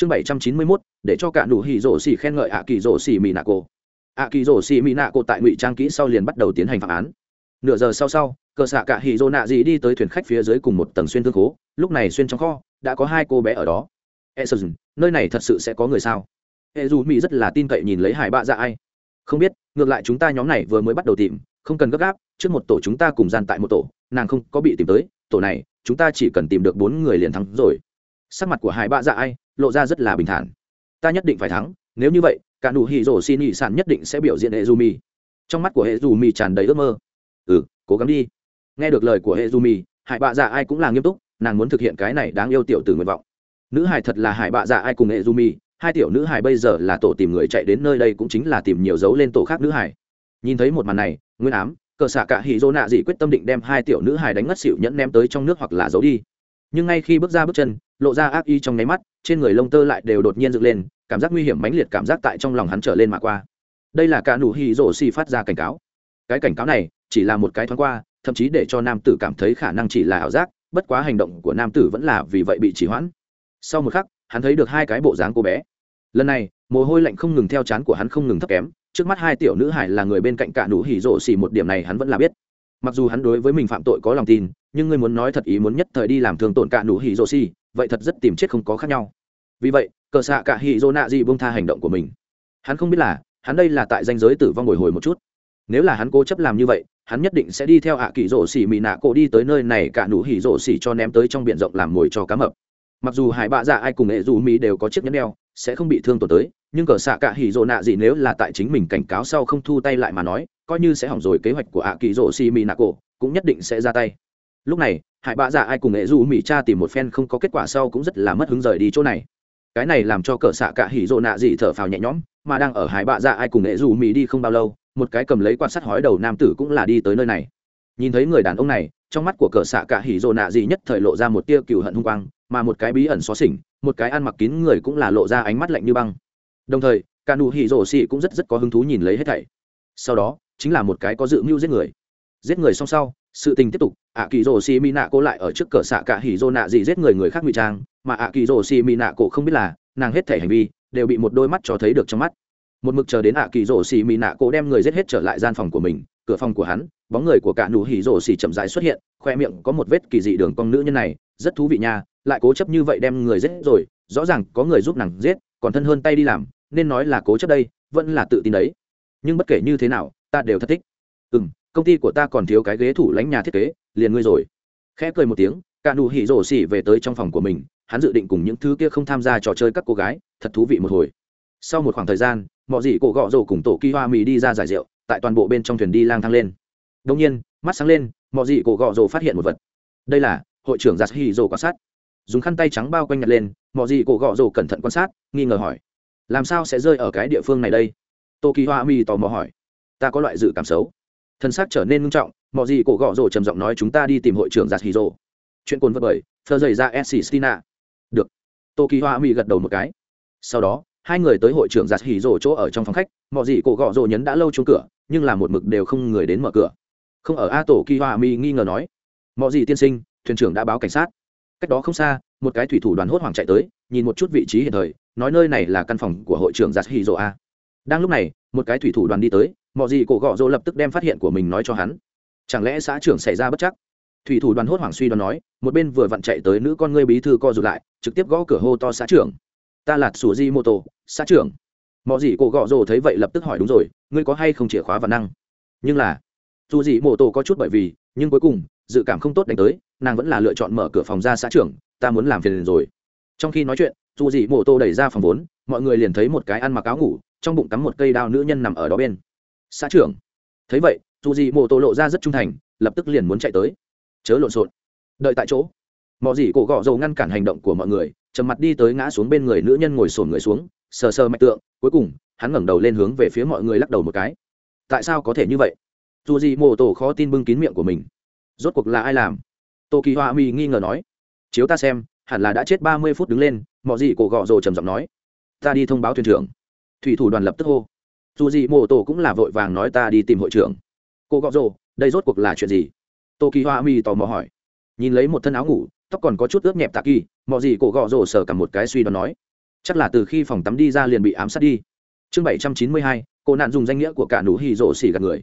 chương bảy trăm chín mươi mốt, để cho cả nụ hỉ rổ xỉ khen ngợi ạ kỳ rổ xỉ mỹ nạ cổ. Ạ kỳ rổ xỉ mỹ nạ cổ tại ngụy trang kỹ sau liền bắt đầu tiến hành phá án. Nửa giờ sau sau, cờ xạ cả hỉ rô nạ gì đi tới thuyền khách phía dưới cùng một tầng xuyên thương khố, lúc này xuyên trong kho, đã có hai cô bé ở đó. E sơ nơi này thật sự sẽ có người sao? E dù mỹ rất là tin cậy nhìn lấy hải bạ dạ ai. Không biết, ngược lại chúng ta nhóm này vừa mới bắt đầu tìm, không cần gấp gáp, trước một tổ chúng ta cùng gian tại một tổ, nàng không có bị tìm tới, tổ này, chúng ta chỉ cần tìm được bốn người liền thắng rồi. Sắc mặt của hải bạ dạ ai lộ ra rất là bình thản. Ta nhất định phải thắng, nếu như vậy, cả nụ hỉ rổ xin ỉ sản nhất định sẽ biểu diễn hệ du mi. Trong mắt của hệ du mi tràn đầy ước mơ. Ừ cố gắng đi. Nghe được lời của hệ du mi, hải bạ dạ ai cũng là nghiêm túc, nàng muốn thực hiện cái này đáng yêu tiểu tử nguyện vọng. Nữ hải thật là hải bạ dạ ai cùng hệ du mi, hai tiểu nữ hải bây giờ là tổ tìm người chạy đến nơi đây cũng chính là tìm nhiều dấu lên tổ khác nữ hải. Nhìn thấy một màn này, nguyên ám, cờ xạ cả hỉ dỗ nạ dị quyết tâm định đem hai tiểu nữ hải đánh ngất xịu nhẫn ném tới trong nước hoặc là giấu đi. Nhưng ngay khi bước ra bước chân, lộ ra ác y trong nháy mắt trên người lông tơ lại đều đột nhiên dựng lên, cảm giác nguy hiểm mãnh liệt cảm giác tại trong lòng hắn trở lên mà qua. Đây là cả nụ hỉ rổ xì phát ra cảnh cáo. Cái cảnh cáo này chỉ là một cái thoáng qua, thậm chí để cho nam tử cảm thấy khả năng chỉ là ảo giác, bất quá hành động của nam tử vẫn là vì vậy bị trì hoãn. Sau một khắc, hắn thấy được hai cái bộ dáng cô bé. Lần này, mồ hôi lạnh không ngừng theo chán của hắn không ngừng thấp kém, trước mắt hai tiểu nữ hải là người bên cạnh cả nụ hỉ rộ xì một điểm này hắn vẫn là biết. Mặc dù hắn đối với mình phạm tội có lòng tin, nhưng người muốn nói thật ý muốn nhất thời đi làm thường tổn cả nụ hỉ rộ xì, vậy thật rất tìm chết không có khác nhau vì vậy, cờ xạ cả hỉ dô nạ dị buông tha hành động của mình. Hắn không biết là, hắn đây là tại danh giới tử vong bồi hồi một chút. Nếu là hắn cố chấp làm như vậy, hắn nhất định sẽ đi theo ạ kỳ rổ xỉ mì nạ cổ đi tới nơi này cả nụ hỉ rổ xỉ cho ném tới trong b i ể n rộng làm mồi cho cá mập. Mặc dù hải bạ dạ ai cùng nghệ dù mỹ đều có chiếc nhẫn đeo, sẽ không bị thương tổn tới, nhưng cờ xạ cả hỉ rộ nạ gì nếu là tại chính mình cảnh cáo sau không thu tay lại mà nói, coi như sẽ hỏng rồi kế hoạch của ạ kỳ rộ xỉ mì nạ cổ, cũng nhất định sẽ ra tay. Lúc này, hải bạ dạ ai cùng nghệ dù mỹ cha tìm một phen không có kết quả sau cũng rất là mất hứng rời đi chỗ này cái này làm cho cỡ xạ cả hỉ rộ nạ dị thở phào nhẹ nhõm, mà đang ở hải bạ dạ ai cùng nghệ dù mỹ đi không bao lâu, một cái cầm lấy quan sát hói đầu nam tử cũng là đi tới nơi này. Nhìn thấy người đàn ông này, trong mắt của cờ xạ cả hỉ rộ nạ dị nhất thời lộ ra một tia cựu hận hung quang, mà một cái bí ẩn xó xỉnh, một cái ăn mặc kín người cũng là lộ ra ánh mắt lạnh như băng. Đồng thời, cả nụ hỉ rộ xị cũng rất rất có hứng thú nhìn lấy hết thảy. Sau đó, chính là một cái có dự mưu giết người. Giết người xong sau sự tình tiếp tục ạ kỳ rổ xì mỹ nạ cô lại ở trước cửa xạ cả hỉ rô nạ gì giết người người khác ngụy trang, mà ạ kỳ rổ xì mỹ nạ cổ không biết là nàng hết thể hành vi đều bị một đôi mắt cho thấy được trong mắt. Một mực chờ đến ạ kỳ rổ xì mỹ nạ cổ đem người giết hết trở lại gian phòng của mình, cửa phòng của hắn, bóng người của cả nụ hỉ rổ xì chậm rãi xuất hiện, khoe miệng có một vết kỳ dị đường cong nữ nhân này, rất thú vị nha, lại cố chấp như vậy đem người giết rồi, rõ ràng có người giúp nàng giết, còn thân hơn tay đi làm, nên nói là cố chấp đây, vẫn là tự tin đấy. Nhưng bất kể như thế nào, ta đều thất thích. Ừ công ty của ta còn thiếu cái ghế thủ lãnh nhà thiết kế, liền ngươi rồi. Khẽ cười một tiếng, cả nụ hỉ rổ xỉ về tới trong phòng của mình, hắn dự định cùng những thứ kia không tham gia trò chơi các cô gái, thật thú vị một hồi. Sau một khoảng thời gian, mọi gì cổ gọ rổ cùng tổ kỳ hoa mì đi ra giải rượu, tại toàn bộ bên trong thuyền đi lang thang lên. Đông nhiên, mắt sáng lên, mọi gì cổ gọ rổ phát hiện một vật. Đây là, hội trưởng giặt hỉ rổ quan sát. Dùng khăn tay trắng bao quanh nhặt lên, mọi gì cổ gọ rổ cẩn thận quan sát, nghi ngờ hỏi, làm sao sẽ rơi ở cái địa phương này đây? Tổ kỳ hoa mì tò mò hỏi, ta có loại dự cảm xấu thân xác trở nên nghiêm trọng, mọi gì cổ gõ rổ trầm giọng nói chúng ta đi tìm hội trưởng giạt hì rồ chuyện cồn vật bởi thơ dày ra s stina được. Tô kỳ hoa mỹ gật đầu một cái. Sau đó, hai người tới hội trưởng giạt hì rồ chỗ ở trong phòng khách, mọi gì cổ gõ rổ nhấn đã lâu chuông cửa, nhưng là một mực đều không người đến mở cửa. Không ở a tổ kỳ hoa mỹ nghi ngờ nói. Mọi gì tiên sinh, thuyền trưởng đã báo cảnh sát. Cách đó không xa, một cái thủy thủ đoàn hốt hoảng chạy tới, nhìn một chút vị trí hiện thời, nói nơi này là căn phòng của hội trưởng giạt hì rồ a đang lúc này, một cái thủy thủ đoàn đi tới mọi gì cổ gọ rỗ lập tức đem phát hiện của mình nói cho hắn. Chẳng lẽ xã trưởng xảy ra bất chắc? Thủy thủ đoàn hốt hoảng suy đoán nói, một bên vừa vặn chạy tới nữ con ngươi bí thư co rụt lại, trực tiếp gõ cửa hô to xã trưởng. Ta lạt sủ di mô tô, xã trưởng. Mọi gì cổ gọ rỗ thấy vậy lập tức hỏi đúng rồi, ngươi có hay không chìa khóa và năng? Nhưng là dù gì mô tô có chút bởi vì, nhưng cuối cùng, dự cảm không tốt đánh tới, nàng vẫn là lựa chọn mở cửa phòng ra xã trưởng, ta muốn làm phiền rồi. Trong khi nói chuyện dù gì mô tô đẩy ra phòng vốn, mọi người liền thấy một cái ăn mặc áo ngủ trong bụng cắm một cây đao nữ nhân nằm ở đó bên. Xã trưởng. Thấy vậy, dù gì mộ tổ lộ ra rất trung thành, lập tức liền muốn chạy tới. Chớ lộn xộn. Đợi tại chỗ. Mọi gì cổ gọ dầu ngăn cản hành động của mọi người, trầm mặt đi tới ngã xuống bên người nữ nhân ngồi sổn người xuống, sờ sờ mạch tượng, cuối cùng, hắn ngẩng đầu lên hướng về phía mọi người lắc đầu một cái. Tại sao có thể như vậy? Dù gì mô tổ khó tin bưng kín miệng của mình. Rốt cuộc là ai làm? Tô kỳ hoa mi nghi ngờ nói. Chiếu ta xem, hẳn là đã chết ba mươi phút đứng lên mọi gì cổ gọ rồ trầm giọng nói. Ta đi thông báo thuyền trưởng thủy thủ đoàn lập tức hô. Dù gì mô tổ cũng là vội vàng nói ta đi tìm hội trưởng. Cô gọ rồ, đây rốt cuộc là chuyện gì? Tô kỳ hoa mi tò mò hỏi. Nhìn lấy một thân áo ngủ, tóc còn có chút ướt nhẹp tạ kỳ mọi gì cổ gọ rồ sờ cả một cái suy đoán nói. Chắc là từ khi phòng tắm đi ra liền bị ám sát đi. Chương bảy trăm chín mươi hai, cô nạn dùng danh nghĩa của cả nụ hì rồ xỉ gạt người.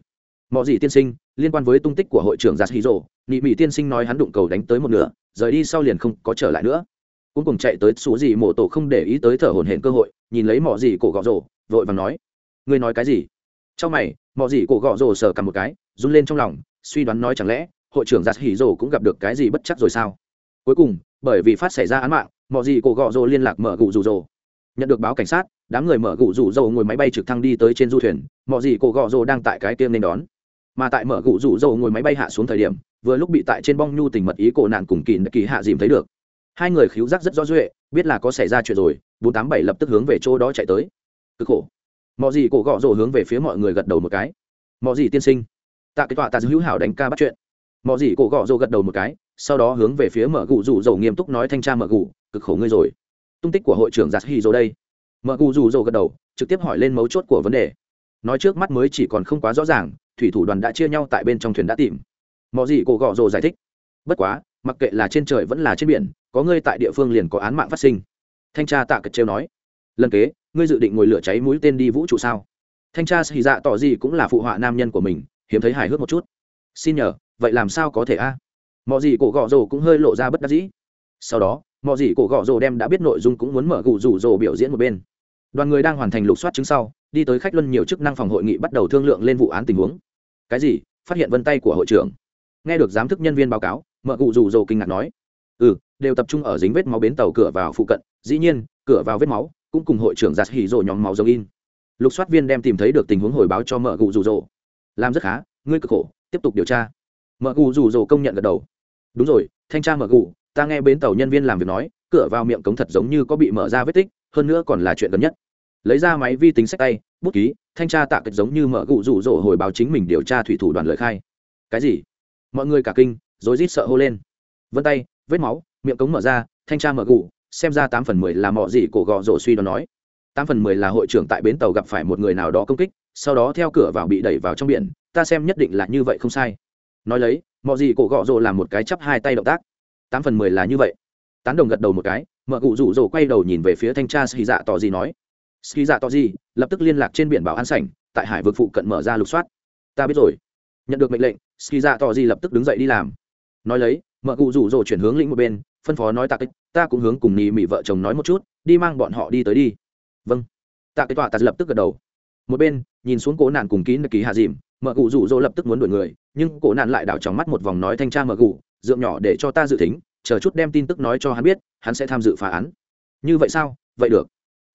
Mọi gì tiên sinh, liên quan với tung tích của hội trưởng giặt hì rồ, nị mỹ tiên sinh nói hắn đụng cầu đánh tới một nửa, rời đi sau liền không có trở lại nữa. Cuối cùng chạy tới xú gì mổ tổ không để ý tới thở hồn hển cơ hội, nhìn lấy mỏ gì cổ gọ rổ vội vàng nói, ngươi nói cái gì? Trong mày mỏ gì cổ gọ rổ sờ cầm một cái, run lên trong lòng, suy đoán nói chẳng lẽ, hội trưởng giặt hỉ rổ cũng gặp được cái gì bất chắc rồi sao? Cuối cùng, bởi vì phát xảy ra án mạng mỏ gì cổ gọ rổ liên lạc mở cụ rủ rổ nhận được báo cảnh sát, đám người mở cụ rủ rổ ngồi máy bay trực thăng đi tới trên du thuyền mỏ gì cổ gọ rổ đang tại cái tiêm nên đón. Mà tại mở cụ rủ rổ ngồi máy bay hạ xuống thời điểm, vừa lúc bị tại trên bong nhu tình mật ý cổ nạn cùng kỳ kỳ hạ dìm thấy được hai người khiếu giác rất rõ duệ biết là có xảy ra chuyện rồi bốn tám bảy lập tức hướng về chỗ đó chạy tới. Cực khổ. Mọi gì cổ gõ rổ hướng về phía mọi người gật đầu một cái. Mọi gì tiên sinh. Tạ cái tọa tạ hữu hảo đánh ca bắt chuyện. Mọi gì cổ gõ rổ gật đầu một cái sau đó hướng về phía mở gù rủ rổ nghiêm túc nói thanh tra mở gù, cực khổ ngươi rồi. Tung tích của hội trưởng giặt hy rồi đây. Mở gù rủ rổ gật đầu trực tiếp hỏi lên mấu chốt của vấn đề. Nói trước mắt mới chỉ còn không quá rõ ràng thủy thủ đoàn đã chia nhau tại bên trong thuyền đã tìm. Mọi gì cổ gõ rổ giải thích. Bất quá mặc kệ là trên trời vẫn là trên biển, có ngươi tại địa phương liền có án mạng phát sinh. Thanh tra tạ cật trêu nói, lần kế, ngươi dự định ngồi lửa cháy mũi tên đi vũ trụ sao? Thanh tra sĩ dạ tỏ gì cũng là phụ họa nam nhân của mình, hiếm thấy hài hước một chút. Xin nhờ, vậy làm sao có thể a? À? mọi gì cổ gọ rồ cũng hơi lộ ra bất đắc dĩ. Sau đó mọi gì cổ gọ rồ đem đã biết nội dung cũng muốn mở gù rủ rồ biểu diễn một bên. Đoàn người đang hoàn thành lục soát chứng sau, đi tới khách luân nhiều chức năng phòng hội nghị bắt đầu thương lượng lên vụ án tình huống. Cái gì? Phát hiện vân tay của hội trưởng. Nghe được giám thức nhân viên báo cáo mợ cụ rủ rồ kinh ngạc nói ừ đều tập trung ở dính vết máu bến tàu cửa vào phụ cận, dĩ nhiên, cửa vào vết máu cũng cùng hội trưởng giặt hỉ rồ nhóm máu giống in. Lục soát viên đem tìm thấy được tình huống hồi báo cho mợ cụ rủ rồ. Làm rất khá, ngươi cực khổ, tiếp tục điều tra. Mợ cụ rủ rồ công nhận gật đầu. Đúng rồi, thanh tra mợ cụ, ta nghe bến tàu nhân viên làm việc nói, cửa vào miệng cống thật giống như có bị mở ra vết tích, hơn nữa còn là chuyện gần nhất. Lấy ra máy vi tính sách tay, bút ký, thanh tra tạ kịch giống như mở cụ rủ rỗ hồi báo chính mình điều tra thủy thủ đoàn lời khai. Cái gì? Mọi người cả kinh rồi rít sợ hô lên. Vân tay, vết máu, miệng cống mở ra, thanh tra mở gù, xem ra tám phần mười là mọi gì cổ gò rổ suy đoán nói. Tám phần mười là hội trưởng tại bến tàu gặp phải một người nào đó công kích, sau đó theo cửa vào bị đẩy vào trong biển, ta xem nhất định là như vậy không sai. Nói lấy mọi gì cổ gò rồ làm một cái chắp hai tay động tác. Tám phần mười là như vậy. Tán đồng gật đầu một cái, mở cụ rủ rồ quay đầu nhìn về phía thanh tra ski dạ tỏ gì nói. Ski dạ tỏ gì lập tức liên lạc trên biển bảo an sảnh, tại hải vực phụ cận mở ra lục soát. Ta biết rồi. Nhận được mệnh lệnh, ski dạ tỏ gì lập tức đứng dậy đi làm nói lấy mợ cụ rủ rỗ chuyển hướng lĩnh một bên, phân phó nói tạc kích, ta cũng hướng cùng nỉ mỉ vợ chồng nói một chút, đi mang bọn họ đi tới đi. Vâng. Tạc kích tọa tạc lập tức gật đầu. Một bên, nhìn xuống cố nạn cùng kín ký hạ dìm mợ cụ rủ rỗ lập tức muốn đuổi người, nhưng cố nạn lại đảo tròng mắt một vòng nói thanh tra mợ cụ, dượng nhỏ để cho ta dự tính, chờ chút đem tin tức nói cho hắn biết, hắn sẽ tham dự phá án. Như vậy sao? Vậy được.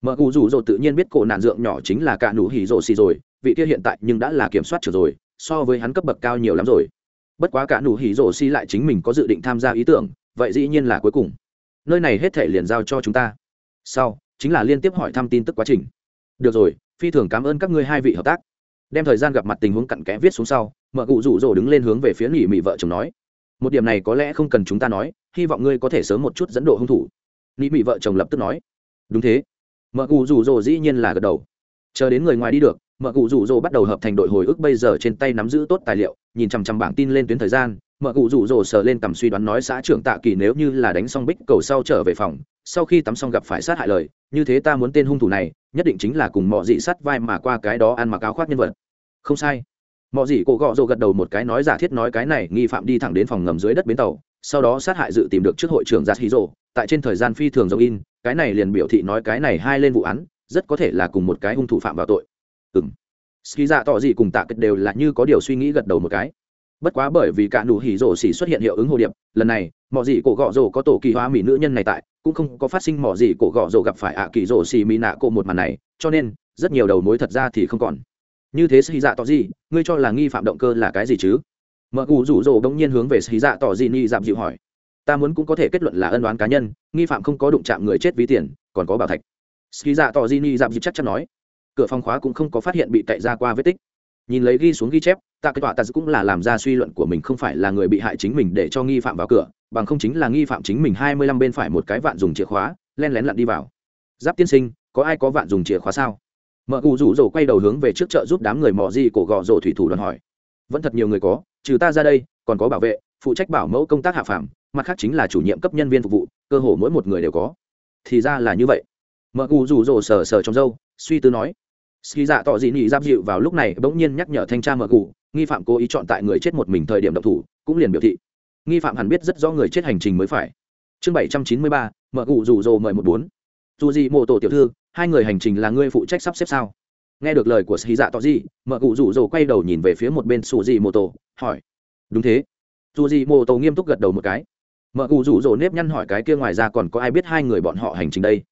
Mợ cụ rủ rỗ tự nhiên biết cổ nạn dượng nhỏ chính là cả nụ hỉ rổ xì rồi, vị kia hiện tại nhưng đã là kiểm soát trở rồi, so với hắn cấp bậc cao nhiều lắm rồi bất quá cả nụ hỉ rổ xi lại chính mình có dự định tham gia ý tưởng, vậy dĩ nhiên là cuối cùng. Nơi này hết thể liền giao cho chúng ta. Sau, chính là liên tiếp hỏi thăm tin tức quá trình. Được rồi, phi thường cảm ơn các ngươi hai vị hợp tác. Đem thời gian gặp mặt tình huống cặn kẽ viết xuống sau mợ cụ rủ rỗ đứng lên hướng về phía nghỉ mị vợ chồng nói. Một điểm này có lẽ không cần chúng ta nói, hy vọng ngươi có thể sớm một chút dẫn độ hung thủ. Nghĩ mị vợ chồng lập tức nói. Đúng thế. Mợ cụ rủ rỗ dĩ nhiên là gật đầu. Chờ đến người ngoài đi được mở cụ rủ rồ bắt đầu hợp thành đội hồi ức bây giờ trên tay nắm giữ tốt tài liệu, nhìn chằm chằm bảng tin lên tuyến thời gian, mở cụ rủ rồ sờ lên tầm suy đoán nói xã trưởng tạ kỳ nếu như là đánh xong bích cầu sau trở về phòng, sau khi tắm xong gặp phải sát hại lời, như thế ta muốn tên hung thủ này, nhất định chính là cùng mọi dị sát vai mà qua cái đó ăn mặc áo khoác nhân vật. Không sai. Mọi dị cổ gọ rồ gật đầu một cái nói giả thiết nói cái này, nghi phạm đi thẳng đến phòng ngầm dưới đất bến tàu, sau đó sát hại dự tìm được trước hội trưởng giạt hí rồ, tại trên thời gian phi thường dòng in, cái này liền biểu thị nói cái này hai lên vụ án, rất có thể là cùng một cái hung thủ phạm vào tội. Ừm. m ski dạ tỏ gì cùng tạ kết đều là như có điều suy nghĩ gật đầu một cái. Bất quá bởi vì cả nụ hỉ rổ xỉ xuất hiện hiệu ứng hồ điệp, lần này mọi gì cổ gọ rổ có tổ kỳ hóa mỹ nữ nhân này tại, cũng không có phát sinh mọi gì cổ gọ rổ gặp phải ạ kỳ rổ xỉ mỹ nạ cô một màn này, cho nên, rất nhiều đầu mối thật ra thì không còn. Như thế sĩ dạ tỏ gì, ngươi cho là nghi phạm động cơ là cái gì chứ? Mở cụ rủ rỗ bỗng nhiên hướng về sĩ dạ tỏ gì Nhi giảm dịu hỏi. Ta muốn cũng có thể kết luận là ân đoán cá nhân, nghi phạm không có đụng chạm người chết vì tiền, còn có bảo thạch. Sĩ dạ tỏ gì Nhi giảm dịu chắc chắn nói cửa phòng khóa cũng không có phát hiện bị cậy ra qua vết tích. Nhìn lấy ghi xuống ghi chép, tạ kết quả tạ cũng là làm ra suy luận của mình không phải là người bị hại chính mình để cho nghi phạm vào cửa, bằng không chính là nghi phạm chính mình hai mươi lăm bên phải một cái vạn dùng chìa khóa len lén lặn đi vào. Giáp tiên sinh, có ai có vạn dùng chìa khóa sao? Mợ cụ rủ rỗ quay đầu hướng về trước chợ giúp đám người mò di cổ gò rổ thủy thủ đoàn hỏi. Vẫn thật nhiều người có, trừ ta ra đây, còn có bảo vệ, phụ trách bảo mẫu công tác hạ phạm mặt khác chính là chủ nhiệm cấp nhân viên phục vụ, cơ hồ mỗi một người đều có. Thì ra là như vậy. Mợ cụ rủ rỗ sờ sờ trong dâu suy tư nói ski dạ tỏ dị nị giáp dịu vào lúc này bỗng nhiên nhắc nhở thanh tra mở cụ nghi phạm cố ý chọn tại người chết một mình thời điểm động thủ, cũng liền biểu thị. Nghi phạm hẳn biết rất rõ người chết hành trình mới phải. Chương bảy trăm chín mươi ba, mở cụ rủ rồ mời một bốn. Dù gì Mộ tổ tiểu thư, hai người hành trình là ngươi phụ trách sắp xếp sao? Nghe được lời của ski dạ tỏ dị mở cụ rủ rồ quay đầu nhìn về phía một bên sù dị Mộ tổ, hỏi. Đúng thế. Dù gì Mộ tổ nghiêm túc gật đầu một cái. Mở cụ rủ rồ nếp nhăn hỏi cái kia ngoài ra còn có ai biết hai người bọn họ hành trình đây?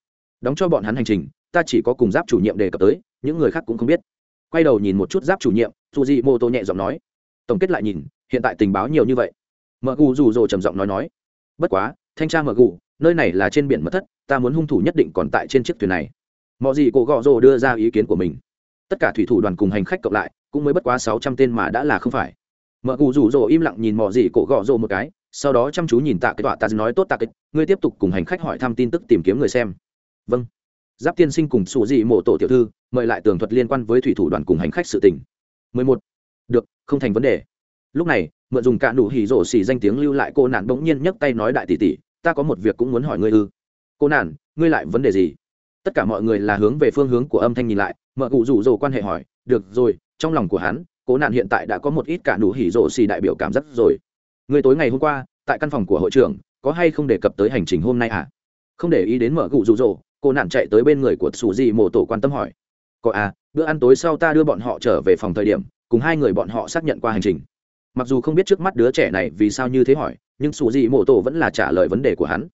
Đóng cho bọn hắn hành trình ta chỉ có cùng giáp chủ nhiệm đề cập tới, những người khác cũng không biết. Quay đầu nhìn một chút giáp chủ nhiệm dù gì mô tô nhẹ giọng nói. Tổng kết lại nhìn, hiện tại tình báo nhiều như vậy. Mợ gù rủ rồ trầm giọng nói nói. Bất quá, thanh tra mợ gù, nơi này là trên biển mất thất, ta muốn hung thủ nhất định còn tại trên chiếc thuyền này. Mọi gì cổ gọ rồ đưa ra ý kiến của mình. Tất cả thủy thủ đoàn cùng hành khách cộng lại, cũng mới bất quá sáu trăm tên mà đã là không phải. Mợ gù rủ rồ im lặng nhìn mọi gì cổ gọ rồ một cái, sau đó chăm chú nhìn tạ cái tọa ta nói, tốt tạ cái ngươi tiếp tục cùng hành khách hỏi thăm tin tức tìm kiếm người xem. Vâng giáp tiên sinh cùng sụ dị mộ tổ tiểu thư, mời lại tường thuật liên quan với thủy thủ đoàn cùng hành khách sự tình. Mười một. Được, không thành vấn đề. Lúc này, mượn dùng cả nụ hỉ rổ xì danh tiếng lưu lại cô nạn bỗng nhiên nhấc tay nói đại tỷ tỷ, ta có một việc cũng muốn hỏi ngươi ư. Cô nạn, ngươi lại vấn đề gì? Tất cả mọi người là hướng về phương hướng của âm thanh nhìn lại mợ cụ rủ rồ quan hệ hỏi, được rồi, trong lòng của hắn, cô nạn hiện tại đã có một ít cả nụ hỉ rổ xì đại biểu cảm giác rồi. Người tối ngày hôm qua, tại căn phòng của hội trưởng, có hay không đề cập tới hành trình hôm nay à? Không để ý đến mợ cụ rủ rỗ cô nạn chạy tới bên người của sủ dị Mộ tổ quan tâm hỏi. Có à bữa ăn tối sau ta đưa bọn họ trở về phòng thời điểm, cùng hai người bọn họ xác nhận qua hành trình. Mặc dù không biết trước mắt đứa trẻ này vì sao như thế hỏi, nhưng sủ dị Mộ tổ vẫn là trả lời vấn đề của hắn.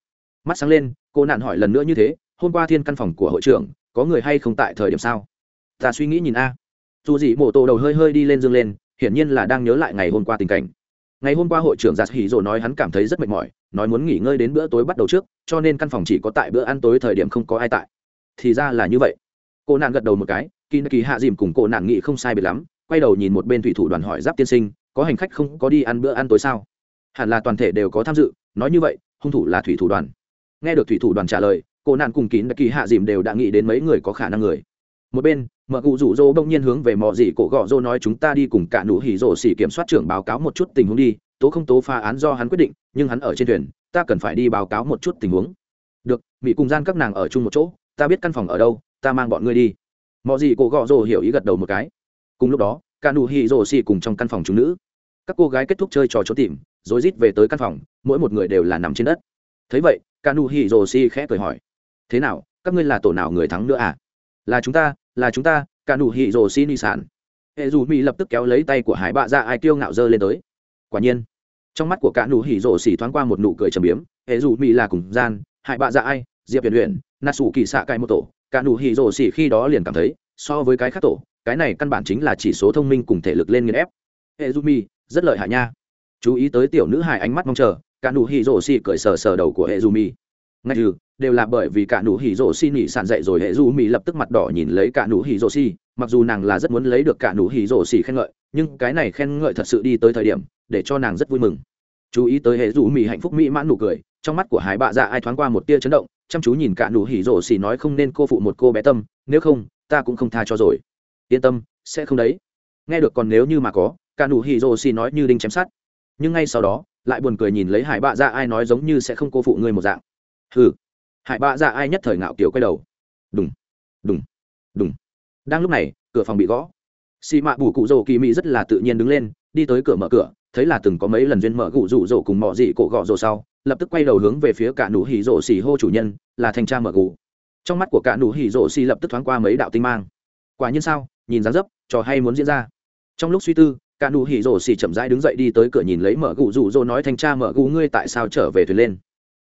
Mắt sáng lên, cô nạn hỏi lần nữa như thế, hôm qua thiên căn phòng của hội trưởng, có người hay không tại thời điểm sao? Ta suy nghĩ nhìn a. À. dù gì mổ tổ đầu hơi hơi đi lên dương lên, hiển nhiên là đang nhớ lại ngày hôm qua tình cảnh. Ngày hôm qua hội trưởng giặt hỉ rồi nói hắn cảm thấy rất mệt mỏi nói muốn nghỉ ngơi đến bữa tối bắt đầu trước, cho nên căn phòng chỉ có tại bữa ăn tối thời điểm không có ai tại. Thì ra là như vậy. Cô nàng gật đầu một cái kỳ kỳ hạ dìm cùng cô nàng nghĩ không sai biệt lắm, quay đầu nhìn một bên thủy thủ đoàn hỏi giáp tiên sinh, có hành khách không có đi ăn bữa ăn tối sao? Hẳn là toàn thể đều có tham dự, nói như vậy, hung thủ là thủy thủ đoàn. Nghe được thủy thủ đoàn trả lời, cô nàng cùng kín kỳ hạ dìm đều đã nghĩ đến mấy người có khả năng người. Một bên, mợ cụ rủ rỗ bỗng nhiên hướng về mọi gì cổ gọ rô nói, chúng ta đi cùng cả nụ hỉ rổ xỉ kiểm soát trưởng báo cáo một chút tình huống đi tố không tố pha án do hắn quyết định, nhưng hắn ở trên thuyền, ta cần phải đi báo cáo một chút tình huống. Được mỹ cùng gian các nàng ở chung một chỗ, ta biết căn phòng ở đâu, ta mang bọn ngươi đi. Mọi gì cổ gọ rồ hiểu ý gật đầu một cái. Cùng lúc đó, cả nụ hỉ rồ xì cùng trong căn phòng chúng nữ. Các cô gái kết thúc chơi trò trốn tìm, rồi rít về tới căn phòng, mỗi một người đều là nằm trên đất. Thấy vậy, cả nụ hỉ rồ xì khẽ cười hỏi, thế nào, các ngươi là tổ nào người thắng nữa à? Là chúng ta, là chúng ta, cả nụ hỉ rồ xì ni sản. Hệ dù mỹ lập tức kéo lấy tay của hải bạ ra ai kiêu ngạo dơ lên tới. Quả nhiên trong mắt của cả nụ hỉ rộ xỉ thoáng qua một nụ cười trầm biếm hệ dù mỹ là cùng gian, hại bạ dạ ai, diệp huyền huyền nà sủ kỳ xạ cai một tổ. Cả nụ hỉ rộ xỉ khi đó liền cảm thấy, so với cái khác tổ, cái này căn bản chính là chỉ số thông minh cùng thể lực lên nghiên ép. Hệ dù mỹ rất lợi hại nha. Chú ý tới tiểu nữ hài ánh mắt mong chờ, cả nụ hỉ rộ xỉ cười sờ sờ đầu của hệ dù mỹ ngay từ, đều là bởi vì cả nụ hỉ rộ xỉ nỉ sàn dậy rồi hệ dù mỹ lập tức mặt đỏ nhìn lấy cả nụ hỉ rộ xỉ, mặc dù nàng là rất muốn lấy được cả nụ hỉ rộ xỉ khen ngợi, nhưng cái này khen ngợi thật sự đi tới thời điểm để cho nàng rất vui mừng. Chú ý tới hệ rủ mỹ hạnh phúc mỹ mãn nụ cười, trong mắt của hải bạ dạ ai thoáng qua một tia chấn động, chăm chú nhìn cả nụ hỉ rổ xỉ nói không nên cô phụ một cô bé tâm, nếu không, ta cũng không tha cho rồi. Yên tâm, sẽ không đấy. Nghe được còn nếu như mà có, cả nụ hỉ rổ xỉ nói như đinh chém sát nhưng ngay sau đó, lại buồn cười nhìn lấy hải bạ dạ ai nói giống như sẽ không cô phụ ngươi một dạng. Hừ. Hải bạ dạ ai nhất thời ngạo kiểu quay đầu. Đúng đúng đúng đang lúc này, cửa phòng bị gõ. Xì mạ bù cụ rồ kỳ mỹ rất là tự nhiên đứng lên, đi tới cửa mở cửa thấy là từng có mấy lần duyên mở gụ rủ rỗ cùng mọ dị cổ gọ rỗ sau, lập tức quay đầu hướng về phía cả nụ hỉ rỗ xì hô chủ nhân, là thanh tra mở gụ. Trong mắt của cả nụ hỉ rỗ xì lập tức thoáng qua mấy đạo tinh mang. Quả nhiên sao, nhìn dáng dấp, trò hay muốn diễn ra. Trong lúc suy tư, cả nụ hỉ rỗ xì chậm rãi đứng dậy đi tới cửa nhìn lấy mở gụ rủ rỗ nói thanh tra mở gụ ngươi tại sao trở về thuyền lên.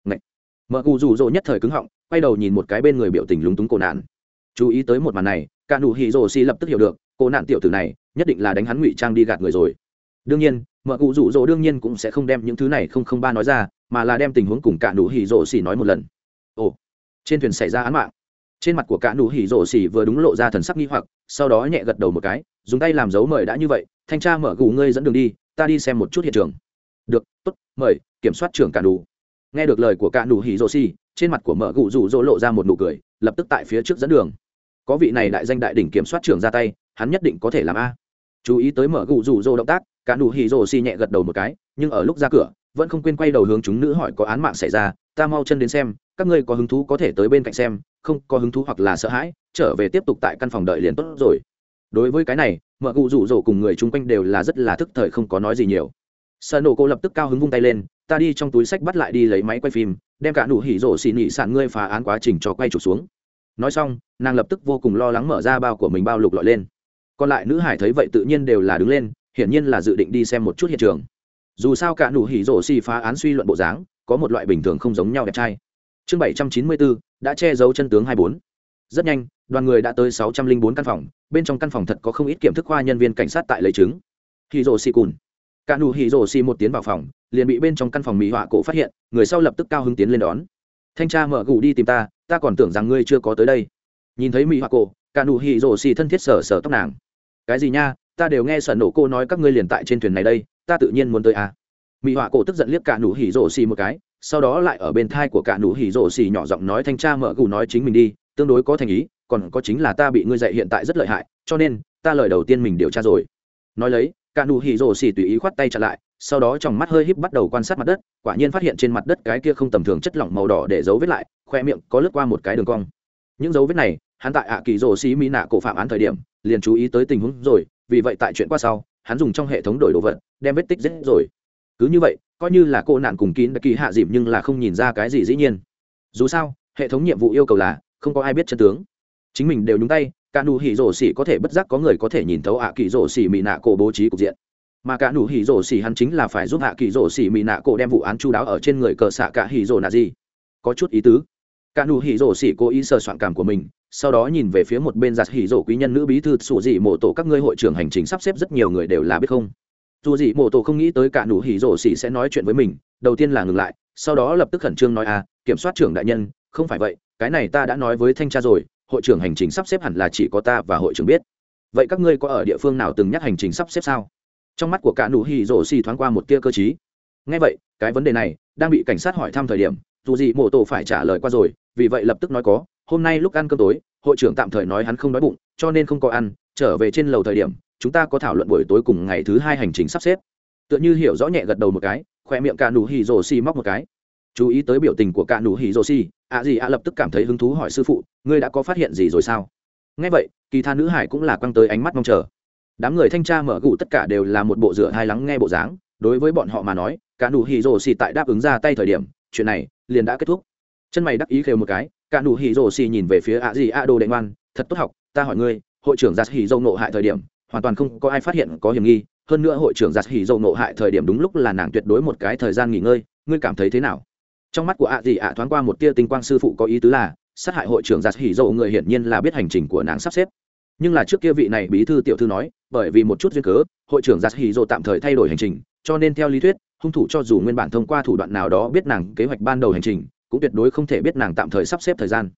Ngậy. mở gụ rủ rỗ nhất thời cứng họng, quay đầu nhìn một cái bên người biểu tình lúng túng cổ nạn. Chú ý tới một màn này, cả nụ hỉ rỗ xì lập tức hiểu được cô nạn tiểu tử này, nhất định là đánh hắn ngụy trang đi gạt người rồi. Đương nhiên mợ cụ rủ rỗ đương nhiên cũng sẽ không đem những thứ này không không ba nói ra, mà là đem tình huống cùng cả nụ hỉ rỗ xỉ nói một lần. Ồ, trên thuyền xảy ra án mạng. Trên mặt của cả nụ hỉ rỗ xỉ vừa đúng lộ ra thần sắc nghi hoặc, sau đó nhẹ gật đầu một cái, dùng tay làm dấu mời đã như vậy, thanh tra mở cụ ngươi dẫn đường đi, ta đi xem một chút hiện trường. Được, tốt, mời, kiểm soát trưởng cả nụ. Nghe được lời của cả nụ hỉ rỗ xỉ, trên mặt của mở cụ rủ rỗ lộ ra một nụ cười, lập tức tại phía trước dẫn đường. Có vị này đại danh đại đỉnh kiểm soát trưởng ra tay, hắn nhất định có thể làm a. Chú ý tới mở cụ rủ rỗ động tác cả nụ hỉ rồ xì nhẹ gật đầu một cái, nhưng ở lúc ra cửa, vẫn không quên quay đầu hướng chúng nữ hỏi có án mạng xảy ra, ta mau chân đến xem, các ngươi có hứng thú có thể tới bên cạnh xem, không có hứng thú hoặc là sợ hãi, trở về tiếp tục tại căn phòng đợi liền tốt rồi. Đối với cái này, mợ cụ rủ rỗ cùng người chung quanh đều là rất là thức thời không có nói gì nhiều. Sợ nổ cô lập tức cao hứng vung tay lên, ta đi trong túi sách bắt lại đi lấy máy quay phim, đem cả nụ hỉ rổ xì nhị sạn ngươi phá án quá trình cho quay chụp xuống. Nói xong, nàng lập tức vô cùng lo lắng mở ra bao của mình bao lục lọi lên. Còn lại nữ hải thấy vậy tự nhiên đều là đứng lên hiển nhiên là dự định đi xem một chút hiện trường. Dù sao cả nụ hỉ rổ xì phá án suy luận bộ dáng, có một loại bình thường không giống nhau đẹp trai. Chương bảy trăm chín mươi bốn đã che giấu chân tướng hai bốn. Rất nhanh, đoàn người đã tới sáu trăm linh bốn căn phòng, bên trong căn phòng thật có không ít kiểm thức khoa nhân viên cảnh sát tại lấy chứng. Hỉ rổ xì cùn. Cả nụ hỉ rổ xì một tiến vào phòng, liền bị bên trong căn phòng mỹ họa cổ phát hiện, người sau lập tức cao hứng tiến lên đón. Thanh tra mở gù đi tìm ta ta còn tưởng rằng ngươi chưa có tới đây. Nhìn thấy mỹ họa cổ, cả nụ hỉ rổ xì thân thiết sở sở tóc nàng. Cái gì nha? ta đều nghe sở nổ cô nói các ngươi liền tại trên thuyền này đây, ta tự nhiên muốn tới à. Mỹ họa cổ tức giận liếc cả nụ hỉ rổ xì một cái, sau đó lại ở bên thai của cả nụ hỉ rổ xì nhỏ giọng nói thanh tra mở gù nói chính mình đi, tương đối có thành ý, còn có chính là ta bị ngươi dạy hiện tại rất lợi hại, cho nên, ta lời đầu tiên mình điều tra rồi. Nói lấy, cả nụ hỉ rổ xì tùy ý khoát tay chặn lại, sau đó trong mắt hơi híp bắt đầu quan sát mặt đất, quả nhiên phát hiện trên mặt đất cái kia không tầm thường chất lỏng màu đỏ để dấu vết lại, khoe miệng có lướt qua một cái đường cong. Những dấu vết này, hắn tại ạ kỳ rổ xì mỹ nạ cổ phạm án thời điểm, liền chú ý tới tình huống rồi vì vậy tại chuyện qua sau, hắn dùng trong hệ thống đổi đồ vật, đem vết tích giết rồi. Cứ như vậy, coi như là cô nạn cùng kín đã kỳ hạ dìm nhưng là không nhìn ra cái gì dĩ nhiên. Dù sao, hệ thống nhiệm vụ yêu cầu là, không có ai biết chân tướng. Chính mình đều nhúng tay, cả nụ hỉ rổ xỉ có thể bất giác có người có thể nhìn thấu ạ kỳ rổ xỉ mỹ nạ cổ bố trí cục diện. Mà cả nụ hỉ rổ xỉ hắn chính là phải giúp hạ kỳ rổ xỉ mỹ nạ cổ đem vụ án chú đáo ở trên người cờ xạ cả hỉ rổ nạ gì. Có chút ý tứ. Cả nụ hỉ rổ xỉ cố ý sờ soạn cảm của mình sau đó nhìn về phía một bên giặt hỉ rổ quý nhân nữ bí thư xù dị mộ tổ các ngươi hội trưởng hành trình sắp xếp rất nhiều người đều là biết không? Dù dị mộ tổ không nghĩ tới cả nụ hỉ rổ xỉ sẽ nói chuyện với mình, đầu tiên là ngừng lại, sau đó lập tức khẩn trương nói à kiểm soát trưởng đại nhân, không phải vậy, cái này ta đã nói với thanh tra rồi, hội trưởng hành trình sắp xếp hẳn là chỉ có ta và hội trưởng biết. Vậy các ngươi có ở địa phương nào từng nhắc hành trình sắp xếp sao? Trong mắt của cả nụ hỉ rổ xỉ thoáng qua một tia cơ chí ngay vậy, cái vấn đề này đang bị cảnh sát hỏi thăm thời điểm, dù gì mộ tổ phải trả lời qua rồi, vì vậy lập tức nói có hôm nay lúc ăn cơm tối, hội trưởng tạm thời nói hắn không đói bụng, cho nên không có ăn, trở về trên lầu thời điểm, chúng ta có thảo luận buổi tối cùng ngày thứ hai hành trình sắp xếp. Tựa như hiểu rõ nhẹ gật đầu một cái, khoe miệng cả nụ hỉ rồ xì móc một cái. Chú ý tới biểu tình của cả nụ hỉ rồ xì ạ gì ạ lập tức cảm thấy hứng thú hỏi sư phụ, ngươi đã có phát hiện gì rồi sao? Ngay vậy, kỳ tha nữ hải cũng là quăng tới ánh mắt mong chờ. Đám người thanh tra mở gụ tất cả đều là một bộ rửa hai lắng nghe bộ dáng, đối với bọn họ mà nói cả nụ hỉ rồ xì tại đáp ứng ra tay thời điểm, chuyện này liền đã kết thúc. Chân mày đắc ý khều một cái cả nụ hỉ rổ xì nhìn về phía ạ gì ạ đồ đệ ngoan, thật tốt học, ta hỏi ngươi, hội trưởng giặt hỉ dâu nộ hại thời điểm, hoàn toàn không có ai phát hiện có hiểm nghi, hơn nữa hội trưởng giặt hỉ dâu nộ hại thời điểm đúng lúc là nàng tuyệt đối một cái thời gian nghỉ ngơi, ngươi cảm thấy thế nào? Trong mắt của ạ gì ạ thoáng qua một tia tinh quang sư phụ có ý tứ là, sát hại hội trưởng giặt hỉ dâu người hiển nhiên là biết hành trình của nàng sắp xếp. Nhưng là trước kia vị này bí thư tiểu thư nói, bởi vì một chút duyên cớ, hội trưởng giặt hỉ dâu tạm thời thay đổi hành trình, cho nên theo lý thuyết, hung thủ cho dù nguyên bản thông qua thủ đoạn nào đó biết nàng kế hoạch ban đầu hành trình cũng tuyệt đối không thể biết nàng tạm thời sắp xếp thời gian.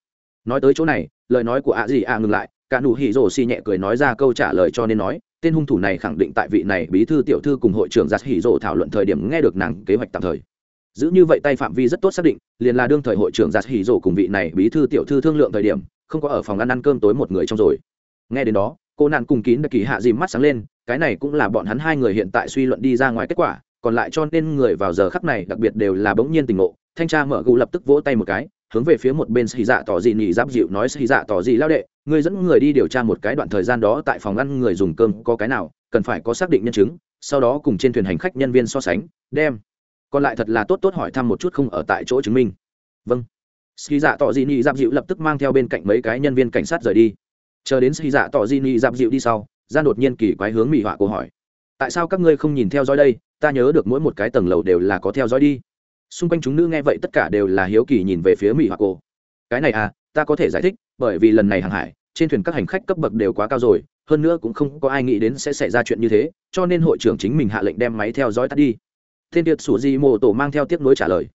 Nói tới chỗ này, lời nói của ạ gì ạ ngừng lại, cả nụ hỉ rổ xì nhẹ cười nói ra câu trả lời cho nên nói, tên hung thủ này khẳng định tại vị này bí thư tiểu thư cùng hội trưởng giặt hỉ rổ thảo luận thời điểm nghe được nàng kế hoạch tạm thời. Giữ như vậy tay phạm vi rất tốt xác định, liền là đương thời hội trưởng giặt hỉ rổ cùng vị này bí thư tiểu thư thương lượng thời điểm, không có ở phòng ăn ăn cơm tối một người trong rồi. Nghe đến đó, cô nàng cùng kín đã kỳ hạ dìm mắt sáng lên, cái này cũng là bọn hắn hai người hiện tại suy luận đi ra ngoài kết quả còn lại cho nên người vào giờ khắc này đặc biệt đều là bỗng nhiên tình ngộ. Thanh tra mở gù lập tức vỗ tay một cái, hướng về phía một bên xì dạ tỏ dị nhị giáp dịu nói xì dạ tỏ dị lao đệ ngươi dẫn người đi điều tra một cái đoạn thời gian đó tại phòng ăn người dùng cơm có cái nào, cần phải có xác định nhân chứng, sau đó cùng trên thuyền hành khách nhân viên so sánh, đem. Còn lại thật là tốt tốt hỏi thăm một chút không ở tại chỗ chứng minh. Vâng. Xì dạ tỏ dị nhị giáp dịu lập tức mang theo bên cạnh mấy cái nhân viên cảnh sát rời đi. Chờ đến xì dạ tỏ dị nhị giáp dịu đi sau gian đột nhiên kỳ quái hướng mỹ họa cô hỏi tại sao các ngươi không nhìn theo dõi đây? Ta nhớ được mỗi một cái tầng lầu đều là có theo dõi đi. Xung quanh chúng nữ nghe vậy tất cả đều là hiếu kỳ nhìn về phía mỹ hoặc cô cái này à ta có thể giải thích, bởi vì lần này hàng hải, trên thuyền các hành khách cấp bậc đều quá cao rồi, hơn nữa cũng không có ai nghĩ đến sẽ xảy ra chuyện như thế, cho nên hội trưởng chính mình hạ lệnh đem máy theo dõi tắt đi. Thiên tiệt sủ di mô tổ mang theo tiếp nối trả lời.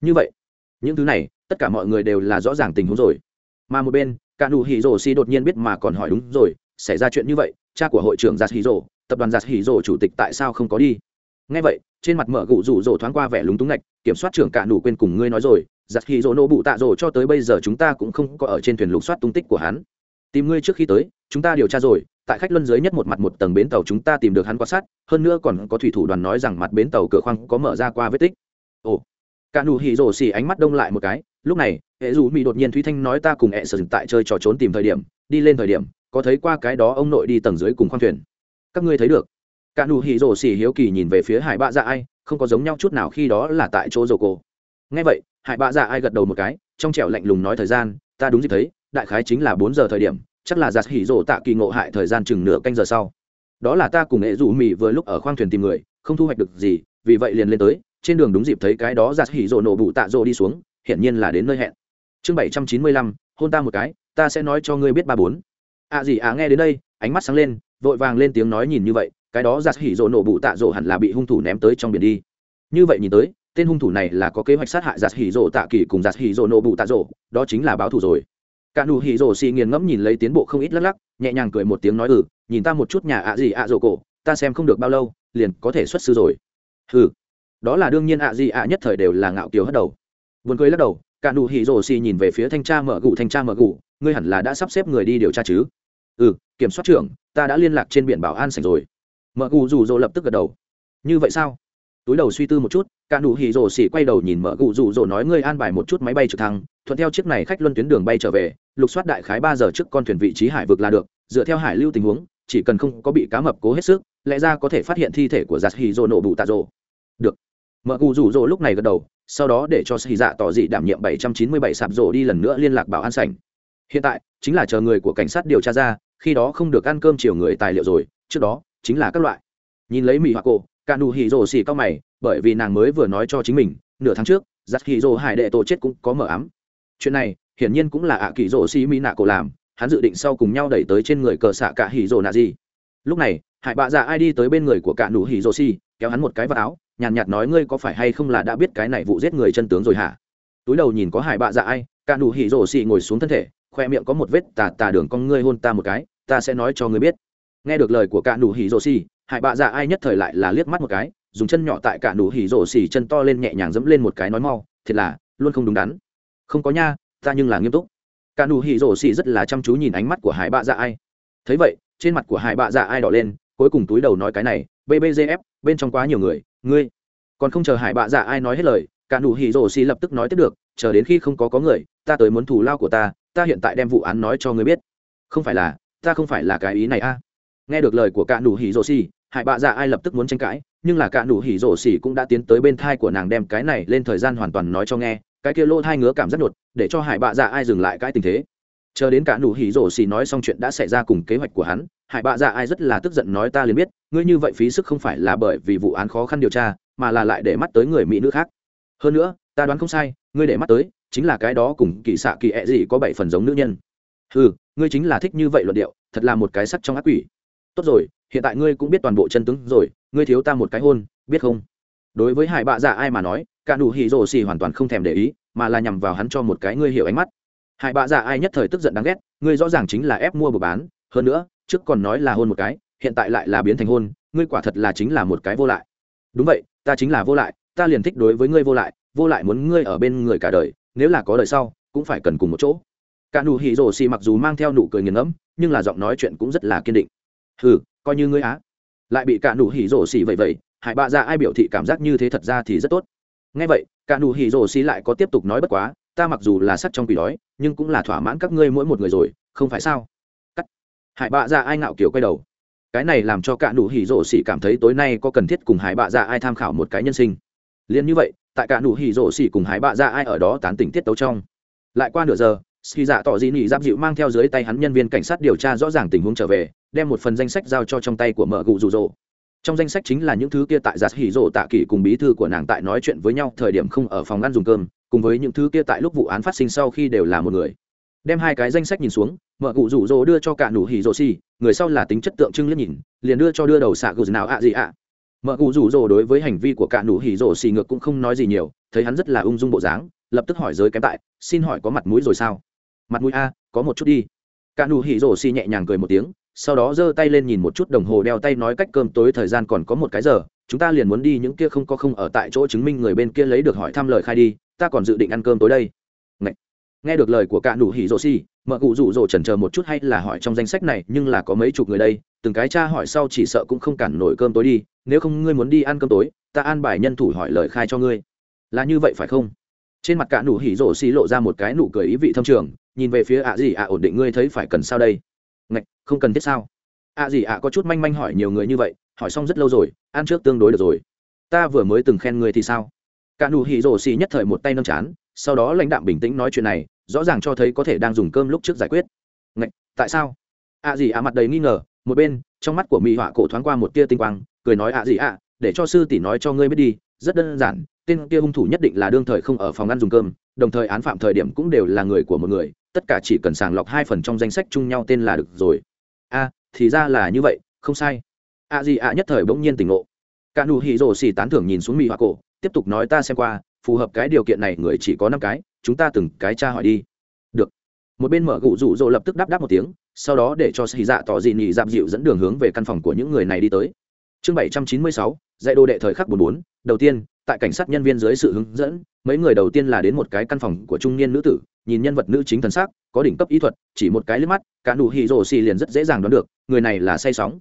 Như vậy, những thứ này, tất cả mọi người đều là rõ ràng tình huống rồi. Mà một bên cả nụ hỉ rồ si đột nhiên biết mà còn hỏi đúng rồi, xảy ra chuyện như vậy, cha của hội trưởng ra hỉ rồ tập đoàn giặt hỉ rổ chủ tịch tại sao không có đi? Ngay vậy, trên mặt mở gụ rủ rổ thoáng qua vẻ lúng túng ngạch, kiểm soát trưởng cả nủ quên cùng ngươi nói rồi, giặt hỉ rổ nô bụ tạ rổ cho tới bây giờ chúng ta cũng không có ở trên thuyền lục soát tung tích của hắn. Tìm ngươi trước khi tới, chúng ta điều tra rồi, tại khách luân dưới nhất một mặt một tầng bến tàu chúng ta tìm được hắn quan sát, hơn nữa còn có thủy thủ đoàn nói rằng mặt bến tàu cửa khoang có mở ra qua vết tích. Ồ, cả nụ hỉ rổ xì ánh mắt đông lại một cái, lúc này, hệ dù mỹ đột nhiên thúy thanh nói ta cùng hệ sở tại chơi trò trốn tìm thời điểm, đi lên thời điểm, có thấy qua cái đó ông nội đi tầng dưới cùng khoang thuyền các ngươi thấy được. Cả nụ hỉ rổ xỉ hiếu kỳ nhìn về phía hải bạ dạ ai, không có giống nhau chút nào khi đó là tại chỗ rổ cổ. Ngay vậy, hải bạ dạ ai gật đầu một cái, trong trẻo lạnh lùng nói thời gian, ta đúng gì thấy, đại khái chính là bốn giờ thời điểm, chắc là giặt hỉ rổ tạ kỳ ngộ hại thời gian chừng nửa canh giờ sau. Đó là ta cùng nghệ rủ mì vừa lúc ở khoang thuyền tìm người, không thu hoạch được gì, vì vậy liền lên tới, trên đường đúng dịp thấy cái đó giặt hỉ rổ nổ bụ tạ rổ đi xuống, hiển nhiên là đến nơi hẹn. Chương bảy trăm chín mươi lăm, hôn ta một cái, ta sẽ nói cho ngươi biết ba bốn. À gì à nghe đến đây, ánh mắt sáng lên vội vàng lên tiếng nói nhìn như vậy, cái đó giặt hỉ rộ nổ bụ tạ rộ hẳn là bị hung thủ ném tới trong biển đi. Như vậy nhìn tới, tên hung thủ này là có kế hoạch sát hại giặt hỉ rộ tạ kỳ cùng giặt hỉ rộ nổ bụ tạ rộ đó chính là báo thù rồi. Cả nụ hỉ rộ xì nghiền ngẫm nhìn lấy tiến bộ không ít lắc lắc, nhẹ nhàng cười một tiếng nói ừ nhìn ta một chút nhà ạ gì ạ à rộ cổ, ta xem không được bao lâu, liền có thể xuất sư rồi. Ừ đó là đương nhiên ạ gì ạ nhất thời đều là ngạo kiều hất đầu. Buồn cười lắc đầu, cả nụ hỉ rồ xì nhìn về phía thanh tra mở gù, thanh tra mở gù, ngươi hẳn là đã sắp xếp người đi điều tra chứ? Ừ kiểm soát trưởng ta đã liên lạc trên biển bảo an sảnh rồi. Mợ gù rủ rỗ lập tức gật đầu. Như vậy sao? Túi đầu suy tư một chút, cả nụ hì rồ xỉ quay đầu nhìn mở gụ rủ rỗ nói ngươi an bài một chút máy bay trực thăng, thuận theo chiếc này khách luân tuyến đường bay trở về, lục soát đại khái ba giờ trước con thuyền vị trí hải vực là được, dựa theo hải lưu tình huống, chỉ cần không có bị cá mập cố hết sức, lẽ ra có thể phát hiện thi thể của giặt hì rồ nổ bụ tạ rồ. Được. Mở gụ rủ rỗ lúc này gật đầu, sau đó để cho xì dạ tỏ dị đảm nhiệm bảy trăm chín mươi bảy sạp rổ đi lần nữa liên lạc bảo an sảnh. Hiện tại, chính là chờ người của cảnh sát điều tra ra khi đó không được ăn cơm chiều người tài liệu rồi trước đó chính là các loại. Nhìn lấy mỹ hoa cổ cả nụ hỉ rồ xì cao mày bởi vì nàng mới vừa nói cho chính mình nửa tháng trước giặt hỉ rồ hải đệ tổ chết cũng có mở ám. Chuyện này hiển nhiên cũng là ạ à kỳ rồ xì mỹ nạ cổ làm hắn dự định sau cùng nhau đẩy tới trên người cờ xạ cả hỉ rồ nạ gì lúc này hải bạ dạ ai đi tới bên người của cả nụ hỉ rồ xì kéo hắn một cái vào áo nhàn nhạt, nói ngươi có phải hay không là đã biết cái này vụ giết người chân tướng rồi hả? Túi đầu nhìn có hải bạ dạ ai cả nụ hỉ rồ xì ngồi xuống thân thể khoe miệng có một vết tà tà đường con ngươi hôn ta một cái, ta sẽ nói cho ngươi biết. Nghe được lời của cả nụ hỉ rồ xì hại bạ dạ ai nhất thời lại là liếc mắt một cái, dùng chân nhỏ tại cả nụ hỉ rồ xì chân to lên nhẹ nhàng dẫm lên một cái nói mau, thiệt là, luôn không đúng đắn. Không có nha, ta nhưng là nghiêm túc. Cả nụ hỉ rồ xì rất là chăm chú nhìn ánh mắt của hải bạ dạ ai. Thấy vậy, trên mặt của hải bạ dạ ai đỏ lên, cuối cùng túi đầu nói cái này bbgf bên trong quá nhiều người, ngươi. Còn không chờ hải bạ dạ ai nói hết lời, cả nụ hỉ rồ xì lập tức nói tiếp được, chờ đến khi không có có người, ta tới muốn thủ lao của ta ta hiện tại đem vụ án nói cho ngươi biết. Không phải là, ta không phải là cái ý này a. À. nghe được lời của cả đủ hỉ rổ xì hải bạ dạ ai lập tức muốn tranh cãi, nhưng là cả đủ hỉ rổ xì cũng đã tiến tới bên thai của nàng đem cái này lên thời gian hoàn toàn nói cho nghe, cái kia lỗ thai ngứa cảm rất nhột để cho hải bạ dạ ai dừng lại cái tình thế. Chờ đến cả đủ hỉ rổ xì nói xong chuyện đã xảy ra cùng kế hoạch của hắn, hải bạ dạ ai rất là tức giận nói ta liền biết, ngươi như vậy phí sức không phải là bởi vì vụ án khó khăn điều tra, mà là lại để mắt tới người mỹ nữ khác. Hơn nữa, ta đoán không sai, ngươi để mắt tới chính là cái đó cùng kỳ xạ kỳ ẹ gì có bảy phần giống nữ nhân. Ừ ngươi chính là thích như vậy luận điệu, thật là một cái sắc trong ác quỷ. Tốt rồi, hiện tại ngươi cũng biết toàn bộ chân tướng rồi, ngươi thiếu ta một cái hôn, biết không? Đối với hải bạ dạ ai mà nói, cả nụ hì rồ xì hoàn toàn không thèm để ý, mà là nhằm vào hắn cho một cái ngươi hiểu ánh mắt. Hải bạ dạ ai nhất thời tức giận đáng ghét, ngươi rõ ràng chính là ép mua bừa bán, hơn nữa, trước còn nói là hôn một cái, hiện tại lại là biến thành hôn, ngươi quả thật là chính là một cái vô lại. Đúng vậy, ta chính là vô lại, ta liền thích đối với ngươi vô lại vô lại muốn ngươi ở bên người cả đời nếu là có đời sau, cũng phải cần cùng một chỗ. Cả nụ hỉ rổ xì mặc dù mang theo nụ cười nghiền ngẫm, nhưng là giọng nói chuyện cũng rất là kiên định. Hừ, coi như ngươi á. Lại bị cả nụ hỉ rổ xì vậy vậy, hải bạ ra ai biểu thị cảm giác như thế thật ra thì rất tốt. Ngay vậy, cả nụ hỉ rổ xì lại có tiếp tục nói bất quá, ta mặc dù là sắt trong quỷ đói, nhưng cũng là thỏa mãn các ngươi mỗi một người rồi, không phải sao? Cắt. Hải bạ ra ai ngạo kiểu quay đầu. Cái này làm cho cả nụ hỉ rổ xì cảm thấy tối nay có cần thiết cùng hải bạ ra ai tham khảo một cái nhân sinh. Liền như vậy tại cả nụ hỉ rổ xỉ cùng hái bạ ra ai ở đó tán tỉnh tiết tấu trong. Lại qua nửa giờ, ski dạ tỏ dị nị giáp dịu mang theo dưới tay hắn nhân viên cảnh sát điều tra rõ ràng tình huống trở về, đem một phần danh sách giao cho trong tay của mợ cụ rụ rỗ. Trong danh sách chính là những thứ kia tại giặt hỉ rộ tạ kỷ cùng bí thư của nàng tại nói chuyện với nhau thời điểm không ở phòng ăn dùng cơm, cùng với những thứ kia tại lúc vụ án phát sinh sau khi đều là một người. Đem hai cái danh sách nhìn xuống mợ cụ rủ rỗ đưa cho cả nụ hỉ rộ xì người sau là tính chất tượng trưng liếc nhìn, liền đưa cho đưa đầu xạ gù nào ạ gì ạ mợ cụ rủ rồ đối với hành vi của cả nụ hỉ rồ xì ngược cũng không nói gì nhiều, thấy hắn rất là ung dung bộ dáng, lập tức hỏi giới kém tại, xin hỏi có mặt mũi rồi sao? Mặt mũi a, có một chút đi. Cả nụ hỉ rồ xì nhẹ nhàng cười một tiếng, sau đó giơ tay lên nhìn một chút đồng hồ đeo tay nói cách cơm tối thời gian còn có một cái giờ, chúng ta liền muốn đi những kia không có không ở tại chỗ chứng minh người bên kia lấy được hỏi thăm lời khai đi, ta còn dự định ăn cơm tối đây. Ngậy. nghe được lời của cả nụ hỉ rồ xì, mợ cụ rủ rồ chần chờ một chút hay là hỏi trong danh sách này, nhưng là có mấy chục người đây, từng cái cha hỏi sau chỉ sợ cũng không cản nổi cơm tối đi nếu không ngươi muốn đi ăn cơm tối, ta an bài nhân thủ hỏi lời khai cho ngươi. Là như vậy phải không? Trên mặt cả nụ hỉ rổ xì lộ ra một cái nụ cười ý vị thâm trường, nhìn về phía ạ gì ạ ổn định ngươi thấy phải cần sao đây? Ngạch, không cần thiết sao? ạ gì ạ có chút manh manh hỏi nhiều người như vậy, hỏi xong rất lâu rồi, ăn trước tương đối được rồi. Ta vừa mới từng khen ngươi thì sao? Cả nụ hỉ rổ xì nhất thời một tay nâng chán, sau đó lãnh đạm bình tĩnh nói chuyện này, rõ ràng cho thấy có thể đang dùng cơm lúc trước giải quyết. Ngạch, tại sao? ạ gì ạ mặt đầy nghi ngờ, một bên, trong mắt của mỹ họa cổ thoáng qua một tia tinh quang cười nói ạ gì ạ, để cho sư tỷ nói cho ngươi biết đi, rất đơn giản, tên kia hung thủ nhất định là đương thời không ở phòng ăn dùng cơm, đồng thời án phạm thời điểm cũng đều là người của một người, tất cả chỉ cần sàng lọc hai phần trong danh sách chung nhau tên là được rồi. A, thì ra là như vậy, không sai. Ạ gì ạ nhất thời bỗng nhiên tỉnh ngộ. Cả nụ hỉ rồ xì tán thưởng nhìn xuống mỹ hoa cổ, tiếp tục nói ta xem qua, phù hợp cái điều kiện này người chỉ có năm cái, chúng ta từng cái tra hỏi đi. Được. Một bên mở gụ rụ rỗ lập tức đáp đáp một tiếng, sau đó để cho xì dạ tỏ dị nị dạp dịu dẫn đường hướng về căn phòng của những người này đi tới chương bảy trăm chín mươi sáu, dạy đồ đệ thời khắc bốn bốn, đầu tiên, tại cảnh sát nhân viên dưới sự hướng dẫn, mấy người đầu tiên là đến một cái căn phòng của trung niên nữ tử, nhìn nhân vật nữ chính thần sắc, có đỉnh cấp ý thuật, chỉ một cái liếc mắt, cả nụ hì rồ xì liền rất dễ dàng đoán được, người này là say sóng.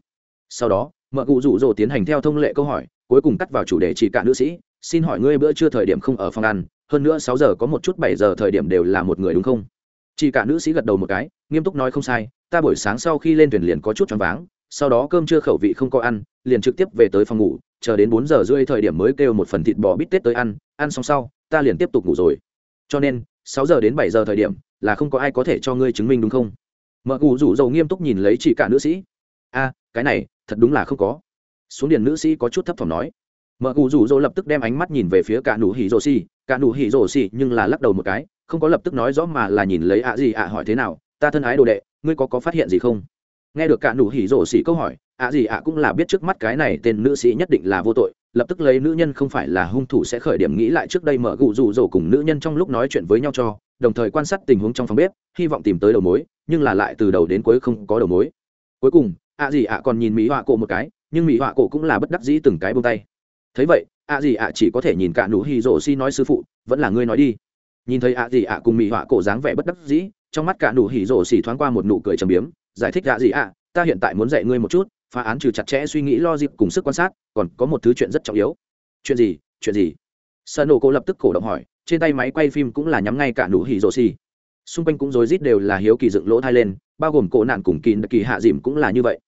Sau đó, mợ cụ rủ rồ tiến hành theo thông lệ câu hỏi, cuối cùng cắt vào chủ đề chỉ cả nữ sĩ, xin hỏi ngươi bữa trưa thời điểm không ở phòng ăn, hơn nữa sáu giờ có một chút bảy giờ thời điểm đều là một người đúng không? Chỉ cả nữ sĩ gật đầu một cái, nghiêm túc nói không sai, ta buổi sáng sau khi lên thuyền liền có chút choáng váng sau đó cơm trưa khẩu vị không có ăn, liền trực tiếp về tới phòng ngủ, chờ đến bốn giờ rưỡi thời điểm mới kêu một phần thịt bò bít tết tới ăn ăn xong sau, ta liền tiếp tục ngủ rồi. Cho nên, sáu giờ đến bảy giờ thời điểm là không có ai có thể cho ngươi chứng minh đúng không? Mợ ngủ rủ dầu nghiêm túc nhìn lấy chị cả nữ sĩ. A, cái này, thật đúng là không có. Xuống điện nữ sĩ có chút thấp thỏm nói. Mợ ngủ rủ dầu lập tức đem ánh mắt nhìn về phía cả nụ hỉ rồ xì. Cả nụ hỉ rồ xì nhưng là lắc đầu một cái, không có lập tức nói rõ mà là nhìn lấy ạ gì ạ hỏi thế nào. Ta thân ái đồ đệ, ngươi có có phát hiện gì không? nghe được cả nụ hỉ rổ xỉ câu hỏi, ạ gì ạ cũng là biết trước mắt cái này tên nữ sĩ nhất định là vô tội, lập tức lấy nữ nhân không phải là hung thủ sẽ khởi điểm nghĩ lại trước đây mở gụ rủ rổ cùng nữ nhân trong lúc nói chuyện với nhau cho, đồng thời quan sát tình huống trong phòng bếp, hy vọng tìm tới đầu mối, nhưng là lại từ đầu đến cuối không có đầu mối. Cuối cùng, ạ gì ạ còn nhìn mỹ họa cổ một cái, nhưng mỹ họa cổ cũng là bất đắc dĩ từng cái bông tay. Thấy vậy, ạ gì ạ chỉ có thể nhìn cả nụ hỉ rổ xỉ nói sư phụ, vẫn là ngươi nói đi. Nhìn thấy ạ gì ạ cùng mỹ họa cổ dáng vẻ bất đắc dĩ, trong mắt cả nụ hỉ rổ xỉ thoáng qua một nụ cười trầm biếm giải thích dạ gì? Ạ à, ta hiện tại muốn dạy ngươi một chút phá án trừ chặt chẽ suy nghĩ lo dịp cùng sức quan sát còn có một thứ chuyện rất trọng yếu. Chuyện gì? Chuyện gì? Sợ nổ cô lập tức cổ động hỏi trên tay máy quay phim cũng là nhắm ngay cả nụ hỉ rổ xì. Xung quanh cũng rối rít đều là hiếu kỳ dựng lỗ thai lên bao gồm cổ nạn cùng kín kỳ hạ dìm cũng là như vậy.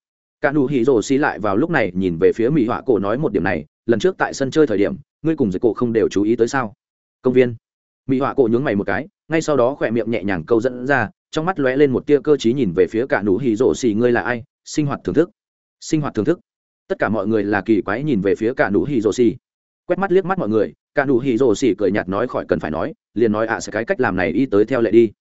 Cả nụ hỉ rổ xì lại vào lúc này nhìn về phía mỹ họa cổ nói một điểm này lần trước tại sân chơi thời điểm ngươi cùng dịch cổ không đều chú ý tới sao? Công viên. Mỹ họa cổ nhướng mày một cái ngay sau đó khỏe miệng nhẹ nhàng câu dẫn ra trong mắt lóe lên một tia cơ t nhìn về phía cả nụ hì rổ xì, ngươi là ai? Sinh hoạt thưởng thức. Sinh hoạt thưởng thức? Tất cả mọi người là kỳ quái nhìn về phía cả nụ hì rổ xì. Quét mắt liếc mắt mọi người, cả nụ hì rổ xì cười nhạt nói khỏi cần phải nói, liền nói ạ sẽ cái cách làm này y tới theo lệ đi.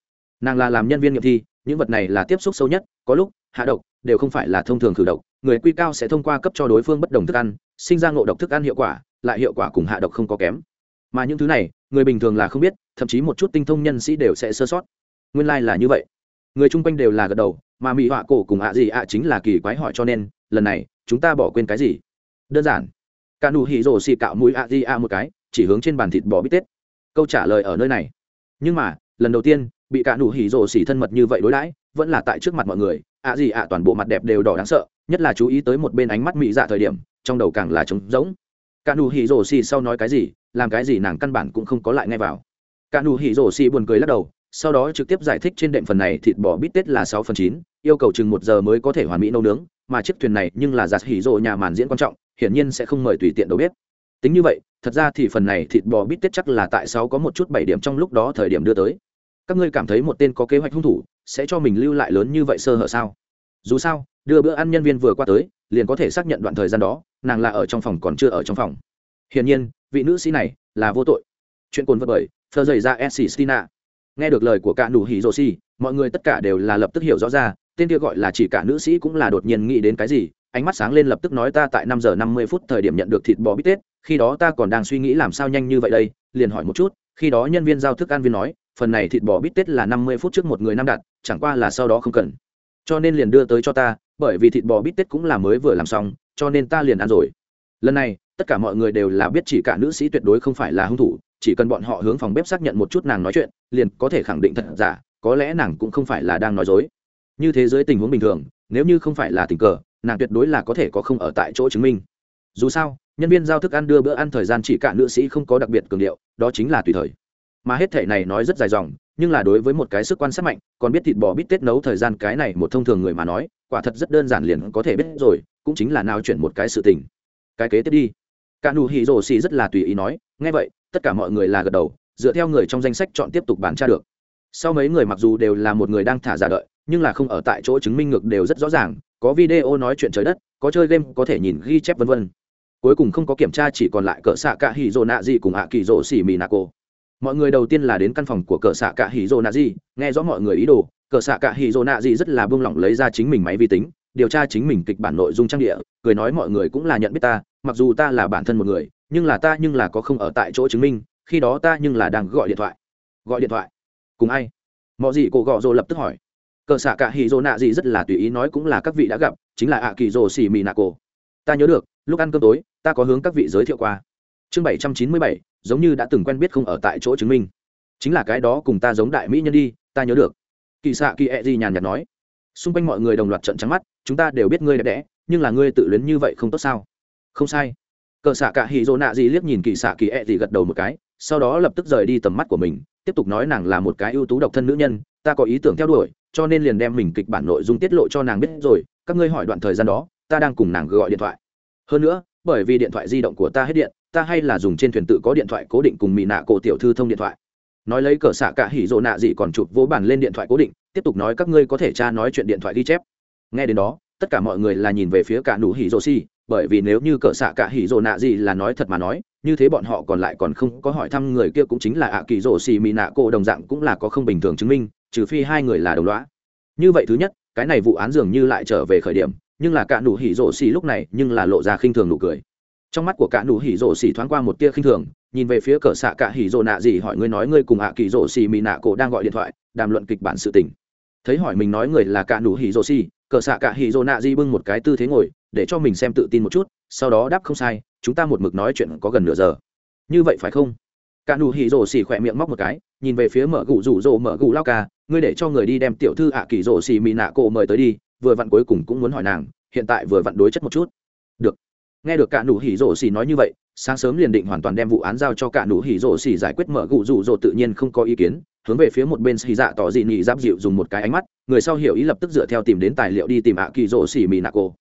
Nàng là làm nhân viên nghiệm thi, những vật này là tiếp xúc sâu nhất, có lúc, hạ độc, đều không phải là thông thường khử độc. Người quy cao sẽ thông qua cấp cho đối phương bất đồng thức ăn, sinh ra ngộ độc thức ăn hiệu quả, lại hiệu quả cùng hạ độc không có kém. Mà những thứ này, người bình thường là không biết, thậm chí một chút tinh thông nhân sĩ đều sẽ sơ sót nguyên lai là như vậy. Người chung quanh đều là gật đầu, mà mỹ họa cổ cùng ạ gì ạ chính là kỳ quái hỏi cho nên, lần này, chúng ta bỏ quên cái gì? Đơn giản. Cả nụ hỉ rổ xì cạo mũi ạ gì ạ một cái, chỉ hướng trên bàn thịt bò bít tết. Câu trả lời ở nơi này. Nhưng mà, lần đầu tiên, bị cả nụ hỉ rổ xì thân mật như vậy đối đãi, vẫn là tại trước mặt mọi người, ạ gì ạ toàn bộ mặt đẹp đều đỏ đáng sợ, nhất là chú ý tới một bên ánh mắt mỹ dạ thời điểm, trong đầu càng là trống rỗng. Cả nụ hỉ rổ xì sau nói cái gì, làm cái gì nàng căn bản cũng không có lại nghe vào. Cả nụ hỉ rổ xì buồn cười lắc đầu sau đó trực tiếp giải thích trên đệm phần này thịt bò bít tết là sáu phần chín, yêu cầu chừng một giờ mới có thể hoàn mỹ nấu nướng, mà chiếc thuyền này nhưng là giặt hỉ rộ nhà màn diễn quan trọng, hiển nhiên sẽ không mời tùy tiện đâu biết tính như vậy, thật ra thì phần này thịt bò bít tết chắc là tại sáu có một chút bảy điểm trong lúc đó thời điểm đưa tới. Các ngươi cảm thấy một tên có kế hoạch hung thủ sẽ cho mình lưu lại lớn như vậy sơ hở sao? Dù sao, đưa bữa ăn nhân viên vừa qua tới, liền có thể xác nhận đoạn thời gian đó, nàng là ở trong phòng còn chưa ở trong phòng. Hiển nhiên, vị nữ sĩ này là vô tội. Chuyện cồn vật bởi thơ dày ra s s tina nghe được lời của cả nụ hỉ rồ xi, mọi người tất cả đều là lập tức hiểu rõ ra tên kia gọi là chỉ cả nữ sĩ cũng là đột nhiên nghĩ đến cái gì ánh mắt sáng lên lập tức nói ta tại năm giờ năm mươi phút thời điểm nhận được thịt bò bít tết khi đó ta còn đang suy nghĩ làm sao nhanh như vậy đây liền hỏi một chút khi đó nhân viên giao thức ăn viên nói phần này thịt bò bít tết là năm mươi phút trước một người năm đặt chẳng qua là sau đó không cần. Cho nên liền đưa tới cho ta bởi vì thịt bò bít tết cũng là mới vừa làm xong cho nên ta liền ăn rồi. Lần này tất cả mọi người đều là biết chỉ cả nữ sĩ tuyệt đối không phải là hung thủ chỉ cần bọn họ hướng phòng bếp xác nhận một chút nàng nói chuyện, liền có thể khẳng định thật giả, có lẽ nàng cũng không phải là đang nói dối. Như thế giới tình huống bình thường, nếu như không phải là tình cờ, nàng tuyệt đối là có thể có không ở tại chỗ chứng minh. Dù sao, nhân viên giao thức ăn đưa bữa ăn thời gian chỉ cả nữ sĩ không có đặc biệt cường điệu, đó chính là tùy thời. Mà hết thể này nói rất dài dòng, nhưng là đối với một cái sức quan sát mạnh, còn biết thịt bò bít tết nấu thời gian cái này một thông thường người mà nói, quả thật rất đơn giản liền có thể biết rồi, cũng chính là nào chuyển một cái sự tình. Cái kế tiếp đi cả nụ hỉ rổ xì rất là tùy ý nói, nghe vậy, tất cả mọi người là gật đầu, dựa theo người trong danh sách chọn tiếp tục bàn tra được. Sau mấy người mặc dù đều là một người đang thả giả đợi, nhưng là không ở tại chỗ chứng minh ngược đều rất rõ ràng, có video nói chuyện trời đất, có chơi game có thể nhìn ghi chép vân vân. Cuối cùng không có kiểm tra chỉ còn lại cỡ xạ cả hỉ rồ nạ gì cùng ạ kỳ rồ xỉ mì nạ cô. Mọi người đầu tiên là đến căn phòng của cỡ xạ cả hỉ rồ nạ gì, nghe rõ mọi người ý đồ, cỡ xạ cả hỉ rồ nạ gì rất là buông lỏng lấy ra chính mình máy vi tính, điều tra chính mình kịch bản nội dung trang địa, cười nói mọi người cũng là nhận biết ta mặc dù ta là bản thân một người, nhưng là ta nhưng là có không ở tại chỗ chứng minh, khi đó ta nhưng là đang gọi điện thoại. Gọi điện thoại? Cùng ai? Mọi gì cổ gọ rồi lập tức hỏi. Cờ xạ cả hì rồ nạ gì rất là tùy ý nói cũng là các vị đã gặp, chính là ạ kỳ rồ xì mì nạ cổ. Ta nhớ được, lúc ăn cơm tối, ta có hướng các vị giới thiệu qua. Chương bảy trăm chín mươi bảy, giống như đã từng quen biết không ở tại chỗ chứng minh. Chính là cái đó cùng ta giống đại mỹ nhân đi, ta nhớ được. Kỳ xạ kỳ ẹ、e、gì nhàn nhạt nói. Xung quanh mọi người đồng loạt trận trắng mắt, chúng ta đều biết ngươi đẹp đẽ, nhưng là ngươi tự luyến như vậy không tốt sao? không sai. Cờ xạ cả hỉ dỗ nạ gì liếc nhìn kỳ xạ kỳ ẹ、e、gì gật đầu một cái, sau đó lập tức rời đi tầm mắt của mình, tiếp tục nói nàng là một cái ưu tú độc thân nữ nhân, ta có ý tưởng theo đuổi, cho nên liền đem mình kịch bản nội dung tiết lộ cho nàng biết rồi, các ngươi hỏi đoạn thời gian đó, ta đang cùng nàng gọi điện thoại. Hơn nữa, bởi vì điện thoại di động của ta hết điện, ta hay là dùng trên thuyền tự có điện thoại cố định cùng mỹ nạ cổ tiểu thư thông điện thoại. Nói lấy cờ xạ cả hỉ rộ nạ gì còn chụp vỗ bản lên điện thoại cố định, tiếp tục nói các ngươi có thể tra nói chuyện điện thoại ghi đi chép. Nghe đến đó, tất cả mọi người là nhìn về phía cả nụ hỉ rộ xi bởi vì nếu như cỡ xạ cả hỉ rồ nạ gì là nói thật mà nói, như thế bọn họ còn lại còn không có hỏi thăm người kia cũng chính là ạ kỳ rồ xì mị nạ cô đồng dạng cũng là có không bình thường chứng minh, trừ phi hai người là đồng lõa. Như vậy thứ nhất, cái này vụ án dường như lại trở về khởi điểm, nhưng là cả nụ hỉ rồ xì lúc này nhưng là lộ ra khinh thường nụ cười. Trong mắt của cả nụ hỉ rồ xì thoáng qua một tia khinh thường, nhìn về phía cỡ xạ cả hỉ rồ nạ gì hỏi ngươi nói ngươi cùng ạ kỳ rồ xì mị nạ cô đang gọi điện thoại, đàm luận kịch bản sự tình. Thấy hỏi mình nói người là cả nụ hỉ rồ xì cờ xạ cả hỉ dô nạ di bưng một cái tư thế ngồi, để cho mình xem tự tin một chút, sau đó đáp không sai, chúng ta một mực nói chuyện có gần nửa giờ. Như vậy phải không? Cả nụ hỉ rổ xì khỏe miệng móc một cái, nhìn về phía mở gù rủ rỗ mở gù lao ca, ngươi để cho người đi đem tiểu thư ạ à kỳ rổ xỉ mỹ nạ cổ mời tới đi, vừa vặn cuối cùng cũng muốn hỏi nàng, hiện tại vừa vặn đối chất một chút. Được. Nghe được cả nụ hỉ rổ xì nói như vậy, sáng sớm liền định hoàn toàn đem vụ án giao cho cả nụ hỉ rổ xì giải quyết mở gù rủ rỗ tự nhiên không có ý kiến hướng về phía một bên xì dạ tỏ dị nị giáp dịu dùng một cái ánh mắt, người sau hiểu ý lập tức dựa theo tìm đến tài liệu đi tìm ạ kỳ rỗ xỉ mì nạ cô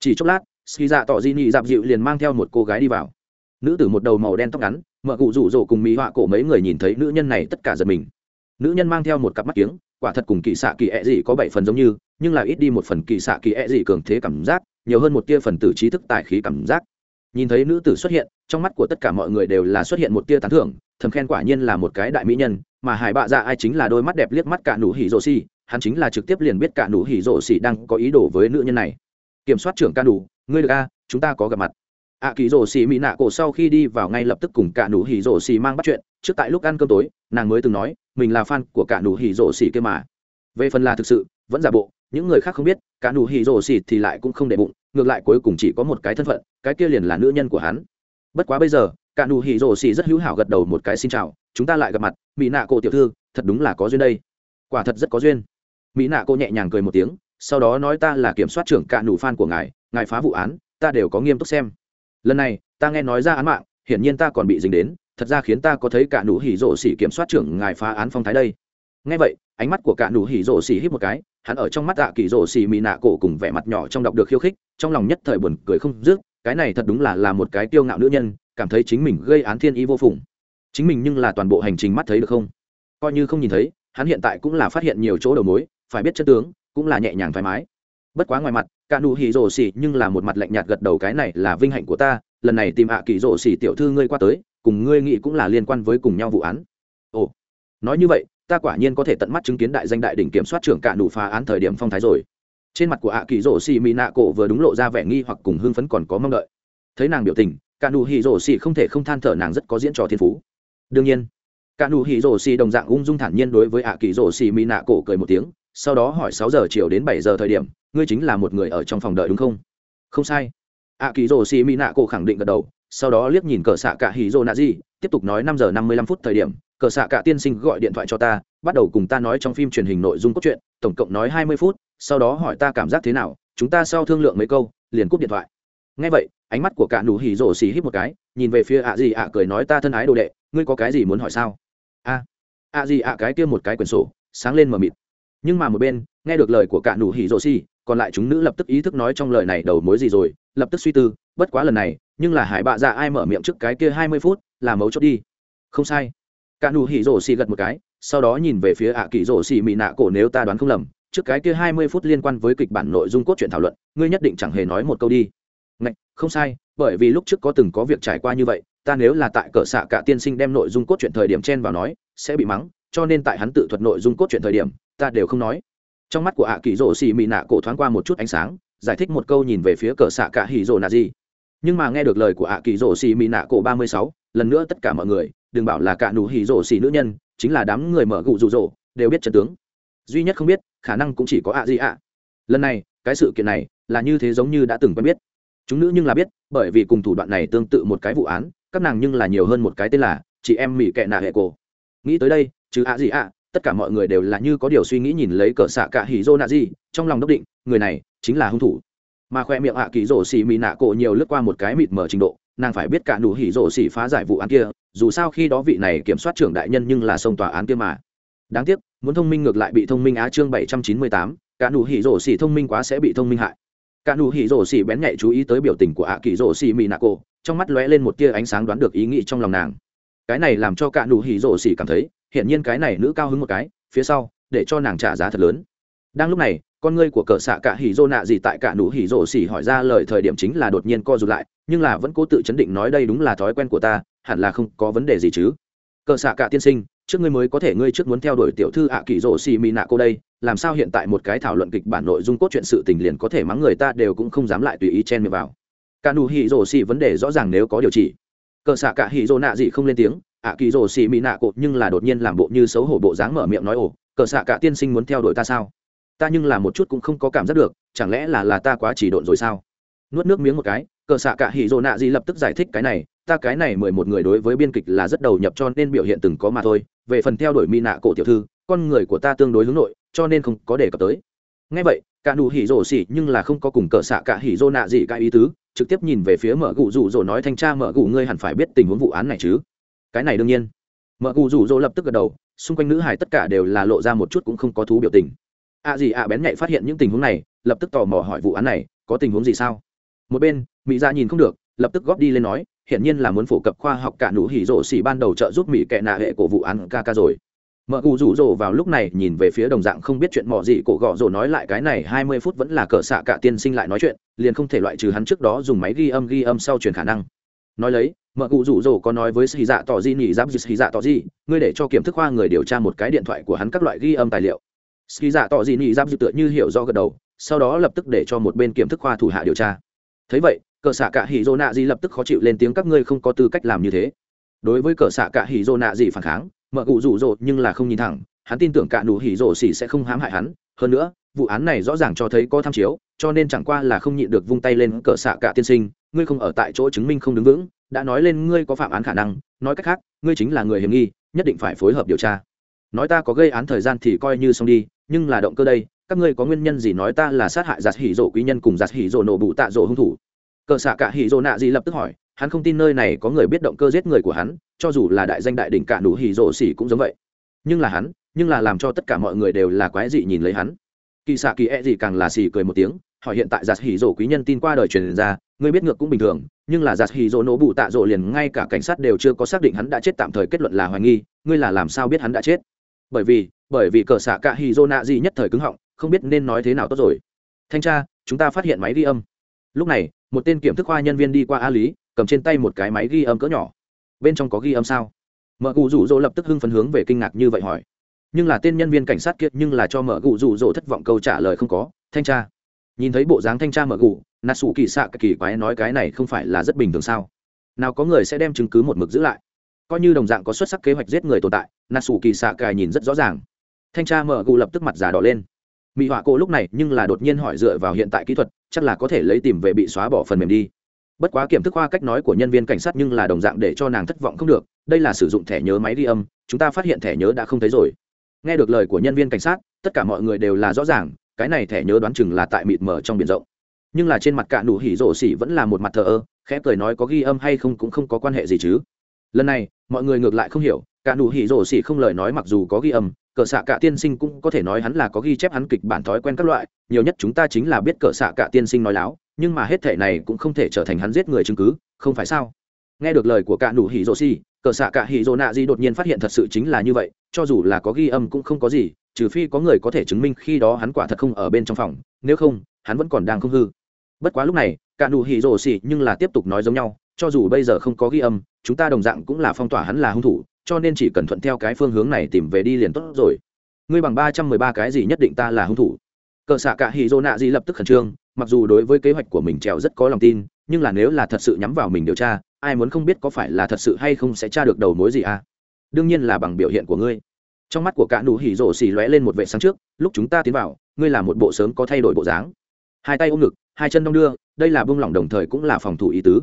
chỉ chốc lát, xì dạ tỏ dị nị giáp dịu liền mang theo một cô gái đi vào. Nữ tử một đầu màu đen tóc ngắn, mợ cụ rủ rỗ cùng mỹ họa cổ mấy người nhìn thấy nữ nhân này tất cả giật mình. Nữ nhân mang theo một cặp mắt kiếng, quả thật cùng kỳ xạ kỳ ẹ、e、dị có bảy phần giống như, nhưng là ít đi một phần kỳ xạ kỳ ẹ、e、dị cường thế cảm giác, nhiều hơn một tia phần tử trí thức tài khí cảm giác. Nhìn thấy nữ tử xuất hiện, trong mắt của tất cả mọi người đều là xuất hiện một tia tán thưởng thầm khen quả nhiên là một cái đại mỹ nhân, mà hải bạ dạ ai chính là đôi mắt đẹp liếc mắt cả nụ hỉ rổ xì, hắn chính là trực tiếp liền biết cả nụ hỉ rổ xì đang có ý đồ với nữ nhân này. Kiểm soát trưởng ca nụ, ngươi được a, chúng ta có gặp mặt. Ạ kỳ rổ xì mỹ nạ cổ sau khi đi vào ngay lập tức cùng cả nụ hỉ rổ xì mang bắt chuyện, trước tại lúc ăn cơm tối, nàng mới từng nói, mình là fan của cả nụ hỉ rổ xì kia mà. Về phần là thực sự, vẫn giả bộ, những người khác không biết, cả nụ hỉ rổ xì thì lại cũng không để bụng, ngược lại cuối cùng chỉ có một cái thân phận, cái kia liền là nữ nhân của hắn. Bất quá bây giờ cả nụ hỉ rổ xì rất hữu hảo gật đầu một cái xin chào, chúng ta lại gặp mặt, mỹ nạ cô tiểu thư, thật đúng là có duyên đây. Quả thật rất có duyên. Mỹ nạ cô nhẹ nhàng cười một tiếng, sau đó nói ta là kiểm soát trưởng cả nụ fan của ngài ngài phá vụ án, ta đều có nghiêm túc xem. Lần này, ta nghe nói ra án mạng, hiển nhiên ta còn bị dính đến, thật ra khiến ta có thấy cả nụ hỉ rổ xì kiểm soát trưởng ngài phá án phong thái đây. Nghe vậy, ánh mắt của cả nụ hỉ rổ xì hít một cái, hắn ở trong mắt ạ kỳ rổ xì mỹ nạ cổ cùng vẻ mặt nhỏ trong đọc được khiêu khích, trong lòng nhất thời buồn cười không dứt, cái này thật đúng là là một cái tiêu ngạo nữ nhân cảm thấy chính mình gây án thiên ý vô phùng. Chính mình nhưng là toàn bộ hành trình mắt thấy được không? Coi như không nhìn thấy, hắn hiện tại cũng là phát hiện nhiều chỗ đầu mối, phải biết chất tướng, cũng là nhẹ nhàng thoải mái. Bất quá ngoài mặt, cả nụ hỉ rổ xỉ nhưng là một mặt lạnh nhạt gật đầu cái này là vinh hạnh của ta, lần này tìm hạ à kỳ rổ xỉ tiểu thư ngươi qua tới, cùng ngươi nghĩ cũng là liên quan với cùng nhau vụ án. Ồ, nói như vậy, ta quả nhiên có thể tận mắt chứng kiến đại danh đại đỉnh kiểm soát trưởng cả nụ phá án thời điểm phong thái rồi. Trên mặt của hạ à kỳ rổ xỉ mỹ nạ cổ vừa đúng lộ ra vẻ nghi hoặc cùng hưng phấn còn có mong đợi. Thấy nàng biểu tình cả nụ hỉ rổ xì không thể không than thở nàng rất có diễn trò thiên phú. Đương nhiên, cả nụ hỉ rổ xì đồng dạng ung dung thản nhiên đối với ạ kỳ rổ xì mỹ nạ cổ cười một tiếng, sau đó hỏi sáu giờ chiều đến bảy giờ thời điểm, ngươi chính là một người ở trong phòng đợi đúng không? Không sai. Ạ kỳ rổ xì mỹ nạ cổ khẳng định gật đầu, sau đó liếc nhìn cờ xạ cả hỉ rổ nạ gì, tiếp tục nói năm giờ năm mươi lăm phút thời điểm, cờ xạ cả tiên sinh gọi điện thoại cho ta, bắt đầu cùng ta nói trong phim truyền hình nội dung cốt truyện, tổng cộng nói hai mươi phút, sau đó hỏi ta cảm giác thế nào, chúng ta sau thương lượng mấy câu, liền cúp điện thoại. Ngay vậy ánh mắt của cả nụ hỉ rổ xì hít một cái, nhìn về phía ạ gì ạ cười nói ta thân ái đồ đệ, ngươi có cái gì muốn hỏi sao? A, ạ gì ạ cái kia một cái quyển sổ, sáng lên mờ mịt. Nhưng mà một bên, nghe được lời của cả nụ hỉ rổ xì, còn lại chúng nữ lập tức ý thức nói trong lời này đầu mối gì rồi, lập tức suy tư, bất quá lần này, nhưng là hải bạ dạ ai mở miệng trước cái kia hai mươi phút, là mấu chốt đi. Không sai. Cả nụ hỉ rổ xì gật một cái, sau đó nhìn về phía ạ kỳ rổ xì mị nạ cổ nếu ta đoán không lầm, trước cái kia hai mươi phút liên quan với kịch bản nội dung cốt truyện thảo luận, ngươi nhất định chẳng hề nói một câu đi không sai, bởi vì lúc trước có từng có việc trải qua như vậy, ta nếu là tại cỡ xạ cả tiên sinh đem nội dung cốt truyện thời điểm trên vào nói, sẽ bị mắng, cho nên tại hắn tự thuật nội dung cốt truyện thời điểm, ta đều không nói. Trong mắt của ạ kỳ rỗ xì mị nạ cổ thoáng qua một chút ánh sáng, giải thích một câu nhìn về phía cờ xạ cả hỉ rỗ nà gì nhưng mà nghe được lời của ạ kỳ rỗ xì mị nạ cổ ba mươi sáu, lần nữa tất cả mọi người, đừng bảo là cả nụ hỉ rỗ xì nữ nhân, chính là đám người mở gụ rụ rỗ, đều biết trận tướng. Duy nhất không biết, khả năng cũng chỉ có ạ gì ạ. Lần này, cái sự kiện này là như thế giống như đã từng quen biết chúng nữ nhưng là biết bởi vì cùng thủ đoạn này tương tự một cái vụ án các nàng nhưng là nhiều hơn một cái tên là chị em mỹ kệ nạ hệ cổ. Nghĩ tới đây chứ ạ à gì ạ à, tất cả mọi người đều là như có điều suy nghĩ nhìn lấy cờ xạ cả hỉ rô nạ gì trong lòng đốc định người này chính là hung thủ. Mà khoe miệng ạ kỳ rổ xì mỹ nạ cổ nhiều lướt qua một cái mịt mở trình độ nàng phải biết cả nụ hỉ rổ xì phá giải vụ án kia dù sao khi đó vị này kiểm soát trưởng đại nhân nhưng là xông tòa án kia mà. Đáng tiếc muốn thông minh ngược lại bị thông minh á chương bảy trăm chín mươi tám cả nụ hỉ rổ xì thông minh quá sẽ bị thông minh hại cả nụ hỉ rổ xỉ bén nhạy chú ý tới biểu tình của ạ kỳ rổ xỉ mỹ nạ cổ, trong mắt lóe lên một tia ánh sáng đoán được ý nghĩ trong lòng nàng. Cái này làm cho cả nụ hỉ rổ xỉ cảm thấy hiện nhiên cái này nữ cao hứng một cái, phía sau, để cho nàng trả giá thật lớn. Đang lúc này, con ngươi của cờ xạ cả hỉ rô nạ gì tại cả nụ hỉ rổ xỉ hỏi ra lời thời điểm chính là đột nhiên co rụt lại, nhưng là vẫn cố tự chấn định nói đây đúng là thói quen của ta, hẳn là không có vấn đề gì chứ. Cờ xạ cả tiên sinh trước ngươi mới có thể ngươi trước muốn theo đuổi tiểu thư ạ kỳ rổ xì mỹ nạ cô đây, làm sao hiện tại một cái thảo luận kịch bản nội dung cốt chuyện sự tình liền có thể mắng người ta đều cũng không dám lại tùy ý chen miệng vào. Cả nụ hỉ rổ xì vấn đề rõ ràng nếu có điều trị. cờ xạ cả hỉ rổ nạ gì không lên tiếng, ạ kỳ rổ xì mỹ nạ cột nhưng là đột nhiên làm bộ như xấu hổ bộ dáng mở miệng nói ồ, cờ xạ cả tiên sinh muốn theo đuổi ta sao? Ta nhưng là một chút cũng không có cảm giác được, chẳng lẽ là là ta quá chỉ độn rồi sao? Nuốt nước miếng một cái, cờ xạ cả hỉ rồ nạ gì lập tức giải thích cái này ta cái này mười một người đối với biên kịch là rất đầu nhập cho nên biểu hiện từng có mà thôi, về phần theo đuổi mỹ nạ cổ tiểu thư, con người của ta tương đối hướng nội, cho nên không có đề cập tới. Ngay vậy, cả nụ hỉ rổ xỉ nhưng là không có cùng cờ xạ cả hỉ rô nạ gì cả ý tứ, trực tiếp nhìn về phía mở gù rủ rồ nói thanh tra mở gù ngươi hẳn phải biết tình huống vụ án này chứ. Cái này đương nhiên. Mở gù rủ rồ lập tức gật đầu, xung quanh nữ hải tất cả đều là lộ ra một chút cũng không có thú biểu tình. Ạ gì ạ bén nhạy phát hiện những tình huống này, lập tức tò mò hỏi vụ án này, có tình huống gì sao? Một bên, mỹ ra nhìn không được, lập tức góp đi lên nói Hiện nhiên là muốn phổ cập khoa học cả nụ hỉ rổ xỉ ban đầu trợ giúp mỹ kệ nạ hệ của vụ án ca ca rồi. Mợ cụ rủ rồ vào lúc này nhìn về phía đồng dạng không biết chuyện mò gì cổ gọ rồ nói lại cái này hai mươi phút vẫn là cờ xạ cả tiên sinh lại nói chuyện, liền không thể loại trừ hắn trước đó dùng máy ghi âm ghi âm sau truyền khả năng. Nói lấy, mợ cụ rủ rồ có nói với sĩ dạ tỏ di nhị giáp sĩ dạ tỏ di, ngươi để cho kiểm thức khoa người điều tra một cái điện thoại của hắn các loại ghi âm tài liệu. Sĩ dạ tỏ di nhị giáp tựa như hiểu do gật đầu, sau đó lập tức để cho một bên kiểm thức khoa thủ hạ điều tra. Thấy vậy cờ xạ cả hỉ dô nạ gì lập tức khó chịu lên tiếng, các ngươi không có tư cách làm như thế. Đối với cờ xạ cả hỉ dô nạ gì phản kháng mợ cụ rủ rộ nhưng là không nhìn thẳng, hắn tin tưởng cả nụ hỉ rỗ xỉ sẽ không hãm hại hắn. Hơn nữa, vụ án này rõ ràng cho thấy có tham chiếu, cho nên chẳng qua là không nhịn được vung tay lên, cờ xạ cả tiên sinh, ngươi không ở tại chỗ chứng minh không đứng vững, đã nói lên ngươi có phạm án khả năng, nói cách khác, ngươi chính là người hiểm nghi, nhất định phải phối hợp điều tra. Nói ta có gây án thời gian thì coi như xong đi, nhưng là động cơ đây, các ngươi có nguyên nhân gì nói ta là sát hại giặt hỉ rổ quý nhân cùng giặt hỉ rổ nổ bụ tạ rổ hung thủ? cờ xạ cả hỉ dỗ nạ gì lập tức hỏi, hắn không tin nơi này có người biết động cơ giết người của hắn, cho dù là đại danh đại đỉnh cả nụ hỉ rổ xỉ cũng giống vậy. Nhưng là hắn, nhưng là làm cho tất cả mọi người đều là quái dị nhìn lấy hắn. Kỳ xạ kỳ e gì càng là xì cười một tiếng, hỏi hiện tại giặt hỉ rổ quý nhân tin qua đời truyền ra, người biết ngược cũng bình thường, nhưng là giặt hỉ rổ nổ bụ tạ rổ liền ngay cả cảnh sát đều chưa có xác định hắn đã chết tạm thời kết luận là hoài nghi, ngươi là làm sao biết hắn đã chết? Bởi vì bởi vì cờ xạ cả hỉ rổ nạ gì nhất thời cứng họng, không biết nên nói thế nào tốt rồi. Thanh tra, chúng ta phát hiện máy ghi âm lúc này, một tên kiểm thức khoa nhân viên đi qua a lý, cầm trên tay một cái máy ghi âm cỡ nhỏ. Bên trong có ghi âm sao? Mở cụ rủ rỗ lập tức hưng phấn hướng về kinh ngạc như vậy hỏi. Nhưng là tên nhân viên cảnh sát kiệt nhưng là cho mở cụ rủ rỗ thất vọng câu trả lời không có. Thanh tra. Nhìn thấy bộ dáng thanh tra mở cụ nà sủ kỳ xạ kỳ quái nói cái này không phải là rất bình thường sao? Nào có người sẽ đem chứng cứ một mực giữ lại? Coi như đồng dạng có xuất sắc kế hoạch giết người tồn tại nà sủ kỳ xạ cài nhìn rất rõ ràng. Thanh tra mở cụ lập tức mặt già đỏ lên. Mỹ họa cô lúc này nhưng là đột nhiên hỏi dựa vào hiện tại kỹ thuật chắc là có thể lấy tìm về bị xóa bỏ phần mềm đi. Bất quá kiểm thức khoa cách nói của nhân viên cảnh sát nhưng là đồng dạng để cho nàng thất vọng không được, đây là sử dụng thẻ nhớ máy ghi âm, chúng ta phát hiện thẻ nhớ đã không thấy rồi. Nghe được lời của nhân viên cảnh sát, tất cả mọi người đều là rõ ràng, cái này thẻ nhớ đoán chừng là tại mịt mờ trong biển rộng. Nhưng là trên mặt cạn đủ hỉ rổ xỉ vẫn là một mặt thờ ơ, khẽ cười nói có ghi âm hay không cũng không có quan hệ gì chứ. Lần này, mọi người ngược lại không hiểu, cả đủ hỉ rổ xỉ không lời nói mặc dù có ghi âm cờ xạ cả tiên sinh cũng có thể nói hắn là có ghi chép hắn kịch bản thói quen các loại, nhiều nhất chúng ta chính là biết cờ xạ cả tiên sinh nói láo, nhưng mà hết thể này cũng không thể trở thành hắn giết người chứng cứ, không phải sao? Nghe được lời của cả nụ hỉ rô si cờ xạ cả hỉ rô nạ di đột nhiên phát hiện thật sự chính là như vậy, cho dù là có ghi âm cũng không có gì, trừ phi có người có thể chứng minh khi đó hắn quả thật không ở bên trong phòng, nếu không, hắn vẫn còn đang không hư. Bất quá lúc này, cả nụ hỉ rô si nhưng là tiếp tục nói giống nhau, cho dù bây giờ không có ghi âm, chúng ta đồng dạng cũng là phong tỏa hắn là hung thủ cho nên chỉ cần thuận theo cái phương hướng này tìm về đi liền tốt rồi. Ngươi bằng ba trăm mười ba cái gì nhất định ta là hung thủ. Cờ xạ cả hì dô nạ di lập tức khẩn trương, mặc dù đối với kế hoạch của mình trèo rất có lòng tin, nhưng là nếu là thật sự nhắm vào mình điều tra, ai muốn không biết có phải là thật sự hay không sẽ tra được đầu mối gì à? Đương nhiên là bằng biểu hiện của ngươi. Trong mắt của cả nụ hỉ rổ xì lóe lên một vệ sáng trước, lúc chúng ta tiến vào, ngươi là một bộ sớm có thay đổi bộ dáng. Hai tay ôm ngực, hai chân đong đưa, đây là buông lỏng đồng thời cũng là phòng thủ ý tứ.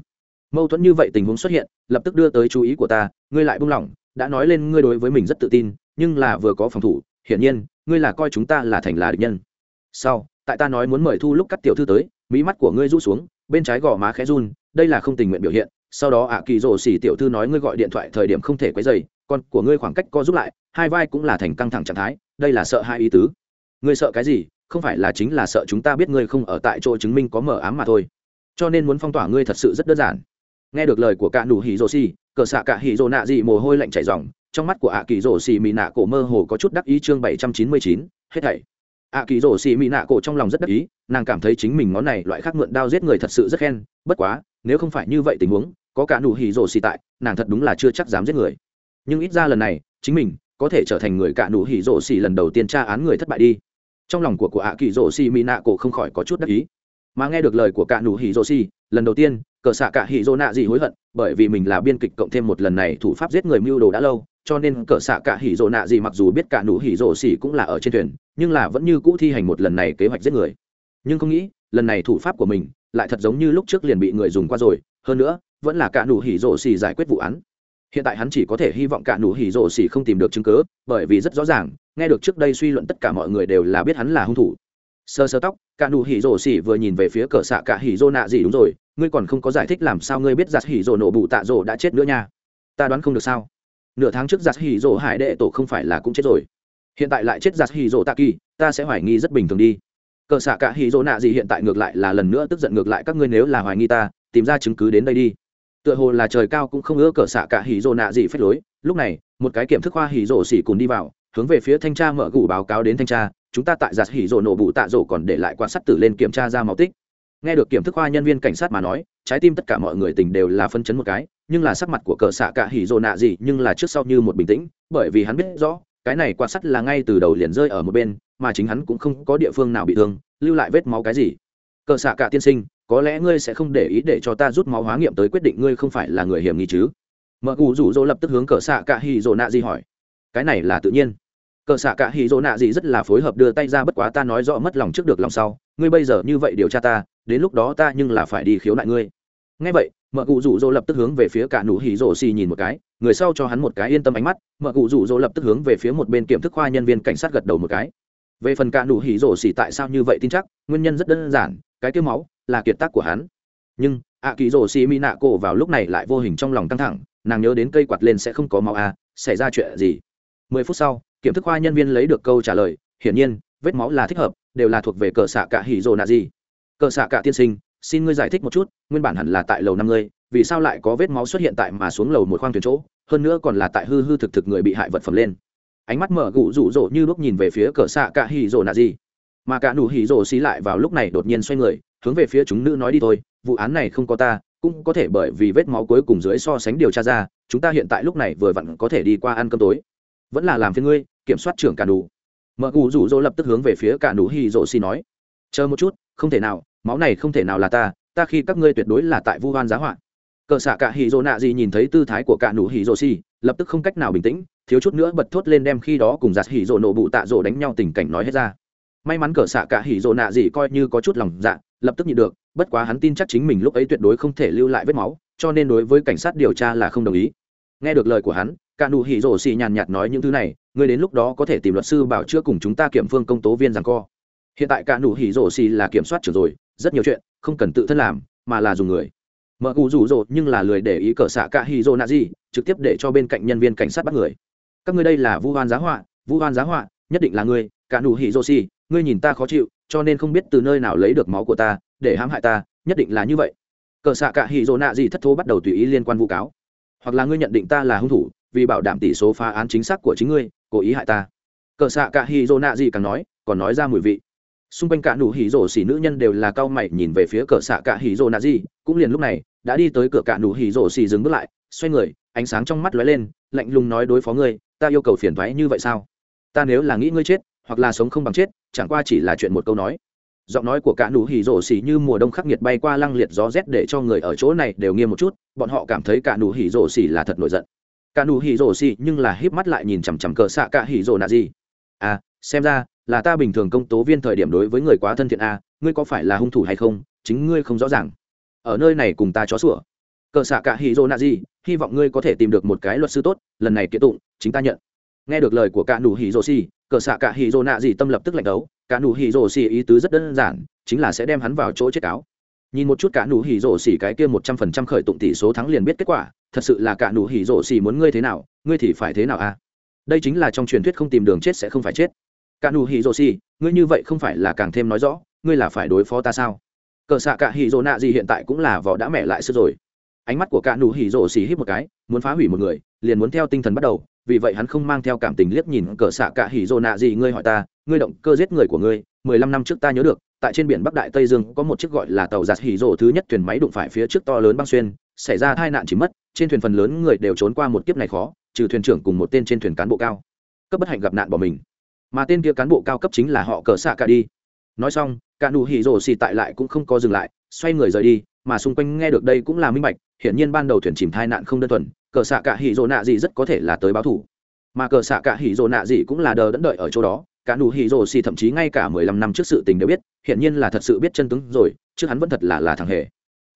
Mâu thuẫn như vậy tình huống xuất hiện, lập tức đưa tới chú ý của ta, ngươi lại buông lỏng đã nói lên ngươi đối với mình rất tự tin, nhưng là vừa có phòng thủ, hiển nhiên, ngươi là coi chúng ta là thành là địch nhân. Sau, tại ta nói muốn mời thu lúc cắt tiểu thư tới, mỹ mắt của ngươi rũ xuống, bên trái gò má khẽ run, đây là không tình nguyện biểu hiện. Sau đó ạ kỳ rổ xỉ tiểu thư nói ngươi gọi điện thoại thời điểm không thể quấy dày con của ngươi khoảng cách co giúp lại, hai vai cũng là thành căng thẳng trạng thái, đây là sợ hai ý tứ. Ngươi sợ cái gì? Không phải là chính là sợ chúng ta biết ngươi không ở tại chỗ chứng minh có mở ám mà thôi. Cho nên muốn phong tỏa ngươi thật sự rất đơn giản. Nghe được lời của cả nụ hỉ rổ xỉ cờ xạ cả hì rồ nạ dị mồ hôi lạnh chảy ròng trong mắt của ạ kỳ rồ xì mị nạ cổ mơ hồ có chút đắc ý chương bảy trăm chín mươi chín, hết thảy. ạ kỳ rồ xì mị nạ cổ trong lòng rất đắc ý, nàng cảm thấy chính mình ngón này loại khác mượn đao giết người thật sự rất khen, bất quá, nếu không phải như vậy tình huống, có cả nụ hì rồ xì tại, nàng thật đúng là chưa chắc dám giết người. Nhưng ít ra lần này, chính mình có thể trở thành người cả nụ hì rồ xì lần đầu tiên tra án người thất bại đi. Trong lòng của của ạ kỳ rồ xì mị nạ cổ không khỏi có chút đắc ý. Mà nghe được lời của cả nụ hì rồ xì, lần đầu tiên cờ xạ cả hỉ dô nạ gì hối hận, bởi vì mình là biên kịch cộng thêm một lần này thủ pháp giết người mưu đồ đã lâu, cho nên cờ xạ cả hỉ dô nạ gì mặc dù biết cả nụ hỉ dô xỉ cũng là ở trên thuyền, nhưng là vẫn như cũ thi hành một lần này kế hoạch giết người. Nhưng không nghĩ, lần này thủ pháp của mình lại thật giống như lúc trước liền bị người dùng qua rồi, hơn nữa, vẫn là cả nụ hỉ dô xỉ giải quyết vụ án. Hiện tại hắn chỉ có thể hy vọng cả nụ hỉ rộ xỉ không tìm được chứng cứ, bởi vì rất rõ ràng, nghe được trước đây suy luận tất cả mọi người đều là biết hắn là hung thủ. Sơ sơ tóc, cả nụ hỉ rộ xỉ vừa nhìn về phía cờ xạ cả hỉ rô nạ gì đúng rồi ngươi còn không có giải thích làm sao ngươi biết giặt hỉ rồ nổ bụ tạ rồ đã chết nữa nha. Ta đoán không được sao? Nửa tháng trước giặt hỉ rồ hải đệ tổ không phải là cũng chết rồi. Hiện tại lại chết giặt hỉ rồ tạ kỳ, ta sẽ hoài nghi rất bình thường đi. Cờ xạ cả hỉ rồ nạ gì hiện tại ngược lại là lần nữa tức giận ngược lại các ngươi nếu là hoài nghi ta, tìm ra chứng cứ đến đây đi. Tựa hồ là trời cao cũng không ưa cờ xạ cả hỉ rồ nạ gì phép lối. Lúc này, một cái kiểm thức khoa hỉ rồ xỉ cùng đi vào, hướng về phía thanh tra mở gủ báo cáo đến thanh tra. Chúng ta tại giặt hỉ rồ nổ bụ tạ rồ còn để lại quan sát tử lên kiểm tra ra máu tích nghe được kiểm thức khoa nhân viên cảnh sát mà nói, trái tim tất cả mọi người tình đều là phân chấn một cái, nhưng là sắc mặt của cờ xạ cả hỉ rồ nạ gì nhưng là trước sau như một bình tĩnh, bởi vì hắn biết rõ, cái này quan sát là ngay từ đầu liền rơi ở một bên, mà chính hắn cũng không có địa phương nào bị thương, lưu lại vết máu cái gì. Cờ xạ cả tiên sinh, có lẽ ngươi sẽ không để ý để cho ta rút máu hóa nghiệm tới quyết định ngươi không phải là người hiểm nghi chứ? Mợ cụ rủ rỗ lập tức hướng cờ xạ cả hỉ rồ nạ gì hỏi. Cái này là tự nhiên. Cờ xạ cả hỉ rỗ nạ gì rất là phối hợp đưa tay ra bất quá ta nói rõ mất lòng trước được lòng sau ngươi bây giờ như vậy điều tra ta, đến lúc đó ta nhưng là phải đi khiếu nại ngươi. Ngay vậy, mợ cụ rủ rỗ lập tức hướng về phía cả nụ hỉ rổ xì nhìn một cái, người sau cho hắn một cái yên tâm ánh mắt, mợ cụ rủ rỗ lập tức hướng về phía một bên kiểm thức khoa nhân viên cảnh sát gật đầu một cái. Về phần cả nụ hỉ rổ xì tại sao như vậy tin chắc, nguyên nhân rất đơn giản, cái tiêu máu là kiệt tác của hắn. Nhưng, ạ kỳ rổ xì mỹ nạ cổ vào lúc này lại vô hình trong lòng căng thẳng, nàng nhớ đến cây quạt lên sẽ không có máu à xảy ra chuyện gì? Mười phút sau, kiểm thức khoa nhân viên lấy được câu trả lời, hiển nhiên, vết máu là thích hợp đều là thuộc về cờ xạ cả hỉ rồ nạ gì. Cờ xạ cả tiên sinh, xin ngươi giải thích một chút, nguyên bản hẳn là tại lầu năm mươi vì sao lại có vết máu xuất hiện tại mà xuống lầu một khoang thuyền chỗ, hơn nữa còn là tại hư hư thực thực người bị hại vật phẩm lên. Ánh mắt mở gụ rụ rỗ như lúc nhìn về phía cờ xạ cả hỉ rồ nạ gì. Mà cả nụ hỉ rồ xí lại vào lúc này đột nhiên xoay người, hướng về phía chúng nữ nói đi thôi, vụ án này không có ta, cũng có thể bởi vì vết máu cuối cùng dưới so sánh điều tra ra, chúng ta hiện tại lúc này vừa vặn có thể đi qua ăn cơm tối. Vẫn là làm phiên ngươi, kiểm soát trưởng cả đủ mợ cụ rủ rỗ lập tức hướng về phía cả nụ hỉ rỗ xì nói, chờ một chút, không thể nào, máu này không thể nào là ta ta khi các ngươi tuyệt đối là tại vu hoan giá họa. Cờ xạ cả hỉ rỗ nạ gì nhìn thấy tư thái của cả nụ hỉ rỗ xì, lập tức không cách nào bình tĩnh, thiếu chút nữa bật thốt lên đem khi đó cùng giặt hỉ rỗ nổ bụ tạ rỗ đánh nhau tình cảnh nói hết ra. May mắn cờ xạ cả hỉ rỗ nạ gì coi như có chút lòng dạ lập tức nhịn được, bất quá hắn tin chắc chính mình lúc ấy tuyệt đối không thể lưu lại vết máu, cho nên đối với cảnh sát điều tra là không đồng ý. Nghe được lời của hắn cả nụ hỉ rổ xì nhàn nhạt nói những thứ này, ngươi đến lúc đó có thể tìm luật sư bảo chữa cùng chúng ta kiểm phương công tố viên rằng co. Hiện tại cả nụ hỉ rổ xì là kiểm soát trưởng rồi, rất nhiều chuyện không cần tự thân làm, mà là dùng người. Mở cụ rủ rỗ nhưng là lười để ý cờ xạ cả hỉ rổ nạ gì, trực tiếp để cho bên cạnh nhân viên cảnh sát bắt người. Các ngươi đây là vu hoan giá họa, vu hoan giá họa, nhất định là ngươi, cả nụ hỉ rổ xì, ngươi nhìn ta khó chịu, cho nên không biết từ nơi nào lấy được máu của ta, để hãm hại ta, nhất định là như vậy. Cờ xạ cả hỉ rổ nạ gì thất thố bắt đầu tùy ý liên quan vụ cáo. Hoặc là ngươi nhận định ta là hung thủ vì bảo đảm tỷ số phá án chính xác của chính ngươi, cố ý hại ta. Cờ xạ cả hì dô nạ gì càng nói, còn nói ra mùi vị. Xung quanh cả nụ hỉ dô xỉ nữ nhân đều là cao mày nhìn về phía cờ xạ cả hỉ dô nạ gì cũng liền lúc này, đã đi tới cửa cả nụ hỉ dô xỉ dừng bước lại, xoay người, ánh sáng trong mắt lóe lên, lạnh lùng nói đối phó ngươi, ta yêu cầu phiền thoái như vậy sao? Ta nếu là nghĩ ngươi chết, hoặc là sống không bằng chết, chẳng qua chỉ là chuyện một câu nói. Giọng nói của cả nụ hỉ rổ xỉ như mùa đông khắc nghiệt bay qua lăng liệt gió rét để cho người ở chỗ này đều nghiêm một chút, bọn họ cảm thấy cả nụ hỉ rổ xỉ là thật nổi giận cả nụ hỉ rổ xì nhưng là híp mắt lại nhìn chằm chằm cờ xạ cả hỉ rổ nạ gì. À xem ra, là ta bình thường công tố viên thời điểm đối với người quá thân thiện à ngươi có phải là hung thủ hay không, chính ngươi không rõ ràng. Ở nơi này cùng ta chó sủa. Cờ xạ cả hỉ rổ nạ gì, hy vọng ngươi có thể tìm được một cái luật sư tốt, lần này kiện tụng, chính ta nhận. Nghe được lời của cả nụ hỉ rổ xì, cờ xạ cả hỉ rổ nạ gì tâm lập tức lạnh đấu. Cả nụ hỉ rổ xì ý tứ rất đơn giản, chính là sẽ đem hắn vào chỗ chết cáo. Nhìn một chút cả nụ hỉ rổ xỉ cái kia một trăm phần trăm khởi tụng tỷ số thắng liền biết kết quả thật sự là cả nụ hỉ rổ xì muốn ngươi thế nào, ngươi thì phải thế nào à? Đây chính là trong truyền thuyết không tìm đường chết sẽ không phải chết. Cả nụ hỉ rổ xì, ngươi như vậy không phải là càng thêm nói rõ, ngươi là phải đối phó ta sao? Cờ xạ cả hỉ rổ nạ gì hiện tại cũng là vỏ đã mẹ lại sức rồi. Ánh mắt của cả nụ hỉ rổ xì hít một cái, muốn phá hủy một người, liền muốn theo tinh thần bắt đầu, vì vậy hắn không mang theo cảm tình liếc nhìn cờ xạ cả hỉ rổ nạ gì, ngươi hỏi ta, ngươi động cơ giết người của ngươi, mười lăm năm trước ta nhớ được, tại trên biển bắc đại tây dương có một chiếc gọi là tàu giạt hỉ rổ thứ nhất thuyền máy đụng phải phía trước to lớn băng xuyên, xảy ra tai nạn chỉ mất trên thuyền phần lớn người đều trốn qua một kiếp này khó, trừ thuyền trưởng cùng một tên trên thuyền cán bộ cao. Cấp bất hạnh gặp nạn bỏ mình. Mà tên kia cán bộ cao cấp chính là họ cờ xạ cả đi. Nói xong, cả nụ hỉ rồ xì tại lại cũng không có dừng lại, xoay người rời đi, mà xung quanh nghe được đây cũng là minh bạch, hiển nhiên ban đầu thuyền chìm thai nạn không đơn thuần, cờ xạ cả hỉ rồ nạ gì rất có thể là tới báo thủ. Mà cờ xạ cả hỉ rồ nạ gì cũng là đờ đẫn đợi ở chỗ đó, cả nụ hỉ rồ xì thậm chí ngay cả mười lăm năm trước sự tình đều biết, hiển nhiên là thật sự biết chân tướng rồi, chứ hắn vẫn thật là là thằng hề.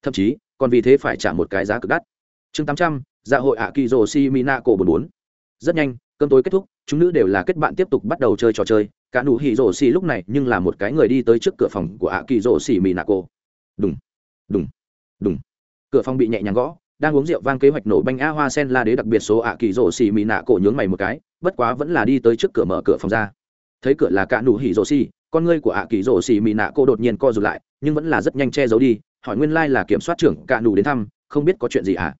Thậm chí, còn vì thế phải trả một cái giá cực đắt chương tám trăm dạ hội ạ kỳ rồ si mina cổ bốn bốn. Rất nhanh, cơm tối kết thúc, chúng nữ đều là kết bạn tiếp tục bắt đầu chơi trò chơi. Cả nụ hỉ rồ xì lúc này nhưng là một cái người đi tới trước cửa phòng của ạ kỳ rồ xì mỹ nạ cô đúng đúng đúng cửa phòng bị nhẹ nhàng gõ, đang uống rượu vang kế hoạch nổ banh a hoa sen la đế đặc biệt số ạ kỳ rồ xì mỹ nạ cổ nhướng mày một cái, bất quá vẫn là đi tới trước cửa mở cửa phòng ra. Thấy cửa là cả nụ hỉ rồ xì, con ngươi của ạ kỳ rồ xì mỹ nạ cô đột nhiên co rụt lại, nhưng vẫn là rất nhanh che giấu đi, hỏi nguyên lai like là kiểm soát trưởng cả nụ đến thăm, không biết có chuyện gì ạ à?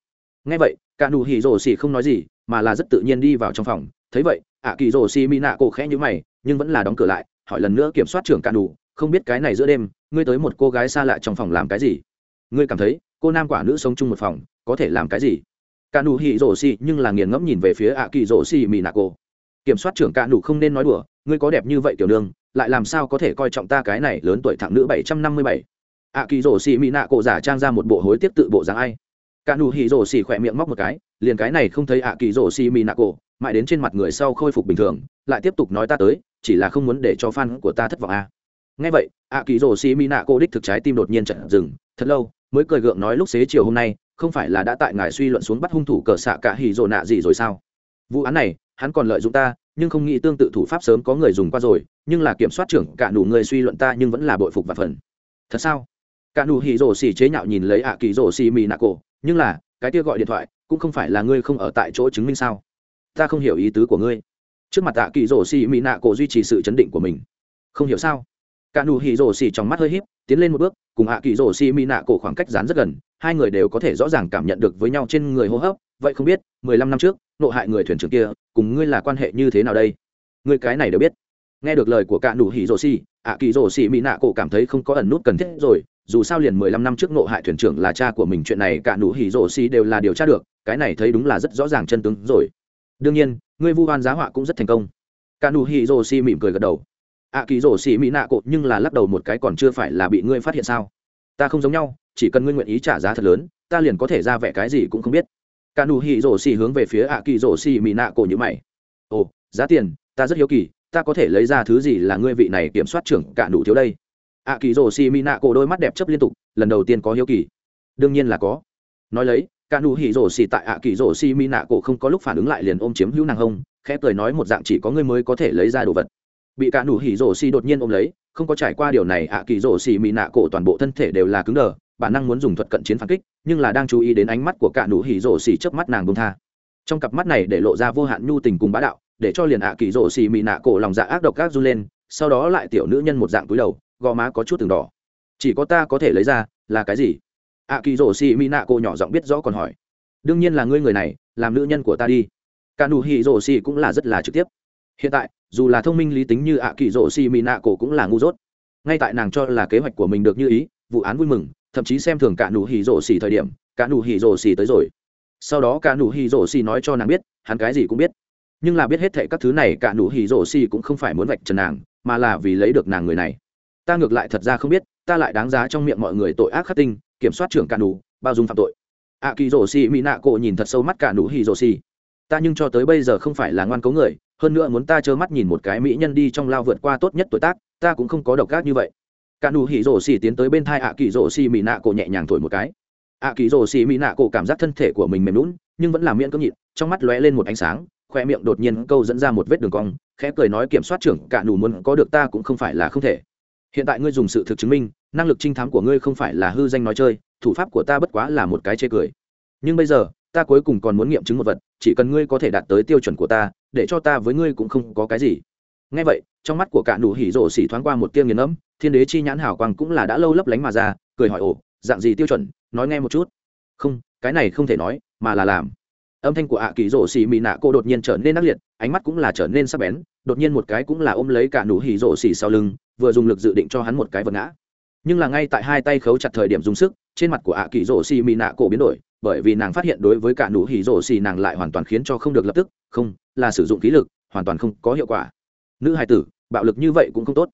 ngay vậy, cả nụ hỉ rổ xì không nói gì, mà là rất tự nhiên đi vào trong phòng. Thấy vậy, ạ kỳ rổ xì mỹ cổ khẽ như mày, nhưng vẫn là đóng cửa lại, hỏi lần nữa kiểm soát trưởng cả nụ, không biết cái này giữa đêm, ngươi tới một cô gái xa lạ trong phòng làm cái gì? Ngươi cảm thấy, cô nam quả nữ sống chung một phòng, có thể làm cái gì? Cả nụ hỉ rổ xì nhưng là nghiền ngẫm nhìn về phía ạ kỳ rổ xì mỹ cổ. Kiểm soát trưởng cả nụ không nên nói đùa, ngươi có đẹp như vậy tiểu nương, lại làm sao có thể coi trọng ta cái này lớn tuổi thẳng nữ bảy trăm năm mươi bảy? Ạ kỳ rổ xì mỹ cổ giả trang ra một bộ hối tiếc tự bộ dáng ai? cả nụ hỉ rổ xỉ khỏe miệng móc một cái, liền cái này không thấy ạ kỳ rổ xỉ mì nạ cổ, mãi đến trên mặt người sau khôi phục bình thường, lại tiếp tục nói ta tới, chỉ là không muốn để cho fan của ta thất vọng à. nghe vậy, ạ kỳ rổ xỉ mì nạ cổ đích thực trái tim đột nhiên chật dừng, thật lâu, mới cười gượng nói lúc xế chiều hôm nay, không phải là đã tại ngài suy luận xuống bắt hung thủ cờ xạ cả hỉ rổ nạ gì rồi sao? Vụ án này, hắn còn lợi dụng ta, nhưng không nghĩ tương tự thủ pháp sớm có người dùng qua rồi, nhưng là kiểm soát trưởng cả đủ người suy luận ta nhưng vẫn là bội phục và phần. Thật sao? Cả đủ hỉ rổ xỉ chế nhạo nhìn lấy ạ kỳ rổ xỉ mì nạ cổ nhưng là, cái kia gọi điện thoại, cũng không phải là ngươi không ở tại chỗ chứng minh sao? Ta không hiểu ý tứ của ngươi. Trước mặt tạ kỳ rổ xì mỹ nạ cổ duy trì sự chấn định của mình. Không hiểu sao? Cả nụ hỉ rổ xì trong mắt hơi h tiến lên một bước, cùng hạ kỳ rổ xì mỹ nạ cổ khoảng cách dán rất gần, hai người đều có thể rõ ràng cảm nhận được với nhau trên người hô hấp. Vậy không biết, mười lăm năm trước, nộ hại người thuyền trưởng kia, cùng ngươi là quan hệ như thế nào đây? Ngươi cái này đều biết. Nghe được lời của cả nụ hỉ rổ xì ạ kỳ rổ xì mỹ nạ cổ cảm thấy không có ẩn nút cần thiết rồi dù sao liền mười lăm năm trước nộ hại thuyền trưởng là cha của mình, chuyện này cả nụ hỉ rổ xì đều là điều tra được, cái này thấy đúng là rất rõ ràng chân tướng rồi. Đương nhiên, ngươi vu oan giá họa cũng rất thành công. Cả nụ hỉ rổ xì mỉm cười gật đầu. A kỳ rổ xì mỹ nạ cột nhưng là lắc đầu một cái còn chưa phải là bị ngươi phát hiện sao? Ta không giống nhau, chỉ cần ngươi nguyện ý trả giá thật lớn, ta liền có thể ra vẻ cái gì cũng không biết. Cả nụ hỉ rổ xì hướng về phía a kỳ rổ xì mỹ nạ cổ như mày. Ồ, giá tiền, ta rất hiếu kỳ, ta có thể lấy ra thứ gì là ngươi vị này kiểm soát trưởng cả nụ thiếu đây? ạ kỳ rổ xì mỹ nạ cổ đôi mắt đẹp chấp liên tục, lần đầu tiên có hiếu kỳ. Đương nhiên là có. Nói lấy cả nụ hỉ rổ xì tại ạ kỳ rổ xì mỹ nạ cổ không có lúc phản ứng lại liền ôm chiếm hữu nàng hông, khẽ cười nói một dạng chỉ có người mới có thể lấy ra đồ vật. Bị cả nụ hỉ rổ xì đột nhiên ôm lấy, không có trải qua điều này ạ kỳ rổ xì mỹ nạ cổ toàn bộ thân thể đều là cứng đờ, bản năng muốn dùng thuật cận chiến phản kích, nhưng là đang chú ý đến ánh mắt của cả nụ hỉ rổ xì chớp mắt nàng bông tha. Trong cặp mắt này để lộ ra vô hạn nhu tình cùng bá đạo, để cho liền ạ kỳ rổ xì mỹ nạ cổ lòng dạ ác độc ác du lên, sau đó lại tiểu nữ nhân một dạng túi đầu gò má có chút từng đỏ. Chỉ có ta có thể lấy ra, là cái gì? Ạ kỳ rổ xì mỹ nạ cô nhỏ giọng biết rõ còn hỏi. Đương nhiên là ngươi người này, làm nữ nhân của ta đi. Cả nụ hỉ rổ xì cũng là rất là trực tiếp. Hiện tại, dù là thông minh lý tính như ạ kỳ rổ xì mỹ nạ Cô cũng là ngu dốt. Ngay tại nàng cho là kế hoạch của mình được như ý, vụ án vui mừng, thậm chí xem thường cả nụ hỉ rổ xì thời điểm cả nụ hỉ rổ xì tới rồi. Sau đó cả nụ hỉ rổ xì nói cho nàng biết, hắn cái gì cũng biết. Nhưng là biết hết thệ các thứ này cả nụ hỉ rổ xì cũng không phải muốn vạch trần nàng, mà là vì lấy được nàng người này ta ngược lại thật ra không biết, ta lại đáng giá trong miệng mọi người tội ác khắc tinh, kiểm soát trưởng cả nụ bao dung phạm tội. A kỳ rổ xì mỹ nạ cổ nhìn thật sâu mắt cả nụ hì rổ xì ta nhưng cho tới bây giờ không phải là ngoan cấu người, hơn nữa muốn ta trơ mắt nhìn một cái mỹ nhân đi trong lao vượt qua tốt nhất tuổi tác, ta cũng không có độc ác như vậy. Cả nụ hỉ rổ xì tiến tới bên thai a kỳ rổ xì mỹ nạ cổ nhẹ nhàng thổi một cái. A kỳ rổ xì mỹ nạ cổ cảm giác thân thể của mình mềm lún nhưng vẫn làm miệng cơm nhịn, trong mắt lóe lên một ánh sáng, khoe miệng đột nhiên câu dẫn ra một vết đường cong, khẽ cười nói kiểm soát trưởng cả nụ muốn có được ta cũng không phải là không thể hiện tại ngươi dùng sự thực chứng minh năng lực trinh thám của ngươi không phải là hư danh nói chơi thủ pháp của ta bất quá là một cái chê cười. Nhưng bây giờ ta cuối cùng còn muốn nghiệm chứng một vật chỉ cần ngươi có thể đạt tới tiêu chuẩn của ta để cho ta với ngươi cũng không có cái gì. Ngay vậy trong mắt của cả nụ hỉ rổ xỉ thoáng qua một tiêm nghiền ấm, thiên đế chi nhãn hảo quang cũng là đã lâu lấp lánh mà ra cười hỏi ổ dạng gì tiêu chuẩn nói nghe một chút. Không cái này không thể nói mà là làm. Âm thanh của ạ kỳ rổ xỉ mỹ nạ cô đột nhiên trở nên ác liệt ánh mắt cũng là trở nên sắc bén đột nhiên một cái cũng là ôm lấy cả nụ hỉ rổ xỉ sau lưng, vừa dùng lực dự định cho hắn một cái vật ngã. Nhưng là ngay tại hai tay khấu chặt thời điểm dùng sức, trên mặt của ạ kỳ rổ xỉ mị nạ cổ biến đổi, bởi vì nàng phát hiện đối với cả nụ hỉ rổ xỉ nàng lại hoàn toàn khiến cho không được lập tức, không, là sử dụng khí lực, hoàn toàn không có hiệu quả. Nữ hai tử, bạo lực như vậy cũng không tốt.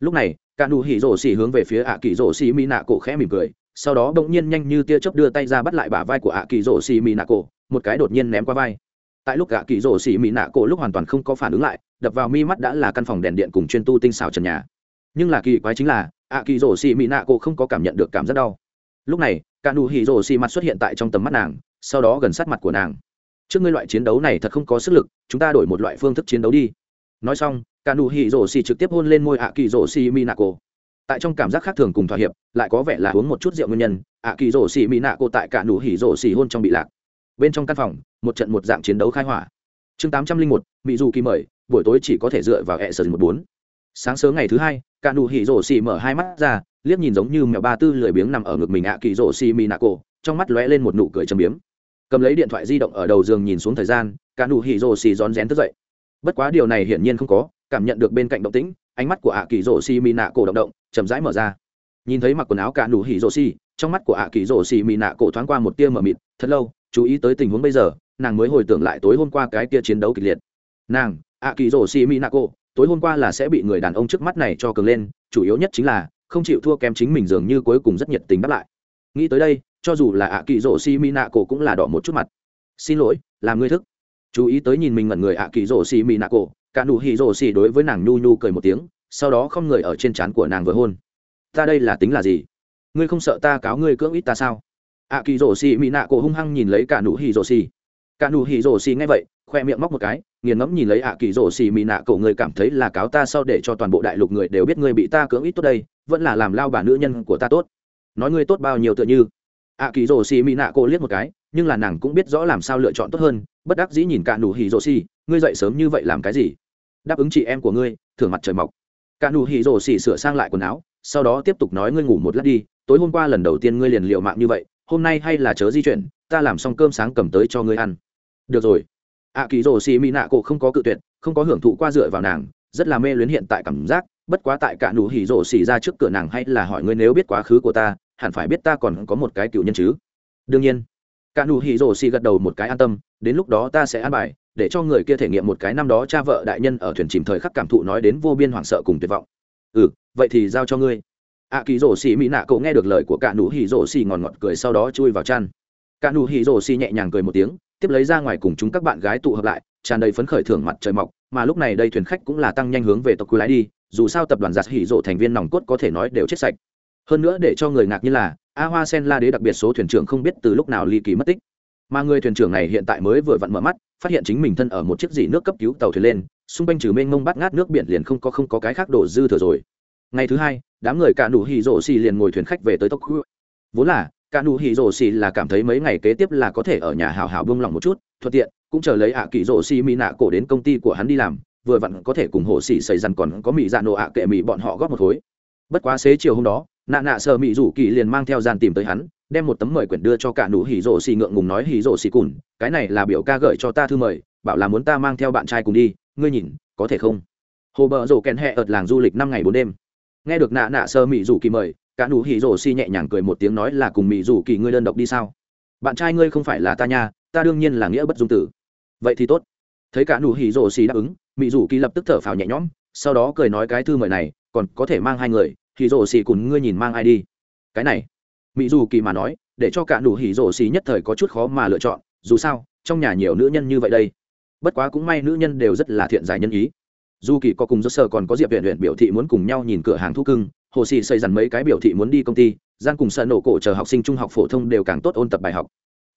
Lúc này, cả nụ hỉ rổ xỉ hướng về phía ạ kỳ rổ xỉ mị nạ cổ khẽ mỉm cười, sau đó bỗng nhiên nhanh như tia chớp đưa tay ra bắt lại bả vai của ạ kỳ rổ xỉ mị nạ cổ, một cái đột nhiên ném qua vai tại lúc gạ kỳ rổ xỉ mỹ nạ cổ lúc hoàn toàn không có phản ứng lại, đập vào mi mắt đã là căn phòng đèn điện cùng chuyên tu tinh xảo trần nhà. Nhưng là kỳ quái chính là, ạ kỳ rổ xỉ mỹ nạ cổ không có cảm nhận được cảm giác đau. Lúc này, cả nụ hỉ rổ xỉ mặt xuất hiện tại trong tầm mắt nàng, sau đó gần sát mặt của nàng. Trước ngươi loại chiến đấu này thật không có sức lực, chúng ta đổi một loại phương thức chiến đấu đi. Nói xong, cả nụ hỉ rổ xỉ trực tiếp hôn lên môi ạ kỳ rổ xỉ mỹ nạ cổ. Tại trong cảm giác khác thường cùng thỏa hiệp, lại có vẻ là uống một chút rượu nguyên nhân, ạ kỳ rổ xỉ mỹ nạ cổ tại cả nụ hỉ rổ xỉ hôn trong bị lạc bên trong căn phòng, một trận một dạng chiến đấu khai hỏa. Chương tám trăm linh một mỹ dù kỳ mời, buổi tối chỉ có thể dựa vào hệ sở một bốn. Sáng sớm ngày thứ hai cả nụ hỉ rổ xì mở hai mắt ra, liếc nhìn giống như mèo ba tư lười biếng nằm ở ngực mình ạ kỳ rổ xì mì nạ cổ trong mắt lóe lên một nụ cười châm biếm. Cầm lấy điện thoại di động ở đầu giường nhìn xuống thời gian cả nụ hỉ rổ xì rón rén thức dậy. Bất quá điều này hiển nhiên không có, cảm nhận được bên cạnh động tĩnh, ánh mắt của ạ kỳ rổ xì mì nạ cổ động động, chậm rãi mở ra. Nhìn thấy mặc quần áo cả nụ hỉ rổ xì trong mắt của ạ kỳ rổ xì mì nạ cổ thoáng qua một tia mờ mịt, thật lâu chú ý tới tình huống bây giờ, nàng mới hồi tưởng lại tối hôm qua cái kia chiến đấu kịch liệt. Nàng A kỳ rổ xì mỹ nạ cô tối hôm qua là sẽ bị người đàn ông trước mắt này cho cường lên, chủ yếu nhất chính là, không chịu thua kém chính mình dường như cuối cùng rất nhiệt tình bắt lại. Nghĩ tới đây, cho dù là A kỳ rổ xì mỹ nạ cô cũng là đỏ một chút mặt. Xin lỗi, làm ngươi thức. Chú ý tới nhìn mình ngẩn người A kỳ rổ xì mỹ nạ cô cả nụ hỉ rổ xì đối với nàng nhu nhu cười một tiếng, sau đó không người ở trên trán của nàng vừa hôn. Ta đây là tính là gì? Ngươi không sợ ta cáo ngươi cưỡng ít ta sao? ạ kỳ rổ xì mỹ nạ cổ hung hăng nhìn lấy cả nụ hỉ rổ xì. Cả nụ hỉ rổ xì nghe vậy, khoe miệng móc một cái, nghiền ngẫm nhìn lấy ạ kỳ rổ xì mỹ nạ cổ người cảm thấy là cáo ta sau để cho toàn bộ đại lục người đều biết người bị ta cưỡng ít tốt đây, vẫn là làm lao bà nữ nhân của ta tốt. Nói ngươi tốt bao nhiêu tựa như. Ạ kỳ rổ xì mỹ nạ cổ liếc một cái, nhưng là nàng cũng biết rõ làm sao lựa chọn tốt hơn, bất đắc dĩ nhìn cả nụ hỉ rổ xì, ngươi dậy sớm như vậy làm cái gì? Đáp ứng chị em của ngươi thường mặt trời mọc. Cả nụ hỉ rổ xì sửa sang lại quần áo, sau đó tiếp tục nói ngươi ngủ một lát đi, tối hôm qua lần đầu tiên ngươi liền liệu mạng như vậy hôm nay hay là chớ di chuyển, ta làm xong cơm sáng cầm tới cho ngươi ăn. Được rồi. Ạ kỳ rồ xì mỹ nạ cổ không có cự tuyệt, không có hưởng thụ qua dựa vào nàng, rất là mê luyến hiện tại cảm giác, bất quá tại cả nụ hỉ rổ xì ra trước cửa nàng hay là hỏi ngươi nếu biết quá khứ của ta, hẳn phải biết ta còn có một cái cựu nhân chứ? Đương nhiên. Cả nụ hỉ rổ xì gật đầu một cái an tâm, đến lúc đó ta sẽ an bài, để cho người kia thể nghiệm một cái năm đó cha vợ đại nhân ở thuyền chìm thời khắc cảm thụ nói đến vô biên hoảng sợ cùng tuyệt vọng. Ừ vậy thì giao cho ngươi ạ kỳ rổ xì mỹ nạ cậu nghe được lời của cả nụ hỉ rổ xì ngọt ngọt cười sau đó chui vào chăn. Cả nụ hỉ rổ xì nhẹ nhàng cười một tiếng, tiếp lấy ra ngoài cùng chúng các bạn gái tụ hợp lại, tràn đầy phấn khởi thưởng mặt trời mọc, mà lúc này đây thuyền khách cũng là tăng nhanh hướng về tộc quý lái đi, dù sao tập đoàn giặt hỉ rộ thành viên nòng cốt có thể nói đều chết sạch. Hơn nữa để cho người ngạc như là, a hoa sen la đế đặc biệt số thuyền trưởng không biết từ lúc nào ly kỳ mất tích. Mà người thuyền trưởng này hiện tại mới vừa vặn mở mắt, phát hiện chính mình thân ở một chiếc dỉ nước cấp cứu tàu thuyền lên, xung quanh trừ mênh mông bát ngát nước biển liền không có không có cái khác đổ dư thừa rồi. Ngày thứ hai đám người cả nụ hỉ rổ xì liền ngồi thuyền khách về tới tokyo vốn là, cả nụ hỉ rổ xì là cảm thấy mấy ngày kế tiếp là có thể ở nhà hào hào buông lỏng một chút, thuận tiện, cũng chờ lấy ạ kỳ rổ xì mỹ nạ cổ đến công ty của hắn đi làm, vừa vặn có thể cùng hồ xì xây dằn còn có mỹ dạ nổ ạ kệ mỹ bọn họ góp một khối. Bất quá xế chiều hôm đó, nạ nạ sợ mỹ rủ kỳ liền mang theo gian tìm tới hắn, đem một tấm mời quyển đưa cho cả nụ hỉ rổ xì ngượng ngùng nói hỉ rổ xì cùn, cái này là biểu ca gửi cho ta thư mời, bảo là muốn ta mang theo bạn trai cùng đi, ngươi nhìn, có thể không? Hồ bờ rổ kèn hẹ ợt làng du lịch năm ngày bốn đêm nghe được nạ nạ sơ mỹ dù kỳ mời, cả nụ hỉ rổ si nhẹ nhàng cười một tiếng nói là cùng mỹ dù kỳ ngươi đơn độc đi sao? Bạn trai ngươi không phải là ta nha, ta đương nhiên là nghĩa bất dung tử. Vậy thì tốt. Thấy cả nụ hỉ rổ si đáp ứng mỹ dù kỳ lập tức thở phào nhẹ nhõm, sau đó cười nói cái thư mời này, còn có thể mang hai người, hỉ rổ si cùng ngươi nhìn mang ai đi. Cái này. Mỹ dù kỳ mà nói, để cho cả nụ hỉ rổ si nhất thời có chút khó mà lựa chọn, dù sao, trong nhà nhiều nữ nhân như vậy đây. Bất quá cũng may nữ nhân đều rất là thiện giải nhân ý dù kỳ có cùng do sở còn có diệp viện luyện biểu thị muốn cùng nhau nhìn cửa hàng thu cưng, hồ sĩ xây dằn mấy cái biểu thị muốn đi công ty gian cùng sợ nổ cổ chờ học sinh trung học phổ thông đều càng tốt ôn tập bài học.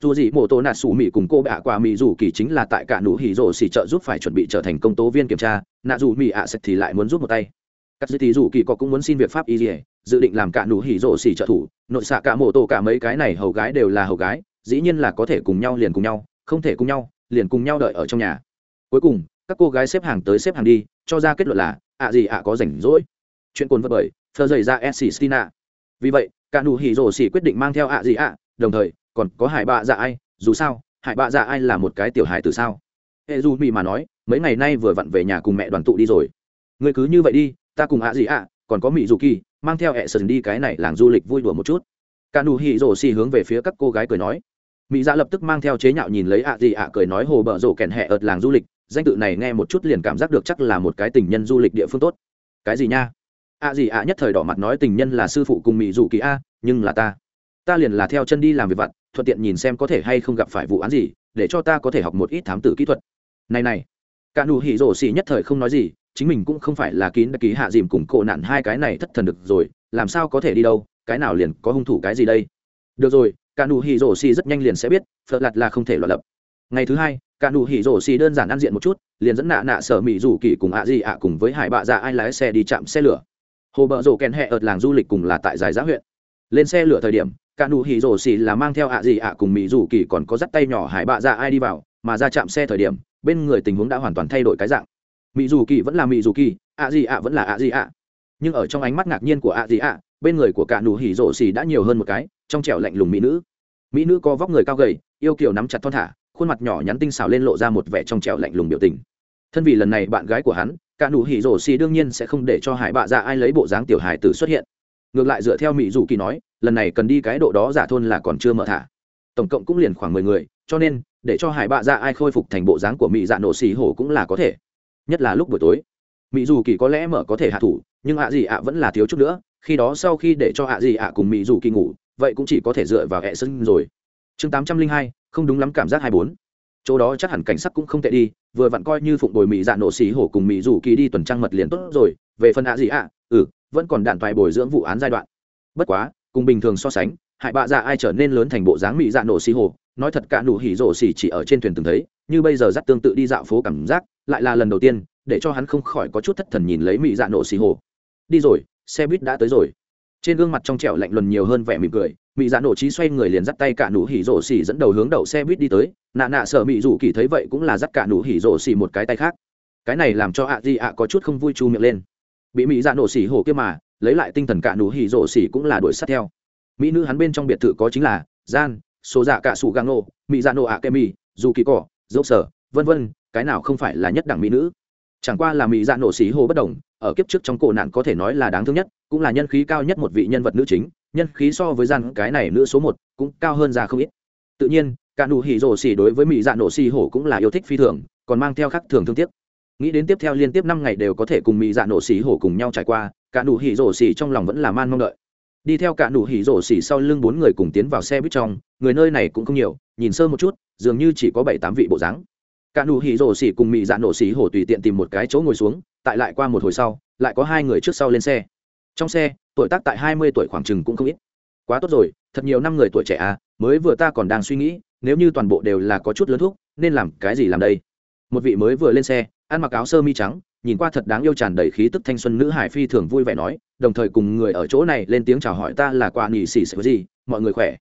Dù gì mô tô nạt sủ mỹ cùng cô bạ quả mỹ dù kỳ chính là tại cả nụ hỉ rổ xỉ trợ giúp phải chuẩn bị trở thành công tố viên kiểm tra, nạ dù mỹ ạ à thì lại muốn giúp một tay. Các dư tí dù kỳ có cũng muốn xin việc pháp y dỉa dự định làm cả nụ hỉ rổ xỉ trợ thủ, nội xạ cả mô tô cả mấy cái này hầu gái đều là hầu gái, dĩ nhiên là có thể cùng nhau liền cùng nhau, không thể cùng nhau, liền cùng nhau đợi ở trong nhà. Cuối cùng các cô gái xếp hàng tới xếp hàng đi, cho ra kết luận là, ạ gì ạ có rảnh rỗi. Chuyện cồn vật bởi thơ dày ra s s tina vì vậy, cả nụ hỉ rổ xỉ quyết định mang theo ạ gì ạ, đồng thời, còn có hải bạ dạ ai, dù sao, hải bạ dạ ai là một cái tiểu hài từ sao? Hệ dù mị mà nói, mấy ngày nay vừa vặn về nhà cùng mẹ đoàn tụ đi rồi. Người cứ như vậy đi, ta cùng ạ gì ạ, còn có mỹ dù kỳ, mang theo hệ sần đi cái này làng du lịch vui đùa một chút. Cả nụ hỉ rổ xỉ hướng về phía các cô gái cười nói. Mỹ dạ lập tức mang theo chế nhạo nhìn lấy ạ gì ạ cười nói hồ bợ rổ kèn hẹ ợt làng du lịch danh tự này nghe một chút liền cảm giác được chắc là một cái tình nhân du lịch địa phương tốt. Cái gì nha? Ạ à gì ạ à nhất thời đỏ mặt nói tình nhân là sư phụ cùng mỹ dù kỳ a, nhưng là ta. Ta liền là theo chân đi làm việc vặt, thuận tiện nhìn xem có thể hay không gặp phải vụ án gì, để cho ta có thể học một ít thám tử kỹ thuật. Này này. Cả nụ hỉ rổ xì nhất thời không nói gì, chính mình cũng không phải là kín ký hạ dìm cùng cộ nạn hai cái này thất thần được rồi, làm sao có thể đi đâu, cái nào liền có hung thủ cái gì đây? Được rồi, cả nụ hỉ rổ xì rất nhanh liền sẽ biết, phật lặt là không thể loạn lập. Ngày thứ hai cả nụ hỉ rổ xì đơn giản ăn diện một chút, liền dẫn nạ nạ sở mỹ rủ kỳ cùng ạ gì ạ cùng với hải bạ dạ ai lái xe đi chạm xe lửa. Hồ bợ rổ kèn hẹ ợt làng du lịch cùng là tại giải giá huyện. Lên xe lửa thời điểm, cả nụ hỉ rổ xì là mang theo ạ gì ạ cùng mỹ rủ kỳ còn có dắt tay nhỏ hải bạ dạ ai đi vào, mà ra chạm xe thời điểm, bên người tình huống đã hoàn toàn thay đổi cái dạng. Mỹ dù kỳ vẫn là mỹ dù kỳ, ạ gì ạ vẫn là ạ gì ạ. Nhưng ở trong ánh mắt ngạc nhiên của ạ gì ạ, bên người của cả nụ hỉ rổ xì đã nhiều hơn một cái, trong trẻo lạnh lùng mỹ nữ. Mỹ nữ có vóc người cao gầy, yêu kiều nắm chặt thon thả khuôn mặt nhỏ nhắn tinh xảo lên lộ ra một vẻ trong trẻo lạnh lùng biểu tình. Thân vì lần này bạn gái của hắn, cả nụ hỉ rổ xì đương nhiên sẽ không để cho hải bạ dạ ai lấy bộ dáng tiểu hải tử xuất hiện. Ngược lại dựa theo mỹ dù kỳ nói, lần này cần đi cái độ đó giả thôn là còn chưa mở thả. Tổng cộng cũng liền khoảng mười người, cho nên, để cho hải bạ dạ ai khôi phục thành bộ dáng của mỹ dạ nổ xì hổ cũng là có thể. Nhất là lúc buổi tối mỹ dù kỳ có lẽ mở có thể hạ thủ, nhưng ạ gì ạ vẫn là thiếu chút nữa, khi đó sau khi để cho ạ gì ạ cùng mỹ dù kỳ ngủ, vậy cũng chỉ có thể dựa vào hệ sân rồi. Chương tám trăm linh hai không đúng lắm cảm giác hai bốn. Chỗ đó chắc hẳn cảnh sắc cũng không tệ đi, vừa vặn coi như phụng bồi mỹ dạ nổ xì hổ cùng mỹ dù kỳ đi tuần trăng mật liền tốt rồi, về phần ạ gì ạ ừ vẫn còn đạn thoại bồi dưỡng vụ án giai đoạn. Bất quá, cùng bình thường so sánh, hại bạ dạ ai trở nên lớn thành bộ dáng mỹ dạ nổ xì hổ, nói thật cả nụ hỉ rổ xì chỉ ở trên thuyền từng thấy, như bây giờ dắt tương tự đi dạo phố cảm giác, lại là lần đầu tiên, để cho hắn không khỏi có chút thất thần nhìn lấy mỹ dạ nổ xì hổ. Đi rồi, xe buýt đã tới rồi. Trên gương mặt trong trẻo lạnh luần nhiều hơn vẻ mỉm cười mỹ dạ nổ trí xoay người liền dắt tay cả nụ hỉ rổ xỉ dẫn đầu hướng đậu xe buýt đi tới. Nạ nạ sợ mỹ rủ kỳ thấy vậy cũng là dắt cả nụ hỉ rổ xỉ một cái tay khác. Cái này làm cho ạ di ạ có chút không vui chu miệng lên. Bị mỹ dạ nổ xỉ hổ kia mà, lấy lại tinh thần cả nụ hỉ rổ xỉ cũng là đuổi sát theo. Mỹ nữ hắn bên trong biệt thự có chính là gian số dạ cả sủ gang nô mỹ dạ nổ ạ kemi dù kỳ cỏ, dốc sở, vân vân, cái nào không phải là nhất đẳng mỹ nữ? Chẳng qua là mỹ dạ nổ xỉ hổ bất đồng, ở kiếp trước trong cổ nạn có thể nói là đáng thương nhất, cũng là nhân khí cao nhất một vị nhân vật nữ chính nhân khí so với gian cái này nữ số một cũng cao hơn ra không ít. Tự nhiên, cả nụ hỉ rổ xỉ đối với mỹ dạ nổ xỉ hổ cũng là yêu thích phi thường, còn mang theo khắc thường thương tiếc. Nghĩ đến tiếp theo liên tiếp năm ngày đều có thể cùng mỹ dạ nổ xỉ hổ cùng nhau trải qua, cả nụ hỉ rổ xỉ trong lòng vẫn là man mong đợi. Đi theo cả nụ hỉ rổ xỉ sau lưng bốn người cùng tiến vào xe buýt trong, người nơi này cũng không nhiều, nhìn sơ một chút, dường như chỉ có bảy tám vị bộ dáng. Cả nụ hỉ rổ xỉ cùng mỹ dạ nổ xỉ hổ tùy tiện tìm một cái chỗ ngồi xuống, tại lại qua một hồi sau, lại có hai người trước sau lên xe trong xe, tuổi tác tại hai mươi tuổi khoảng chừng cũng không ít. Quá tốt rồi, thật nhiều năm người tuổi trẻ à mới vừa ta còn đang suy nghĩ, nếu như toàn bộ đều là có chút lớn thuốc, nên làm cái gì làm đây? Một vị mới vừa lên xe, ăn mặc áo sơ mi trắng, nhìn qua thật đáng yêu tràn đầy khí tức thanh xuân nữ hải phi thường vui vẻ nói, đồng thời cùng người ở chỗ này lên tiếng chào hỏi ta là quả nỉ xỉ sẽ gì mọi người khỏe?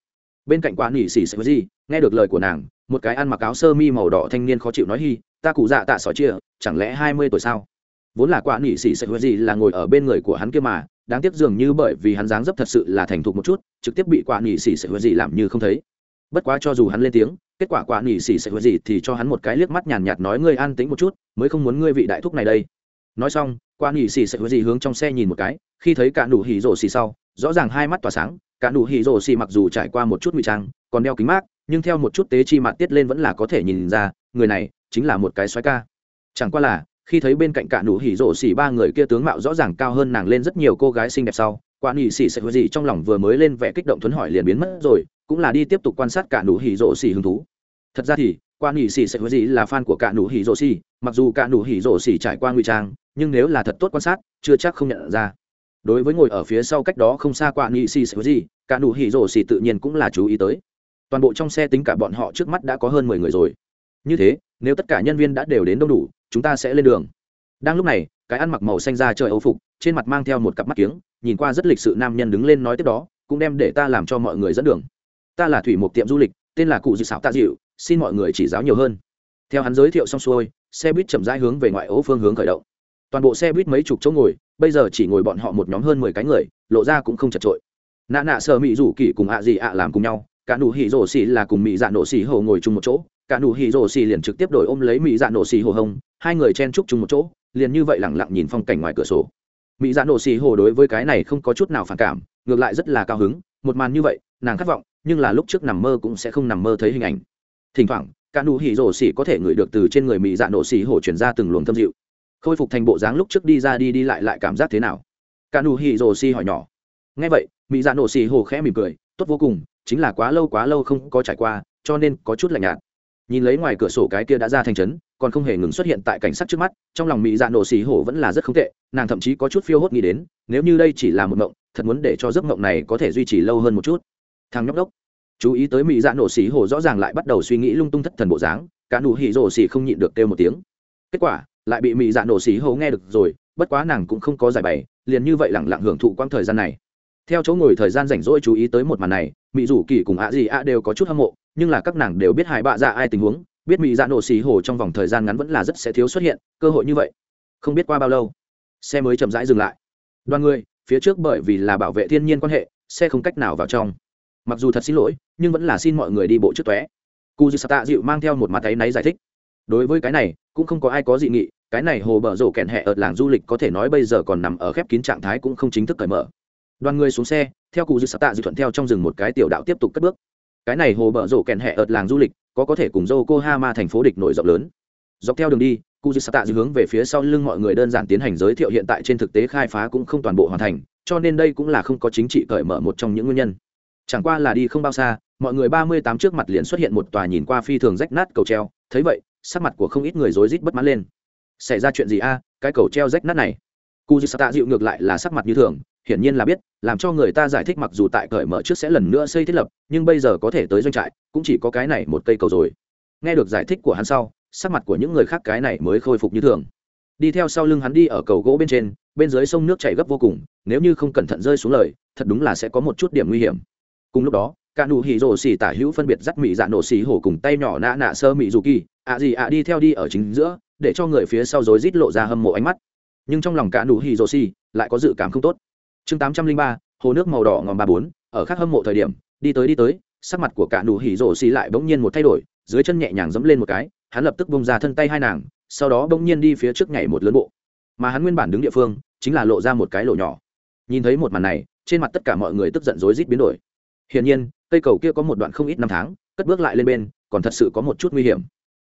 Bên cạnh quả nỉ xỉ sẽ gì nghe được lời của nàng, một cái ăn mặc áo sơ mi màu đỏ thanh niên khó chịu nói hi, ta cụ dạ tạ sỏi chia, chẳng lẽ hai mươi tuổi sao? Vốn là quả nỉ xỉ sẽ gì là ngồi ở bên người của hắn kia mà đáng tiếc dường như bởi vì hắn dáng dấp thật sự là thành thục một chút, trực tiếp bị quả nỉ xỉ sẽ huệ gì làm như không thấy. Bất quá cho dù hắn lên tiếng, kết quả quả nỉ xỉ sẽ huệ gì thì cho hắn một cái liếc mắt nhàn nhạt nói ngươi an tĩnh một chút, mới không muốn ngươi vị đại thúc này đây. Nói xong, quả nỉ xỉ sẽ huệ gì hướng trong xe nhìn một cái, khi thấy cả nụ hỉ rổ xỉ sau, rõ ràng hai mắt tỏa sáng, cả nụ hỉ rổ xỉ mặc dù trải qua một chút ngụy trang, còn đeo kính mát, nhưng theo một chút tế chi mặt tiết lên vẫn là có thể nhìn ra, người này chính là một cái xoáy ca. Chẳng qua là khi thấy bên cạnh cả nụ hỉ rổ xỉ ba người kia tướng mạo rõ ràng cao hơn nàng lên rất nhiều cô gái xinh đẹp sau quan nỉ xỉ sẽ hứa gì trong lòng vừa mới lên vẻ kích động thuấn hỏi liền biến mất rồi, cũng là đi tiếp tục quan sát cả nụ hỉ rổ xỉ hứng thú. Thật ra thì quan nỉ xỉ sẽ hứa gì là fan của cả nụ hỉ rổ xỉ, mặc dù cả nụ hỉ rổ xỉ trải qua ngụy trang, nhưng nếu là thật tốt quan sát, chưa chắc không nhận ra. Đối với ngồi ở phía sau cách đó không xa quan nỉ xỉ sẽ hứa gì, cả nụ hỉ rổ xỉ tự nhiên cũng là chú ý tới. Toàn bộ trong xe tính cả bọn họ trước mắt đã có hơn mười người rồi. Như thế, nếu tất cả nhân viên đã đều đến đông đủ chúng ta sẽ lên đường. Đang lúc này, cái ăn mặc màu xanh ra trời âu phục, trên mặt mang theo một cặp mắt kiếng, nhìn qua rất lịch sự nam nhân đứng lên nói tiếp đó, cũng đem để ta làm cho mọi người dẫn đường. Ta là thủy một tiệm du lịch, tên là cụ dự xảo ta dịu, xin mọi người chỉ giáo nhiều hơn. Theo hắn giới thiệu xong xuôi, xe buýt chậm rãi hướng về ngoại ô phương hướng khởi động. Toàn bộ xe buýt mấy chục chỗ ngồi, bây giờ chỉ ngồi bọn họ một nhóm hơn mười cái người, lộ ra cũng không chật trội. Nạ nạ sợ mỹ rủ kỳ cùng ạ gì ạ làm cùng nhau, cả nụ hỉ rổ xỉ là cùng mỹ dạ nổ xỉ hầu ngồi chung một chỗ cả nụ hỉ Rồ xì liền trực tiếp đổi ôm lấy mỹ dạ nổ xì hồ hồng, hai người chen chúc chung một chỗ, liền như vậy lẳng lặng nhìn phong cảnh ngoài cửa sổ. Mỹ dạ nổ xì hồ đối với cái này không có chút nào phản cảm, ngược lại rất là cao hứng, một màn như vậy, nàng khát vọng, nhưng là lúc trước nằm mơ cũng sẽ không nằm mơ thấy hình ảnh. Thỉnh thoảng, cả nụ hỉ Rồ xì có thể ngửi được từ trên người mỹ dạ nổ xì hồ chuyển ra từng luồng thâm dịu. Khôi phục thành bộ dáng lúc trước đi ra đi đi lại lại cảm giác thế nào? Cả nụ hỉ Rồ xì hỏi nhỏ. Nghe vậy, mỹ dạ nổ xì hồ khẽ mỉm cười, tốt vô cùng, chính là quá lâu quá lâu không có trải qua, cho nên có chút lạnh nhạt nhìn lấy ngoài cửa sổ cái kia đã ra thành trấn, còn không hề ngừng xuất hiện tại cảnh sát trước mắt, trong lòng mỹ dạ nổ xì hổ vẫn là rất không tệ, nàng thậm chí có chút phiêu hốt nghĩ đến, nếu như đây chỉ là một mộng, thật muốn để cho giấc mộng này có thể duy trì lâu hơn một chút. Thằng nhóc đốc. Chú ý tới mỹ dạ nổ xì hổ rõ ràng lại bắt đầu suy nghĩ lung tung thất thần bộ dáng, cả nụ hỉ rổ xì không nhịn được kêu một tiếng. Kết quả, lại bị mỹ dạ nổ xì hổ nghe được rồi, bất quá nàng cũng không có giải bày, liền như vậy lẳng lặng hưởng thụ quãng thời gian này. Theo chỗ ngồi thời gian rảnh rỗi chú ý tới một màn này, mỹ rủ kỳ cùng ạ gì ạ đều có chút hâm mộ nhưng là các nàng đều biết hải bạ dạ ai tình huống, biết mỹ dạ nổ xì hồ trong vòng thời gian ngắn vẫn là rất sẽ thiếu xuất hiện, cơ hội như vậy. Không biết qua bao lâu, xe mới chậm rãi dừng lại. Đoàn người, phía trước bởi vì là bảo vệ thiên nhiên quan hệ, xe không cách nào vào trong. Mặc dù thật xin lỗi, nhưng vẫn là xin mọi người đi bộ trước tóe. Cu dư sata dịu mang theo một mặt áy náy giải thích. Đối với cái này, cũng không có ai có dị nghị, cái này hồ bờ rổ kẹn hẹ ở làng du lịch có thể nói bây giờ còn nằm ở khép kín trạng thái cũng không chính thức cởi mở. Đoàn người xuống xe, theo cụ dư sata dịu thuận theo trong rừng một cái tiểu đạo tiếp tục cất bước cái này hồ bờ rổ kèn hẹ ợt làng du lịch, có có thể cùng yokohama thành phố địch nổi rộng lớn. Dọc theo đường đi cụ di sata hướng về phía sau lưng mọi người đơn giản tiến hành giới thiệu hiện tại trên thực tế khai phá cũng không toàn bộ hoàn thành, cho nên đây cũng là không có chính trị cởi mở một trong những nguyên nhân. Chẳng qua là đi không bao xa, mọi người ba mươi tám trước mặt liền xuất hiện một tòa nhìn qua phi thường rách nát cầu treo, thấy vậy, sắc mặt của không ít người rối rít bất mãn lên. Xảy ra chuyện gì a? Cái cầu treo rách nát này. Cụ dư sata dịu ngược lại là sắc mặt như thường hiển nhiên là biết, làm cho người ta giải thích mặc dù tại cởi mở trước sẽ lần nữa xây thiết lập, nhưng bây giờ có thể tới doanh trại, cũng chỉ có cái này một cây cầu rồi. Nghe được giải thích của hắn sau, sắc mặt của những người khác cái này mới khôi phục như thường. Đi theo sau lưng hắn đi ở cầu gỗ bên trên, bên dưới sông nước chảy gấp vô cùng, nếu như không cẩn thận rơi xuống lời, thật đúng là sẽ có một chút điểm nguy hiểm. Cùng lúc đó, cả nụ hỉ rổ xỉ tả hữu phân biệt dắt mị dạ nổ xỉ hổ cùng tay nhỏ nã nạ sơ mị dù kỳ, ạ gì ạ đi theo đi ở chính giữa, để cho người phía sau rối rít lộ ra hâm mộ ánh mắt. Nhưng trong lòng cả nụ hỉ rổ xỉ lại có dự cảm không tốt chương tám trăm linh ba, hồ nước màu đỏ ngòm ba bốn, ở khác hâm mộ thời điểm, đi tới đi tới, sắc mặt của cả nụ hỉ rổ xì lại bỗng nhiên một thay đổi, dưới chân nhẹ nhàng dẫm lên một cái, hắn lập tức bông ra thân tay hai nàng, sau đó bỗng nhiên đi phía trước nhảy một lớn bộ. Mà hắn nguyên bản đứng địa phương, chính là lộ ra một cái lỗ nhỏ. Nhìn thấy một màn này, trên mặt tất cả mọi người tức giận rối rít biến đổi. Hiển nhiên, cây cầu kia có một đoạn không ít năm tháng, cất bước lại lên bên, còn thật sự có một chút nguy hiểm.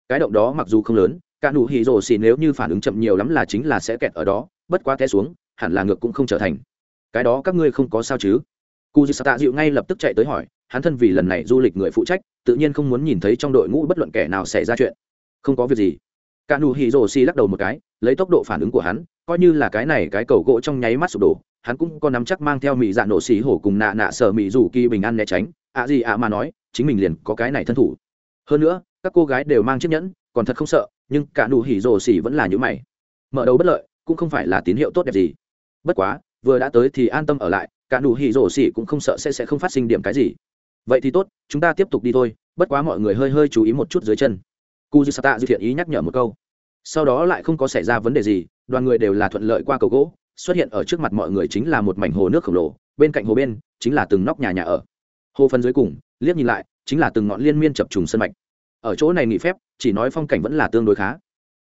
Cái động đó mặc dù không lớn, cả nụ hỉ rổ xì nếu như phản ứng chậm nhiều lắm là chính là sẽ kẹt ở đó, bất quá té xuống, hẳn là ngược cũng không trở thành cái đó các ngươi không có sao chứ? Cụ dư tạ dịu ngay lập tức chạy tới hỏi, hắn thân vì lần này du lịch người phụ trách, tự nhiên không muốn nhìn thấy trong đội ngũ bất luận kẻ nào xảy ra chuyện. Không có việc gì. Cả nụ hỉ rồ xi lắc đầu một cái, lấy tốc độ phản ứng của hắn, coi như là cái này cái cầu gỗ trong nháy mắt sụp đổ, hắn cũng có nắm chắc mang theo mỹ dạ nổ xỉ hổ cùng nạ nạ sợ mỹ dù kỳ bình an né tránh. Ạ gì ạ mà nói, chính mình liền có cái này thân thủ. Hơn nữa, các cô gái đều mang chiếc nhẫn, còn thật không sợ, nhưng cả nụ hỉ rồ xỉ vẫn là những mày. Mở đầu bất lợi, cũng không phải là tín hiệu tốt đẹp gì. Bất quá vừa đã tới thì an tâm ở lại, cả nụ hỉ rổ xỉ cũng không sợ sẽ sẽ không phát sinh điểm cái gì. Vậy thì tốt, chúng ta tiếp tục đi thôi, bất quá mọi người hơi hơi chú ý một chút dưới chân. Cu dư sata dự thiện ý nhắc nhở một câu. Sau đó lại không có xảy ra vấn đề gì, đoàn người đều là thuận lợi qua cầu gỗ, xuất hiện ở trước mặt mọi người chính là một mảnh hồ nước khổng lồ, bên cạnh hồ bên chính là từng nóc nhà nhà ở. Hồ phân dưới cùng, liếc nhìn lại, chính là từng ngọn liên miên chập trùng sân mạch. Ở chỗ này nghỉ phép, chỉ nói phong cảnh vẫn là tương đối khá.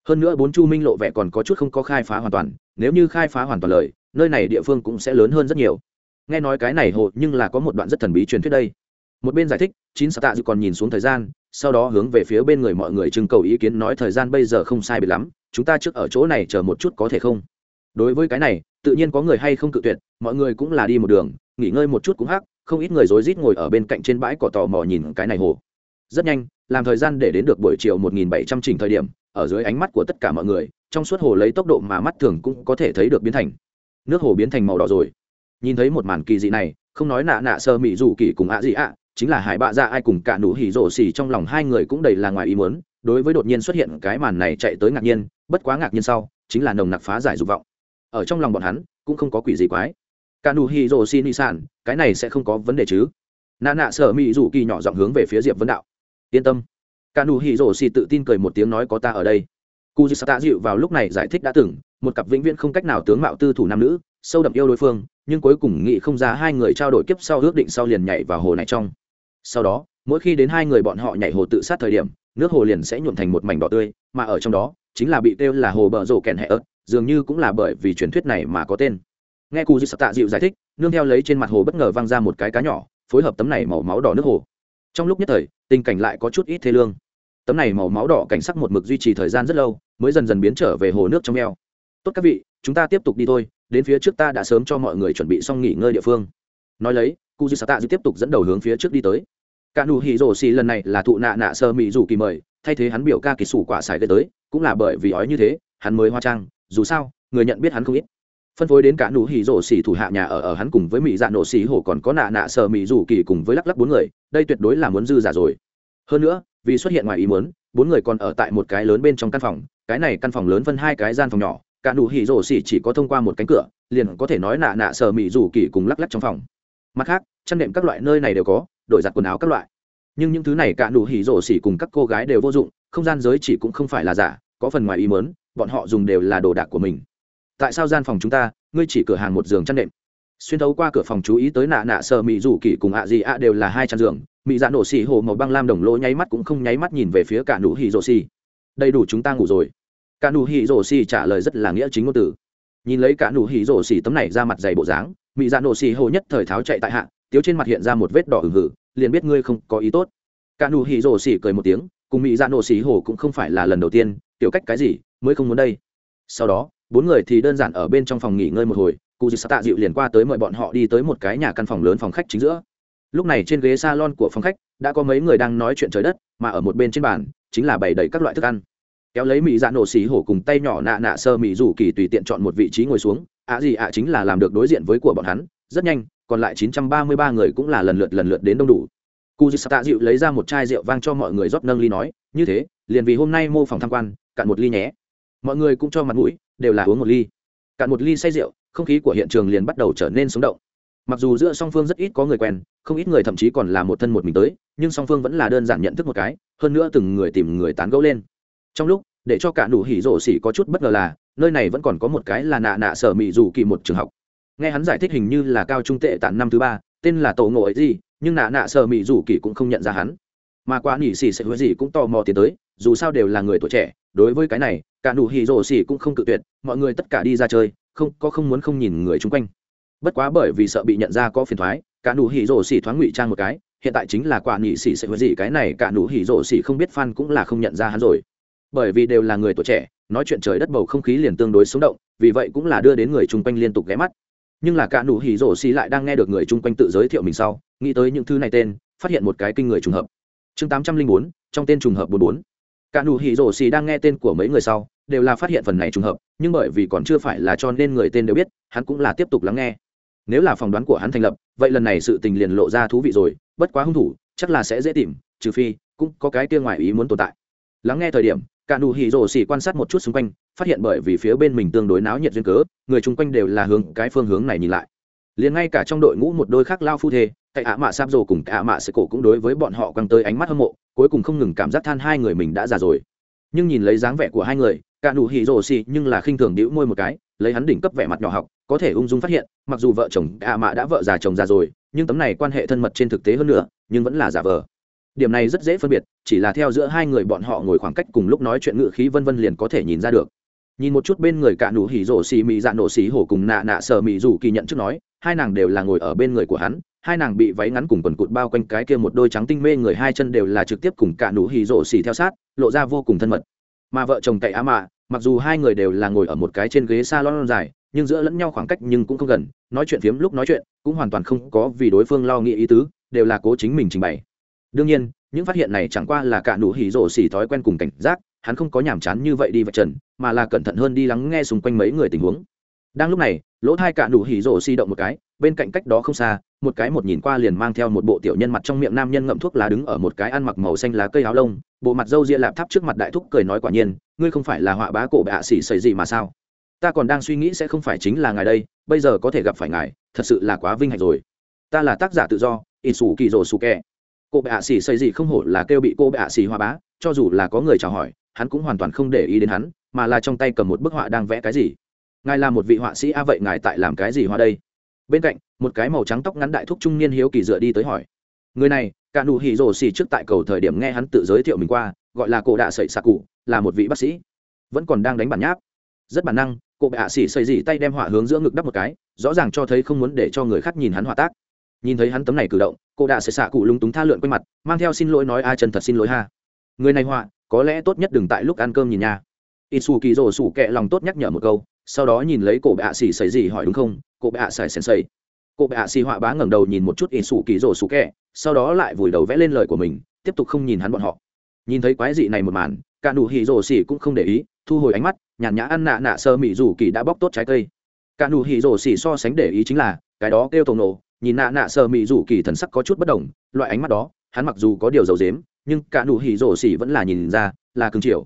Hơn nữa bốn chu minh lộ vẻ còn có chút không có khai phá hoàn toàn, nếu như khai phá hoàn toàn lời nơi này địa phương cũng sẽ lớn hơn rất nhiều. Nghe nói cái này hồ nhưng là có một đoạn rất thần bí truyền thuyết đây. Một bên giải thích, chín xạ tạ dự còn nhìn xuống thời gian, sau đó hướng về phía bên người mọi người trưng cầu ý kiến nói thời gian bây giờ không sai biệt lắm, chúng ta trước ở chỗ này chờ một chút có thể không? Đối với cái này, tự nhiên có người hay không cự tuyệt, mọi người cũng là đi một đường, nghỉ ngơi một chút cũng hắc, không ít người rối rít ngồi ở bên cạnh trên bãi cỏ tò mò nhìn cái này hồ. Rất nhanh, làm thời gian để đến được buổi chiều 1700 chỉnh thời điểm, ở dưới ánh mắt của tất cả mọi người, trong suốt hồ lấy tốc độ mà mắt thường cũng có thể thấy được biến thành nước hồ biến thành màu đỏ rồi. Nhìn thấy một màn kỳ dị này, không nói nạ nạ sơ mỹ dù kỳ cùng ạ gì ạ, chính là hải bạ ra ai cùng cả nụ hỉ rổ xỉ trong lòng hai người cũng đầy là ngoài ý muốn, đối với đột nhiên xuất hiện cái màn này chạy tới ngạc nhiên, bất quá ngạc nhiên sau, chính là nồng nặc phá giải dục vọng. Ở trong lòng bọn hắn, cũng không có quỷ gì quái. Cả nụ hỉ rổ xỉ ni sản cái này sẽ không có vấn đề chứ. Nạ nạ sơ mỹ dù kỳ nhỏ giọng hướng về phía diệp vấn đạo. Yên tâm. Cả nụ hỉ rổ xỉ tự tin cười một tiếng nói có ta ở đây cụ dư sata dịu vào lúc này giải thích đã từng, một cặp vĩnh viễn không cách nào tướng mạo tư thủ nam nữ, sâu đậm yêu đối phương, nhưng cuối cùng nghĩ không ra hai người trao đổi kiếp sau ước định sau liền nhảy vào hồ này trong. Sau đó, mỗi khi đến hai người bọn họ nhảy hồ tự sát thời điểm, nước hồ liền sẽ nhuộm thành một mảnh đỏ tươi, mà ở trong đó, chính là bị kêu là hồ bờ rổ kèn hẹ ớt, dường như cũng là bởi vì truyền thuyết này mà có tên. Nghe cụ dư sập dịu giải thích, nương theo lấy trên mặt hồ bất ngờ văng ra một cái cá nhỏ, phối hợp tấm này màu máu đỏ nước hồ. Trong lúc nhất thời, tình cảnh lại có chút ít thế lương tấm này màu máu đỏ cảnh sắc một mực duy trì thời gian rất lâu, mới dần dần biến trở về hồ nước trong eo. Tốt các vị, chúng ta tiếp tục đi thôi, đến phía trước ta đã sớm cho mọi người chuẩn bị xong nghỉ ngơi địa phương. Nói lấy cụ dư sạc tạ dư tiếp tục dẫn đầu hướng phía trước đi tới. Cả nụ hỉ rổ xì lần này là thụ nạ nạ sơ mỹ rủ kỳ mời, thay thế hắn biểu ca kỳ sủ quả xài gây tới, cũng là bởi vì ói như thế, hắn mới hoa trang, dù sao, người nhận biết hắn không ít. Phân phối đến cả nụ hỉ rổ xì thủ hạ nhà ở ở hắn cùng với mỹ dạ nổ xì hổ còn có nạ nạ sơ mỹ rủ kỳ cùng với lắc lắc bốn người, đây tuyệt đối là muốn dư giả rồi. Hơn nữa vì xuất hiện ngoài ý muốn bốn người còn ở tại một cái lớn bên trong căn phòng cái này căn phòng lớn phân hai cái gian phòng nhỏ cả nụ hỉ rổ xỉ chỉ có thông qua một cánh cửa liền có thể nói nạ nạ sờ mị rủ kỳ cùng lắc lắc trong phòng. Mặt khác chăn đệm các loại nơi này đều có đổi giặt quần áo các loại. Nhưng những thứ này cả nụ hỉ rổ xỉ cùng các cô gái đều vô dụng không gian giới chỉ cũng không phải là giả có phần ngoài ý muốn, bọn họ dùng đều là đồ đạc của mình. Tại sao gian phòng chúng ta ngươi chỉ cửa hàng một giường chăn đệm xuyên thấu qua cửa phòng chú ý tới nạ nạ sợ mỹ rủ kỳ cùng ạ gì ạ đều là hai chăn giường. Mỹ dạ nổ xì hồ màu băng lam đồng lỗ nháy mắt cũng không nháy mắt nhìn về phía cả nụ hỉ rổ xì. Đầy đủ chúng ta ngủ rồi. Cả nụ hỉ rổ xì trả lời rất là nghĩa chính ngôn từ. Nhìn lấy cả nụ hỉ rổ xì tấm này ra mặt dày bộ dáng mỹ dạ nổ xì hồ nhất thời tháo chạy tại hạ, tiếu trên mặt hiện ra một vết đỏ hừng hử, liền biết ngươi không có ý tốt. Cả nụ hỉ rổ xì cười một tiếng, cùng mỹ dạ nổ xì hồ cũng không phải là lần đầu tiên, tiểu cách cái gì, mới không muốn đây. Sau đó, bốn người thì đơn giản ở bên trong phòng nghỉ ngơi một hồi cụ dịu tạ dịu liền qua tới mời bọn họ đi tới một cái nhà căn phòng lớn phòng khách chính giữa. Lúc này trên ghế salon của phòng khách, đã có mấy người đang nói chuyện trời đất, mà ở một bên trên bàn, chính là bày đầy các loại thức ăn. Kéo lấy mỹ dạ nổ xì hổ cùng tay nhỏ nạ nạ sơ mỹ rủ kỳ tùy tiện chọn một vị trí ngồi xuống. Ạ gì ạ, chính là làm được đối diện với của bọn hắn. Rất nhanh, còn lại 933 người cũng là lần lượt lần lượt đến đông đủ. Cụ dịu tạ dịu lấy ra một chai rượu vang cho mọi người rót nâng ly nói, như thế, liền vì hôm nay mô phòng tham quan, cạn một ly nhé. Mọi người cũng cho mặt mũi, đều là uống một ly. Cạn một ly say rượu không khí của hiện trường liền bắt đầu trở nên sống động. Mặc dù giữa song phương rất ít có người quen, không ít người thậm chí còn là một thân một mình tới, nhưng song phương vẫn là đơn giản nhận thức một cái, hơn nữa từng người tìm người tán gẫu lên. Trong lúc, để cho cả nụ hỉ rổ xỉ có chút bất ngờ là, nơi này vẫn còn có một cái là nạ nạ sở mị dù kỳ một trường học. Nghe hắn giải thích hình như là cao trung tệ tạn năm thứ ba, tên là tổ ngộ ấy gì, nhưng nạ nạ sở mị dù kỳ cũng không nhận ra hắn. Mà quá nỉ xỉ sẽ hứa gì cũng tò mò tiến tới, dù sao đều là người tuổi trẻ, đối với cái này, cả nụ hỉ rổ xỉ cũng không cự tuyệt, mọi người tất cả đi ra chơi không, có không muốn không nhìn người chung quanh. Bất quá bởi vì sợ bị nhận ra có phiền thoái, cả nụ hỉ rổ xỉ thoáng ngụy trang một cái, hiện tại chính là quả nhị xỉ sẽ hứa gì cái này, cả nụ hỉ rổ xỉ không biết fan cũng là không nhận ra hắn rồi. Bởi vì đều là người tuổi trẻ, nói chuyện trời đất bầu không khí liền tương đối sống động, vì vậy cũng là đưa đến người chung quanh liên tục ghé mắt. Nhưng là cả nụ hỉ rổ xỉ lại đang nghe được người chung quanh tự giới thiệu mình sau, nghĩ tới những thứ này tên, phát hiện một cái kinh người trùng hợp. Chương tám trăm linh bốn, trong tên trùng hợp bốn bốn. Cả nụ hỉ rổ xỉ đang nghe tên của mấy người sau đều là phát hiện phần này trùng hợp, nhưng bởi vì còn chưa phải là cho nên người tên đều biết, hắn cũng là tiếp tục lắng nghe. Nếu là phỏng đoán của hắn thành lập, vậy lần này sự tình liền lộ ra thú vị rồi, bất quá hung thủ, chắc là sẽ dễ tìm, trừ phi, cũng có cái kia ngoài ý muốn tồn tại. Lắng nghe thời điểm cả nụ hỉ rồ xỉ quan sát một chút xung quanh, phát hiện bởi vì phía bên mình tương đối náo nhiệt duyên cớ, người chung quanh đều là hướng cái phương hướng này nhìn lại. Liền ngay cả trong đội ngũ một đôi khác lao phu thê tại ạ mạ sáp rồ cùng ạ mạ sệ cổ cũng đối với bọn họ quăng tới ánh mắt hâm mộ, cuối cùng không ngừng cảm giác than hai người mình đã già rồi. Nhưng nhìn lấy dáng vẻ của hai người cả nụ hỉ rồ xì nhưng là khinh thường đĩu môi một cái, lấy hắn đỉnh cấp vẻ mặt nhỏ học, có thể ung dung phát hiện, mặc dù vợ chồng ạ à mạ đã vợ già chồng già rồi, nhưng tấm này quan hệ thân mật trên thực tế hơn nữa, nhưng vẫn là giả vờ. Điểm này rất dễ phân biệt, chỉ là theo giữa hai người bọn họ ngồi khoảng cách cùng lúc nói chuyện ngự khí vân vân liền có thể nhìn ra được. Nhìn một chút bên người cả nụ hỉ rổ xì mị dạ nổ xì hổ cùng nạ nạ sợ mị dù kỳ nhận trước nói, hai nàng đều là ngồi ở bên người của hắn, hai nàng bị váy ngắn cùng quần cụt bao quanh cái kia một đôi trắng tinh mê người hai chân đều là trực tiếp cùng cả nụ hỉ rổ xì theo sát, lộ ra vô cùng thân mật mà vợ chồng cậy á mạ, mặc dù hai người đều là ngồi ở một cái trên ghế s a lon dài, nhưng giữa lẫn nhau khoảng cách nhưng cũng không gần, nói chuyện phiếm lúc nói chuyện cũng hoàn toàn không có vì đối phương lo nghĩ ý tứ, đều là cố chính mình trình bày. Đương nhiên, những phát hiện này chẳng qua là cả nụ hỉ rổ xỉ thói quen cùng cảnh giác, hắn không có nhàm chán như vậy đi vạch trần, mà là cẩn thận hơn đi lắng nghe xung quanh mấy người tình huống. Đang lúc này, lỗ thai cả nụ hỉ rổ xi động một cái, bên cạnh cách đó không xa, một cái một nhìn qua liền mang theo một bộ tiểu nhân mặt trong miệng nam nhân ngậm thuốc lá đứng ở một cái ăn mặc màu xanh lá cây áo lông bộ mặt dâu ria lạp tháp trước mặt đại thúc cười nói quả nhiên, ngươi không phải là họa bá cổ bạ xỉ xảy gì mà sao? Ta còn đang suy nghĩ sẽ không phải chính là ngài đây, bây giờ có thể gặp phải ngài, thật sự là quá vinh hạnh rồi. Ta là tác giả tự do in xù kỳ rồ xù kẹ cô bạ xỉ xây gì không hổ là kêu bị cô bạ xỉ hoa bá, cho dù là có người chào hỏi, hắn cũng hoàn toàn không để ý đến hắn, mà là trong tay cầm một bức họa đang vẽ cái gì. Ngài là một vị họa sĩ a à vậy ngài tại làm cái gì hoa đây? Bên cạnh, một cái màu trắng tóc ngắn đại thúc trung niên hiếu kỳ dựa đi tới hỏi người này, cả nụ hỉ rổ xì trước tại cầu thời điểm nghe hắn tự giới thiệu mình qua, gọi là cổ đạ sậy xạ cụ, là một vị bác sĩ. Vẫn còn đang đánh bản nháp. Rất bản năng cụ bạ xỉ xây dỉ tay đem hỏa hướng giữa ngực đắp một cái, rõ ràng cho thấy không muốn để cho người khác nhìn hắn hỏa tác. Nhìn thấy hắn tấm này cử động cụ đạ sậy xạ cụ lúng túng tha lượn quanh mặt, mang theo xin lỗi nói ai chân thật xin lỗi ha. Người này họa, có lẽ tốt nhất đừng tại lúc ăn cơm nhìn nhà ít xù kỳ rổ xù kệ lòng tốt nhắc nhở một câu, sau đó nhìn lấy cụ cổ bạ xỉ xây dỉ hỏi đúng không? Cụ bạ xài sensei cô bệ hạ xì họa bá ngẩng đầu nhìn một chút ỷ sủ kỳ rổ sủ kẹ, sau đó lại vùi đầu vẽ lên lời của mình, tiếp tục không nhìn hắn bọn họ. Nhìn thấy quái dị này một màn, cả nụ hỉ rổ xỉ cũng không để ý, thu hồi ánh mắt, nhàn nhã ăn nạ nạ sơ mị rủ kỳ đã bóc tốt trái cây. Cả nụ hỉ rổ xỉ so sánh để ý chính là, cái đó kêu tổng nổ, nhìn nạ nạ sơ mị rủ kỳ thần sắc có chút bất đồng, loại ánh mắt đó, hắn mặc dù có điều dầu dếm nhưng cả nụ hỉ rổ xỉ vẫn là nhìn ra, là cưng chiều.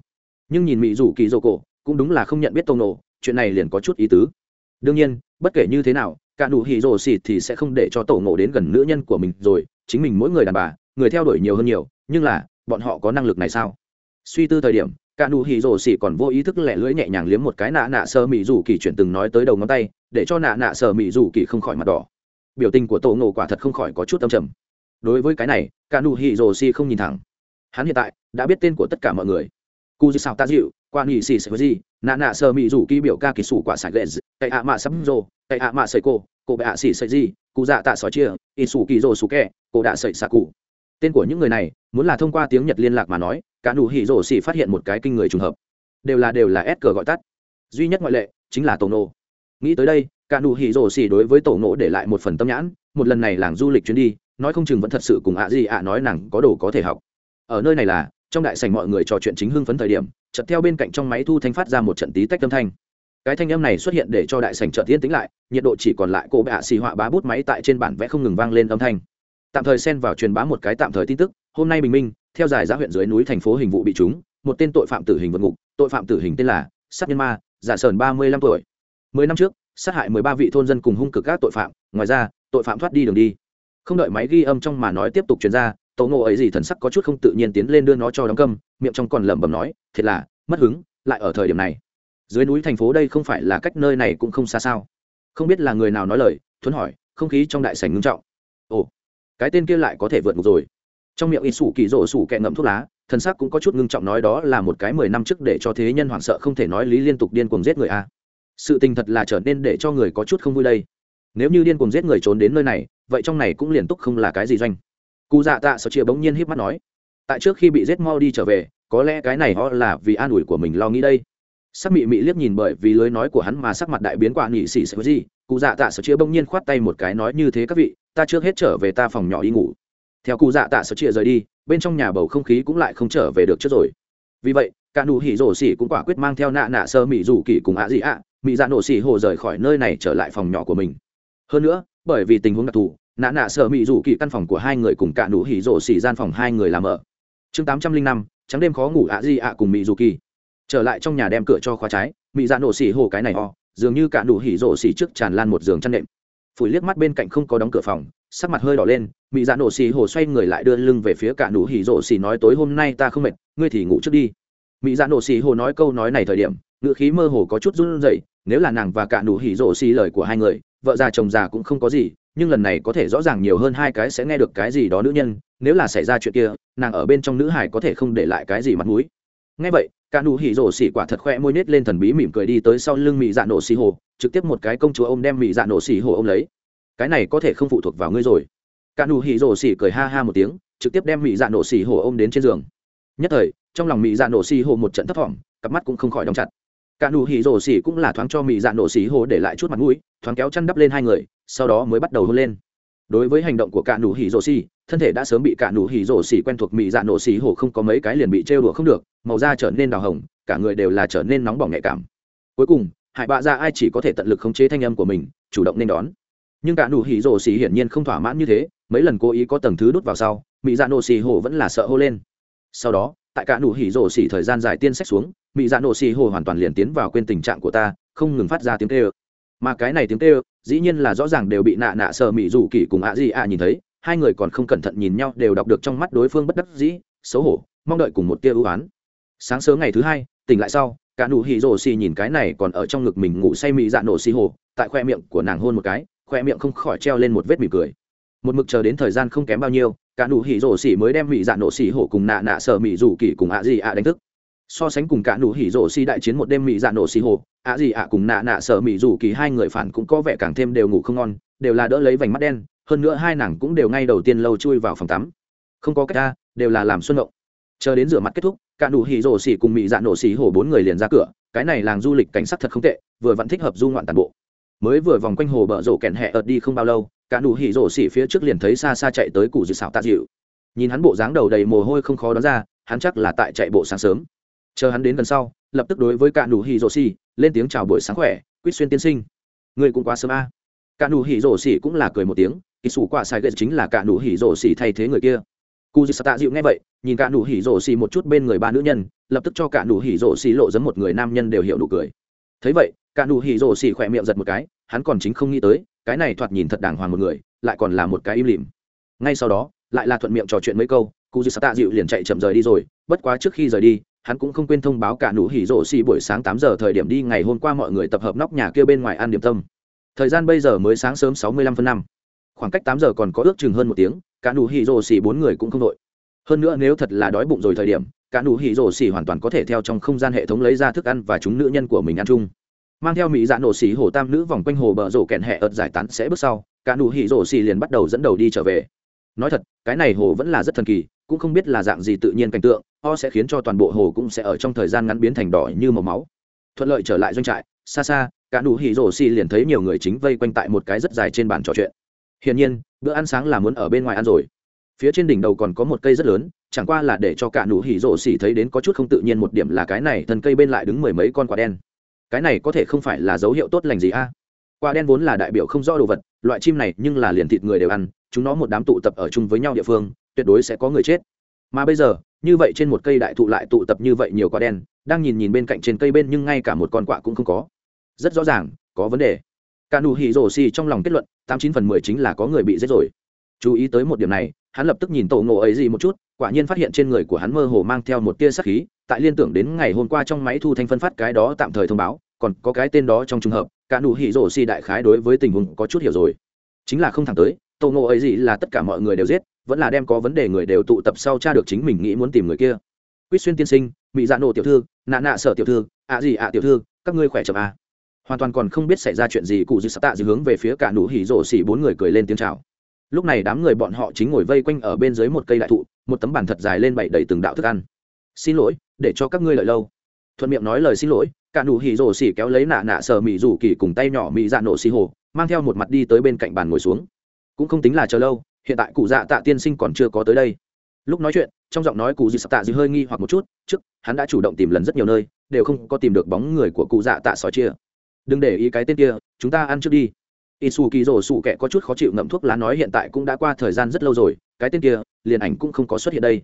Nhưng nhìn mị rủ kỳ rổ cổ, cũng đúng là không nhận biết tổng nổ, chuyện này liền có chút ý tứ. Đương nhiên, bất kể như thế nào cả nụ hỉ rồ xỉ thì sẽ không để cho tổ ngộ đến gần nữ nhân của mình rồi, chính mình mỗi người đàn bà, người theo đuổi nhiều hơn nhiều, nhưng là, bọn họ có năng lực này sao? Suy tư thời điểm, cả nụ hỉ rồ xỉ còn vô ý thức lẹ lưỡi nhẹ nhàng liếm một cái nạ nạ sơ mỹ rủ kỳ chuyển từng nói tới đầu ngón tay, để cho nạ nạ sơ mỹ rủ kỳ không khỏi mặt đỏ. Biểu tình của tổ ngộ quả thật không khỏi có chút âm trầm. Đối với cái này, cả nụ hỉ rồ xỉ không nhìn thẳng. Hắn hiện tại, đã biết tên của tất cả mọi người. Cu dư sao ta dịu quan nghị xì xì gì nạ nạ sơ mỹ rủ kỳ biểu ca kỳ sủ quả sải lệ tệ ạ mạ sắm rồ hệ ạ mạ sầy cô, cô bệ ạ xỉ sầy gì cụ dạ tạ sỏi chia in sủ kỳ rồ sủ kẹ cô đạ sầy xạ cụ. Tên của những người này muốn là thông qua tiếng nhật liên lạc mà nói cả nụ hỉ rồ xỉ phát hiện một cái kinh người trùng hợp. Đều là đều là s cờ gọi tắt. Duy nhất ngoại lệ chính là tổ nô nghĩ tới đây cả nụ hỉ rồ xỉ đối với tổ nô để lại một phần tâm nhãn một lần này làng du lịch chuyến đi nói không chừng vẫn thật sự cùng ạ gì ạ nói nàng có đồ có thể học. Ở nơi này là trong đại sảnh mọi người trò chuyện chính hưng phấn thời điểm chợt theo bên cạnh trong máy thu thanh phát ra một trận tí tách âm thanh cái thanh âm này xuất hiện để cho đại sảnh chợt tiến tĩnh lại, nhiệt độ chỉ còn lại cô bạ xì họa bá bút máy tại trên bản vẽ không ngừng vang lên âm thanh. Tạm thời xen vào truyền bá một cái tạm thời tin tức, hôm nay bình minh, theo giải giá huyện dưới núi thành phố hình vụ bị trúng, một tên tội phạm tử hình vượt ngục, tội phạm tử hình tên là sát nhân ma, giả sờn ba mươi lăm tuổi. Mười năm trước, sát hại mười ba vị thôn dân cùng hung cực các tội phạm, ngoài ra, tội phạm thoát đi đường đi. Không đợi máy ghi âm trong mà nói tiếp tục truyền ra tàu ngộ ấy gì thần sắc có chút không tự nhiên tiến lên đưa nó cho đóng câm miệng trong còn lẩm bẩm nói, thiệt là, mất hứng, lại ở thời điểm này dưới núi thành phố đây không phải là cách nơi này cũng không xa sao? Không biết là người nào nói lời, thuấn hỏi, không khí trong đại sảnh ngưng trọng. Ồ, cái tên kia lại có thể vượt ngục rồi. Trong miệng ít sủ kỳ rỗ sủ kẹ ngậm thuốc lá, thần sắc cũng có chút ngưng trọng nói đó là một cái mười năm trước để cho thế nhân hoảng sợ không thể nói lý liên tục điên cuồng giết người a. À. sự tình thật là trở nên để cho người có chút không vui đây. Nếu như điên cuồng giết người trốn đến nơi này, vậy trong này cũng liền túc không là cái gì doanh. Cụ dạ tạ sợ chia bỗng nhiên híp mắt nói, tại trước khi bị giết mau đi trở về, có lẽ cái này họ là vì an ủi của mình lo nghĩ đây sắc mị mị liếc nhìn bởi vì lối nói của hắn mà sắc mặt đại biến quả nhị xỉ sẽ có gì cụ dạ tạ sở chia bỗng nhiên khoát tay một cái nói như thế các vị, ta trước hết trở về ta phòng nhỏ đi ngủ. Theo cụ dạ tạ sở chia rời đi, bên trong nhà bầu không khí cũng lại không trở về được trước rồi. Vì vậy, cả nụ hỉ rổ xỉ cũng quả quyết mang theo nạ nạ sơ mị rủ kỳ cùng ạ gì ạ, mị dạ nổ xỉ hồ rời khỏi nơi này trở lại phòng nhỏ của mình. Hơn nữa, bởi vì tình huống đặc thù, nạ nạ sơ mị rủ kỳ căn phòng của hai người cùng cả nụ hỉ rổ xỉ gian phòng hai người làm ở chương tám trăm linh năm, trắng đêm khó ngủ ạ gì ạ cùng mị rủ kỳ trở lại trong nhà đem cửa cho khóa trái mỹ dạ nổ xỉ hồ cái này ho dường như cả nụ hỉ rộ xỉ trước tràn lan một giường chăn nệm. Phủi liếc mắt bên cạnh không có đóng cửa phòng, sắc mặt hơi đỏ lên mỹ dạ nổ xì hồ xoay người lại đưa lưng về phía cả nụ hỉ rộ xì nói tối hôm nay ta không mệt, ngươi thì ngủ trước đi. Mỹ dạ nổ xì hồ nói câu nói này thời điểm, ngữ khí mơ hồ có chút run rẩy, nếu là nàng và cả nụ hỉ rộ xì lời của hai người, vợ già chồng già cũng không có gì, nhưng lần này có thể rõ ràng nhiều hơn hai cái sẽ nghe được cái gì đó nữ nhân, nếu là xảy ra chuyện kia, nàng ở bên trong nữ hải có thể không để lại cái gì mặt mũi ngay vậy, cả nụ hỉ rổ xỉ quả thật khoe môi nết lên thần bí mỉm cười đi tới sau lưng mỹ dạ nổ xỉ hồ, trực tiếp một cái công chúa ôm đem mỹ dạ nổ xỉ hồ ôm lấy. Cái này có thể không phụ thuộc vào ngươi rồi. Cả nụ hỉ rổ xỉ cười ha ha một tiếng, trực tiếp đem mỹ dạ nổ xỉ hồ ôm đến trên giường. Nhất thời, trong lòng mỹ dạ nổ xỉ hồ một trận thấp thỏm, cặp mắt cũng không khỏi đóng chặt. Cả nụ hỉ rổ xỉ cũng là thoáng cho mỹ dạ nổ xỉ hồ để lại chút mặt mũi, thoáng kéo chăn đắp lên hai người, sau đó mới bắt đầu hôn lên đối với hành động của cả nụ hỉ rổ xì thân thể đã sớm bị cả nụ hỉ rổ xì quen thuộc mỹ dạ nổ xì hổ không có mấy cái liền bị trêu đùa không được, màu da trở nên đào hồng, cả người đều là trở nên nóng bỏng nhạy cảm. Cuối cùng, hải bạ ra ai chỉ có thể tận lực khống chế thanh âm của mình, chủ động nên đón. Nhưng cả nụ hỉ rổ xì hiển nhiên không thỏa mãn như thế, mấy lần cố ý có tầng thứ đút vào sau mỹ dạ nổ xì hổ vẫn là sợ hô lên. Sau đó, tại cả nụ hỉ rổ xì thời gian dài tiên sách xuống mỹ dạ nổ xì hổ hoàn toàn liền tiến vào quên tình trạng của ta, không ngừng phát ra tiếng kêu mà cái này tiếng kêu, dĩ nhiên là rõ ràng đều bị nạ nạ sợ mỹ dù kỳ cùng ạ gì ạ nhìn thấy, hai người còn không cẩn thận nhìn nhau đều đọc được trong mắt đối phương bất đắc dĩ, xấu hổ, mong đợi cùng một tia ưu oán sáng sớm ngày thứ hai, tỉnh lại sau, cả nụ hỉ rồ xì nhìn cái này còn ở trong ngực mình ngủ say mị dạ nổ xì hồ, tại khoe miệng của nàng hôn một cái, khoe miệng không khỏi treo lên một vết mỉm cười. Một mực chờ đến thời gian không kém bao nhiêu, cả nụ hỉ rồ xì mới đem mị dạ nổ xì hồ cùng nạ nạ sợ mỹ rủ kỳ cùng ạ gì ạ đánh thức so sánh cùng cả nụ hỉ rổ xì đại chiến một đêm mỹ dạ nổ xì hồ ạ gì ạ cùng nạ nạ sợ mỹ dù kỳ hai người phản cũng có vẻ càng thêm đều ngủ không ngon đều là đỡ lấy vành mắt đen hơn nữa hai nàng cũng đều ngay đầu tiên lâu chui vào phòng tắm. Không có cách ra, đều là làm xuân động. Chờ đến rửa mặt kết thúc cả nụ hỉ rổ xì cùng mỹ dạ nổ xì hồ bốn người liền ra cửa cái này làng du lịch cảnh sát thật không tệ vừa vẫn thích hợp du ngoạn toàn bộ. Mới vừa vòng quanh hồ bờ rổ kẹn hẹ ợt đi không bao lâu cả nụ hỉ rổ xì phía trước liền thấy xa xa chạy tới củ dự xảo tạ dịu. Nhìn hắn bộ dáng đầu đầy mồ hôi không khó đoán ra hắn chắc là tại chạy bộ sáng sớm chờ hắn đến gần sau, lập tức đối với cả nụ hỉ rổ xỉ lên tiếng chào buổi sáng khỏe, quýt xuyên tiên sinh người cũng quá sớm a. À. cả nụ hỉ rổ xỉ cũng là cười một tiếng kỳ sủ quả sai gậy chính là cả nụ hỉ rổ xỉ thay thế người kia. Cụ dì tạ dịu nghe vậy, nhìn cả nụ hỉ rổ xỉ một chút bên người ba nữ nhân, lập tức cho cả nụ hỉ rổ xỉ lộ giấm một người nam nhân đều hiểu nụ cười. Thấy vậy, cả nụ hỉ rổ xỉ khỏe miệng giật một cái, hắn còn chính không nghĩ tới, cái này thoạt nhìn thật đàng hoàng một người, lại còn là một cái im lìm. Ngay sau đó, lại là thuận miệng trò chuyện mấy câu cụ dì tạ dịu liền chạy chậm rời đi rồi, bất quá trước khi rời đi hắn cũng không quên thông báo cả nụ hỉ rổ xì buổi sáng tám giờ thời điểm đi ngày hôm qua mọi người tập hợp nóc nhà kia bên ngoài ăn điểm tâm. Thời gian bây giờ mới sáng sớm sáu mươi lăm phần năm. Khoảng cách tám giờ còn có ước chừng hơn một tiếng, cả nụ hỉ rổ xì bốn người cũng không đội. Hơn nữa nếu thật là đói bụng rồi thời điểm, cả nụ hỉ rổ xì hoàn toàn có thể theo trong không gian hệ thống lấy ra thức ăn và chúng nữ nhân của mình ăn chung. Mang theo mỹ dạ nổ xì hồ tam nữ vòng quanh hồ bờ rổ kẹn hẹ ợt giải tán sẽ bước sau, cả nụ hỉ rổ xì liền bắt đầu dẫn đầu đi trở về. Nói thật, cái này hồ vẫn là rất thần kỳ cũng không biết là dạng gì tự nhiên cảnh tượng, o sẽ khiến cho toàn bộ hồ cũng sẽ ở trong thời gian ngắn biến thành đỏ như màu máu. Thuận lợi trở lại doanh trại, xa xa, cả đủ hỉ rổ xì liền thấy nhiều người chính vây quanh tại một cái rất dài trên bàn trò chuyện. Hiển nhiên, bữa ăn sáng là muốn ở bên ngoài ăn rồi. Phía trên đỉnh đầu còn có một cây rất lớn, chẳng qua là để cho cả nụ hỉ rổ xỉ thấy đến có chút không tự nhiên một điểm là cái này, thân cây bên lại đứng mười mấy con quả đen. Cái này có thể không phải là dấu hiệu tốt lành gì a? Quả đen vốn là đại biểu không rõ đồ vật, loại chim này nhưng là liền thịt người đều ăn, chúng nó một đám tụ tập ở chung với nhau địa phương tuyệt đối sẽ có người chết. Mà bây giờ, như vậy trên một cây đại thụ lại tụ tập như vậy nhiều quả đen, đang nhìn nhìn bên cạnh trên cây bên nhưng ngay cả một con quạ cũng không có. Rất rõ ràng, có vấn đề. Cả nụ trong lòng kết luận, tám chín phần mười chính là có người bị giết rồi. Chú ý tới một điểm này, hắn lập tức nhìn tổ ngộ ấy gì một chút, quả nhiên phát hiện trên người của hắn mơ hồ mang theo một tia sắc khí, tại liên tưởng đến ngày hôm qua trong máy thu thanh phân phát cái đó tạm thời thông báo, còn có cái tên đó trong trường hợp cả nụ đại khái đối với tình huống có chút hiểu rồi. Chính là không thẳng tới, tổ ngộ ấy gì là tất cả mọi người đều giết vẫn là đem có vấn đề người đều tụ tập sau tra được chính mình nghĩ muốn tìm người kia. Quýt xuyên tiên sinh mỹ dạ nổ tiểu thư, nạ nạ sở tiểu thư ạ gì ạ tiểu thư, các ngươi khỏe chậm à. hoàn toàn còn không biết xảy ra chuyện gì, cụ dư sắp tạ dư hướng về phía cả nụ hỉ rổ xỉ bốn người cười lên tiếng chào. Lúc này đám người bọn họ chính ngồi vây quanh ở bên dưới một cây đại thụ, một tấm bàn thật dài lên bày đầy từng đạo thức ăn. Xin lỗi, để cho các ngươi lợi lâu. Thuận miệng nói lời xin lỗi, cả nụ hỉ rổ xỉ kéo lấy nạ nạ sở mỹ rủ kỳ cùng tay nhỏ mỹ dạ nổ xỉ hồ, mang theo một mặt đi tới bên cạnh bàn ngồi xuống. Cũng không tính là chờ lâu hiện tại cụ dạ tạ tiên sinh còn chưa có tới đây. Lúc nói chuyện, trong giọng nói cụ dạ dị sập tạ dư hơi nghi hoặc một chút, trước, hắn đã chủ động tìm lần rất nhiều nơi, đều không có tìm được bóng người của cụ dạ tạ sói chia. Đừng để ý cái tên kia, chúng ta ăn trước đi. Isu kỳ rổ sụ kẻ có chút khó chịu ngậm thuốc lá nói hiện tại cũng đã qua thời gian rất lâu rồi, cái tên kia, liền ảnh cũng không có xuất hiện đây.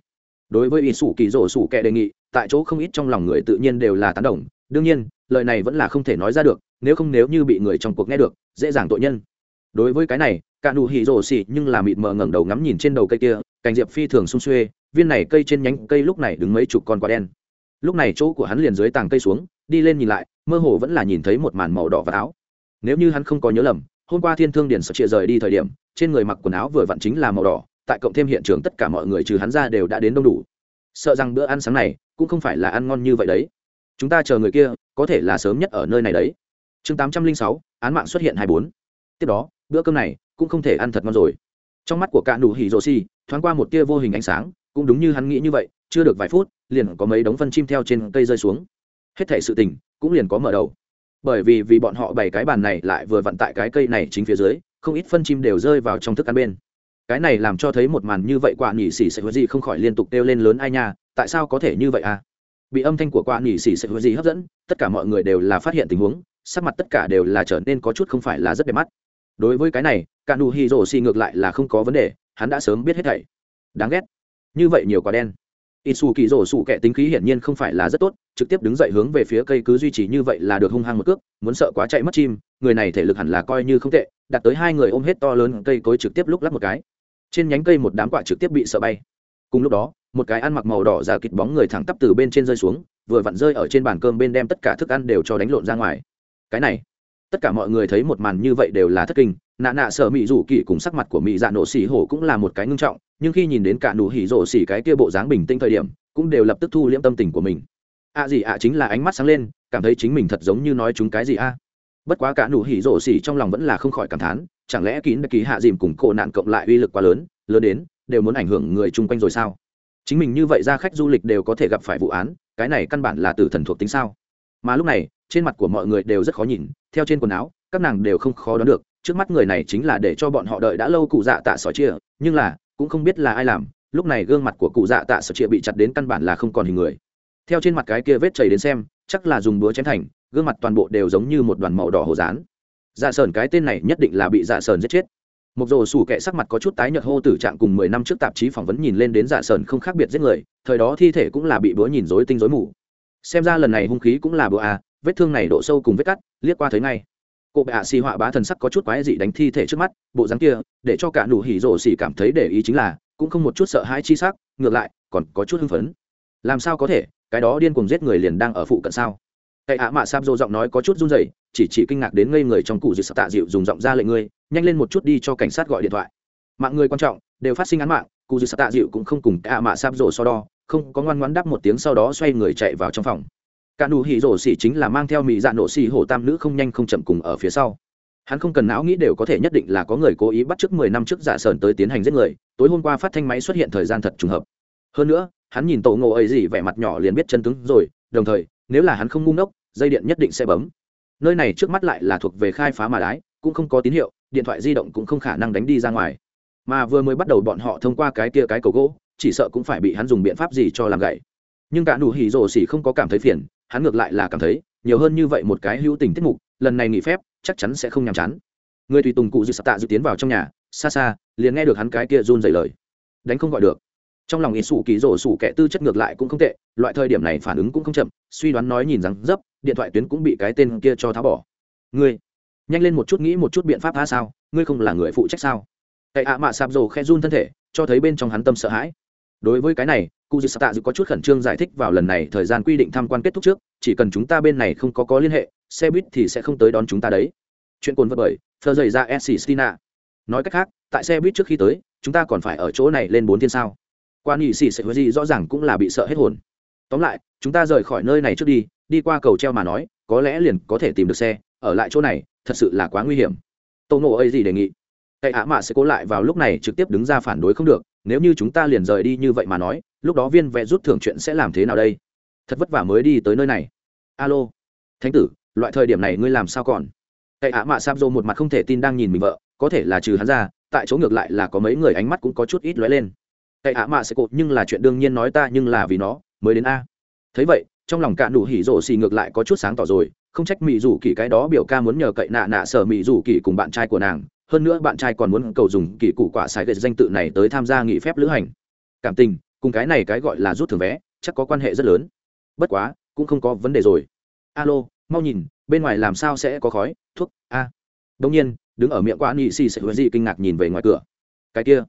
Đối với isu kỳ rổ sụ kẻ đề nghị, tại chỗ không ít trong lòng người tự nhiên đều là tán đồng. Đương nhiên, lời này vẫn là không thể nói ra được, nếu không nếu như bị người trong cuộc nghe được, dễ dàng tội nhân. Đối với cái này cả nụ hỉ rổ xỉ nhưng là mịt mờ ngẩng đầu ngắm nhìn trên đầu cây kia cành diệp phi thường sung xuê, viên này cây trên nhánh cây lúc này đứng mấy chục con quả đen. Lúc này chỗ của hắn liền dưới tàng cây xuống, đi lên nhìn lại, mơ hồ vẫn là nhìn thấy một màn màu đỏ và áo. Nếu như hắn không có nhớ lầm, hôm qua thiên thương điển sợ chia rời đi thời điểm, trên người mặc quần áo vừa vặn chính là màu đỏ, tại cộng thêm hiện trường tất cả mọi người trừ hắn ra đều đã đến đông đủ. Sợ rằng bữa ăn sáng này cũng không phải là ăn ngon như vậy đấy. Chúng ta chờ người kia, có thể là sớm nhất ở nơi này đấy. Chương tám trăm linh sáu, án mạng xuất hiện hai bốn. Tiếp đó, bữa cơm này cũng không thể ăn thật ngon rồi. Trong mắt của cả nụ hỉ rồ xì thoáng qua một tia vô hình ánh sáng, cũng đúng như hắn nghĩ như vậy, chưa được vài phút, liền có mấy đống phân chim theo trên cây rơi xuống. Hết thể sự tình cũng liền có mở đầu. Bởi vì vì bọn họ bày cái bàn này lại vừa vặn tại cái cây này chính phía dưới, không ít phân chim đều rơi vào trong thức ăn bên. Cái này làm cho thấy một màn như vậy quạ nhỉ xỉ sẽ hứa gì không khỏi liên tục kêu lên lớn ai nha, tại sao có thể như vậy à? Bị âm thanh của quạ nhỉ xỉ sẽ hứa gì hấp dẫn, tất cả mọi người đều là phát hiện tình huống, sắc mặt tất cả đều là trở nên có chút không phải là rất đẹp mắt đối với cái này cả nụ hì rổ xì ngược lại là không có vấn đề, hắn đã sớm biết hết thảy. Đáng ghét. Như vậy nhiều quả đen. Ít xù kỳ rổ xù kẻ tính khí hiển nhiên không phải là rất tốt, trực tiếp đứng dậy hướng về phía cây cứ duy trì như vậy là được hung hăng một cước, muốn sợ quá chạy mất chim, người này thể lực hẳn là coi như không tệ, đặt tới hai người ôm hết to lớn cây cối trực tiếp lúc lắp một cái. Trên nhánh cây một đám quả trực tiếp bị sợ bay. Cùng lúc đó, một cái ăn mặc màu đỏ giả kịt bóng người thẳng tắp từ bên trên rơi xuống, vừa vặn rơi ở trên bàn cơm bên đem tất cả thức ăn đều cho đánh lộn ra ngoài. Cái này tất cả mọi người thấy một màn như vậy đều là thất kinh. Nạ nạ sợ mỹ rủ kỳ cùng sắc mặt của mỹ dạ nổ xỉ hổ cũng là một cái ngưng trọng, nhưng khi nhìn đến cả nụ hỉ rổ xỉ cái kia bộ dáng bình tĩnh thời điểm, cũng đều lập tức thu liễm tâm tình của mình. Ạ à gì ạ à chính là ánh mắt sáng lên, cảm thấy chính mình thật giống như nói chúng cái gì a. À. bất quá cả nụ hỉ rổ xỉ trong lòng vẫn là không khỏi cảm thán, chẳng lẽ kín kỳ hạ dìm cùng cổ nạn cộng lại uy lực quá lớn lớn đến, đều muốn ảnh hưởng người chung quanh rồi sao? Chính mình như vậy ra khách du lịch đều có thể gặp phải vụ án, cái này căn bản là tử thần thuộc tính sao? mà lúc này, trên mặt của mọi người đều rất khó nhìn, theo trên quần áo, các nàng đều không khó đoán được, trước mắt người này chính là để cho bọn họ đợi đã lâu cụ dạ tạ sỏi chia nhưng là, cũng không biết là ai làm, lúc này gương mặt của cụ dạ tạ sỏi chia bị chặt đến căn bản là không còn hình người. Theo trên mặt cái kia vết chảy đến xem, chắc là dùng búa chém thành, gương mặt toàn bộ đều giống như một đoàn màu đỏ hồ dán. Dạ sờn cái tên này nhất định là bị dạ sờn giết chết. Một rồ sủ kệ sắc mặt có chút tái nhợt hô tử trạng cùng mười năm trước tạp chí phỏng vấn nhìn lên đến dạ sờn không khác biệt giết người, thời đó thi thể cũng là bị búa nhìn rối tinh rối mù xem ra lần này hung khí cũng là bộ à vết thương này độ sâu cùng vết cắt, liếc qua thấy ngay. Cụ bệ ạ xì họa bá thần sắc có chút quái dị đánh thi thể trước mắt, bộ dáng kia, để cho cả nụ hỉ rổ xì cảm thấy để ý chính là, cũng không một chút sợ hãi chi sắc, ngược lại, còn có chút hưng phấn. Làm sao có thể, cái đó điên cuồng giết người liền đang ở phụ cận sao? Cậy ạ mạ sam dô giọng nói có chút run rẩy, chỉ chỉ kinh ngạc đến ngây người trong cụ dịu sập tạ dịu dùng giọng ra lệnh ngươi, nhanh lên một chút đi cho cảnh sát gọi điện thoại. Mạng người quan trọng, đều phát sinh án mạng, cụ dịu sập tạ dịu cũng không cùng cậy ạ mạ sam dô so đo không có ngoan ngoãn đáp một tiếng sau đó xoay người chạy vào trong phòng. Cả nụ hỉ rổ xỉ chính là mang theo mỹ dạ nổ xỉ hổ tam nữ không nhanh không chậm cùng ở phía sau. Hắn không cần não nghĩ đều có thể nhất định là có người cố ý bắt trước mười năm trước giả sờn tới tiến hành giết người, tối hôm qua phát thanh máy xuất hiện thời gian thật trùng hợp. Hơn nữa, hắn nhìn tổ ngộ ấy gì vẻ mặt nhỏ liền biết chân tướng rồi, đồng thời, nếu là hắn không ngu ngốc, dây điện nhất định sẽ bấm. Nơi này trước mắt lại là thuộc về khai phá mà đái, cũng không có tín hiệu, điện thoại di động cũng không khả năng đánh đi ra ngoài. Mà vừa mới bắt đầu bọn họ thông qua cái kia cái cầu gỗ chỉ sợ cũng phải bị hắn dùng biện pháp gì cho làm gậy. Nhưng cả nụ hỉ rồ xỉ không có cảm thấy phiền, hắn ngược lại là cảm thấy, nhiều hơn như vậy một cái hữu tình tiết mục, lần này nghỉ phép, chắc chắn sẽ không nhàm chán. Người tùy tùng cụ dự sạp tạ dự tiến vào trong nhà, xa xa, liền nghe được hắn cái kia run dày lời. Đánh không gọi được. Trong lòng ý sụ kỳ rổ sủ kẻ tư chất ngược lại cũng không tệ, loại thời điểm này phản ứng cũng không chậm, suy đoán nói nhìn rằng, dấp, điện thoại tuyến cũng bị cái tên kia cho tháo bỏ. Ngươi, nhanh lên một chút nghĩ một chút biện pháp tha sao? Ngươi không là người phụ trách sao? Cậy ạ mạ sạp rồ khe run thân thể, cho thấy bên trong hắn tâm sợ hãi đối với cái này cụ dư sata dự có chút khẩn trương giải thích vào lần này thời gian quy định tham quan kết thúc trước, chỉ cần chúng ta bên này không có có liên hệ, xe buýt thì sẽ không tới đón chúng ta đấy. Chuyện cồn vật bởi thơ dày ra s stina nói cách khác, tại xe buýt trước khi tới, chúng ta còn phải ở chỗ này lên bốn thiên sao. Quan nghị Sĩ sẽ gì rõ ràng cũng là bị sợ hết hồn. Tóm lại, chúng ta rời khỏi nơi này trước đi đi qua cầu treo mà nói, có lẽ liền có thể tìm được xe, ở lại chỗ này, thật sự là quá nguy hiểm. Tô ngộ ấy gì đề nghị? Cậy ạ mạ sẽ cố lại vào lúc này trực tiếp đứng ra phản đối không được nếu như chúng ta liền rời đi như vậy mà nói, lúc đó viên vẽ rút thưởng chuyện sẽ làm thế nào đây? Thật vất vả mới đi tới nơi này. Alo. Thánh tử, loại thời điểm này ngươi làm sao còn? Cậy ạ mạ sáp dô một mặt không thể tin đang nhìn mình vợ, có thể là trừ hắn ra, tại chỗ ngược lại là có mấy người ánh mắt cũng có chút ít lóe lên. Cậy ạ mạ sẽ cột, nhưng là chuyện đương nhiên nói ta, nhưng là vì nó, mới đến a. Thấy vậy, trong lòng cạn đủ hỉ rộ xì ngược lại có chút sáng tỏ rồi, không trách mỹ rủ kỳ cái đó biểu ca muốn nhờ cậy nạ nạ sở mỹ rủ kỳ cùng bạn trai của nàng hơn nữa bạn trai còn muốn cầu dùng kỳ cụ quả xài gậy danh tự này tới tham gia nghỉ phép lữ hành. Cảm tình, cùng cái này cái gọi là rút thường vé, chắc có quan hệ rất lớn. Bất quá, cũng không có vấn đề rồi. Alo, mau nhìn, bên ngoài làm sao sẽ có khói, thuốc, a. À. đông nhiên, đứng ở miệng quá nghị xì sẽ hứa gì kinh ngạc nhìn về ngoài cửa. Cái kia,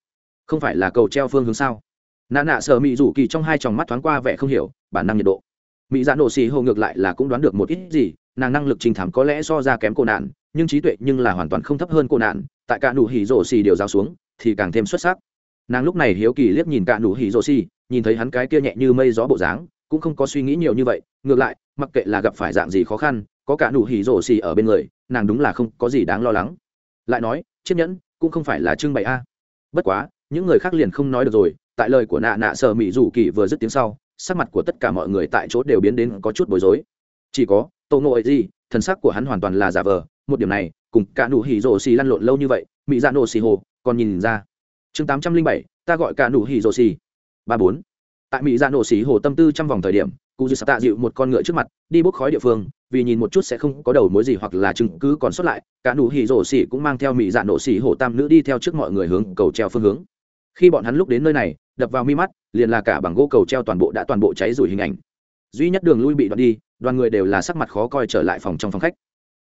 không phải là cầu treo phương hướng sao? Nạ nạ sợ mỹ rủ kỳ trong hai tròng mắt thoáng qua vẻ không hiểu, bản năng nhiệt độ. Mỹ giãn dạ nổ xì hồ ngược lại là cũng đoán được một ít gì, nàng năng lực trình thám có lẽ so ra kém cô nạn nhưng trí tuệ nhưng là hoàn toàn không thấp hơn cô nạn, tại cả nụ hỉ rổ xì điều giao xuống, thì càng thêm xuất sắc. Nàng lúc này hiếu kỳ liếc nhìn cả nụ hỉ rổ xì, nhìn thấy hắn cái kia nhẹ như mây gió bộ dáng, cũng không có suy nghĩ nhiều như vậy, ngược lại, mặc kệ là gặp phải dạng gì khó khăn, có cả nụ hỉ rổ xì ở bên người, nàng đúng là không có gì đáng lo lắng. Lại nói, chiếc nhẫn cũng không phải là trưng bày a. Bất quá, những người khác liền không nói được rồi, tại lời của nạ nạ sợ mỹ rủ kỳ vừa dứt tiếng sau, sắc mặt của tất cả mọi người tại chỗ đều biến đến có chút bối rối. Chỉ có, tô ngộ ấy gì thần sắc của hắn hoàn toàn là giả vờ một điểm này, cùng cả nụ hỉ rổ xì lăn lộn lâu như vậy mỹ dạ nổ xì hồ, còn nhìn ra. Chương tám trăm linh bảy, ta gọi cả nụ hỉ rổ xì. Ba bốn. Tại mỹ dạ nổ xì hồ tâm tư trăm vòng thời điểm, cụ dư sạp tạ dịu một con ngựa trước mặt, đi bốc khói địa phương, vì nhìn một chút sẽ không có đầu mối gì hoặc là chứng cứ còn sót lại, cả nụ hỉ rổ xì cũng mang theo mỹ dạ nổ xì hồ tam nữ đi theo trước mọi người hướng cầu treo phương hướng. Khi bọn hắn lúc đến nơi này, đập vào mi mắt, liền là cả bằng gỗ cầu treo toàn bộ đã toàn bộ cháy rủi hình ảnh. Duy nhất đường lui bị đoạn đi, đoàn người đều là sắc mặt khó coi trở lại phòng trong phòng khách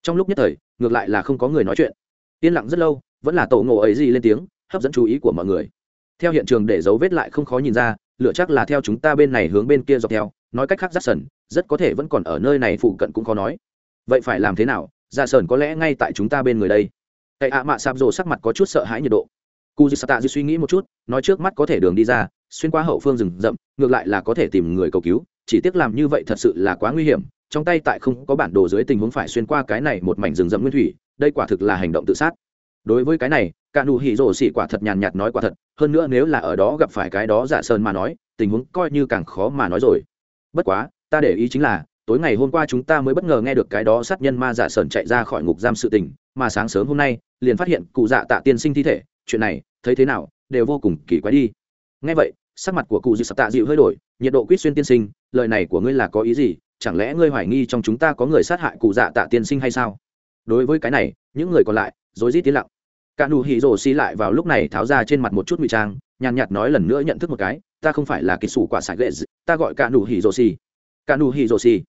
trong lúc nhất thời, ngược lại là không có người nói chuyện. Yên lặng rất lâu, vẫn là tổ ngộ ấy gì lên tiếng, hấp dẫn chú ý của mọi người. Theo hiện trường để dấu vết lại không khó nhìn ra lựa chắc là theo chúng ta bên này hướng bên kia dọc theo, nói cách khác rát sần, rất có thể vẫn còn ở nơi này phụ cận cũng khó nói. Vậy phải làm thế nào? Dạ ra sờn có lẽ ngay tại chúng ta bên người đây. Cậy ạ à mạ sạp rồ sắc mặt có chút sợ hãi nhiệt độ. Cu dư sata dư suy nghĩ một chút, nói trước mắt có thể đường đi ra, xuyên qua hậu phương rừng rậm, ngược lại là có thể tìm người cầu cứu, chỉ tiếc làm như vậy thật sự là quá nguy hiểm trong tay tại không có bản đồ dưới tình huống phải xuyên qua cái này một mảnh rừng rậm nguyên thủy, đây quả thực là hành động tự sát. Đối với cái này, cả nụ hỉ rổ xỉ quả thật nhàn nhạt nói quả thật, hơn nữa nếu là ở đó gặp phải cái đó giả sơn mà nói, tình huống coi như càng khó mà nói rồi. Bất quá, ta để ý chính là, tối ngày hôm qua chúng ta mới bất ngờ nghe được cái đó sát nhân ma giả sơn chạy ra khỏi ngục giam sự tình, mà sáng sớm hôm nay, liền phát hiện cụ dạ tạ tiên sinh thi thể, chuyện này, thấy thế nào, đều vô cùng kỳ quái đi. Nghe vậy, sắc mặt của cụ dịu sập tạ dịu hơi đổi, nhiệt độ quýt xuyên tiên sinh, lời này của ngươi là có ý gì chẳng lẽ ngươi hoài nghi trong chúng ta có người sát hại cụ dạ tạ tiên sinh hay sao? Đối với cái này, những người còn lại, rối rít tiến lặng. Cả nụ hỉ rồ xi lại vào lúc này tháo ra trên mặt một chút ngụy trang, nhàn nhạt nói lần nữa nhận thức một cái, ta không phải là kỳ sủ quả sải ghệ ta gọi cả nụ hỉ rồ xi cả nụ hỉ rồ xi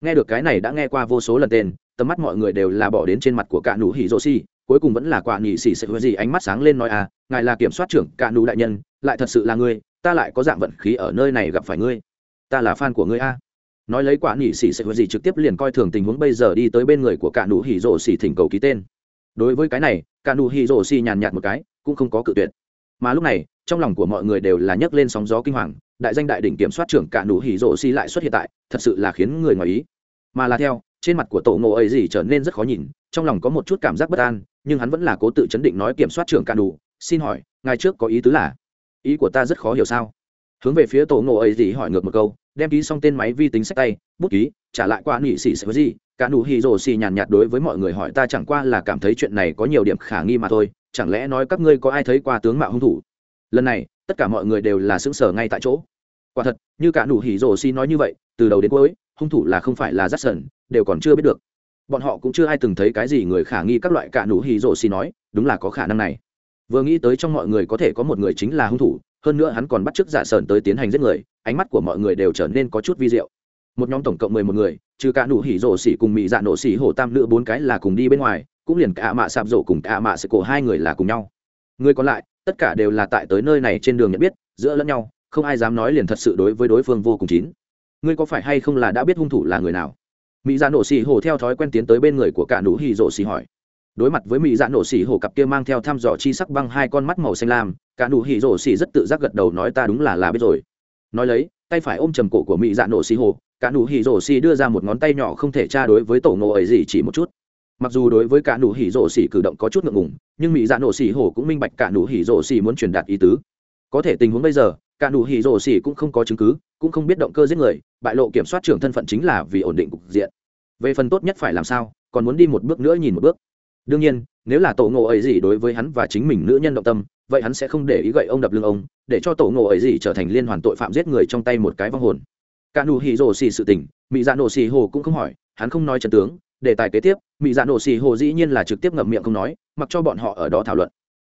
nghe được cái này đã nghe qua vô số lần tên, tầm mắt mọi người đều là bỏ đến trên mặt của cả nụ hỉ rồ xi cuối cùng vẫn là quả nhị xỉ sẽ hứa gì ánh mắt sáng lên nói à ngài là kiểm soát trưởng, cả nụ đại nhân, lại thật sự là ngươi, ta lại có dạng vận khí ở nơi này gặp phải ngươi. Ta là fan của ngươi a. à nói lấy quả nhị xỉ sẽ huệ gì trực tiếp liền coi thường tình huống bây giờ đi tới bên người của cả nụ hỉ rổ xỉ thỉnh cầu ký tên. Đối với cái này, cả nụ hỉ rổ xỉ nhàn nhạt một cái, cũng không có cự tuyệt. Mà lúc này, trong lòng của mọi người đều là nhấc lên sóng gió kinh hoàng, đại danh đại đỉnh kiểm soát trưởng cả nụ hỉ rổ xỉ lại xuất hiện tại, thật sự là khiến người ngoài ý. Mà là theo, trên mặt của tổ ngộ ấy gì trở nên rất khó nhìn, trong lòng có một chút cảm giác bất an, nhưng hắn vẫn là cố tự chấn định nói kiểm soát trưởng cả nụ, xin hỏi, ngài trước có ý tứ là, ý của ta rất khó hiểu sao? Hướng về phía tổ ngộ ấy gì hỏi ngược một câu đem ký xong tên máy vi tính sách tay, bút ký, trả lại qua nghị sĩ xỉ gì, cả nụ hì rồ xì nhàn nhạt đối với mọi người hỏi, ta chẳng qua là cảm thấy chuyện này có nhiều điểm khả nghi mà thôi, chẳng lẽ nói các ngươi có ai thấy qua tướng mạo hung thủ? Lần này, tất cả mọi người đều là xứng sở ngay tại chỗ. Quả thật, như cả nụ hỉ rồ xi nói như vậy, từ đầu đến cuối, hung thủ là không phải là rát sần đều còn chưa biết được. Bọn họ cũng chưa ai từng thấy cái gì người khả nghi các loại cả nụ hỉ rồ xi nói, đúng là có khả năng này. Vừa nghĩ tới trong mọi người có thể có một người chính là hung thủ hơn nữa hắn còn bắt chước giả sờn tới tiến hành giết người, ánh mắt của mọi người đều trở nên có chút vi diệu. Một nhóm tổng cộng mười một người, trừ cả nụ hỉ rổ xỉ cùng mỹ dạ nổ xỉ hổ tam nữ bốn cái là cùng đi bên ngoài, cũng liền cả mạ sạp rổ cùng cả mạ sự cổ hai người là cùng nhau. Người còn lại, tất cả đều là tại tới nơi này trên đường nhận biết, giữa lẫn nhau, không ai dám nói liền thật sự đối với đối phương vô cùng chín. Ngươi có phải hay không là đã biết hung thủ là người nào? Mỹ dạ nổ xỉ hồ theo thói quen tiến tới bên người của cả nụ hỉ rổ xỉ hỏi đối mặt với mỹ dạ nổ xỉ hổ cặp kia mang theo thăm dò chi sắc băng hai con mắt màu xanh lam, cả nụ hỉ rổ xỉ rất tự giác gật đầu nói ta đúng là là biết rồi. Nói lấy, tay phải ôm trầm cổ của mỹ dạ nổ xỉ hổ, cả nụ hỉ rổ xỉ đưa ra một ngón tay nhỏ không thể tra đối với tổ ngộ ấy gì chỉ một chút. Mặc dù đối với cả nụ hỉ rổ xỉ cử động có chút ngượng ngùng, nhưng mỹ dạ nổ xỉ hổ cũng minh bạch cả nụ hỉ rổ xỉ muốn truyền đạt ý tứ. Có thể tình huống bây giờ, cả nụ hỉ rổ xỉ cũng không có chứng cứ, cũng không biết động cơ giết người, bại lộ kiểm soát trưởng thân phận chính là vì ổn định cục diện. Về phần tốt nhất phải làm sao, còn muốn đi một bước nữa nhìn một bước đương nhiên, nếu là tổ ngộ ấy gì đối với hắn và chính mình nữ nhân động tâm, vậy hắn sẽ không để ý gậy ông đập lưng ông, để cho tổ ngộ ấy gì trở thành liên hoàn tội phạm giết người trong tay một cái vong hồn. Cả nụ hỉ rồ xì sự tình mỹ dạ nổ xì hồ cũng không hỏi, hắn không nói trần tướng, đề tài kế tiếp mỹ dạ nổ xì hồ dĩ nhiên là trực tiếp ngậm miệng không nói, mặc cho bọn họ ở đó thảo luận.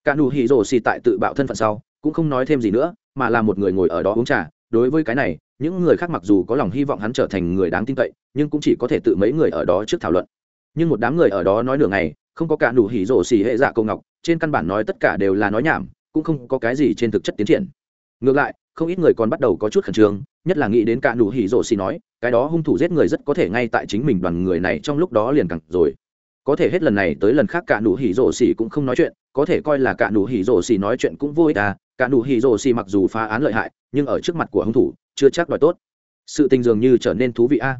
Cả nụ hỉ rồ xì tại tự bạo thân phận sau, cũng không nói thêm gì nữa, mà là một người ngồi ở đó uống trà. Đối với cái này, những người khác mặc dù có lòng hy vọng hắn trở thành người đáng tin cậy, nhưng cũng chỉ có thể tự mấy người ở đó trước thảo luận. Nhưng một đám người ở đó nói nửa ngày không có cả đủ hỉ rổ xỉ hệ dạ cầu ngọc, trên căn bản nói tất cả đều là nói nhảm, cũng không có cái gì trên thực chất tiến triển. Ngược lại, không ít người còn bắt đầu có chút khẩn trương, nhất là nghĩ đến cả đủ hỉ rổ xỉ nói, cái đó hung thủ giết người rất có thể ngay tại chính mình đoàn người này trong lúc đó liền cẳng rồi. Có thể hết lần này tới lần khác cả đủ hỉ rổ xỉ cũng không nói chuyện, có thể coi là cả đủ hỉ rổ xỉ nói chuyện cũng vô ích à cả đủ hỉ rổ xỉ mặc dù phá án lợi hại, nhưng ở trước mặt của hung thủ, chưa chắc đòi tốt. Sự tình dường như trở nên thú vị a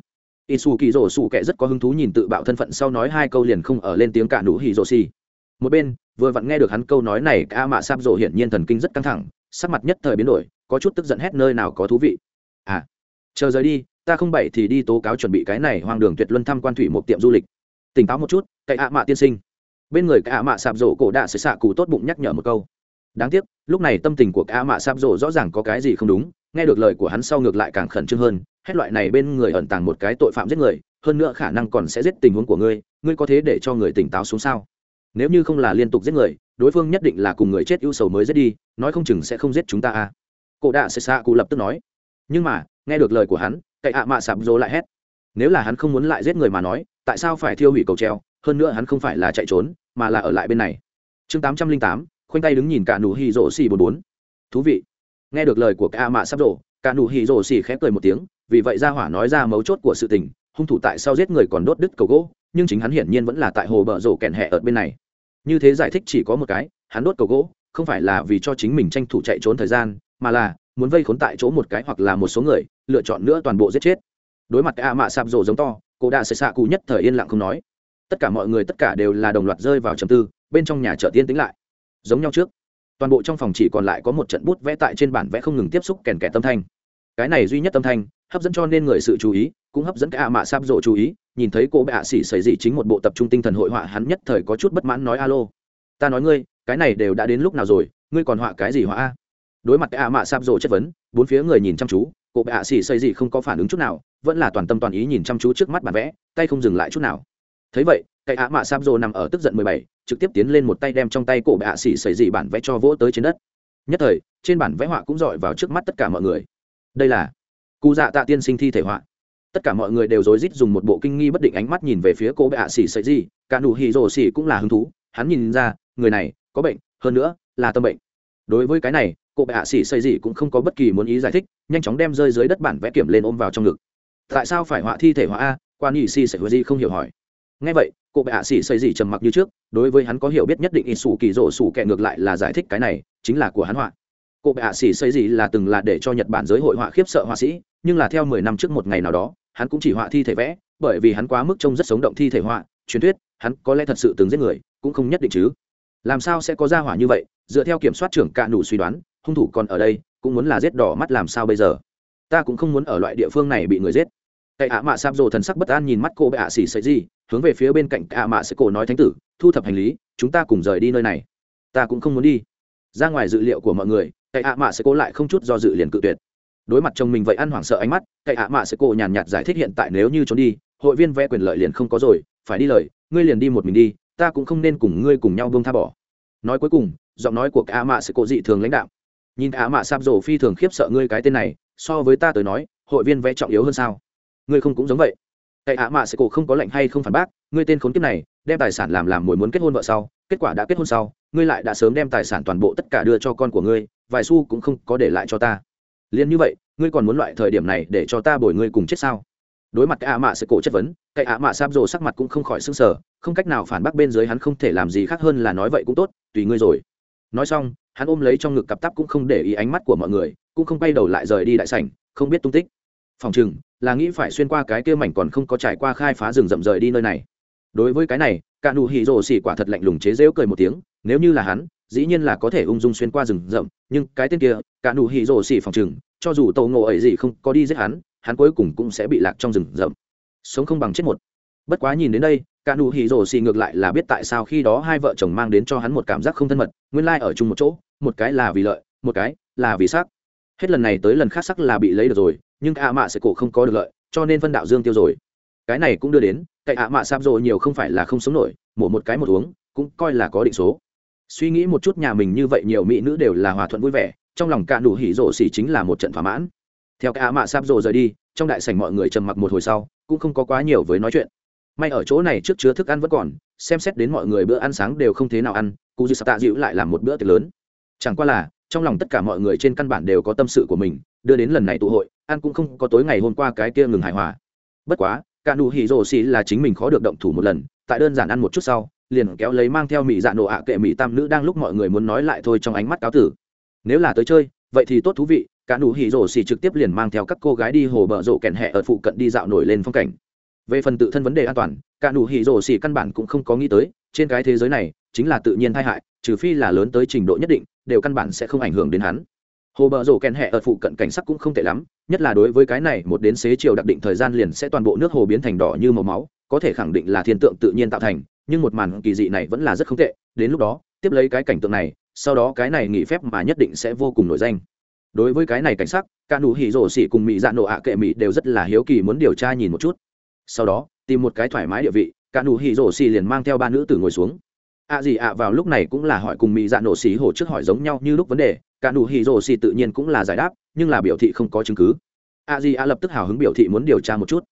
ỷ xù kỳ rổ xù kệ rất có hứng thú nhìn tự bạo thân phận sau nói hai câu liền không ở lên tiếng cả nụ hỉ rổ xì một bên, vừa vặn nghe được hắn câu nói này, cả mạ sáp rổ hiển nhiên thần kinh rất căng thẳng, sắc mặt nhất thời biến đổi, có chút tức giận hét nơi nào có thú vị. À chờ rời đi, ta không bậy thì đi tố cáo chuẩn bị cái này hoang đường tuyệt luân thăm quan thủy một tiệm du lịch. Tỉnh táo một chút, cậy ạ mạ tiên sinh. Bên người cả mạ sạp rổ cổ đạ sẽ xạ cụ tốt bụng nhắc nhở một câu. Đáng tiếc, lúc này tâm tình của cả mạ sạp rổ rõ ràng có cái gì không đúng, nghe được lời của hắn sau ngược lại càng khẩn trương hơn hết loại này bên người ẩn tàng một cái tội phạm giết người, hơn nữa khả năng còn sẽ giết tình huống của ngươi ngươi có thế để cho người tỉnh táo xuống sao? Nếu như không là liên tục giết người, đối phương nhất định là cùng người chết ưu sầu mới giết đi, nói không chừng sẽ không giết chúng ta à? Cổ đạ xê xạ cụ lập tức nói. Nhưng mà, nghe được lời của hắn, cậy ạ à mạ sạp dỗ lại hét. Nếu là hắn không muốn lại giết người mà nói, tại sao phải thiêu hủy cầu treo? Hơn nữa hắn không phải là chạy trốn, mà là ở lại bên này. Chương tám trăm linh tám, khoanh tay đứng nhìn cả nụ hì rỗ xì bốn bốn. Thú vị. Nghe được lời của cả mạ sắp rổ cả nụ hì rỗ xì khép cười một tiếng vì vậy gia hỏa nói ra mấu chốt của sự tình, hung thủ tại sao giết người còn đốt đứt cầu gỗ, nhưng chính hắn hiển nhiên vẫn là tại hồ bờ rổ kẹn hẹ ở bên này. Như thế giải thích chỉ có một cái, hắn đốt cầu gỗ, không phải là vì cho chính mình tranh thủ chạy trốn thời gian, mà là muốn vây khốn tại chỗ một cái hoặc là một số người, lựa chọn nữa toàn bộ giết chết. Đối mặt cái ạ mạ sạp rổ giống to, cô đã xệ xạ cụ nhất thời yên lặng không nói. Tất cả mọi người tất cả đều là đồng loạt rơi vào trầm tư, bên trong nhà chợ tiên tính lại. Giống nhau trước, toàn bộ trong phòng chỉ còn lại có một trận bút vẽ tại trên bản vẽ không ngừng tiếp xúc kèn kẻ tâm thanh. Cái này duy nhất tâm thanh hấp dẫn cho nên người sự chú ý, cũng hấp dẫn cái ạ à mạ sáp rộ chú ý, nhìn thấy cô bạ xỉ xảy dị chính một bộ tập trung tinh thần hội họa hắn nhất thời có chút bất mãn nói, alo, ta nói ngươi, cái này đều đã đến lúc nào rồi, ngươi còn họa cái gì họa a? Đối mặt cái ạ à mạ sáp rộ chất vấn, bốn phía người nhìn chăm chú, cô bạ xỉ xảy dị không có phản ứng chút nào, vẫn là toàn tâm toàn ý nhìn chăm chú trước mắt bản vẽ, tay không dừng lại chút nào. Thấy vậy, cái ạ à mạ sáp rộ nằm ở tức giận mười bảy, trực tiếp tiến lên một tay đem trong tay cổ bạ xỉ xảy dị bản vẽ cho vỗ tới trên đất. Nhất thời, trên bản vẽ họa cũng dọi vào trước mắt tất cả mọi người. Đây là cụ dạ tạ tiên sinh thi thể họa. Tất cả mọi người đều rối rít dùng một bộ kinh nghi bất định ánh mắt nhìn về phía cô bệ ạ xỉ sậy gì, cả nụ hì rồ xỉ cũng là hứng thú. Hắn nhìn ra, người này có bệnh, hơn nữa là tâm bệnh. Đối với cái này, cô bệ ạ xỉ sậy gì cũng không có bất kỳ muốn ý giải thích, nhanh chóng đem rơi dưới đất bản vẽ kiểm lên ôm vào trong ngực. Tại sao phải họa thi thể họa a? Quan ỉ xỉ sậy gì không hiểu hỏi. Ngay vậy, cô bệ ạ xỉ sậy gì trầm mặc như trước, đối với hắn có hiểu biết nhất định ỉ sủ kỳ rồ sủ kẹ ngược lại là giải thích cái này, chính là của hắn họa cụ bệ hạ sĩ xây gì là từng là để cho nhật bản giới hội họa khiếp sợ họa sĩ, nhưng là theo mười năm trước một ngày nào đó, hắn cũng chỉ họa thi thể vẽ, bởi vì hắn quá mức trông rất sống động thi thể họa, truyền thuyết, hắn có lẽ thật sự từng giết người, cũng không nhất định chứ. Làm sao sẽ có ra hỏa như vậy, dựa theo kiểm soát trưởng cạ nủ suy đoán, hung thủ còn ở đây, cũng muốn là giết đỏ mắt làm sao bây giờ? Ta cũng không muốn ở loại địa phương này bị người giết. Cậy ạ mạ sạp rồ thần sắc bất an nhìn mắt cô bệ ạ xỉ xấy gì, hướng về phía bên cạnh ạ mạ sẽ cổ nói thánh tử, thu thập hành lý, chúng ta cùng rời đi nơi này. Ta cũng không muốn đi. Ra ngoài dự liệu của mọi người cậy ạ mạ sẽ cố lại không chút do dự liền cự tuyệt. Đối mặt chồng mình vậy ăn hoảng sợ ánh mắt cậy ạ mạ sẽ cố nhàn nhạt giải thích hiện tại nếu như trốn đi, hội viên vẽ quyền lợi liền không có rồi, phải đi lời, ngươi liền đi một mình đi, ta cũng không nên cùng ngươi cùng nhau bông tha bỏ. Nói cuối cùng, giọng nói của cả mạ sẽ cố dị thường lãnh đạo nhìn cả mạ sạp rổ phi thường khiếp sợ ngươi cái tên này, so với ta tới nói, hội viên vẽ trọng yếu hơn sao? Ngươi không cũng giống vậy. Cậy ạ mạ sẽ cố không có lệnh hay không phản bác, ngươi tên khốn kiếp này, đem tài sản làm làm mồi muốn kết hôn vợ sau kết quả đã kết hôn sau, ngươi lại đã sớm đem tài sản toàn bộ tất cả đưa cho con của ngươi, vài xu cũng không có để lại cho ta. Liền như vậy, ngươi còn muốn loại thời điểm này để cho ta bồi ngươi cùng chết sao? Đối mặt cái ạ mạ sẽ cổ chất vấn, cái ạ mạ sáp rồ sắc mặt cũng không khỏi sưng sờ, không cách nào phản bác bên dưới hắn không thể làm gì khác hơn là nói vậy cũng tốt, tùy ngươi rồi. Nói xong, hắn ôm lấy trong ngực cặp tắp cũng không để ý ánh mắt của mọi người, cũng không bay đầu lại rời đi đại sảnh, không biết tung tích. Phòng chừng, là nghĩ phải xuyên qua cái kia mảnh còn không có trải qua khai phá rừng rậm rời đi nơi này đối với cái này cả nụ hỉ rồ xỉ quả thật lạnh lùng chế rêu cười một tiếng, nếu như là hắn, dĩ nhiên là có thể ung dung xuyên qua rừng rậm, nhưng cái tên kia cả nụ hỉ rồ xỉ phòng chừng cho dù tàu ngộ ấy gì không có đi giết hắn hắn cuối cùng cũng sẽ bị lạc trong rừng rậm. Sống không bằng chết một. Bất quá nhìn đến đây cả nụ hỉ rồ xỉ ngược lại là biết tại sao khi đó hai vợ chồng mang đến cho hắn một cảm giác không thân mật, nguyên lai ở chung một chỗ, một cái là vì lợi, một cái là vì sắc hết lần này tới lần khác sắc là bị lấy được rồi, nhưng a à mạ sẽ cổ không có được lợi, cho nên phân đạo dương tiêu rồi cái này cũng đưa đến cậy ạ mạ sáp rộ nhiều không phải là không sống nổi, mổ một cái một uống, cũng coi là có định số. Suy nghĩ một chút nhà mình như vậy nhiều mỹ nữ đều là hòa thuận vui vẻ, trong lòng cạ đủ hỉ rộ xỉ chính là một trận thỏa mãn. Theo cạ mạ sáp rộ rời đi, trong đại sảnh mọi người trầm mặc một hồi sau, cũng không có quá nhiều với nói chuyện. May ở chỗ này trước chứa thức ăn vẫn còn, xem xét đến mọi người bữa ăn sáng đều không thế nào ăn cụ dư tạ dịu lại làm một bữa tiệc lớn. Chẳng qua là, trong lòng tất cả mọi người trên căn bản đều có tâm sự của mình, đưa đến lần này tụ hội, ăn cũng không có tối ngày hôm qua cái kia ngừng hài hòa. Bất quá cả nụ hỉ rồ xì là chính mình khó được động thủ một lần, tại đơn giản ăn một chút sau, liền kéo lấy mang theo mỹ dạ nổ ạ kệ mỹ tam nữ đang lúc mọi người muốn nói lại thôi trong ánh mắt cáo tử. Nếu là tới chơi, vậy thì tốt thú vị, cả nụ hỉ rồ xì trực tiếp liền mang theo các cô gái đi hồ bờ rộ kẹn hẹ ở phụ cận đi dạo nổi lên phong cảnh. Về phần tự thân vấn đề an toàn, cả nụ hỉ rồ xì căn bản cũng không có nghĩ tới, trên cái thế giới này, chính là tự nhiên tai hại, trừ phi là lớn tới trình độ nhất định, đều căn bản sẽ không ảnh hưởng đến hắn hồ bờ rổ kèn hẹ ở phụ cận cảnh sắc cũng không tệ lắm, nhất là đối với cái này, một đến xế chiều đặc định thời gian liền sẽ toàn bộ nước hồ biến thành đỏ như màu máu, có thể khẳng định là thiên tượng tự nhiên tạo thành, nhưng một màn kỳ dị này vẫn là rất không tệ, đến lúc đó, tiếp lấy cái cảnh tượng này, sau đó cái này nghỉ phép mà nhất định sẽ vô cùng nổi danh. Đối với cái này cảnh sắc ca nụ hỉ rổ xỉ cùng mỹ dạ nộ ạ kệ mỹ đều rất là hiếu kỳ muốn điều tra nhìn một chút. Sau đó, tìm một cái thoải mái địa vị ca nụ hỉ rổ xỉ liền mang theo ba nữ từ ngồi xuống. Ạ gì ạ vào lúc này cũng là hỏi cùng mỹ dạ nổ xỉ hồ trước hỏi giống nhau như lúc vấn đề cả nụ hỉ rồ xì tự nhiên cũng là giải đáp, nhưng là biểu thị không có chứng cứ. A di a lập tức hào hứng biểu thị muốn điều tra một chút.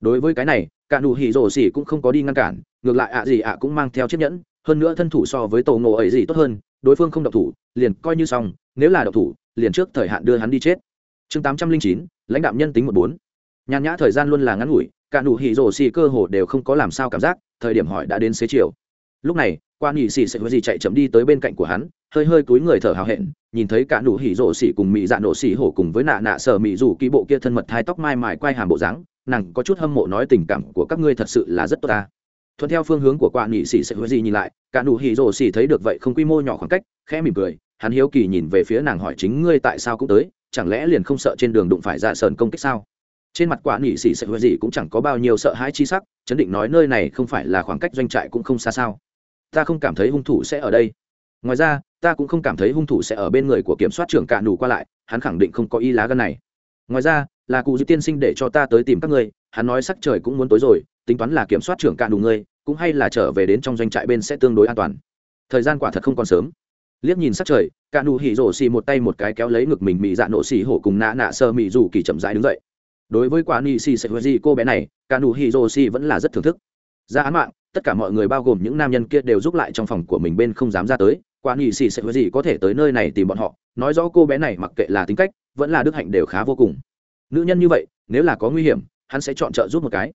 Đối với cái này, cả nụ hỉ rồ xì cũng không có đi ngăn cản, ngược lại a di a cũng mang theo chiếc nhẫn, hơn nữa thân thủ so với tổ ngộ ấy gì tốt hơn, đối phương không độc thủ, liền coi như xong, nếu là độc thủ, liền trước thời hạn đưa hắn đi chết. Chương tám trăm linh chín, lãnh đạo nhân tính một bốn. Nhàn nhã thời gian luôn là ngắn ngủi, cả nụ hỉ rồ xì cơ hồ đều không có làm sao cảm giác, thời điểm hỏi đã đến xế chiều. Lúc này Quan nhị xì sẽ với gì chạy chậm đi tới bên cạnh của hắn, hơi hơi cúi người thở hào hẹn, nhìn thấy cả nụ hỉ rộ xỉ cùng mị dạ nổ xỉ hổ cùng với nạ nạ sở mị rủ kỳ bộ kia thân mật hai tóc mai mài quay hàm bộ dáng, nàng có chút hâm mộ nói tình cảm của các ngươi thật sự là rất tốt ta. Thuận theo phương hướng của quan nhị sĩ sẽ hứa gì nhìn lại, cả nụ hỉ rồ xỉ thấy được vậy không quy mô nhỏ khoảng cách, khẽ mỉm cười, hắn hiếu kỳ nhìn về phía nàng hỏi chính ngươi tại sao cũng tới, chẳng lẽ liền không sợ trên đường đụng phải dạ sờn công kích sao? Trên mặt quan nhị sĩ sẽ hứa gì cũng chẳng có bao nhiêu sợ hãi chi sắc, chấn định nói nơi này không phải là khoảng cách doanh trại cũng không xa sao ta không cảm thấy hung thủ sẽ ở đây. Ngoài ra, ta cũng không cảm thấy hung thủ sẽ ở bên người của kiểm soát trưởng cạ nủ qua lại, hắn khẳng định không có y lá gân này. Ngoài ra, là cụ dư tiên sinh để cho ta tới tìm các ngươi, hắn nói sắc trời cũng muốn tối rồi, tính toán là kiểm soát trưởng cạ đủ ngươi, cũng hay là trở về đến trong doanh trại bên sẽ tương đối an toàn. Thời gian quả thật không còn sớm. Liếc nhìn sắc trời cạ nụ hỉ rổ xì một tay một cái kéo lấy ngực mình mị dạ nổ xì hổ cùng nã nạ sơ mị dù kỳ chậm rãi đứng dậy. Đối với quả nị xì sẽ huệ gì cô bé này cạ nụ hỉ rổ xì vẫn là rất thưởng thức. Ra án mạng tất cả mọi người bao gồm những nam nhân kia đều giúp lại trong phòng của mình bên không dám ra tới. Quá nghị xì sẽ có gì có thể tới nơi này tìm bọn họ? Nói rõ cô bé này mặc kệ là tính cách, vẫn là đức hạnh đều khá vô cùng. Nữ nhân như vậy, nếu là có nguy hiểm, hắn sẽ chọn trợ giúp một cái.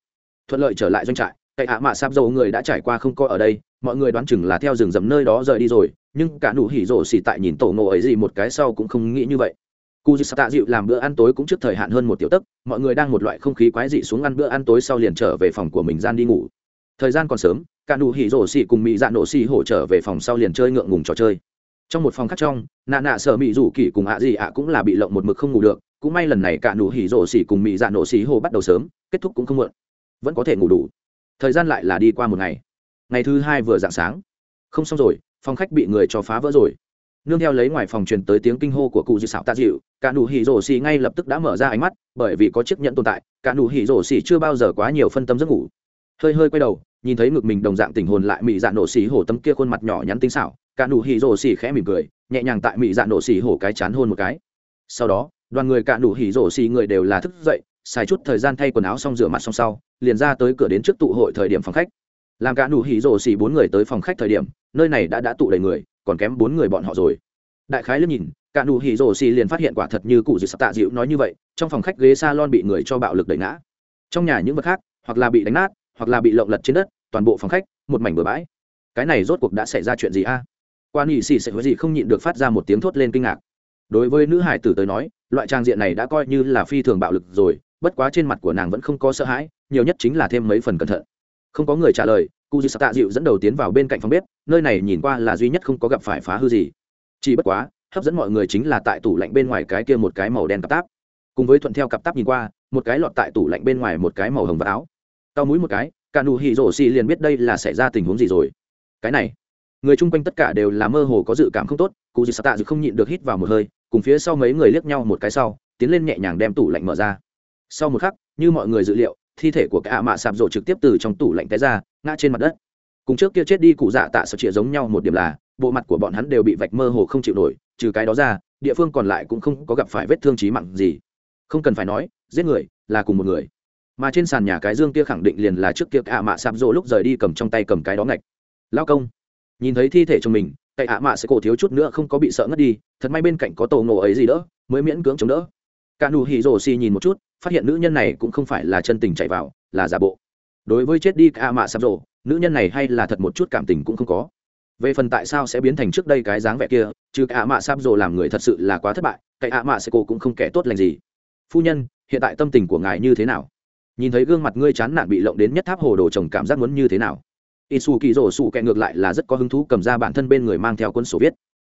Thuận lợi trở lại doanh trại cậy hạ mạ sáp dầu người đã trải qua không coi ở đây, mọi người đoán chừng là theo rừng rầm nơi đó rời đi rồi, nhưng cả nụ hỉ rổ xì tại nhìn tổ ngộ ấy gì một cái sau cũng không nghĩ như vậy. Cụ dịp tạ dịu làm bữa ăn tối cũng trước thời hạn hơn một tiểu tấc, mọi người đang một loại không khí quái dị xuống ăn bữa ăn tối sau liền trở về phòng của mình gian đi ngủ thời gian còn sớm, cả nụ hỉ rổ xỉ cùng mỹ dạ nổ xỉ hỗ trở về phòng sau liền chơi ngượng ngùng trò chơi. Trong một phòng khác trong, nạ nạ sợ mỹ rủ kỳ cùng ạ gì ạ cũng là bị lộng một mực không ngủ được, cũng may lần này cả nụ hỉ rổ xỉ cùng mỹ dạ nổ xỉ hồ bắt đầu sớm, kết thúc cũng không muộn. Vẫn có thể ngủ đủ. Thời gian lại là đi qua một ngày. Ngày thứ hai vừa dạng sáng. Không xong rồi, phòng khách bị người cho phá vỡ rồi. Nương theo lấy ngoài phòng truyền tới tiếng kinh hô của cụ dị xảo tạ dịu, cả nụ hỉ rổ xỉ ngay lập tức đã mở ra ánh mắt, bởi vì có chiếc nhẫn tồn tại, cả nụ hỉ rổ xỉ chưa bao giờ quá nhiều phân tâm giấc ngủ hơi hơi quay đầu, nhìn thấy ngực mình đồng dạng tình hồn lại mỹ dạ nổ xỉ hổ tấm kia khuôn mặt nhỏ nhắn tinh xảo, cả nụ hỉ rổ xỉ khẽ mỉm cười, nhẹ nhàng tại mỹ dạ nổ xỉ hổ cái chán hôn một cái. Sau đó, đoàn người cả nụ hỉ rổ xỉ người đều là thức dậy, xài chút thời gian thay quần áo xong rửa mặt xong sau, liền ra tới cửa đến trước tụ hội thời điểm phòng khách. Làm cả nụ hỉ rổ xỉ bốn người tới phòng khách thời điểm, nơi này đã đã tụ đầy người, còn kém bốn người bọn họ rồi. Đại khái liếc nhìn, cả nụ hỉ rổ xỉ liền phát hiện quả thật như cụ dự sắp tạ dịu nói như vậy, trong phòng khách ghế salon bị người cho bạo lực đẩy ngã. Trong nhà những vật khác, hoặc là bị đánh nát hoặc là bị lộng lật trên đất, toàn bộ phòng khách, một mảnh bừa bãi. Cái này rốt cuộc đã xảy ra chuyện gì a? Quan nhị xì sẽ hứa gì không nhịn được phát ra một tiếng thốt lên kinh ngạc. Đối với nữ hải tử tới nói, loại trang diện này đã coi như là phi thường bạo lực rồi, bất quá trên mặt của nàng vẫn không có sợ hãi, nhiều nhất chính là thêm mấy phần cẩn thận. Không có người trả lời cụ dì tạ dịu dẫn đầu tiến vào bên cạnh phòng bếp, nơi này nhìn qua là duy nhất không có gặp phải phá hư gì. Chỉ bất quá, hấp dẫn mọi người chính là tại tủ lạnh bên ngoài cái kia một cái màu đen cặp táp. Cùng với thuận theo cặp táp nhìn qua, một cái lọt tại tủ lạnh bên ngoài một cái màu hồng và áo cao mũi một cái, cả nụ hỉ rổ xì liền biết đây là xảy ra tình huống gì rồi. Cái này, người chung quanh tất cả đều là mơ hồ có dự cảm không tốt cụ dì sạc tạ dự không nhịn được hít vào một hơi, cùng phía sau mấy người liếc nhau một cái sau, tiến lên nhẹ nhàng đem tủ lạnh mở ra. Sau một khắc, như mọi người dự liệu, thi thể của cả mạ sạp rổ trực tiếp từ trong tủ lạnh té ra, ngã trên mặt đất. Cùng trước kia chết đi cụ dạ tạ sợ chĩa giống nhau một điểm là, bộ mặt của bọn hắn đều bị vạch mơ hồ không chịu nổi, trừ cái đó ra, địa phương còn lại cũng không có gặp phải vết thương trí mạng gì. Không cần phải nói, giết người là cùng một người mà trên sàn nhà cái dương kia khẳng định liền là trước kia ạ mạ sạp rộ lúc rời đi cầm trong tay cầm cái đó ngạch. Lao công, nhìn thấy thi thể chồng mình cậy ạ mạ sẽ cổ thiếu chút nữa không có bị sợ ngất đi, thật may bên cạnh có tổ ngộ ấy gì đỡ, mới miễn cưỡng chống đỡ. Cả nụ hỉ rổ xì nhìn một chút, phát hiện nữ nhân này cũng không phải là chân tình chạy vào, là giả bộ. Đối với chết đi ạ mạ sạp rộ nữ nhân này hay là thật một chút cảm tình cũng không có. Về phần tại sao sẽ biến thành trước đây cái dáng vẻ kia chứ cả mạ sáp rộ làm người thật sự là quá thất bại cậy ạ mạ sẽ cô cũng không kẻ tốt lành gì. Phu nhân, hiện tại tâm tình của ngài như thế nào? nhìn thấy gương mặt ngươi chán nản bị lộng đến nhất tháp hồ đồ chồng cảm giác muốn như thế nào? In su kỳ rổ su kẹ ngược lại là rất có hứng thú cầm ra bản thân bên người mang theo quân sổ viết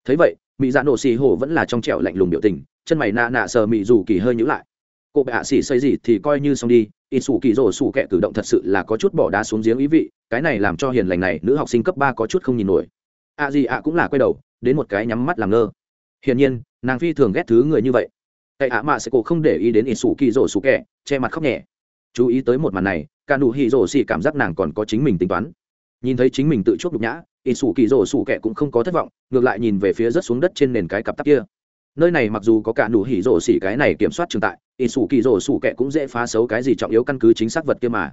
thấy vậy mỹ dạ nổ xì hồ vẫn là trong trẻo lạnh lùng biểu tình, chân mày nạ nạ sờ mỹ dù kỳ hơi nhữ lại. Cô bệ hạ xì xây gì thì coi như xong đi in su kỳ rổ su kẹ cử động thật sự là có chút bỏ đá xuống giếng ý vị, cái này làm cho hiền lành này, nữ học sinh cấp ba có chút không nhìn nổi. A à gì ạ à cũng là quay đầu, đến một cái nhắm mắt làm ngơ. Hiển nhiên, nàng phi thường ghét thứ người như vậy. Cậy ạ mạ sẽ cổ không để ý đến in su kỳ rổ su kẹ che mặt khóc nhẹ chú ý tới một màn này, cả nụ hỉ rổ xỉ cảm giác nàng còn có chính mình tính toán. Nhìn thấy chính mình tự chuốc đục nhã ỷ sủ kỳ rổ sủ kẹ cũng không có thất vọng, ngược lại nhìn về phía rớt xuống đất trên nền cái cặp tắc kia. Nơi này mặc dù có cả nụ hỉ rổ xỉ cái này kiểm soát trường tại ỷ sủ kỳ rổ sủ kẹ cũng dễ phá xấu cái gì trọng yếu căn cứ chính xác vật kia mà.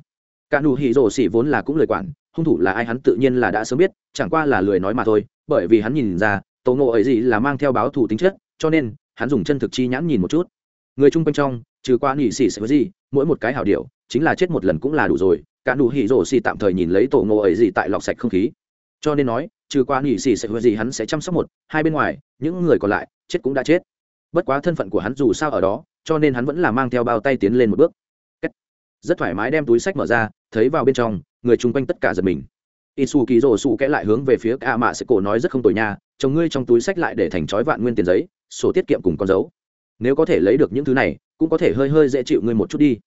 Cả nụ hỉ rổ xỉ vốn là cũng lời quản, hung thủ là ai hắn tự nhiên là đã sớm biết, chẳng qua là lười nói mà thôi, bởi vì hắn nhìn ra tố ngộ ấy gì là mang theo báo thủ tính chất, cho nên, hắn dùng chân thực chi nhãn nhìn một chút. Người chung quanh trong trừ qua nghỉ xỉ xỉ gì, mỗi một cái hảo điệu chính là chết một lần cũng là đủ rồi. Cả nụ hỉ rổ xỉ tạm thời nhìn lấy tổ ngộ ấy gì tại lọc sạch không khí. Cho nên nói, trừ qua nghỉ xỉ xỉ gì hắn sẽ chăm sóc một, hai bên ngoài, những người còn lại, chết cũng đã chết. Bất quá thân phận của hắn dù sao ở đó, cho nên hắn vẫn là mang theo bao tay tiến lên một bước. Rất thoải mái đem túi sách mở ra, thấy vào bên trong, người chung quanh tất cả giật mình. Isu su kỳ rổ su kẽ lại hướng về phía cả mạ sẽ cổ nói rất không tồi nha, chồng ngươi trong túi sách lại để thành trói vạn nguyên tiền giấy, sổ tiết kiệm cùng con dấu. Nếu có thể lấy được những thứ này cũng có thể hơi hơi dễ chịu ngươi một chút đi.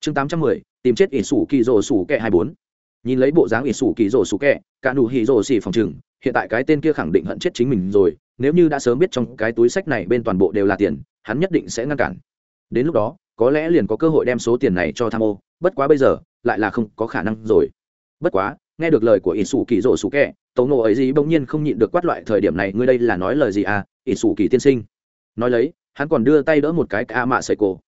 Chương tám trăm mười, tìm chết ỷ sủ kỳ rổ sủ kẹ hai bốn. Nhìn lấy bộ dáng ỷ sủ kỳ rổ sủ kẹ, cả nụ hỉ rổ xỉ phòng chừng hiện tại cái tên kia khẳng định hận chết chính mình rồi, nếu như đã sớm biết trong cái túi sách này bên toàn bộ đều là tiền, hắn nhất định sẽ ngăn cản. Đến lúc đó, có lẽ liền có cơ hội đem số tiền này cho tham ô, bất quá bây giờ, lại là không có khả năng rồi. Bất quá, nghe được lời của ỷ sủ kỳ rổ sủ kẹ tấu nộ ấy gì bỗng nhiên không nhịn được quát loại thời điểm này, ngươi đây là nói lời gì à ỷ sủ kỳ tiên sinh? Nói lấy hắn còn đưa tay đỡ một cái ca mạ sợi cổ.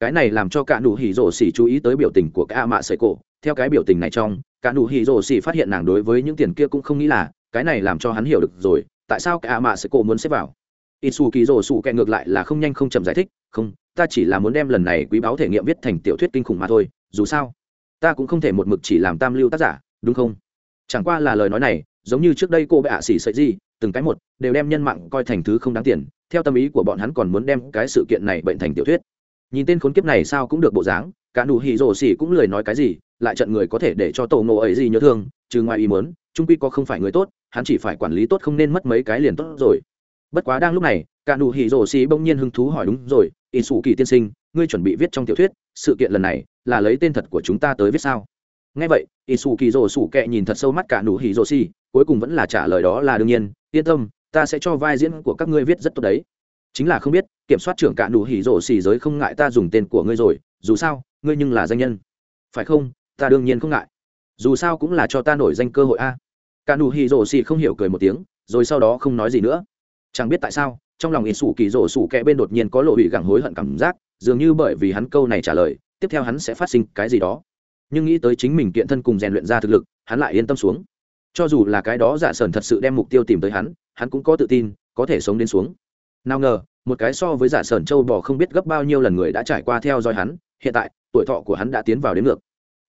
Cái này làm cho cả nụ hỉ rổ xỉ chú ý tới biểu tình của ca mạ sợi cổ. Theo cái biểu tình này trong, cả nụ hỉ rổ xỉ phát hiện nàng đối với những tiền kia cũng không nghĩ là, cái này làm cho hắn hiểu được rồi, tại sao ca mạ sợi cổ muốn xếp vào. Ít xù kỳ rổ xù kẹ ngược lại là không nhanh không chậm giải thích, không, ta chỉ là muốn đem lần này quý báo thể nghiệm viết thành tiểu thuyết kinh khủng mà thôi, dù sao, ta cũng không thể một mực chỉ làm tam lưu tác giả, đúng không? Chẳng qua là lời nói này, giống như trước đây cô bệ ạ xỉ sợi gì, từng cái một đều đem nhân mạng coi thành thứ không đáng tiền theo tâm ý của bọn hắn còn muốn đem cái sự kiện này bệnh thành tiểu thuyết. Nhìn tên khốn kiếp này sao cũng được bộ dáng, cả nụ hỉ rổ xỉ cũng lười nói cái gì, lại trận người có thể để cho tổ ngộ ấy gì nhớ thương, trừ ngoài ý muốn, trung quy có không phải người tốt, hắn chỉ phải quản lý tốt không nên mất mấy cái liền tốt rồi. Bất quá đang lúc này, cả nụ hỉ rổ xỉ bỗng nhiên hứng thú hỏi đúng rồi in sủ kỳ tiên sinh, ngươi chuẩn bị viết trong tiểu thuyết, sự kiện lần này là lấy tên thật của chúng ta tới viết sao? Nghe vậy in sủ kỳ rổ sủ kệ nhìn thật sâu mắt cả nụ hỉ rổ xỉ, cuối cùng vẫn là trả lời đó là đương nhiên, yên tâm ta sẽ cho vai diễn của các ngươi viết rất tốt đấy. Chính là không biết, kiểm soát trưởng cả đủ hỉ rổ xì giới không ngại ta dùng tên của ngươi rồi, dù sao, ngươi nhưng là danh nhân. Phải không? Ta đương nhiên không ngại. Dù sao cũng là cho ta nổi danh cơ hội a. À. cả nụ hỉ rổ xì không hiểu cười một tiếng, rồi sau đó không nói gì nữa. Chẳng biết tại sao, trong lòng ít sủ kỳ rổ sủ kẽ bên đột nhiên có lộ hủy gẳng hối hận cảm giác, dường như bởi vì hắn câu này trả lời, tiếp theo hắn sẽ phát sinh cái gì đó. Nhưng nghĩ tới chính mình kiện thân cùng rèn luyện ra thực lực, hắn lại yên tâm xuống. Cho dù là cái đó giả sờn thật sự đem mục tiêu tìm tới hắn hắn cũng có tự tin, có thể sống đến xuống. Nào ngờ, một cái so với giả sờn châu bò không biết gấp bao nhiêu lần người đã trải qua theo dõi hắn, hiện tại, tuổi thọ của hắn đã tiến vào đến ngược.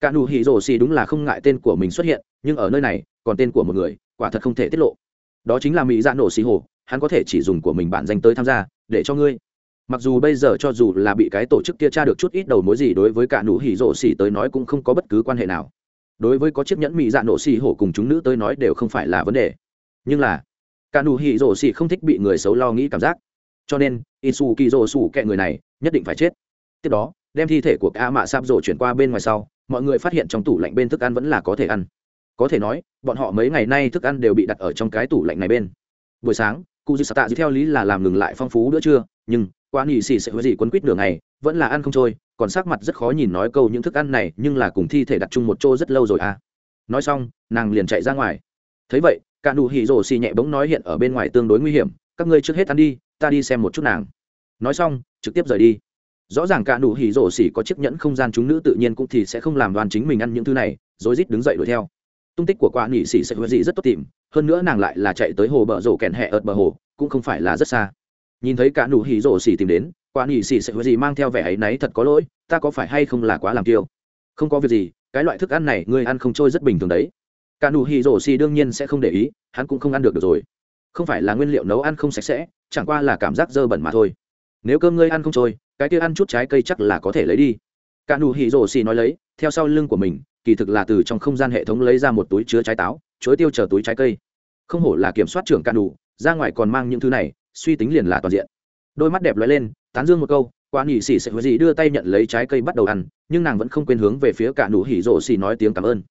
Cả nụ hỉ rổ xì đúng là không ngại tên của mình xuất hiện, nhưng ở nơi này, còn tên của một người, quả thật không thể tiết lộ. Đó chính là mỹ dạ nổ xì hồ, hắn có thể chỉ dùng của mình bản danh tới tham gia, để cho ngươi. Mặc dù bây giờ cho dù là bị cái tổ chức kia tra được chút ít đầu mối gì đối với cả nụ hỉ rổ xỉ tới nói cũng không có bất cứ quan hệ nào. Đối với có chiếc nhẫn mỹ dạ nổ Xỉ hổ cùng chúng nữ tới nói đều không phải là vấn đề. Nhưng là cả nụ hỉ rổ xỉ không thích bị người xấu lo nghĩ cảm giác. Cho nên in xù kỳ rổ xù kẹ người này, nhất định phải chết. Tiếp đó, đem thi thể của ca mạ sạp rổ chuyển qua bên ngoài sau, mọi người phát hiện trong tủ lạnh bên thức ăn vẫn là có thể ăn. Có thể nói, bọn họ mấy ngày nay thức ăn đều bị đặt ở trong cái tủ lạnh này bên. Buổi sáng cụ dư sạp theo lý là làm ngừng lại phong phú nữa chưa? nhưng, quá nghỉ xỉ sẽ hứa gì quấn quýt nửa ngày, vẫn là ăn không trôi, còn sắc mặt rất khó nhìn nói câu những thức ăn này nhưng là cùng thi thể đặt chung một chỗ rất lâu rồi à. Nói xong, nàng liền chạy ra ngoài. Thấy vậy cả nụ hỉ rổ xì nhẹ bỗng nói hiện ở bên ngoài tương đối nguy hiểm, các ngươi trước hết ăn đi, ta đi xem một chút nàng. Nói xong, trực tiếp rời đi. Rõ ràng cả nụ hỉ rổ xì có chiếc nhẫn không gian chúng nữ tự nhiên cũng thì sẽ không làm đoàn chính mình ăn những thứ này, rồi rít đứng dậy đuổi theo. Tung tích của quả nỉ xì sẽ hứa gì rất tốt tìm, hơn nữa nàng lại là chạy tới hồ bờ rổ kẹn hẹ ợt bờ hồ, cũng không phải là rất xa. Nhìn thấy cả nụ hỉ rổ xì tìm đến, quả nỉ xì sẽ hứa gì mang theo vẻ ấy nấy thật có lỗi, ta có phải hay không là quá làm kiêu? Không có việc gì, cái loại thức ăn này ngươi ăn không trôi rất bình thường đấy cả nụ hỉ rổ xì đương nhiên sẽ không để ý hắn cũng không ăn được, được rồi. Không phải là nguyên liệu nấu ăn không sạch sẽ chẳng qua là cảm giác dơ bẩn mà thôi. Nếu cơm ngươi ăn không trôi cái kia ăn chút trái cây chắc là có thể lấy đi. Cả nụ hỉ rổ xì nói lấy theo sau lưng của mình kỳ thực là từ trong không gian hệ thống lấy ra một túi chứa trái táo chối tiêu chờ túi trái cây. Không hổ là kiểm soát trưởng cả nụ ra ngoài còn mang những thứ này suy tính liền là toàn diện. Đôi mắt đẹp lóe lên tán dương một câu quá nhị xỉ sẽ hứa gì đưa tay nhận lấy trái cây bắt đầu ăn nhưng nàng vẫn không quên hướng về phía cả nụ hỉ rổ xì nói tiếng cảm ơn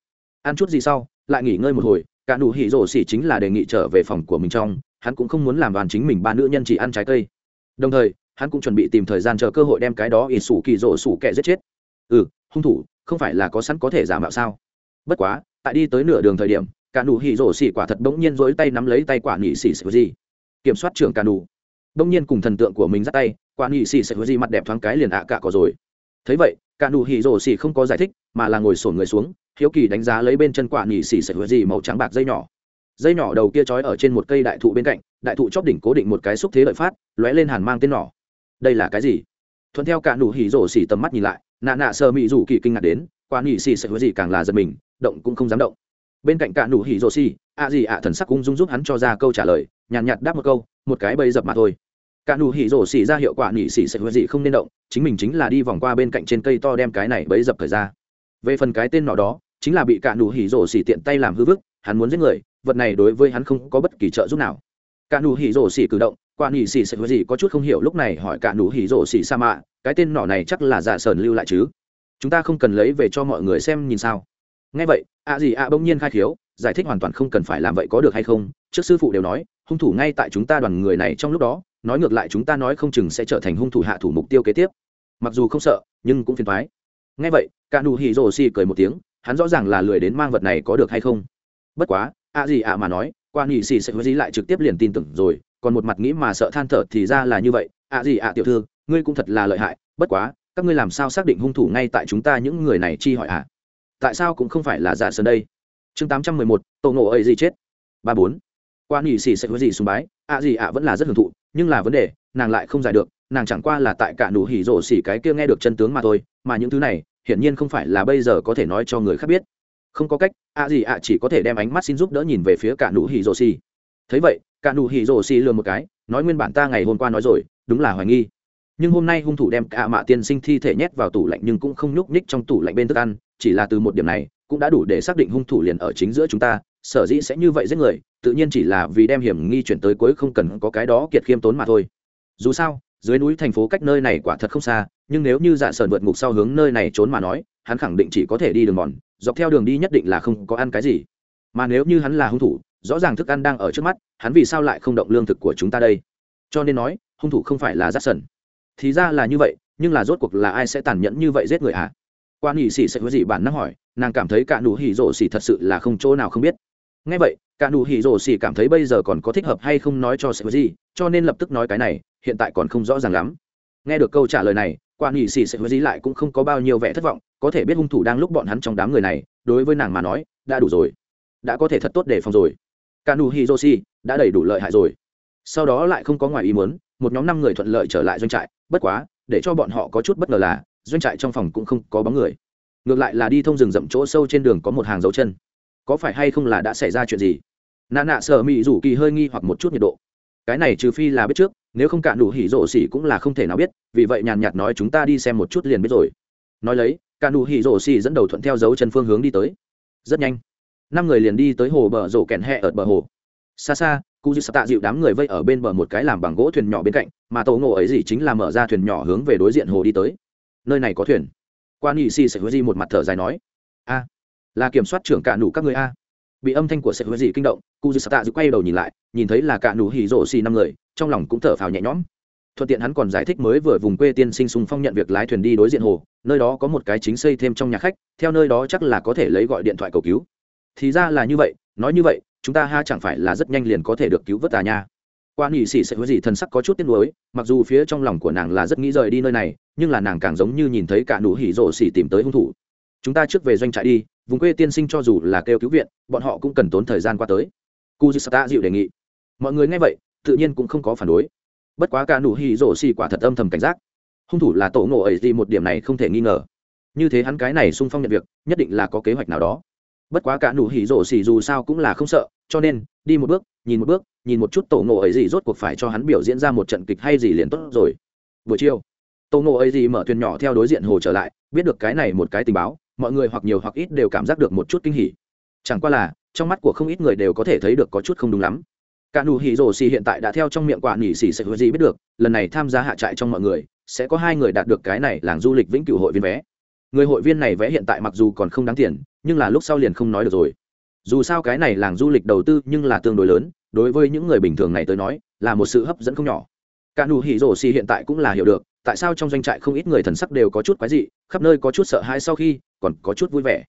ăn chút gì sau, lại nghỉ ngơi một hồi, cả nụ hỉ rổ xỉ chính là đề nghị trở về phòng của mình trong, hắn cũng không muốn làm đoàn chính mình ba nữ nhân chỉ ăn trái cây. Đồng thời, hắn cũng chuẩn bị tìm thời gian chờ cơ hội đem cái đó ỉ sủ kỳ rổ sủ kẻ giết chết. Ừ hung thủ, không phải là có sẵn có thể giả mạo sao? Bất quá, tại đi tới nửa đường thời điểm, cả nụ hỉ rổ xỉ quả thật bỗng nhiên rối tay nắm lấy tay quả nỉ xỉ xỉ gì. Kiểm soát trưởng cả nụ. Bỗng nhiên cùng thần tượng của mình ra tay, quả nỉ xỉ xỉ gì mặt đẹp thoáng cái liền ạ cả có rồi. Thấy vậy, cả nụ hỉ rổ xỉ không có giải thích, mà là ngồi sổn người xuống hiếu kỳ đánh giá lấy bên chân quả nhỉ xì sạch hứa gì màu trắng bạc dây nhỏ. Dây nhỏ đầu kia trói ở trên một cây đại thụ bên cạnh đại thụ chóp đỉnh cố định một cái xúc thế lợi phát lóe lên hàn mang tên nỏ đây là cái gì? Thuận theo cả nụ hỉ rổ xỉ tầm mắt nhìn lại nạ nạ sơ mị rủ kỳ kinh ngạc đến quả nhỉ xì sạch hứa gì càng là giật mình động cũng không dám động. Bên cạnh cả nụ hỉ rổ xỉ ạ gì ạ thần sắc cũng dung giúp hắn cho ra câu trả lời nhàn nhạt, nhạt đáp một câu một cái bầy dập mà thôi. Cả nụ hỉ rổ xỉ ra hiệu quả nhỉ xỉ sẽ hứa gì không nên động chính mình chính là đi vòng qua bên cạnh trên cây to đem cái này bấy dập thời ra. Về phần cái tên nọ đó chính là bị cả nụ hỉ rổ xỉ tiện tay làm hư vức, hắn muốn giết người, vật này đối với hắn không có bất kỳ trợ giúp nào. Cả nụ hỉ rổ xỉ cử động quan nỉ xỉ sẽ gì có chút không hiểu lúc này hỏi cả nụ hỉ rổ xỉ sa mạ, cái tên nọ này chắc là giả sờn lưu lại chứ? Chúng ta không cần lấy về cho mọi người xem nhìn sao. Ngay vậy, ạ gì ạ à bỗng nhiên khai khiếu, giải thích hoàn toàn không cần phải làm vậy có được hay không? Trước sư phụ đều nói, hung thủ ngay tại chúng ta đoàn người này trong lúc đó, nói ngược lại chúng ta nói không chừng sẽ trở thành hung thủ hạ thủ mục tiêu kế tiếp. Mặc dù không sợ, nhưng cũng phiền thoái ngay vậy, cả nụ hỉ rổ xỉ cười một tiếng hắn rõ ràng là lười đến mang vật này có được hay không. Bất quá ạ gì ạ mà nói quan nghị sĩ sẽ hứa gì lại trực tiếp liền tin tưởng rồi, còn một mặt nghĩ mà sợ than thở thì ra là như vậy. Ạ gì ạ tiểu thư, ngươi cũng thật là lợi hại, bất quá, các ngươi làm sao xác định hung thủ ngay tại chúng ta những người này chi hỏi ạ? Tại sao cũng không phải là giả sơn đây? Chương tám trăm mười một, tổ nổ ấy gì chết? Ba bốn. Quan nghị sĩ sẽ hứa gì sùng bái ạ gì ạ vẫn là rất hưởng thụ, nhưng là vấn đề, nàng lại không giải được, nàng chẳng qua là tại cả nụ hỉ rổ xỉ cái kia nghe được chân tướng mà thôi, mà những thứ này hiển nhiên không phải là bây giờ có thể nói cho người khác biết. Không có cách, ạ à gì ạ à chỉ có thể đem ánh mắt xin giúp đỡ nhìn về phía cả nụ hỉ rồ xì. Thấy vậy, cả nụ hỉ rồ xì lườm một cái, nói nguyên bản ta ngày hôm qua nói rồi, đúng là hoài nghi. Nhưng hôm nay hung thủ đem cả mạ tiên sinh thi thể nhét vào tủ lạnh nhưng cũng không nhúc nhích trong tủ lạnh bên thức ăn, chỉ là từ một điểm này, cũng đã đủ để xác định hung thủ liền ở chính giữa chúng ta, sở dĩ sẽ như vậy giết người, tự nhiên chỉ là vì đem hiểm nghi chuyển tới cuối không cần có cái đó kiệt khiêm tốn mà thôi. Dù sao dưới núi thành phố cách nơi này quả thật không xa, nhưng nếu như dạ sờn vượt ngục sau hướng nơi này trốn mà nói, hắn khẳng định chỉ có thể đi đường mòn, dọc theo đường đi nhất định là không có ăn cái gì. Mà nếu như hắn là hung thủ, rõ ràng thức ăn đang ở trước mắt, hắn vì sao lại không động lương thực của chúng ta đây? Cho nên nói, hung thủ không phải là dạ sờn. Thì ra là như vậy, nhưng là rốt cuộc là ai sẽ tàn nhẫn như vậy giết người ạ à? qua nghỉ xỉ sẽ hứa gì bản năng hỏi, nàng cảm thấy cả nụ hỉ rổ xỉ thật sự là không chỗ nào không biết. Ngay vậy, cả nụ hỉ rổ xỉ cảm thấy bây giờ còn có thích hợp hay không nói cho sẽ hứa gì, cho nên lập tức nói cái này hiện tại còn không rõ ràng lắm. Nghe được câu trả lời này Quan nghị xì sẽ với dí lại cũng không có bao nhiêu vẻ thất vọng, có thể biết hung thủ đang lúc bọn hắn trong đám người này, đối với nàng mà nói, đã đủ rồi. Đã có thể thật tốt để phòng rồi. Kanu hiroshi đã đầy đủ lợi hại rồi. Sau đó lại không có ngoài ý muốn, một nhóm năm người thuận lợi trở lại doanh trại, bất quá, để cho bọn họ có chút bất ngờ là, doanh trại trong phòng cũng không có bóng người. Ngược lại là đi thông rừng rậm chỗ sâu trên đường có một hàng dấu chân. Có phải hay không là đã xảy ra chuyện gì? Nà nạ sợ mỹ rủ kỳ hơi nghi hoặc một chút nhiệt độ. Cái này trừ phi là biết trước nếu không cạn đủ hỉ rổ xỉ cũng là không thể nào biết, vì vậy nhàn nhạt nói chúng ta đi xem một chút liền biết rồi. Nói lấy cạn đủ hỉ rổ xỉ dẫn đầu thuận theo dấu chân phương hướng đi tới. Rất nhanh, năm người liền đi tới hồ bờ rổ kẹn hẹ ở bờ hồ. Xa xa cụ dư sắp tạ dịu đám người vây ở bên bờ một cái làm bằng gỗ thuyền nhỏ bên cạnh, mà tổ ngộ ấy gì chính là mở ra thuyền nhỏ hướng về đối diện hồ đi tới. Nơi này có thuyền. Quan nghị xì sẽ hứa di một mặt thở dài nói, a, là kiểm soát trưởng cả nụ các người a. Bị âm thanh của sẽ hứa di kinh động cụ dư sắp tạ dịu quay đầu nhìn lại, nhìn thấy là cả nụ hỉ rổ xì năm người trong lòng cũng thở phào nhẹ nhõm. Thuận tiện hắn còn giải thích mới vừa vùng quê tiên sinh sung phong nhận việc lái thuyền đi đối diện hồ, nơi đó có một cái chính xây thêm trong nhà khách, theo nơi đó chắc là có thể lấy gọi điện thoại cầu cứu. Thì ra là như vậy, nói như vậy, chúng ta ha chẳng phải là rất nhanh liền có thể được cứu vớt tà nha. Quan nghị sĩ sẽ hứa gì thần sắc có chút tiếc nuối, mặc dù phía trong lòng của nàng là rất nghĩ rời đi nơi này, nhưng là nàng càng giống như nhìn thấy cả nụ hỉ rộ xỉ tìm tới hung thủ. Chúng ta trước về doanh trại đi, vùng quê tiên sinh cho dù là kêu cứu viện, bọn họ cũng cần tốn thời gian qua tới. Cú dịu đề nghị. Mọi người nghe vậy tự nhiên cũng không có phản đối. Bất quá cả nụ hỉ rổ xì quả thật âm thầm cảnh giác. Hung thủ là tổ ngộ ấy gì một điểm này không thể nghi ngờ. Như thế hắn cái này sung phong nhận việc, nhất định là có kế hoạch nào đó. Bất quá cả nụ hỉ rổ xì dù sao cũng là không sợ, cho nên, đi một bước, nhìn một bước, nhìn một chút tổ ngộ ấy gì rốt cuộc phải cho hắn biểu diễn ra một trận kịch hay gì liền tốt rồi. Buổi chiều, tổ ngộ ấy gì mở thuyền nhỏ theo đối diện hồ trở lại, biết được cái này một cái tình báo, mọi người hoặc nhiều hoặc ít đều cảm giác được một chút kinh hỉ. Chẳng qua là, trong mắt của không ít người đều có thể thấy được có chút không đúng lắm cả nụ hỉ rổ xì hiện tại đã theo trong miệng quả nhỉ xỉ sẽ hứa gì biết được, lần này tham gia hạ trại trong mọi người, sẽ có hai người đạt được cái này làng du lịch vĩnh cửu hội viên vé. Người hội viên này vé hiện tại mặc dù còn không đáng tiền, nhưng là lúc sau liền không nói được rồi. Dù sao cái này làng du lịch đầu tư nhưng là tương đối lớn, đối với những người bình thường này tới nói, là một sự hấp dẫn không nhỏ. Cả nụ hỉ rổ xì hiện tại cũng là hiểu được, tại sao trong doanh trại không ít người thần sắc đều có chút quái dị, khắp nơi có chút sợ hãi sau khi, còn có chút vui vẻ.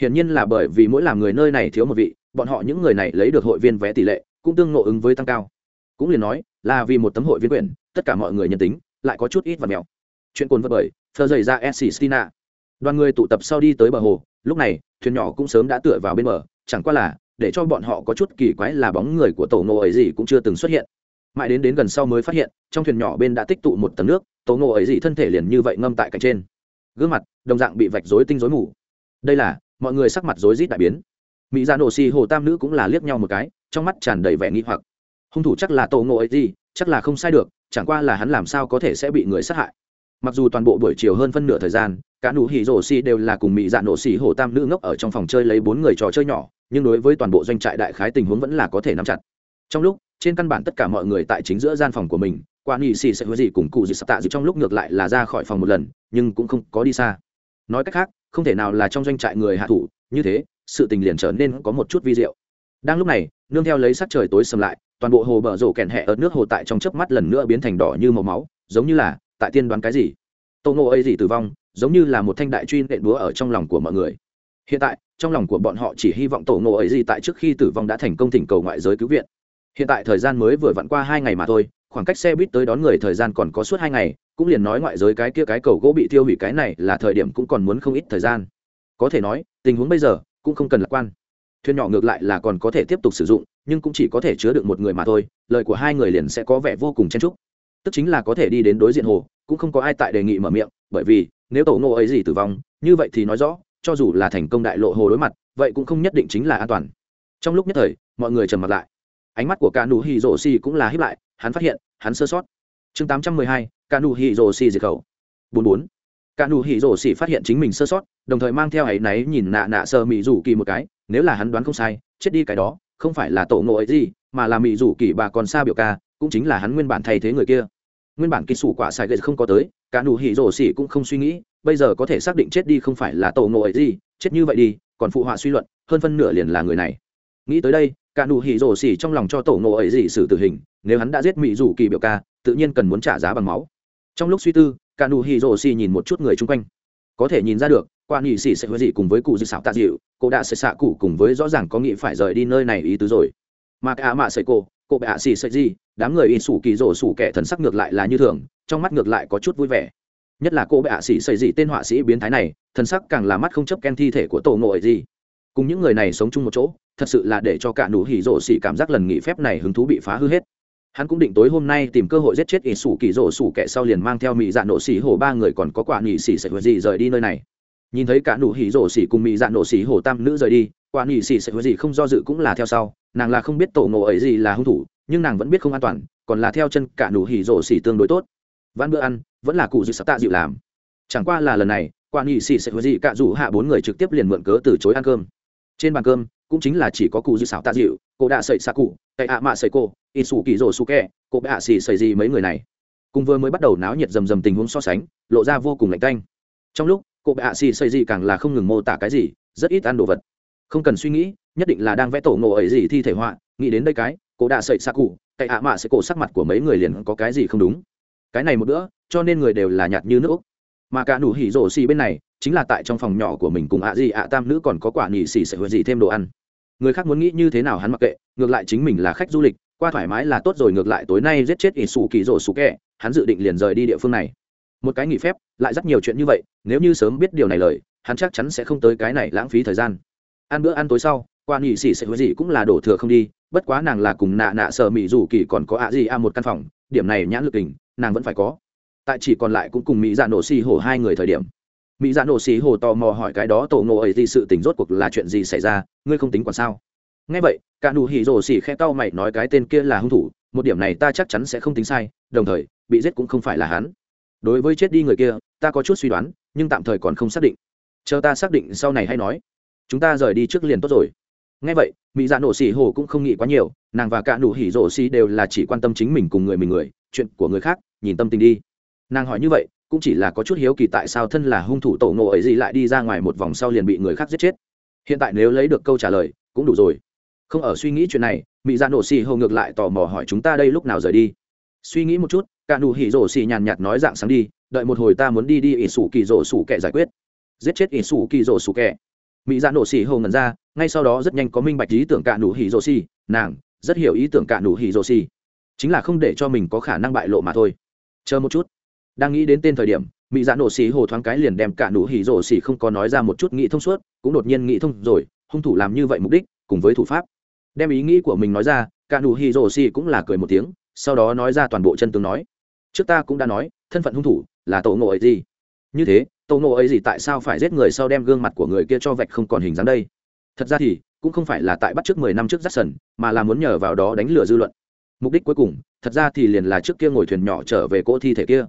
Hiển nhiên là bởi vì mỗi làm người nơi này thiếu một vị, bọn họ những người này lấy được hội viên vé tỷ lệ cũng tương ngộ ứng với tăng cao. Cũng liền nói, là vì một tấm hội viên quyền, tất cả mọi người nhân tính, lại có chút ít và mèo. Chuyện cồn vật bởi thơ dày ra escistina đoàn người tụ tập sau đi tới bờ hồ, lúc này, thuyền nhỏ cũng sớm đã tựa vào bên bờ, chẳng qua là, để cho bọn họ có chút kỳ quái là bóng người của tổ ngộ ấy gì cũng chưa từng xuất hiện. Mãi đến đến gần sau mới phát hiện, trong thuyền nhỏ bên đã tích tụ một tầng nước, tổ ngộ ấy gì thân thể liền như vậy ngâm tại cạnh trên. Gương mặt, đồng dạng bị vạch rối tinh rối mù. Đây là, mọi người sắc mặt rối rít đại biến. Mỹ ra dạ nổ xì hồ tam nữ cũng là liếc nhau một cái trong mắt tràn đầy vẻ nghi hoặc. Hung thủ chắc là tổ ngộ ấy gì? Chắc là không sai được, chẳng qua là hắn làm sao có thể sẽ bị người sát hại. Mặc dù toàn bộ buổi chiều hơn phân nửa thời gian, cả nụ hỉ rổ xì đều là cùng mỹ dạ nổ xì hổ tam nữ ngốc ở trong phòng chơi lấy bốn người trò chơi nhỏ, nhưng đối với toàn bộ doanh trại đại khái tình huống vẫn là có thể nắm chặt. Trong lúc, trên căn bản tất cả mọi người tại chính giữa gian phòng của mình, qua nghị xì sẽ hứa gì cùng cụ dì sắp tạ dì trong lúc ngược lại là ra khỏi phòng một lần, nhưng cũng không có đi xa. Nói cách khác, không thể nào là trong doanh trại người hạ thủ, như thế, sự tình liền trở nên có một chút vi diệu đang lúc này, nương theo lấy sát trời tối sầm lại, toàn bộ hồ bờ rổ kèn hẹ ớt nước hồ tại trong chớp mắt lần nữa biến thành đỏ như màu máu, giống như là, tại tiên đoán cái gì? Tô ngộ ấy gì tử vong, giống như là một thanh đại truy nện búa ở trong lòng của mọi người. Hiện tại, trong lòng của bọn họ chỉ hy vọng tổ ngộ ấy gì tại trước khi tử vong đã thành công thỉnh cầu ngoại giới cứu viện. Hiện tại thời gian mới vừa vặn qua hai ngày mà thôi, khoảng cách xe buýt tới đón người thời gian còn có suốt hai ngày, cũng liền nói ngoại giới cái kia cái cầu gỗ bị tiêu hủy cái này là thời điểm cũng còn muốn không ít thời gian. Có thể nói, tình huống bây giờ cũng không cần lạc quan thuyền nhỏ ngược lại là còn có thể tiếp tục sử dụng, nhưng cũng chỉ có thể chứa được một người mà thôi, lời của hai người liền sẽ có vẻ vô cùng chen trúc tức chính là có thể đi đến đối diện hồ, cũng không có ai tại đề nghị mở miệng, bởi vì, nếu tổ ngô ấy gì tử vong, như vậy thì nói rõ, cho dù là thành công đại lộ hồ đối mặt, vậy cũng không nhất định chính là an toàn. Trong lúc nhất thời, mọi người trầm mặt lại. Ánh mắt của ca nù hi rổ si cũng là hít lại, hắn phát hiện, hắn sơ sót. Chương tám trăm mười hai ca nù hi rổ si diệt khẩu. Bốn bốn cả nụ hỉ rổ xỉ phát hiện chính mình sơ sót, đồng thời mang theo ấy náy nhìn nạ nạ sơ mỹ rủ kỳ một cái, nếu là hắn đoán không sai, chết đi cái đó, không phải là tổ ngộ ấy gì, mà là mỹ rủ kỳ bà còn xa biểu ca, cũng chính là hắn nguyên bản thay thế người kia. Nguyên bản kỳ sủ quả xài gậy không có tới, cả nụ hỉ rổ xỉ cũng không suy nghĩ, bây giờ có thể xác định chết đi không phải là tổ ngộ ấy gì, chết như vậy đi, còn phụ họa suy luận, hơn phân nửa liền là người này. Nghĩ tới đây, cả nụ hỉ rổ xỉ trong lòng cho tổ ngộ ấy gì xử tử hình, nếu hắn đã giết mỹ rủ kỳ biểu ca, tự nhiên cần muốn trả giá bằng máu. Trong lúc suy tư cả nụ hỉ rồ xì nhìn một chút người chung quanh. Có thể nhìn ra được quan nghị sĩ sẽ hứa gì cùng với cụ dị xảo tạ dịu, cô đã sẽ xạ cụ cùng với rõ ràng có nghĩ phải rời đi nơi này ý tứ rồi. Mà cả mạ sợi cô cô bạ xì sợi gì, đám người in sủ kỳ rổ sủ kẻ thần sắc ngược lại là như thường, trong mắt ngược lại có chút vui vẻ. Nhất là cô bệ hạ xì sợi gì tên họa sĩ biến thái này, thần sắc càng là mắt không chấp ken thi thể của tổ ngộ ấy gì. Cùng những người này sống chung một chỗ, thật sự là để cho cả nụ hỉ rổ xỉ cảm giác lần nghỉ phép này hứng thú bị phá hư hết hắn cũng định tối hôm nay tìm cơ hội giết chết ỷ sủ kỳ rổ sủ kẻ sau liền mang theo mỹ dạ nổ xỉ hổ ba người còn có quả nhị xỉ sạch gì rời đi nơi này. Nhìn thấy cả nụ hỉ rổ xỉ cùng mỹ dạ nổ xỉ hổ tam nữ rời đi, quả nhị xỉ sạch gì không do dự cũng là theo sau, nàng là không biết tổ ngộ ấy gì là hung thủ, nhưng nàng vẫn biết không an toàn, còn là theo chân cả nụ hỉ rổ xỉ tương đối tốt. Văn bữa ăn, vẫn là cụ dự sắp tạ dịu làm. Chẳng qua là lần này, quả nhị xỉ sạch gì cả rủ hạ bốn người trực tiếp liền mượn cớ từ chối ăn cơm. Trên bàn cơm, cũng chính là chỉ có cụ dự xảo tạ dịu, cô đã sậy xạ cụ tệ ạ mạ sậy cô ỷ sủ kỳ rổ su kẹ cộp hạ xì xảy gì mấy người này? Cùng vừa mới bắt đầu náo nhiệt rầm rầm tình huống so sánh lộ ra vô cùng lạnh canh trong lúc cô bé ạ xì xảy gì càng là không ngừng mô tả cái gì rất ít ăn đồ vật. Không cần suy nghĩ nhất định là đang vẽ tổ ngộ ấy gì thi thể họa. Nghĩ đến đây cái cô đã sậy xa củ, cậy ạ mạ sẽ cổ sắc mặt của mấy người liền có cái gì không đúng. Cái này một bữa cho nên người đều là nhạt như nước mà cả đủ hỉ rổ xì bên này chính là tại trong phòng nhỏ của mình cùng ạ gì ạ tam nữ còn có quả nhị xì sẽ hứa gì thêm đồ ăn. Người khác muốn nghĩ như thế nào hắn mặc kệ ngược lại chính mình là khách du lịch qua thoải mái là tốt rồi, ngược lại tối nay giết chết ỷ sủ kỳ rổ sủ kẹ, hắn dự định liền rời đi địa phương này. Một cái nghỉ phép, lại rất nhiều chuyện như vậy, nếu như sớm biết điều này lời, hắn chắc chắn sẽ không tới cái này lãng phí thời gian. Ăn bữa ăn tối sau, qua nghỉ xỉ sẽ hứa gì cũng là đổ thừa không đi, bất quá nàng là cùng nạ nạ sợ mỹ rủ kỳ còn có ạ à gì a à một căn phòng, điểm này nhãn lực tình nàng vẫn phải có. Tại chỉ còn lại cũng cùng mỹ dạ nổ xì hổ hai người thời điểm. Mỹ dạ nổ xì hổ tò mò hỏi cái đó tổ ngộ ấy thì sự tình rốt cuộc là chuyện gì xảy ra, ngươi không tính còn sao? ngay vậy, cả nụ hỉ rổ xỉ khe tao mày nói cái tên kia là hung thủ, một điểm này ta chắc chắn sẽ không tính sai, đồng thời, bị giết cũng không phải là hắn. Đối với chết đi người kia, ta có chút suy đoán, nhưng tạm thời còn không xác định. Chờ ta xác định sau này hay nói. Chúng ta rời đi trước liền tốt rồi. Ngay vậy, mỹ dạ nổ xỉ hồ cũng không nghĩ quá nhiều, nàng và cả nụ hỉ rổ xỉ đều là chỉ quan tâm chính mình cùng người mình người, chuyện của người khác, nhìn tâm tình đi. Nàng hỏi như vậy, cũng chỉ là có chút hiếu kỳ tại sao thân là hung thủ tổ ngộ ấy gì lại đi ra ngoài một vòng sau liền bị người khác giết chết. Hiện tại nếu lấy được câu trả lời, cũng đủ rồi không ở suy nghĩ chuyện này mỹ dạ nổ xì hầu ngược lại tò mò hỏi chúng ta đây lúc nào rời đi. Suy nghĩ một chút, cả nụ hỉ rổ xì nhàn nhạt nói dạng sáng đi, đợi một hồi ta muốn đi đi ỉ sủ kỳ rổ sủ kẻ giải quyết. Giết chết ỉ sủ kỳ rổ sủ kẻ. Mỹ dạ nổ xì hầu ngẩn ra, ngay sau đó rất nhanh có minh bạch ý tưởng cả nụ hỉ rổ xì, nàng rất hiểu ý tưởng cả nụ hỉ rổ xì. Chính là không để cho mình có khả năng bại lộ mà thôi. Chờ một chút. Đang nghĩ đến tên thời điểm mỹ dạ nổ xì hồ thoáng cái liền đem cả nụ hỉ rổ xì không có nói ra một chút nghĩ thông suốt, cũng đột nhiên nghĩ thông rồi, hung thủ làm như vậy mục đích, cùng với thủ pháp đem ý nghĩ của mình nói ra, cả nụ hì rồ xì cũng là cười một tiếng, sau đó nói ra toàn bộ chân tướng nói. Trước ta cũng đã nói, thân phận hung thủ là tổ ngộ ấy gì? Như thế, tổ ngộ ấy gì tại sao phải giết người sau đem gương mặt của người kia cho vạch không còn hình dáng đây? Thật ra thì, cũng không phải là tại bắt trước mười năm trước rắt sần mà là muốn nhờ vào đó đánh lừa dư luận. Mục đích cuối cùng, thật ra thì liền là trước kia ngồi thuyền nhỏ trở về cỗ thi thể kia.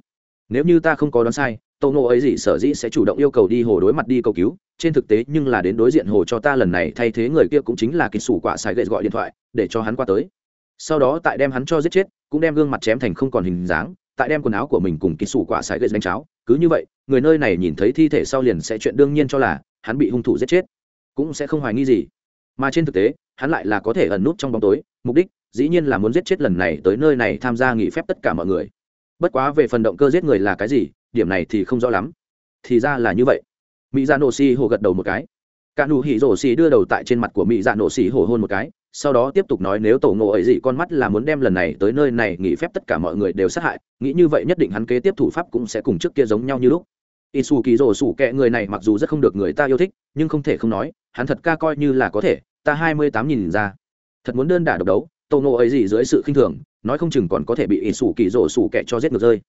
Nếu như ta không có đoán sai tâu nô ấy gì sở dĩ sẽ chủ động yêu cầu đi hồ đối mặt đi cầu cứu, trên thực tế nhưng là đến đối diện hồ cho ta lần này, thay thế người kia cũng chính là kỳ sủ quả sài gậy gọi điện thoại, để cho hắn qua tới. Sau đó tại đem hắn cho giết chết, cũng đem gương mặt chém thành không còn hình dáng, tại đem quần áo của mình cùng kỳ sủ quả sài gậy đánh cháo. Cứ như vậy, người nơi này nhìn thấy thi thể sau liền sẽ chuyện đương nhiên cho là hắn bị hung thủ giết chết. Cũng sẽ không hoài nghi gì. Mà trên thực tế, hắn lại là có thể ẩn nút trong bóng tối. Mục đích, dĩ nhiên là muốn giết chết lần này tới nơi này tham gia nghỉ phép tất cả mọi người bất quá về phần động cơ giết người là cái gì, điểm này thì không rõ lắm. Thì ra là như vậy. Mỹ dạ nổ xì hồ gật đầu một cái. Cả nụ hỉ rổ xì đưa đầu tại trên mặt của mỹ dạ nổ xì hồ hôn một cái, sau đó tiếp tục nói nếu tổ ngộ ấy gì con mắt là muốn đem lần này tới nơi này nghỉ phép tất cả mọi người đều sát hại, nghĩ như vậy nhất định hắn kế tiếp thủ pháp cũng sẽ cùng trước kia giống nhau như lúc. In xù kỳ rổ xủ kẹ người này mặc dù rất không được người ta yêu thích, nhưng không thể không nói, hắn thật ca coi như là có thể, ta hai mươi tám nghìn ra. Thật muốn đơn đả độc đấu, tổ ngộ ấy gì dưới sự khinh thường nói không chừng còn có thể bị ỷ sủ kỳ rổ sủ kẻ cho giết ngược rơi.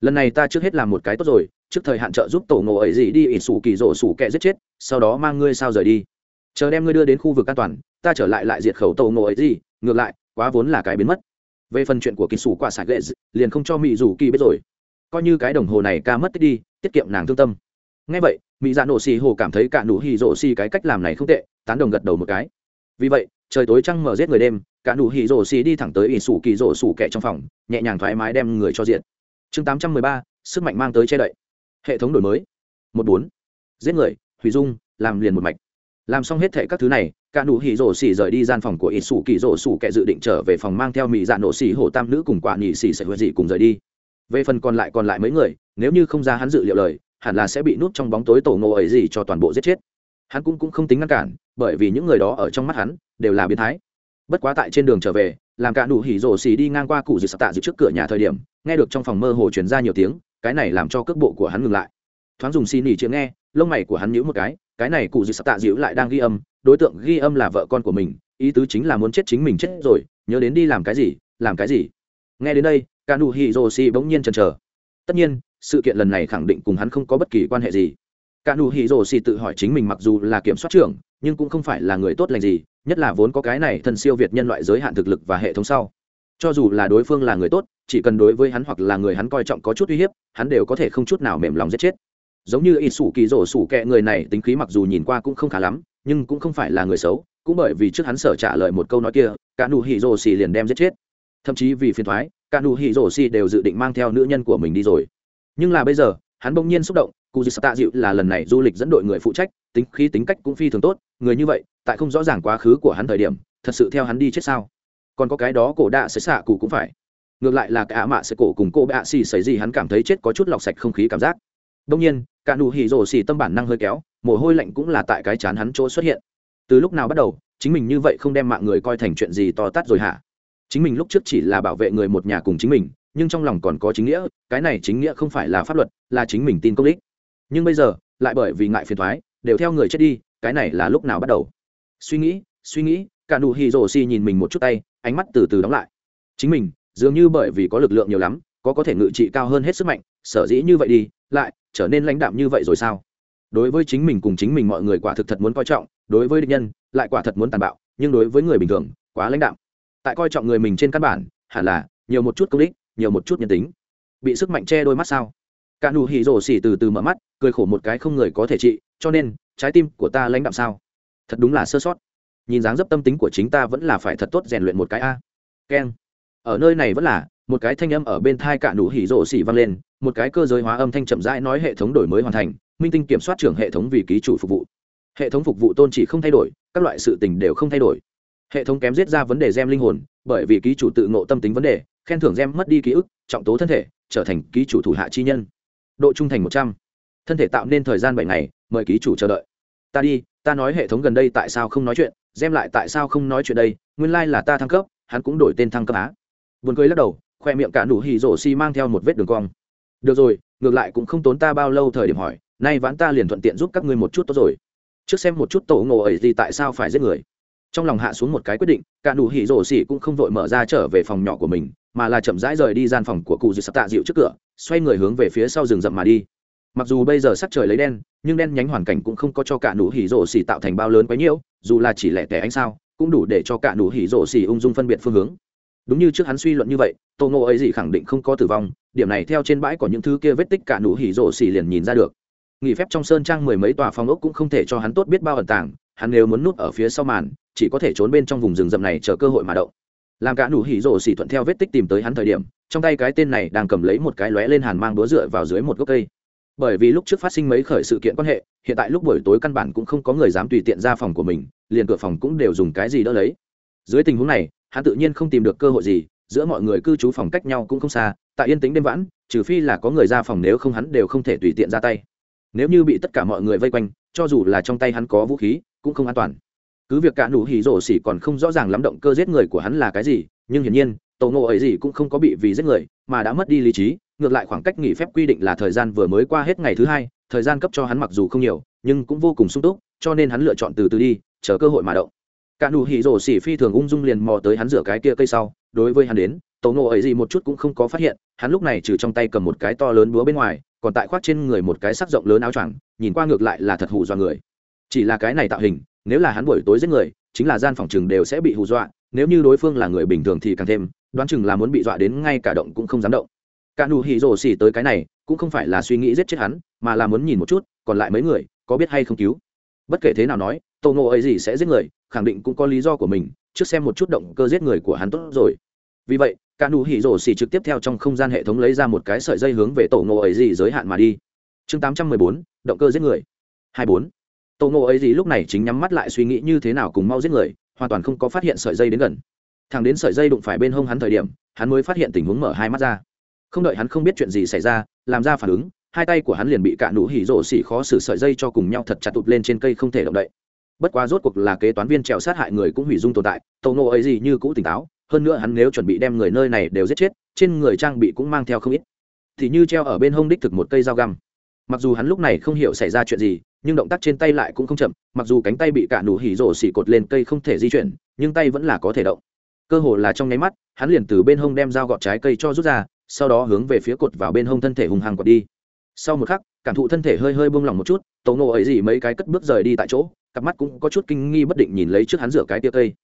Lần này ta trước hết làm một cái tốt rồi, trước thời hạn trợ giúp tổ ngộ ấy gì đi, ỷ sủ kỳ rổ sủ kẻ giết chết, sau đó mang ngươi sao rời đi. Chờ đem ngươi đưa đến khu vực an toàn, ta trở lại lại diệt khẩu tổ ngộ ấy gì, ngược lại, quá vốn là cái biến mất. Về phần chuyện của kỳ sủ quả sạc lệ liền không cho mỹ dù kỳ biết rồi. Coi như cái đồng hồ này ca mất tích đi, tiết kiệm nàng thương tâm. Ngay vậy mỹ dạ nổ xì hồ cảm thấy cả nụ hì rổ xì cái cách làm này không tệ, tán đồng gật đầu một cái. Vì vậy trời tối trăng mở giết người đêm, cả nụ hỉ rổ xì đi thẳng tới ỷ sủ kỳ rổ sủ kẻ trong phòng, nhẹ nhàng thoải mái đem người cho diện chương tám trăm mười ba, sức mạnh mang tới che đậy. Hệ thống đổi mới. Một bốn. Giết người, hủy dung, làm liền một mạch. Làm xong hết thệ các thứ này, cả nụ hỉ rổ xỉ rời đi gian phòng của ít sủ kỳ rổ sủ kẻ dự định trở về phòng mang theo mỹ dạ nổ xỉ hổ tam nữ cùng quả nhị xỉ sẽ huyết dị cùng rời đi. Về phần còn lại còn lại mấy người, nếu như không ra hắn dự liệu lời, hẳn là sẽ bị nút trong bóng tối tổ ngộ ấy gì cho toàn bộ giết chết hắn cũng, cũng không tính ngăn cản bởi vì những người đó ở trong mắt hắn đều là biến thái. Bất quá tại trên đường trở về làm cả nụ hỉ rổ xì đi ngang qua cụ dự sạc tạ dự trước cửa nhà thời điểm nghe được trong phòng mơ hồ truyền ra nhiều tiếng cái này làm cho cước bộ của hắn ngừng lại. Thoáng dùng xì nỉ chữ nghe lông mày của hắn nhíu một cái cái này cụ dự sạc tạ dịu lại đang ghi âm đối tượng ghi âm là vợ con của mình ý tứ chính là muốn chết chính mình chết rồi nhớ đến đi làm cái gì làm cái gì. Nghe đến đây cả nụ hỉ rổ xì bỗng nhiên chần chờ. Tất nhiên sự kiện lần này khẳng định cùng hắn không có bất kỳ quan hệ gì cả nụ hỉ rồ xì tự hỏi chính mình mặc dù là kiểm soát trưởng, nhưng cũng không phải là người tốt lành gì, nhất là vốn có cái này thần siêu việt nhân loại giới hạn thực lực và hệ thống sau. Cho dù là đối phương là người tốt, chỉ cần đối với hắn hoặc là người hắn coi trọng có chút uy hiếp, hắn đều có thể không chút nào mềm lòng giết chết. Giống như Y sủ kỳ rổ sủ kẹ người này tính khí mặc dù nhìn qua cũng không khá lắm, nhưng cũng không phải là người xấu, cũng bởi vì trước hắn sở trả lời một câu nói kia, cả nụ hỉ rổ xì liền đem giết chết. Thậm chí vì phiền thoái, cả nụ hỉ rổ xì đều dự định mang theo nữ nhân của mình đi rồi. Nhưng là bây giờ hắn bỗng nhiên xúc động cụ dì tạ dịu là lần này du lịch dẫn đội người phụ trách, tính khí tính cách cũng phi thường tốt, người như vậy, tại không rõ ràng quá khứ của hắn thời điểm, thật sự theo hắn đi chết sao? Còn có cái đó cổ đạ sẽ xạ cụ cũng phải. Ngược lại là cả mạ sẽ cổ cùng cô bạ xì xảy gì hắn cảm thấy chết có chút lọc sạch không khí cảm giác. Bỗng nhiên, cả nụ hỉ rồ xì tâm bản năng hơi kéo, mồ hôi lạnh cũng là tại cái chán hắn chỗ xuất hiện. Từ lúc nào bắt đầu, chính mình như vậy không đem mạng người coi thành chuyện gì to tát rồi hả? Chính mình lúc trước chỉ là bảo vệ người một nhà cùng chính mình nhưng trong lòng còn có chính nghĩa, cái này chính nghĩa không phải là pháp luật, là chính mình tin công lý nhưng bây giờ, lại bởi vì ngại phiền thoái, đều theo người chết đi, cái này là lúc nào bắt đầu? Suy nghĩ suy nghĩ, cả nụ hì Rô Si nhìn mình một chút tay, ánh mắt từ từ đóng lại. Chính mình, dường như bởi vì có lực lượng nhiều lắm, có có thể ngự trị cao hơn hết sức mạnh, sở dĩ như vậy đi, lại trở nên lãnh đạm như vậy rồi sao? Đối với chính mình cùng chính mình mọi người quả thực thật muốn coi trọng, đối với địch nhân, lại quả thật muốn tàn bạo, nhưng đối với người bình thường, quá lãnh đạm. Tại coi trọng người mình trên căn bản, hẳn là nhiều một chút công đích nhiều một chút nhân tính. Bị sức mạnh che đôi mắt sao? Cả nụ hỉ rổ xỉ từ từ mở mắt, cười khổ một cái không người có thể trị, cho nên, trái tim của ta lãnh đạm sao? Thật đúng là sơ sót. Nhìn dáng dấp tâm tính của chính ta vẫn là phải thật tốt rèn luyện một cái a. Keng. Ở nơi này vẫn là, một cái thanh âm ở bên thai cả nụ hỉ rổ xỉ vang lên, một cái cơ giới hóa âm thanh chậm rãi nói hệ thống đổi mới hoàn thành, minh tinh kiểm soát trưởng hệ thống vì ký chủ phục vụ. Hệ thống phục vụ tôn chỉ không thay đổi, các loại sự tình đều không thay đổi. Hệ thống kém giết ra vấn đề gem linh hồn, bởi vì ký chủ tự ngộ tâm tính vấn đề khen thưởng gem mất đi ký ức, trọng tố thân thể, trở thành ký chủ thủ hạ chi nhân. Độ trung thành một trăm. Thân thể tạo nên thời gian bảy ngày, mời ký chủ chờ đợi. Ta đi, ta nói hệ thống gần đây tại sao không nói chuyện, gem lại tại sao không nói chuyện đây, nguyên lai、like、là ta thăng cấp, hắn cũng đổi tên thăng cấp á. B u ồ n cười lắc đầu, khoe miệng cả nụ hì rổ xi mang theo một vết đường cong. Được rồi, ngược lại cũng không tốn ta bao lâu thời điểm hỏi, nay vãn ta liền thuận tiện giúp các ngươi một chút tốt rồi. Trước xem một chút tổ ngộ ấy gì tại sao phải giết người. Trong lòng hạ xuống một cái quyết định, cả nụ hỉ rổ xỉ cũng không vội mở ra trở về phòng nhỏ của mình mà là chậm rãi rời đi gian phòng của cụ dịu sắp tạ dịu trước cửa, xoay người hướng về phía sau rừng rậm mà đi. Mặc dù bây giờ sắc trời lấy đen, nhưng đen nhánh hoàn cảnh cũng không có cho cả nụ hỉ rổ xỉ tạo thành bao lớn quấy nhiễu, dù là chỉ lẻ tẻ anh sao, cũng đủ để cho cả nụ hỉ rổ xỉ ung dung phân biệt phương hướng. Đúng như trước hắn suy luận như vậy, tô ngộ ấy gì khẳng định không có tử vong, điểm này theo trên bãi có những thứ kia vết tích cả nụ hỉ rổ xỉ liền nhìn ra được. Nghỉ phép trong sơn trang mười mấy tòa phòng ốc cũng không thể cho hắn tốt biết bao ẩn tàng, hắn nếu muốn núp ở phía sau màn, chỉ có thể trốn bên trong vùng rừng rậm này chờ cơ hội mà động làm cả nụ hỉ rổ xỉ thuận theo vết tích tìm tới hắn thời điểm, trong tay cái tên này đang cầm lấy một cái lóe lên hàn mang búa dựa vào dưới một gốc cây. Bởi vì lúc trước phát sinh mấy khởi sự kiện quan hệ, hiện tại lúc buổi tối căn bản cũng không có người dám tùy tiện ra phòng của mình, liền cửa phòng cũng đều dùng cái gì đỡ lấy. Dưới tình huống này, hắn tự nhiên không tìm được cơ hội gì, giữa mọi người cư trú phòng cách nhau cũng không xa, tại yên tĩnh đêm vãn, trừ phi là có người ra phòng nếu không hắn đều không thể tùy tiện ra tay. Nếu như bị tất cả mọi người vây quanh, cho dù là trong tay hắn có vũ khí, cũng không an toàn cứ việc cả nụ hỉ rổ xỉ còn không rõ ràng lắm động cơ giết người của hắn là cái gì, nhưng hiển nhiên tổ ngộ ấy gì cũng không có bị vì giết người, mà đã mất đi lý trí, ngược lại khoảng cách nghỉ phép quy định là thời gian vừa mới qua hết ngày thứ hai, thời gian cấp cho hắn mặc dù không nhiều, nhưng cũng vô cùng sung túc, cho nên hắn lựa chọn từ từ đi, chờ cơ hội mà động. Cả nụ hỉ rổ xỉ phi thường ung dung liền mò tới hắn rửa cái kia cây sau, đối với hắn đến tổ ngộ ấy gì một chút cũng không có phát hiện, hắn lúc này trừ trong tay cầm một cái to lớn búa bên ngoài, còn tại khoác trên người một cái sắc rộng lớn áo choàng, nhìn qua ngược lại là thật hù do người. Chỉ là cái này tạo hình nếu là hắn buổi tối giết người chính là gian phòng chừng đều sẽ bị hù dọa nếu như đối phương là người bình thường thì càng thêm đoán chừng là muốn bị dọa đến ngay cả động cũng không dám động. Cả nụ hỉ rồ xỉ tới cái này cũng không phải là suy nghĩ giết chết hắn mà là muốn nhìn một chút còn lại mấy người có biết hay không cứu? Bất kể thế nào nói tô ngộ ấy gì sẽ giết người khẳng định cũng có lý do của mình trước xem một chút động cơ giết người của hắn tốt rồi. Vì vậy cả nụ hỉ rồ xỉ trực tiếp theo trong không gian hệ thống lấy ra một cái sợi dây hướng về tổ ngộ ấy gì giới hạn mà đi. Chương 814, động cơ giết người. 24 tàu ngộ ấy gì lúc này chính nhắm mắt lại suy nghĩ như thế nào cùng mau giết người, hoàn toàn không có phát hiện sợi dây đến gần. Thằng đến sợi dây đụng phải bên hông hắn thời điểm, hắn mới phát hiện tình huống mở hai mắt ra. Không đợi hắn không biết chuyện gì xảy ra, làm ra phản ứng, hai tay của hắn liền bị cạ nụ hỉ rổ xỉ khó xử sợi dây cho cùng nhau thật chặt tụt lên trên cây không thể động đậy. Bất quá rốt cuộc là kế toán viên trèo sát hại người cũng hủy dung tồn tại tàu ngộ ấy gì như cũ tỉnh táo, hơn nữa hắn nếu chuẩn bị đem người nơi này đều giết chết, trên người trang bị cũng mang theo không ít. Thì như treo ở bên hông đích thực một cây dao găm mặc dù hắn lúc này không hiểu xảy ra chuyện gì, nhưng động tác trên tay lại cũng không chậm, mặc dù cánh tay bị cả nụ hỉ rổ xỉ cột lên cây không thể di chuyển, nhưng tay vẫn là có thể động. Cơ hồ là trong nháy mắt, hắn liền từ bên hông đem dao gọt trái cây cho rút ra, sau đó hướng về phía cột vào bên hông thân thể hùng hàng quật đi. Sau một khắc, cảm thụ thân thể hơi hơi buông lỏng một chút tấu nổ ấy gì mấy cái cất bước rời đi tại chỗ, cặp mắt cũng có chút kinh nghi bất định nhìn lấy trước hắn rửa cái tia cây.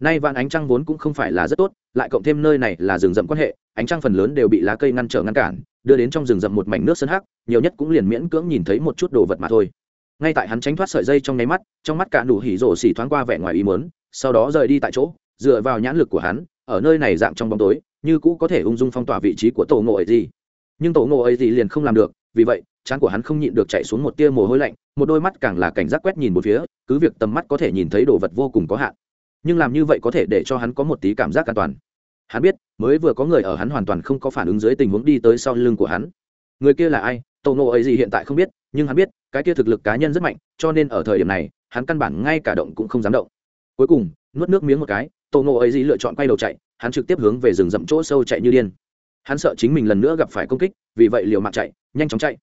Nay vạn ánh trăng vốn cũng không phải là rất tốt, lại cộng thêm nơi này là rừng rậm quan hệ, ánh trăng phần lớn đều bị lá cây ngăn trở ngăn cản đưa đến trong rừng rậm một mảnh nước sân hắc nhiều nhất cũng liền miễn cưỡng nhìn thấy một chút đồ vật mà thôi. Ngay tại hắn tránh thoát sợi dây trong nháy mắt trong mắt cả nụ hỉ rồ xỉ thoáng qua vẻ ngoài ý muốn, sau đó rời đi tại chỗ dựa vào nhãn lực của hắn ở nơi này dạng trong bóng tối như cũ có thể ung dung phong tỏa vị trí của tổ ngộ ấy gì. Nhưng tổ ngộ ấy gì liền không làm được vì vậy trán của hắn không nhịn được chạy xuống một tia mồ hôi lạnh một đôi mắt càng là cảnh giác quét nhìn một phía cứ việc tầm mắt có thể nhìn thấy đồ vật vô cùng có hạn. Nhưng làm như vậy có thể để cho hắn có một tí cảm giác an toàn hắn biết, mới vừa có người ở hắn hoàn toàn không có phản ứng dưới tình huống đi tới sau lưng của hắn. Người kia là ai? Tàu nộ ấy gì hiện tại không biết, nhưng hắn biết, cái kia thực lực cá nhân rất mạnh, cho nên ở thời điểm này, hắn căn bản ngay cả động cũng không dám động. Cuối cùng, nuốt nước miếng một cái tàu nộ ấy gì lựa chọn quay đầu chạy, hắn trực tiếp hướng về rừng rậm chỗ sâu chạy như điên. Hắn sợ chính mình lần nữa gặp phải công kích, vì vậy liều mạng chạy, nhanh chóng chạy.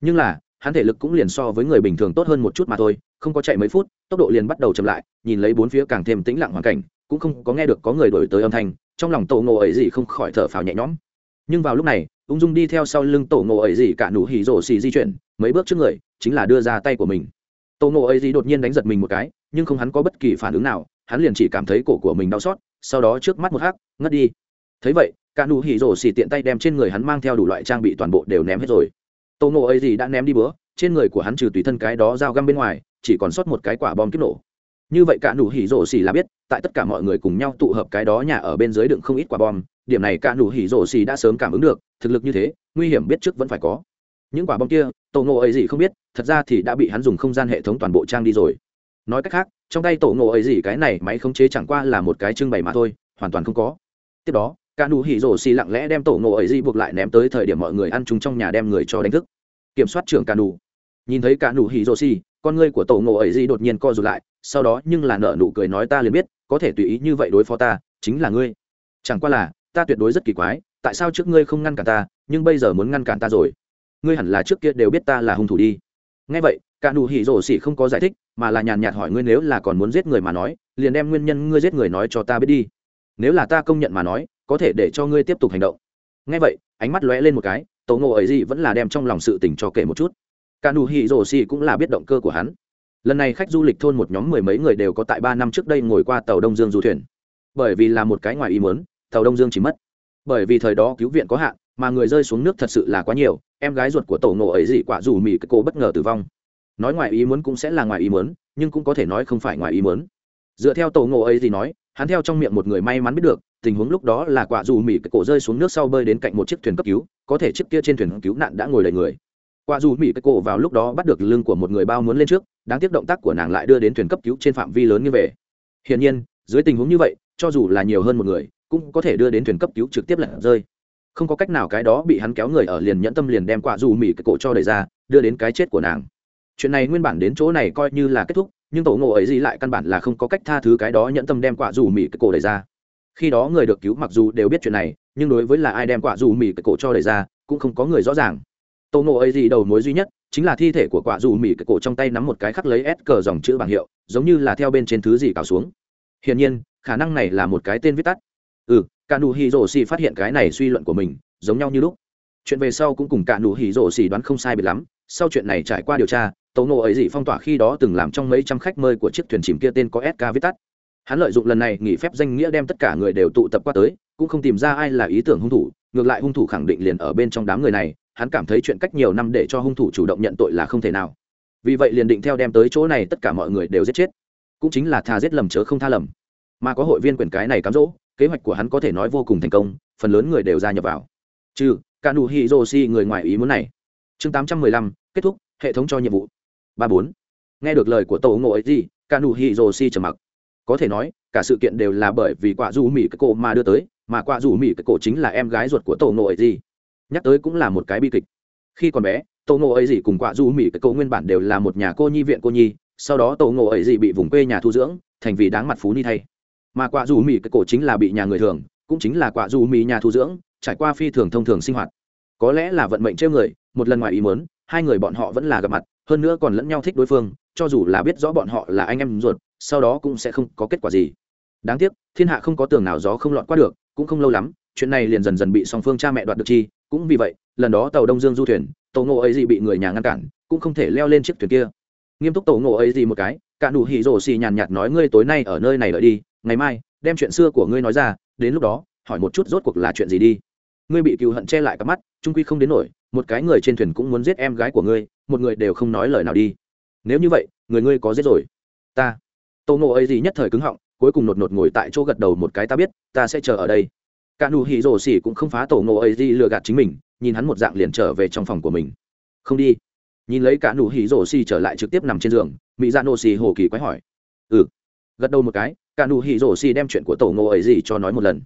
Nhưng là, hắn thể lực cũng liền so với người bình thường tốt hơn một chút mà thôi, không có chạy mấy phút, tốc độ liền bắt đầu chậm lại, nhìn lấy bốn phía càng thêm tĩnh lặng hoàn cảnh, cũng không có nghe được có người đổi tới âm thanh trong lòng tổ ngộ ấy gì không khỏi thở phào nhẹ nhõm. Nhưng vào lúc này, ung dung đi theo sau lưng tổ ngộ ấy gì cả nụ hỉ rổ xì di chuyển, mấy bước trước người, chính là đưa ra tay của mình. Tổ ngộ ấy gì đột nhiên đánh giật mình một cái, nhưng không hắn có bất kỳ phản ứng nào, hắn liền chỉ cảm thấy cổ của mình đau xót, sau đó trước mắt một hắc, ngất đi. Thấy vậy, cả nụ hỉ rổ xì tiện tay đem trên người hắn mang theo đủ loại trang bị toàn bộ đều ném hết rồi. Tổ ngộ ấy gì đã ném đi bữa, trên người của hắn trừ tùy thân cái đó dao găm bên ngoài, chỉ còn sót một cái quả bom kích nổ như vậy cả nụ hỉ rổ xì là biết, tại tất cả mọi người cùng nhau tụ hợp cái đó nhà ở bên dưới đựng không ít quả bom, điểm này cả nụ hỉ rổ xì đã sớm cảm ứng được, thực lực như thế, nguy hiểm biết trước vẫn phải có. Những quả bom kia, tổ ngộ ấy gì không biết, thật ra thì đã bị hắn dùng không gian hệ thống toàn bộ trang đi rồi. Nói cách khác, trong tay tổ ngộ ấy gì cái này máy khống chế chẳng qua là một cái trưng bày mà thôi, hoàn toàn không có. Tiếp đó, cả nụ hỉ rổ xì lặng lẽ đem tổ ngộ ấy gì buộc lại ném tới thời điểm mọi người ăn chúng trong nhà đem người cho đánh thức. Kiểm soát trưởng cả nụ. Nhìn thấy cả nụ hỉ rổ xì con ngươi của tổ ngộ ấy gì đột nhiên co rụt lại, sau đó nhưng là nở nụ cười nói ta liền biết, có thể tùy ý như vậy đối phó ta, chính là ngươi. Chẳng qua là, ta tuyệt đối rất kỳ quái, tại sao trước ngươi không ngăn cản ta, nhưng bây giờ muốn ngăn cản ta rồi? Ngươi hẳn là trước kia đều biết ta là hung thủ đi. Nghe vậy cạ nụ hỉ rổ xỉ không có giải thích, mà là nhàn nhạt hỏi ngươi nếu là còn muốn giết người mà nói, liền đem nguyên nhân ngươi giết người nói cho ta biết đi. Nếu là ta công nhận mà nói, có thể để cho ngươi tiếp tục hành động. Nghe vậy, ánh mắt lóe lên một cái, tổ ngộ ấy gì vẫn là đem trong lòng sự tình cho kể một chút cả nụ hỉ rổ xì cũng là biết động cơ của hắn. Lần này khách du lịch thôn một nhóm mười mấy người đều có tại ba năm trước đây ngồi qua tàu đông dương du thuyền. Bởi vì là một cái ngoài ý muốn, tàu đông dương chỉ mất. Bởi vì thời đó cứu viện có hạn, mà người rơi xuống nước thật sự là quá nhiều, em gái ruột của tổ ngộ ấy dị quả dù mỹ cái cô bất ngờ tử vong. Nói ngoài ý muốn cũng sẽ là ngoài ý muốn, nhưng cũng có thể nói không phải ngoài ý muốn. Dựa theo tổ ngộ ấy thì nói, hắn theo trong miệng một người may mắn biết được, tình huống lúc đó là quả dù mỹ cái cổ rơi xuống nước sau bơi đến cạnh một chiếc thuyền cấp cứu, có thể chiếc kia trên thuyền cứu nạn đã ngồi đầy người. Quả dù mỹ cái cổ vào lúc đó bắt được lưng của một người bao muốn lên trước, đáng tiếc động tác của nàng lại đưa đến thuyền cấp cứu trên phạm vi lớn như vậy. hiển nhiên, dưới tình huống như vậy, cho dù là nhiều hơn một người, cũng có thể đưa đến thuyền cấp cứu trực tiếp lật rơi. Không có cách nào cái đó bị hắn kéo người ở liền nhẫn tâm liền đem quả dù mỹ cái cổ cho đẩy ra, đưa đến cái chết của nàng. Chuyện này nguyên bản đến chỗ này coi như là kết thúc, nhưng tổ ngộ ấy gì lại căn bản là không có cách tha thứ cái đó nhẫn tâm đem quả dù mỹ cái cổ đẩy ra. Khi đó người được cứu mặc dù đều biết chuyện này, nhưng đối với là ai đem quả dù mỹ cái cổ cho đẩy ra, cũng không có người rõ ràng tổ ngộ ấy gì đầu mối duy nhất chính là thi thể của quả dù mỹ cổ trong tay nắm một cái khắc lấy s cờ dòng chữ bảng hiệu, giống như là theo bên trên thứ gì cào xuống. Hiển nhiên, khả năng này là một cái tên viết tắt. Ừ cả nụ hì rổ xì phát hiện cái này suy luận của mình, giống nhau như lúc. Chuyện về sau cũng cùng cả nụ hỉ rổ xỉ đoán không sai biệt lắm, sau chuyện này trải qua điều tra tấu nộ ấy gì phong tỏa khi đó từng làm trong mấy trăm khách mời của chiếc thuyền chìm kia tên có sk viết tắt. Hắn lợi dụng lần này nghỉ phép danh nghĩa đem tất cả người đều tụ tập qua tới, cũng không tìm ra ai là ý tưởng hung thủ, ngược lại hung thủ khẳng định liền ở bên trong đám người này hắn cảm thấy chuyện cách nhiều năm để cho hung thủ chủ động nhận tội là không thể nào. Vì vậy liền định theo đem tới chỗ này tất cả mọi người đều giết chết. Cũng chính là thà giết lầm chớ không tha lầm. Mà có hội viên quyền cái này cám dỗ, kế hoạch của hắn có thể nói vô cùng thành công, phần lớn người đều gia nhập vào. Trừ cả nụ người ngoài ý muốn này. Chương tám trăm mười lăm, kết thúc, hệ thống cho nhiệm vụ. Ba bốn. Nghe được lời của tàu ngộ ấy gì cả nụ trầm mặc. Có thể nói, cả sự kiện đều là bởi vì quả du mỹ cái cổ mà đưa tới, mà quả du mỹ cái cổ chính là em gái ruột của tàu ngộ ấy gì nhắc tới cũng là một cái bi kịch. Khi còn bé tổ ngộ ấy gì cùng quả du mỹ cái cậu nguyên bản đều là một nhà cô nhi viện cô nhi, sau đó tổ ngộ ấy gì bị vùng quê nhà thu dưỡng, thành vì đáng mặt phú ni thay. Mà quả du mỹ cái cổ chính là bị nhà người thường, cũng chính là quả du mỹ nhà thu dưỡng, trải qua phi thường thông thường sinh hoạt. Có lẽ là vận mệnh trêu người, một lần ngoài ý muốn, hai người bọn họ vẫn là gặp mặt, hơn nữa còn lẫn nhau thích đối phương, cho dù là biết rõ bọn họ là anh em ruột, sau đó cũng sẽ không có kết quả gì. Đáng tiếc, thiên hạ không có tường nào gió không lọt qua được, cũng không lâu lắm, chuyện này liền dần dần bị song phương cha mẹ đoạt được chi cũng vì vậy, lần đó tàu đông dương du thuyền tổ ngộ ấy gì bị người nhà ngăn cản, cũng không thể leo lên chiếc thuyền kia. Nghiêm túc tổ ngộ ấy gì một cái cạn đủ hỉ rổ xì nhàn nhạt nói ngươi tối nay ở nơi này đợi đi, ngày mai, đem chuyện xưa của ngươi nói ra, đến lúc đó, hỏi một chút rốt cuộc là chuyện gì đi. Ngươi bị cựu hận che lại cặp mắt, trung quy không đến nổi, một cái người trên thuyền cũng muốn giết em gái của ngươi, một người đều không nói lời nào đi. Nếu như vậy, người ngươi có giết rồi. Ta. Tô ngộ ấy gì nhất thời cứng họng, cuối cùng nột nột ngồi tại chỗ gật đầu một cái, ta biết, ta sẽ chờ ở đây cả nụ hỉ rổ xỉ cũng không phá tổ ngộ ấy gì lừa gạt chính mình, nhìn hắn một dạng liền trở về trong phòng của mình. Không đi. Nhìn lấy cả nụ hỉ rổ xỉ trở lại trực tiếp nằm trên giường mỹ ra dạ nô xỉ hồ kỳ quái hỏi. Ừ. Gật đầu một cái, cả nụ hỉ rổ xỉ đem chuyện của tổ ngộ ấy gì cho nói một lần.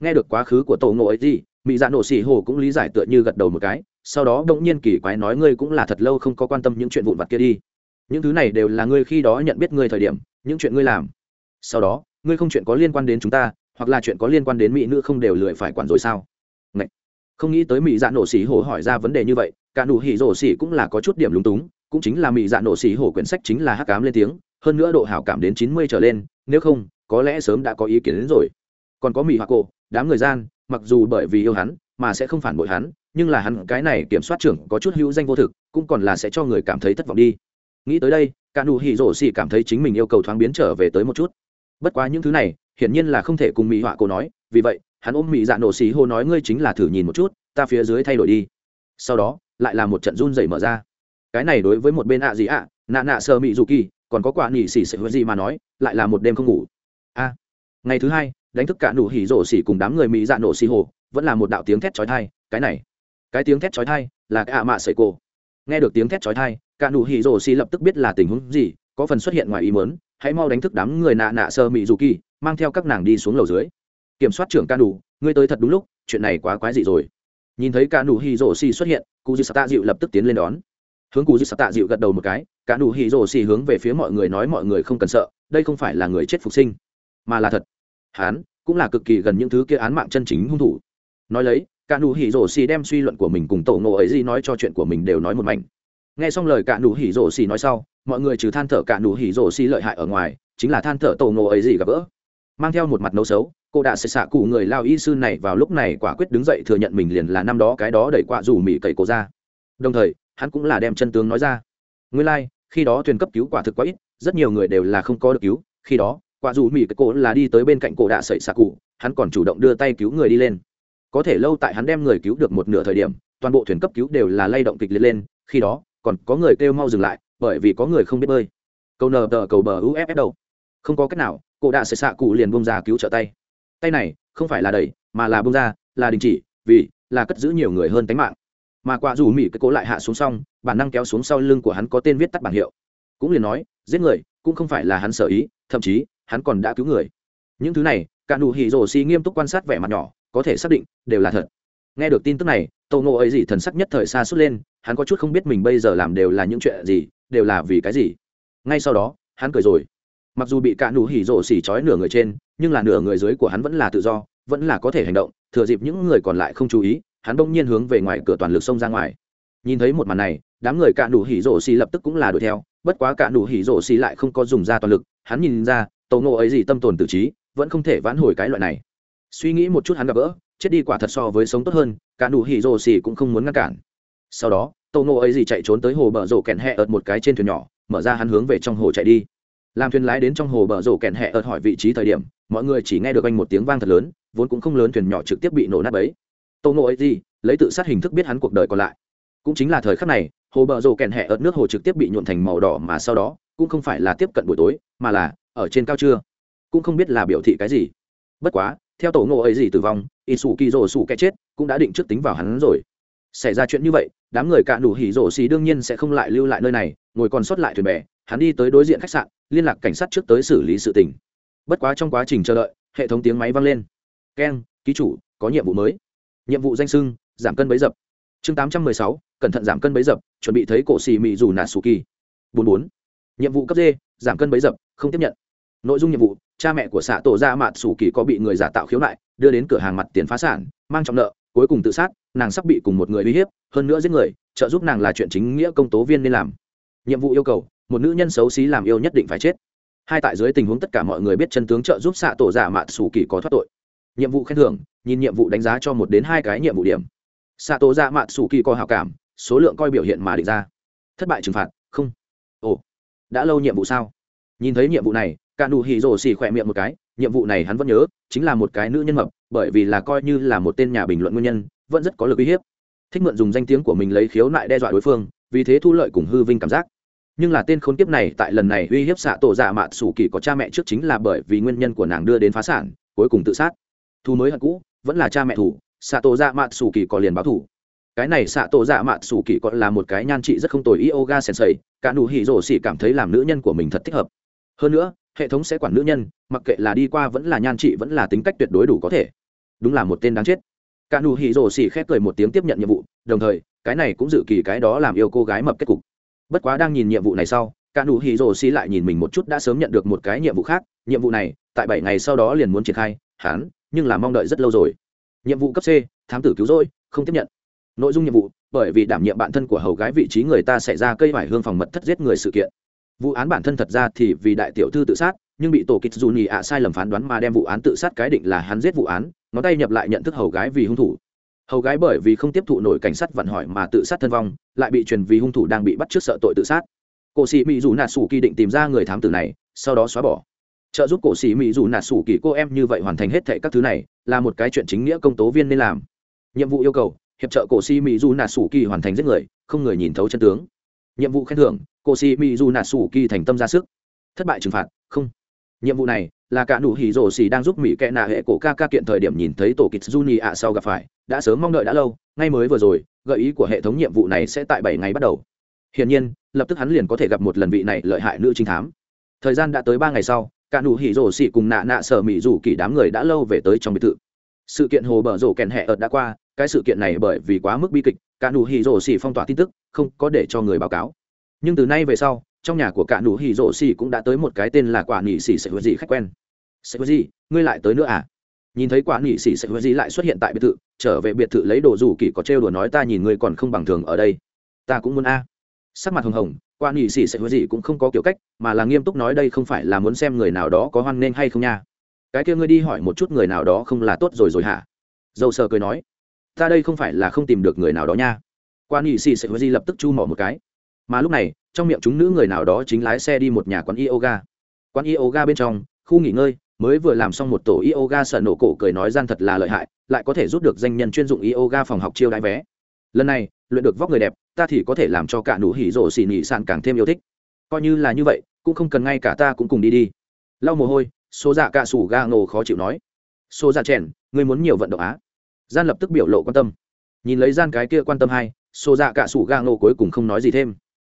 Nghe được quá khứ của tổ ngộ ấy gì mỹ dạ nổ xỉ hồ cũng lý giải tựa như gật đầu một cái, sau đó đ nhiên kỳ quái nói ngươi cũng là thật lâu không có quan tâm những chuyện vụn vặt kia đi. Những thứ này đều là ngươi khi đó nhận biết ngươi thời điểm, những chuyện ngươi làm. Sau đó, ngươi không chuyện có liên quan đến chúng ta hoặc là chuyện có liên quan đến mỹ nữ không đều lười phải quản rồi sao? Ngậy. không nghĩ tới mỹ dạ nổ xỉ hổ hỏi ra vấn đề như vậy, cả nụ hỉ rổ xỉ cũng là có chút điểm lúng túng, cũng chính là mỹ dạ nổ xỉ hổ quyển sách chính là hắc cám lên tiếng, hơn nữa độ hảo cảm đến chín mươi trở lên, nếu không, có lẽ sớm đã có ý kiến đến rồi. Còn có mỹ hoa cổ, đám người gian, mặc dù bởi vì yêu hắn, mà sẽ không phản bội hắn, nhưng là hắn cái này kiểm soát trưởng có chút hữu danh vô thực, cũng còn là sẽ cho người cảm thấy thất vọng đi. Nghĩ tới đây, cả nụ hỉ rổ xỉ cảm thấy chính mình yêu cầu thoáng biến trở về tới một chút. Bất quá những thứ này hiển nhiên là không thể cùng mỹ họa cổ nói vì vậy hắn ôm mỹ dạ nổ xì hô nói ngươi chính là thử nhìn một chút ta phía dưới thay đổi đi. Sau đó lại là một trận run dày mở ra. Cái này đối với một bên ạ gì ạ à, nạ nạ sơ mỹ dù kỳ còn có quả nỉ xỉ sợ gì mà nói lại là một đêm không ngủ. A à. ngày thứ hai đánh thức cả nụ hỉ rổ xỉ cùng đám người mỹ dạ nổ xì hồ vẫn là một đạo tiếng thét trói thai cái này cái tiếng thét trói thai là cái ạ mạ sợi cổ. Nghe được tiếng thét trói thai cả nụ hỉ rổ xỉ lập tức biết là tình huống gì có phần xuất hiện ngoài ý mớn hãy mau đánh thức đám người nạ nạ sơ mỹ dù kỳ mang theo các nàng đi xuống lầu dưới. Kiểm soát trưởng ca đủ ngươi tới thật đúng lúc, chuyện này quá quái dị rồi. Nhìn thấy ca nụ hì rổ xì xuất hiện cụ dư tạ dịu lập tức tiến lên đón. Hướng cụ dư tạ dịu gật đầu một cái, ca nụ hì rổ xì hướng về phía mọi người nói mọi người không cần sợ, đây không phải là người chết phục sinh, mà là thật. Hán, cũng là cực kỳ gần những thứ kia án mạng chân chính hung thủ. Nói lấy cả nụ hỉ rổ xì đem suy luận của mình cùng tổ ngộ ấy gì nói cho chuyện của mình đều nói một mảnh. Nghe xong lời cả nụ hỉ rổ xì nói sau, mọi người trừ than thở cả nụ hỉ rổ xì lợi hại ở ngoài, chính là than thở tổ ngộ ấy gì gặp gỡ mang theo một mặt nấu xấu cô đã xệ xạ cụ người lao y sư này vào lúc này quả quyết đứng dậy thừa nhận mình liền là năm đó cái đó đẩy quạ dù mỹ cậy cổ ra. Đồng thời hắn cũng là đem chân tướng nói ra. Nguyên lai、like, khi đó thuyền cấp cứu quả thực quá ít rất nhiều người đều là không có được cứu khi đó quả dù mỹ cậy cổ là đi tới bên cạnh cổ đạ sậy xạ cụ hắn còn chủ động đưa tay cứu người đi lên. Có thể lâu tại hắn đem người cứu được một nửa thời điểm toàn bộ thuyền cấp cứu đều là lay động kịch liệt lên khi đó còn có người kêu mau dừng lại bởi vì có người không biết bơi. Cầu nờ tờ cầu bờ uff đâu không có cách nào cổ đạ sệ xạ cụ liền bông ra cứu trợ tay. Tay này không phải là đẩy, mà là bông ra, là đình chỉ, vì là cất giữ nhiều người hơn tánh mạng. Mà quả dù mỹ cái cố lại hạ xuống xong, bản năng kéo xuống sau lưng của hắn có tên viết tắt bảng hiệu. Cũng liền nói, giết người cũng không phải là hắn sở ý, thậm chí, hắn còn đã cứu người. Những thứ này, cả nụ hỉ rồ xì nghiêm túc quan sát vẻ mặt nhỏ, có thể xác định, đều là thật. Nghe được tin tức này tâu ngộ ấy gì thần sắc nhất thời xa suốt lên, hắn có chút không biết mình bây giờ làm đều là những chuyện gì, đều là vì cái gì. Ngay sau đó, hắn cười rồi mặc dù bị cả nụ hỉ rổ xỉ trói nửa người trên, nhưng là nửa người dưới của hắn vẫn là tự do, vẫn là có thể hành động, thừa dịp những người còn lại không chú ý, hắn bỗng nhiên hướng về ngoài cửa toàn lực xông ra ngoài. Nhìn thấy một màn này, đám người cả nụ hỉ rổ xỉ lập tức cũng là đuổi theo, bất quá cả nụ hỉ rổ xỉ lại không có dùng ra toàn lực, hắn nhìn ra, tàu ngộ ấy gì tâm tồn tự trí, vẫn không thể vãn hồi cái loại này. Suy nghĩ một chút hắn gặp gỡ, chết đi quả thật so với sống tốt hơn, cả nụ hỉ rổ xỉ cũng không muốn ngăn cản. Sau đó, tàu ngộ ấy gì chạy trốn tới hồ bờ rổ kẹn hẹ ợt một cái trên thuyền nhỏ, mở ra hắn hướng về trong hồ chạy đi làm thuyền lái đến trong hồ bờ rổ kẹn hẹ ợt hỏi vị trí thời điểm, mọi người chỉ nghe được anh một tiếng vang thật lớn, vốn cũng không lớn thuyền nhỏ trực tiếp bị nổ nát bấy. Tô ngộ ấy gì, lấy tự sát hình thức biết hắn cuộc đời còn lại. Cũng chính là thời khắc này, hồ bờ rổ kẹn hẹ ợt nước hồ trực tiếp bị nhuộn thành màu đỏ mà sau đó, cũng không phải là tiếp cận buổi tối, mà là ở trên cao trưa. Cũng không biết là biểu thị cái gì. Bất quá, theo tổ ngộ ấy gì tử vong in sủ kỳ rổ sủ cái chết cũng đã định trước tính vào hắn rồi. Xảy ra chuyện như vậy, đám người cạn đủ hỉ rổ xì đương nhiên sẽ không lại lưu lại nơi này, ngồi còn sót lại thuyền bè hắn đi tới đối diện khách sạn, liên lạc cảnh sát trước tới xử lý sự tình. Bất quá trong quá trình chờ đợi, hệ thống tiếng máy vang lên. Keng ký chủ, có nhiệm vụ mới. Nhiệm vụ danh sưng, giảm cân bấy dập. Chương tám trăm mười sáu, cẩn thận giảm cân bấy dập, chuẩn bị thấy cổ xì mị dù nạt sù kỳ. Bốn bốn. Nhiệm vụ cấp d, giảm cân bấy dập, không tiếp nhận. Nội dung nhiệm vụ, cha mẹ của xạ tổ dạ ra mạt sù kỳ có bị người giả tạo khiếu nại, đưa đến cửa hàng mặt tiền phá sản, mang trọng nợ, cuối cùng tự sát, nàng sắp bị cùng một người uy hiếp, hơn nữa giết người, trợ giúp nàng là chuyện chính nghĩa công tố viên nên làm. Nhiệm vụ yêu cầu một nữ nhân xấu xí làm yêu nhất định phải chết. Hai tại dưới tình huống tất cả mọi người biết chân tướng trợ giúp xạ tổ giả mạn sủ kỳ có thoát tội. Nhiệm vụ khen thưởng, nhìn nhiệm vụ đánh giá cho một đến hai cái nhiệm vụ điểm. Xạ tổ giả mạn sủ kỳ có hào cảm, số lượng coi biểu hiện mà định ra. Thất bại trừng phạt, không. Ồ, đã lâu nhiệm vụ sao? Nhìn thấy nhiệm vụ này cả đủ hỉ rồ xì khỏe miệng một cái, nhiệm vụ này hắn vẫn nhớ, chính là một cái nữ nhân mập, bởi vì là coi như là một tên nhà bình luận nguyên nhân, vẫn rất có lực uy hiếp. Thích mượn dùng danh tiếng của mình lấy khiếu nại đe dọa đối phương, vì thế thu lợi cùng hư vinh cảm giác nhưng là tên khốn kiếp này tại lần này uy hiếp xạ tổ dạ mạt sủ kỳ có cha mẹ trước chính là bởi vì nguyên nhân của nàng đưa đến phá sản, cuối cùng tự sát. Thu mới hận cũ, vẫn là cha mẹ thủ xạ tổ dạ mạt sủ kỳ có liền báo thủ cái này xạ tổ dạ mạt sủ kỳ còn là một cái nhan trị rất không tồi yoga sensei, cả nụ hỉ rổ xỉ cảm thấy làm nữ nhân của mình thật thích hợp. Hơn nữa, hệ thống sẽ quản nữ nhân, mặc kệ là đi qua vẫn là nhan trị vẫn là tính cách tuyệt đối đủ có thể. Đúng là một tên đáng chết. Cả nụ hỉ rổ xỉ khép cười một tiếng tiếp nhận nhiệm vụ, đồng thời, cái này cũng dự kỳ cái đó làm yêu cô gái mập kết cục bất quá đang nhìn nhiệm vụ này sau, cả nụ hỉ rồ xì lại nhìn mình một chút đã sớm nhận được một cái nhiệm vụ khác. Nhiệm vụ này, tại bảy ngày sau đó liền muốn triển khai, hắn, nhưng là mong đợi rất lâu rồi. Nhiệm vụ cấp c, thám tử cứu rỗi, không tiếp nhận. Nội dung nhiệm vụ, bởi vì đảm nhiệm bản thân của hầu gái vị trí người ta xảy ra cây vải hương phòng mật thất giết người sự kiện. Vụ án bản thân thật ra thì vì đại tiểu thư tự sát, nhưng bị tổ kịch dù nhì ạ sai lầm phán đoán mà đem vụ án tự sát cái định là hắn giết vụ án, ngón tay nhập lại nhận thức hầu gái vì hung thủ hầu gái bởi vì không tiếp thụ nổi cảnh sát vận hỏi mà tự sát thân vong, lại bị truyền vì hung thủ đang bị bắt trước sợ tội tự sát. Cổ sĩ mỹ dù nà sủ kỳ định tìm ra người thám tử này, sau đó xóa bỏ. Trợ giúp cổ sĩ mỹ dù nà sủ kỳ cô em như vậy hoàn thành hết thệ các thứ này, là một cái chuyện chính nghĩa công tố viên nên làm. Nhiệm vụ yêu cầu, hiệp trợ cổ sĩ mỹ dù nà sủ kỳ hoàn thành giết người, không người nhìn thấu chân tướng. Nhiệm vụ khen thưởng, cổ sĩ mỹ dù nà sủ kỳ thành tâm ra sức. Thất bại trừng phạt, không. Nhiệm vụ này là cả nụ hỉ rổ xì đang giúp mỹ kẽ nạ hệ cổ ca ca kiện thời điểm nhìn thấy tổ kịch juni ạ sau gặp phải, đã sớm mong đợi đã lâu, ngay mới vừa rồi, gợi ý của hệ thống nhiệm vụ này sẽ tại bảy ngày bắt đầu. Hiển nhiên, lập tức hắn liền có thể gặp một lần vị này lợi hại nữ trinh thám. Thời gian đã tới ba ngày sau, cả nụ hỉ rổ xì cùng nạ nạ sở mỹ rủ kỳ đám người đã lâu về tới trong biệt thự. Sự kiện hồ bờ rổ kèn hẹ ợt đã qua, cái sự kiện này bởi vì quá mức bi kịch, cả nụ hỉ rổ xì phong tỏa tin tức, không có để cho người báo cáo. Nhưng từ nay về sau, trong nhà của cả nụ hỉ rổ xì cũng đã tới một cái tên là quả nỉ xì sẽ hứa gì khách quen sạch gì? Ngươi lại tới nữa à? Nhìn thấy quả nghị sĩ sạch gì lại xuất hiện tại biệt thự, trở về biệt thự lấy đồ rủ kỳ có trêu đùa nói ta nhìn ngươi còn không bằng thường ở đây. Ta cũng muốn a. Sắc mặt hồng hồng, quả nghị sĩ sạch gì cũng không có kiểu cách, mà là nghiêm túc nói đây không phải là muốn xem người nào đó có hoan nghênh hay không nha. Cái kia ngươi đi hỏi một chút người nào đó không là tốt rồi rồi hả? Dâu sờ cười nói, ta đây không phải là không tìm được người nào đó nha. Quả nghị sĩ sạch gì lập tức chu mỏ một cái. Mà lúc này, trong miệng chúng nữ người nào đó chính lái xe đi một nhà quán yoga. Quán yoga bên trong, khu nghỉ ngơi mới vừa làm xong một tổ yoga sở nổ cổ cười nói gian thật là lợi hại, lại có thể giúp được danh nhân chuyên dụng yoga phòng học chiêu đại vé. Lần này, luyện được vóc người đẹp, ta thì có thể làm cho cả nụ hỉ rổ xì nhị sàn càng thêm yêu thích. Coi như là như vậy, cũng không cần ngay cả ta cũng cùng đi đi. Lau mồ hôi số dạ cạ sủ ga ngồ khó chịu nói. Số dạ chèn, ngươi muốn nhiều vận động á? Gian lập tức biểu lộ quan tâm. Nhìn lấy gian cái kia quan tâm hay số dạ cạ sủ ga ngồ cuối cùng không nói gì thêm.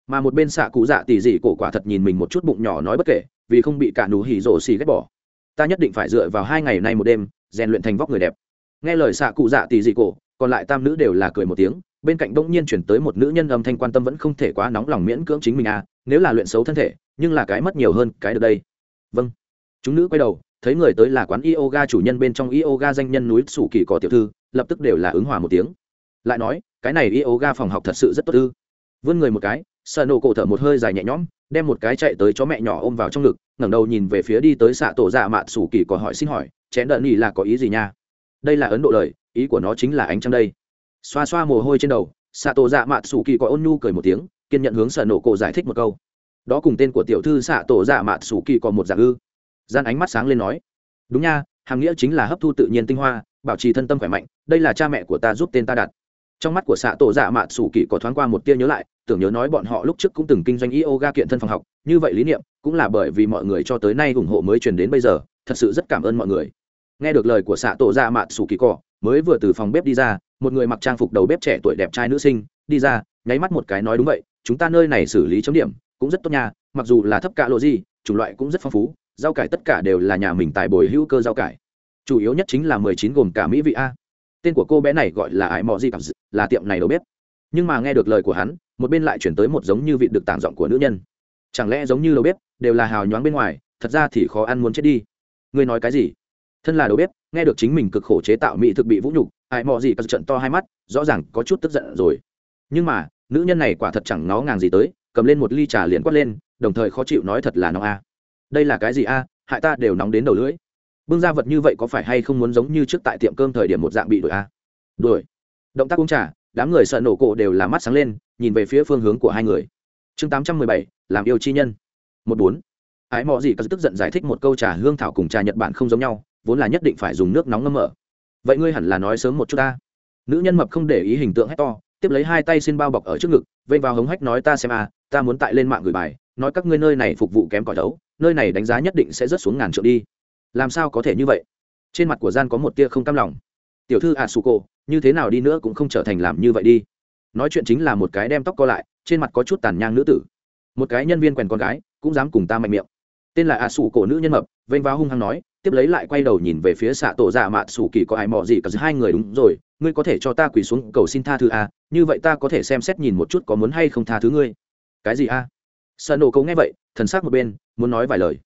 Mà một bên xạ cụ dạ tỷ dị cổ quả thật nhìn mình một chút bụng nhỏ nói bất kể, vì không bị cả nụ hỉ rổ xì ghét bỏ ta nhất định phải dựa vào hai ngày nay một đêm, rèn luyện thành vóc người đẹp. Nghe lời xạ cụ dạ tỷ dị cổ, còn lại tam nữ đều là cười một tiếng, bên cạnh bỗng nhiên chuyển tới một nữ nhân âm thanh quan tâm vẫn không thể quá nóng lòng miễn cưỡng chính mình à nếu là luyện xấu thân thể, nhưng là cái mất nhiều hơn cái được đây. Vâng. Chúng nữ quay đầu, thấy người tới là quán yoga chủ nhân bên trong yoga danh nhân núi sủ kỳ cỏ tiểu thư, lập tức đều là ứng hòa một tiếng. Lại nói, cái này yoga phòng học thật sự rất tốt ư. Vươn người một cái sợ nổ cổ thở một hơi dài nhẹ nhõm, đem một cái chạy tới chó mẹ nhỏ ôm vào trong ngực ngẩng đầu nhìn về phía đi tới xạ tổ dạ mạn sủ kỳ có hỏi xin hỏi chén đợn nhì là có ý gì nha? Đây là ấn độ lời, ý của nó chính là ánh trăng đây. Xoa xoa mồ hôi trên đầu, xạ tổ dạ mạn sủ kỳ có ôn nhu cười một tiếng, kiên nhận hướng sở nổ cổ giải thích một câu. Đó cùng tên của tiểu thư xạ tổ dạ mạn sủ kỳ có một dạng ư. Gian ánh mắt sáng lên nói, đúng nha, hàng nghĩa chính là hấp thu tự nhiên tinh hoa, bảo trì thân tâm khỏe mạnh, đây là cha mẹ của ta giúp tên ta đặt trong mắt của xạ tổ dạ mạ sủ kỳ có thoáng qua một tia nhớ lại, tưởng nhớ nói bọn họ lúc trước cũng từng kinh doanh yoga kiện thân phòng học. Như vậy lý niệm, cũng là bởi vì mọi người cho tới nay ủng hộ mới truyền đến bây giờ, thật sự rất cảm ơn mọi người. Nghe được lời của xạ tổ dạ mạ sủ kỳ cỏ mới vừa từ phòng bếp đi ra, một người mặc trang phục đầu bếp trẻ tuổi đẹp trai nữ sinh, đi ra, nháy mắt một cái nói đúng vậy, chúng ta nơi này xử lý chấm điểm, cũng rất tốt nha, mặc dù là thấp cả lộ gì, chủng loại cũng rất phong phú, rau cải tất cả đều là nhà mình tại bồi hữu cơ rau cải. Chủ yếu nhất chính là mười chín gồm cả mỹ vị a. Tên của cô bé này gọi là ải mọ gì cảm là tiệm này đầu bếp nhưng mà nghe được lời của hắn, một bên lại chuyển tới một giống như vị được tảng giọng của nữ nhân. Chẳng lẽ giống như đầu bếp đều là hào nhoáng bên ngoài, thật ra thì khó ăn muốn chết đi. Ngươi nói cái gì? Thân là đầu bếp nghe được chính mình cực khổ chế tạo mỹ thực bị vũ nhục hại mò gì cất trận to hai mắt, rõ ràng có chút tức giận rồi. Nhưng mà, nữ nhân này quả thật chẳng nó ngàng gì tới, cầm lên một ly trà liền quát lên, đồng thời khó chịu nói thật là nó a. Đây là cái gì a? Hại ta đều nóng đến đầu lưỡi. Bưng ra vật như vậy có phải hay không muốn giống như trước tại tiệm cơm thời điểm một dạng bị đuổi a? Đuổi? động tác uống trà, đám người sợ nổ cổ đều là mắt sáng lên, nhìn về phía phương hướng của hai người. Chương tám trăm mười bảy, làm yêu chi nhân. Một bốn. Ái mò gì cờ tức giận giải thích một câu trà hương thảo cùng trà nhật bản không giống nhau, vốn là nhất định phải dùng nước nóng ngâm mở. Vậy ngươi hẳn là nói sớm một chút ta. Nữ nhân mập không để ý hình tượng hét to, tiếp lấy hai tay xin bao bọc ở trước ngực vây vào hống hách nói ta xem à ta muốn tại lên mạng gửi bài, nói các ngươi nơi này phục vụ kém cỏi đấu, nơi này đánh giá nhất định sẽ rớt xuống ngàn trượng đi. Làm sao có thể như vậy? Trên mặt của gian có một tia không cam lòng. Tiểu thư à su cô như thế nào đi nữa cũng không trở thành làm như vậy đi. Nói chuyện chính là một cái đem tóc co lại trên mặt có chút tàn nhang nữ tử. Một cái nhân viên quèn con gái cũng dám cùng ta mạnh miệng. Tên là a sủ cổ nữ nhân mập vênh vào hung hăng nói tiếp lấy lại quay đầu nhìn về phía xạ tổ dạ mạ sủ kỳ có ai mò gì cả hai người đúng rồi ngươi có thể cho ta quỳ xuống cầu xin tha thứ à, như vậy ta có thể xem xét nhìn một chút có muốn hay không tha thứ ngươi. Cái gì a à? sợ nổ cấu nghe vậy thần s một bên muốn nói vài lời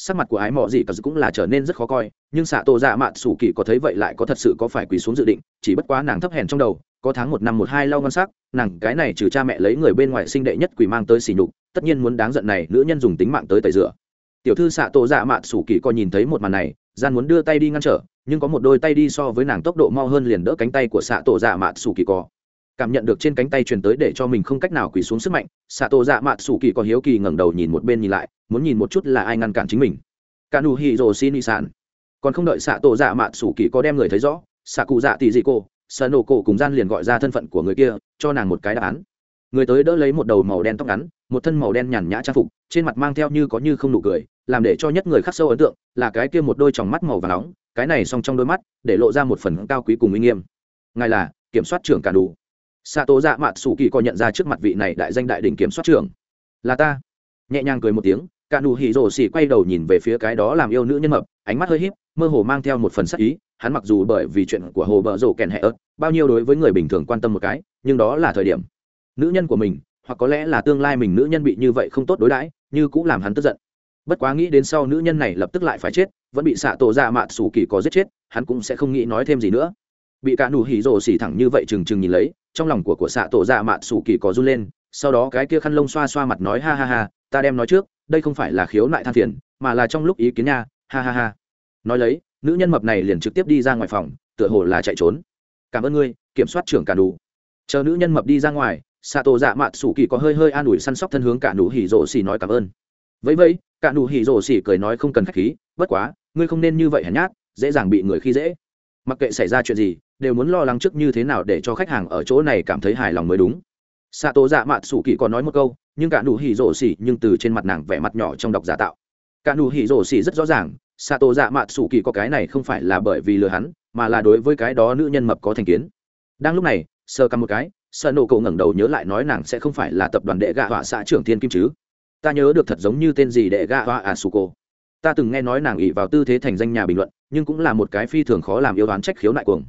sắc mặt của ái mọ gì cả cũng là trở nên rất khó coi, nhưng xạ tổ dạ mạn sủ kỳ có thấy vậy lại có thật sự có phải quỳ xuống dự định, chỉ bất quá nàng thấp hèn trong đầu, có tháng một năm một hai lau ngon sắc, nàng cái này trừ cha mẹ lấy người bên ngoài sinh đệ nhất quỳ mang tới xỉ nhục, tất nhiên muốn đáng giận này, nữ nhân dùng tính mạng tới tẩy rửa tiểu thư xạ tổ dạ mạn sủ kỳ coi nhìn thấy một màn này, gian muốn đưa tay đi ngăn trở, nhưng có một đôi tay đi so với nàng tốc độ mau hơn liền đỡ cánh tay của xạ tổ dạ mạn sủ kỳ co cảm nhận được trên cánh tay truyền tới để cho mình không cách nào quỳ xuống sức mạnh xạ tổ dạ mạ sủ kỳ có hiếu kỳ ngẩng đầu nhìn một bên nhìn lại, muốn nhìn một chút là ai ngăn cản chính mình. Cả nụ hỉ rồ xin y sản còn không đợi xạ tổ dạ mạ sủ kỳ có đem người thấy rõ xạ cụ dạ tỷ dị cô sợ nổ cổ cùng gian liền gọi ra thân phận của người kia, cho nàng một cái đáp án. Người tới đỡ lấy một đầu màu đen tóc ngắn, một thân màu đen nhàn nhã trang phục, trên mặt mang theo như có như không nụ cười, làm để cho nhất người khắc sâu ấn tượng là cái kia một đôi tròng mắt màu và nóng, cái này song trong đôi mắt, để lộ ra một phần cao quý cùng uy nghiêm. Ngài là kiểm soát trưởng cả đủ xạ tổ dạ mạt sủ kỳ có nhận ra trước mặt vị này đại danh đại đỉnh kiểm soát trưởng. Là ta. Nhẹ nhàng cười một tiếng, cả nụ hỉ rổ xỉ quay đầu nhìn về phía cái đó làm yêu nữ nhân mập, ánh mắt hơi híp, mơ hồ mang theo một phần sắc ý, hắn mặc dù bởi vì chuyện của hồ bợ rồ kèn hệ ớt, bao nhiêu đối với người bình thường quan tâm một cái, nhưng đó là thời điểm. Nữ nhân của mình, hoặc có lẽ là tương lai mình nữ nhân bị như vậy không tốt đối đãi, như cũng làm hắn tức giận. Bất quá nghĩ đến sau nữ nhân này lập tức lại phải chết, vẫn bị xạ tổ dạ mạt sủ kỳ có giết chết, hắn cũng sẽ không nghĩ nói thêm gì nữa. Bị cả nụ hỉ rổ xỉ thẳng như vậy chừng chừng nhìn lấy trong lòng của của xạ tổ dạ mạn sủ kỳ có run lên, sau đó cái kia khăn lông xoa xoa mặt nói, ha ha ha, ta đem nói trước, đây không phải là khiếu nại than phiền, mà là trong lúc ý kiến nha, ha ha ha. Nói lấy, nữ nhân mập này liền trực tiếp đi ra ngoài phòng, tựa hồ là chạy trốn. Cảm ơn ngươi, kiểm soát trưởng cả đủ chờ nữ nhân mập đi ra ngoài, xạ tổ dạ mạn sủ kỳ có hơi hơi an ủi săn sóc thân hướng cả đủ hỉ rộ xì nói cảm ơn. Vẫy vẫy, cả đủ hỉ rộ xì cười nói không cần khách khí, bất quá, ngươi không nên như vậy hả nhát, dễ dàng bị người khi dễ. Mặc kệ xảy ra chuyện gì đều muốn lo lắng trước như thế nào để cho khách hàng ở chỗ này cảm thấy hài lòng mới đúng. Xạ tổ dạ mạt sủ kỳ còn nói một câu, nhưng cả nụ hỉ rổ xỉ nhưng từ trên mặt nàng vẻ mặt nhỏ trong đọc giả tạo. Cả nụ hỉ rổ xỉ rất rõ ràng xạ tổ dạ mạt sủ kỳ có cái này không phải là bởi vì lừa hắn, mà là đối với cái đó nữ nhân mập có thành kiến. Đang lúc này sơ cầm một cái sơ nổ cậu ngẩng đầu nhớ lại nói nàng sẽ không phải là tập đoàn đệ gạ họa xã trưởng thiên kim chứ. Ta nhớ được thật giống như tên gì đệ gạ họa à su cô ta từng nghe nói nàng ỉ vào tư thế thành danh nhà bình luận, nhưng cũng là một cái phi thường khó làm yêu đoán trách khiếu nại cuồng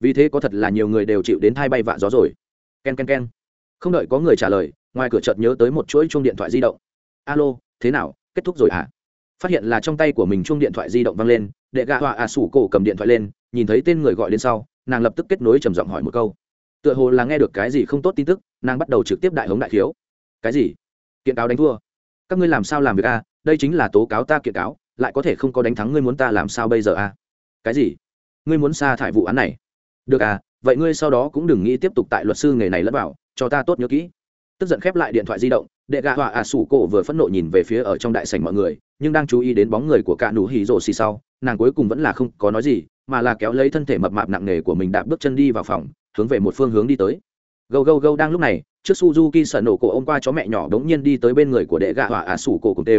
vì thế có thật là nhiều người đều chịu đến thay bay vạ gió rồi. K e n k e n k e n không đợi có người trả lời, ngoài cửa chợt nhớ tới một chuỗi chuông điện thoại di động. Alo, thế nào, kết thúc rồi à? phát hiện là trong tay của mình chuông điện thoại di động vang lên, đệ gạ họa à sủ cổ cầm điện thoại lên, nhìn thấy tên người gọi lên sau, nàng lập tức kết nối trầm giọng hỏi một câu. Tựa hồ là nghe được cái gì không tốt tin tức, nàng bắt đầu trực tiếp đại hống đại khiếu. Cái gì? Kiện cáo đánh thua. Các ngươi làm sao làm việc à? đây chính là tố cáo ta kiện cáo, lại có thể không có đánh thắng ngươi muốn ta làm sao bây giờ à? cái gì? Ngươi muốn sa thải vụ án này? được à vậy ngươi sau đó cũng đừng nghĩ tiếp tục tại luật sư nghề này lẫn vào, cho ta tốt nhớ kỹ. Tức giận khép lại điện thoại di động, đệ gạ họa à sủ cổ vừa phẫn nộ nhìn về phía ở trong đại sảnh mọi người, nhưng đang chú ý đến bóng người của cạ nụ hì rồ xì sau, nàng cuối cùng vẫn là không có nói gì, mà là kéo lấy thân thể mập mạp nặng nề của mình đạp bước chân đi vào phòng, hướng về một phương hướng đi tới. Gâu gâu gâu đang lúc này, trước suzuki sợ nổ cổ ông qua chó mẹ nhỏ đ ố n g nhiên đi tới bên người của đệ gạ họa à sủ cổ cùng tê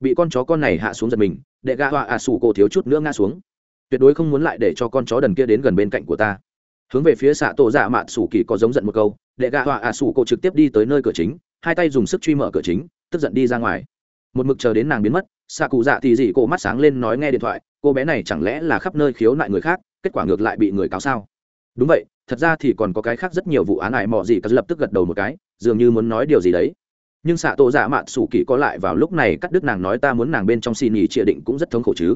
bị con chó con này hạ xuống giật mình, đệ gạ họa à sủ cổ thiếu chút nữa ngã xuống tuyệt đối không muốn lại để cho con chó đần kia đến gần bên cạnh của ta. Hướng về phía xạ tổ dạ mạn sủ kỳ có giống giận một câu để gạ họa ạ à sủ cô trực tiếp đi tới nơi cửa chính, hai tay dùng sức truy mở cửa chính, tức giận đi ra ngoài. Một mực chờ đến nàng biến mất, xạ cụ dạ thì dị cô mắt sáng lên nói nghe điện thoại, cô bé này chẳng lẽ là khắp nơi khiếu nại người khác, kết quả ngược lại bị người cáo sao? Đúng vậy, thật ra thì còn có cái khác rất nhiều vụ án ải mò gì cắt lập tức gật đầu một cái, dường như muốn nói điều gì đấy. Nhưng xạ tổ dạ mạn sủ kỳ có lại vào lúc này cắt đứt nàng nói ta muốn nàng bên trong xin nghỉ trịa định cũng rất thống khổ chứ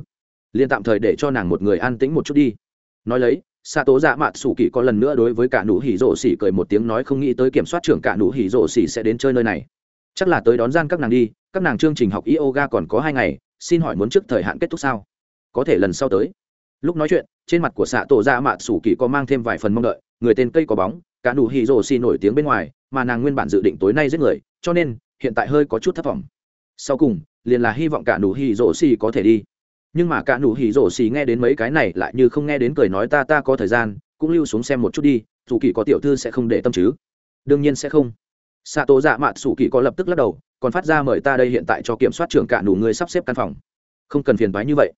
liền tạm thời để cho nàng một người an tĩnh một chút đi. Nói lấy xạ tố dạ mạt sủ kỳ có lần nữa đối với cả nụ hỉ rổ xỉ cười một tiếng nói không nghĩ tới kiểm soát trưởng cả nụ hỉ rổ xỉ sẽ đến chơi nơi này. Chắc là tới đón gian các nàng đi, các nàng chương trình học yoga còn có hai ngày, xin hỏi muốn trước thời hạn kết thúc sao? Có thể lần sau tới. Lúc nói chuyện, trên mặt của xạ tố dạ mạt sủ kỳ có mang thêm vài phần mong đợi, người tên cây có bóng, cả nụ hỉ rổ xỉ nổi tiếng bên ngoài, mà nàng nguyên bản dự định tối nay giết người, cho nên, hiện tại hơi có chút thất vọng. Sau cùng, liền là hy vọng cả nụ hỉ rổ xỉ có thể đi nhưng mà cả nụ hỉ rổ xì nghe đến mấy cái này lại như không nghe đến cười nói ta ta có thời gian, cũng lưu xuống xem một chút đi, dù kỳ có tiểu thư sẽ không để tâm chứ. Đương nhiên sẽ không. Xạ tổ dạ mạt sủ kỳ có lập tức lắc đầu, còn phát ra mời ta đây hiện tại cho kiểm soát trưởng cả nụ người sắp xếp căn phòng. Không cần phiền toái như vậy.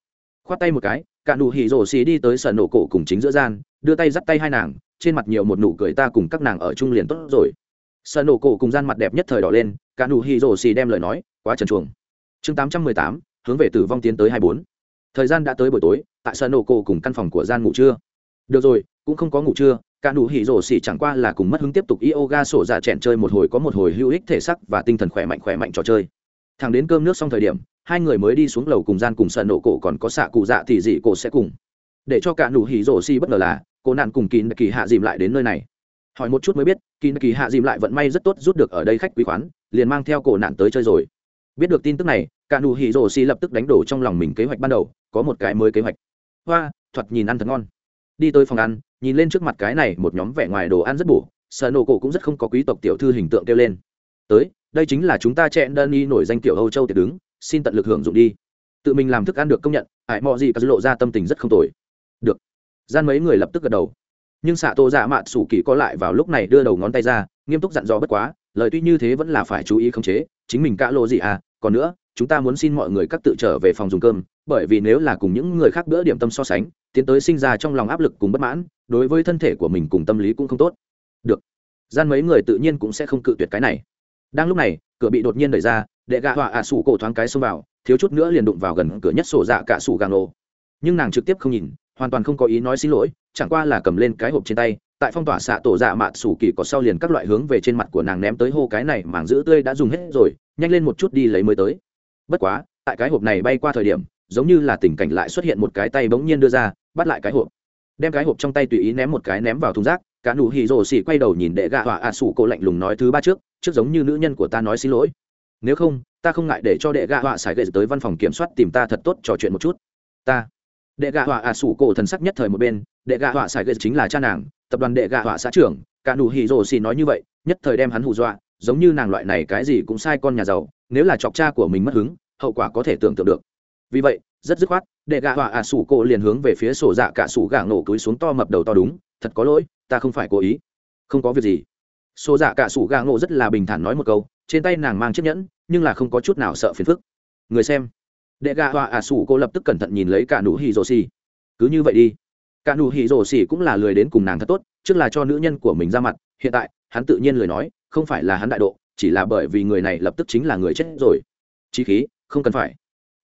Khoát tay một cái, cả nụ hỉ rổ xì đi tới sờ nổ cổ cùng chính giữa gian, đưa tay dắt tay hai nàng, trên mặt nhiều một nụ cười ta cùng các nàng ở chung liền tốt rồi. Sờ nổ cổ cùng gian mặt đẹp nhất thời đỏ lên, cả nụ hỉ rổ xì đem lời nói, quá trần chuồng chương tám trăm mười tám, hướng về tử vong tiến tới hai bốn thời gian đã tới buổi tối, tại sân ô cô cùng căn phòng của gian ngủ trưa. Được rồi, cũng không có ngủ trưa, cả nụ hỉ rổ xỉ chẳng qua là cùng mất hứng tiếp tục yoga sổ dạ chèn chơi một hồi có một hồi hữu ích thể sắc và tinh thần khỏe mạnh khỏe mạnh trò chơi. Thằng đến cơm nước xong thời điểm, hai người mới đi xuống lầu cùng gian cùng sân nổ cổ còn có xạ cụ dạ thì gì cổ sẽ cùng. Để cho cả nụ hỉ rổ xỉ bất ngờ là, cô nạn cùng kín kỳ hạ dìm lại đến nơi này. Hỏi một chút mới biết, kín kỳ hạ dìm lại vận may rất tốt rút được ở đây khách quý khoán, liền mang theo cổ nạn tới chơi rồi. Biết được tin tức này cả nụ hỉ rổ xì lập tức đánh đổ trong lòng mình kế hoạch ban đầu, có một cái mới kế hoạch. Hoa, thoạt nhìn ăn thật ngon. Đi tới phòng ăn, nhìn lên trước mặt cái này một nhóm vẻ ngoài đồ ăn rất bổ, sợ nổ cổ cũng rất không có quý tộc tiểu thư hình tượng kêu lên. Tới, đây chính là chúng ta chẹn đơn y nổi danh tiểu âu châu tiệc đứng, xin tận lực hưởng dụng đi. Tự mình làm thức ăn được công nhận hại mọi gì cả lộ ra tâm tình rất không tồi. Được. Gian mấy người lập tức gật đầu. Nhưng xạ tô dạ mạn sủ kỳ có lại vào lúc này đưa đầu ngón tay ra, nghiêm túc dặn dò bất quá, lời tuy như thế vẫn là phải chú ý khống chế, chính mình cạ lộ gì à còn nữa chúng ta muốn xin mọi người các tự trở về phòng dùng cơm, bởi vì nếu là cùng những người khác bữa điểm tâm so sánh, tiến tới sinh ra trong lòng áp lực cùng bất mãn, đối với thân thể của mình cùng tâm lý cũng không tốt. Được. Gian mấy người tự nhiên cũng sẽ không cự tuyệt cái này. Đang lúc này, cửa bị đột nhiên đẩy ra, đệ gạ họa ạ à sủ cổ thoáng cái xông vào, thiếu chút nữa liền đụng vào gần cửa nhất sổ dạ cả sủ gàng lộ nhưng nàng trực tiếp không nhìn, hoàn toàn không có ý nói xin lỗi, chẳng qua là cầm lên cái hộp trên tay, tại phong tỏa xạ tổ dạ mạt sủ kỳ có sau liền các loại hướng về trên mặt của nàng ném tới hô cái này màng giữ tươi đã dùng hết rồi, nhanh lên một chút đi lấy mới tới bất quá, tại cái hộp này bay qua thời điểm, giống như là tình cảnh lại xuất hiện một cái tay bỗng nhiên đưa ra, bắt lại cái hộp. Đem cái hộp trong tay tùy ý ném một cái ném vào thùng rác, cả nụ hì rồ xì quay đầu nhìn đệ gạ họa ạ à sủ cổ lạnh lùng nói thứ ba trước trước giống như nữ nhân của ta nói xin lỗi. Nếu không, ta không ngại để cho đệ gạ họa xài gậy tới văn phòng kiểm soát tìm ta thật tốt trò chuyện một chút. Ta. Đệ gạ họa ạ à sủ cổ thần sắc nhất thời một bên, đệ gạ họa xài gậy chính là cha nàng, tập đoàn đệ gạ họa xã trưởng, cả nụ hì rồ xì nói như vậy, nhất thời đem hắn hù dọa, giống như nàng loại này cái gì cũng sai con nhà giàu nếu là chọc cha của mình mất hứng, hậu quả có thể tưởng tượng được. Vì vậy, rất dứt khoát đệ gạ họa ạ à sủ cổ liền hướng về phía sổ dạ cả sủ gà nổ túi xuống to mập đầu to đúng, thật có lỗi, ta không phải cố ý. Không có việc gì. Sổ dạ cả sủ gà nổ rất là bình thản nói một câu, trên tay nàng mang chiếc nhẫn, nhưng là không có chút nào sợ phiền phức. Người xem. Đệ gạ họa ạ sủ cô lập tức cẩn thận nhìn lấy cả nụ hì rồ xì. Cứ như vậy đi. Cả nụ hì rồ xì cũng là lười đến cùng nàng thật tốt, trước là cho nữ nhân của mình ra mặt, hiện tại, hắn tự nhiên lười nói, không phải là hắn đại độ chỉ là bởi vì người này lập tức chính là người chết rồi. Chí khí, không cần phải.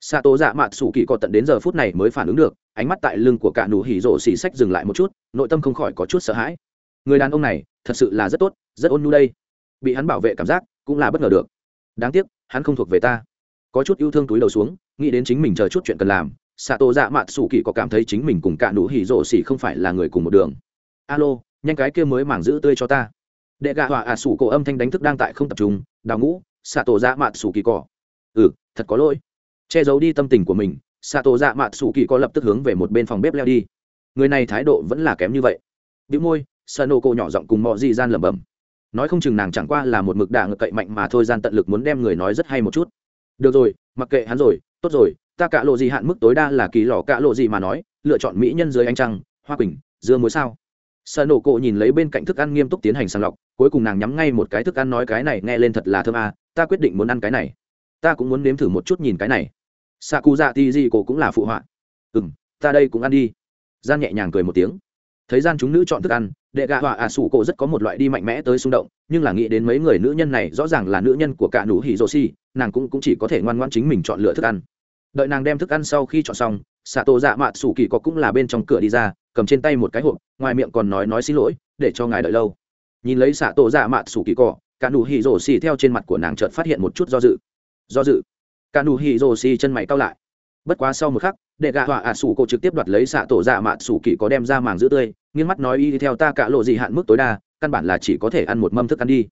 Xạ tổ dạ mạt sủ kỳ có tận đến giờ phút này mới phản ứng được, ánh mắt tại lưng của cả nụ hỉ rổ xỉ sách dừng lại một chút, nội tâm không khỏi có chút sợ hãi. Người đàn ông này, thật sự là rất tốt, rất ôn nhu đây. Bị hắn bảo vệ cảm giác, cũng là bất ngờ được. Đáng tiếc, hắn không thuộc về ta. Có chút yêu thương túi đầu xuống, nghĩ đến chính mình chờ chút chuyện cần làm xạ tổ dạ mạt sủ kỳ có cảm thấy chính mình cùng cả nụ hỉ rổ xỉ không phải là người cùng một đường. Alo, nhanh cái kia mới mảng giữ tươi cho ta đệ gạ họa ạ sủ cổ âm thanh đánh thức đang tại không tập trung, đào ngũ xạ tổ dạ mạt sủ kỳ cỏ ừ thật có lỗi. Che giấu đi tâm tình của mình xạ tổ dạ mạt sủ kỳ có lập tức hướng về một bên phòng bếp leo đi. Người này thái độ vẫn là kém như vậy. Bị môi sợ nô cổ nhỏ giọng cùng mọi gì gian lẩm bẩm. Nói không chừng nàng chẳng qua là một mực đà ngực cậy mạnh mà thôi, gian tận lực muốn đem người nói rất hay một chút. Được rồi, mặc kệ hắn rồi, tốt rồi, ta cạ lộ gì hạn mức tối đa là kỳ lò cạ lộ gì mà nói, lựa chọn mỹ nhân dưới ánh trăng, hoa quỳnh, dưa muối sao? sợ nổ cộ nhìn lấy bên cạnh thức ăn nghiêm túc tiến hành sàng lọc cuối cùng nàng nhắm ngay một cái thức ăn nói cái này nghe lên thật là thơm à, ta quyết định muốn ăn cái này. Ta cũng muốn nếm thử một chút nhìn cái này. Xạ cụ dạ ti di cổ cũng là phụ họa. Ừ m ta đây cũng ăn đi. Gian nhẹ nhàng cười một tiếng. Thấy gian chúng nữ chọn thức ăn đệ gạ họa à sủ cổ rất có một loại đi mạnh mẽ tới xung động nhưng là nghĩ đến mấy người nữ nhân này rõ ràng là nữ nhân của cả nụ hỉ rô si nàng cũng, cũng chỉ có thể ngoan ngoan chính mình chọn lựa thức ăn. Đợi nàng đem thức ăn sau khi chọn xong xạ tổ dạ mạ sủ kỳ có cũng là bên trong cửa đi ra cầm trên tay một cái hộp, ngoài miệng còn nói nói xin lỗi, để cho ngài đợi lâu. Nhìn lấy xạ tổ dạ mạ sủ kỳ cỏ cả nụ hỉ rổ xì theo trên mặt của nàng chợt phát hiện một chút do dự. Do dự. Cả nụ hỉ rổ xì chân mày cao lại. Bất quá sau một khắc, đệ gạ họa ạ sủ cổ trực tiếp đoạt lấy xạ tổ dạ mạ sủ kỳ có đem ra màng giữ tươi, nghiêng mắt nói y theo ta cả lộ gì hạn mức tối đa, căn bản là chỉ có thể ăn một mâm thức ăn đi.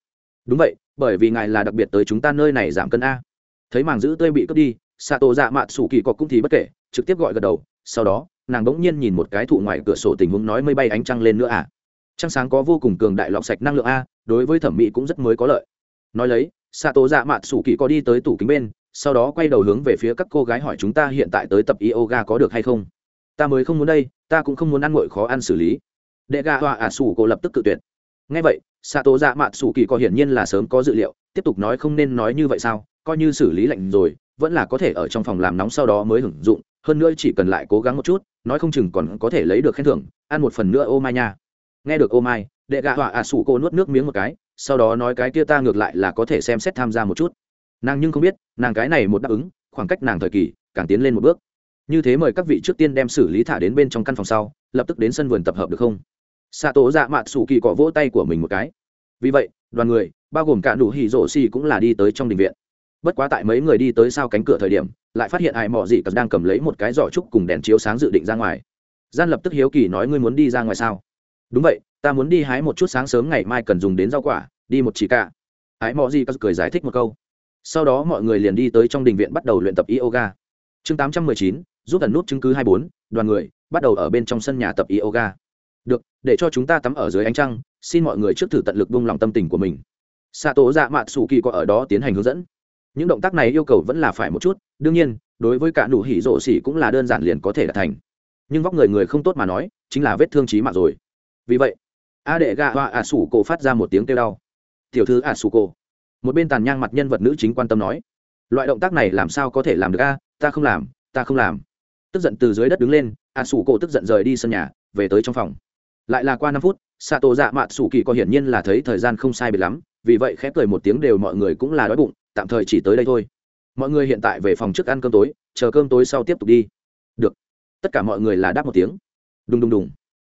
Đúng vậy, bởi vì ngài là đặc biệt tới chúng ta nơi này giảm cân a. Thấy màng giữ tươi bị cướp đi, xạ tổ dạ mạ sủ kỳ có cũng thì bất kể, trực tiếp gọi gật đầu, sau đó nàng bỗng nhiên nhìn một cái thụ ngoài cửa sổ tình huống nói mây bay ánh trăng lên nữa à? Trăng sáng có vô cùng cường đại lọc sạch năng lượng a, đối với thẩm mỹ cũng rất mới có lợi. Nói lấy xạ tố dạ mạt sủ kỳ có đi tới tủ kính bên, sau đó quay đầu hướng về phía các cô gái hỏi chúng ta hiện tại tới tập yoga có được hay không? Ta mới không muốn đây, ta cũng không muốn ăn ngội khó ăn xử lý. Đệ gà họa ả à sủ cô lập tức tự tuyệt. Ngay vậy xạ tố dạ mạt sủ kỳ có hiển nhiên là sớm có dự liệu, tiếp tục nói không nên nói như vậy sao? Coi như xử lý lạnh rồi, vẫn là có thể ở trong phòng làm nóng sau đó mới hưởng dụng hơn nữa chỉ cần lại cố gắng một chút, nói không chừng còn có thể lấy được khen thưởng. Ăn một phần nữa, ô mai nha. Nghe được ô mai, đệ gạ họa ạ à sủ cô nuốt nước miếng một cái, sau đó nói cái kia ta ngược lại là có thể xem xét tham gia một chút. Nàng nhưng không biết, nàng cái này một đáp ứng, khoảng cách nàng thời kỳ, càng tiến lên một bước. Như thế mời các vị trước tiên đem xử lý thả đến bên trong căn phòng sau, lập tức đến sân vườn tập hợp được không? Xạ tổ dạ mạt sủ kỳ cọ vỗ tay của mình một cái. Vì vậy, đoàn người, bao gồm cả đủ hỉ rổ xì cũng là đi tới trong đình viện. Bất quá tại mấy người đi tới sau cánh cửa thời điểm lại phát hiện ai mò gì cất đang cầm lấy một cái giỏ trúc cùng đèn chiếu sáng dự định ra ngoài. Gian lập tức hiếu kỳ nói ngươi muốn đi ra ngoài sao? Đúng vậy ta muốn đi hái một chút sáng sớm ngày mai cần dùng đến rau quả đi một chỉ cả ái mò gì cất cười giải thích một câu. Sau đó mọi người liền đi tới trong đình viện bắt đầu luyện tập yoga. Chương 819, giúp thần nút chứng cứ 24, đoàn người bắt đầu ở bên trong sân nhà tập yoga. Được để cho chúng ta tắm ở dưới ánh trăng xin mọi người trước thử tận lực buông lòng tâm tình của mình. Xạ tổ dạ mạn sủ kỳ có ở đó tiến hành hướng dẫn những động tác này yêu cầu vẫn là phải một chút, đương nhiên, đối với cả nụ hỉ rộ xỉ cũng là đơn giản liền có thể đạt thành. Nhưng vóc người người không tốt mà nói, chính là vết thương trí mạng rồi. Vì vậy, a đệ gạ hoa ả sủ cổ phát ra một tiếng kêu đau. Tiểu thư ả sủ cổ một bên tàn nhang mặt nhân vật nữ chính quan tâm nói. Loại động tác này làm sao có thể làm được a? Ta không làm, ta không làm. Tức giận từ dưới đất đứng lên ả sủ cổ tức giận rời đi sân nhà, về tới trong phòng. Lại là qua năm phút xạ tổ dạ mạt sủ kỳ có hiển nhiên là thấy thời gian không sai biệt lắm, vì vậy khẽ cười một tiếng đều mọi người cũng là đói bụng tạm thời chỉ tới đây thôi. Mọi người hiện tại về phòng trước ăn cơm tối, chờ cơm tối sau tiếp tục đi. Được. Tất cả mọi người là đáp một tiếng. Đùng đùng đùng.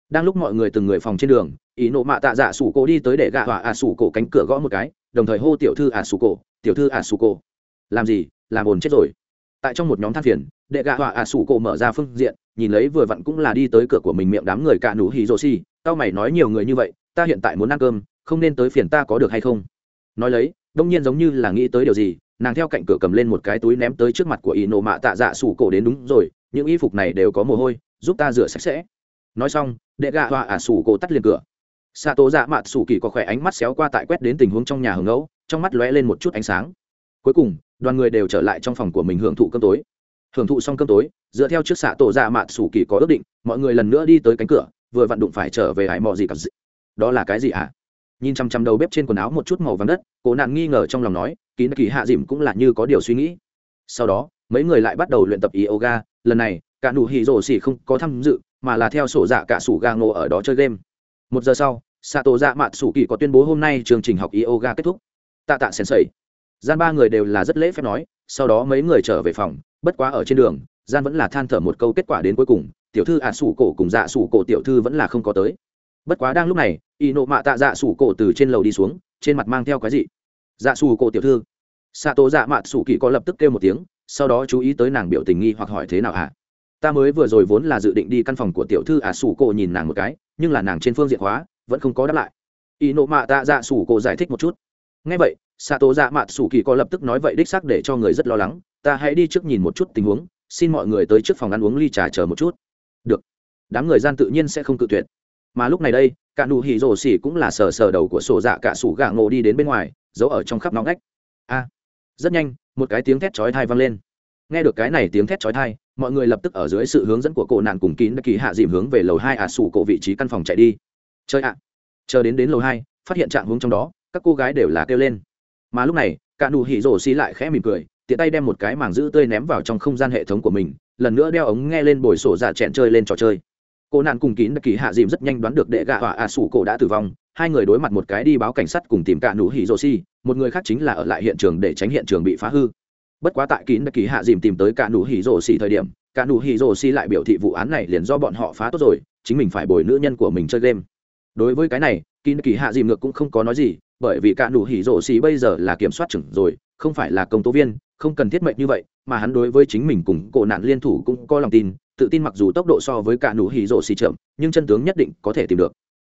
Đang lúc mọi người từng người phòng trên đường, ý nộ mạ tạ dạ sủ cổ đi tới để gạ hỏa ả à sủ cổ cánh cửa gõ một cái, đồng thời hô tiểu thư ả à sủ cổ, tiểu thư ả à sủ cổ. Làm gì? Làm ồn chết rồi. Tại trong một nhóm than phiền đệ gạ hỏa ả sủ cổ mở ra phương diện, nhìn lấy vừa vặn cũng là đi tới cửa của mình miệng đám người cả nủ hì rồ xì, tao mày nói nhiều người như vậy, ta hiện tại muốn ăn cơm, không nên tới phiền ta có được hay không? Nói lấy đông nhiên giống như là nghĩ tới điều gì, nàng theo cạnh cửa cầm lên một cái túi ném tới trước mặt của y nộ mạ tạ dạ sủ cổ đến đúng rồi, những y phục này đều có mồ hôi, giúp ta rửa sạch sẽ. Nói xong, đệ gạ hoa ả sủ cổ tắt liền cửa. S ạ tổ dạ mạ sủ kỳ có khỏe ánh mắt xéo qua tại quét đến tình huống trong nhà hưởng ngẫu, trong mắt lóe lên một chút ánh sáng. Cuối cùng, đoàn người đều trở lại trong phòng của mình hưởng thụ cơm tối. Hưởng thụ xong cơm tối, dựa theo trước xạ tổ dạ mạ sủ kỳ có ước định, mọi người lần nữa đi tới cánh cửa, vừa vặn đụng phải trở về hải mò gì cặp gì đó là cái gì ạ? à? nhìn chằm chằm đầu bếp trên quần áo một chút màu vàng đất, cố nạn nghi ngờ trong lòng nói kín kỳ hạ dìm cũng là như có điều suy nghĩ. Sau đó, mấy người lại bắt đầu luyện tập yoga, lần này, cả nụ hỉ rổ xỉ không có tham dự, mà là theo sổ dạ cả sủ ga ngộ ở đó chơi game. Một giờ sau xạ tổ dạ mạn sủ kỳ có tuyên bố hôm nay chương trình học yoga kết thúc. Tạ tạ sen sẩy gian ba người đều là rất lễ phép nói, sau đó mấy người trở về phòng, bất quá ở trên đường, gian vẫn là than thở một câu kết quả đến cuối cùng, tiểu thư ạ sủ cổ cùng dạ sủ cổ tiểu thư vẫn là không có tới bất quá đang lúc này, y nộ mạ tạ dạ sủ cổ từ trên lầu đi xuống, trên mặt mang theo cái gì dạ sủ cổ tiểu thư. Xạ tổ dạ mạ sủ kỳ có lập tức kêu một tiếng, sau đó chú ý tới nàng biểu tình nghi hoặc hỏi thế nào ạ à? ta mới vừa rồi vốn là dự định đi căn phòng của tiểu thư ả à sủ cổ nhìn nàng một cái, nhưng là nàng trên phương diện hóa, vẫn không có đáp lại. Y nộ mạ tạ dạ sủ cổ giải thích một chút. Ngay vậy xạ tổ dạ mạ sủ kỳ có lập tức nói vậy đích xác để cho người rất lo lắng. Ta hãy đi trước nhìn một chút tình huống, xin mọi người tới trước phòng ăn uống ly trà chờ một chút. Được. Đám người gian tự nhiên sẽ không cự tuyệt mà lúc này đây, cả nụ hỉ rổ xỉ cũng là sờ sờ đầu của sổ dạ cả sủ gạ ngộ đi đến bên ngoài, giấu ở trong khắp nóng ngách. A, rất nhanh, một cái tiếng thét chói thai vang lên. Nghe được cái này tiếng thét chói thai mọi người lập tức ở dưới sự hướng dẫn của cổ nạn cùng kín kỳ hạ dìm hướng về lầu hai ả sủ cổ vị trí căn phòng chạy đi. Chơi ạ. Chờ đến đến lầu hai, phát hiện trạng hướng trong đó, các cô gái đều là kêu lên. Mà lúc này, cả nụ hỉ rổ xỉ lại khẽ mỉm cười, tiện tay đem một cái màng giữ tươi ném vào trong không gian hệ thống của mình, lần nữa đeo ống nghe lên bồi sổ dạ chẹn chơi lên trò chơi cô nạn cùng kín kỳ hạ dìm rất nhanh đoán được đệ gạ họa ạ à sủ cổ đã tử vong. Hai người đối mặt một cái đi báo cảnh sát cùng tìm cả nụ hỉ rô si một người khác chính là ở lại hiện trường để tránh hiện trường bị phá hư. Bất quá tại kín kỳ hạ dìm tìm tới cả nụ hỉ rô si thời điểm, cả nụ hỉ rô si lại biểu thị vụ án này liền do bọn họ phá tốt rồi, chính mình phải bồi nữ nhân của mình chơi game. Đối với cái này, kín kỳ hạ dìm ngược cũng không có nói gì, bởi vì cả nụ hỉ rô si bây giờ là kiểm soát trưởng rồi, không phải là công tố viên, không cần thiết mệnh như vậy, mà hắn đối với chính mình cùng cổ nạn liên thủ cũng có lòng tin tự tin mặc dù tốc độ so với cả nụ hỉ rổ xì chậm, nhưng chân tướng nhất định có thể tìm được.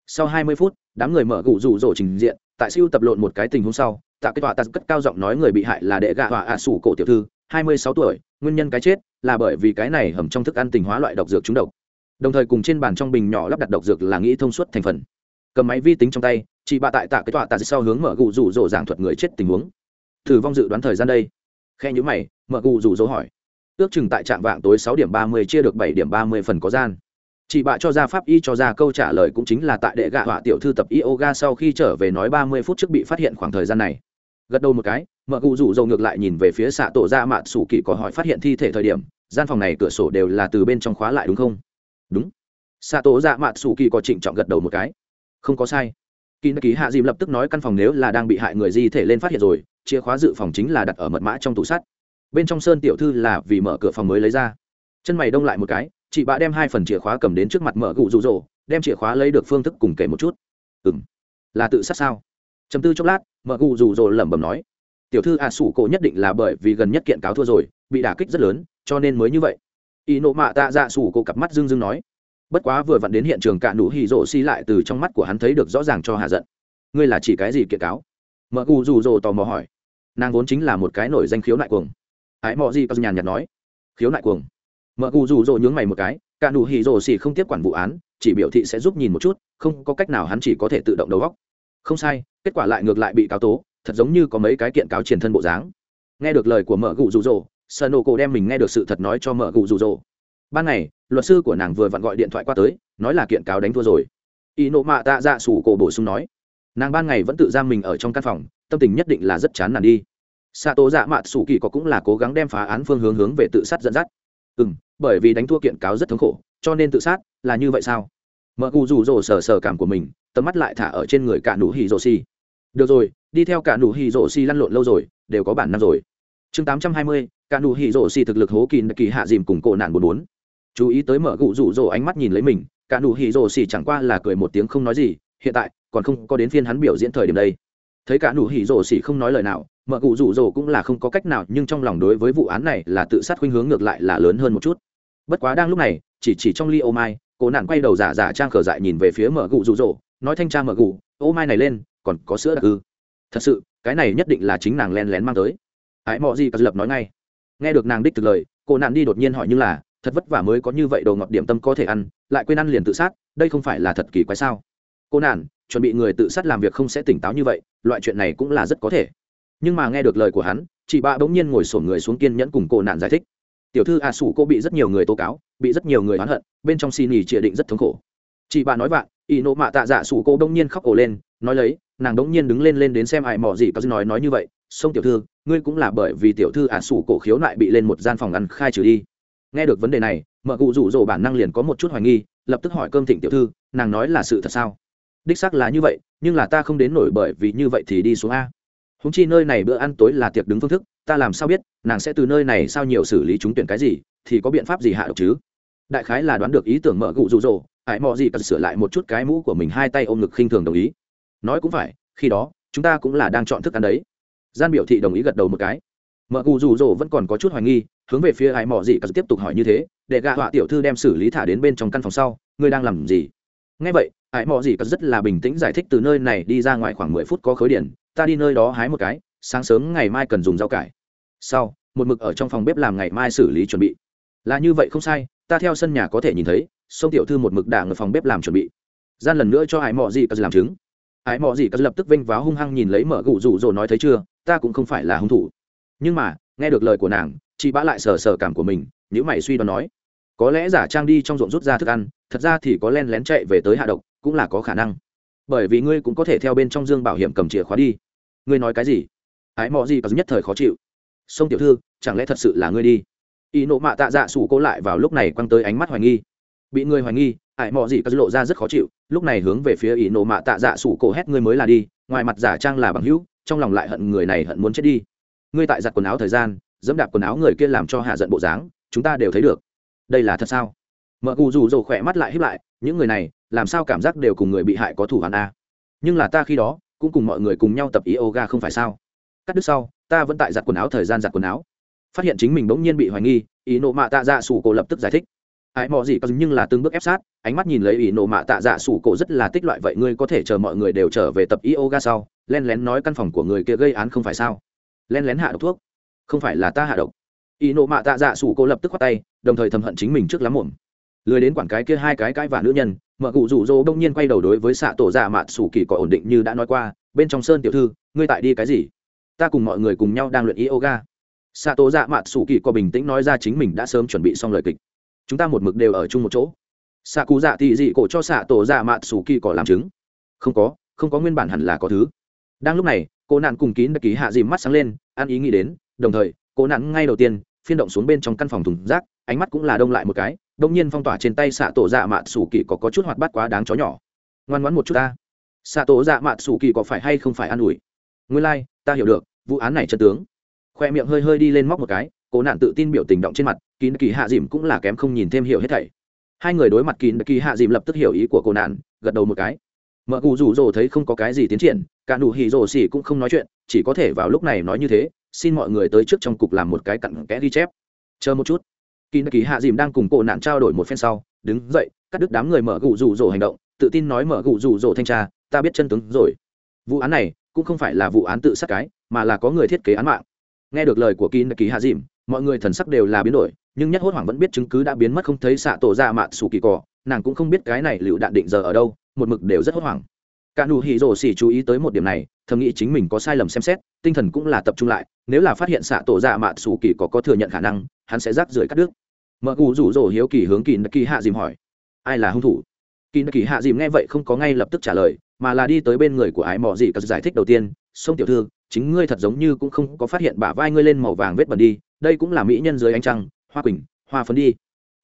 Sau 20 phút, đám người mở gụ rủ rổ trình diện, tại siêu tập lộn một cái tình huống sau, tạ kết tọa tạ cất cao giọng nói người bị hại là đệ gạ họa ạ sủ cổ tiểu thư 26 tuổi, nguyên nhân cái chết là bởi vì cái này hầm trong thức ăn tình hóa loại độc dược trúng độc. Đồng thời cùng trên bàn trong bình nhỏ lắp đặt độc dược là nghĩ thông suốt thành phần. Cầm máy vi tính trong tay, chị bà tại tạ cái tọa tạ sau hướng mở gù rủ rỗ giảng thuật người chết tình huống. Thử vong dự đoán thời gian đây. Khe nhữ mày, mở gù rủ rỗ hỏi ước chừng tại trạm vạng tối sáu điểm ba mươi chia được bảy điểm ba mươi phần có gian. Chị bạ cho ra pháp y cho ra câu trả lời cũng chính là tại đệ gạ họa tiểu thư tập yoga sau khi trở về nói ba mươi phút trước bị phát hiện khoảng thời gian này. Gật đầu một cái, mợ cụ rủ dầu ngược lại nhìn về phía xạ tổ ra Mạn sủ kỳ có hỏi phát hiện thi thể thời điểm, gian phòng này cửa sổ đều là từ bên trong khóa lại đúng không? Đúng. Xạ tổ ra Mạn sủ kỳ có trịnh trọng gật đầu một cái. Không có sai. Kỳ nơ ký hạ dìm lập tức nói căn phòng nếu là đang bị hại người di thể lên phát hiện rồi, chìa khóa dự phòng chính là đặt ở mật mã trong tủ sắt bên trong sơn tiểu thư là vì mở cửa phòng mới lấy ra. Chân mày đông lại một cái, chị bạ đem hai phần chìa khóa cầm đến trước mặt mở gụ rụ rỗ, đem chìa khóa lấy được phương thức cùng kể một chút. Ừ m là tự sát sao? Chấm tư chốc lát, mở gụ rụ rỗ lẩm bẩm nói. Tiểu thư à sủ cổ nhất định là bởi vì gần nhất kiện cáo thua rồi, bị đả kích rất lớn, cho nên mới như vậy. Y nộ mạ tạ dạ sủ cổ cặp mắt dưng dưng nói. Bất quá vừa vặn đến hiện trường cả nụ hì rỗ xi lại từ trong mắt của hắn thấy được rõ ràng cho hạ giận. Ngươi là chỉ cái gì kiện cáo? Mở gù rủ rỗ tò mò hỏi. Nàng vốn chính là một cái nổi danh khiếu nại cuồng ái mò gì có nhàn nhạt nói. Khiếu nại cuồng. Mợ cụ rủ rỗ nhướng mày một cái, cả nụ hì rồ xỉ không tiếp quản vụ án, chỉ biểu thị sẽ giúp nhìn một chút, không có cách nào hắn chỉ có thể tự động đầu góc không sai, kết quả lại ngược lại bị cáo tố, thật giống như có mấy cái kiện cáo triển thân bộ dáng. Nghe được lời của mợ cụ rủ rỗ sợ nổ cổ đem mình nghe được sự thật nói cho mợ cụ rủ rỗ ban ngày, luật sư của nàng vừa vặn gọi điện thoại qua tới, nói là kiện cáo đánh thua rồi. Y nộ mạ tạ dạ sủ cổ bổ sung nói. Nàng ban ngày vẫn tự giam mình ở trong căn phòng, tâm tình nhất định là rất chán nản đi xạ tổ dạ mạ sủ kỳ có cũng là cố gắng đem phá án phương hướng hướng về tự sát dẫn dắt. Ừ m bởi vì đánh thua kiện cáo rất thống khổ, cho nên tự sát là như vậy sao? Mợ cụ rủ rồ sờ sờ cảm của mình, tầm mắt lại thả ở trên người cả nụ hỉ rồ xi. Được rồi, đi theo cả nụ hỉ rồ xi lăn lộn lâu rồi, đều có bản năm rồi. Chương tám trăm hai mươi, cả nụ hỉ rồ xi thực lực hố kỳ kỳ hạ dìm cùng cổ nạn bốn bốn. Chú ý tới mợ cụ rủ rồ ánh mắt nhìn lấy mình, cả nụ hỉ rồ xi chẳng qua là cười một tiếng không nói gì, hiện tại còn không có đến phiên hắn biểu diễn thời điểm đây. Thấy cả nụ hỉ rồ xi không nói lời nào mợ cụ rủ rồ cũng là không có cách nào, nhưng trong lòng đối với vụ án này là tự sát khuynh hướng ngược lại là lớn hơn một chút. Bất quá đang lúc này, chỉ chỉ trong ly ô mai, cô nạn quay đầu giả giả trang khở dại nhìn về phía mợ cụ rủ rồ, nói thanh tra mợ cụ, ô mai này lên, còn có sữa đặc ư? Thật sự, cái này nhất định là chính nàng len lén mang tới. Hãy mọ gì cả lập nói ngay. Nghe được nàng đích từ lời, cô nạn đi đột nhiên hỏi như là, thật vất vả mới có như vậy đồ ngọt điểm tâm có thể ăn, lại quên ăn liền tự sát, đây không phải là thật kỳ quái sao? Cô nạn, chuẩn bị người tự sát làm việc không sẽ tỉnh táo như vậy, loại chuyện này cũng là rất có thể nhưng mà nghe được lời của hắn, chị bạ bỗng nhiên ngồi sổn người xuống kiên nhẫn cùng cô nạn giải thích. Tiểu thư a à sủ cô bị rất nhiều người tố cáo, bị rất nhiều người oán hận, bên trong xin ý chỉ định rất thống khổ. Chị bạ nói vạn, ý nộ mạ tạ dạ sủ cô đông nhiên khóc ổ lên, nói lấy, nàng đống nhiên đứng lên lên đến xem ai mỏ gì có gì nói nói như vậy. Sông tiểu thư, ngươi cũng là bởi vì tiểu thư ả à sủ cổ khiếu lại bị lên một gian phòng ăn khai trừ đi. Nghe được vấn đề này, mợ cụ rủ rỗ bản năng liền có một chút hoài nghi, lập tức hỏi cơm thịnh tiểu thư, nàng nói là sự thật sao? Đích xác là như vậy, nhưng là ta không đến nổi bởi vì như vậy thì đi xuống a húng chi nơi này bữa ăn tối là tiệc đứng phương thức, ta làm sao biết, nàng sẽ từ nơi này sao nhiều xử lý chúng tuyển cái gì, thì có biện pháp gì hạ độc chứ? Đại khái là đoán được ý tưởng mở gụ rụ rỗ hãy mò gì cần sửa lại một chút cái mũ của mình hai tay ôm ngực khinh thường đồng ý. Nói cũng phải, khi đó, chúng ta cũng là đang chọn thức ăn đấy. Gian biểu thị đồng ý gật đầu một cái. Mở gụ rụ rỗ vẫn còn có chút hoài nghi, hướng về phía hãy mò gì cần tiếp tục hỏi như thế, để gạ họa tiểu thư đem xử lý thả đến bên trong căn phòng sau, ngươi đang làm gì? Nghe vậy hãy mò gì cất rất là bình tĩnh giải thích từ nơi này đi ra ngoài khoảng mười phút có khối điện, ta đi nơi đó hái một cái, sáng sớm ngày mai cần dùng rau cải. Sau, một mực ở trong phòng bếp làm ngày mai xử lý chuẩn bị. Là như vậy không sai, ta theo sân nhà có thể nhìn thấy, sông tiểu thư một mực đả ngờ phòng bếp làm chuẩn bị. Gian lần nữa cho hải mò gì cất làm chứng. Hải mò gì cất lập tức vinh váo hung hăng nhìn lấy mở gụ rủ rồi nói thấy chưa, ta cũng không phải là hung thủ. Nhưng mà, nghe được lời của nàng, chị bã lại sờ sờ cảm của mình những mày suy đoán nói, có lẽ giả trang đi trong ruộng rút ra thức ăn, thật ra thì có len lén chạy về tới hạ độc cũng là có khả năng. Bởi vì ngươi cũng có thể theo bên trong dương bảo hiểm cầm chìa khóa đi. Ngươi nói cái gì? Ái mò gì cả nhất thời khó chịu. Sông tiểu thư, chẳng lẽ thật sự là ngươi đi? Y nộ mạ tạ dạ sủ cố lại vào lúc này quăng tới ánh mắt hoài nghi. Bị ngươi hoài nghi ải mò gì cả lộ ra rất khó chịu, lúc này hướng về phía y nộ mạ tạ dạ sủ cổ hét ngươi mới là đi, ngoài mặt giả trang là bằng hữu, trong lòng lại hận người này hận muốn chết đi. Ngươi tại giặt quần áo thời gian, dẫm đạp quần áo người kia làm cho hạ giận bộ dáng, chúng ta đều thấy được. Đây là thật sao? Mợ cụ rủ rồ khỏe mắt lại hít lại những người này, làm sao cảm giác đều cùng người bị hại có thủ hắn a à? nhưng là ta khi đó, cũng cùng mọi người cùng nhau tập yoga không phải sao? Cắt đứt sau, ta vẫn tại giặt quần áo thời gian giặt quần áo. Phát hiện chính mình bỗng nhiên bị hoài nghi ý nộ mạ tạ dạ sủ cổ lập tức giải thích. Ai mò gì có nhưng là từng bước ép sát, ánh mắt nhìn lấy ý nộ mạ tạ dạ sủ cổ rất là tích loại, vậy ngươi có thể chờ mọi người đều trở về tập yoga sau len lén nói căn phòng của người kia gây án không phải sao? Len lén hạ độc thuốc. Không phải là ta hạ độc. Ý nộ mạ tạ dạ sủ cổ lập tức khoát tay, đồng thời thầm hận chính mình trước lắm muộn lười đến quản cái kia hai cái cái và nữ nhân mợ cụ rủ rỗ đông nhiên quay đầu đối với xạ tổ dạ mạn sủ kỳ có ổn định như đã nói qua, bên trong sơn tiểu thư, ngươi tại đi cái gì? Ta cùng mọi người cùng nhau đang luyện yoga. Xạ tổ dạ mạn sủ kỳ có bình tĩnh nói ra chính mình đã sớm chuẩn bị xong lời kịch. Chúng ta một mực đều ở chung một chỗ. Xạ cụ dạ thì dị cổ cho xạ tổ dạ mạn sủ kỳ có làm chứng. Không có không có nguyên bản hẳn là có thứ. Đang lúc này, cô nạn cùng kín đặc ký hạ dìm mắt sáng lên, ăn ý nghĩ đến, đồng thời, cô nạn ngay đầu tiên, phiên động xuống bên trong căn phòng thùng rác, ánh mắt cũng là đông lại một cái đông nhiên phong tỏa trên tay xạ tổ dạ mạ sủ kỳ có, có chút hoạt bát quá đáng chó nhỏ. Ngoan ngoãn một chút ta. Xạ tổ dạ mạ sủ kỳ có phải hay không phải an ủi? Nguyên lai、like, ta hiểu được vụ án này chân tướng. Khoe miệng hơi hơi đi lên móc một cái cố nạn tự tin biểu tình động trên mặt kín kỳ hạ dìm cũng là kém không nhìn thêm hiểu hết thảy. Hai người đối mặt kín kỳ hạ dìm lập tức hiểu ý của cố nạn gật đầu một cái. Mợ cù rủ rồ thấy không có cái gì tiến triển cả nụ hỉ rồ xỉ cũng không nói chuyện chỉ có thể vào lúc này nói như thế xin mọi người tới trước trong cục làm một cái cặn kẽ ghi chép. Chờ một chút kỳ kỳ hạ dìm đang cùng cô nạn trao đổi một phen sau, đứng dậy, cắt đứt đám người mở gù rủ rỗ hành động, tự tin nói mở gù rủ rỗ thanh tra, ta biết chân tướng rồi. Vụ án này cũng không phải là vụ án tự sát cái, mà là có người thiết kế án mạng. Nghe được lời của kỳ kỳ hạ dìm, mọi người thần sắc đều là biến đổi, nhưng nhất hốt hoảng vẫn biết chứng cứ đã biến mất không thấy xạ tổ dạ ra mạn sủ kỳ cỏ nàng cũng không biết cái này lựu đạn định giờ ở đâu, một mực đều rất hốt hoảng. Cả nụ hỉ rổ xỉ chú ý tới một điểm này, thầm nghĩ chính mình có sai lầm xem xét, tinh thần cũng là tập trung lại, nếu là phát hiện xạ tổ dạ mạ sủ kỳ có có thừa nhận khả năng, hắn sẽ rác rưởi cắt đứt mợ cụ rủ rỗ hiếu kỳ hướng kỳ nạ kỳ hạ dìm hỏi. Ai là hung thủ? Kỳ nạ kỳ hạ dìm nghe vậy không có ngay lập tức trả lời, mà là đi tới bên người của ái mò dị cờ giải thích đầu tiên, sông tiểu thư, chính ngươi thật giống như cũng không có phát hiện bả vai ngươi lên màu vàng vết bẩn đi, đây cũng là mỹ nhân dưới ánh trăng, hoa quỳnh, hoa phấn đi.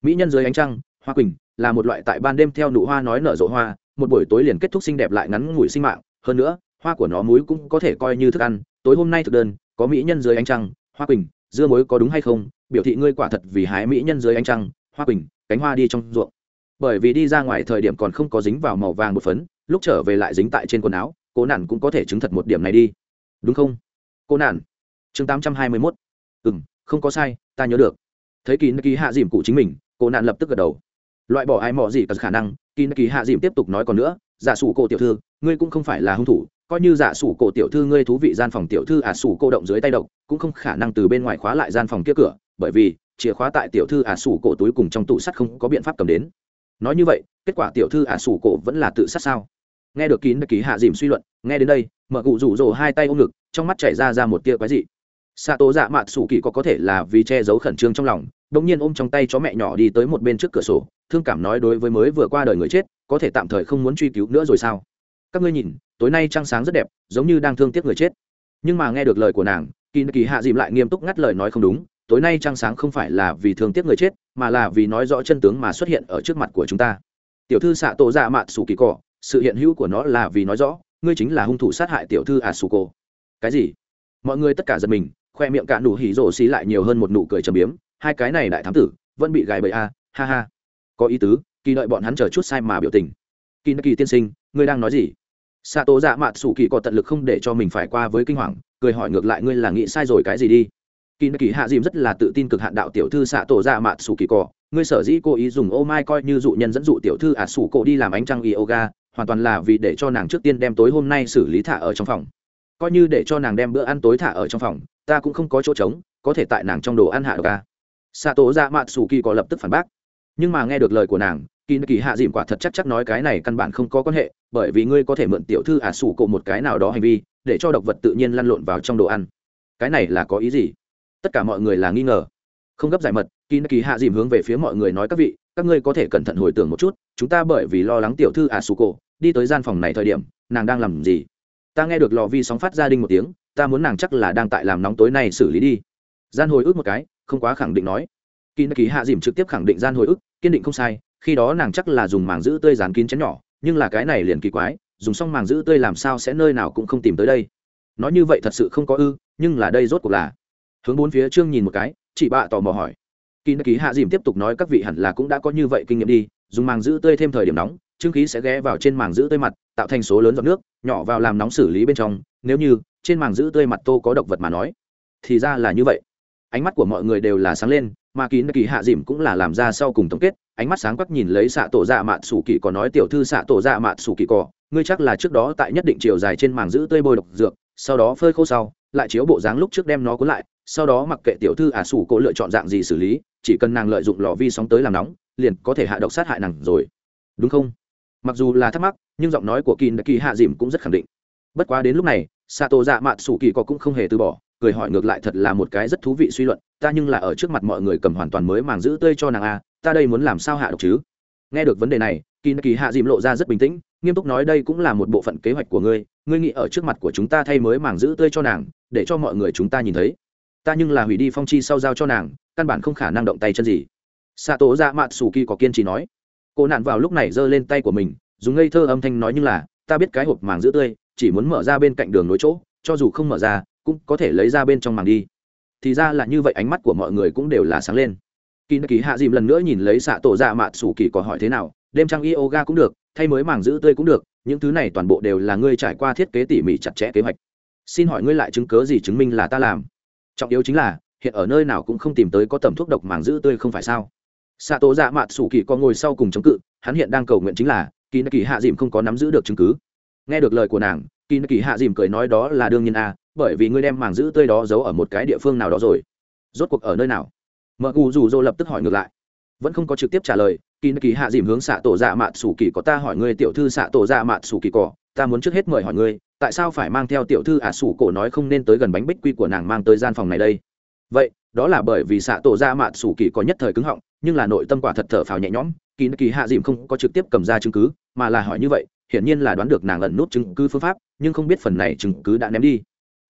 Mỹ nhân dưới ánh trăng, hoa quỳnh, là một loại tại ban đêm theo nụ hoa nói nở rộ hoa, một buổi tối liền kết thúc xinh đẹp lại ngắn ngủi sinh mạng, hơn nữa, hoa của nó múi cũng có thể coi như thức ăn, tối hôm nay thực đơn, có mỹ nhân dưới ánh trăng, hoa quỳnh dưa muối có đúng hay không, biểu thị ngươi quả thật vì hái mỹ nhân dưới ánh trăng, hoa quỳnh, cánh hoa đi trong ruộng. Bởi vì đi ra ngoài thời điểm còn không có dính vào màu vàng một phấn, lúc trở về lại dính tại trên quần áo cô nản cũng có thể chứng thật một điểm này đi. Đúng không? Cô nản. Chương tám trăm hai mươi mốt. Ừ m không có sai, ta nhớ được. Thấy kỳ nơ kỳ hạ dìm cụ chính mình cô nạn lập tức gật đầu. Loại bỏ ai mò gì cả khả năng kỳ nơ kỳ hạ dìm tiếp tục nói còn nữa, giả sụ cô tiểu thư, ngươi cũng không phải là hung thủ coi như giả sủ cổ tiểu thư ngươi thú vị gian phòng tiểu thư ả à sủ cô động dưới tay độc, cũng không khả năng từ bên ngoài khóa lại gian phòng kia cửa, bởi vì, chìa khóa tại tiểu thư ả à sủ cổ túi cùng trong tủ sắt không có biện pháp cầm đến. Nói như vậy, kết quả tiểu thư ả à sủ cổ vẫn là tự sát sao? Nghe được kín đặc ký hạ dìm suy luận, nghe đến đây, mở cụ rủ rồ hai tay ôm ngực, trong mắt chảy ra ra một tia quái dị. Xạ tố dạ mạt sủ kỳ có có thể là vì che giấu khẩn trương trong lòng đ nhiên ôm trong tay chó mẹ nhỏ đi tới một bên trước cửa sổ, thương cảm nói đối với mới vừa qua đời người chết, có thể tạm thời không muốn truy cứu nữa rồi sao? Các ngươi nhìn tối nay trăng sáng rất đẹp giống như đang thương tiếc người chết. Nhưng mà nghe được lời của nàng kỳ kỳ hạ dìm lại nghiêm túc ngắt lời nói không đúng tối nay trăng sáng không phải là vì thương tiếc người chết mà là vì nói rõ chân tướng mà xuất hiện ở trước mặt của chúng ta. Tiểu thư xạ tổ dạ mạn sủ kỳ cỏ sự hiện hữu của nó là vì nói rõ ngươi chính là hung thủ sát hại tiểu thư ả sủ cổ. Cái gì? Mọi người tất cả giật mình khoe miệng cả nụ hỉ rổ xí lại nhiều hơn một nụ cười trầm biếm hai cái này đại thám tử vẫn bị gài bậy a à, ha ha. Có ý tứ kỳ đợi bọn hắn chờ chút sai mà biểu tình. Kỳ kỳ tiên sinh ngươi đang nói gì? s ạ tổ dạ mạt sủ kỳ có tận lực không để cho mình phải qua với kinh hoàng, cười hỏi ngược lại ngươi là nghĩ sai rồi cái gì đi. Kỳ nạ kỳ hạ dìm rất là tự tin cực hạn đạo tiểu thư xạ tổ dạ mạt sủ kỳ cỏ ngươi sở dĩ cô ý dùng ô mai coi như dụ nhân dẫn dụ tiểu thư ả à sủ cổ đi làm ánh trăng yoga, hoàn toàn là vì để cho nàng trước tiên đem tối hôm nay xử lý thả ở trong phòng. Coi như để cho nàng đem bữa ăn tối thả ở trong phòng, ta cũng không có chỗ trống, có thể tại nàng trong đồ ăn hạ đ ư c ca tổ dạ mạt sủ kỳ cỏ lập tức phản bác. Nhưng mà nghe được lời của nàng kỳ kỳ hạ dìm quả thật chắc chắc nói cái này căn bản không có quan hệ, bởi vì ngươi có thể mượn tiểu thư ả à sủ cộ một cái nào đó hành vi, để cho độc vật tự nhiên lăn lộn vào trong đồ ăn. Cái này là có ý gì? Tất cả mọi người là nghi ngờ. Không gấp giải mật, kỳ kỳ hạ dìm hướng về phía mọi người nói các vị, các ngươi có thể cẩn thận hồi tưởng một chút, chúng ta bởi vì lo lắng tiểu thư ả à sủ cộ đi tới gian phòng này thời điểm, nàng đang làm gì? Ta nghe được lò vi sóng phát ra đinh một tiếng, ta muốn nàng chắc là đang tại làm nóng tối này xử lý đi. Gian hồi ức một cái, không quá khẳng định nói. Kỳ kỳ hạ dìm trực tiếp khẳng định gian hồi ức, kiên định không sai khi đó nàng chắc là dùng màng giữ tươi dán kín chén nhỏ, nhưng là cái này liền kỳ quái, dùng xong màng giữ tươi làm sao sẽ nơi nào cũng không tìm tới đây. Nói như vậy thật sự không có ư, nhưng là đây rốt cuộc là. Hướng bốn phía trương nhìn một cái, chị bạ tò mò hỏi. Kỳ nơ ký hạ dìm tiếp tục nói các vị hẳn là cũng đã có như vậy kinh nghiệm đi, dùng màng giữ tươi thêm thời điểm nóng trương khí sẽ ghé vào trên màng giữ tươi mặt, tạo thành số lớn giọt nước, nhỏ vào làm nóng xử lý bên trong, nếu như, trên màng giữ tươi mặt tô có độc vật mà nói, thì ra là như vậy ánh mắt của mọi người đều là sáng lên, mà kín kỳ hạ dìm cũng là làm ra sau cùng tổng kết, ánh mắt sáng quắc nhìn lấy xạ tổ dạ mạn sủ kỳ có nói, tiểu thư xạ tổ dạ mạn sủ kỳ cỏ ngươi chắc là trước đó tại nhất định chiều dài trên màng giữ tươi bôi độc dược, sau đó phơi khô sau, lại chiếu bộ dáng lúc trước đem nó cuốn lại, sau đó mặc kệ tiểu thư ả sủ cổ lựa chọn dạng gì xử lý, chỉ cần nàng lợi dụng lò vi sóng tới làm nóng, liền có thể hạ độc sát hại nàng rồi. Đúng không? Mặc dù là thắc mắc, nhưng giọng nói của kín kỳ hạ dìm cũng rất khẳng định. Bất quá đến lúc này, xạ tổ dạ mạn sủ kỳ có cũng không hề từ bỏ cười hỏi ngược lại thật là một cái rất thú vị suy luận, ta nhưng là ở trước mặt mọi người cầm hoàn toàn mới màng giữ tươi cho nàng a ta đây muốn làm sao hạ độc chứ? Nghe được vấn đề này kỳ kỳ hạ dìm lộ ra rất bình tĩnh, nghiêm túc nói đây cũng là một bộ phận kế hoạch của ngươi ngươi nghĩ ở trước mặt của chúng ta thay mới màng giữ tươi cho nàng, để cho mọi người chúng ta nhìn thấy. Ta nhưng là hủy đi phong chi sau giao cho nàng, căn bản không khả năng động tay chân gì. Xạ tổ ra mạt sủ kỳ có kiên trì nói. Cô nạn vào lúc này giơ lên tay của mình, dùng ngây thơ âm thanh nói như là, ta biết cái hộp màng giữ tươi, chỉ muốn mở ra bên cạnh đường nối chỗ, cho dù không mở ra cũng có thể lấy ra bên trong màng đi. Thì ra là như vậy ánh mắt của mọi người cũng đều là sáng lên. Kỳ nơ kỳ hạ dìm lần nữa nhìn lấy xạ tổ dạ mạ sủ kỳ có hỏi thế nào đêm trăng yoga cũng được thay mới màng giữ tươi cũng được những thứ này toàn bộ đều là ngươi trải qua thiết kế tỉ mỉ chặt chẽ kế hoạch. Xin hỏi ngươi lại chứng cớ gì chứng minh là ta làm? Trọng yếu chính là hiện ở nơi nào cũng không tìm tới có tầm thuốc độc màng giữ tươi không phải sao? Xạ tổ dạ mạt sủ kỳ có ngồi sau cùng chống cự hắn hiện đang cầu nguyện chính là kỳ nơ kỳ hạ dìm không có nắm giữ được chứng cứ. Nghe được lời của nàng kỳ nơ kỳ hạ dìm cười nói đó là đương nhiên à, bởi vì ngươi đem màng giữ tươi đó giấu ở một cái địa phương nào đó rồi. Rốt cuộc ở nơi nào? Mợ cù rủ rô lập tức hỏi ngược lại. Vẫn không có trực tiếp trả lời kỳ kỳ hạ dìm hướng xạ tổ dạ mạt sủ kỳ có ta hỏi ngươi tiểu thư xạ tổ dạ mạt sủ kỳ cỏ ta muốn trước hết mời hỏi ngươi, tại sao phải mang theo tiểu thư ả sủ cổ nói không nên tới gần bánh bích quy của nàng mang tới gian phòng này đây? Vậy, đó là bởi vì xạ tổ dạ mạt sủ kỳ có nhất thời cứng họng, nhưng là nội tâm quả thật thở phào nhẹ nhõm kỳ kỳ hạ dìm không có trực tiếp cầm ra chứng cứ, mà là hỏi như vậy, hiển nhiên là đoán được nàng ẩn nút chứng cứ phương pháp, nhưng không biết phần này chứng cứ đã ném đi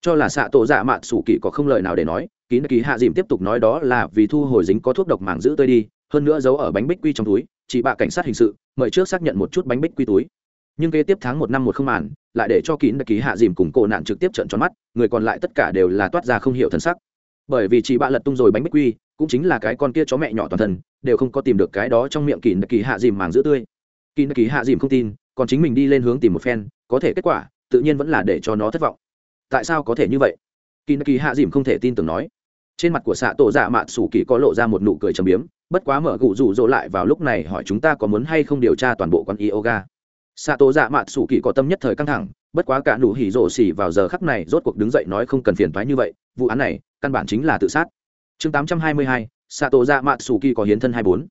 cho là xạ tổ dạ mạ sủ kỳ có không lời nào để nói, kín kỳ hạ dìm tiếp tục nói đó là vì thu hồi dính có thuốc độc màng giữ tơi đi, hơn nữa giấu ở bánh bích quy trong túi, chỉ bạ cảnh sát hình sự, mời trước xác nhận một chút bánh bích quy túi. Nhưng kế tiếp tháng một năm một không màn, lại để cho kín ký hạ dìm cùng cổ nạn trực tiếp trận tròn mắt, người còn lại tất cả đều là toát ra không hiểu thân sắc. Bởi vì chị bạ lật tung rồi bánh bích quy, cũng chính là cái con kia chó mẹ nhỏ toàn thân, đều không có tìm được cái đó trong miệng kín nực kỳ hạ dìm màng giữ tươi. Kín nực kỳ hạ dìm không tin, còn chính mình đi lên hướng tìm một phen, có thể kết quả, tự nhiên vẫn là để cho nó thất vọng tại sao có thể như vậy? Kỳ kỳ hạ dìm không thể tin tưởng nói. Trên mặt của xạ tổ dạ mạn sủ kỳ có lộ ra một nụ cười trầm biếm bất quá mở gụ rủ rỗ lại vào lúc này hỏi chúng ta có muốn hay không điều tra toàn bộ con yoga. Xạ tổ dạ mạn sủ kỳ có tâm nhất thời căng thẳng bất quá cả nụ hỉ rỗ xỉ vào giờ khắc này rốt cuộc đứng dậy nói không cần phiền thoái như vậy vụ án này căn bản chính là tự sát. Chương 822, xạ tổ dạ mạn sủ kỳ có hiến thân 24.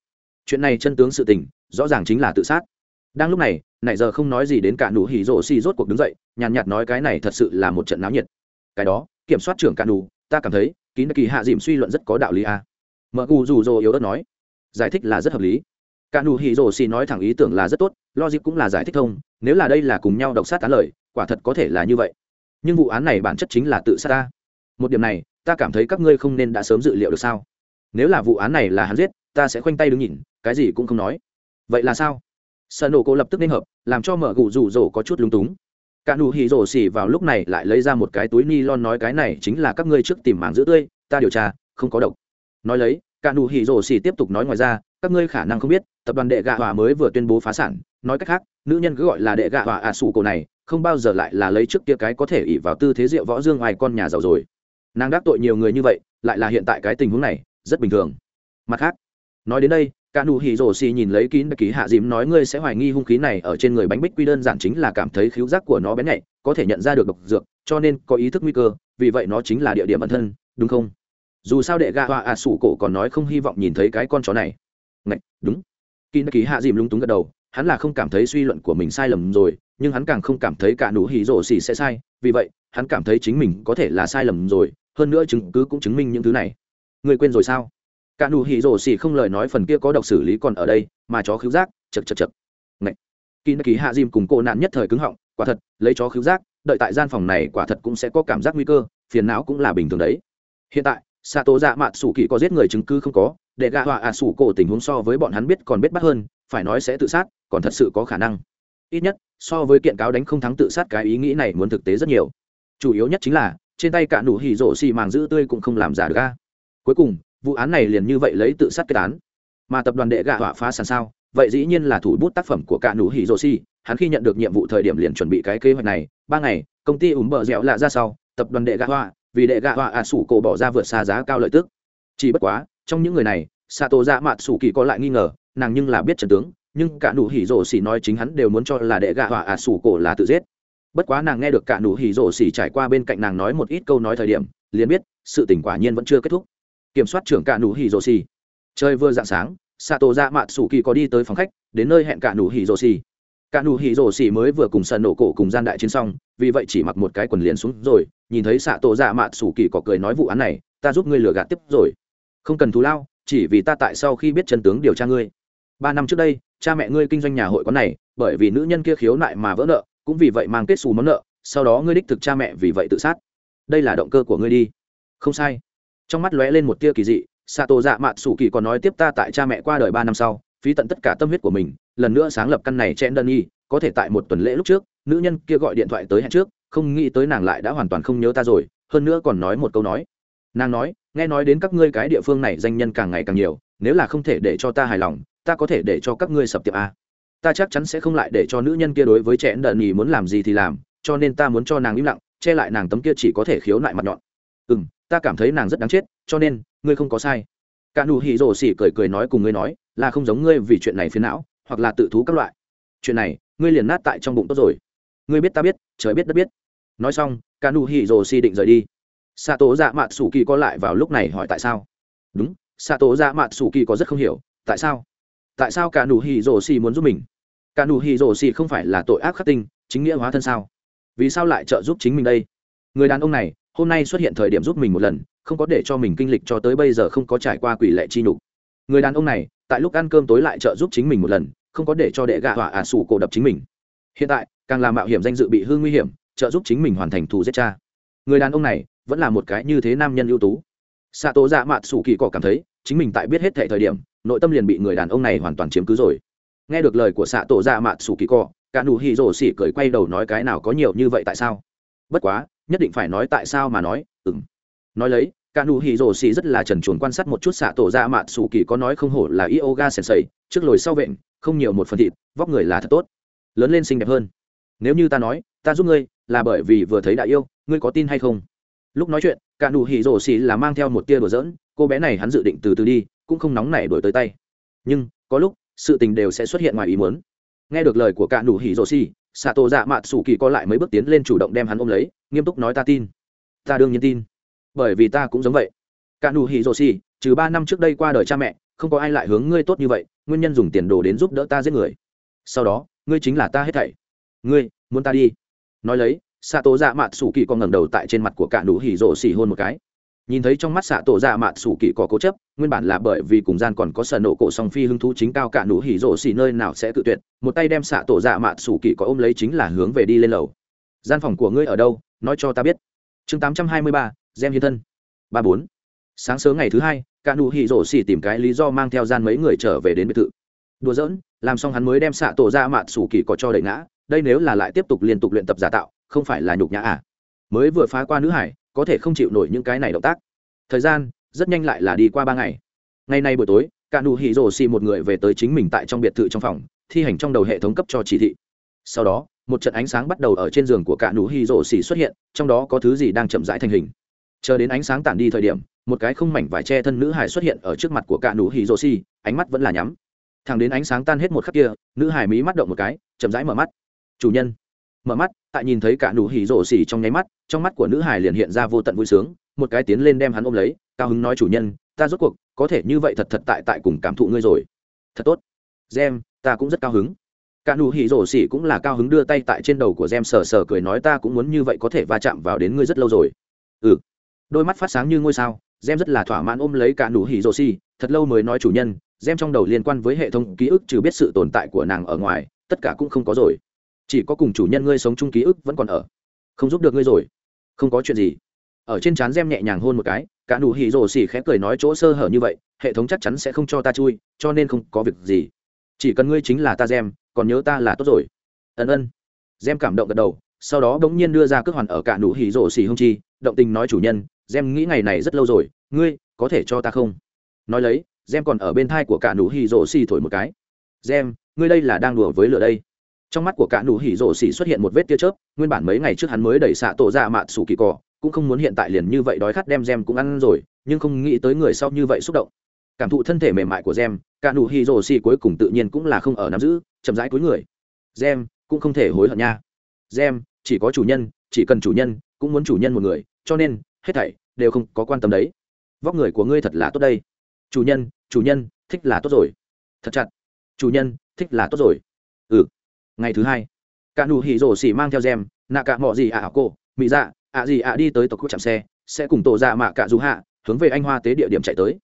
chuyện này chân tướng sự tình rõ ràng chính là tự sát đang lúc này, nãy giờ không nói gì đến cả nụ hỉ rỗ xì rốt cuộc đứng dậy, nhàn nhạt nói cái này thật sự là một trận náo nhiệt. Cái đó, kiểm soát trưởng cả nụ, ta cảm thấy, kín kỳ hạ dìm suy luận rất có đạo lý a. À. mợ cù rủ rồ yếu đất nói, giải thích là rất hợp lý. Cả nụ hỉ rỗ xì nói thẳng ý tưởng là rất tốt, logic cũng là giải thích thông, nếu là đây là cùng nhau độc sát tán lời, quả thật có thể là như vậy. Nhưng vụ án này bản chất chính là tự sát ta. Một điểm này, ta cảm thấy các ngươi không nên đã sớm dự liệu được sao? Nếu là vụ án này là hắn giết, ta sẽ khoanh tay đứng nhìn, cái gì cũng không nói. Vậy là sao? sợ nổ cô lập tức nên hợp, làm cho mở gù rủ rỗ có chút lúng túng. Cả nụ hì rổ xỉ vào lúc này lại lấy ra một cái túi ni lon nói cái này chính là các ngươi trước tìm màng giữ tươi, ta điều tra, không có độc. Nói lấy, cả nụ hì rổ xỉ tiếp tục nói ngoài ra, các ngươi khả năng không biết, tập đoàn đệ gạ hòa mới vừa tuyên bố phá sản, nói cách khác, nữ nhân cứ gọi là đệ gạ hòa à sủ cổ này, không bao giờ lại là lấy trước kia cái có thể ỉ vào tư thế rượu võ dương ngoài con nhà giàu rồi. Nàng đắc tội nhiều người như vậy, lại là hiện tại cái tình huống này, rất bình thường. Mặt khác, nói đến đây cả nụ hỉ rổ xì nhìn lấy kín đặc ký hạ dìm nói ngươi sẽ hoài nghi hung khí này ở trên người bánh bích quy đơn giản chính là cảm thấy khíu giác của nó bén nhạy có thể nhận ra được độc dược cho nên có ý thức nguy cơ vì vậy nó chính là địa điểm ẩn thân đúng không? Dù sao đệ gạ họa ạ à sủ cổ còn nói không hy vọng nhìn thấy cái con chó này. Ngạch, đúng. Kín đặc ký hạ dìm lung túng gật đầu hắn là không cảm thấy suy luận của mình sai lầm rồi nhưng hắn càng không cảm thấy cả nụ hỉ rổ xì sẽ sai vì vậy hắn cảm thấy chính mình có thể là sai lầm rồi hơn nữa chứng cứ cũng chứng minh những thứ này. Người quên rồi sao? cả nụ hỉ rổ xỉ không lời nói phần kia có độc xử lý còn ở đây, mà chó khiếu giác chật chật chật Ngậy. kỳ kỳ hạ dìm cùng cô nạn nhất thời cứng họng, quả thật, lấy chó khiếu giác, đợi tại gian phòng này quả thật cũng sẽ có cảm giác nguy cơ, phiền não cũng là bình thường đấy. Hiện tại xạ tổ dạ mạn sủ kỳ có giết người chứng cứ không có, để gạ họa ạ à sủ cổ tình huống so với bọn hắn biết còn biết bắt hơn, phải nói sẽ tự sát, còn thật sự có khả năng. Ít nhất, so với kiện cáo đánh không thắng tự sát cái ý nghĩ này muốn thực tế rất nhiều. Chủ yếu nhất chính là, trên tay cả nụ hỉ rổ xì màng giữ tươi cũng không làm giả được ca cuối cùng vụ án này liền như vậy lấy tự sát kết án. Mà tập đoàn đệ gạ họa phá sàn sao vậy dĩ nhiên là thủ bút tác phẩm của cả nụ hỉ rô si hắn khi nhận được nhiệm vụ thời điểm liền chuẩn bị cái kế hoạch này. Ba ngày công ty ủng bờ dẻo lạ ra sau tập đoàn đệ gạ hoa, vì đệ gạ hoa ạ à sủ cổ bỏ ra vượt xa giá cao lợi tức. Chỉ bất quá trong những người này sato dạ ra mạt sủ kỳ có lại nghi ngờ nàng nhưng là biết trần tướng nhưng cả nụ hỉ rổ Si nói chính hắn đều muốn cho là đệ gạ hoa ạ à sủ cổ là tự giết. Bất quá nàng nghe được cả nụ hỉ rổ Si trải qua bên cạnh nàng nói một ít câu nói thời điểm liền biết sự tỉnh quả nhiên vẫn chưa kết thúc kiểm soát trưởng cả nụ hỉ rồ xì. Chơi vừa dạng sáng xạ tổ dạ mạn sủ kỳ có đi tới phòng khách, đến nơi hẹn cả nụ hỉ rồ xì. Cả nụ hỉ rồ xì mới vừa cùng sân nổ cổ cùng gian đại chiến xong, vì vậy chỉ mặc một cái quần liền xuống rồi, nhìn thấy xạ tổ dạ mạn sủ kỳ có cười nói vụ án này, ta giúp ngươi lừa gạt tiếp rồi. Không cần thù lao, chỉ vì ta tại sau khi biết chân tướng điều tra ngươi. Ba năm trước đây, cha mẹ ngươi kinh doanh nhà hội quán này, bởi vì nữ nhân kia khiếu nại mà vỡ nợ, cũng vì vậy mang kết xù món nợ, sau đó ngươi đích thực cha mẹ vì vậy tự sát. Đây là động cơ của ngươi đi. Không sai trong mắt lóe lên một tia kỳ dị, Sato tổ dạ mạt sủ kỳ còn nói tiếp ta tại cha mẹ qua đời ba năm sau, phí tận tất cả tâm huyết của mình, lần nữa sáng lập căn này chen đơn y có thể tại một tuần lễ lúc trước, nữ nhân kia gọi điện thoại tới hẹn trước, không nghĩ tới nàng lại đã hoàn toàn không nhớ ta rồi, hơn nữa còn nói một câu nói. Nàng nói, nghe nói đến các ngươi cái địa phương này danh nhân càng ngày càng nhiều, nếu là không thể để cho ta hài lòng, ta có thể để cho các ngươi sập tiệm a. Ta chắc chắn sẽ không lại để cho nữ nhân kia đối với trẻ đợn nhì muốn làm gì thì làm, cho nên ta muốn cho nàng im lặng, che lại nàng tấm kia chỉ có thể khiếu nại mặt nhọn. Ừ m ta cảm thấy nàng rất đáng chết, cho nên, ngươi không có sai. Cả nụ hỉ rổ xỉ cười cười nói cùng ngươi nói, là không giống ngươi vì chuyện này phiến não, hoặc là tự thú các loại. Chuyện này, ngươi liền nát tại trong bụng tốt rồi. Ngươi biết ta biết, trời biết đất biết. Nói xong, cả nụ hỉ rổ xỉ định rời đi. Xạ tổ dạ mạt sủ kỳ có lại vào lúc này hỏi tại sao? Đúng xạ tổ dạ mạt sủ kỳ có rất không hiểu, tại sao? Tại sao cả nụ hỉ rổ xỉ muốn giúp mình? Cả nụ hỉ rổ xỉ không phải là tội ác khắc tinh, chính nghĩa hóa thân sao? Vì sao lại trợ giúp chính mình đây? Người đàn ông này hôm nay xuất hiện thời điểm giúp mình một lần, không có để cho mình kinh lịch cho tới bây giờ không có trải qua quỷ lệ chi nhục. Người đàn ông này, tại lúc ăn cơm tối lại trợ giúp chính mình một lần, không có để cho đệ gạ hỏa ả à sủ cổ đập chính mình. Hiện tại, càng làm mạo hiểm danh dự bị hư nguy hiểm, trợ giúp chính mình hoàn thành thù giết cha. Người đàn ông này, vẫn là một cái như thế nam nhân ưu tú. S ạ tổ dạ mạt sủ kỳ cỏ cảm thấy, chính mình tại biết hết thệ thời điểm, nội tâm liền bị người đàn ông này hoàn toàn chiếm cứ rồi. Nghe được lời của s ạ tổ dạ mạt sủ kỳ cỏ, cả nụ hì rổ xỉ cười quay đầu nói cái nào có nhiều như vậy tại sao? Bất quá nhất định phải nói tại sao mà nói? Ừm. Nói lấy cả nụ hỉ rồ xì rất là trần chuồn quan sát một chút xạ tổ ra mạn xù kỳ có nói không hổ là yoga sensei trước lồi sau vện không nhiều một phần thịt vóc người là thật tốt. Lớn lên xinh đẹp hơn. Nếu như ta nói ta giúp ngươi là bởi vì vừa thấy đại yêu ngươi có tin hay không? Lúc nói chuyện cả nụ hỉ rồ xì là mang theo một tia đùa dỡn, cô bé này hắn dự định từ từ đi cũng không nóng nảy đổi tới tay. Nhưng có lúc sự tình đều sẽ xuất hiện ngoài ý muốn. Nghe được lời của cả nụ hỉ rồ xì xạ tổ dạ mạt sủ kỳ co lại mấy bước tiến lên chủ động đem hắn ôm lấy, nghiêm túc nói ta tin. Ta đương nhiên tin. Bởi vì ta cũng giống vậy. Cả nụ hỉ rồ xì, trừ ba năm trước đây qua đời cha mẹ, không có ai lại hướng ngươi tốt như vậy, nguyên nhân dùng tiền đồ đến giúp đỡ ta giết người. Sau đó, ngươi chính là ta hết thảy. Ngươi, muốn ta đi. Nói lấy, xạ tổ dạ mạt sủ kỳ co ngẩng đầu tại trên mặt của cả nụ hỉ rồ xì hôn một cái nhìn thấy trong mắt xạ tổ dạ mạt sủ kỳ có cố chấp nguyên bản là bởi vì cùng gian còn có sở nổ cổ song phi hứng thú chính cao cả nụ hỉ rổ xì nơi nào sẽ cự tuyệt một tay đem xạ tổ dạ mạt sủ kỳ có ôm lấy chính là hướng về đi lên lầu. Gian phòng của ngươi ở đâu? Nói cho ta biết. Chương 823, gem hiến thân. 34. sáng sớm ngày thứ hai cả nụ hỉ rổ xì tìm cái lý do mang theo gian mấy người trở về đến biệt thự. Đùa giỡn làm xong hắn mới đem xạ tổ dạ mạt sủ kỳ có cho đẩy ngã đây nếu là lại tiếp tục liên tục luyện tập giả tạo không phải là nhục nhã à? Mới vừa phá qua nữ hải có thể không chịu nổi những cái này động tác. Thời gian, rất nhanh lại là đi qua ba ngày. Ngày nay buổi tối, cả nụ hỉ rồ xì một người về tới chính mình tại trong biệt thự trong phòng, thi hành trong đầu hệ thống cấp cho chỉ thị. Sau đó, một trận ánh sáng bắt đầu ở trên giường của cả nụ hỉ rồ xì xuất hiện, trong đó có thứ gì đang chậm rãi thành hình. Chờ đến ánh sáng tản đi thời điểm, một cái không mảnh vải che thân nữ hải xuất hiện ở trước mặt của cả nụ hỉ rồ xì, ánh mắt vẫn là nhắm. Thẳng đến ánh sáng tan hết một khắc kia, nữ hải mí mắt động một cái, chậm rãi mở mắt. Chủ nhân mở mắt, tại nhìn thấy cả nụ hỉ rổ xỉ trong nháy mắt, trong mắt của nữ hải liền hiện ra vô tận vui sướng, một cái tiến lên đem hắn ôm lấy, cao hứng nói chủ nhân, ta rốt cuộc, có thể như vậy thật thật tại tại cùng cảm thụ ngươi rồi. Thật tốt. Gem, ta cũng rất cao hứng. Cả nụ hỉ rổ xỉ cũng là cao hứng đưa tay tại trên đầu của gem sờ sờ cười nói ta cũng muốn như vậy có thể va chạm vào đến ngươi rất lâu rồi. Ừ. Đôi mắt phát sáng như ngôi sao, gem rất là thỏa mãn ôm lấy cả nụ hỉ rổ xỉ, thật lâu mới nói chủ nhân, gem trong đầu liên quan với hệ thống ký ức trừ biết sự tồn tại của nàng ở ngoài, tất cả cũng không có rồi chỉ có cùng chủ nhân ngươi sống chung ký ức vẫn còn ở. Không giúp được ngươi rồi. Không có chuyện gì. Ở trên trán gem nhẹ nhàng hôn một cái, cả nụ hỉ rồ xỉ khẽ cười nói chỗ sơ hở như vậy, hệ thống chắc chắn sẽ không cho ta chui, cho nên không có việc gì. Chỉ cần ngươi chính là ta gem, còn nhớ ta là tốt rồi. Ân ân. Gem cảm động gật đầu, sau đó bỗng nhiên đưa ra cước hoàn ở cả nụ hỉ rồ xỉ hung chi, động tình nói chủ nhân, gem nghĩ ngày này rất lâu rồi, ngươi có thể cho ta không? Nói lấy, gem còn ở bên thai của cả nụ hỉ rồ xỉ thổi một cái. Gem, ngươi đây là đang đùa với lửa đây trong mắt của cả nụ hỉ rổ xỉ xuất hiện một vết tia chớp, nguyên bản mấy ngày trước hắn mới đẩy xạ tổ dạ ra mạn sủ kỳ cỏ cũng không muốn hiện tại liền như vậy đói khát đem gem cũng ăn rồi, nhưng không nghĩ tới người sau như vậy xúc động. Cảm thụ thân thể mềm mại của gem, cả nụ hỉ rổ xỉ cuối cùng tự nhiên cũng là không ở nắm giữ, chậm rãi cuối người. Gem, cũng không thể hối hận nha. Gem, chỉ có chủ nhân, chỉ cần chủ nhân, cũng muốn chủ nhân một người, cho nên, hết thảy đều không có quan tâm đấy. Vóc người của ngươi thật là tốt đây. Chủ nhân chủ nhân, thích là tốt rồi. Thật chặt. Chủ nhân, thích là tốt rồi. Ừ ngày thứ hai. Cả nụ hỉ rổ xỉ mang theo gem nạ cả mọ gì ạ à cô mỹ dạ ạ gì ạ đi tới tộc khu chạm xe, sẽ cùng tổ dạ mạ cả dù hạ, hướng về anh hoa tế địa điểm chạy tới.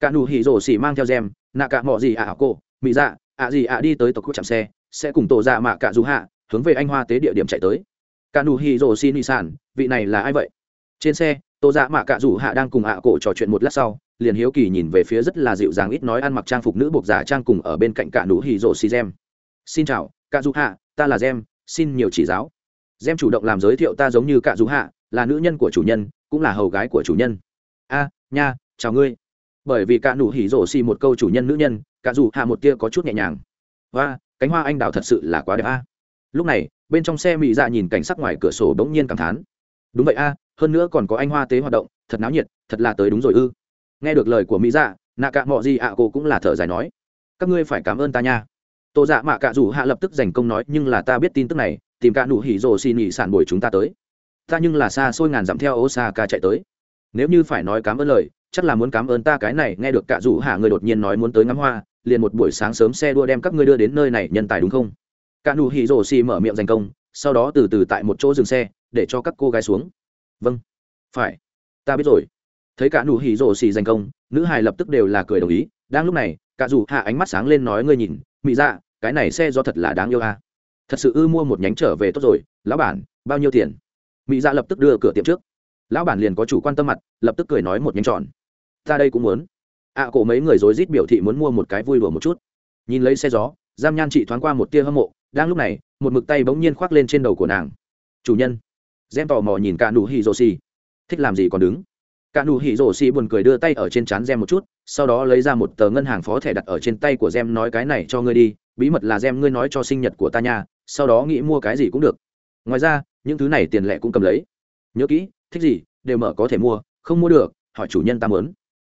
Cả nụ hỉ rổ xỉ mang theo gem nạ cả mọ gì ạ cô mỹ dạ ạ gì ạ đi tới tộc khu chạm xe, sẽ cùng tổ dạ mạ cả dù hạ, hướng về anh hoa tế địa điểm chạy tới. Cả nụ hỉ rổ xỉ nị sản, vị này là ai vậy? Trên xe, tổ dạ mạ cả dù hạ đang cùng ạ cổ trò chuyện một lát sau, liền hiếu kỳ nhìn về phía rất là dịu dàng ít nói ăn mặc trang phục nữ buộc giả trang cùng ở bên cạnh cả nụ hỉ rổ xỉ gem xin chào cả dù hạ, ta là gem, xin nhiều chỉ giáo. Gem chủ động làm giới thiệu ta giống như cả dù hạ, là nữ nhân của chủ nhân, cũng là hầu gái của chủ nhân. A, nha, chào ngươi. Bởi vì cả nụ hỉ rổ xì một câu chủ nhân nữ nhân cả dù hạ một tia có chút nhẹ nhàng. Và cánh hoa anh đào thật sự là quá đẹp a. Lúc này, bên trong xe mỹ dạ nhìn cảnh sắc ngoài cửa sổ bỗng nhiên cảm thán. Đúng vậy a, hơn nữa còn có anh hoa tế hoạt động, thật náo nhiệt, thật là tới đúng rồi ư. Nghe được lời của mỹ dạ nạ cạ mọi gì ạ cô cũng là thở dài nói. Các ngươi phải cảm ơn ta nha. Tô dạ mạ cạ rủ hạ lập tức giành công nói, nhưng là ta biết tin tức này, tìm cạ nụ hỉ rồ xin nghỉ sản bồi chúng ta tới. Ta nhưng là xa xôi ngàn dặm theo osaka chạy tới. Nếu như phải nói cám ơn lời, chắc là muốn cám ơn ta cái này, nghe được cạ rủ hạ người đột nhiên nói muốn tới ngắm hoa, liền một buổi sáng sớm xe đua đem các ngươi đưa đến nơi này, nhân tài đúng không? Cạ nụ hỉ rồ xì mở miệng giành công, sau đó từ từ tại một chỗ dừng xe, để cho các cô gái xuống. Vâng phải, ta biết rồi. Thấy cả nụ hỉ rồ xì giành công, nữ hài lập tức đều là cười đồng ý. Đang lúc này cả dù hạ ánh mắt sáng lên nói, ngươi nhìn mỹ dạ cái này xe do thật là đáng yêu a à? thật sự ư mua một nhánh trở về tốt rồi lão bản bao nhiêu tiền? Mỹ dạ lập tức đưa cửa tiệm trước. Lão bản liền có chủ quan tâm mặt lập tức cười nói một nhánh tròn. Ta đây cũng muốn. Ạ à, cổ mấy người rối rít biểu thị muốn mua một cái vui đùa một chút. Nhìn lấy xe gió giam nhan chị thoáng qua một tia hâm mộ đang lúc này một mực tay bỗng nhiên khoác lên trên đầu của nàng. Chủ nhân. Gem tò mò nhìn cả nụ hi rô si thích làm gì còn đứng? cả nụ hỉ rổ xì buồn cười đưa tay ở trên trán gem một chút, sau đó lấy ra một tờ ngân hàng phó thẻ đặt ở trên tay của gem nói cái này cho ngươi đi, bí mật là gem ngươi nói cho sinh nhật của ta nha, sau đó nghĩ mua cái gì cũng được. Ngoài ra, những thứ này tiền lẻ cũng cầm lấy. Nhớ kỹ, thích gì, đều mở có thể mua, không mua được, hỏi chủ nhân ta mớn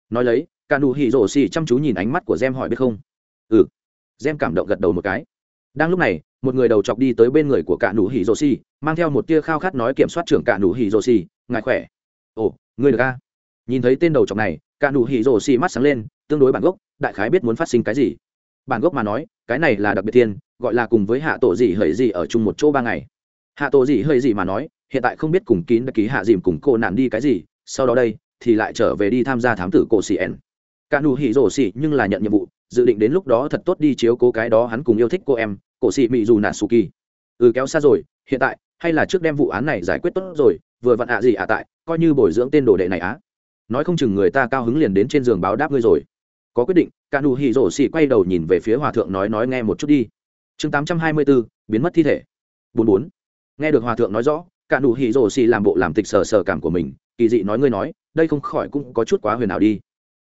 nói lấy, cả nụ hỉ rổ xì chăm chú nhìn ánh mắt của gem hỏi biết không? Ừ. Gem cảm động gật đầu một cái. Đang lúc này, một người đầu chọc đi tới bên người của cả nụ hỉ rổ xì, mang theo một tia khao khát nói kiểm soát trưởng cả nụ hỉ rổ xì, ngài khỏe? Ồ, ngươi được a à? nhìn thấy tên đầu trọc này, cả nụ hỉ rồ xì mắt sáng lên, tương đối bản gốc, đại khái biết muốn phát sinh cái gì. Bản gốc mà nói, cái này là đặc biệt thiên, gọi là cùng với hạ tổ gì hơi gì ở chung một chỗ ba ngày. Hạ tổ gì hơi gì mà nói, hiện tại không biết cùng kín đã ký hạ dìm cùng cô nạn đi cái gì, sau đó đây, thì lại trở về đi tham gia thám tử cổ xì ẻn. Cả nụ hỉ rồ xì nhưng là nhận nhiệm vụ, dự định đến lúc đó thật tốt đi chiếu cố cái đó hắn cùng yêu thích cô em, cổ xì mị dù nà su kỳ. Ừ kéo xa rồi, hiện tại, hay là trước đem vụ án này giải quyết tốt rồi, vừa vặn ạ gì ạ tại, coi như bồi dưỡng tên đồ đệ này á nói không chừng người ta cao hứng liền đến trên giường báo đáp ngươi rồi. Có quyết định, cả nụ hỉ rổ xỉ quay đầu nhìn về phía hòa thượng nói nói nghe một chút đi. Chương tám trăm hai mươi bốn biến mất thi thể. Bốn bốn. Nghe được hòa thượng nói rõ, cả nụ hỉ rổ xỉ làm bộ làm tịch sờ sờ cảm của mình, kỳ dị nói ngươi nói, đây không khỏi cũng có chút quá huyền ảo đi.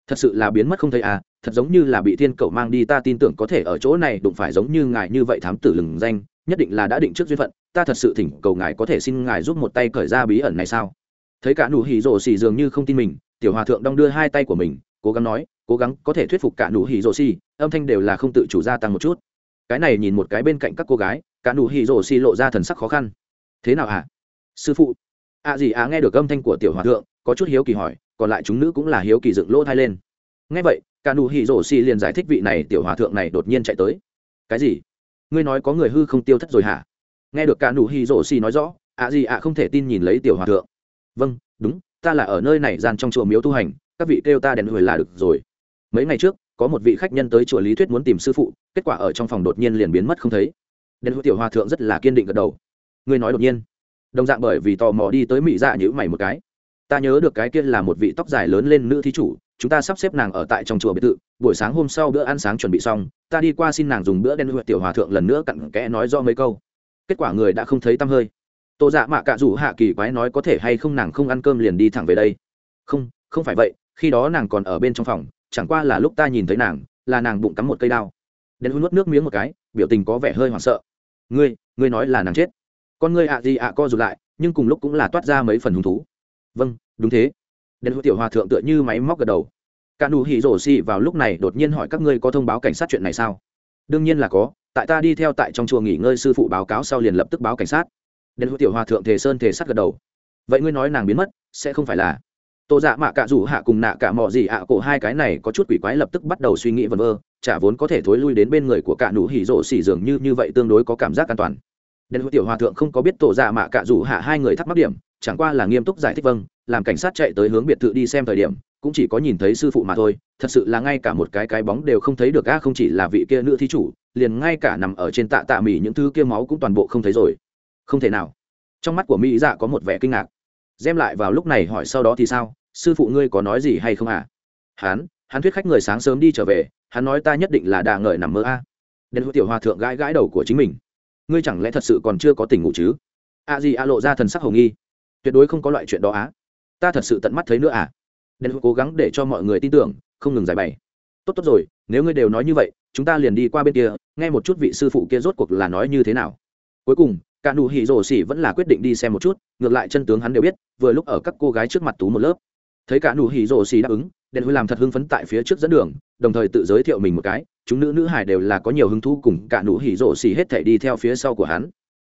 Thật sự là biến mất không thấy à thật giống như là bị thiên cậu mang đi, ta tin tưởng có thể ở chỗ này đụng phải giống như ngài như vậy thám tử lừng danh, nhất định là đã định trước duyên phận, ta thật sự thỉnh cầu ngài có thể xin ngài giúp một tay cởi ra bí ẩn này sao? Thấy cả nụ hỉ rổ xỉ dường như không tin mình tiểu hòa thượng đong đưa hai tay của mình, cố gắng nói, cố gắng có thể thuyết phục cả nụ hỉ rồ xì, âm thanh đều là không tự chủ gia tăng một chút. Cái này nhìn một cái bên cạnh các cô gái, cả nụ hỉ rồ xì lộ ra thần sắc khó khăn. Thế nào hả? Sư phụ. Ạ à gì ạ à nghe được âm thanh của tiểu hòa thượng, có chút hiếu kỳ hỏi, còn lại chúng nữ cũng là hiếu kỳ dựng lỗ thai lên. Nghe vậy, cả nụ hỉ rồ xì liền giải thích vị này tiểu hòa thượng này đột nhiên chạy tới. Cái gì? Ngươi nói có người hư không tiêu thất rồi hả? Nghe được cả nụ hỉ rồ xì nói rõ ạ gì ạ không thể tin nhìn lấy tiểu hòa thượng. Vâng đúng ta là ở nơi này gian trong chùa miếu tu hành, các vị kêu ta đèn hồi là được rồi. Mấy ngày trước, có một vị khách nhân tới chùa lý thuyết muốn tìm sư phụ, kết quả ở trong phòng đột nhiên liền biến mất không thấy. Đèn hồi tiểu hòa thượng rất là kiên định gật đầu. Ngươi nói đột nhiên. Đồng dạng bởi vì tò mò đi tới mỹ dạ nhữ mày một cái. Ta nhớ được cái kia là một vị tóc dài lớn lên nữ thí chủ, chúng ta sắp xếp nàng ở tại trong chùa biệt thự, buổi sáng hôm sau bữa ăn sáng chuẩn bị xong, ta đi qua xin nàng dùng bữa đen huyệt tiểu hòa thượng lần nữa cặn kẽ nói do mấy câu. Kết quả người đã không thấy tăm hơi tô dạ mạ cạ rủ hạ kỳ quái nói có thể hay không nàng không ăn cơm liền đi thẳng về đây. Không không phải vậy, khi đó nàng còn ở bên trong phòng, chẳng qua là lúc ta nhìn thấy nàng, là nàng bụng cắm một cây đao. Đen hôn nuốt nước miếng một cái, biểu tình có vẻ hơi hoảng sợ. Ngươi ngươi nói là nàng chết. Con ngươi ạ gì ạ à co rụt lại, nhưng cùng lúc cũng là toát ra mấy phần hứng thú. Vâng đúng thế. Đen hôn tiểu hòa thượng tựa như máy móc gật đầu. Cả nụ hỉ rổ xì vào lúc này đột nhiên hỏi các ngươi có thông báo cảnh sát chuyện này sao? Đương nhiên là có, tại ta đi theo tại trong chùa nghỉ ngơi sư phụ báo cáo sau liền lập tức báo cảnh sát đền hữu tiểu hòa thượng thề sơn thề sắt gật đầu. Vậy ngươi nói nàng biến mất, sẽ không phải là? Tô dạ mạ cạ rủ hạ cùng nạ cả mò gì ạ cổ hai cái này có chút quỷ quái lập tức bắt đầu suy nghĩ vần vơ, chả vốn có thể thối lui đến bên người của cạ nụ hỉ rộ xỉ dường như như vậy tương đối có cảm giác an toàn. Đền hữu tiểu hòa thượng không có biết tổ dạ mạ cạ rủ hạ hai người thắc mắc điểm, chẳng qua là nghiêm túc giải thích vâng làm cảnh sát chạy tới hướng biệt thự đi xem thời điểm, cũng chỉ có nhìn thấy sư phụ mà thôi, thật sự là ngay cả một cái cái bóng đều không thấy được, a, không chỉ là vị kia nữ thí chủ, liền ngay cả nằm ở trên tạ tạ mỉ những thứ kia máu cũng toàn bộ không thấy rồi không thể nào. Trong mắt của mỹ dạ có một vẻ kinh ngạc. Xem lại vào lúc này hỏi sau đó thì sao? Sư phụ ngươi có nói gì hay không à? Hắn hắn thuyết khách người sáng sớm đi trở về, hắn nói ta nhất định là đà ngợi nằm mơ a. À. đền hữu tiểu hòa thượng gãi gãi đầu của chính mình. Ngươi chẳng lẽ thật sự còn chưa có tình ngủ chứ? A à gì a à lộ ra thần sắc hồng nghi. Tuyệt đối không có loại chuyện đó á. Ta thật sự tận mắt thấy nữa à? Đền hữu cố gắng để cho mọi người tin tưởng, không ngừng giải bày. Tốt tốt rồi, nếu ngươi đều nói như vậy, chúng ta liền đi qua bên kia, nghe một chút vị sư phụ kia rốt cuộc là nói như thế nào. Cuối cùng cả nụ hỉ rồ xỉ vẫn là quyết định đi xem một chút, ngược lại chân tướng hắn đều biết, vừa lúc ở các cô gái trước mặt tú một lớp. Thấy cả nụ hỉ rồ xỉ đáp ứng đèn huy làm thật hưng phấn tại phía trước dẫn đường, đồng thời tự giới thiệu mình một cái, chúng nữ nữ hải đều là có nhiều hứng thú cùng cả nụ hỉ rồ xỉ hết thể đi theo phía sau của hắn.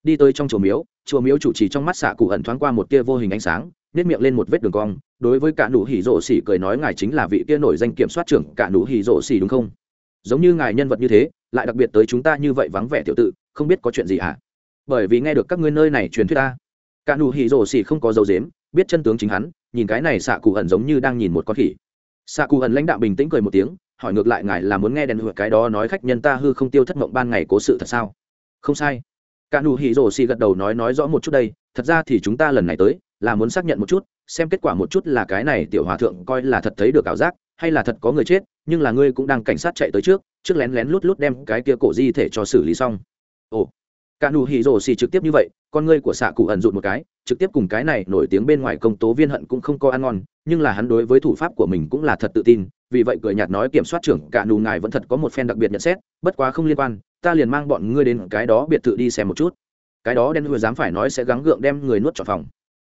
Đi tới trong chùa miếu chùa miếu chủ trì trong mắt xạ cụ ẩn thoáng qua một tia vô hình ánh sáng nếp miệng lên một vết đường cong, đối với cả nụ hỉ rồ xỉ cười nói ngài chính là vị tia nổi danh kiểm soát trưởng cả nụ hỉ rồ xỉ đúng không? Giống như ngài nhân vật như thế, lại đặc biệt tới chúng ta như vậy vắng vẻ tiểu tự, không biết có chuyện gì hả? à? bởi vì nghe được các ngươi nơi này truyền thuyết ta. Cả nụ hỉ rổ xỉ không có dấu dếm, biết chân tướng chính hắn, nhìn cái này xạ cụ ẩn giống như đang nhìn một con khỉ. Xạ cụ ẩn lãnh đạo bình tĩnh cười một tiếng, hỏi ngược lại ngài là muốn nghe đèn hựa cái đó nói khách nhân ta hư không tiêu thất mộng ban ngày cố sự thật sao? Không sai. Cả nụ hỉ rổ xỉ gật đầu nói nói rõ một chút đây, thật ra thì chúng ta lần này tới, là muốn xác nhận một chút, xem kết quả một chút là cái này tiểu hòa thượng coi là thật thấy được ảo giác, hay là thật có người chết, nhưng là ngươi cũng đang cảnh sát chạy tới trước trước lén lén lút lút đem cái kia cổ di thể cho xử lý xong. Ồ cả nụ hỉ rồ xì trực tiếp như vậy, con ngươi của xạ cụ ẩn rụt một cái, trực tiếp cùng cái này nổi tiếng bên ngoài công tố viên hận cũng không có ăn ngon, nhưng là hắn đối với thủ pháp của mình cũng là thật tự tin, vì vậy cười nhạt nói kiểm soát trưởng, cả nụ ngài vẫn thật có một phen đặc biệt nhận xét, bất quá không liên quan, ta liền mang bọn ngươi đến cái đó biệt thự đi xem một chút. Cái đó đen hùa dám phải nói sẽ gắng gượng đem người nuốt trọn phòng.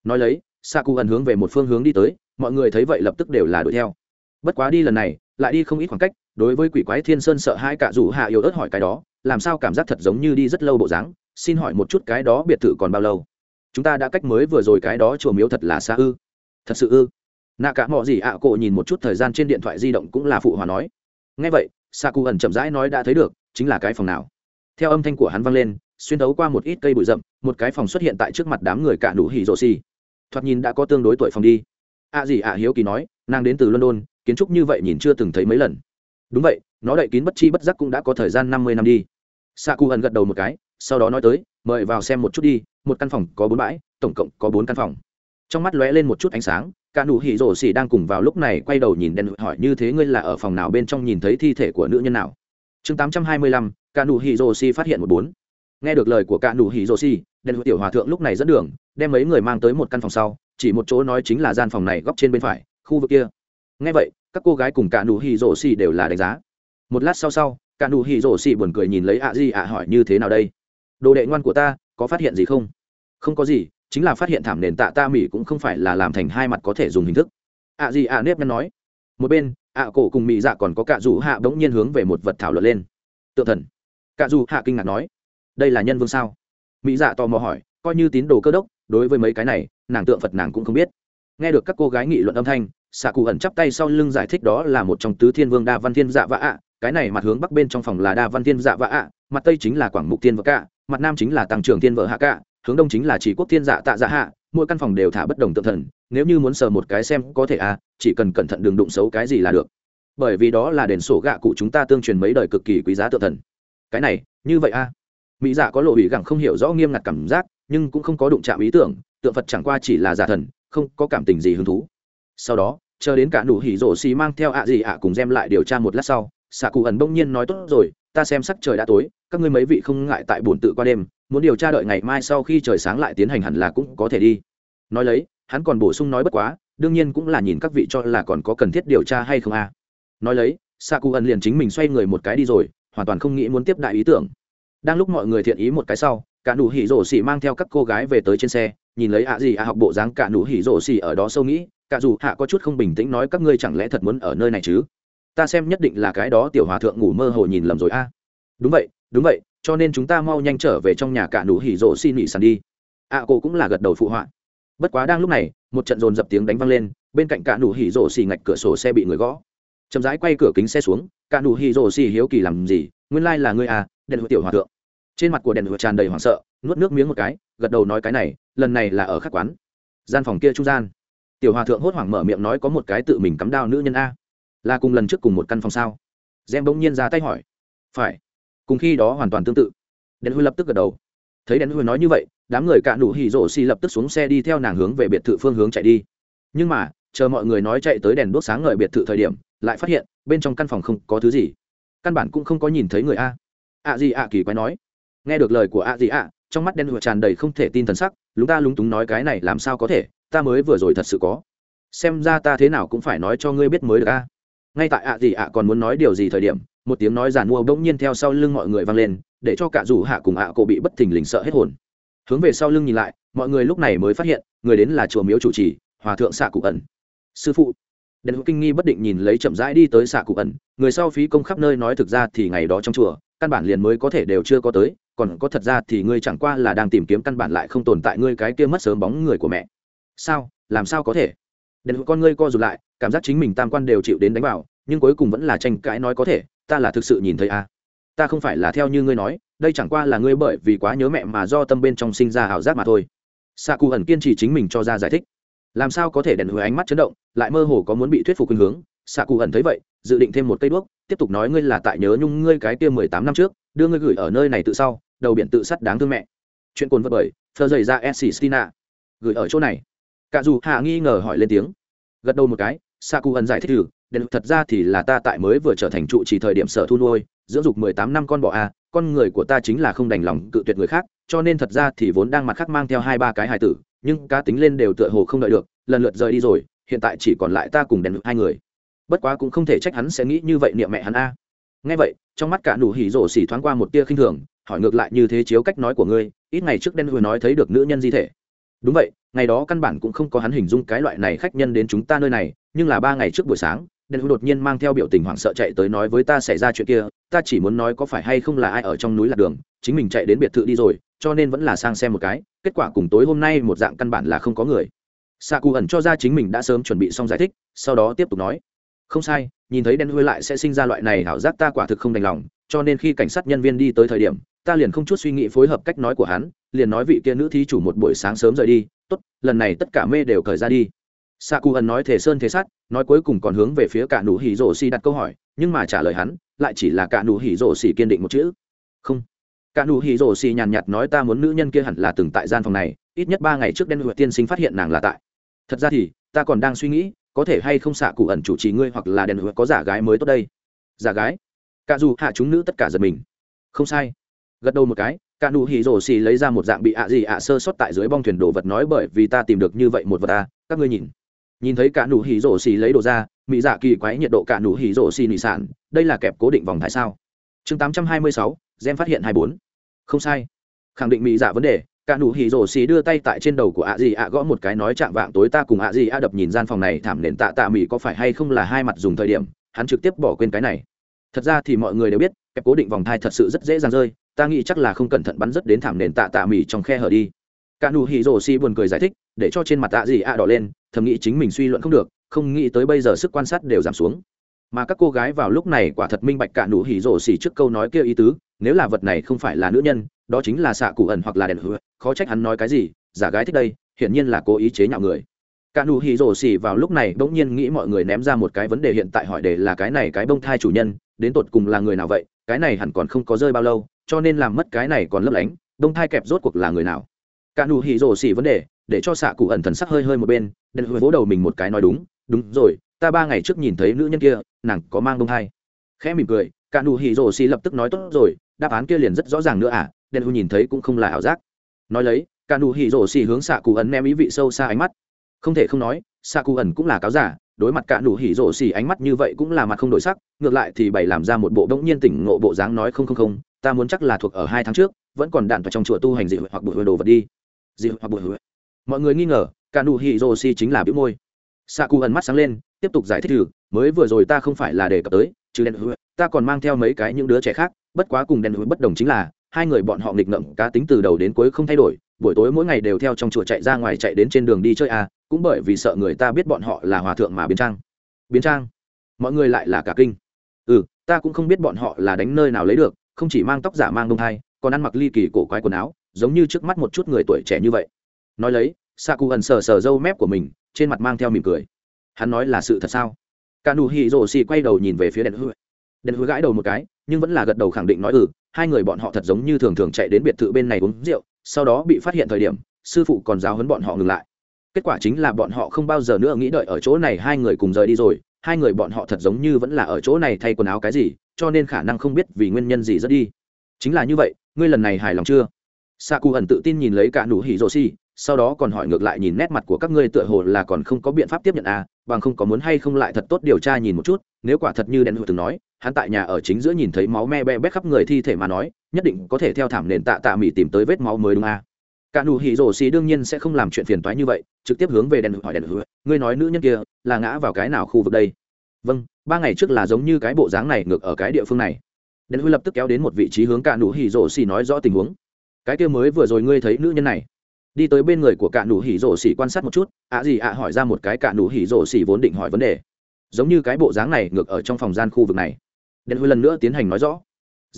Nói lấy, xạ cụ ẩn hướng về một phương hướng đi tới, mọi người thấy vậy lập tức đều là đuổi theo. Bất quá đi lần này, lại đi không ít khoảng cách, đối với quỷ quái thiên sơn sợ hai cả rủ hạ yếu ớt hỏi cái đó làm sao cảm giác thật giống như đi rất lâu bộ dáng? Xin hỏi một chút cái đó biệt thự còn bao lâu? Chúng ta đã cách mới vừa rồi cái đó chùa miếu thật là xa ư? Thật sự ư? Nạ cả mò gì ạ à, cổ nhìn một chút thời gian trên điện thoại di động cũng là phụ hòa nói. Ngay vậy sa cụ ẩn chậm rãi nói đã thấy được chính là cái phòng nào? Theo âm thanh của hắn vang lên xuyên đấu qua một ít cây bụi rậm một cái phòng xuất hiện tại trước mặt đám người cả nụ hỉ rồ xì. Thoạt nhìn đã có tương đối tuổi phòng đi. Ạ gì ạ hiếu kỳ nói nàng đến từ london kiến trúc như vậy nhìn chưa từng thấy mấy lần. Đúng vậy nó đậy kín bất chi bất giác cũng đã có thời gian năm mươi năm đi xạ cụ ẩn gật đầu một cái, sau đó nói tới, mời vào xem một chút đi, một căn phòng có bốn bãi, tổng cộng có bốn căn phòng. Trong mắt lóe lên một chút ánh sáng, cả nụ hỉ rổ xỉ đang cùng vào lúc này quay đầu nhìn đen hỏi như thế ngươi là ở phòng nào bên trong nhìn thấy thi thể của nữ nhân nào? Chương tám trăm hai mươi lăm, cả nụ hỉ rổ xỉ phát hiện một bốn. Nghe được lời của cả nụ hỉ rổ xỉ đen tiểu hòa thượng lúc này dẫn đường, đem mấy người mang tới một căn phòng sau, chỉ một chỗ nói chính là gian phòng này góc trên bên phải, khu vực kia. Nghe vậy, các cô gái cùng cả nụ hỉ rổ xỉ đều là đánh giá. Một lát sau sau cả nụ hỉ rổ xì buồn cười nhìn lấy ạ di ạ hỏi như thế nào đây? Đồ đệ ngoan của ta, có phát hiện gì không? Không có gì, chính là phát hiện thảm nền tạ ta mỉ cũng không phải là làm thành hai mặt có thể dùng hình thức. Ạ gì ạ nếp nhăn nói. Một bên, ạ cổ cùng mỹ dạ còn có cả dù hạ bỗng nhiên hướng về một vật thảo luận lên. Tượng thần. Cả dù hạ kinh ngạc nói. Đây là nhân vương sao? Mỹ dạ tò mò hỏi, coi như tín đồ cơ đốc, đối với mấy cái này, nàng tượng phật nàng cũng không biết. Nghe được các cô gái nghị luận âm thanh xạ cụ ẩn chắp tay sau lưng giải thích đó là một trong tứ thiên vương đa văn thiên dạ và ạ cái này mặt hướng bắc bên trong phòng là đa văn thiên dạ vạ ạ, mặt tây chính là quảng mục thiên vợ cả, mặt nam chính là tăng trưởng thiên vợ hạ cả, hướng đông chính là chỉ quốc thiên dạ tạ dạ hạ, mỗi căn phòng đều thả bất đồng tự thần, nếu như muốn sờ một cái xem có thể à chỉ cần cẩn thận đừng đụng xấu cái gì là được. Bởi vì đó là đền sổ gạ cụ chúng ta tương truyền mấy đời cực kỳ quý giá tự thần. Cái này, như vậy à? Mỹ dạ có lộ ủy gẳng không hiểu rõ nghiêm ngặt cảm giác, nhưng cũng không có đụng chạm ý tưởng, tượng phật chẳng qua chỉ là giả thần, không có cảm tình gì hứng thú. Sau đó, chờ đến cả nụ hỉ rổ xì mang theo ạ gì ạ cùng xem lại điều tra một lát sau xạ cụ ẩn bỗng nhiên nói tốt rồi, ta xem sắc trời đã tối, các ngươi mấy vị không ngại tại bổn tự qua đêm, muốn điều tra đợi ngày mai sau khi trời sáng lại tiến hành hẳn là cũng có thể đi. Nói lấy, hắn còn bổ sung nói bất quá, đương nhiên cũng là nhìn các vị cho là còn có cần thiết điều tra hay không a. À. nói lấy, xạ cụ ẩn liền chính mình xoay người một cái đi rồi, hoàn toàn không nghĩ muốn tiếp đại ý tưởng. Đang lúc mọi người thiện ý một cái sau, cả nụ hỉ rổ xỉ mang theo các cô gái về tới trên xe, nhìn lấy ạ à gì ạ à học bộ dáng cả nụ hỉ rổ xỉ ở đó sâu nghĩ, cả dù hạ có chút không bình tĩnh nói các ngươi chẳng lẽ thật muốn ở nơi này chứ? ta xem nhất định là cái đó tiểu hòa thượng ngủ mơ hồ nhìn lầm rồi a. Đúng vậy đúng vậy, cho nên chúng ta mau nhanh trở về trong nhà cả nụ hỉ rộ xin nghỉ sàn đi. Ạ cô cũng là gật đầu phụ họa. Bất quá đang lúc này, một trận dồn dập tiếng đánh văng lên, bên cạnh cả nụ hỉ rộ xì ngạch cửa sổ xe bị người gõ. Chậm rãi quay cửa kính xe xuống, cả nụ hỉ rộ xì hiếu kỳ làm gì, nguyên lai là ngươi à đèn hữu tiểu hòa thượng. Trên mặt của đèn hữu tràn đầy hoảng sợ, nuốt nước miếng một cái, gật đầu nói cái này, lần này là ở khách quán. Gian phòng kia trung gian. Tiểu hòa thượng hốt hoảng mở miệng nói có một cái tự mình cắm đao nữ nhân a là cùng lần trước cùng một căn phòng sao? Gem bỗng nhiên ra tay hỏi. Phải. Cùng khi đó hoàn toàn tương tự. Đèn Huy lập tức gật đầu. Thấy đèn Huy nói như vậy, đám người cạn đủ hỉ rổ xì lập tức xuống xe đi theo nàng hướng về biệt thự phương hướng chạy đi. Nhưng mà, chờ mọi người nói chạy tới đèn đốt sáng ngời biệt thự thời điểm, lại phát hiện, bên trong căn phòng không có thứ gì. Căn bản cũng không có nhìn thấy người a. Ạ gì ạ kỳ quái nói. Nghe được lời của ạ gì ạ trong mắt đen hụa tràn đầy không thể tin thần sắc, lúng ta lúng túng nói cái này làm sao có thể, ta mới vừa rồi thật sự có. Xem ra ta thế nào cũng phải nói cho ngươi biết mới được a ngay tại ạ à gì ạ còn muốn nói điều gì thời điểm, một tiếng nói giàn mua bỗng nhiên theo sau lưng mọi người vang lên, để cho cả rủ hạ cùng ạ cổ bị bất thình lình sợ hết hồn. Hướng về sau lưng nhìn lại, mọi người lúc này mới phát hiện, người đến là chùa miếu chủ trì, hòa thượng xạ cụ ẩn. Sư phụ. Đèn hữu kinh nghi bất định nhìn lấy chậm rãi đi tới xạ cụ ẩn, người sau phí công khắp nơi nói thực ra thì ngày đó trong chùa, căn bản liền mới có thể đều chưa có tới, còn có thật ra thì ngươi chẳng qua là đang tìm kiếm căn bản lại không tồn tại ngươi cái kia mất sớm bóng người của mẹ. Sao? Làm sao có thể? Đèn hữu con ngươi co rụt lại cảm giác chính mình tam quan đều chịu đến đánh vào, nhưng cuối cùng vẫn là tranh cãi nói có thể, ta là thực sự nhìn thấy a. À. ta không phải là theo như ngươi nói, đây chẳng qua là ngươi bởi vì quá nhớ mẹ mà do tâm bên trong sinh ra ảo giác mà thôi. Xạ cụ ẩn kiên trì chính mình cho ra giải thích. Làm sao có thể đèn hồi ánh mắt chấn động, lại mơ hồ có muốn bị thuyết phục khuynh hướng. Xạ cụ ẩn thấy vậy, dự định thêm một cây đuốc, tiếp tục nói ngươi là tại nhớ nhung ngươi cái kia mười tám năm trước, đưa ngươi gửi ở nơi này tự sau, đầu biển tự sắt đáng thương mẹ. Chuyện cồn vật bởi thơ dày ra s gửi ở chỗ này. Cả dù hạ nghi ngờ hỏi lên tiếng gật đầu một cái sa cụ ẩn giải thích thử, đền thật ra thì là ta tại mới vừa trở thành trụ chỉ thời điểm sở thu nuôi, dưỡng dục mười tám năm con bọ a, con người của ta chính là không đành lòng cự tuyệt người khác, cho nên thật ra thì vốn đang mặt khác mang theo hai ba cái hài tử, nhưng cá tính lên đều tựa hồ không đợi được, lần lượt rời đi rồi, hiện tại chỉ còn lại ta cùng đèn hai người bất quá cũng không thể trách hắn sẽ nghĩ như vậy niệm mẹ hắn a à. ngay vậy, trong mắt cả nụ hỉ rổ xỉ thoáng qua một tia khinh thường, hỏi ngược lại như thế chiếu cách nói của ngươi, ít ngày trước đen hồi nói thấy được nữ nhân di thể đúng vậy, ngày đó căn bản cũng không có hắn hình dung cái loại này khách nhân đến chúng ta nơi này, nhưng là ba ngày trước buổi sáng đen hữu đột nhiên mang theo biểu tình hoảng sợ chạy tới nói với ta xảy ra chuyện kia, ta chỉ muốn nói có phải hay không là ai ở trong núi lạc đường, chính mình chạy đến biệt thự đi rồi, cho nên vẫn là sang xem một cái, kết quả cùng tối hôm nay một dạng căn bản là không có người. Xạ cụ ẩn cho ra chính mình đã sớm chuẩn bị xong giải thích, sau đó tiếp tục nói. Không sai, nhìn thấy đen hữu lại sẽ sinh ra loại này hảo giác ta quả thực không đành lòng, cho nên khi cảnh sát nhân viên đi tới thời điểm ta liền không chút suy nghĩ phối hợp cách nói của hắn, liền nói vị kia nữ thí chủ một buổi sáng sớm rời đi, tốt, lần này tất cả mê đều cởi ra đi. Sa cù ẩn nói thể sơn thế sát nói cuối cùng còn hướng về phía cả nụ hỉ rổ xì đặt câu hỏi, nhưng mà trả lời hắn, lại chỉ là cả nụ hỉ rổ xì kiên định một chữ. Không. Cả nụ hỉ rổ xì nhàn nhạt nói, ta muốn nữ nhân kia hẳn là từng tại gian phòng này, ít nhất ba ngày trước đen huệ tiên sinh phát hiện nàng là tại. Thật ra thì, ta còn đang suy nghĩ, có thể hay không xạ cụ ẩn chủ trì ngươi hoặc là đèn huệ có giả gái mới tốt đây? Giả gái? Cả dù hạ chúng nữ tất cả giật mình. Không sai gật đầu một cái, cả nụ hỉ rổ xì lấy ra một dạng bị ạ gì ạ sơ sót tại dưới bong thuyền đồ vật nói bởi vì ta tìm được như vậy một vật ta à. các ngươi nhìn. Nhìn thấy cả nụ hỉ rổ xì lấy đồ ra, mỹ dạ kỳ quái nhiệt độ cả nụ hỉ rổ xì nị sản, đây là kẹp cố định vòng thái sao? Chương tám trăm hai mươi sáu gen phát hiện hai bốn. Không sai. Khẳng định mỹ dạ vấn đề, cả nụ hỉ rổ xì đưa tay tại trên đầu của ạ gì ạ gõ một cái nói chạm vạng tối ta cùng ạ gì ạ đập nhìn gian phòng này thảm nền tạ tạ mỹ có phải hay không là hai mặt dùng thời điểm, hắn trực tiếp bỏ quên cái này. Thật ra thì mọi người đều biết kẹp cố định vòng thai thật sự rất dễ dàng rơi, ta nghĩ chắc là không cẩn thận bắn rất đến thảm nền tạ tạ mỉ trong khe hở đi. Cả nụ hỉ rổ si buồn cười giải thích, để cho trên mặt tạ gì ạ đỏ lên, thầm nghĩ chính mình suy luận không được, không nghĩ tới bây giờ sức quan sát đều giảm xuống. Mà các cô gái vào lúc này quả thật minh bạch cả nụ hỉ rổ xỉ trước câu nói kia ý tứ, nếu là vật này không phải là nữ nhân, đó chính là xạ cụ ẩn hoặc là đèn hứa, khó trách hắn nói cái gì, giả gái thích đây, hiển nhiên là cố ý chế nhạo người. Cả nụ hỉ rổ xỉ vào lúc này bỗng nhiên nghĩ mọi người ném ra một cái vấn đề hiện tại hỏi để là cái này cái bông thai chủ nhân, đến tột cùng là người nào vậy cái này hẳn còn không có rơi bao lâu, cho nên làm mất cái này còn lấp lánh, đông thai kẹp rốt cuộc là người nào? Cả nụ hỉ rồ xỉ vấn đề, để cho xạ cụ ẩn thần sắc hơi hơi một bên đèn hồi vỗ đầu mình một cái nói đúng đúng rồi, ta ba ngày trước nhìn thấy nữ nhân kia, nàng có mang đông thai. Khẽ mỉm cười, cả nụ hỉ rồ xỉ lập tức nói tốt rồi, đáp án kia liền rất rõ ràng nữa à đèn hồi nhìn thấy cũng không là ảo giác. Nói lấy, cả nụ hỉ rồ xỉ hướng xạ cụ ẩn ném ý vị sâu xa ánh mắt. Không thể không nói, xạ cụ ẩn cũng là cáo giả đối mặt cả nụ hỉ rổ xỉ ánh mắt như vậy cũng là mặt không đổi sắc, ngược lại thì bảy làm ra một bộ bỗng nhiên tỉnh ngộ bộ dáng nói không không không, ta muốn chắc là thuộc ở hai tháng trước, vẫn còn đạn vào trong chùa tu hành dị hoặc bụi đồ vật đi. Dị hoặc bụi mọi người nghi ngờ, cả nụ hỉ rổ xỉ chính là biểu môi. Xạ cụ ẩn mắt sáng lên, tiếp tục giải thích thử, mới vừa rồi ta không phải là đề cập tới chứ đen hữu ta còn mang theo mấy cái những đứa trẻ khác, bất quá cùng đen hữu bất đồng chính là, hai người bọn họ nghịch ngợm cá tính từ đầu đến cuối không thay đổi buổi tối mỗi ngày đều theo trong chùa chạy ra ngoài chạy đến trên đường đi chơi à cũng bởi vì sợ người ta biết bọn họ là hòa thượng mà biến trang. Biến trang? Mọi người lại là cả kinh. Ừ ta cũng không biết bọn họ là đánh nơi nào lấy được, không chỉ mang tóc giả mang đông thai, còn ăn mặc ly kỳ cổ quái quần áo, giống như trước mắt một chút người tuổi trẻ như vậy. Nói lấy, Saku cụ ẩn sờ sờ râu mép của mình, trên mặt mang theo mỉm cười. Hắn nói là sự thật sao? Cả nụ quay đầu nhìn về phía đèn hứa đèn hứa gãi đầu một cái, nhưng vẫn là gật đầu khẳng định nói ừ hai người bọn họ thật giống như thường thường chạy đến biệt thự bên này uống rượu sau đó bị phát hiện thời điểm, sư phụ còn giáo hấn bọn họ ngừng lại. Kết quả chính là bọn họ không bao giờ nữa nghĩ đợi ở chỗ này hai người cùng rời đi rồi, hai người bọn họ thật giống như vẫn là ở chỗ này thay quần áo cái gì, cho nên khả năng không biết vì nguyên nhân gì rất đi. Chính là như vậy, ngươi lần này hài lòng chưa? S ạ cù ẩn tự tin nhìn lấy cả nụ hỉ rồ xì sau đó còn hỏi ngược lại nhìn nét mặt của các ngươi tựa hồ là còn không có biện pháp tiếp nhận à, bằng không có muốn hay không lại thật tốt điều tra nhìn một chút, nếu quả thật như đèn hồi từng nói, hắn tại nhà ở chính giữa nhìn thấy máu me be bét khắp người thi thể mà nói, nhất định có thể theo thảm nền tạ tạ mỉ tìm tới vết máu mới đúng à. Cả nụ hỉ rổ xì đương nhiên sẽ không làm chuyện phiền toái như vậy, trực tiếp hướng về đèn hỏi đèn hứa, ngươi nói nữ nhân kia là ngã vào cái nào khu vực đây? Vâng, ba ngày trước là giống như cái bộ dáng này ngược ở cái địa phương này. Đèn hứa lập tức kéo đến một vị trí hướng cả nụ hỉ rổ xì nói rõ tình huống. Cái kia mới vừa rồi ngươi thấy nữ nhân này đi tới bên người của cả nụ hỉ rổ xỉ quan sát một chút, ạ gì ạ hỏi ra một cái cả nụ hỉ rổ xỉ vốn định hỏi vấn đề. Giống như cái bộ dáng này ngược ở trong phòng gian khu vực này. Đen hơi lần nữa tiến hành nói rõ.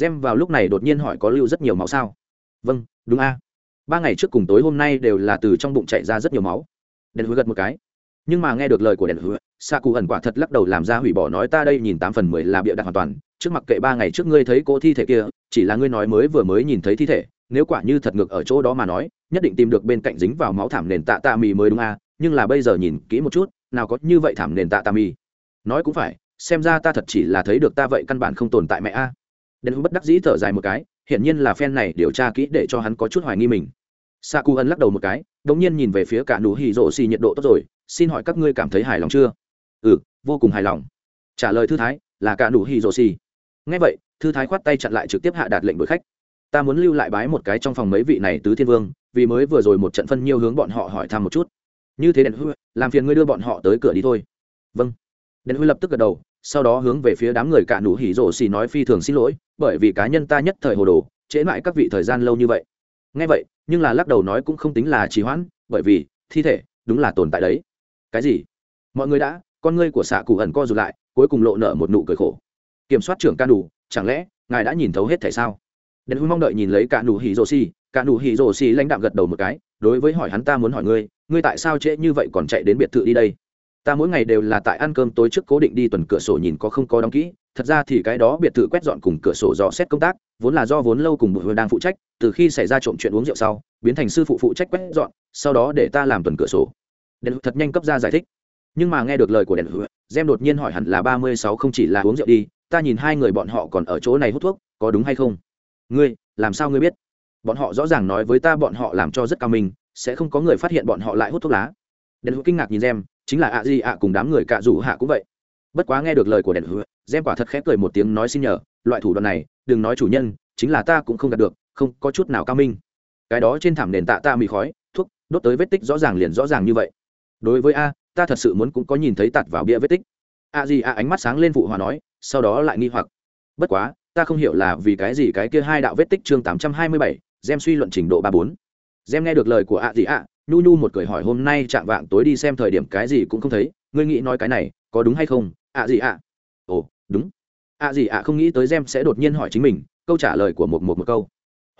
Gem vào lúc này đột nhiên hỏi có lưu rất nhiều máu sao? Vâng đúng a. Ba ngày trước cùng tối hôm nay đều là từ trong bụng chạy ra rất nhiều máu. Đen hơi gật một cái. Nhưng mà nghe được lời của đèn hứa sa cụ ẩn quả thật lắc đầu làm ra hủy bỏ nói ta đây nhìn tám phần mười là bịa đặt hoàn toàn, trước mặt kệ ba ngày trước ngươi thấy cô thi thể kia, chỉ là ngươi nói mới vừa mới nhìn thấy thi thể, nếu quả như thật ngược ở chỗ đó mà nói nhất định tìm được bên cạnh dính vào máu thảm nền tạ tạ mì mới đúng a à, nhưng là bây giờ nhìn kỹ một chút nào có như vậy thảm nền tạ tạ mì. Nói cũng phải xem ra ta thật chỉ là thấy được ta vậy căn bản không tồn tại mẹ a. À. đền bất đắc dĩ thở dài một cái hiển nhiên là phen này điều tra kỹ để cho hắn có chút hoài nghi mình. Sa cu ân lắc đầu một cái đống nhiên nhìn về phía cả nụ hỉ rộ xì nhiệt độ tốt rồi xin hỏi các ngươi cảm thấy hài lòng chưa? Ừ vô cùng hài lòng. Trả lời thư thái là cả nụ hỉ rộ xì. Ngay vậy thư thái khoát tay chặn lại trực tiếp hạ đạt lệnh đuổi khách. Ta muốn lưu lại bái một cái trong phòng mấy vị này tứ thiên vương vì mới vừa rồi một trận phân nhiều hướng bọn họ hỏi thăm một chút. Như thế đèn huy làm phiền ngươi đưa bọn họ tới cửa đi thôi. Vâng. Đèn huy lập tức gật đầu, sau đó hướng về phía đám người cả nụ hỉ rồ xì nói phi thường xin lỗi, bởi vì cá nhân ta nhất thời hồ đồ, trễ mãi các vị thời gian lâu như vậy. Nghe vậy, nhưng là lắc đầu nói cũng không tính là trì hoãn, bởi vì thi thể đúng là tồn tại đấy. Cái gì? Mọi người đã, con ngươi của xạ cụ ẩn co rụt lại, cuối cùng lộ nở một nụ cười khổ. Kiểm soát trưởng ca đủ chẳng lẽ ngài đã nhìn thấu hết thể sao? Đèn huy mong đợi nhìn lấy cả nụ hỉ rồ xì cả nụ hỉ rồ xì lãnh đạm gật đầu một cái, đối với hỏi hắn ta muốn hỏi ngươi ngươi tại sao trễ như vậy còn chạy đến biệt thự đi đây? Ta mỗi ngày đều là tại ăn cơm tối trước cố định đi tuần cửa sổ nhìn có không có đóng kỹ, thật ra thì cái đó biệt thự quét dọn cùng cửa sổ dò xét công tác, vốn là do vốn lâu cùng một người đang phụ trách, từ khi xảy ra trộm chuyện uống rượu sau, biến thành sư phụ phụ trách quét dọn, sau đó để ta làm tuần cửa sổ. Đèn thật nhanh cấp ra giải thích. Nhưng mà nghe được lời của đèn hữu, gem đột nhiên hỏi hẳn là ba mươi sáu không chỉ là uống rượu đi, ta nhìn hai người bọn họ còn ở chỗ này hút thuốc, có đúng hay không? Ngươi, làm sao ngươi biết? bọn họ rõ ràng nói với ta bọn họ làm cho rất cao minh, sẽ không có người phát hiện bọn họ lại hút thuốc lá. Đèn hữu kinh ngạc nhìn xem chính là ạ à gì ạ cùng đám người cạ rủ hạ cũng vậy. Bất quá nghe được lời của đèn hữu xem quả thật khép cười một tiếng nói xin nhờ, loại thủ đoạn này, đừng nói chủ nhân, chính là ta cũng không đạt được, không có chút nào cao minh. Cái đó trên thảm nền tạ ta mì khói, thuốc, đốt tới vết tích rõ ràng liền rõ ràng như vậy. Đối với a, ta thật sự muốn cũng có nhìn thấy tạt vào bia vết tích. A gì a ánh mắt sáng lên phụ hòa nói, sau đó lại nghi hoặc. Bất quá, ta không hiểu là vì cái gì cái kia hai đạo vết tích chương tám trăm hai mươi bảy Xem suy luận trình độ ba bốn. Xem nghe được lời của ạ gì ạ à, nhu nhu một cười hỏi hôm nay chạm vạng tối đi xem thời điểm cái gì cũng không thấy ngươi nghĩ nói cái này có đúng hay không ạ gì ạ? Ồ đúng. Ạ gì ạ không nghĩ tới Xem sẽ đột nhiên hỏi chính mình câu trả lời của một một một câu.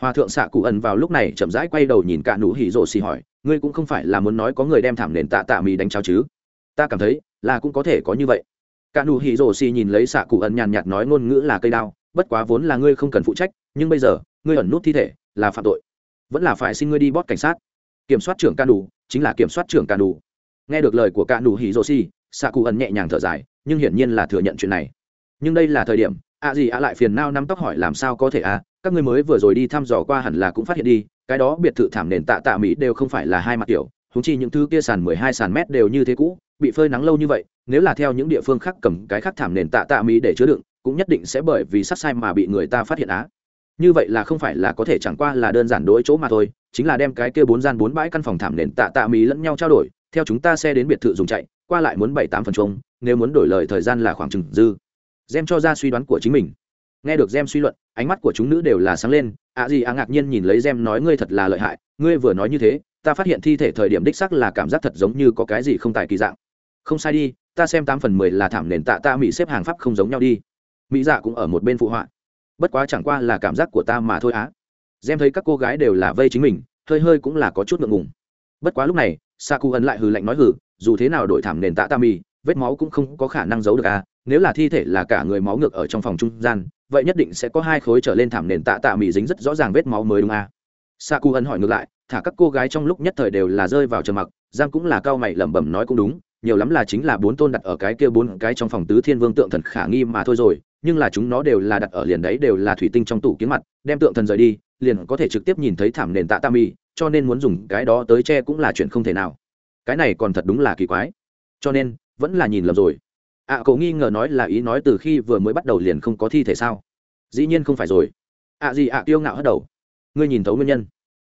Hòa thượng xạ cụ ẩn vào lúc này chậm rãi quay đầu nhìn cả nụ hỉ rồ xì hỏi ngươi cũng không phải là muốn nói có người đem thảm nền tạ tạ mì đánh cháo chứ? Ta cảm thấy là cũng có thể có như vậy. Cả nụ hỉ rồ xì nhìn lấy xạ cụ ẩn nhàn nhạt nói ngôn ngữ là cây đao bất quá vốn là ngươi không cần phụ trách nhưng bây giờ ngươi ẩn nút thi thể là phạm tội. Vẫn là phải xin ngươi đi bót cảnh sát. Kiểm soát trưởng can đủ chính là kiểm soát trưởng can đủ nghe được lời của can đủ hỉ rô xì xạ cụ ẩn nhẹ nhàng thở dài, nhưng hiển nhiên là thừa nhận chuyện này. Nhưng đây là thời điểm, ạ à gì ạ à lại phiền nao nắm tóc hỏi làm sao có thể à các ngươi mới vừa rồi đi thăm dò qua hẳn là cũng phát hiện đi, cái đó biệt thự thảm nền tạ tạ mỹ đều không phải là hai mặt kiểu húng chi những thứ kia sàn mười hai sàn mét đều như thế cũ, bị phơi nắng lâu như vậy, nếu là theo những địa phương khác cầm cái khác thảm nền tạ tạ mỹ để chứa đựng, cũng nhất định sẽ bởi vì sắc sai mà bị người ta phát hiện á như vậy là không phải là có thể chẳng qua là đơn giản đối chỗ mà thôi, chính là đem cái kia bốn gian bốn bãi căn phòng thảm nền tạ tạ mỹ lẫn nhau trao đổi, theo chúng ta xe đến biệt thự dùng chạy, qua lại muốn bảy tám phần chung, nếu muốn đổi lời thời gian là khoảng chừng dư. Gem cho ra suy đoán của chính mình. Nghe được gem suy luận, ánh mắt của chúng nữ đều là sáng lên, ạ à gì ạ ngạc nhiên nhìn lấy gem nói ngươi thật là lợi hại, ngươi vừa nói như thế, ta phát hiện thi thể thời điểm đích sắc là cảm giác thật giống như có cái gì không tài kỳ dạng. Không sai đi, ta xem tám phần mười là thảm nền tạ tạ mỹ xếp hàng pháp không giống nhau đi. Mỹ dạ cũng ở một bên phụ họa bất quá chẳng qua là cảm giác của ta mà thôi á. Xem thấy các cô gái đều là vây chính mình, hơi hơi cũng là có chút ngượng ngùng. Bất quá lúc này sa cụ Ân lại hừ lạnh nói hừ, dù thế nào đổi thảm nền tạ tam mì vết máu cũng không có khả năng giấu được à nếu là thi thể là cả người máu ngược ở trong phòng trung gian, vậy nhất định sẽ có hai khối trở lên thảm nền tạ tạ mì dính rất rõ ràng vết máu mới đúng à. Sa cụ Ân hỏi ngược lại, thả các cô gái trong lúc nhất thời đều là rơi vào trầm mặc, giang cũng là cao mày lẩm bẩm nói cũng đúng, nhiều lắm là chính là bốn tôn đặt ở cái kia bốn cái trong phòng tứ thiên vương tượng thần khả nghi mà thôi rồi nhưng là chúng nó đều là đặt ở liền đấy, đều là thủy tinh trong tủ kiến mặt, đem tượng thần rời đi, liền có thể trực tiếp nhìn thấy thảm nền tạ tam y, cho nên muốn dùng cái đó tới che cũng là chuyện không thể nào. Cái này còn thật đúng là kỳ quái. Cho nên, vẫn là nhìn lầm rồi. Ạ cậu nghi ngờ nói là ý nói từ khi vừa mới bắt đầu liền không có thi thể sao? Dĩ nhiên không phải rồi. Ạ gì ạ tiêu ngạo hất đầu. Ngươi nhìn thấu nguyên nhân.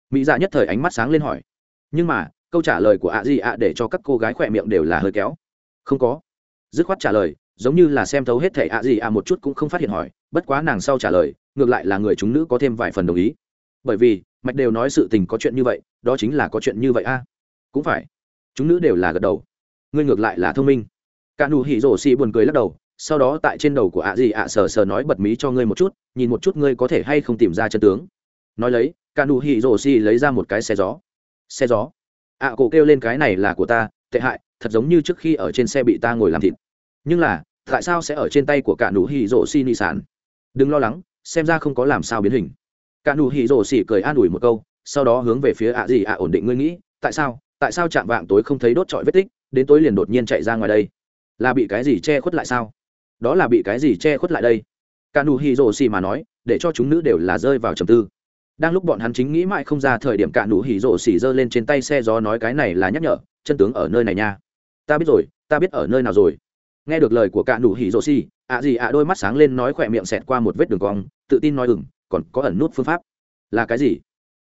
Mỹ dạ nhất thời ánh mắt sáng lên hỏi. Nhưng mà, câu trả lời của ạ gì ạ để cho các cô gái khỏe miệng đều là hơi kéo. Không có. Dứt khoát trả lời giống như là xem thấu hết thể ạ gì à một chút cũng không phát hiện hỏi, bất quá nàng sau trả lời, ngược lại là người chúng nữ có thêm vài phần đồng ý. Bởi vì, mạch đều nói sự tình có chuyện như vậy, đó chính là có chuyện như vậy a. Cũng phải. Chúng nữ đều là gật đầu. Ngươi ngược lại là thông minh. Cả nụ hỉ rổ xì buồn cười lắc đầu, sau đó tại trên đầu của ạ gì ạ sờ sờ nói bật mí cho ngươi một chút, nhìn một chút ngươi có thể hay không tìm ra chân tướng. Nói lấy, cả nụ hỉ rổ xì lấy ra một cái xe gió. Xe gió. Ạ cổ kêu lên cái này là của ta, tệ hại, thật giống như trước khi ở trên xe bị ta ngồi làm thịt. Nhưng là tại sao sẽ ở trên tay của cả nụ hỉ rổ xì nị sản? Đừng lo lắng, xem ra không có làm sao biến hình. Cả nụ hỉ rổ xì cười an ủi một câu, sau đó hướng về phía ạ gì ạ ổn định ngươi nghĩ, tại sao tại sao chạm vạng tối không thấy đốt trọi vết tích, đến tối liền đột nhiên chạy ra ngoài đây? Là bị cái gì che khuất lại sao? Đó là bị cái gì che khuất lại đây? Cả nụ hỉ rổ xì mà nói, để cho chúng nữ đều là rơi vào trầm tư. Đang lúc bọn hắn chính nghĩ mãi không ra thời điểm cả nụ hỉ rổ xì giơ lên trên tay xe gió nói cái này là nhắc nhở, chân tướng ở nơi này nha. Ta biết rồi, ta biết ở nơi nào rồi nghe được lời của cả nụ hỉ rồ xì, ạ gì ạ đôi mắt sáng lên nói khỏe miệng xẹt qua một vết đường cong, tự tin nói ừng còn có ẩn nút phương pháp. Là cái gì?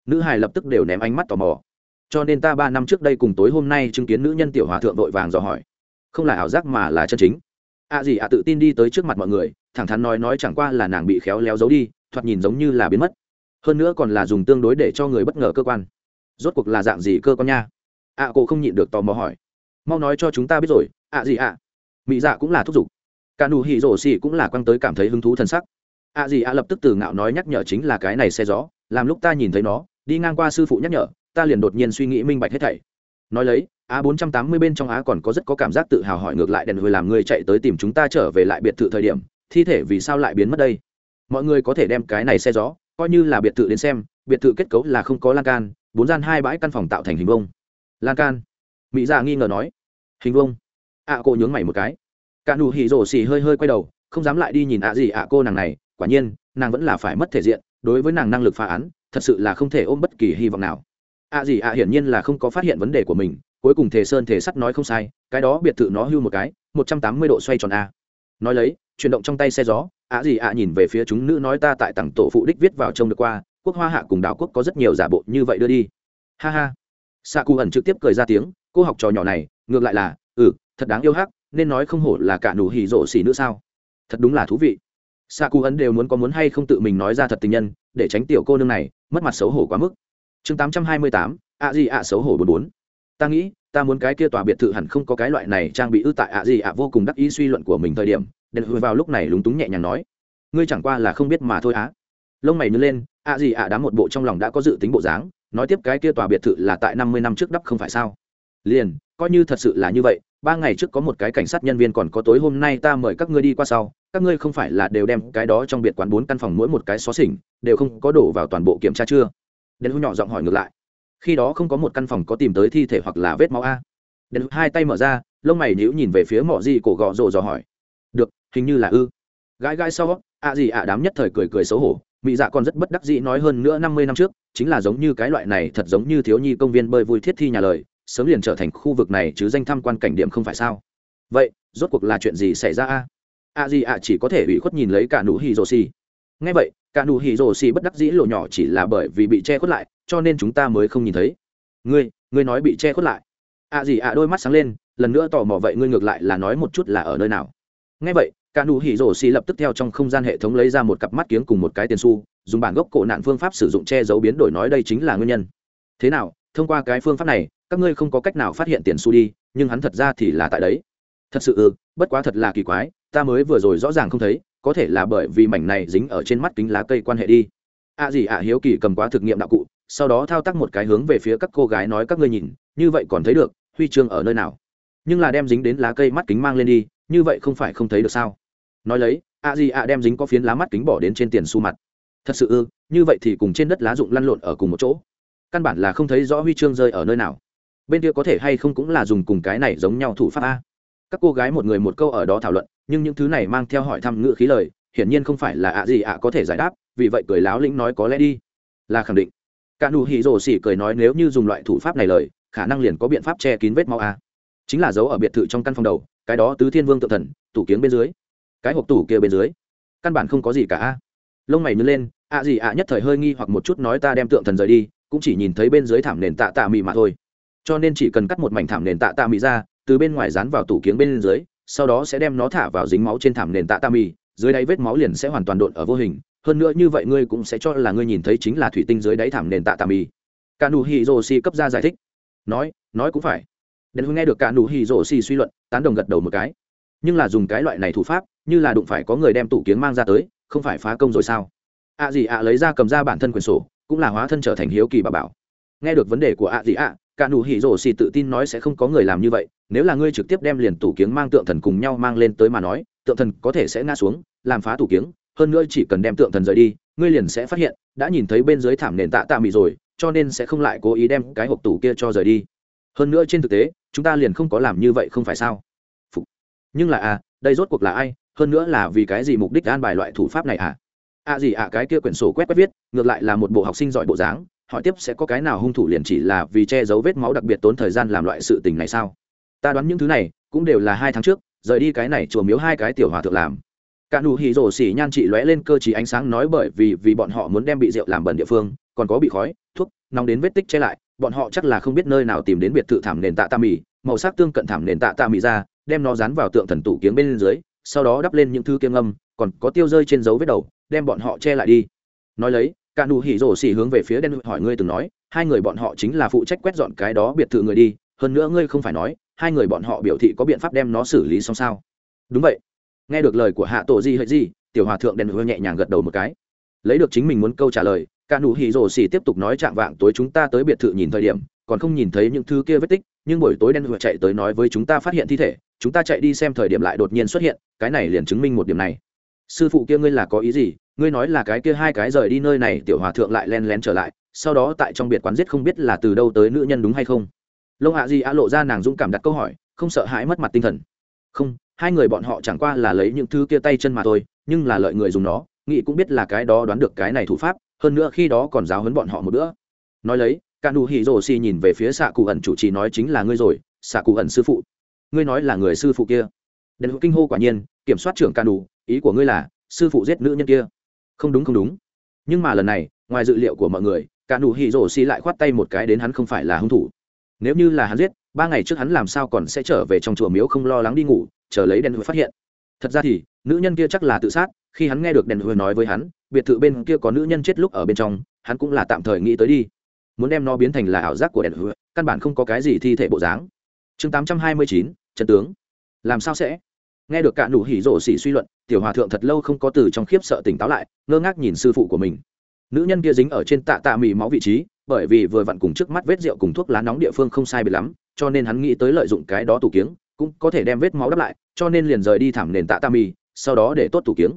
Nữ hài lập tức đều ném ánh mắt tò mò. Cho nên ta ba năm trước đây cùng tối hôm nay chứng kiến nữ nhân tiểu hòa thượng vội vàng dò hỏi. Không là ảo giác mà là chân chính. Ạ gì ạ tự tin đi tới trước mặt mọi người, thẳng thắn nói nói chẳng qua là nàng bị khéo léo giấu đi, thoạt nhìn giống như là biến mất. Hơn nữa còn là dùng tương đối để cho người bất ngờ cơ quan. Rốt cuộc là dạng gì cơ con nha? Ạ cô không nhịn được tò mò hỏi. Mau nói cho chúng ta biết rồi, ạ gì ạ? mỹ dạ cũng là thúc giục. Cả nụ hỉ rổ xỉ cũng là quăng tới cảm thấy hứng thú t sắc. Ạ à gì ạ à lập tức từ ngạo nói nhắc nhở chính là cái này xe gió, làm lúc ta nhìn thấy nó, đi ngang qua sư phụ nhắc nhở, ta liền đột nhiên suy nghĩ minh bạch hết thảy. Nói lấy, a bốn trăm tám mươi bên trong á còn có rất có cảm giác tự hào hỏi ngược lại đèn hồi làm người chạy tới tìm chúng ta trở về lại biệt thự thời điểm, thi thể vì sao lại biến mất đây? Mọi người có thể đem cái này xe gió, coi như là biệt thự đến xem, biệt thự kết cấu là không có lan can, bốn gian hai bãi căn phòng tạo thành hình vông lan can. Mỹ dạ nghi ngờ nói. Hình vông ạ à cô nhướng mày một cái. Cả nụ hỉ rổ xì hơi hơi quay đầu, không dám lại đi nhìn ạ à gì ạ à cô nàng này, quả nhiên, nàng vẫn là phải mất thể diện, đối với nàng năng lực phá án, thật sự là không thể ôm bất kỳ hy vọng nào. Ạ gì ạ hiển nhiên là không có phát hiện vấn đề của mình, cuối cùng Thề sơn Thề sắt nói không sai, cái đó biệt thự nó hưu một cái, một trăm tám mươi độ xoay tròn a. Nói lấy, chuyển động trong tay xe gió, ạ gì ạ nhìn về phía chúng nữ nói ta tại tặng tổ phụ đích viết vào trông được qua, quốc hoa hạ cùng đảo quốc có rất nhiều giả bộ như vậy đưa đi. Ha ha. Sa cù ẩn trực tiếp cười ra tiếng, cô học trò nhỏ này, ngược lại là thật đáng yêu hắc, nên nói không hổ là cả nụ hỉ rộ xỉ nữa sao? Thật đúng là thú vị. Xạ cụ ấn đều muốn có muốn hay không tự mình nói ra thật tình nhân, để tránh tiểu cô nương này, mất mặt xấu hổ quá mức. Chương tám trăm hai mươi tám ạ gì ạ xấu hổ bốn bốn. Ta nghĩ, ta muốn cái kia tòa biệt thự hẳn không có cái loại này trang bị ư tại ạ gì ạ vô cùng đắc ý suy luận của mình thời điểm đ ệ vào lúc này lúng túng nhẹ nhàng nói, ngươi chẳng qua là không biết mà thôi á. Lông mày nhớ lên ạ gì ạ đám một bộ trong lòng đã có dự tính bộ dáng, nói tiếp cái kia tòa biệt thự là tại năm mươi năm trước đắp không phải sao? Liền, coi như thật sự là như vậy ba ngày trước có một cái cảnh sát nhân viên còn có tối hôm nay ta mời các ngươi đi qua sau, các ngươi không phải là đều đem cái đó trong biệt quán bốn căn phòng mỗi một cái xó xỉnh, đều không có đổ vào toàn bộ kiểm tra chưa? Đèn hũ nhỏ giọng hỏi ngược lại. Khi đó không có một căn phòng có tìm tới thi thể hoặc là vết máu a. Đèn hũ hai tay mở ra, lông mày nhíu nhìn về phía mỏ gì cổ gò rồ dò hỏi. Được, hình như là ư. Gãi gãi sau, ạ gì ạ đám nhất thời cười cười xấu hổ mỹ dạ còn rất bất đắc dĩ nói hơn nữa năm mươi năm trước, chính là giống như cái loại này thật giống như thiếu nhi công viên bơi vui thiết thi nhà lời sớm liền trở thành khu vực này chứ danh tham quan cảnh điểm không phải sao? Vậy, rốt cuộc là chuyện gì xảy ra a? A gì ạ chỉ có thể bị khuất nhìn lấy cả nụ hì rồ xì. Ngay vậy, cả nụ hì rồ xì bất đắc dĩ lộ nhỏ chỉ là bởi vì bị che khuất lại, cho nên chúng ta mới không nhìn thấy. Ngươi ngươi nói bị che khuất lại. A gì ạ đôi mắt sáng lên, lần nữa tò mò vậy ngươi ngược lại là nói một chút là ở nơi nào? Ngay vậy, cả nụ hỉ rổ xì lập tức theo trong không gian hệ thống lấy ra một cặp mắt kiếng cùng một cái tiền xu, dùng bản gốc cổ nạn phương pháp sử dụng che giấu biến đổi nói đây chính là nguyên nhân. Thế nào, thông qua cái phương pháp này các ngươi không có cách nào phát hiện tiền su đi nhưng hắn thật ra thì là tại đấy. Thật sự ư, bất quá thật là kỳ quái ta mới vừa rồi rõ ràng không thấy có thể là bởi vì mảnh này dính ở trên mắt kính lá cây quan hệ đi. Ạ gì ạ hiếu kỳ cầm quá thực nghiệm đạo cụ sau đó thao tác một cái hướng về phía các cô gái nói các ngươi nhìn như vậy còn thấy được huy chương ở nơi nào? Nhưng là đem dính đến lá cây mắt kính mang lên đi như vậy không phải không thấy được sao? Nói lấy ạ gì ạ đem dính có phiến lá mắt kính bỏ đến trên tiền su mặt. Thật sự ư như vậy thì cùng trên đất lá rụng lăn lộn ở cùng một chỗ. Căn bản là không thấy rõ huy chương rơi ở nơi nào bên kia có thể hay không cũng là dùng cùng cái này giống nhau thủ pháp a. Các cô gái một người một câu ở đó thảo luận, nhưng những thứ này mang theo hỏi thăm ngữ khí lời, hiển nhiên không phải là ạ gì ạ có thể giải đáp, vì vậy cười láo lĩnh nói có lẽ đi. Là khẳng định. Cả nụ hỉ rổ xỉ cười nói nếu như dùng loại thủ pháp này lời, khả năng liền có biện pháp che kín vết máu a. Chính là giấu ở biệt thự trong căn phòng đầu, cái đó tứ thiên vương tự thần, tủ kiếng bên dưới. Cái hộp tủ kia bên dưới. Căn bản không có gì cả a. Lông mày nhướng lên, ạ gì ạ nhất thời hơi nghi hoặc một chút nói ta đem tượng thần rời đi, cũng chỉ nhìn thấy bên dưới thảm nền tạ tạ mị mà thôi cho nên chỉ cần cắt một mảnh thảm nền tạ tạ mì ra, từ bên ngoài dán vào tủ kiếng bên dưới, sau đó sẽ đem nó thả vào dính máu trên thảm nền tạ tạ mì, dưới đáy vết máu liền sẽ hoàn toàn đột ở vô hình. Hơn nữa như vậy ngươi cũng sẽ cho là ngươi nhìn thấy chính là thủy tinh dưới đáy thảm nền tạ tạ mì. Cả nụ hỉ rồ Si cấp ra giải thích. Nói nói cũng phải. Đền hưng nghe được cả nụ hỉ rồ Si suy luận, tán đồng gật đầu một cái. Nhưng là dùng cái loại này thủ pháp, như là đụng phải có người đem tủ kiếng mang ra tới, không phải phá công rồi sao? Ạ à gì ạ lấy ra cầm ra bản thân quyền sổ, cũng là hóa thân trở thành hiếu kỳ bà bảo. Nghe được vấn đề của ạ à gì ạ cả nụ hỉ rổ xì tự tin nói sẽ không có người làm như vậy, nếu là ngươi trực tiếp đem liền tủ kiếng mang tượng thần cùng nhau mang lên tới mà nói, tượng thần có thể sẽ ngã xuống, làm phá tủ kiếng, hơn nữa chỉ cần đem tượng thần rời đi, ngươi liền sẽ phát hiện, đã nhìn thấy bên dưới thảm nền tạ tạ mị rồi, cho nên sẽ không lại cố ý đem cái hộp tủ kia cho rời đi. Hơn nữa trên thực tế, chúng ta liền không có làm như vậy không phải sao? Nhưng là à đây rốt cuộc là ai? Hơn nữa là vì cái gì mục đích an bài loại thủ pháp này à à gì à cái kia quyển sổ quét quét viết, ngược lại là một bộ học sinh giỏi bộ dáng hỏi tiếp sẽ có cái nào hung thủ liền chỉ là vì che giấu vết máu đặc biệt tốn thời gian làm loại sự tình này sao? Ta đoán những thứ này cũng đều là hai tháng trước, rời đi cái này chùa miếu hai cái tiểu hòa thượng làm. Cả nụ hì rổ xỉ nhan chị lóe lên cơ chí ánh sáng nói bởi vì vì bọn họ muốn đem bị rượu làm bẩn địa phương, còn có bị khói, thuốc, nóng đến vết tích che lại, bọn họ chắc là không biết nơi nào tìm đến biệt thự thảm nền tạ tạ mì, màu sắc tương cận thảm nền tạ tạ mì ra, đem nó dán vào tượng thần tủ kiếng bên dưới, sau đó đắp lên những thứ kiêng âm còn có tiêu rơi trên dấu vết đầu, đem bọn họ che lại đi. Nói lấy cả nụ hỉ rổ xỉ hướng về phía đen hỏi ngươi từng nói, hai người bọn họ chính là phụ trách quét dọn cái đó biệt thự người đi, hơn nữa ngươi không phải nói, hai người bọn họ biểu thị có biện pháp đem nó xử lý xong sao? Đúng vậy. Nghe được lời của hạ tổ di hơi di, tiểu hòa thượng đen hơi nhẹ nhàng gật đầu một cái. Lấy được chính mình muốn câu trả lời, cả nụ hỉ rổ xỉ tiếp tục nói trạng vạng tối chúng ta tới biệt thự nhìn thời điểm, còn không nhìn thấy những thứ kia vết tích, nhưng buổi tối đen hơi chạy tới nói với chúng ta phát hiện thi thể, chúng ta chạy đi xem thời điểm lại đột nhiên xuất hiện, cái này liền chứng minh một điểm này. Sư phụ kia ngươi là có ý gì? ngươi nói là cái kia hai cái rời đi nơi này tiểu hòa thượng lại len lén trở lại, sau đó tại trong biệt quán giết không biết là từ đâu tới nữ nhân đúng hay không? Lông hạ di á lộ ra nàng dũng cảm đặt câu hỏi, không sợ hãi mất mặt tinh thần. Không, hai người bọn họ chẳng qua là lấy những thứ kia tay chân mà thôi, nhưng là lợi người dùng nó nghị cũng biết là cái đó đoán được cái này thủ pháp, hơn nữa khi đó còn giáo hấn bọn họ một bữa. Nói lấy, cả nụ hỉ rồ xì nhìn về phía xạ cụ ẩn chủ trì nói chính là ngươi rồi xạ cụ ẩn sư phụ. Ngươi nói là người sư phụ kia. Đèn hữu kinh hô quả nhiên, kiểm soát trưởng cả nụ, ý của ngươi là, sư phụ giết nữ nhân kia không đúng không đúng. Nhưng mà lần này ngoài dự liệu của mọi người cả nụ hỉ rổ xì lại khoát tay một cái đến hắn không phải là hung thủ. Nếu như là hắn giết ba ngày trước hắn làm sao còn sẽ trở về trong chùa miếu không lo lắng đi ngủ chờ lấy đèn hồi phát hiện. Thật ra thì nữ nhân kia chắc là tự sát khi hắn nghe được đèn hồi nói với hắn biệt thự bên kia có nữ nhân chết lúc ở bên trong hắn cũng là tạm thời nghĩ tới đi. Muốn đem nó biến thành là ảo giác của đèn hồi căn bản không có cái gì thi thể bộ dáng. Chương chín, chân tướng. Làm sao sẽ? Nghe được cả nụ hỉ rổ xỉ suy luận tiểu hòa thượng thật lâu không có từ trong khiếp sợ tỉnh táo lại, ngơ ngác nhìn sư phụ của mình. Nữ nhân kia dính ở trên tạ tạ mì máu vị trí, bởi vì vừa vặn cùng trước mắt vết rượu cùng thuốc lá nóng địa phương không sai bị lắm, cho nên hắn nghĩ tới lợi dụng cái đó tủ kiếng, cũng có thể đem vết máu đắp lại, cho nên liền rời đi thảm nền tạ tạ mì sau đó để tốt tủ kiếng.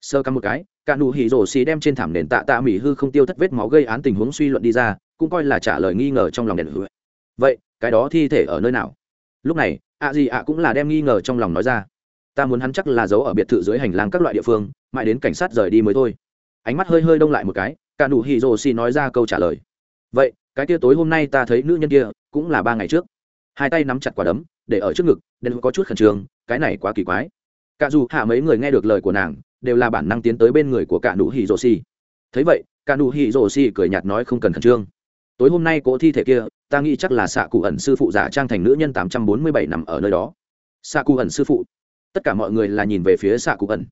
Sơ cắm một cái, cả nụ hỉ rổ xì đem trên thảm nền tạ tạ mì hư không tiêu thất vết máu gây án tình huống suy luận đi ra, cũng coi là trả lời nghi ngờ trong lòng đèn hứa vậy, cái đó thi thể ở nơi nào? Lúc này ạ gì ạ cũng là đem nghi ngờ trong lòng nói ra ta muốn hắn chắc là giấu ở biệt thự dưới hành lang các loại địa phương, mãi đến cảnh sát rời đi mới thôi. Ánh mắt hơi hơi đông lại một cái, cả nụ hỉ rồ xì nói ra câu trả lời. Vậy, cái kia tối hôm nay ta thấy nữ nhân kia cũng là ba ngày trước. Hai tay nắm chặt quả đấm, để ở trước ngực nên có chút khẩn trương, cái này quá kỳ quái. Cả dù hạ mấy người nghe được lời của nàng, đều là bản năng tiến tới bên người của cả nụ hỉ rồ xì. Thấy vậy, cả nụ hỉ rồ xì cười nhạt nói không cần khẩn trương. Tối hôm nay cỗ thi thể kia, ta nghĩ chắc là xạ cụ ẩn sư phụ giả trang thành nữ nhân tám trăm bốn mươi bảy nằm ở nơi đó. Xạ cụ ẩn sư phụ tất cả mọi người là nhìn về phía xạ cụ ẩn.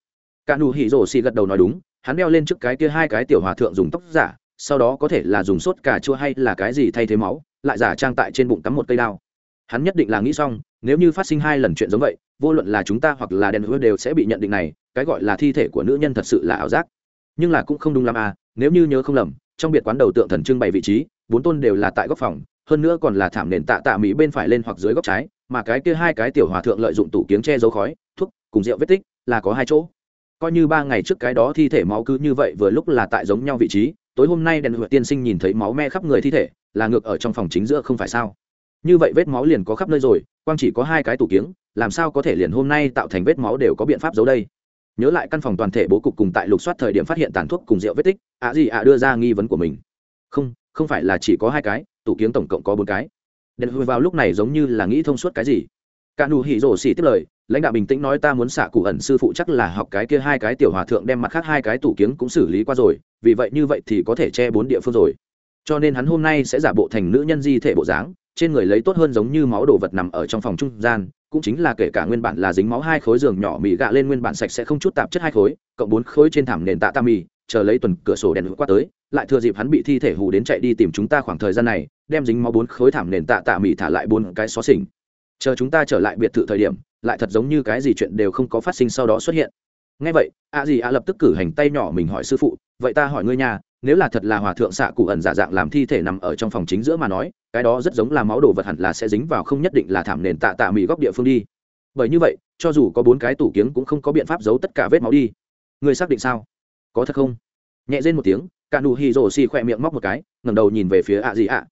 Cả nụ hỉ rổ xì gật đầu nói đúng, hắn đeo lên trước cái kia hai cái tiểu hòa thượng dùng tóc giả, sau đó có thể là dùng sốt cà chua hay là cái gì thay thế máu, lại giả trang tại trên bụng cắm một cây đao. Hắn nhất định là nghĩ xong, nếu như phát sinh hai lần chuyện giống vậy, vô luận là chúng ta hoặc là đèn hứa đều sẽ bị nhận định này, cái gọi là thi thể của nữ nhân thật sự là ảo giác. Nhưng là cũng không đúng lắm à nếu như nhớ không lầm, trong biệt quán đầu tượng thần trưng bày vị trí, bốn tôn đều là tại góc phòng, hơn nữa còn là thảm nền tạ tạ mỹ bên phải lên hoặc dưới góc trái, mà cái kia hai cái tiểu hòa thượng lợi dụng tủ kiếng che giấu khói thuốc, cùng rượu vết tích, là có hai chỗ. Coi như ba ngày trước cái đó thi thể máu cứ như vậy vừa lúc là tại giống nhau vị trí, tối hôm nay đèn hựa tiên sinh nhìn thấy máu me khắp người thi thể, là ngược ở trong phòng chính giữa không phải sao? Như vậy vết máu liền có khắp nơi rồi, quang chỉ có hai cái tủ kiếng, làm sao có thể liền hôm nay tạo thành vết máu đều có biện pháp giấu đây? Nhớ lại căn phòng toàn thể bố cục cùng tại lục soát thời điểm phát hiện tàn thuốc cùng rượu vết tích, ạ gì ạ đưa ra nghi vấn của mình. Không không phải là chỉ có hai cái, tủ kiếng tổng cộng có bốn cái. Đèn hư vào lúc này giống như là nghĩ thông suốt cái gì. Cả đủ hỉ rổ xỉ tiếp lời lãnh đạo bình tĩnh nói ta muốn xạ cụ ẩn sư phụ chắc là học cái kia hai cái tiểu hòa thượng đem mặt khác hai cái tủ kiếng cũng xử lý qua rồi, vì vậy như vậy thì có thể che bốn địa phương rồi. Cho nên hắn hôm nay sẽ giả bộ thành nữ nhân di thể bộ dáng, trên người lấy tốt hơn giống như máu đồ vật nằm ở trong phòng trung gian, cũng chính là kể cả nguyên bản là dính máu hai khối giường nhỏ mì gạ lên nguyên bản sạch sẽ không chút tạp chất hai khối, cộng bốn khối trên thảm nền tạ tam mì, chờ lấy tuần cửa sổ đèn qua tới, lại thừa dịp hắn bị thi thể hù đến chạy đi tìm chúng ta khoảng thời gian này, đem dính máu bốn khối thảm nền tạ tạ mì thả lại bốn cái xó xỉnh chờ chúng ta trở lại biệt thự thời điểm, lại thật giống như cái gì chuyện đều không có phát sinh sau đó xuất hiện. Ngay vậy ạ gì ạ lập tức cử hành tay nhỏ mình hỏi sư phụ, vậy ta hỏi ngươi nhà nếu là thật là hòa thượng xạ cụ ẩn giả dạng làm thi thể nằm ở trong phòng chính giữa mà nói, cái đó rất giống là máu đồ vật hẳn là sẽ dính vào không nhất định là thảm nền tạ tạ mỹ góc địa phương đi. Bởi như vậy, cho dù có bốn cái tủ kiếng cũng không có biện pháp giấu tất cả vết máu đi. Ngươi xác định sao? Có thật không? Nhẹ rên một tiếng cả nụ hì rồ xì khỏe miệng móc một cái, ngẩng đầu nhìn về phía ạ gì ạ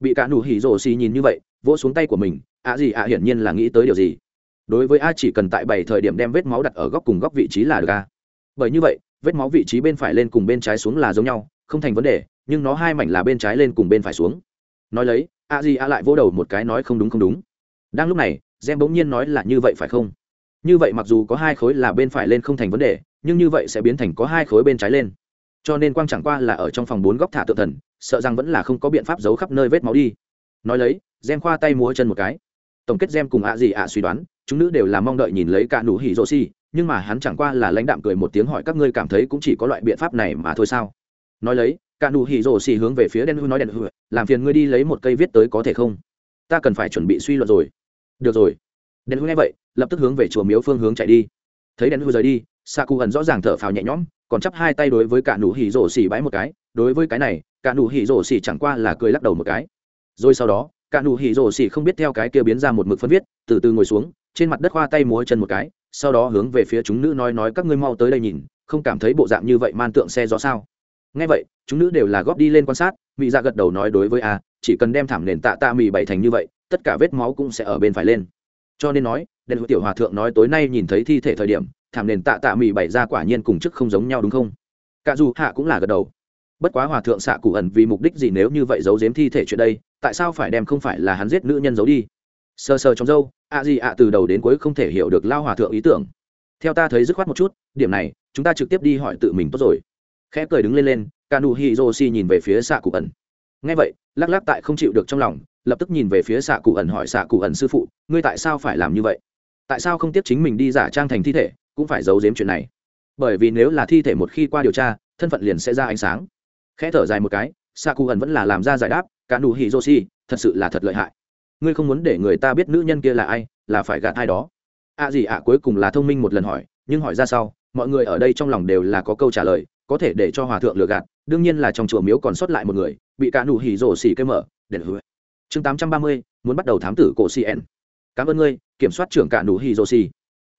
bị cả nụ hì rồ xì nhìn như vậy, vỗ xuống tay của mình ạ à gì ạ à hiển nhiên là nghĩ tới điều gì. Đối với a chỉ cần tại bảy thời điểm đem vết máu đặt ở góc cùng góc vị trí là được a. Bởi như vậy, vết máu vị trí bên phải lên cùng bên trái xuống là giống nhau, không thành vấn đề, nhưng nó hai mảnh là bên trái lên cùng bên phải xuống. Nói lấy a di a lại vỗ đầu một cái nói không đúng không đúng. Đang lúc này, gem bỗng nhiên nói là như vậy phải không? Như vậy mặc dù có hai khối là bên phải lên không thành vấn đề, nhưng như vậy sẽ biến thành có hai khối bên trái lên. Cho nên quang chẳng qua là ở trong phòng bốn góc thả tự thần, sợ rằng vẫn là không có biện pháp giấu khắp nơi vết máu đi. Nói lấy, gem khoa tay múa chân một cái tổng kết gem cùng ạ gì ạ suy đoán, chúng nữ đều là mong đợi nhìn lấy cả nụ hỉ rô xi nhưng mà hắn chẳng qua là lãnh đạm cười một tiếng hỏi các ngươi cảm thấy cũng chỉ có loại biện pháp này mà thôi sao? Nói lấy, cả nụ hỉ rô xi hướng về phía đen hư nói đen hư, làm phiền ngươi đi lấy một cây viết tới có thể không? Ta cần phải chuẩn bị suy luận rồi. Được rồi. Đen hư nghe vậy, lập tức hướng về chùa miếu phương hướng chạy đi. Thấy đen hư rời đi sa cụ ẩn rõ ràng thở phào nhẹ nhõm, còn chắp hai tay đối với cả nụ hỉ rổ xỉ bãi một cái. Đối với cái này, cả nụ hỉ rổ xỉ chẳng qua là cười lắc đầu một cái. Rồi sau đó cả nụ hỉ rồ xỉ không biết theo cái kia biến ra một mực phân viết, từ từ ngồi xuống, trên mặt đất khoa tay múa chân một cái, sau đó hướng về phía chúng nữ nói nói các ngươi mau tới đây nhìn, không cảm thấy bộ dạng như vậy man tượng xe gió sao. Nghe vậy, chúng nữ đều là góp đi lên quan sát mỹ ra dạ gật đầu nói đối với a, chỉ cần đem thảm nền tạ tạ mì bảy thành như vậy, tất cả vết máu cũng sẽ ở bên phải lên. Cho nên nói đèn tiểu hòa thượng nói tối nay nhìn thấy thi thể thời điểm, thảm nền tạ tạ mì bảy ra quả nhiên cùng chức không giống nhau đúng không? Cả dù hạ cũng là gật đầu. Bất quá hòa thượng xạ cụ ẩn vì mục đích gì nếu như vậy giấu giếm thi thể chuyện đây tại sao phải đem không phải là hắn giết nữ nhân giấu đi? Sơ sơ trong dâu ạ gì ạ từ đầu đến cuối không thể hiểu được lao hòa thượng ý tưởng. Theo ta thấy dứt khoát một chút, điểm này, chúng ta trực tiếp đi hỏi tự mình tốt rồi. Khẽ cười đứng lên lên ca nụ hi rô si nhìn về phía xạ cụ ẩn. Ngay vậy, lắc lắc tại không chịu được trong lòng, lập tức nhìn về phía xạ cụ ẩn hỏi xạ cụ ẩn sư phụ, ngươi tại sao phải làm như vậy? Tại sao không tiếp chính mình đi giả trang thành thi thể, cũng phải giấu giếm chuyện này? Bởi vì nếu là thi thể một khi qua điều tra, thân phận liền sẽ ra ánh sáng. Khẽ thở dài một cái xạ cụ ẩn vẫn là làm ra giải đáp, cả nụ hỉ rô xì, thật sự là thật lợi hại. Ngươi không muốn để người ta biết nữ nhân kia là ai, là phải gạt ai đó. Ạ gì ạ cuối cùng là thông minh một lần hỏi, nhưng hỏi ra sau, mọi người ở đây trong lòng đều là có câu trả lời, có thể để cho hòa thượng lừa gạt, đương nhiên là trong chùa miếu còn sót lại một người, bị cả nụ hỉ rổ xỉ cây mở, để hứa. Chương tám trăm ba mươi, muốn bắt đầu thám tử cổ cn cảm ơn ngươi, kiểm soát trưởng cả nụ hỉ rổ xỉ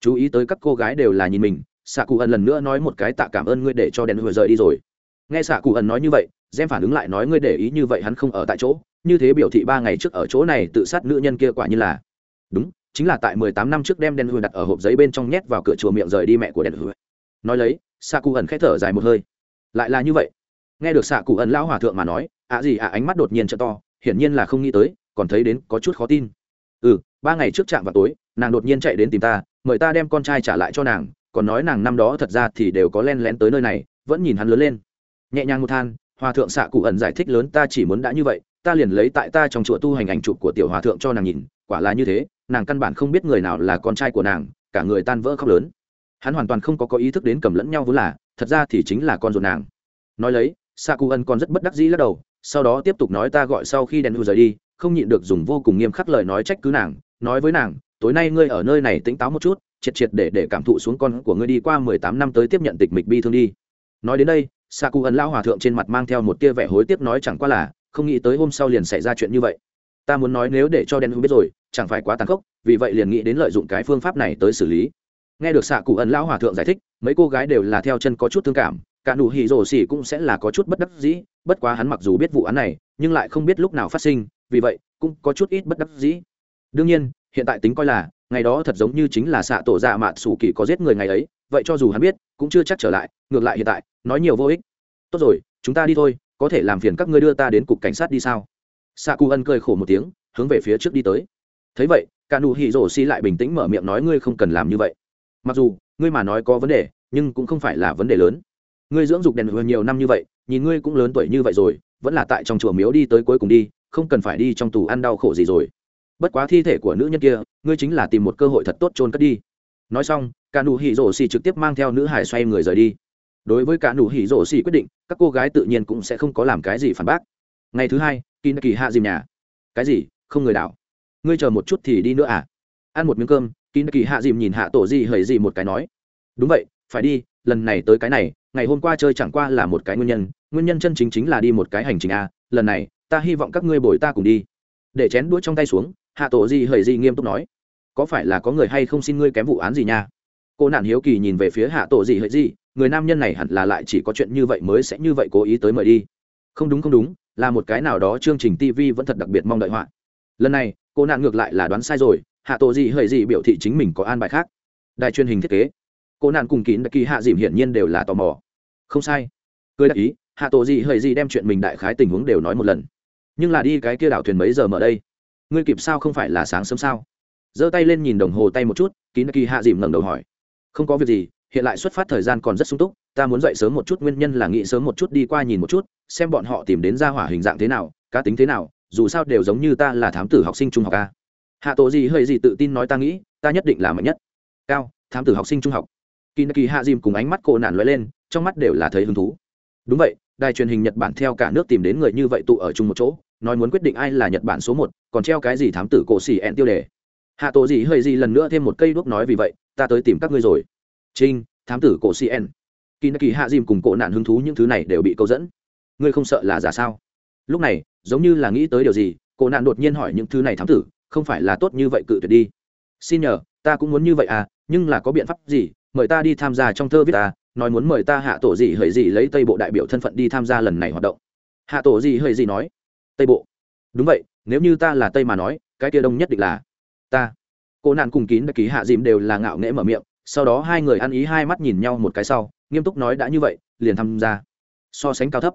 chú ý tới các cô gái đều là nhìn mình xạ cụ ẩn lần nữa nói một cái tạ cảm ơn ngươi để cho đèn hứa rời đi rồi. Nghe xạ cụ ẩn nói như vậy gem phản ứng lại nói ngươi để ý như vậy hắn không ở tại chỗ, như thế biểu thị ba ngày trước ở chỗ này tự sát nữ nhân kia quả như là. Đúng, chính là tại mười tám năm trước đem đen hùi đặt ở hộp giấy bên trong nhét vào cửa chùa miệng rời đi mẹ của đen hùi nói lấy xạ cụ ẩn k h ẽ thở dài một hơi. Lại là như vậy. Nghe được xạ cụ ẩn lão hòa thượng mà nói, ạ gì ạ ánh mắt đột nhiên t to, hiển nhiên là không nghĩ tới, còn thấy đến có chút khó tin. Ừ ba ngày trước trạm vào tối, nàng đột nhiên chạy đến tìm ta, mời ta đem con trai trả lại cho nàng, còn nói nàng năm đó thật ra thì đều có len lén tới nơi này, vẫn nhìn hắn lớn lên. Nhẹ nhàng một than hòa thượng xạ cụ ẩn giải thích lớn ta chỉ muốn đã như vậy, ta liền lấy tại ta trong chùa tu hành ảnh chụp của tiểu hòa thượng cho nàng nhìn, quả là như thế, nàng căn bản không biết người nào là con trai của nàng, cả người tan vỡ khóc lớn. Hắn hoàn toàn không có có ý thức đến cầm lẫn nhau vốn là, thật ra thì chính là con ruột nàng. Nói lấy xạ cụ ẩn còn rất bất đắc dĩ lắc đầu, sau đó tiếp tục nói ta gọi sau khi đèn hư rời đi, không nhịn được dùng vô cùng nghiêm khắc lời nói trách cứ nàng, nói với nàng, tối nay ngươi ở nơi này tỉnh táo một chút, triệt triệt để để cảm thụ xuống con của ngươi đi qua mười tám năm tới tiếp nhận tịch mịch bi thương đi. Nói đến đây xạ cụ ẩn lao hòa thượng trên mặt mang theo một tia vẻ hối tiếc nói chẳng qua là, không nghĩ tới hôm sau liền xảy ra chuyện như vậy. Ta muốn nói nếu để cho đen hữu biết rồi, chẳng phải quá tàn khốc, vì vậy liền nghĩ đến lợi dụng cái phương pháp này tới xử lý. Nghe được xạ cụ ẩn lão hòa thượng giải thích, mấy cô gái đều là theo chân có chút thương cảm, cả nụ hỉ rổ xỉ cũng sẽ là có chút bất đắc dĩ, bất quá hắn mặc dù biết vụ án này, nhưng lại không biết lúc nào phát sinh, vì vậy cũng có chút ít bất đắc dĩ. Đương nhiên, hiện tại tính coi là, ngày đó thật giống như chính là xạ tổ dạ mạn sủ kỳ có giết người ngày ấy vậy cho dù hắn biết, cũng chưa chắc trở lại, ngược lại hiện tại, nói nhiều vô ích. Tốt rồi, chúng ta đi thôi, có thể làm phiền các ngươi đưa ta đến cục cảnh sát đi sao? Xạ cụ ân cười khổ một tiếng, hướng về phía trước đi tới. Thấy vậy cả nụ hỉ rổ xi lại bình tĩnh mở miệng nói ngươi không cần làm như vậy. Mặc dù, ngươi mà nói có vấn đề, nhưng cũng không phải là vấn đề lớn. Ngươi dưỡng dục đèn hương nhiều năm như vậy, nhìn ngươi cũng lớn tuổi như vậy rồi, vẫn là tại trong chùa miếu đi tới cuối cùng đi, không cần phải đi trong tù ăn đau khổ gì rồi. Bất quá thi thể của nữ nhân kia, ngươi chính là tìm một cơ hội thật tốt trôn cất đi. Nói xong cả nụ hỉ rổ xì trực tiếp mang theo nữ hải xoay người rời đi. Đối với cả nụ hỉ rổ xì quyết định, các cô gái tự nhiên cũng sẽ không có làm cái gì phản bác. Ngày thứ hai kỳ kỳ hạ dìm nhà. Cái gì? Không người đảo. Ngươi chờ một chút thì đi nữa à? Ăn một miếng cơm kỳ kỳ hạ dìm nhìn hạ tổ gì hời gì một cái nói. Đúng vậy, phải đi, lần này tới cái này, ngày hôm qua chơi chẳng qua là một cái nguyên nhân nguyên nhân chân chính chính là đi một cái hành trình a lần này, ta hy vọng các ngươi bồi ta cùng đi. Để chén đuổi trong tay xuống, hạ tổ gì hời gì nghiêm túc nói. Có phải là có người hay không xin ngươi kém vụ án gì nha? cô nạn hiếu kỳ nhìn về phía hạ tổ gì hệ gì người nam nhân này hẳn là lại chỉ có chuyện như vậy mới sẽ như vậy cố ý tới mời đi. Không đúng không đúng, là một cái nào đó chương trình tv vẫn thật đặc biệt mong đợi họa. Lần này, cô nạn ngược lại là đoán sai rồi, hạ tổ gì hệ gì biểu thị chính mình có an bài khác. Đài truyền hình thiết kế. Cô nạn cùng kín đặc kỳ hạ dìm hiển nhiên đều là tò mò. Không sai. Cười đặc ý, hạ tổ gì hệ gì đem chuyện mình đại khái tình huống đều nói một lần. Nhưng là đi cái kia đảo thuyền mấy giờ mở đây? Ngươi kịp sao không phải là sáng sớm sao? Giơ tay lên nhìn đồng hồ tay một chút, kín đặc kỳ hạ dìm ngẩng đầu hỏi không có việc gì, hiện lại xuất phát thời gian còn rất sung túc, ta muốn dậy sớm một chút, nguyên nhân là nghĩ sớm một chút đi qua nhìn một chút, xem bọn họ tìm đến ra hỏa hình dạng thế nào, cá tính thế nào, dù sao đều giống như ta là thám tử học sinh trung học a. Hạ tổ gì hơi gì tự tin nói ta nghĩ, ta nhất định là mạnh nhất. Cao, thám tử học sinh trung học. Kỳ kỳ hạ dìm cùng ánh mắt cổ nản l lên, trong mắt đều là thấy hứng thú. Đúng vậy, đài truyền hình nhật bản theo cả nước tìm đến người như vậy tụ ở chung một chỗ, nói muốn quyết định ai là nhật bản số một, còn treo cái gì thám tử cổ xỉ ẹn tiêu đề. Hạ tổ gì hơi gì lần nữa thêm một cây đuốc nói vì vậy ta tới tìm các ngươi rồi. Trinh, thám tử cổ cn kỳ nạ kỳ hạ dìm cùng cổ nạn hứng thú những thứ này đều bị câu dẫn. Ngươi không sợ là giả sao? Lúc này, giống như là nghĩ tới điều gì, cổ nạn đột nhiên hỏi những thứ này thám tử, không phải là tốt như vậy cự tuyệt đi. Xin nhờ, ta cũng muốn như vậy à nhưng là có biện pháp gì, mời ta đi tham gia trong thơ viết ta nói muốn mời ta hạ tổ gì hời gì lấy tây bộ đại biểu thân phận đi tham gia lần này hoạt động. Hạ tổ gì hời gì nói. Tây bộ. Đúng vậy, nếu như ta là tây mà nói, cái kia đông nhất định là ta cô nạn cùng kín đại ký hạ dìm đều là ngạo nghễ mở miệng, sau đó hai người ăn ý hai mắt nhìn nhau một cái sau, nghiêm túc nói đã như vậy, liền tham gia. So sánh cao thấp.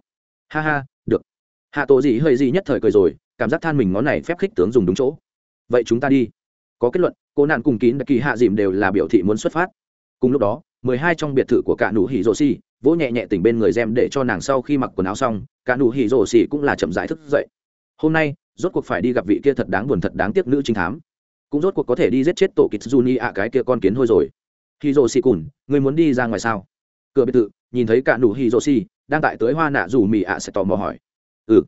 Ha ha, được. Hạ tổ gì hơi gì nhất thời cười rồi, cảm giác than mình ngón này phép khích tướng dùng đúng chỗ. Vậy chúng ta đi. Có kết luận, cô nạn cùng kín đại kỳ hạ dìm đều là biểu thị muốn xuất phát. Cùng lúc đó, mười hai trong biệt thự của cả nụ hỉ rồ xì, vỗ nhẹ nhẹ tỉnh bên người gem để cho nàng sau khi mặc quần áo xong, cả nụ hỉ rồ xì cũng là chậm rãi thức dậy. Hôm nay, rốt cuộc phải đi gặp vị kia thật đáng buồn thật đáng tiếc nữ trinh thám cũng rốt cuộc có thể đi giết chết tổ kitsuni ạ, cái kia con kiến hôi rồi. Hì rồ xì cùn người muốn đi ra ngoài sao? Cửa biệt thự, nhìn thấy cả nụ hì rồ xì đang tại tới hoa nạ dù mì ạ sẽ tò mò hỏi. Ừ.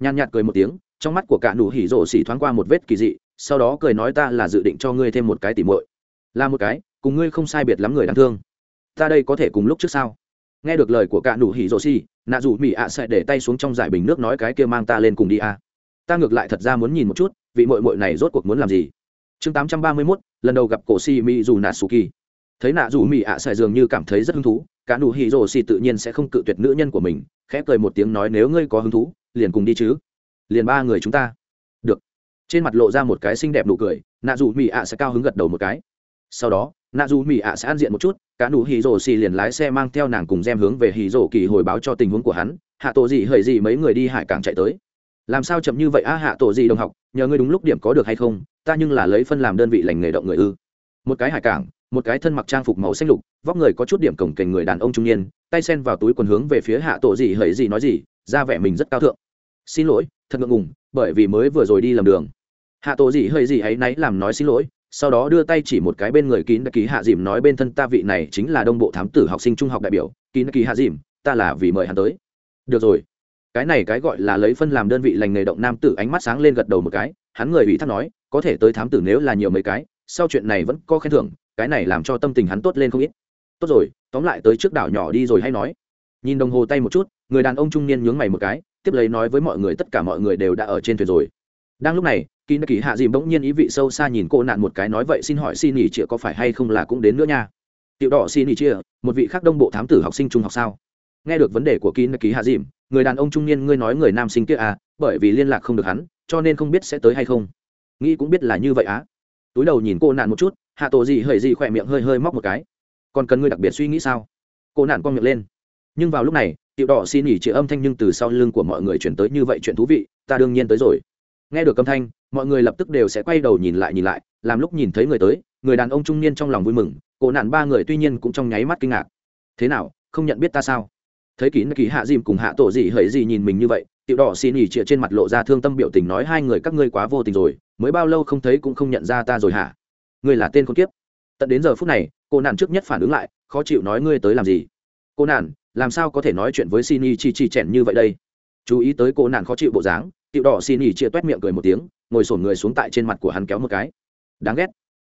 Nhàn nhạt cười một tiếng, trong mắt của cả nụ hỉ rổ xỉ thoáng qua một vết kỳ dị, sau đó cười nói ta là dự định cho ngươi thêm một cái tỉ muội. Là một cái, cùng ngươi không sai biệt lắm người đáng thương. Ta đây có thể cùng lúc trước sao? Nghe được lời của cả nụ hỉ rổ xỉ nạ dù mỹ ạ sẽ để tay xuống trong giải bình nước nói cái kia mang ta lên cùng đi a à. ta ngược lại thật ra muốn nhìn một chút, vị mội mội này rốt cuộc muốn làm gì? chương tám trăm ba mươi mốt, lần đầu gặp cổ si mỹ dù nà su kỳ thấy nà dù mỹ ạ à xài dường như cảm thấy rất hứng thú, cả nụ hỉ rồ si tự nhiên sẽ không cự tuyệt nữ nhân của mình, khẽ cười một tiếng nói nếu ngươi có hứng thú, liền cùng đi chứ. Liền ba người chúng ta. Được. Trên mặt lộ ra một cái xinh đẹp nụ cười nà dù mỹ ạ sẽ cao hứng gật đầu một cái. Sau đó nà dù mỹ ạ sẽ ăn diện một chút, cả nụ hỉ rồ si liền lái xe mang theo nàng cùng gem hướng về hỉ rồ kỳ hồi báo cho tình huống của hắn. Hạ tổ gì hời gì mấy người đi hải cảng chạy tới làm sao chậm như vậy? A, hạ tổ gì đồng học, nhờ ngươi đúng lúc điểm có được hay không? Ta nhưng là lấy phân làm đơn vị lành nghề động người ư. Một cái hải cảng, một cái thân mặc trang phục màu xanh lục, vóc người có chút điểm cổng kềnh người đàn ông trung niên, tay sen vào túi quần hướng về phía hạ tổ gì hỡi gì nói gì, ra vẻ mình rất cao thượng. Xin lỗi, thật ngượng ngùng, bởi vì mới vừa rồi đi làm đường. Hạ tổ gì hơi gì ấy náy làm nói xin lỗi, sau đó đưa tay chỉ một cái bên người kín đặc ký hạ dìm nói bên thân ta vị này chính là đông bộ thám tử học sinh trung học đại biểu, kín đặc ký hạ dìm, ta là vì mời hắn tới. Được rồi cái này cái gọi là lấy phân làm đơn vị lành nghề động nam tử ánh mắt sáng lên gật đầu một cái, hắn người ủy thác nói, có thể tới thám tử nếu là nhiều mấy cái, sau chuyện này vẫn có khen thưởng, cái này làm cho tâm tình hắn tốt lên không ít. Tốt rồi, tóm lại tới trước đảo nhỏ đi rồi hay nói. Nhìn đồng hồ tay một chút, người đàn ông trung niên nhướng mày một cái, tiếp lấy nói với mọi người tất cả mọi người đều đã ở trên thuyền rồi. Đang lúc này kỳ kỳ hạ dìm bỗng nhiên ý vị sâu xa nhìn cô nạn một cái nói vậy xin hỏi xin nghỉ chịa có phải hay không là cũng đến nữa nha? Tiểu đỏ xin nghỉ chia một vị khác đông bộ thám tử học sinh trung học sao? nghe được vấn đề của kín ký hạ dìm, người đàn ông trung niên, ngươi nói người nam sinh kia à bởi vì liên lạc không được hắn, cho nên không biết sẽ tới hay không. Nghĩ cũng biết là như vậy á. Túi đầu nhìn cô nạn một chút, hạ tổ gì hời gì khỏe miệng hơi hơi móc một cái. Còn cần ngươi đặc biệt suy nghĩ sao? Cô nạn con miệng lên. Nhưng vào lúc này, tiểu đỏ xin nghỉ chị âm thanh nhưng từ sau lưng của mọi người chuyển tới như vậy chuyện thú vị, ta đương nhiên tới rồi. Nghe được âm thanh, mọi người lập tức đều sẽ quay đầu nhìn lại nhìn lại, làm lúc nhìn thấy người tới, người đàn ông trung niên trong lòng vui mừng, cô nạn ba người tuy nhiên cũng trong nháy mắt kinh ngạc. Thế nào, không nhận biết ta sao? thấy kín kỳ hạ dìm cùng hạ tổ gì hỡi gì nhìn mình như vậy, tiểu đỏ xin ỉ chĩa trên mặt lộ ra thương tâm biểu tình nói hai người các ngươi quá vô tình rồi, mới bao lâu không thấy cũng không nhận ra ta rồi hả? Ngươi là tên con kiếp. Tận đến giờ phút này, cô nạn trước nhất phản ứng lại, khó chịu nói ngươi tới làm gì? Cô nạn làm sao có thể nói chuyện với xin ỉ chi chi chèn như vậy đây? Chú ý tới cô nạn khó chịu bộ dáng, tiểu đỏ xin ỉ chĩa toét miệng cười một tiếng, ngồi sổn người xuống tại trên mặt của hắn kéo một cái. Đáng ghét.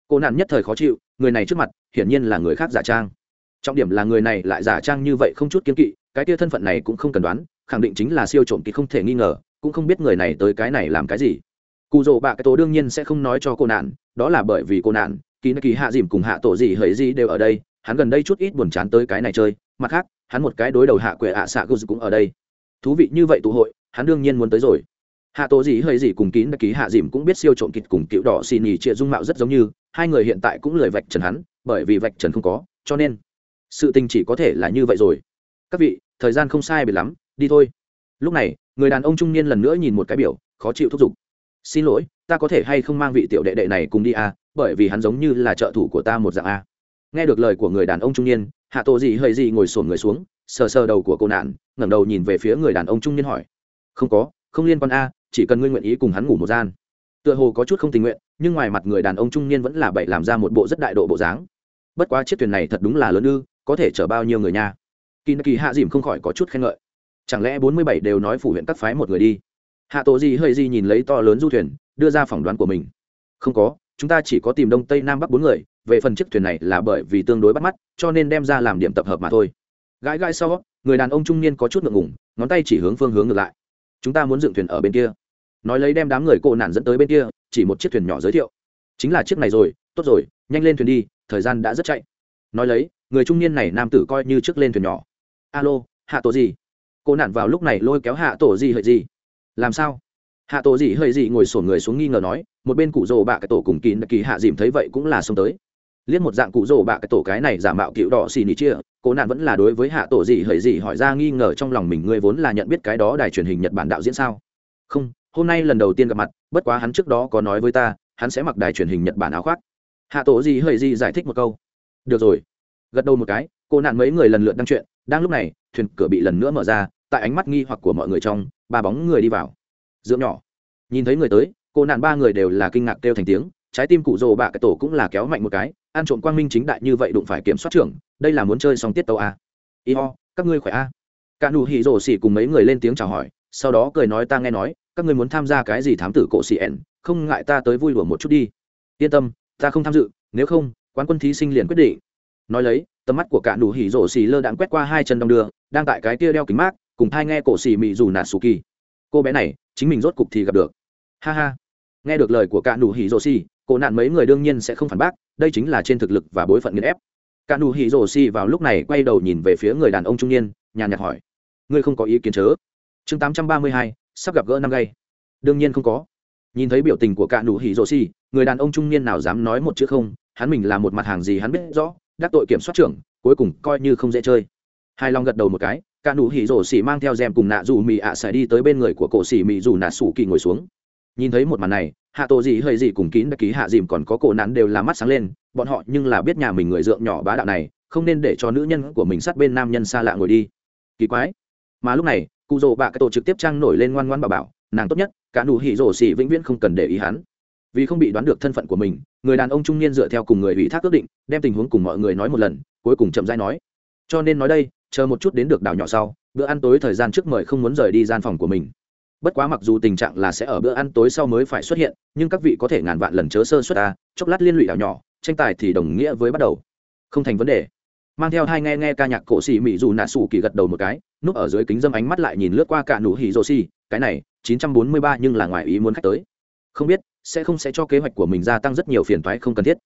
Cô nạn nhất thời khó chịu, người này trước mặt, hiển nhiên là người khác giả trang. Trọng điểm là người này lại giả trang như vậy không chút kiến kỵ cái tia thân phận này cũng không cần đoán, khẳng định chính là siêu trộm thì không thể nghi ngờ, cũng không biết người này tới cái này làm cái gì. Cụ rỗ bạ cái tổ đương nhiên sẽ không nói cho cô nạn, đó là bởi vì cô nạn, kỳ kỳ hạ dìm cùng hạ tổ gì hỡi gì đều ở đây, hắn gần đây chút ít buồn chán tới cái này chơi, mặt khác, hắn một cái đối đầu hạ quệ ạ xạ gus cũng ở đây. Thú vị như vậy tụ hội, hắn đương nhiên muốn tới rồi. Hạ tổ gì hơi gì cùng kín ký hạ dìm cũng biết siêu trộm kịt cùng cựu đỏ xì nhì chia dung mạo rất giống như, hai người hiện tại cũng lười vạch trần hắn, bởi vì vạch trần không có, cho nên, sự tình chỉ có thể là như vậy rồi các vị, thời gian không sai biệt lắm, đi thôi. Lúc này, người đàn ông trung niên lần nữa nhìn một cái biểu, khó chịu thúc giục. Xin lỗi, ta có thể hay không mang vị tiểu đệ đệ này cùng đi à? Bởi vì hắn giống như là trợ thủ của ta một dạng à. nghe được lời của người đàn ông trung niên, hạ tổ gì hơi gì ngồi sổn người xuống, sờ sờ đầu của cô nạn, ngẩng đầu nhìn về phía người đàn ông trung niên hỏi. Không có, không liên quan a chỉ cần ngươi nguyện ý cùng hắn ngủ một gian. Tựa hồ có chút không tình nguyện, nhưng ngoài mặt người đàn ông trung niên vẫn là bậy làm ra một bộ rất đại độ bộ dáng. Bất quá chiếc thuyền này thật đúng là lớn ư, có thể chở bao nhiêu người nha? kỳ kỳ hạ dìm không khỏi có chút khen ngợi. Chẳng lẽ bốn mươi bảy đều nói phủ huyện các phái một người đi? Hạ tổ gì hơi gì nhìn lấy to lớn du thuyền, đưa ra phỏng đoán của mình. Không có, chúng ta chỉ có tìm đông tây nam bắc bốn người, về phần chiếc thuyền này là bởi vì tương đối bắt mắt, cho nên đem ra làm điểm tập hợp mà thôi. Gãi gãi sau, người đàn ông trung niên có chút ngượng ngủng ngón tay chỉ hướng phương hướng ngược lại. Chúng ta muốn dựng thuyền ở bên kia. Nói lấy đem đám người cô nạn dẫn tới bên kia, chỉ một chiếc thuyền nhỏ giới thiệu. Chính là chiếc này rồi, tốt rồi, nhanh lên thuyền đi, thời gian đã rất chạy. Nói lấy, người trung niên này nam tử coi như trước lên thuyền nhỏ alo, hạ tổ gì cô nản vào lúc này lôi kéo hạ tổ gì hơi gì? Làm sao? Hạ tổ gì hơi gì ngồi sổn người xuống nghi ngờ nói, một bên cụ rồ bạ cái tổ cùng kín kỳ hạ dìm thấy vậy cũng là xông tới. Liếc một dạng cụ rồ bạ cái tổ cái này giả mạo cựu đỏ xì nỉ chia, cô nản vẫn là đối với hạ tổ gì hơi gì hỏi ra nghi ngờ trong lòng mình ngươi vốn là nhận biết cái đó đài truyền hình nhật bản đạo diễn sao? Không, hôm nay lần đầu tiên gặp mặt, bất quá hắn trước đó có nói với ta, hắn sẽ mặc đài truyền hình nhật bản áo khoác. Hạ tổ gì hơi gì giải thích một câu. Được rồi. Gật đầu một cái cô nạn mấy người lần lượt đăng chuyện, đang lúc này, thuyền cửa bị lần nữa mở ra, tại ánh mắt nghi hoặc của mọi người trong, ba bóng người đi vào dưỡng nhỏ nhìn thấy người tới, cô nạn ba người đều là kinh ngạc kêu thành tiếng, trái tim cụ rồ bạ cái tổ cũng là kéo mạnh một cái, ăn trộm quang minh chính đại như vậy đụng phải kiểm soát trưởng, đây là muốn chơi xong tiết tàu à. y ho các ngươi khỏe à. cả nụ hỉ rồ xỉ cùng mấy người lên tiếng chào hỏi, sau đó cười nói ta nghe nói, các ngươi muốn tham gia cái gì thám tử cổ xỉ ẻn, không ngại ta tới vui đùa một chút đi yên tâm, ta không tham dự, nếu không, quán quân thí sinh liền quyết định nói lấy tầm mắt của cả nụ hỉ rổ xì lơ đạn quét qua hai chân đong đường đang tại cái kia đeo kính mát, cùng thai nghe cổ xì mị dù nạt xù kỳ. Cô bé này, chính mình rốt cục thì gặp được. Ha ha. Nghe được lời của cả nụ hỉ rổ xì cổ nạn mấy người đương nhiên sẽ không phản bác, đây chính là trên thực lực và bối phận nghiên ép. Cả nụ hỉ rổ xì vào lúc này quay đầu nhìn về phía người đàn ông trung niên, nhàn nhạt hỏi, ngươi không có ý kiến chớ? Chương tám trăm ba mươi hai, sắp gặp gỡ năm gây đương nhiên không có. Nhìn thấy biểu tình của cả nụ hỉ rổ xì, người đàn ông trung niên nào dám nói một chữ không, hắn mình là một mặt hàng gì hắn biết rõ đắc tội kiểm soát trưởng, cuối cùng coi như không dễ chơi. Hai long gật đầu một cái, cả nụ hỉ rổ xỉ mang theo rèm cùng nạ dù mì ạ xài đi tới bên người của cổ xỉ mì dù nạ sủ kỳ ngồi xuống. Nhìn thấy một màn này, hạ tổ gì hơi gì cùng kín đặc ký hạ dìm còn có cổ nắn đều là mắt sáng lên, bọn họ nhưng là biết nhà mình người dượng nhỏ bá đạo này, không nên để cho nữ nhân của mình sát bên nam nhân xa lạ ngồi đi. Kỳ quái. Mà lúc này, cụ rồ bạ cái tổ trực tiếp trang nổi lên ngoan ngoan bảo bảo, nàng tốt nhất, cả nụ hỉ rổ xỉ vĩnh viễn không cần để ý hắn vì không bị đoán được thân phận của mình, người đàn ông trung niên dựa theo cùng người ủy thác ước định, đem tình huống cùng mọi người nói một lần, cuối cùng chậm rãi nói. Cho nên nói đây, chờ một chút đến được đảo nhỏ sau, bữa ăn tối thời gian trước mời không muốn rời đi gian phòng của mình. Bất quá mặc dù tình trạng là sẽ ở bữa ăn tối sau mới phải xuất hiện, nhưng các vị có thể ngàn vạn lần chớ sơ xuất ta, chốc lát liên lụy đảo nhỏ, tranh tài thì đồng nghĩa với bắt đầu. Không thành vấn đề. Mang theo hai nghe nghe ca nhạc cổ xì mỹ dù nạ sủ kỳ gật đầu một cái, núp ở dưới kính dâm ánh mắt lại nhìn lướt qua cả nụ hỉ rô xì, cái này 943 nhưng là ngoài ý muốn khách tới. Không biết sẽ không sẽ cho kế hoạch của mình gia tăng rất nhiều phiền toái không cần thiết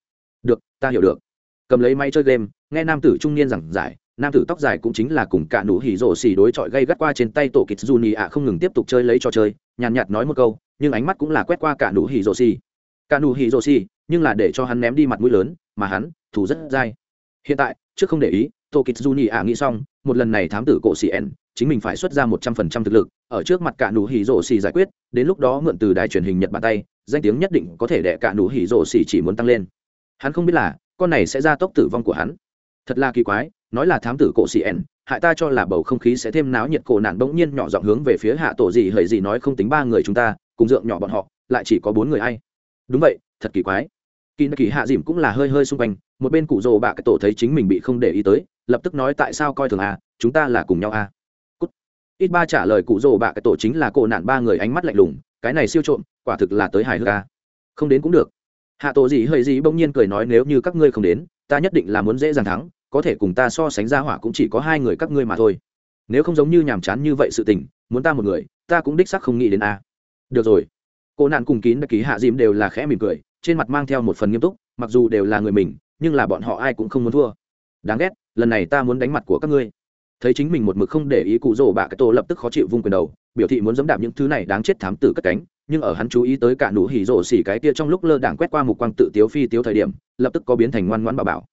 được ta hiểu được cầm lấy máy chơi game nghe nam tử trung niên giảng giải nam tử tóc dài cũng chính là cùng cả nụ hỉ rổ xì đối chọi gây gắt qua trên tay tổ kịch Juni ạ không ngừng tiếp tục chơi lấy trò chơi, nhàn nhạt nói một câu, nhưng ánh mắt cũng là quét qua cả nụ hỉ rổ xì. Cả nụ hỉ rổ xì, nhưng là để cho hắn ném đi mặt mũi lớn, mà hắn, thủ rất dai. Hiện tại, trước không để ý, tổ kịch Juni ạ nghĩ xong, một lần này thám tử cổ xì en, chính mình phải xuất ra một trăm phần trăm thực lực ở trước mặt cả nụ hỉ rổ xì giải quyết đến lúc đó mượn từ đài truyền hình nhật Bản tay danh tiếng nhất định có thể đè cả nụ hỉ rổ xì chỉ muốn tăng lên. Hắn không biết là con này sẽ ra tốc tử vong của hắn. Thật là kỳ quái nói là thám tử cổ xì n, hại ta cho là bầu không khí sẽ thêm náo nhiệt cổ nạn bỗng nhiên nhỏ giọng hướng về phía hạ tổ gì hời gì nói không tính ba người chúng ta cùng dượng nhỏ bọn họ lại chỉ có bốn người ai. Đúng vậy thật kỳ quái. Kỳ kỳ hạ dìm cũng là hơi hơi xung quanh một bên cụ rồ bạ cái tổ thấy chính mình bị không để ý tới lập tức nói tại sao coi thường à chúng ta là cùng nhau à ít ba trả lời cụ rồ bạ cái tổ chính là cổ nạn ba người ánh mắt lạnh lùng, cái này siêu trộm, quả thực là tới hài hước ca không đến cũng được. Hạ tổ gì hơi gì bỗng nhiên cười nói nếu như các ngươi không đến, ta nhất định là muốn dễ dàng thắng, có thể cùng ta so sánh ra hỏa cũng chỉ có hai người các ngươi mà thôi. Nếu không giống như nhàm chán như vậy sự tình, muốn ta một người, ta cũng đích xác không nghĩ đến a. Được rồi. Cô nạn cùng kín đã ký hạ dìm đều là khẽ mỉm cười, trên mặt mang theo một phần nghiêm túc, mặc dù đều là người mình, nhưng là bọn họ ai cũng không muốn thua. Đáng ghét, lần này ta muốn đánh mặt của các ngươi thấy chính mình một mực không để ý cụ rồ bạ cái tô lập tức khó chịu vung quyền đầu, biểu thị muốn dẫm đạp những thứ này đáng chết thám tử cất cánh. Nhưng ở hắn chú ý tới cả nụ hỉ rồ xỉ cái kia trong lúc lơ đảng quét qua một quang tự tiếu phi tiếu thời điểm, lập tức có biến thành ngoan ngoãn bảo bảo.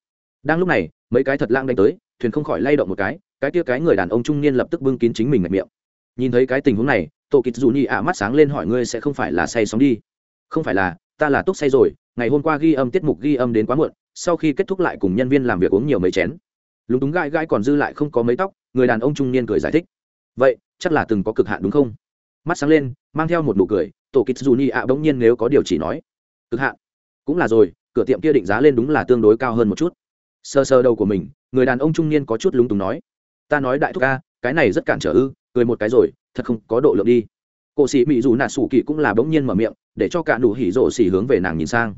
Đang lúc này, mấy cái thật lang đánh tới, thuyền không khỏi lay động một cái cái kia cái người đàn ông trung niên lập tức bưng kín chính mình ngạch miệng. Nhìn thấy cái tình huống này tô kịch dù nhi ạ mắt sáng lên hỏi ngươi sẽ không phải là say sóng đi. Không phải là, ta là túc say rồi, ngày hôm qua ghi âm tiết mục ghi âm đến quá muộn, sau khi kết thúc lại cùng nhân viên làm việc uống nhiều mấy chén. Lúng túng gai gai còn dư lại không có mấy tóc người đàn ông trung niên cười giải thích. Vậy, chắc là từng có cực hạn đúng không? Mắt sáng lên, mang theo một nụ cười, tổ kích dù ni ạ bỗng nhiên nếu có điều chỉ nói. Cực hạn. Cũng là rồi, cửa tiệm kia định giá lên đúng là tương đối cao hơn một chút. Sơ sơ đầu của mình, người đàn ông trung niên có chút lúng túng nói. Ta nói đại thúc ca, cái này rất cản trở ư, cười một cái rồi, thật không có độ lượng đi. Cổ sĩ mỹ dù nạ sủ kỵ cũng là bỗng nhiên mở miệng, để cho cả nụ hỉ rộ xỉ hướng về nàng nhìn sang.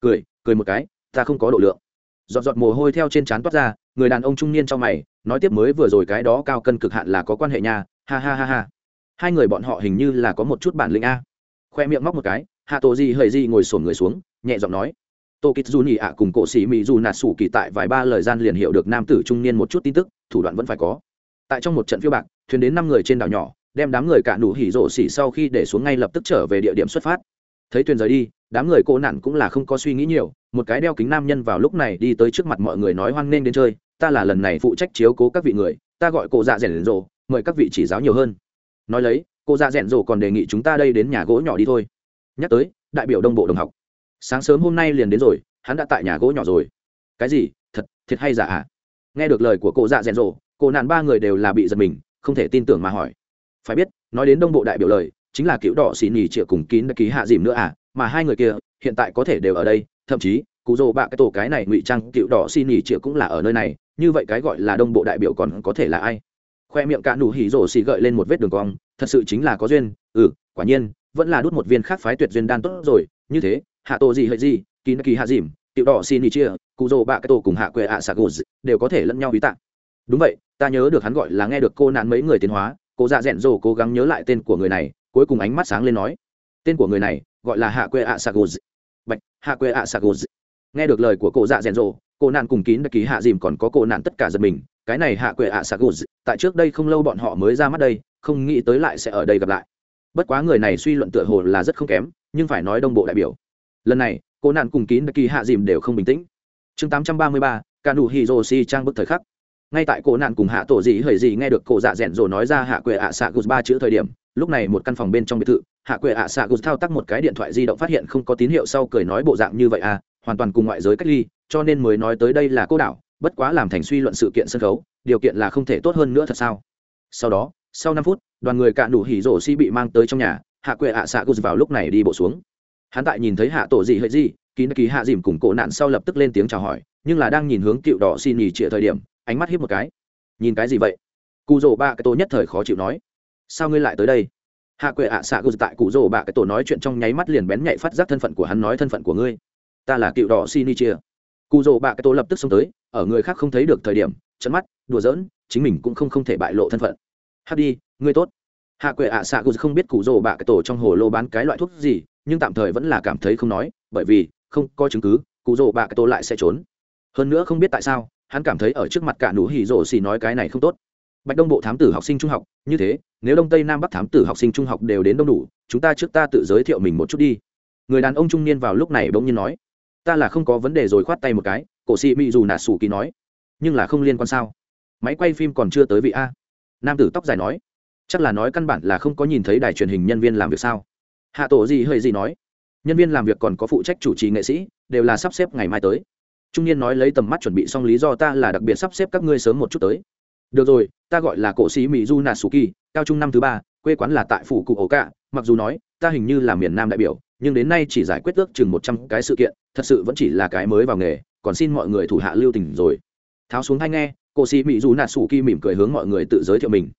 Cười cười một cái, ta không có độ lượng. Giọt giọt mồ hôi theo trên trán toát ra, người đàn ông trung niên cho mày nói tiếp mới vừa rồi cái đó cao cân cực hạn là có quan hệ nha, ha ha ha ha. Hai người bọn họ hình như là có một chút bản lĩnh a. Khoe miệng móc một cái hạ tổ gì hời gì ngồi sổn người xuống nhẹ giọng nói. Tô kịch dù nhị ạ cùng cổ sĩ mỹ dù nạt sủ kỳ tại vài ba lời gian liền hiểu được nam tử trung niên một chút tin tức thủ đoạn vẫn phải có. Tại trong một trận phiêu bạc thuyền đến năm người trên đảo nhỏ đem đám người cạn đủ hỉ rộ xỉ sau khi để xuống ngay lập tức trở về địa điểm xuất phát. Thấy thuyền rời đi đám người cô nạn cũng là không có suy nghĩ nhiều một cái đeo kính nam nhân vào lúc này đi tới trước mặt mọi người nói hoan nghênh đến chơi ta là lần này phụ trách chiếu cố các vị người, ta gọi cô dạ rèn rộ mời các vị chỉ giáo nhiều hơn. Nói lấy cô dạ rèn rộ còn đề nghị chúng ta đây đến nhà gỗ nhỏ đi thôi. Nhắc tới, đại biểu đông bộ đồng học. Sáng sớm hôm nay liền đến rồi, hắn đã tại nhà gỗ nhỏ rồi. Cái gì? Thật, thiệt hay giả dạ à nghe được lời của cô dạ rèn rộ cô nạn ba người đều là bị giật mình, không thể tin tưởng mà hỏi. Phải biết, nói đến đông bộ đại biểu lời, chính là cựu đỏ xì nhì chĩa cùng kín đã ký hạ dìm nữa à mà hai người kia, hiện tại có thể đều ở đây, thậm chí cụ rồ bạ cái tổ cái này ngụy trang cựu đỏ xì nhì chĩa cũng là ở nơi này như vậy cái gọi là đông bộ đại biểu còn có thể là ai? Khoe miệng cả nụ hỉ rổ xì gợi lên một vết đường cong, thật sự chính là có duyên. Ừ quả nhiên, vẫn là đút một viên khác phái tuyệt duyên đan tốt rồi. Như thế, hạ tổ gì hệ gì kỳ kỳ hạ dìm, tiểu đỏ xin đi chia, cụ rồ bạ cái tổ cùng hạ quệ ạ sạc đều có thể lẫn nhau ý tạng đúng vậy, ta nhớ được hắn gọi là nghe được cô nán mấy người tiến hóa, cô dạ rẽn rồ cố gắng nhớ lại tên của người này, cuối cùng ánh mắt sáng lên nói, tên của người này gọi là hạ quê ạ sagos bạch, hạ quê ạ sagos nghe được lời của cô dạ rẽn rồ cô nạn cùng kín đã ký hạ dìm còn có cô nạn tất cả giật mình cái này hạ quệ ạ sạc gù tại trước đây không lâu bọn họ mới ra mắt đây không nghĩ tới lại sẽ ở đây gặp lại. Bất quá người này suy luận tựa hồ là rất không kém nhưng phải nói đồng bộ đại biểu. Lần này cô nạn cùng kín đã ký hạ dìm đều không bình tĩnh. Chương 833, cả đủ si trang bức thời khắc. Ngay tại cô nạn cùng hạ tổ dị hời dị nghe được cô dạ rẽn rồ nói ra hạ quệ ạ xạ gù ba chữ thời điểm lúc này một căn phòng bên trong biệt thự hạ quệ ạ xạ gù thao tác một cái điện thoại di động phát hiện không có tín hiệu sau cười nói bộ dạng như vậy à hoàn toàn cùng ngoại giới cách ly, cho nên mới nói tới đây là cô đảo, bất quá làm thành suy luận sự kiện sân khấu, điều kiện là không thể tốt hơn nữa thật sao? Sau đó, sau năm phút, đoàn người cạn đủ hỉ rổ si bị mang tới trong nhà, hạ quệ hạ xạ gus vào lúc này đi bộ xuống. Hắn tại nhìn thấy hạ tổ gì hệ gì kín kỳ hạ dìm cùng cổ nạn sau lập tức lên tiếng chào hỏi, nhưng là đang nhìn hướng cựu đỏ xin nhì trịa thời điểm, ánh mắt hiếp một cái. Nhìn cái gì vậy? Cụ rổ ba cái tổ nhất thời khó chịu nói. Sao ngươi lại tới đây? Hạ quệ Hạ xạ gus tại cụ rổ ba cái tổ nói chuyện trong nháy mắt liền bén nhạy phát giác thân phận của hắn, nói thân phận của ngươi ta là cựu đỏ sinichia cụ rồ bạ cái tổ lập tức xông tới, ở người khác không thấy được thời điểm chấn mắt, đùa giỡn, chính mình cũng không không thể bại lộ thân phận. Hát đi, ngươi tốt. Hạ quệ ạ à xạ cụ không biết cụ rồ bạ cái tổ trong hồ lô bán cái loại thuốc gì, nhưng tạm thời vẫn là cảm thấy không nói, bởi vì, không có chứng cứ, cụ rồ bạ cái tổ lại sẽ trốn. Hơn nữa không biết tại sao, hắn cảm thấy ở trước mặt cả nụ hỉ rồ xì nói cái này không tốt. Bạch đông bộ thám tử học sinh trung học, như thế, nếu đông tây nam bắc thám tử học sinh trung học đều đến đông đủ, chúng ta trước ta tự giới thiệu mình một chút đi. Người đàn ông trung niên vào lúc này bỗng nhiên nói ta là không có vấn đề rồi khoát tay một cái, cổ xì mị dù nạ sủ kỳ nói. Nhưng là không liên quan sao? Máy quay phim còn chưa tới vị a. Nam tử tóc dài nói. Chắc là nói căn bản là không có nhìn thấy đài truyền hình nhân viên làm việc sao? Hạ tổ gì hơi gì nói. Nhân viên làm việc còn có phụ trách chủ trì nghệ sĩ, đều là sắp xếp ngày mai tới. Trung niên nói lấy tầm mắt chuẩn bị xong lý do ta là đặc biệt sắp xếp các ngươi sớm một chút tới. Được rồi, ta gọi là cổ sĩ mỹ du nà su kỳ, cao trung năm thứ ba, quê quán là tại phủ cụ ổ cạ, mặc dù nói, ta hình như là miền nam đại biểu nhưng đến nay chỉ giải quyết ước chừng một trăm cái sự kiện, thật sự vẫn chỉ là cái mới vào nghề, còn xin mọi người thủ hạ lưu tình rồi. Tháo xuống hay nghe, cô sĩ mỹ dù nạ sủ kỳ mỉm cười hướng mọi người tự giới thiệu mình.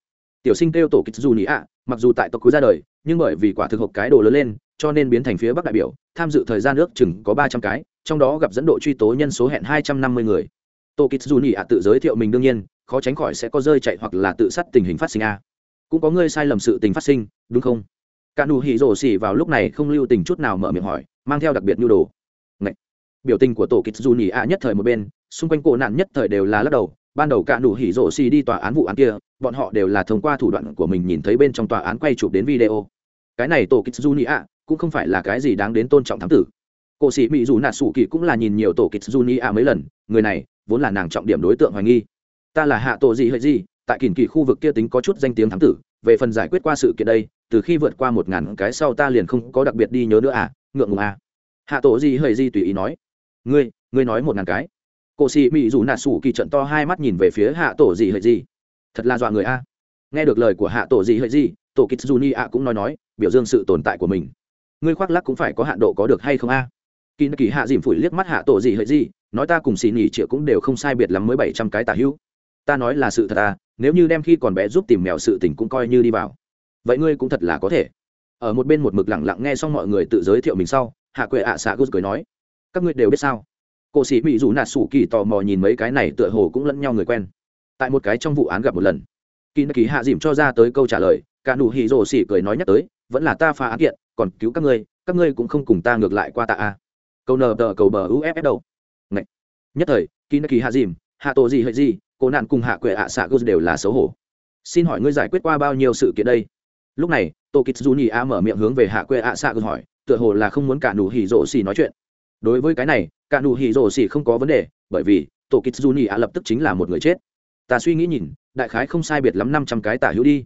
Tiểu sinh kêu tổ kịch dù nị ạ, mặc dù tại tộc cuối ra đời, nhưng bởi vì quả thực hộp cái đồ lớn lên, cho nên biến thành phía bắc đại biểu, tham dự thời gian nước chừng có ba trăm cái, trong đó gặp dẫn độ truy tố nhân số hẹn hai trăm năm mươi người. Tổ kịch dù nị ạ tự giới thiệu mình đương nhiên, khó tránh khỏi sẽ có rơi chạy hoặc là tự sát tình hình phát sinh a. Cũng có người sai lầm sự tình phát sinh, đúng không? cả nụ hỉ rổ xỉ vào lúc này không lưu tình chút nào mở miệng hỏi, mang theo đặc biệt nhu đồ. Ngậy. biểu tình của tổ kịch dù nhỉ ạ nhất thời một bên, xung quanh cổ nạn nhất thời đều là lắc đầu. Ban đầu cả nụ hỉ rổ xỉ đi tòa án vụ án kia, bọn họ đều là thông qua thủ đoạn của mình nhìn thấy bên trong tòa án quay chụp đến video. Cái này tổ kịch dù nhỉ ạ cũng không phải là cái gì đáng đến tôn trọng thám tử. Cổ sĩ mỹ dù nạt sủ kỳ cũng là nhìn nhiều tổ kịch dù nhỉ ạ mấy lần, người này vốn là nàng trọng điểm đối tượng hoài nghi. Ta là hạ tổ gì hơi gì tại kỉn kỳ khu vực kia tính có chút danh tiếng thám tử, về phần giải quyết qua sự kiện đây từ khi vượt qua một ngàn cái sau ta liền không có đặc biệt đi nhớ nữa à ngượng ngùng à. Hạ tổ gì hơi gì tùy ý nói. Ngươi ngươi nói một ngàn cái. Cô xì mị dù nạt sủ kỳ trận to hai mắt nhìn về phía hạ tổ gì hơi gì thật là dọa người a. Nghe được lời của hạ tổ gì hơi gì tổ kịch dù ni ạ cũng nói nói, biểu dương sự tồn tại của mình. Ngươi khoác lắc cũng phải có hạn độ có được hay không a? À? kỳ kỳ hạ dìm phủi liếc mắt hạ tổ gì hơi gì nói ta cùng xì nhỉ triệu cũng đều không sai biệt lắm mới bảy trăm cái tả hữu. Ta nói là sự thật à nếu như đem khi còn bé giúp tìm mèo sự tình cũng coi như đi vào vậy ngươi cũng thật là có thể. Ở một bên một mực lẳng lặng nghe xong mọi người tự giới thiệu mình sau, hạ quệ ạ xạ gus cười nói, các ngươi đều biết sao? Cổ sĩ mỹ dù nạt sủ kỳ tò mò nhìn mấy cái này tựa hồ cũng lẫn nhau người quen. Tại một cái trong vụ án gặp một lần, kỳ kỳ hạ dìm cho ra tới câu trả lời, cả nụ hỉ rồ xỉ cười nói nhắc tới, vẫn là ta phá án kiện, còn cứu các ngươi các ngươi cũng không cùng ta ngược lại qua tạ a. Câu nờ tờ cầu bờ uff đầu. Ngậy. nhất thời, kỳ kỳ hạ dìm, hạ tổ gì hệ gì cô nạn cùng hạ quệ ạ xạ gus đều là xấu hổ. Xin hỏi ngươi giải quyết qua bao nhiêu sự kiện đây? lúc này tô kích dù nhì a mở miệng hướng về hạ quê ạ xạ gừng hỏi, tựa hồ là không muốn cả nụ hỉ rổ xì nói chuyện. Đối với cái này, cả nụ hỉ rổ xì không có vấn đề, bởi vì tổ kích dù nhì a lập tức chính là một người chết. Ta suy nghĩ nhìn, đại khái không sai biệt lắm năm trăm cái tả hữu đi.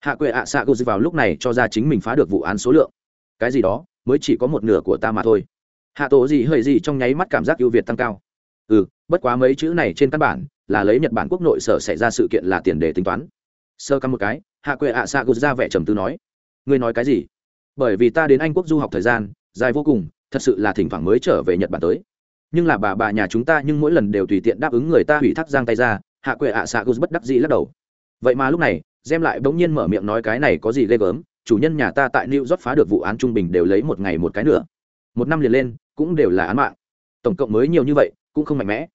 Hạ quệ ạ xạ gô vào lúc này cho ra chính mình phá được vụ án số lượng. Cái gì đó, mới chỉ có một nửa của ta mà thôi. Hạ tổ gì hơi gì trong nháy mắt cảm giác ưu việt tăng cao. Ừ bất quá mấy chữ này trên căn bản là lấy nhật bản quốc nội sở xảy ra sự kiện là tiền đề tính toán. Sơ căm một cái hạ quệ ạ xạ gột ra vẻ trầm tư nói, ngươi nói cái gì? Bởi vì ta đến anh quốc du học thời gian, dài vô cùng, thật sự là thỉnh thoảng mới trở về nhật bản tới. Nhưng là bà bà nhà chúng ta nhưng mỗi lần đều tùy tiện đáp ứng người ta hủy thác giang tay ra. Hạ quệ ạ xạ gột bất đắc dĩ lắc đầu. Vậy mà lúc này, gem lại bỗng nhiên mở miệng nói cái này có gì ghê gớm, chủ nhân nhà ta tại new york phá được vụ án trung bình đều lấy một ngày một cái nữa. Một năm liền lên, cũng đều là án mạng. Tổng cộng mới nhiều như vậy, cũng không mạnh mẽ.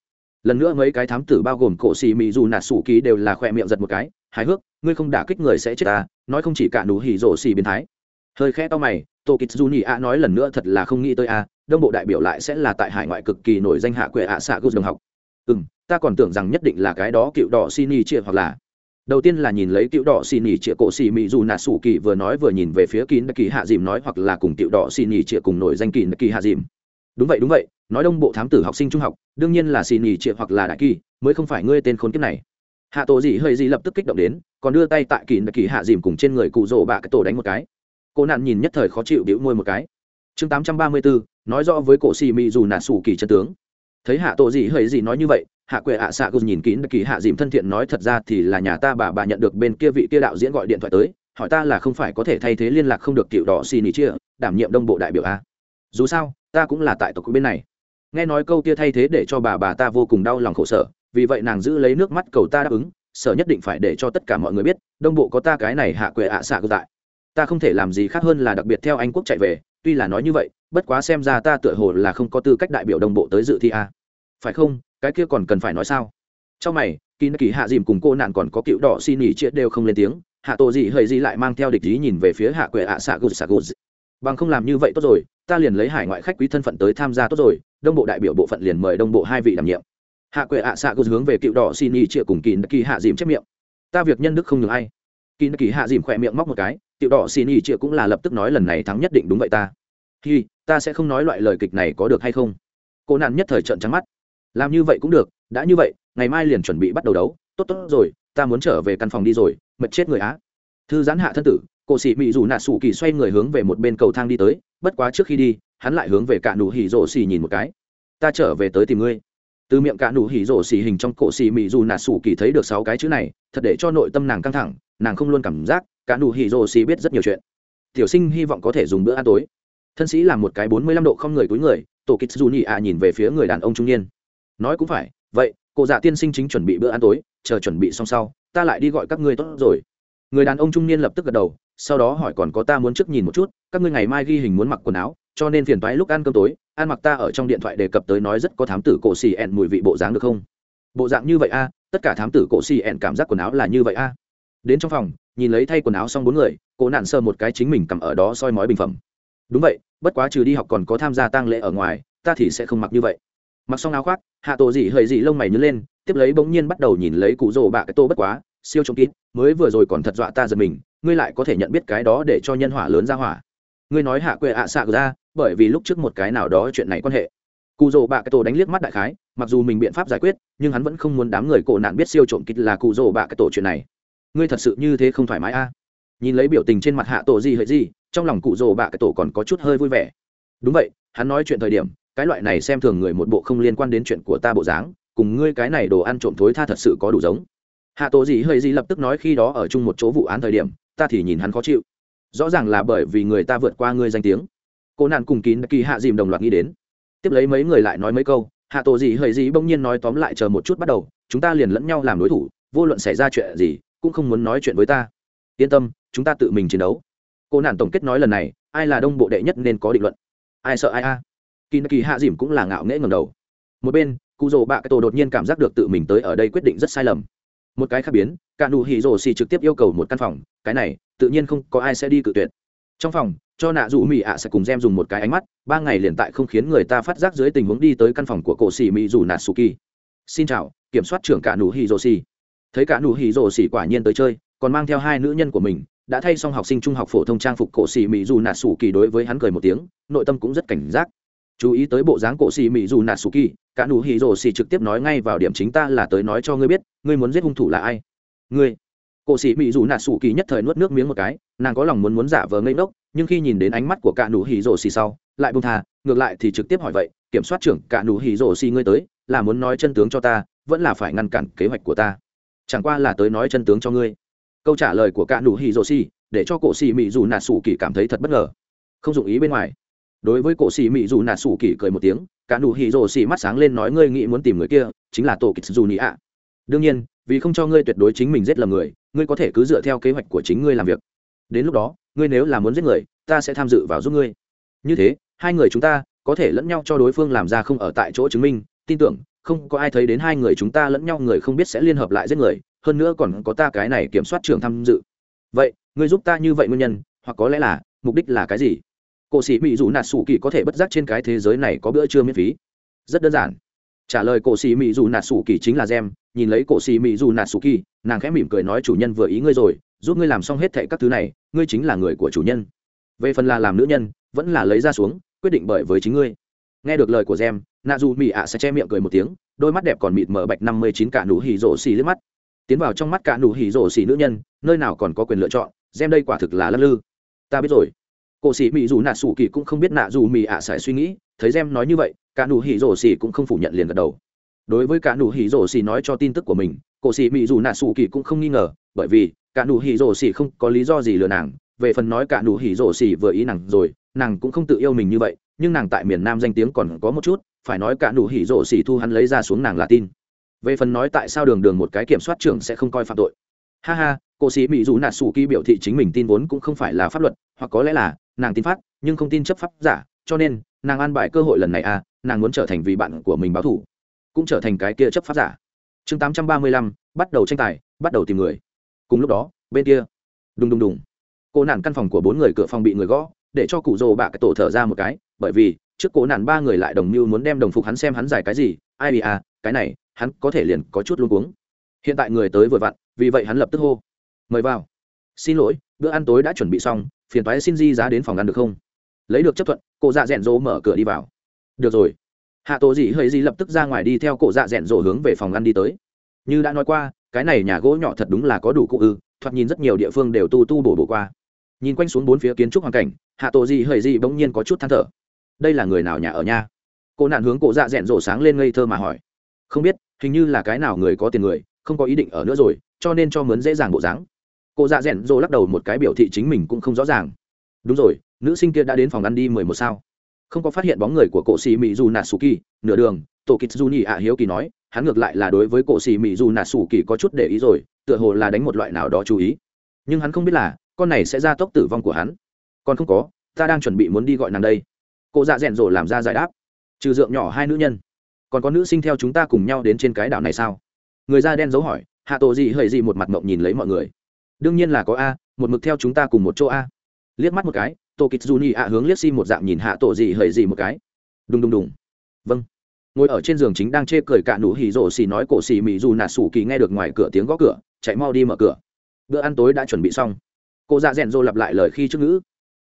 Lần nữa mấy cái thám tử bao gồm cổ xì mị dù nạt sủ ký đều là khoe miệng giật một cái hài hước, ngươi không đả kích người sẽ chết ta, nói không chỉ cả nụ hỉ rổ xì biến thái. Hơi khẽ to mày tổ Kích Du nhị a nói lần nữa thật là không nghĩ tới a, đông bộ đại biểu lại sẽ là tại hải ngoại cực kỳ nổi danh hạ quệ ạ à xạ gốc đồng học. Ừ m ta còn tưởng rằng nhất định là cái đó cựu đỏ xì nhị chia hoặc là. Đầu tiên là nhìn lấy cựu đỏ xì nhị chia cổ xì mỹ dù nạ sủ kỳ vừa nói vừa nhìn về phía kín kỳ hạ dìm nói hoặc là cùng cựu đỏ xì nhị chia cùng nổi danh kín kỳ hạ dìm. Đúng vậy đúng vậy, nói đông bộ thám tử học sinh trung học, đương nhiên là xì nhị chia hoặc là đại kỳ, mới không phải ngươi tên khốn kiếp này hạ tổ dị hơi dị lập tức kích động đến, còn đưa tay tại kỳ kỳ hạ dìm cùng trên người cụ rỗ bạ cái tổ đánh một cái. Cô nạn nhìn nhất thời khó chịu đĩu môi một cái. Chương tám trăm ba mươi bốn nói rõ với cổ xì mị dù nà sủ kỳ chân tướng. Thấy hạ tổ dị hơi dị nói như vậy, hạ quệ hạ xạ gục nhìn kín kỳ hạ dìm thân thiện nói thật ra thì là nhà ta bà bà nhận được bên kia vị kia đạo diễn gọi điện thoại tới, hỏi ta là không phải có thể thay thế liên lạc không được kiểu đỏ xì nỉ chia đảm nhiệm đông bộ đại biểu a. Dù sao, ta cũng là tại tộc bên này. Nghe nói câu kia thay thế để cho bà bà ta vô cùng đau lòng khổ sở vì vậy nàng giữ lấy nước mắt cầu ta đáp ứng, sở nhất định phải để cho tất cả mọi người biết, đông bộ có ta cái này hạ quệ ạ à xạ cự tại. Ta không thể làm gì khác hơn là đặc biệt theo anh quốc chạy về, tuy là nói như vậy, bất quá xem ra ta tựa hồ là không có tư cách đại biểu đồng bộ tới dự thi a. À. phải không? Cái kia còn cần phải nói sao? Trong mày, kỳ kỳ hạ dìm cùng cô nạn còn có cựu đỏ xin nghỉ chia đều không lên tiếng, hạ tổ gì hơi gì lại mang theo địch ý nhìn về phía hạ quệ ạ à xạ gù xạ gù bằng không làm như vậy tốt rồi, ta liền lấy hải ngoại khách quý thân phận tới tham gia tốt rồi, đông bộ đại biểu bộ phận liền mời đông bộ hai vị đảm nhiệm hạ quệ ạ xạ cô hướng về cựu đỏ xin ý chia cùng kín kỳ hạ dìm chép miệng. Ta việc nhân đức không ngừng ai. Kín kỳ hạ dìm khỏe miệng móc một cái tiểu đỏ xin ý chia cũng là lập tức nói lần này thắng nhất định đúng vậy ta. Hi, ta sẽ không nói loại lời kịch này có được hay không? Cô nạn nhất thời trận trắng mắt. Làm như vậy cũng được, đã như vậy, ngày mai liền chuẩn bị bắt đầu đấu. Tốt tốt rồi, ta muốn trở về căn phòng đi rồi mật chết người á. Thư giãn hạ thân tử, cô sĩ mỹ dù nạ sủ kỳ xoay người hướng về một bên cầu thang đi tới, bất quá trước khi đi, hắn lại hướng về cạn đủ hỉ rổ xì nhìn một cái. Ta trở về tới tìm ngươi từ miệng cả nụ hỉ rổ xì hình trong cổ xì mị dù nà sủ kỳ thấy được sáu cái chữ này, thật để cho nội tâm nàng căng thẳng, nàng không luôn cảm giác cả nụ hỉ rổ xì biết rất nhiều chuyện. Tiểu sinh hy vọng có thể dùng bữa ăn tối. Thân sĩ làm một cái bốn mươi lăm độ không người túi người, tổ kích dù nhị ạ nhìn về phía người đàn ông trung niên. Nói cũng phải, vậy cụ dạ tiên sinh chính chuẩn bị bữa ăn tối, chờ chuẩn bị xong sau, ta lại đi gọi các ngươi tốt rồi. Người đàn ông trung niên lập tức gật đầu, sau đó hỏi còn có ta muốn trước nhìn một chút, các ngươi ngày mai ghi hình muốn mặc quần áo cho nên phiền toái lúc ăn cơm tối ăn mặc ta ở trong điện thoại đề cập tới nói rất có thám tử cổ xì ẹn mùi vị bộ dáng được không? Bộ dạng như vậy a, tất cả thám tử cổ xì ẹn cảm giác quần áo là như vậy a. Đến trong phòng, nhìn lấy thay quần áo xong bốn người cổ nạn sơ một cái chính mình cầm ở đó soi mói bình phẩm. Đúng vậy, bất quá trừ đi học còn có tham gia tang lễ ở ngoài, ta thì sẽ không mặc như vậy. Mặc xong áo khoác, hạ tổ dị hơi dị lông mày nhớ lên, tiếp lấy bỗng nhiên bắt đầu nhìn lấy cụ rồ bạ cái tô bất quá, siêu trông kín mới vừa rồi còn thật dọa ta giật mình, ngươi lại có thể nhận biết cái đó để cho nhân hỏa lớn ra hỏa. Ngươi nói hạ quệ ạ à xạ ra bởi vì lúc trước một cái nào đó chuyện này quan hệ. Cụ rỗ bạ cái tổ đánh liếc mắt đại khái, mặc dù mình biện pháp giải quyết, nhưng hắn vẫn không muốn đám người cổ nạn biết siêu trộm kịch là cụ rỗ bạ cái tổ chuyện này. Ngươi thật sự như thế không thoải mái a? Nhìn lấy biểu tình trên mặt hạ tổ gì hơi gì, trong lòng cụ rỗ bạ cái tổ còn có chút hơi vui vẻ. Đúng vậy, hắn nói chuyện thời điểm, cái loại này xem thường người một bộ không liên quan đến chuyện của ta bộ dáng, cùng ngươi cái này đồ ăn trộm thối tha thật sự có đủ giống. Hạ tổ gì hơi gì lập tức nói khi đó ở chung một chỗ vụ án thời điểm, ta thì nhìn hắn khó chịu. Rõ ràng là bởi vì người ta vượt qua ngươi danh tiếng cô nạn cùng kín kỳ hạ dìm đồng loạt nghĩ đến. Tiếp lấy mấy người lại nói mấy câu, hạ tổ gì hơi gì bỗng nhiên nói tóm lại chờ một chút bắt đầu, chúng ta liền lẫn nhau làm đối thủ, vô luận xảy ra chuyện gì, cũng không muốn nói chuyện với ta. Yên tâm, chúng ta tự mình chiến đấu. Cô nạn tổng kết nói lần này, ai là đông bộ đệ nhất nên có định luận. Ai sợ ai a? Kín kỳ hạ dìm cũng là ngạo nghễ ngầm đầu. Một bên, cụ rồ bạ cái tổ đột nhiên cảm giác được tự mình tới ở đây quyết định rất sai lầm. Một cái khác biến cả nụ hỉ rồ xì trực tiếp yêu cầu một căn phòng, cái này, tự nhiên không có ai sẽ đi cự tuyệt trong phòng, cho nạ dù mỹ ạ sẽ cùng gem dùng một cái ánh mắt, ba ngày liền tại không khiến người ta phát giác dưới tình huống đi tới căn phòng của cổ xì mỹ dù nạ su kỳ. Xin chào, kiểm soát trưởng cả nụ hì rồ xì. Thấy cả nụ hì rồ xì quả nhiên tới chơi, còn mang theo hai nữ nhân của mình, đã thay xong học sinh trung học phổ thông trang phục cổ xì mỹ dù nạ su kỳ đối với hắn cười một tiếng, nội tâm cũng rất cảnh giác. Chú ý tới bộ dáng cổ xì mỹ dù nạ su kỳ, cả nụ hì rồ xì trực tiếp nói ngay vào điểm chính ta là tới nói cho ngươi biết, ngươi muốn giết hung thủ là ai? Ngươi cổ sĩ mỹ dù nạt sủ kỳ nhất thời nuốt nước miếng một cái, nàng có lòng muốn muốn giả vờ ngây ngốc, nhưng khi nhìn đến ánh mắt của cả nụ hỉ rổ xì sau, lại bông thà ngược lại thì trực tiếp hỏi vậy, kiểm soát trưởng, cả nụ hỉ rổ xì ngươi tới, là muốn nói chân tướng cho ta, vẫn là phải ngăn cản kế hoạch của ta? Chẳng qua là tới nói chân tướng cho ngươi. Câu trả lời của cả nụ hỉ rổ xì, để cho cổ sĩ mỹ dù nạt sủ kỳ cảm thấy thật bất ngờ. Không dụng ý bên ngoài. Đối với cổ sĩ mỹ dù nạt sủ kỳ cười một tiếng, cả nụ hỉ rổ xì mắt sáng lên nói, ngươi nghĩ muốn tìm người kia, chính là tổ kịch dù nị ạ. Đương nhiên vì không cho ngươi tuyệt đối chính mình giết lầm người, ngươi có thể cứ dựa theo kế hoạch của chính ngươi làm việc. Đến lúc đó, ngươi nếu là muốn giết người, ta sẽ tham dự vào giúp ngươi. Như thế, hai người chúng ta có thể lẫn nhau cho đối phương làm ra không ở tại chỗ chứng minh. Tin tưởng, không có ai thấy đến hai người chúng ta lẫn nhau, người không biết sẽ liên hợp lại giết người, hơn nữa còn có ta cái này kiểm soát trường tham dự. Vậy, ngươi giúp ta như vậy nguyên nhân, hoặc có lẽ là, mục đích là cái gì? Cổ sĩ bị dù nạt sủ kỳ có thể bất giác trên cái thế giới này có bữa trưa miễn phí. Rất đơn giản trả lời cổ xì mỹ dù nạt sủ kỳ chính là gem, nhìn lấy cổ xì mỹ dù nạt sủ kỳ, nàng khẽ mỉm cười nói, chủ nhân vừa ý ngươi rồi, giúp ngươi làm xong hết thệ các thứ này, ngươi chính là người của chủ nhân. Về phần là làm nữ nhân, vẫn là lấy ra xuống, quyết định bởi với chính ngươi. Nghe được lời của gem nạ dù mỹ ạ sẽ che miệng cười một tiếng, đôi mắt đẹp còn mịt mở bạch năm mươi chín cả nụ hỉ rổ xì liếc mắt. Tiến vào trong mắt cả nụ hỉ rổ xì nữ nhân, nơi nào còn có quyền lựa chọn, gem đây quả thực là lắc lư. Ta biết rồi cổ sĩ mỹ dù nạ sủ kỳ cũng không biết nạ dù mỹ ạ à sải suy nghĩ, thấy gem nói như vậy, cả nụ hỉ rổ xì cũng không phủ nhận liền gật đầu. Đối với cả nụ hỉ rổ xì nói cho tin tức của mình, cổ sĩ mỹ dù nạ sủ kỳ cũng không nghi ngờ, bởi vì cả nụ hỉ rổ xì không có lý do gì lừa nàng. Về phần nói cả nụ hỉ rổ xì vừa ý nàng rồi, nàng cũng không tự yêu mình như vậy, nhưng nàng tại miền nam danh tiếng còn có một chút, phải nói cả nụ hỉ rổ xì thu hắn lấy ra xuống nàng là tin. Về phần nói tại sao đường đường một cái kiểm soát trưởng sẽ không coi phạm tội ha ha cổ sĩ mỹ dù nạt sủ kỳ biểu thị chính mình tin vốn cũng không phải là pháp luật hoặc có lẽ là nàng tin pháp, nhưng không tin chấp pháp giả cho nên nàng an bài cơ hội lần này à nàng muốn trở thành vì bạn của mình báo thủ cũng trở thành cái kia chấp pháp giả. Chương tám trăm ba mươi lăm bắt đầu tranh tài bắt đầu tìm người. Cùng lúc đó bên kia đùng đùng đùng cô nạn căn phòng của bốn người cửa phòng bị người gõ để cho cụ rồ bạ cái tổ thở ra một cái bởi vì trước cố nạn ba người lại đồng mưu muốn đem đồng phục hắn xem hắn giải cái gì ai bị à cái này hắn có thể liền có chút luôn cuống hiện tại người tới vừa vặn, vì vậy hắn lập tức hô. Mời vào. Xin lỗi, bữa ăn tối đã chuẩn bị xong, phiền toái xin di giá đến phòng ăn được không? Lấy được chấp thuận cổ dạ rẽn rỗ mở cửa đi vào. Được rồi. Hạ tổ dị hơi di lập tức ra ngoài đi theo cổ dạ rẽn rỗ hướng về phòng ăn đi tới. Như đã nói qua, cái này nhà gỗ nhỏ thật đúng là có đủ cụ ư, thoạt nhìn rất nhiều địa phương đều tu tu bổ bổ qua. Nhìn quanh xuống bốn phía kiến trúc hoàn cảnh, hạ tổ dị hơi di bỗng nhiên có chút than thở. Đây là người nào nhà ở nha? Cô nạn hướng cổ dạ rẽn rỗ sáng lên ngây thơ mà hỏi. Không biết, hình như là cái nào người có tiền người không có ý định ở nữa rồi, cho nên cho mướn dễ dàng bộ dáng. Cô dạ rẽn rô lắc đầu một cái biểu thị chính mình cũng không rõ ràng. Đúng rồi, nữ sinh kia đã đến phòng ăn đi mười một sao. Không có phát hiện bóng người của cổ xì mỹ dù nà sù kỳ nửa đường tổ kịch du nhị ạ hiếu kỳ nói, hắn ngược lại là đối với cổ xì mỹ dù nà sù kỳ có chút để ý rồi, tựa hồ là đánh một loại nào đó chú ý. Nhưng hắn không biết là, con này sẽ ra tốc tử vong của hắn. Còn không có, ta đang chuẩn bị muốn đi gọi nàng đây. Cô dạ rẽn rộ làm ra giải đáp. Trừ dượng nhỏ hai nữ nhân, còn có nữ sinh theo chúng ta cùng nhau đến trên cái đảo này sao? người da đen dấu hỏi, hạ tổ gì hời gì một mặt mộng nhìn lấy mọi người? Đương nhiên là có a, một mực theo chúng ta cùng một chỗ a. Liếc mắt một cái, tô kịch dù nhị ạ hướng liếc si một dạng nhìn hạ tổ gì hời gì một cái. Đùng đùng đùng. Vâng. Ngồi ở trên giường chính đang chê cười cạ nụ hì rổ xì nói cổ xì mỹ dù nạt sủ kỳ nghe được ngoài cửa tiếng gõ cửa, chạy mau đi mở cửa. Bữa ăn tối đã chuẩn bị xong. Cô dạ rèn rô lặp lại lời khi trước ngữ.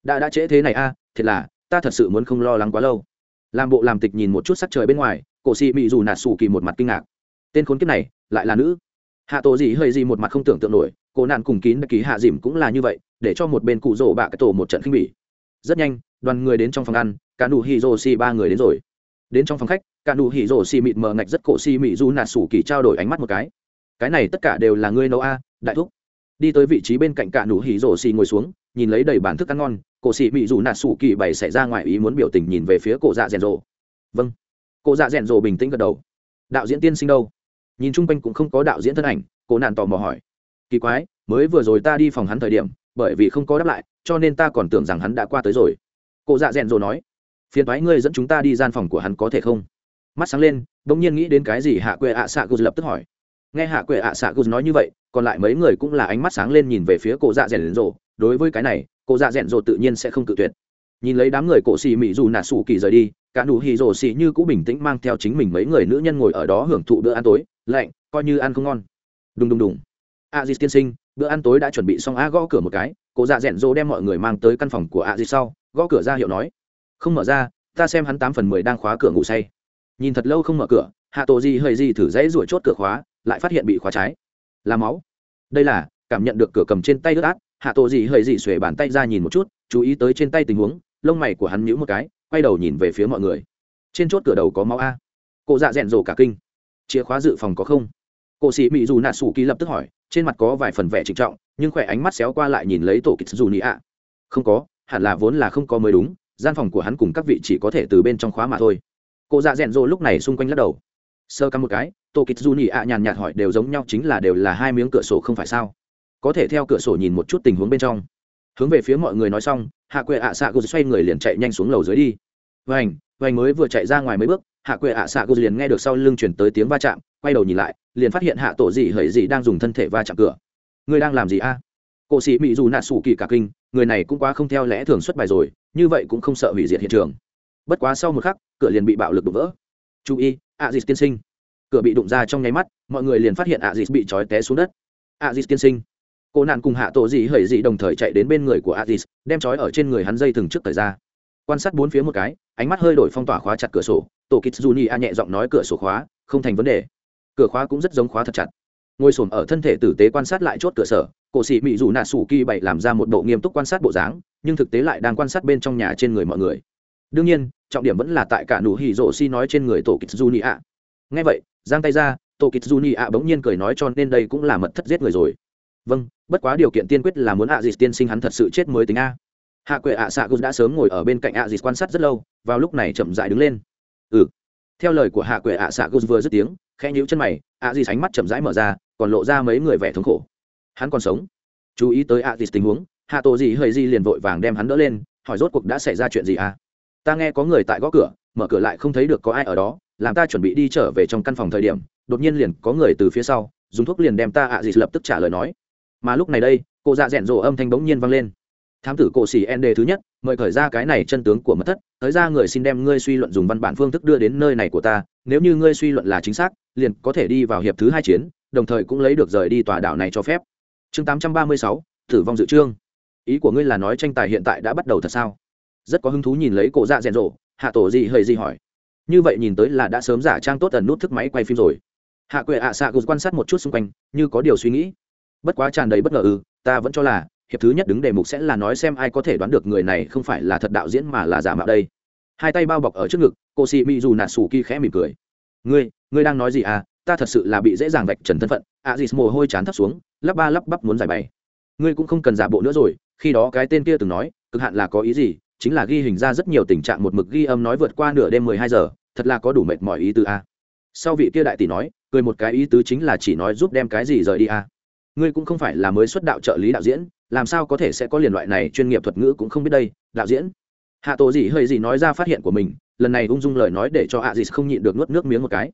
Đã đã trễ thế này a, thiệt là, ta thật sự muốn không lo lắng quá lâu. Làm bộ làm tịch nhìn một chút sắc trời bên ngoài, cổ xì mỹ dù nạt sủ kỳ một mặt kinh ngạc. Tên khốn kiếp này lại là nữ. Hạ tổ gì hơi gì một mặt không tưởng tượng nổi, cô nạn cùng kín ký hạ dìm cũng là như vậy, để cho một bên cụ rỗ bạ cái tổ một trận khinh bỉ. Rất nhanh, đoàn người đến trong phòng ăn, cả nụ hì rồ xì ba người đến rồi. Đến trong phòng khách, cả nụ hì rồ xì mịt mờ ngạch rất cổ xì mị du nạt sủ kỳ trao đổi ánh mắt một cái. Cái này tất cả đều là ngươi nấu a, đại thúc. Đi tới vị trí bên cạnh cả nụ hì rồ xì ngồi xuống, nhìn lấy đầy bản thức ăn ngon, cổ xì mị dù nạt sủ kỳ bày xảy ra ngoài ý muốn biểu tình nhìn về phía cổ dạ rèn rồ. Vâng. Cổ dạ rèn rồ bình tĩnh gật đầu. Đạo diễn tiên sinh đâu? nhìn chung quanh cũng không có đạo diễn thân ảnh, cô nạn tò mò hỏi. Kỳ quái, mới vừa rồi ta đi phòng hắn thời điểm, bởi vì không có đáp lại, cho nên ta còn tưởng rằng hắn đã qua tới rồi. Cụ dạ rèn rồ nói. Phiền thoái ngươi dẫn chúng ta đi gian phòng của hắn có thể không? Mắt sáng lên đ ỗ n g nhiên nghĩ đến cái gì hạ quệ ạ à xạ gus lập tức hỏi. Nghe hạ quệ ạ à xạ gus nói như vậy, còn lại mấy người cũng là ánh mắt sáng lên nhìn về phía cụ dạ rèn rồ đối với cái này cụ dạ rèn rồ tự nhiên sẽ không tự tuyệt nhìn lấy đám người cổ xì mỹ dù nà sủ kỳ rời đi, cả nụ hì rồ xì như cũ bình tĩnh mang theo chính mình mấy người nữ nhân ngồi ở đó hưởng thụ bữa ăn tối, lạnh, coi như ăn không ngon. Đùng đùng đùng. A di tiên sinh, bữa ăn tối đã chuẩn bị xong, a, gõ cửa một cái. Cổ dạ rẽn rô đem mọi người mang tới căn phòng của a di sau, gõ cửa ra hiệu nói. Không mở ra, ta xem hắn tám phần mười đang khóa cửa ngủ say. Nhìn thật lâu không mở cửa, hạ tổ gì hơi gì thử dãy ruổi chốt cửa khóa, lại phát hiện bị khóa trái. Là máu. Đây là, cảm nhận được cửa cầm trên tay ướt át. Hạ tổ gì hơi gì xuề bàn tay ra nhìn một chút, chú ý tới trên tay tình huống lông mày của hắn nhíu một cái, quay đầu nhìn về phía mọi người. Trên chốt cửa đầu có máu a. Cụ dạ rẽn rồ cả kinh. Chìa khóa dự phòng có không? Cổ sĩ mỹ dù nạ sủ kỳ lập tức hỏi, trên mặt có vài phần vẻ trịnh trọng, nhưng khỏe ánh mắt xéo qua lại nhìn lấy tổ kịch dù nị ạ không có, hẳn là vốn là không có mới đúng, gian phòng của hắn cùng các vị chỉ có thể từ bên trong khóa mà thôi. Cụ dạ rẽn rồ lúc này xung quanh lắc đầu. Sơ cắm một cái, tổ kịch dù nị ạ nhàn nhạt hỏi đều giống nhau chính là đều là hai miếng cửa sổ không phải sao? Có thể theo cửa sổ nhìn một chút tình huống bên trong hướng về phía mọi người nói xong, hạ quệ ạ xạ gô xoay người liền chạy nhanh xuống lầu dưới đi. Vành vành mới vừa chạy ra ngoài mấy bước, hạ quệ ạ xạ gô liền nghe được sau lưng chuyển tới tiếng va chạm, quay đầu nhìn lại, liền phát hiện hạ tổ dị hởi dị đang dùng thân thể va chạm cửa. Người đang làm gì a? À? cổ sĩ mỹ dù nạ sủ kỳ cả kinh, người này cũng quá không theo lẽ thường xuất bài rồi, như vậy cũng không sợ hủy diệt hiện trường. Bất quá sau một khắc, cửa liền bị bạo lực đổ vỡ. Chú ý ạ dịt tiên sinh. Cửa bị đụng ra trong nháy mắt, mọi người liền phát hiện ạ dịt bị trói té xuống đất. Ạ dịt tiên sinh cô nạn cùng hạ tổ dị hẩy dị đồng thời chạy đến bên người của aziz, đem trói ở trên người hắn dây thừng trước thời ra quan sát bốn phía một cái, ánh mắt hơi đổi phong tỏa khóa chặt cửa sổ. Tổ kịch juni a nhẹ giọng nói cửa sổ khóa, không thành vấn đề. Cửa khóa cũng rất giống khóa thật chặt. Ngồi s ở thân thể tử tế quan sát lại chốt cửa sở, cổ sĩ mỹ dù nạ sủ kỳ bậy làm ra một bộ nghiêm túc quan sát bộ dáng, nhưng thực tế lại đang quan sát bên trong nhà trên người mọi người. Đương nhiên, trọng điểm vẫn là tại cả nụ hỉ rộ si nói trên người tổ kịch juni a. Ngay vậy, giang tay ra, tổ kịch juni a bỗng nhiên cười nói cho nên đây cũng là mật thất giết người rồi vâng bất quá điều kiện tiên quyết là muốn ạ à dịt tiên sinh hắn thật sự chết mới tính a. Hạ quệ ạ xạ gus đã sớm ngồi ở bên cạnh ạ à dịt quan sát rất lâu, vào lúc này chậm dại đứng lên. Ừ. Theo lời của hạ quệ ạ xạ gus vừa dứt tiếng, khẽ nhíu chân mày ạ dịt ánh mắt chậm rãi mở ra, còn lộ ra mấy người vẻ thống khổ. Hắn còn sống. Chú ý tới ạ dịt tình huống, hạ tổ gì hơi gì liền vội vàng đem hắn đỡ lên, hỏi rốt cuộc đã xảy ra chuyện gì à? Ta nghe có người tại gõ cửa, mở cửa lại không thấy được có ai ở đó, làm ta chuẩn bị đi trở về trong căn phòng thời điểm, đột nhiên liền có người từ phía sau, dùng thuốc liền đem ta ạ à dịt lập tức trả lời nói mà lúc này đây cụ dạ rẽn rộ âm thanh bỗng nhiên vang lên. Thám tử cổ xỉ n đề thứ nhất, mời khởi ra cái này chân tướng của mất thất, tới ra người xin đem ngươi suy luận dùng văn bản phương thức đưa đến nơi này của ta, nếu như ngươi suy luận là chính xác, liền có thể đi vào hiệp thứ hai chiến, đồng thời cũng lấy được rời đi tòa đảo này cho phép. Chương tám trăm ba mươi sáu thử vong dự trương. Ý của ngươi là nói tranh tài hiện tại đã bắt đầu thật sao? Rất có hứng thú nhìn lấy cổ dạ rèn rộ, hạ tổ gì hơi gì hỏi. Như vậy nhìn tới là đã sớm giả trang tốt tần nút thức máy quay phim rồi. Hạ quệ ạ à xạ cứ quan sát một chút xung quanh, như có điều suy nghĩ bất quá tràn đầy bất ngờ ư, ta vẫn cho là, hiệp thứ nhất đứng đề mục sẽ là nói xem ai có thể đoán được người này không phải là thật đạo diễn mà là giả mạo đây. Hai tay bao bọc ở trước ngực, cô sĩ mỹ dù nạt sủ kỳ khẽ mỉm cười. Ngươi ngươi đang nói gì à? Ta thật sự là bị dễ dàng vạch trần thân phận. A dì mồ hôi chán thấp xuống, lắp ba lắp bắp muốn giải bày. Ngươi cũng không cần giả bộ nữa rồi, khi đó cái tên kia từng nói, cực hạn là có ý gì, chính là ghi hình ra rất nhiều tình trạng một mực ghi âm nói vượt qua nửa đêm mười hai giờ, thật là có đủ mệt mỏi ý tứ a à. sau vị kia đại tỷ nói, cười một cái ý tứ chính là chỉ nói giúp đem cái gì rời đi à ngươi cũng không phải là mới xuất đạo trợ lý đạo diễn làm sao có thể sẽ có liền loại này chuyên nghiệp thuật ngữ cũng không biết đây đạo diễn. Hạ tổ gì hơi gì nói ra phát hiện của mình lần này ung dung lời nói để cho hạ dì không nhịn được nuốt nước miếng một cái.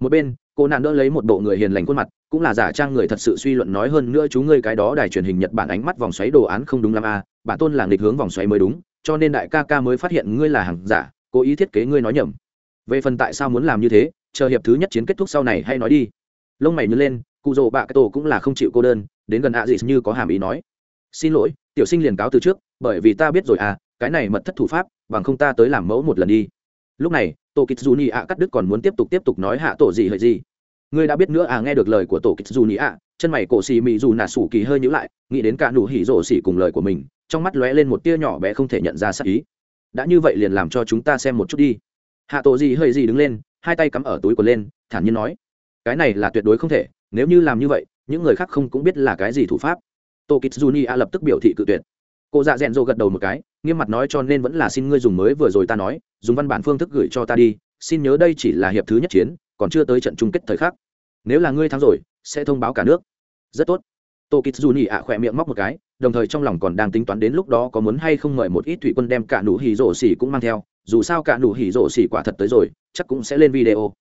Một bên cô nàng đỡ lấy một bộ người hiền lành khuôn mặt cũng là giả trang người thật sự suy luận nói hơn nữa chú ngươi cái đó đài truyền hình nhật bản ánh mắt vòng xoáy đồ án không đúng l a à, bản tôn là nghịch hướng vòng xoáy mới đúng cho nên đại ca ca mới phát hiện ngươi là hàng giả cố ý thiết kế ngươi nói nhầm. Về phần tại sao muốn làm như thế chờ hiệp thứ nhất chiến kết thúc sau này hay nói đi. Lông mày nhớ lên cụ rỗ bạ cái tổ cũng là không chịu cô đơn, đến gần a dịt như có hàm ý nói, xin lỗi, tiểu sinh liền cáo từ trước, bởi vì ta biết rồi à cái này mật thất thủ pháp, bằng không ta tới làm mẫu một lần đi. Lúc này tổ kịch dù ni ạ cắt đứt còn muốn tiếp tục tiếp tục nói hạ tổ gì hơi gì. Ngươi đã biết nữa à nghe được lời của tổ kịch dù ni ạ chân mày cổ xì mị dù nà sủ kỳ hơi nhữ lại, nghĩ đến cả nụ hỉ rổ xỉ cùng lời của mình, trong mắt lóe lên một tia nhỏ bé không thể nhận ra sắc ý. Đã như vậy liền làm cho chúng ta xem một chút đi. Hạ tổ gì hơi gì đứng lên, hai tay cắm ở túi của lên, thản nhiên nói, cái này là tuyệt đối không thể nếu như làm như vậy, những người khác không cũng biết là cái gì thủ pháp. Tô kịch juni a lập tức biểu thị cự tuyệt. Cô dạ rèn rô gật đầu một cái, nghiêm mặt nói cho nên vẫn là xin ngươi dùng mới vừa rồi ta nói, dùng văn bản phương thức gửi cho ta đi, xin nhớ đây chỉ là hiệp thứ nhất chiến, còn chưa tới trận chung kết thời khắc. Nếu là ngươi thắng rồi, sẽ thông báo cả nước. Rất tốt. Tô kịch juni a khỏe miệng móc một cái, đồng thời trong lòng còn đang tính toán đến lúc đó có muốn hay không mời một ít thủy quân đem cả nụ hỉ rổ xỉ cũng mang theo, dù sao cả nụ hỉ rổ xỉ quả thật tới rồi, chắc cũng sẽ lên video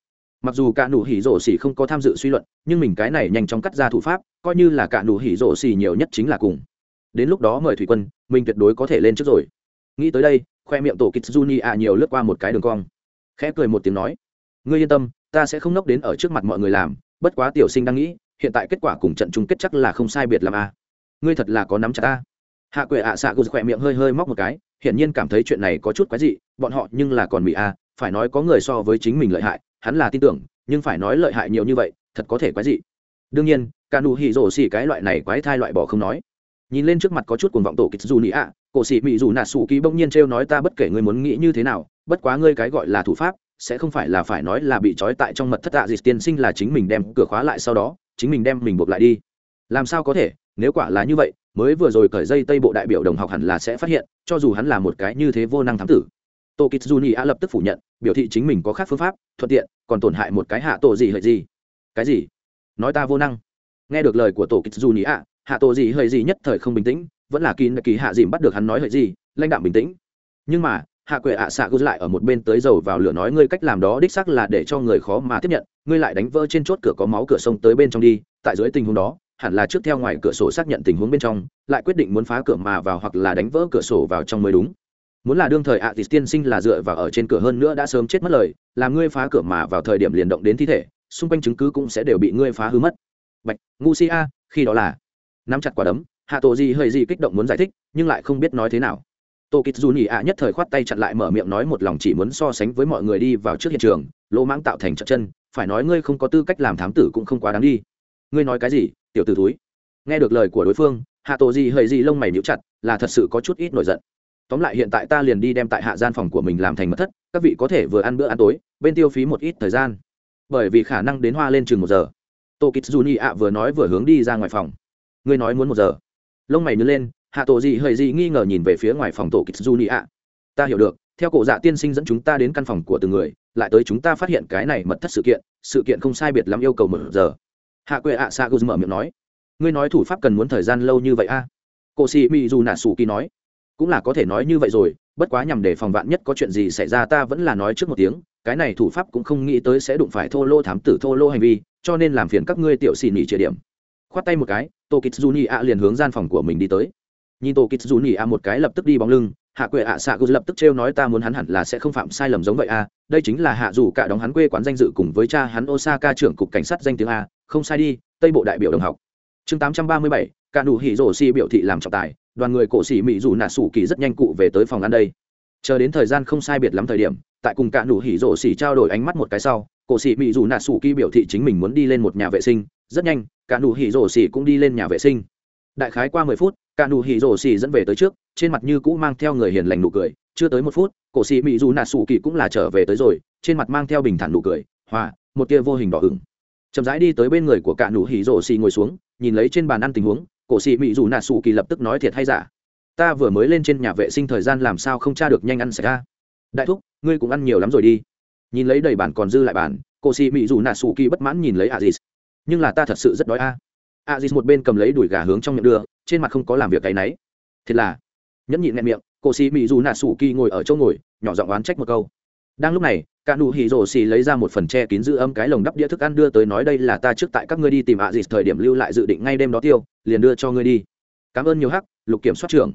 mặc dù cả nụ hỉ rổ xỉ không có tham dự suy luận, nhưng mình cái này nhanh chóng cắt ra thủ pháp, coi như là cả nụ hỉ rổ xỉ nhiều nhất chính là cùng. Đến lúc đó mời thủy quân, mình tuyệt đối có thể lên trước rồi. Nghĩ tới đây, khoe miệng tổ kitsuni ạ nhiều lướt qua một cái đường cong. Khẽ cười một tiếng nói, ngươi yên tâm, ta sẽ không nốc đến ở trước mặt mọi người làm, bất quá tiểu sinh đang nghĩ, hiện tại kết quả cùng trận chung kết chắc là không sai biệt làm a à. ngươi thật là có nắm chặt ta. Hạ quệ ạ à xạ gục khỏe miệng hơi hơi móc một cái, hiển nhiên cảm thấy chuyện này có chút quái dị, bọn họ nhưng là còn bị a à, phải nói có người so với chính mình lợi hại hắn là tin tưởng, nhưng phải nói lợi hại nhiều như vậy, thật có thể quái dị. Đương nhiên, cả nụ hỉ rổ xỉ cái loại này quái thai loại bỏ không nói. Nhìn lên trước mặt có chút cuồng vọng tổ kích dù nị ạ, cổ sĩ mị dù nạ sủ ký bỗng nhiên trêu nói ta bất kể ngươi muốn nghĩ như thế nào, bất quá ngươi cái gọi là thủ pháp, sẽ không phải là phải nói là bị trói tại trong mật thất tạ dịch tiên sinh là chính mình đem cửa khóa lại sau đó, chính mình đem mình buộc lại đi. Làm sao có thể, nếu quả là như vậy, mới vừa rồi cởi dây tây bộ đại biểu đồng học hẳn là sẽ phát hiện, cho dù hắn là một cái như thế vô năng thám tử. Tô kịch dù nhị ạ lập tức phủ nhận, biểu thị chính mình có khác phương pháp, thuận tiện, còn tổn hại một cái hạ tổ gì hợi gì cái gì? Nói ta vô năng. Nghe được lời của tổ kịch dù nhị ạ hạ tổ gì hợi gì nhất thời không bình tĩnh, vẫn là kỳ kỳ hạ dìm bắt được hắn nói hợi gì lãnh đạm bình tĩnh. Nhưng mà, hạ quệ ạ xạ cứ lại ở một bên tới dầu vào lửa nói ngươi cách làm đó đích xác là để cho người khó mà tiếp nhận, ngươi lại đánh vỡ trên chốt cửa có máu cửa sông tới bên trong đi, tại dưới tình huống đó, hẳn là trước theo ngoài cửa sổ xác nhận tình huống bên trong, lại quyết định muốn phá cửa mà vào hoặc là đánh vỡ cửa sổ vào trong mới đúng muốn là đương thời ạ à tịt tiên sinh là dựa vào ở trên cửa hơn nữa đã sớm chết mất lời, làm ngươi phá cửa mà vào thời điểm liền động đến thi thể, xung quanh chứng cứ cũng sẽ đều bị ngươi phá hư mất. Bạch, ngu si a, khi đó là. Nắm chặt quả đấm, hạ tổ gì hơi gì kích động muốn giải thích, nhưng lại không biết nói thế nào. Tô kịch dù nhị ạ nhất thời khoát tay chặn lại mở miệng nói một lòng chỉ muốn so sánh với mọi người đi vào trước hiện trường, lỗ mãng tạo thành trận chân, phải nói ngươi không có tư cách làm thám tử cũng không quá đáng đi. Ngươi nói cái gì, tiểu t ử túi nghe được lời của đối phương, hạ tổ gì hơi gì lông mày níu chặt, là thật sự có chút ít nổi giận tóm lại hiện tại ta liền đi đem tại hạ gian phòng của mình làm thành mật thất, các vị có thể vừa ăn bữa ăn tối, bên tiêu phí một ít thời gian. Bởi vì khả năng đến hoa lên chừng một giờ. Tô kịch juni ạ vừa nói vừa hướng đi ra ngoài phòng. Ngươi nói muốn một giờ. Lông mày nhớ lên, hạ tổ dị hơi dị nghi ngờ nhìn về phía ngoài phòng tổ kịch juni ạ ta hiểu được, theo cổ dạ tiên sinh dẫn chúng ta đến căn phòng của từng người, lại tới chúng ta phát hiện cái này mật thất sự kiện sự kiện không sai biệt lắm yêu cầu một giờ. Hạ quệ ạ sa gus mở miệng nói. Ngươi nói thủ pháp cần muốn thời gian lâu như vậy a? À? cô si mi dù nà sủ kỳ nói cũng là có thể nói như vậy rồi bất quá nhằm để phòng vạn nhất có chuyện gì xảy ra ta vẫn là nói trước một tiếng cái này thủ pháp cũng không nghĩ tới sẽ đụng phải thô lô thám tử thô lô hành vi cho nên làm phiền các ngươi tiểu xì nỉ trịa điểm khoát tay một cái tô kịch du nỉ ạ liền hướng gian phòng của mình đi tới nhìn tô kịch du nỉ ạ một cái lập tức đi bóng lưng hạ quệ ạ à xạ cứ lập tức trêu nói ta muốn hắn hẳn là sẽ không phạm sai lầm giống vậy a à. đây chính là hạ dù cả đóng hắn quê quán danh dự cùng với cha hắn osaka trưởng cục cảnh sát danh tiếng a không sai đi tây bộ đại biểu đồng học chương 837, cả đủ hỉ rổ si biểu thị làm trọng tài đoàn người cổ xỉ mỹ dù nạ sủ kỳ rất nhanh cụ về tới phòng ăn đây. Chờ đến thời gian không sai biệt lắm thời điểm, tại cùng cạn đủ hỉ rổ xỉ trao đổi ánh mắt một cái sau, cổ xỉ mỹ dù nạ sủ kỳ biểu thị chính mình muốn đi lên một nhà vệ sinh. Rất nhanh, cả đủ hỉ rổ xỉ cũng đi lên nhà vệ sinh. Đại khái qua mười phút, cả đủ hỉ rổ xỉ dẫn về tới trước, trên mặt như cũ mang theo người hiền lành nụ cười. Chưa tới một phút, cổ xỉ mỹ dù nạ sủ kỳ cũng là trở về tới rồi, trên mặt mang theo bình thản nụ cười. Hòa, một tia vô hình đỏ ửng. Chậm rãi đi tới bên người của cả đủ hỉ rổ xỉ ngồi xuống, nhìn lấy trên bàn ăn tình huống cổ sĩ mỹ dù nà sủ kỳ lập tức nói thiệt hay giả. Ta vừa mới lên trên nhà vệ sinh thời gian làm sao không tra được nhanh ăn xảy ra. Đại thúc, ngươi cũng ăn nhiều lắm rồi đi. Nhìn lấy đầy bản còn dư lại bản cổ sĩ mỹ dù nà sủ kỳ bất mãn nhìn lấy a dịt nhưng là ta thật sự rất đói a. A dịt một bên cầm lấy đùi gà hướng trong miệng đưa, trên mặt không có làm việc cái nấy. thiệt là, nhẫn nhịn nẹn miệng, cổ sĩ mỹ dù nà sủ kỳ ngồi ở chỗ ngồi, nhỏ giọng oán trách một câu. Đang lúc này, cả nụ hì rổ xì lấy ra một phần che kín giữ âm cái lồng đắp đĩa thức ăn đưa tới nói đây là ta trước tại các ngươi đi tìm ạ dịt thời điểm lưu lại dự định ngay đêm đó tiêu liền đưa cho ngươi đi. Cảm ơn nhiều hắc, lục kiểm soát trưởng.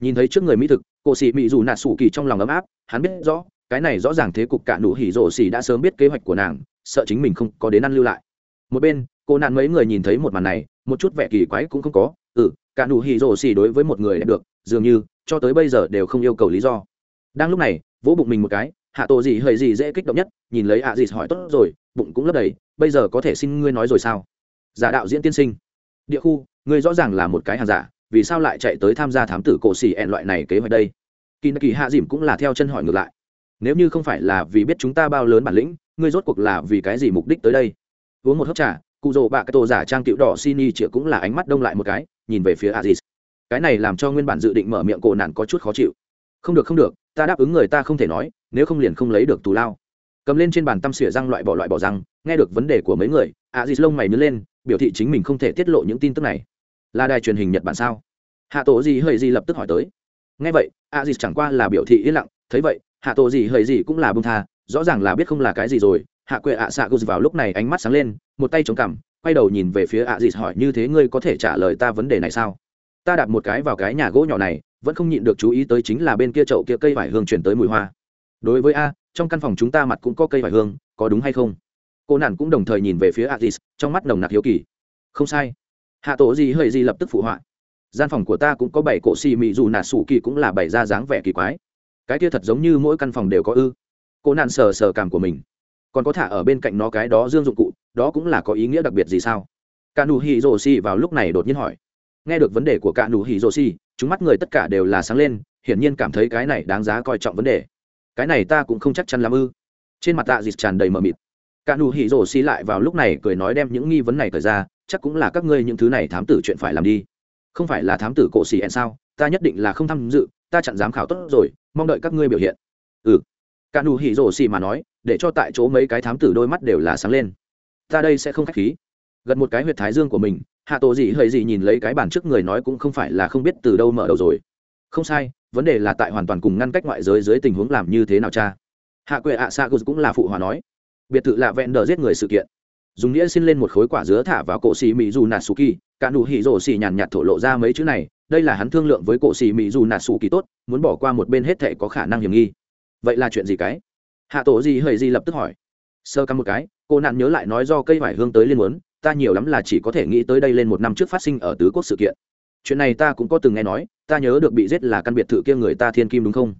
Nhìn thấy trước người mỹ thực cổ sĩ mỹ dù nạ sủ kỳ trong lòng ấm áp, hắn biết rõ, cái này rõ ràng thế cục cả nụ hỉ rổ xỉ đã sớm biết kế hoạch của nàng, sợ chính mình không có đến ăn lưu lại. Một bên, cô nạn mấy người nhìn thấy một màn này, một chút vẻ kỳ quái cũng không có ừ cả nụ hỉ rổ xỉ đối với một người đẹp được, dường như, cho tới bây giờ đều không yêu cầu lý do. Đang lúc này, vỗ bụng mình một cái, hạ tổ gì hơi gì dễ kích động nhất, nhìn lấy ạ gì hỏi tốt rồi, bụng cũng lấp đầy, bây giờ có thể xin ngươi nói rồi sao? Giả đạo diễn tiên sinh địa khu, ngươi rõ ràng là một cái hàng giả, vì sao lại chạy tới tham gia thám tử cổ xỉ ẹn loại này kế hoạch đây? Kỳ kỳ hạ dìm cũng là theo chân hỏi ngược lại. Nếu như không phải là vì biết chúng ta bao lớn bản lĩnh, ngươi rốt cuộc là vì cái gì mục đích tới đây? Uống một hớp trà, cụ rồ bạ cái tổ giả trang cựu đỏ xin chĩa cũng là ánh mắt đông lại một cái, nhìn về phía aziz. Cái này làm cho nguyên bản dự định mở miệng cổ nạn có chút khó chịu. Không được không được, ta đáp ứng người ta không thể nói, nếu không liền không lấy được tù lao. Cầm lên trên bàn tăm xỉa răng loại bỏ loại bỏ răng, nghe được vấn đề của mấy người, aziz lông mày nứt lên biểu thị chính mình không thể tiết lộ những tin tức này. Là đài truyền hình nhật bản sao? Hạ tổ gì hơi gì lập tức hỏi tới. Ngay vậy a dì chẳng qua là biểu thị yên lặng, thấy vậy hạ tổ gì hơi gì cũng là bông tha, rõ ràng là biết không là cái gì rồi. Hạ quệ ạ à xạ gus vào lúc này ánh mắt sáng lên, một tay chống cằm, quay đầu nhìn về phía ạ dì hỏi, như thế ngươi có thể trả lời ta vấn đề này sao? Ta đặt một cái vào cái nhà gỗ nhỏ này, vẫn không nhịn được chú ý tới chính là bên kia chậu kia cây vải hương chuyển tới mùi hoa. Đối với a, trong căn phòng chúng ta mặt cũng có cây vải hương, có đúng hay không? cô nản cũng đồng thời nhìn về phía atis trong mắt nồng nặc hiếu kỳ. Không sai. Hạ tổ gì hơi gì lập tức phụ họa. Gian phòng của ta cũng có bảy cổ xì mị dù nà sủ kỳ cũng là bảy ra dáng vẻ kỳ quái. Cái kia thật giống như mỗi căn phòng đều có ư. Cô nạn sờ sờ cảm của mình. Còn có thả ở bên cạnh nó cái đó dương dụng cụ, đó cũng là có ý nghĩa đặc biệt gì sao? Cả nụ vào lúc này đột nhiên hỏi. Nghe được vấn đề của cả nụ chúng mắt người tất cả đều là sáng lên, hiển nhiên cảm thấy cái này đáng giá coi trọng vấn đề. Cái này ta cũng không chắc chắn lắm ư. Trên mặt tạ dịch tràn đầy mờ mịt cả nụ hỉ rổ xì lại vào lúc này cười nói đem những nghi vấn này thời ra, chắc cũng là các ngươi những thứ này thám tử chuyện phải làm đi. Không phải là thám tử cổ xì ăn sao? Ta nhất định là không tham dự, ta chặn giám khảo tốt rồi, mong đợi các ngươi biểu hiện. Ừ. Cả nụ hỉ rổ xì mà nói, để cho tại chỗ mấy cái thám tử đôi mắt đều là sáng lên. Ta đây sẽ không khách khí. Gật một cái huyệt thái dương của mình, hạ tổ gì hơi gì nhìn lấy cái bàn trước người nói cũng không phải là không biết từ đâu mở đầu rồi. Không sai, vấn đề là tại hoàn toàn cùng ngăn cách ngoại giới dưới tình huống làm như thế nào cha? Hạ quệ ạ à sa cũng là phụ hòa nói biệt thự lạ vẹn đờ giết người sự kiện. Dùng đĩa xin lên một khối quả dứa thả vào cổ xì mỹ dù nà su kỳ, cả nụ hỉ rổ xì nhàn nhạt thổ lộ ra mấy chữ này, đây là hắn thương lượng với cổ xì mỹ dù nà su kỳ tốt, muốn bỏ qua một bên hết thệ có khả năng hiểm nghi. Vậy là chuyện gì cái? Hạ tổ gì hơi gì lập tức hỏi. Sơ cắm một cái, cô nạn nhớ lại nói do cây vải hương tới liên muốn, ta nhiều lắm là chỉ có thể nghĩ tới đây lên một năm trước phát sinh ở tứ quốc sự kiện. Chuyện này ta cũng có từng nghe nói, ta nhớ được bị giết là căn biệt thự kia người ta thiên kim đúng không?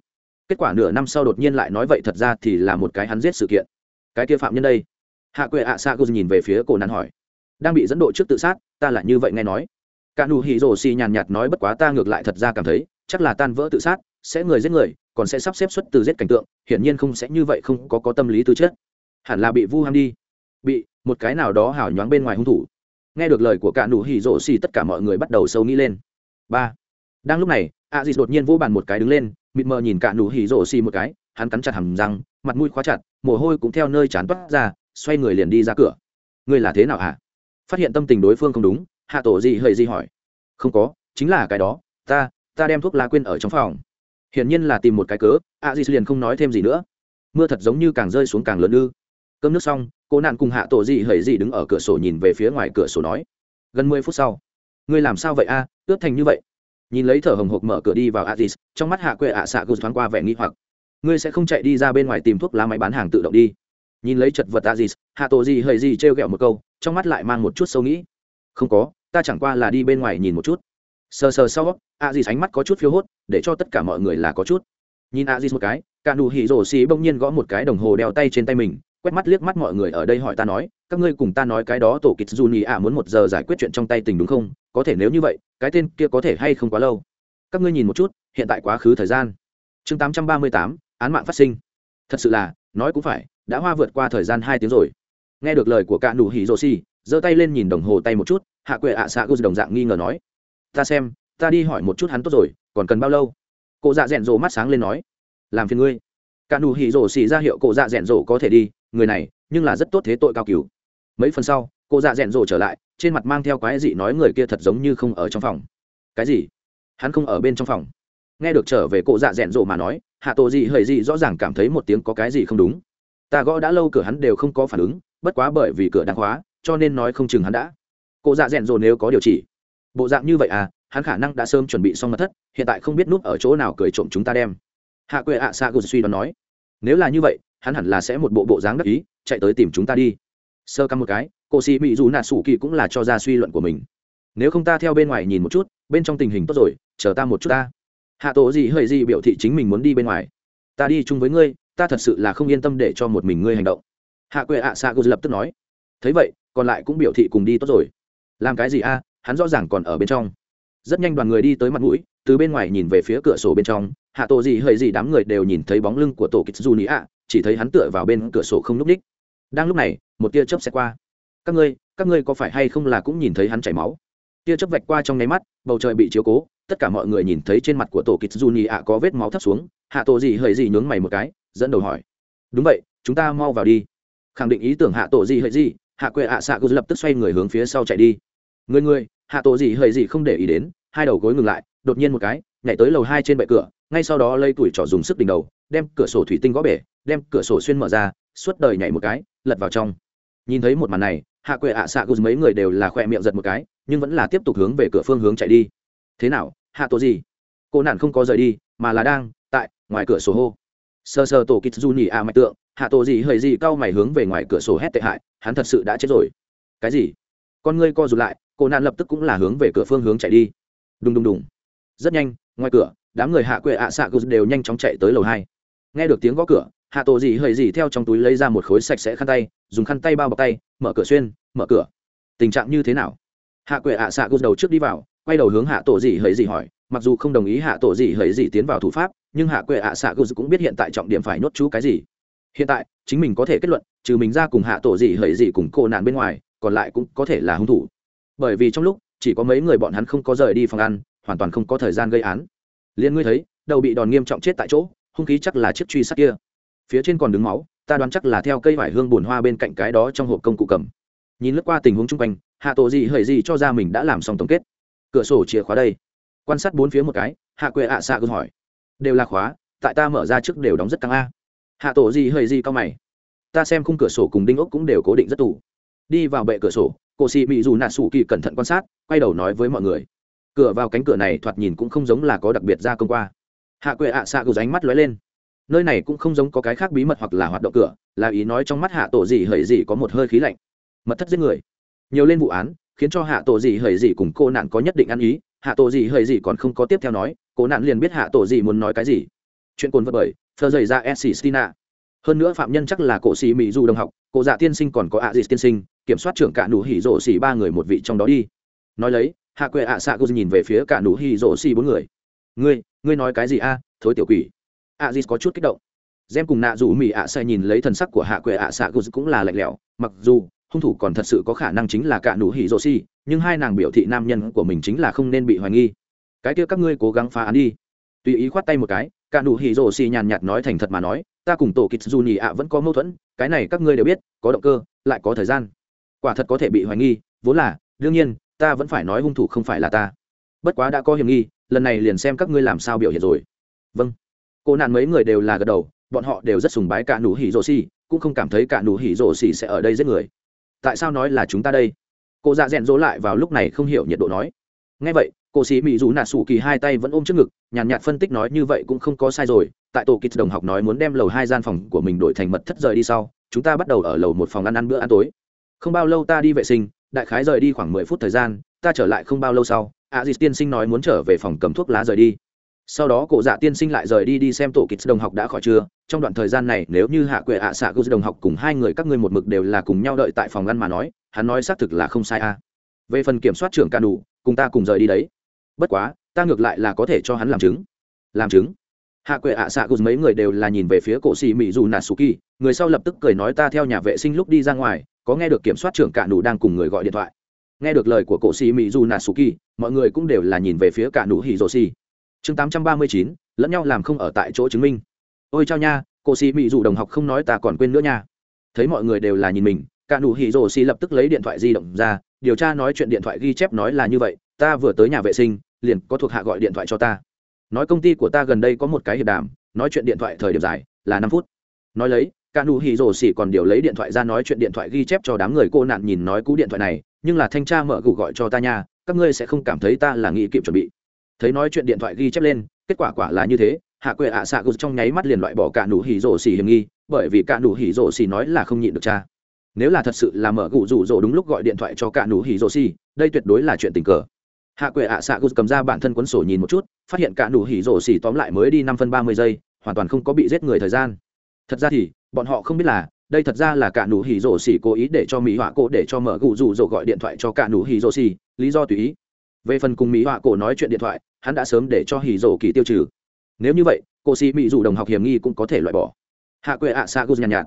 Kết quả nửa năm sau đột nhiên lại nói vậy thật ra thì là một cái hắn giết sự kiện cái kia phạm nhân đây. Hạ quệ ạ xạ gos nhìn về phía cổ nạn hỏi. Đang bị dẫn độ trước tự sát, ta lại như vậy nghe nói. Cả nụ hỉ rổ xì nhàn nhạt nói bất quá ta ngược lại thật ra cảm thấy, chắc là tan vỡ tự sát, sẽ người giết người, còn sẽ sắp xếp xuất từ giết cảnh tượng, hiển nhiên không sẽ như vậy không có có tâm lý tư chết hẳn là bị vu ham đi. Bị, một cái nào đó hào nhoáng bên ngoài hung thủ. Nghe được lời của cả nụ hỉ rổ xì, tất cả mọi người bắt đầu sâu nghĩ lên. Ba. Đang lúc này, a dịt đột nhiên vô bàn một cái đứng lên, mịt mờ nhìn cả nụ hỉ rổ xì một cái, hắn cắn chặt hầm răng, mặt mũi khóa chặt mồ hôi cũng theo nơi chán toát ra, xoay người liền đi ra cửa. Ngươi là thế nào hả? Phát hiện tâm tình đối phương không đúng, hạ tổ Dị hơi Dị hỏi. Không có, chính là cái đó, ta ta đem thuốc lá quên ở trong phòng. Hiển nhiên là tìm một cái cớ, a Dị di liền không nói thêm gì nữa. Mưa thật giống như càng rơi xuống càng lớn ư. Cơm nước xong, cô nạn cùng hạ tổ dị hẩy dị đứng ở cửa sổ nhìn về phía ngoài cửa sổ nói. Gần mười phút sau, ngươi làm sao vậy a? À? ướt thành như vậy. Nhìn lấy thở hồng hộc mở cửa đi vào a à trong mắt hạ quệ ạ xạ gù thoáng qua vẻ nghi hoặc ngươi sẽ không chạy đi ra bên ngoài tìm thuốc lá máy bán hàng tự động đi. Nhìn lấy chật vật aziz hạ tổ gì hời gì t r e o g ẹ o một câu trong mắt lại mang một chút sâu nghĩ. Không có ta chẳng qua là đi bên ngoài nhìn một chút. Sờ sờ sau aziz ánh mắt có chút phiếu hốt để cho tất cả mọi người là có chút. Nhìn aziz một cái cả nụ hỉ rổ xì bỗng nhiên gõ một cái đồng hồ đeo tay trên tay mình quét mắt liếc mắt mọi người ở đây hỏi ta nói các ngươi cùng ta nói cái đó tổ kịch juni ạ muốn một giờ giải quyết chuyện trong tay tình đúng không? Có thể nếu như vậy cái tên kia có thể hay không quá lâu. Các ngươi nhìn một chút hiện tại quá khứ thời gian. Chương 838, án mạng phát sinh. Thật sự là nói cũng phải đã hoa vượt qua thời gian hai tiếng rồi. Nghe được lời của cạ nụ hỉ rô Xi, giơ tay lên nhìn đồng hồ tay một chút hạ quệ ạ à xạ gus đồng dạng nghi ngờ nói ta xem ta đi hỏi một chút hắn tốt rồi còn cần bao lâu? Cụ dạ rẽn rộ mắt sáng lên nói làm phiền ngươi. Cả nụ hỉ Rô Xi ra hiệu cụ dạ rẽn rộ có thể đi người này nhưng là rất tốt thế tội cao cứu mấy phần sau cụ dạ rẽn rộ trở lại trên mặt mang theo quái dị nói người kia thật giống như không ở trong phòng. Cái gì? Hắn không ở bên trong phòng. Nghe được trở về cụ dạ rẽn rộ mà nói hạ tổ gì hời gì rõ ràng cảm thấy một tiếng có cái gì không đúng. Ta gõ đã lâu cửa hắn đều không có phản ứng, bất quá bởi vì cửa đang khóa, cho nên nói không chừng hắn đã. Cụ dạ rèn rồi nếu có điều chỉ. Bộ dạng như vậy à hắn khả năng đã sớm chuẩn bị xong mật thất, hiện tại không biết núp ở chỗ nào cười trộm chúng ta đem. Hạ quệ ạ à sa gù suy đoán nói. Nếu là như vậy, hắn hẳn là sẽ một bộ bộ dáng đắc ý, chạy tới tìm chúng ta đi. Sơ căm một cái, cô sĩ mỹ dù nạ sủ kỳ cũng là cho ra suy luận của mình. Nếu không ta theo bên ngoài nhìn một chút, bên trong tình hình tốt rồi, chờ ta một chút ta hạ tổ gì hơi gì biểu thị chính mình muốn đi bên ngoài. Ta đi chung với ngươi, ta thật sự là không yên tâm để cho một mình ngươi hành động. Hạ quệ ạ xạ gô lập tức nói. Thấy vậy, còn lại cũng biểu thị cùng đi tốt rồi. Làm cái gì a? Hắn rõ ràng còn ở bên trong. Rất nhanh đoàn người đi tới mặt mũi, từ bên ngoài nhìn về phía cửa sổ bên trong, hạ tổ gì hơi gì đám người đều nhìn thấy bóng lưng của tổ kịch du nị ạ, chỉ thấy hắn tựa vào bên cửa sổ không n ú c ních. Đang lúc này, một tia chớp xẹt qua. Các ngươi các ngươi có phải hay không là cũng nhìn thấy hắn chảy máu? Tia chớp vạch qua trong nháy mắt, bầu trời bị chiếu cố tất cả mọi người nhìn thấy trên mặt của tổ kịch dù ạ có vết máu thấp xuống, hạ tổ gì hơi gì nhướng mày một cái, dẫn đầu hỏi. Đúng vậy, chúng ta mau vào đi. Khẳng định ý tưởng hạ tổ gì hơi gì hạ quệ ạ xạ cứ lập tức xoay người hướng phía sau chạy đi. Người người, hạ tổ gì hơi gì không để ý đến, hai đầu gối ngừng lại, đột nhiên một cái, nhảy tới lầu hai trên bệ cửa, ngay sau đó lây tuổi trỏ dùng sức đỉnh đầu, đem cửa sổ thủy tinh gõ bể, đem cửa sổ xuyên mở ra, suốt đời nhảy một cái, lật vào trong. Nhìn thấy một màn này, hạ quệ ạ xạ cứ mấy người đều là khỏe miệng giật một cái, nhưng vẫn là tiếp tục hướng về cửa phương hướng chạy đi. Thế nào hạ tổ gì? Cô nạn không có rời đi, mà là đang tại ngoài cửa sổ hô. Sờ sờ tổ kịch du nhì à mạch tượng, hạ tổ gì hời gì cao mày hướng về ngoài cửa sổ hét tệ hại, hắn thật sự đã chết rồi. Cái gì? Con ngươi co rụt lại, cô nạn lập tức cũng là hướng về cửa phương hướng chạy đi. Đùng đùng đùng. Rất nhanh, ngoài cửa, đám người hạ quệ ạ à xạ gus đều nhanh chóng chạy tới lầu hai. Nghe được tiếng gõ cửa, hạ tổ gì hời gì theo trong túi lấy ra một khối sạch sẽ khăn tay, dùng khăn tay bao bọc tay, mở cửa xuyên, mở cửa. Tình trạng như thế nào? hạ quệ ạ xạ gục đầu trước đi vào, quay đầu hướng hạ tổ dị hấy dị hỏi, mặc dù không đồng ý hạ tổ dị hấy dị tiến vào thủ pháp, nhưng hạ quệ ạ xạ gục cũng biết hiện tại trọng điểm phải nhốt chú cái gì. Hiện tại, chính mình có thể kết luận, trừ mình ra cùng hạ tổ dị hấy dị cùng cô nạn bên ngoài, còn lại cũng có thể là hung thủ. Bởi vì trong lúc, chỉ có mấy người bọn hắn không có rời đi phòng ăn, hoàn toàn không có thời gian gây án. Liên ngươi thấy, đầu bị đòn nghiêm trọng chết tại chỗ, hung khí chắc là chiếc truy sát kia. Phía trên còn đứng máu, ta đoán chắc là theo cây vải hương bùn hoa bên cạnh cái đó trong hộp công cụ cầm. Nhìn lướt qua tình huống chung quanh hạ tổ gì hời gì cho ra mình đã làm xong tổng kết. Cửa sổ chìa khóa đây. Quan sát bốn phía một cái, hạ quệ ạ xạ gương hỏi. Đều là khóa, tại ta mở ra trước đều đóng rất căng a. Hạ tổ gì hời gì cao mày. Ta xem khung cửa sổ cùng đinh ốc cũng đều cố định rất tủ đi vào bệ cửa sổ, cổ xị bị dù nạ sủ kỳ cẩn thận quan sát, quay đầu nói với mọi người. Cửa vào cánh cửa này thoạt nhìn cũng không giống là có đặc biệt ra công qua. Hạ quệ ạ xạ gù ránh mắt lóe lên. Nơi này cũng không giống có cái khác bí mật hoặc là hoạt động cửa, là ý nói trong mắt hạ tổ gì hời gì có một hơi khí lạnh. Mật thất giết người nhiều lên vụ án, khiến cho hạ tổ gì hời gì cùng cô nạn có nhất định ăn ý. Hạ tổ gì hời gì còn không có tiếp theo nói, cô nạn liền biết hạ tổ gì muốn nói cái gì. Chuyện cồn vật bởi thơ dày dạ ra s stina hơn nữa phạm nhân chắc là cổ sĩ mỹ du đồng học, cổ dạ tiên sinh còn có ạ dị tiên sinh, kiểm soát trưởng cả nụ hỉ rổ xỉ ba người một vị trong đó đi. Nói lấy, hạ quệ ạ xạ cô nhìn về phía cả nụ hỉ rổ xỉ bốn người. Ngươi ngươi nói cái gì a? Thối tiểu quỷ. Ạ dị có chút kích động. Gem cùng nạ dù mỹ ạ sai nhìn lấy thần sắc của hạ quệ ạ xạ cô cũng là lạnh lẽo, mặc dù hung thủ còn thật sự có khả năng chính là cả nụ hỉ rồ xì, nhưng hai nàng biểu thị nam nhân của mình chính là không nên bị hoài nghi. Cái kia các ngươi cố gắng phá án đi. Tùy ý khoát tay một cái, cả nụ hỉ rồ xì nhàn nhạt nói thành thật mà nói, ta cùng tổ kịch dù nhì ạ vẫn có mâu thuẫn, cái này các ngươi đều biết, có động cơ, lại có thời gian. Quả thật có thể bị hoài nghi, vốn là, đương nhiên, ta vẫn phải nói hung thủ không phải là ta. Bất quá đã có hiểm nghi, lần này liền xem các ngươi làm sao biểu hiện rồi. Vâng. Cô nạn mấy người đều là gật đầu, bọn họ đều rất sùng bái cả nụ hỉ rồ xì, cũng không cảm thấy cả nụ hỉ rồ xì sẽ ở đây giết người tại sao nói là chúng ta đây? Cô dạ rẽn rỗ lại vào lúc này không hiểu nhiệt độ nói. Ngay vậy cô sĩ mỹ dù nạ sủ kỳ hai tay vẫn ôm trước ngực nhàn nhạt, phân tích nói như vậy cũng không có sai rồi. Tại tổ kịch đồng học nói muốn đem lầu hai gian phòng của mình đổi thành mật thất rời đi sau chúng ta bắt đầu ở lầu một phòng ăn ăn bữa ăn tối. Không bao lâu ta đi vệ sinh đại khái rời đi khoảng mười phút thời gian ta trở lại không bao lâu sau a à, dì tiên sinh nói muốn trở về phòng cầm thuốc lá rời đi sau đó cổ dạ tiên sinh lại rời đi đi xem tổ kịch đồng học đã khỏi chưa? Trong đoạn thời gian này, nếu như hạ quệ hạ xạ gus đồng học cùng hai người các ngươi một mực đều là cùng nhau đợi tại phòng ngăn mà nói, hắn nói xác thực là không sai a à. về phần kiểm soát trưởng ca đủ, cùng ta cùng rời đi đấy. Bất quá, ta ngược lại là có thể cho hắn làm chứng. Làm chứng? Hạ quệ hạ xạ gus mấy người đều là nhìn về phía cổ xì mỹ dù nà su kỳ người sau lập tức cười nói ta theo nhà vệ sinh lúc đi ra ngoài, có nghe được kiểm soát trưởng cả nụ đang cùng người gọi điện thoại. Nghe được lời của cổ xì mỹ dù nà su kỳ mọi người cũng đều là nhìn về phía cả nụ hì rô xì chương tám trăm ba mươi chín, lẫn nhau làm không ở tại chỗ chứng minh. Ôi chao nha, cô xì mị dù đồng học không nói ta còn quên nữa nha. Thấy mọi người đều là nhìn mình, cả nụ hỉ rồ xì lập tức lấy điện thoại di động ra, điều tra nói chuyện điện thoại ghi chép nói là như vậy, ta vừa tới nhà vệ sinh, liền có thuộc hạ gọi điện thoại cho ta. Nói công ty của ta gần đây có một cái hiệp đàm, nói chuyện điện thoại thời điểm dài, là năm phút. Nói lấy, cả nụ hỉ rồ xì còn điều lấy điện thoại ra nói chuyện điện thoại ghi chép cho đám người cô nạn nhìn nói cú điện thoại này, nhưng là thanh tra mở gù gọi cho ta nha, các ngươi sẽ không cảm thấy ta là nghĩ kịp chuẩn bị thấy nói chuyện điện thoại ghi chép lên, kết quả quả là như thế, hạ quệ ạ xạ gục trong nháy mắt liền loại bỏ cả nụ hỉ rổ xỉ hiểm nghi, bởi vì cả nụ hỉ rổ xỉ nói là không nhịn được cha. Nếu là thật sự là mở gụ rủ rỗ đúng lúc gọi điện thoại cho cả nụ hỉ rổ xỉ, đây tuyệt đối là chuyện tình cờ. Hạ quệ ạ xạ gục cầm ra bản thân cuốn sổ nhìn một chút, phát hiện cả nụ hỉ rổ xỉ tóm lại mới đi năm phân ba mươi giây, hoàn toàn không có bị giết người thời gian. Thật ra thì, bọn họ không biết là, đây thật ra là cả nụ hỉ rổ xỉ cố ý để cho mỹ họa cổ để cho mở gụ rủ rỗ gọi điện thoại cho cả nụ hỉ rổ xỉ, lý do tùy ý. Về phần cùng mỹ họa cổ nói chuyện điện thoại hắn đã sớm để cho hỉ rổ kỳ tiêu trừ. Nếu như vậy cô sĩ mỹ dù đồng học hiểm nghi cũng có thể loại bỏ. Hạ quệ ạ sa gus nhàn nhạt,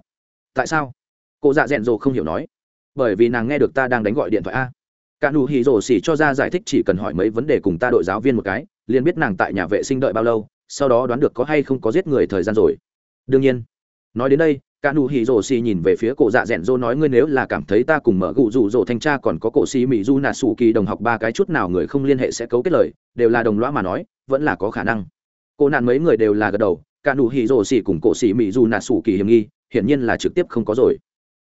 tại sao? Cô dạ rẽn rộ không hiểu nói. Bởi vì nàng nghe được ta đang đánh gọi điện thoại a. Cả nụ hỉ rổ xỉ cho ra giải thích chỉ cần hỏi mấy vấn đề cùng ta đội giáo viên một cái liền biết nàng tại nhà vệ sinh đợi bao lâu sau đó đoán được có hay không có giết người thời gian rồi. Đương nhiên. Nói đến đây cả nụ hỉ rổ xì nhìn về phía cổ dạ rẽn rô nói, ngươi nếu là cảm thấy ta cùng mở gụ rủ rổ thanh tra còn có cổ xì mỹ du nà sủ kỳ đồng học ba cái chút nào người không liên hệ sẽ cấu kết lời, đều là đồng lõa mà nói, vẫn là có khả năng. Cô nạn mấy người đều là gật đầu, cả nụ hỉ rổ xì cùng cổ xì mỹ du nà sủ kỳ hiểm nghi, hiển nhiên là trực tiếp không có rồi.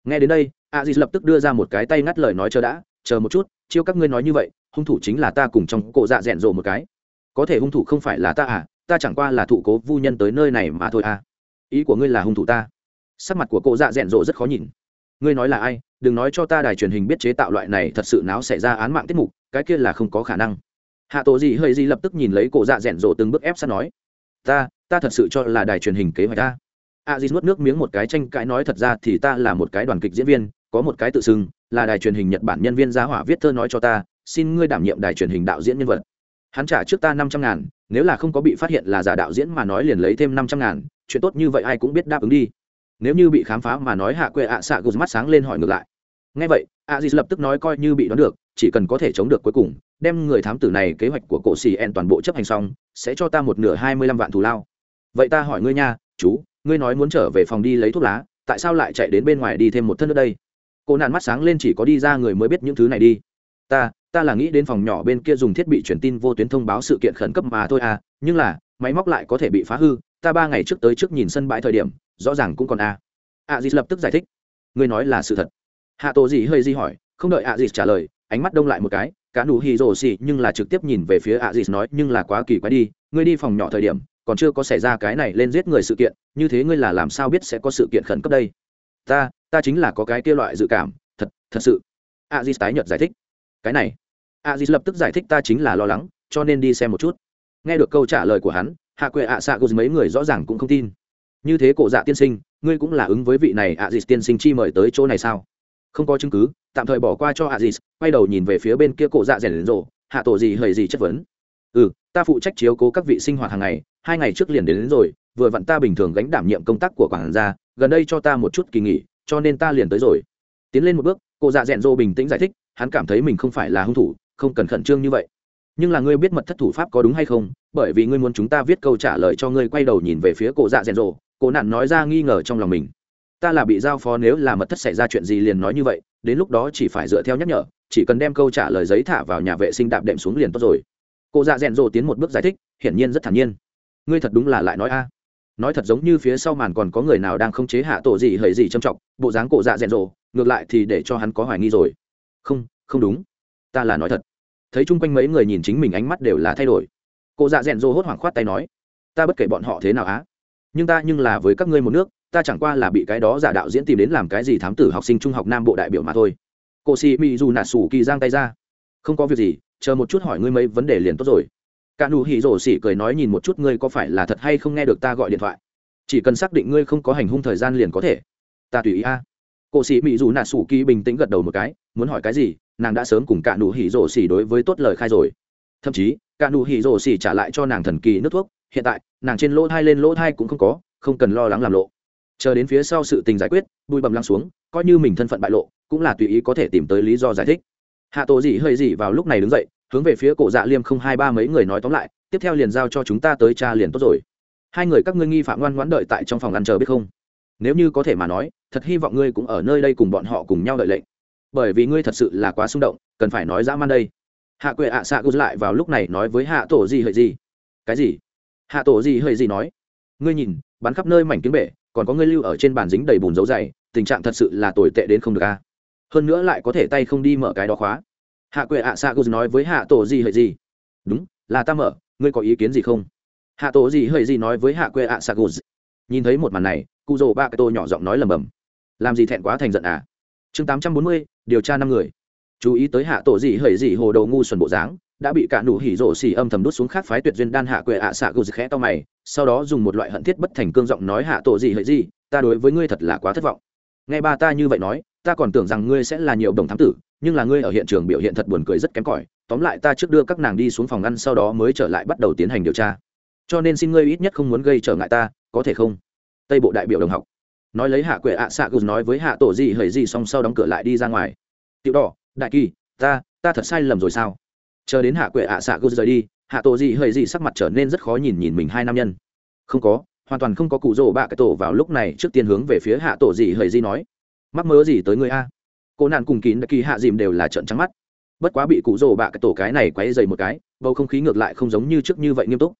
Nghe đến đây, a dì lập tức đưa ra một cái tay ngắt lời nói, chờ đã, chờ một chút, chiêu các ngươi nói như vậy, hung thủ chính là ta cùng trong cổ dạ rẽn rộ một cái. Có thể hung thủ không phải là ta à ta chẳng qua là thụ cố vu nhân tới nơi này mà thôi à. Ý của ngươi là hung thủ ta sắc mặt của cô dạ rẽn rộ rất khó nhìn. Ngươi nói là ai? Đừng nói cho ta đài truyền hình biết chế tạo loại này thật sự náo xảy ra án mạng tiết mục, cái kia là không có khả năng. Hạ tổ gì hơi gì lập tức nhìn lấy cổ dạ rẽn rộ từng bước ép sắt nói, ta ta thật sự cho là đài truyền hình kế hoạch ta. A di nuốt nước miếng một cái tranh cãi nói, thật ra thì ta là một cái đoàn kịch diễn viên, có một cái tự xưng là đài truyền hình nhật bản nhân viên giá hỏa viết thơ nói cho ta, xin ngươi đảm nhiệm đài truyền hình đạo diễn nhân vật. Hắn trả trước ta năm trăm ngàn, nếu là không có bị phát hiện là giả đạo diễn mà nói liền lấy thêm năm trăm ngàn, chuyện tốt như vậy ai cũng biết đáp ứng đi nếu như bị khám phá mà nói hạ quệ ạ xạ gục mắt sáng lên hỏi ngược lại. Ngay vậy a di lập tức nói coi như bị đoán được, chỉ cần có thể chống được cuối cùng, đem người thám tử này kế hoạch của cổ xì en toàn bộ chấp hành xong, sẽ cho ta một nửa hai mươi lăm vạn thù lao. Vậy ta hỏi ngươi nha, chú, ngươi nói muốn trở về phòng đi lấy thuốc lá, tại sao lại chạy đến bên ngoài đi thêm một thân nữa đây? Cô nạn mắt sáng lên chỉ có đi ra người mới biết những thứ này đi. Ta ta là nghĩ đến phòng nhỏ bên kia dùng thiết bị truyền tin vô tuyến thông báo sự kiện khẩn cấp mà thôi à nhưng là, máy móc lại có thể bị phá hư, ta ba ngày trước tới trước nhìn sân bãi thời điểm rõ ràng cũng còn a. A dịt lập tức giải thích. Ngươi nói là sự thật. Hạ tổ gì hơi di hỏi, không đợi a dịt trả lời, ánh mắt đông lại một cái cá nụ hì rồ xì nhưng là trực tiếp nhìn về phía a dịt nói, nhưng là quá kỳ quái đi, ngươi đi phòng nhỏ thời điểm, còn chưa có xảy ra cái này lên giết người sự kiện, như thế ngươi là làm sao biết sẽ có sự kiện khẩn cấp đây? Ta ta chính là có cái kia loại dự cảm, thật thật sự. A dịt tái nhợt giải thích. Cái này. A dịt lập tức giải thích, ta chính là lo lắng, cho nên đi xem một chút. Nghe được câu trả lời của hắn, hạ quệ ạ à xạ gồm mấy người rõ ràng cũng không tin như thế cổ dạ tiên sinh ngươi cũng là ứng với vị này ạ dịt tiên sinh chi mời tới chỗ này sao? Không có chứng cứ tạm thời bỏ qua cho ạ dịt quay đầu nhìn về phía bên kia cổ dạ rèn rộ hạ tổ gì hời gì chất vấn. Ừ ta phụ trách chiếu cố các vị sinh hoạt hàng ngày hai ngày trước liền đến, đến rồi vừa vặn ta bình thường gánh đảm nhiệm công tác của quản gia gần đây cho ta một chút kỳ nghỉ cho nên ta liền tới rồi. Tiến lên một bước cụ dạ rẽn rô bình tĩnh giải thích hắn cảm thấy mình không phải là hung thủ không cần khẩn trương như vậy. Nhưng là ngươi biết mật thất thủ pháp có đúng hay không? Bởi vì ngươi muốn chúng ta viết câu trả lời cho ngươi quay đầu nhìn về phía cụ dạ rẽn rô cô nạn nói ra nghi ngờ trong lòng mình. Ta là bị giao phó nếu là mật thất xảy ra chuyện gì liền nói như vậy, đến lúc đó chỉ phải dựa theo nhắc nhở, chỉ cần đem câu trả lời giấy thả vào nhà vệ sinh đạp đệm xuống liền tốt rồi. Cô dạ rèn rộ tiến một bước giải thích, hiển nhiên rất thản nhiên. Ngươi thật đúng là lại nói a. Nói thật giống như phía sau màn còn có người nào đang không chế hạ tổ gì hời gì trầm trọng, bộ dáng cổ dạ rèn rộ ngược lại thì để cho hắn có hoài nghi rồi. Không không đúng. Ta là nói thật. Thấy chung quanh mấy người nhìn chính mình ánh mắt đều là thay đổi. Cô dạ rèn rộ hốt hoảng khoát tay nói, ta bất kể bọn họ thế nào á nhưng ta nhưng là với các ngươi một nước, ta chẳng qua là bị cái đó giả đạo diễn tìm đến làm cái gì thám tử học sinh trung học nam bộ đại biểu mà thôi. Cô si mi dù nạt sủ kỳ giang tay ra. Không có việc gì, chờ một chút hỏi ngươi mấy vấn đề liền tốt rồi. Cả nụ hỉ rổ xỉ cười nói nhìn một chút ngươi có phải là thật hay không nghe được ta gọi điện thoại. Chỉ cần xác định ngươi không có hành hung thời gian liền có thể. Ta tùy ý a. Cô sĩ mỹ dù nạ sủ kỳ bình tĩnh gật đầu một cái, muốn hỏi cái gì, nàng đã sớm cùng cả nụ hỉ rổ xỉ đối với tốt lời khai rồi. Thậm chí, cả nụ hỉ rổ xỉ trả lại cho nàng thần kỳ nước thuốc hiện tại, nàng trên lỗ thai lên lỗ thai cũng không có, không cần lo lắng làm lộ. Chờ đến phía sau sự tình giải quyết, bụi bầm lăng xuống, coi như mình thân phận bại lộ, cũng là tùy ý có thể tìm tới lý do giải thích. Hạ tổ dị hơi dị vào lúc này đứng dậy, hướng về phía cổ dạ liêm không hai ba mấy người nói tóm lại, tiếp theo liền giao cho chúng ta tới cha liền tốt rồi. Hai người các ngươi nghi phạm ngoan ngoãn đợi tại trong phòng ăn chờ biết không? Nếu như có thể mà nói, thật hy vọng ngươi cũng ở nơi đây cùng bọn họ cùng nhau đợi lệnh. Bởi vì ngươi thật sự là quá xung động, cần phải nói dã man đây. Hạ quệ ạ à xạ cứ lại vào lúc này nói với hạ tổ gì hợi gì cái gì? hạ tổ gì hơi gì nói, ngươi nhìn, bắn khắp nơi mảnh kiếm bể, còn có ngươi lưu ở trên bàn dính đầy bùn dấu dày, tình trạng thật sự là tồi tệ đến không được a. Hơn nữa lại có thể tay không đi mở cái đó khóa. Hạ quệ ạ Sa gus nói với hạ tổ gì hơi gì, đúng, là ta mở, ngươi có ý kiến gì không? Hạ tổ gì hơi gì nói với hạ quệ ạ Sa gus nhìn thấy một màn này cụ rồ ba cái tô nhỏ giọng nói lầm bầm, làm gì thẹn quá thành giận à? Chương tám trăm bốn mươi, điều tra năm người. Chú ý tới hạ tổ gì hơi gì hồ đầu ngu xuẩn bộ dáng đã bị cả nụ hỉ rộ xỉ âm thầm đút xuống khác phái tuyệt duyên đan hạ quệ ạ xạ gù khẽ to mày, sau đó dùng một loại hận thiết bất thành cương giọng nói hạ tổ gì hỡi gì, ta đối với ngươi thật là quá thất vọng. Nghe ba ta như vậy nói, ta còn tưởng rằng ngươi sẽ là nhiều đồng thám tử, nhưng là ngươi ở hiện trường biểu hiện thật buồn cười rất kém cỏi, tóm lại ta trước đưa các nàng đi xuống phòng ngăn sau đó mới trở lại bắt đầu tiến hành điều tra. Cho nên xin ngươi ít nhất không muốn gây trở ngại ta, có thể không? Tây bộ đại biểu đồng học. Nói lấy hạ quệ ạ xạ gù nói với hạ tổ gì hỡi gì xong sau đóng cửa lại đi ra ngoài. Tiểu đỏ, đại kỳ, ta ta thật sai lầm rồi sao? chờ đến hạ quệ ạ à xạ gô rời đi, hạ tổ gì hơi gì sắc mặt trở nên rất khó nhìn nhìn mình hai nam nhân. Không có, hoàn toàn không có cụ rỗ bạ cái tổ vào lúc này trước tiên hướng về phía hạ tổ gì hơi gì nói, mắc mớ gì tới người a? Cô nạn cùng kín kỳ hạ dìm đều là trận trắng mắt. Bất quá bị cụ rỗ bạ cái tổ cái này quấy dày một cái, bầu không khí ngược lại không giống như trước như vậy nghiêm túc.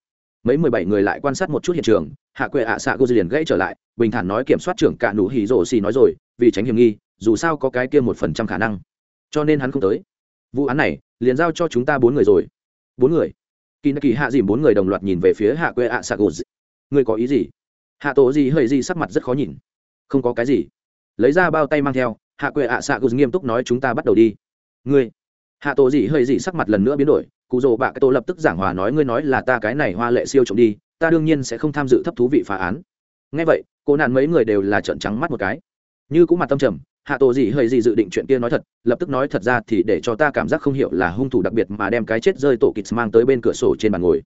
Mấy mười bảy người lại quan sát một chút hiện trường, hạ quệ ạ à xạ gô liền gãy trở lại, bình thản nói kiểm soát trưởng cạ nụ hỉ rổ xì nói rồi, vì tránh hiểm nghi, dù sao có cái kia một phần trăm khả năng, cho nên hắn không tới vụ án này, liền giao cho chúng ta bốn người rồi. Bốn người? Kỳ nạ kỳ hạ dìm bốn người đồng loạt nhìn về phía hạ quê ạ xạ gù người có ý gì? Hạ tổ gì hơi gì sắc mặt rất khó nhìn. Không có cái gì. Lấy ra bao tay mang theo, hạ quệ ạ xạ gù nghiêm túc nói chúng ta bắt đầu đi. Ngươi? Hạ tổ gì hơi gì sắc mặt lần nữa biến đổi, cụ rồ bạ cái tổ lập tức giảng hòa nói ngươi nói là ta cái này hoa lệ siêu trộm đi, ta đương nhiên sẽ không tham dự thấp thú vị phá án. Ngay vậy, cô nạn mấy người đều là trợn trắng mắt một cái. Như cũng mặt tâm trầm hạ tổ gì hơi gì dự định chuyện kia nói thật, lập tức nói thật ra thì để cho ta cảm giác không hiểu là hung thủ đặc biệt mà đem cái chết rơi tổ kịch mang tới bên cửa sổ trên bàn ngồi.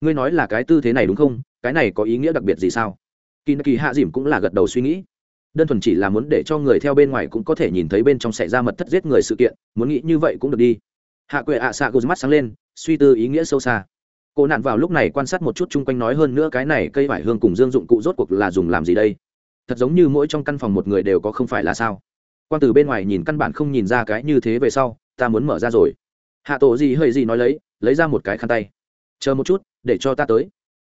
Ngươi nói là cái tư thế này đúng không? Cái này có ý nghĩa đặc biệt gì sao? Kỳ kỳ hạ dìm cũng là gật đầu suy nghĩ. Đơn thuần chỉ là muốn để cho người theo bên ngoài cũng có thể nhìn thấy bên trong xảy ra mật thất giết người sự kiện, muốn nghĩ như vậy cũng được đi. Hạ quệ ạ à xạ gô mắt sáng lên, suy tư ý nghĩa sâu xa. Cô nạn vào lúc này quan sát một chút chung quanh nói hơn nữa cái này cây vải hương cùng dương dụng cụ rốt cuộc là dùng làm gì đây? Thật giống như mỗi trong căn phòng một người đều có không phải là sao? quan từ bên ngoài nhìn căn bản không nhìn ra cái như thế về sau ta muốn mở ra rồi. Hạ tổ gì hơi gì nói lấy lấy ra một cái khăn tay. Chờ một chút để cho ta tới.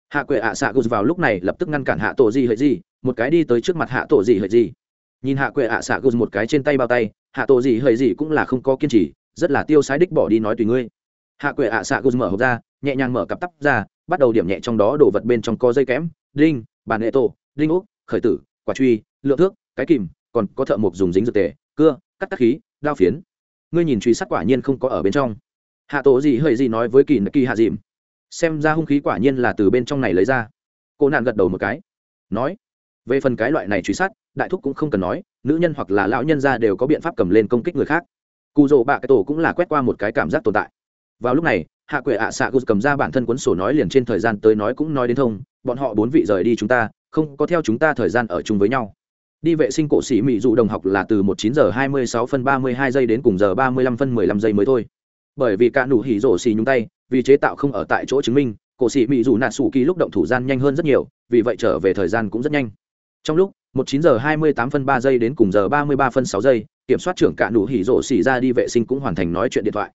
Hạ quệ ạ xạ gục vào lúc này lập tức ngăn cản hạ tổ gì hơi gì một cái đi tới trước mặt hạ tổ gì hơi gì. Nhìn hạ quệ ạ xạ gục một cái trên tay bao tay hạ tổ gì hơi gì cũng là không có kiên trì rất là tiêu sái đích bỏ đi nói tùy ngươi. Hạ quệ ạ xạ gục mở hộp ra nhẹ nhàng mở cặp tắp ra bắt đầu điểm nhẹ trong đó đổ vật bên trong có dây kẽm, đinh bàn hệ tổ đinh úc khởi tử quả truy lượng thước cái kìm còn có thợ mộc dùng dính dược tề, cưa, cắt tắc khí lao phiến. Ngươi nhìn truy sát quả nhiên không có ở bên trong. Hạ tổ gì hơi gì nói với kỳ nạ kỳ hạ dìm. Xem ra hung khí quả nhiên là từ bên trong này lấy ra. Cô nạn gật đầu một cái. Nói, về phần cái loại này truy sát, đại thúc cũng không cần nói, nữ nhân hoặc là lão nhân ra đều có biện pháp cầm lên công kích người khác. Cù rỗ bạ cái tổ cũng là quét qua một cái cảm giác tồn tại. Vào lúc này, hạ quệ ạ xạ cụ cầm ra bản thân cuốn sổ nói liền trên thời gian tới nói cũng nói đến thông, bọn họ bốn vị rời đi chúng ta, không có theo chúng ta thời gian ở chung với nhau đi vệ sinh cổ sĩ mỹ dụ đồng học là từ một chín giờ hai mươi sáu phân ba mươi hai giây đến cùng giờ ba mươi lăm phân mười lăm giây mới thôi. Bởi vì cả nụ hỉ rổ xì nhúng tay, vì chế tạo không ở tại chỗ chứng minh, cổ sĩ mỹ dù nạ sủ kỳ lúc động thủ gian nhanh hơn rất nhiều, vì vậy trở về thời gian cũng rất nhanh. Trong lúc, một chín giờ hai mươi tám phân ba giây đến cùng giờ ba mươi ba phân sáu giây, kiểm soát trưởng cả nụ hỉ rổ xì ra đi vệ sinh cũng hoàn thành nói chuyện điện thoại.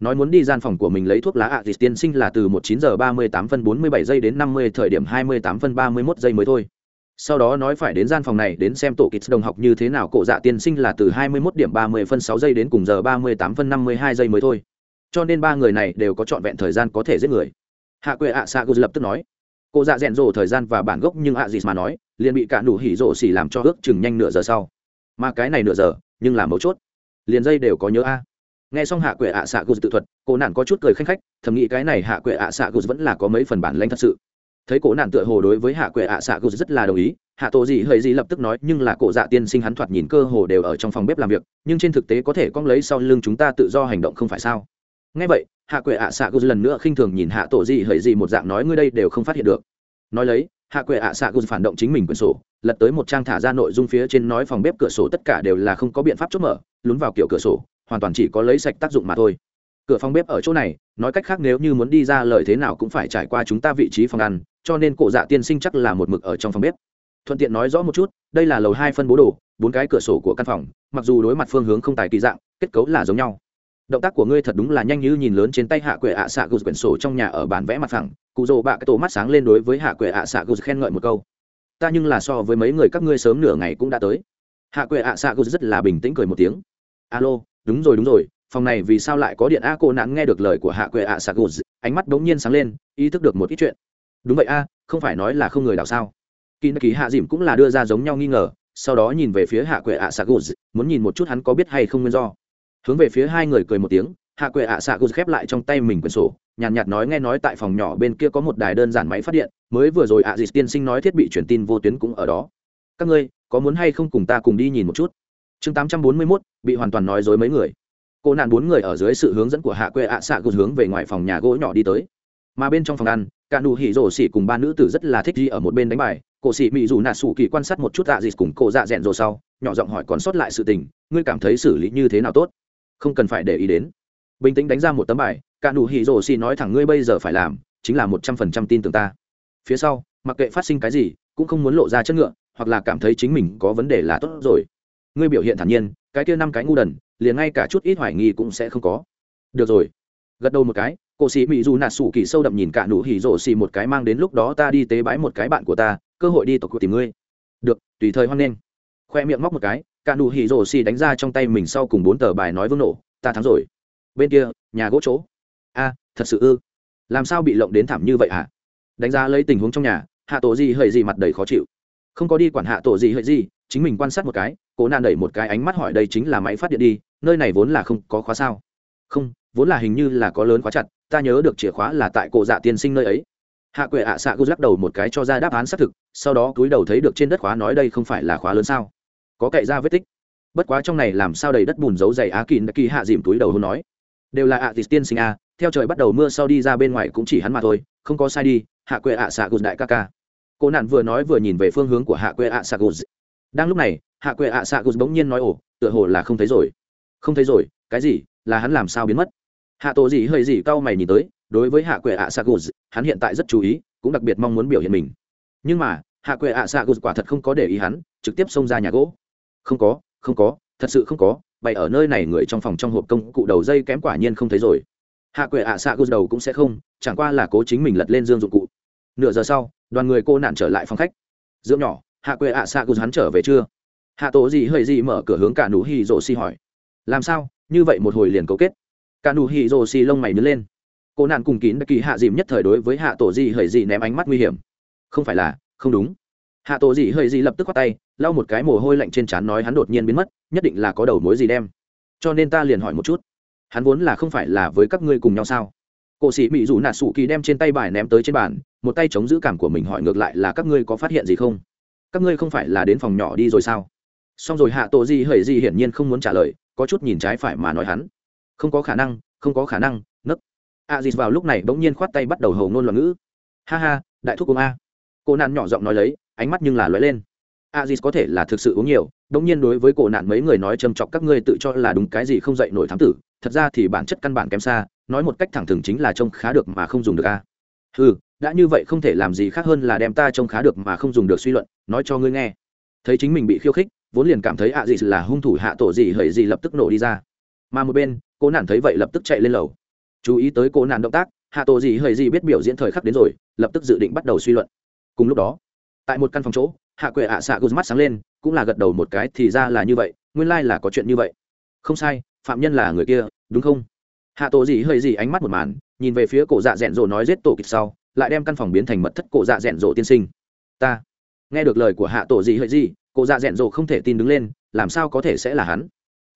Nói muốn đi gian phòng của mình lấy thuốc lá ạ thì tiên sinh là từ một chín giờ ba mươi tám phân bốn mươi bảy giây đến năm mươi thời điểm hai mươi tám phân ba mươi 31 giây mới thôi sau đó nói phải đến gian phòng này đến xem tổ kịch đồng học như thế nào, cổ dạ tiên sinh là từ 21 điểm 30 phân 6 giây đến cùng giờ 38 phân 52 giây mới thôi. Cho nên ba người này đều có trọn vẹn thời gian có thể giết người. Hạ quệ ạ xạ lập tức nói. Cô dạ rèn rổ thời gian và bản gốc nhưng ạ gì mà nói, liền bị cả đủ hỉ rổ xỉ làm cho ước chừng nhanh nửa giờ sau. Mà cái này nửa giờ, nhưng là mấu chốt. Liền dây đều có nhớ a. Nghe xong hạ quệ ạ xạ gus tự thuật, cô nản có chút cười khanh khách, thầm nghĩ cái này hạ quệ ạ xạ gus vẫn là có mấy phần bản lanh thật sự thấy cổ nạn tựa hồ đối với hạ quệ ạ xạ gù rất là đồng ý, hạ tổ gì hơi gì lập tức nói, nhưng là cổ dạ tiên sinh hắn thoạt nhìn cơ hồ đều ở trong phòng bếp làm việc, nhưng trên thực tế có thể con lấy sau lưng chúng ta tự do hành động không phải sao? Nghe vậy, hạ quệ ạ xạ gù lần nữa khinh thường nhìn hạ tổ gì hơi gì một dạng nói, ngươi đây đều không phát hiện được. Nói lấy, hạ quệ ạ xạ gù phản động chính mình quyển sổ, lật tới một trang thả ra nội dung phía trên nói phòng bếp cửa sổ tất cả đều là không có biện pháp chốt mở, lún vào kiểu cửa sổ, hoàn toàn chỉ có lấy sạch tác dụng mà thôi cửa phòng bếp ở chỗ này, nói cách khác nếu như muốn đi ra lời thế nào cũng phải trải qua chúng ta vị trí phòng ăn, cho nên cổ dạ tiên sinh chắc là một mực ở trong phòng bếp. Thuận tiện nói rõ một chút, đây là lầu hai phân bố đồ, bốn cái cửa sổ của căn phòng, mặc dù đối mặt phương hướng không tài kỳ dạng, kết cấu là giống nhau. Động tác của ngươi thật đúng là nhanh như nhìn lớn trên tay hạ quệ ạ xạ gục quyển sổ trong nhà ở bản vẽ mặt phẳng, cụ rồ bạ cái tổ mắt sáng lên đối với hạ quệ ạ xạ gục khen ngợi một câu. Ta nhưng là so với mấy người các ngươi sớm nửa ngày cũng đã tới. Hạ quệ ạ xạ gục rất là bình tĩnh cười một tiếng. Alo, đúng rồi đúng rồi phòng này vì sao lại có điện a cô nạn nghe được lời của hạ quệ ạ sạc gùn ánh mắt bỗng nhiên sáng lên ý thức được một ít chuyện. Đúng vậy a không phải nói là không người đào sao? Kỳ kỳ hạ dìm cũng là đưa ra giống nhau nghi ngờ sau đó nhìn về phía hạ quệ ạ sạc gùn muốn nhìn một chút hắn có biết hay không nguyên do. Hướng về phía hai người cười một tiếng hạ quệ ạ sạ gùn khép lại trong tay mình quyển sổ nhàn nhạt, nhạt nói nghe nói tại phòng nhỏ bên kia có một đài đơn giản máy phát điện mới vừa rồi ạ dịt tiên sinh nói thiết bị truyền tin vô tuyến cũng ở đó. Các ngươi có muốn hay không cùng ta cùng đi nhìn một chút? Chương tám trăm bốn mươi mốt bị hoàn toàn nói dối mấy người cô nạn bốn người ở dưới sự hướng dẫn của hạ quê ạ à xạ gột hướng về ngoài phòng nhà gỗ nhỏ đi tới. Mà bên trong phòng ăn, cả nụ hỉ rổ xỉ cùng ba nữ tử rất là thích đi ở một bên đánh bài. Cổ xỉ mị dù nạ sủ kỳ quan sát một chút tạ dịt cùng cô dạ rẽn rồi sau, nhỏ giọng hỏi còn sót lại sự tình, ngươi cảm thấy xử lý như thế nào tốt? Không cần phải để ý đến. Bình tĩnh đánh ra một tấm bài, cả nụ hỉ rổ xỉ nói thẳng ngươi bây giờ phải làm, chính là một trăm phần trăm tin tưởng ta. Phía sau, mặc kệ phát sinh cái gì, cũng không muốn lộ ra chất ngựa, hoặc là cảm thấy chính mình có vấn đề là tốt rồi. Ngươi biểu hiện thản nhiên, cái kia năm cái ngu đần liền ngay cả chút ít hoài nghi cũng sẽ không có. Được rồi. Gật đầu một cái cổ sĩ mỹ dù nạt sủ kỳ sâu đậm nhìn cả nụ hỉ rổ xì một cái mang đến lúc đó ta đi tế bái một cái bạn của ta, cơ hội đi tộc của tìm ngươi. Được, tùy thời hoan nghênh. Khoe miệng móc một cái, cả nụ hỉ rổ xì đánh ra trong tay mình sau cùng bốn tờ bài nói vương nổ, ta thắng rồi. Bên kia, nhà gỗ chỗ. A, thật sự ư? Làm sao bị lộng đến thảm như vậy hả? À? đánh giá lấy tình huống trong nhà, hạ tổ gì hơi gì mặt đầy khó chịu. Không có đi quản hạ tổ gì hơi gì, chính mình quan sát một cái cố nạn đẩy một cái ánh mắt hỏi đây chính là máy phát điện đi nơi này vốn là không có khóa sao? Không, vốn là hình như là có lớn khóa chặt, ta nhớ được chìa khóa là tại cổ dạ tiên sinh nơi ấy. Hạ quệ ạ à xạ gus lắc đầu một cái cho ra đáp án xác thực, sau đó cúi đầu thấy được trên đất khóa nói đây không phải là khóa lớn sao? Có cậy ra vết tích. Bất quá trong này làm sao đầy đất bùn giấu dày á kín nạ kỳ hạ dìm túi đầu hôn nói. Đều là ạ à tiên sinh a, theo trời bắt đầu mưa sau đi ra bên ngoài cũng chỉ hắn mà thôi, không có sai đi, hạ quệ ạ xạ gus đại ca ca. Cô nạn vừa nói vừa nhìn về phương hướng của hạ quệ ạ xạ gus đang lúc này, hạ quệ ạ xạ gus bỗng nhiên nói, ồ, tựa hồ là không thấy rồi không thấy rồi, cái gì, là hắn làm sao biến mất? Hạ tổ gì hơi gì cau mày nhìn tới, đối với hạ quệ ạ s a hắn hiện tại rất chú ý, cũng đặc biệt mong muốn biểu hiện mình. Nhưng mà, hạ quệ ạ s a quả thật không có để ý hắn, trực tiếp xông ra nhà gỗ. Không có không có, thật sự không có, bày ở nơi này người trong phòng trong hộp công cụ đầu dây kém quả nhiên không thấy rồi. Hạ quệ ạ xạ gos đầu cũng sẽ không, chẳng qua là cố chính mình lật lên dương dụng cụ. Nửa giờ sau, đoàn người cô nạn trở lại phòng khách. Dưỡng nhỏ, hạ quệ ạ xạ gos hắn trở về chưa? Hạ tổ gì hơi gì mở cửa hướng cả nụ hì rộ xi hỏi làm sao? Như vậy một hồi liền cấu kết. Cả nụ hì rồ xì lông mày nhớ lên. Cô nạn cùng kín kỳ hạ dìm nhất thời đối với hạ tổ gì hời dì ném ánh mắt nguy hiểm. Không phải là, không đúng. Hạ tổ gì hời dì lập tức khoát tay, lau một cái mồ hôi lạnh trên trán nói hắn đột nhiên biến mất, nhất định là có đầu mối gì đem. Cho nên ta liền hỏi một chút. Hắn vốn là không phải là với các ngươi cùng nhau sao? Cổ sĩ mỹ dù nạ sụ kỳ đem trên tay bài ném tới trên bàn, một tay chống giữ cảm của mình hỏi ngược lại là các ngươi có phát hiện gì không? Các ngươi không phải là đến phòng nhỏ đi rồi sao? Xong rồi hạ tổ di hời gì hiển nhiên không muốn trả lời có chút nhìn trái phải mà nói hắn. Không có khả năng, không có khả năng, nấc. A dịt vào lúc này bỗng nhiên khoát tay bắt đầu hầu ngôn loạn ngữ. Ha ha, đại thúc uống a. Cô nạn nhỏ giọng nói lấy, ánh mắt nhưng là lóe lên. A dịt có thể là thực sự uống nhiều đông nhiên đối với cổ nạn mấy người nói trầm chọc các ngươi tự cho là đúng cái gì không dạy nổi thám tử, thật ra thì bản chất căn bản kém xa, nói một cách thẳng thừng chính là trông khá được mà không dùng được a. Ừ đã như vậy không thể làm gì khác hơn là đem ta trông khá được mà không dùng được suy luận, nói cho ngươi nghe. Thấy chính mình bị khiêu khích vốn liền cảm thấy ạ à gì là hung thủ hạ tổ gì hởi gì lập tức nổ đi ra. Mà một bên, cô nạn thấy vậy lập tức chạy lên lầu. Chú ý tới cô nạn động tác, hạ tổ gì hởi gì biết biểu diễn thời khắc đến rồi, lập tức dự định bắt đầu suy luận. Cùng lúc đó, tại một căn phòng chỗ, hạ quệ ạ à xạ gục mắt sáng lên, cũng là gật đầu một cái, thì ra là như vậy, nguyên lai là có chuyện như vậy. Không sai, phạm nhân là người kia, đúng không? Hạ tổ gì hơi gì ánh mắt một màn, nhìn về phía cổ dạ rẽn rộ nói giết tổ kịp sau, lại đem căn phòng biến thành mật thất cổ dạ rẽn rộ tiên sinh. Ta, nghe được lời của hạ tổ gì hơi gì cụ dạ rẽn rộ không thể tin đứng lên, làm sao có thể sẽ là hắn?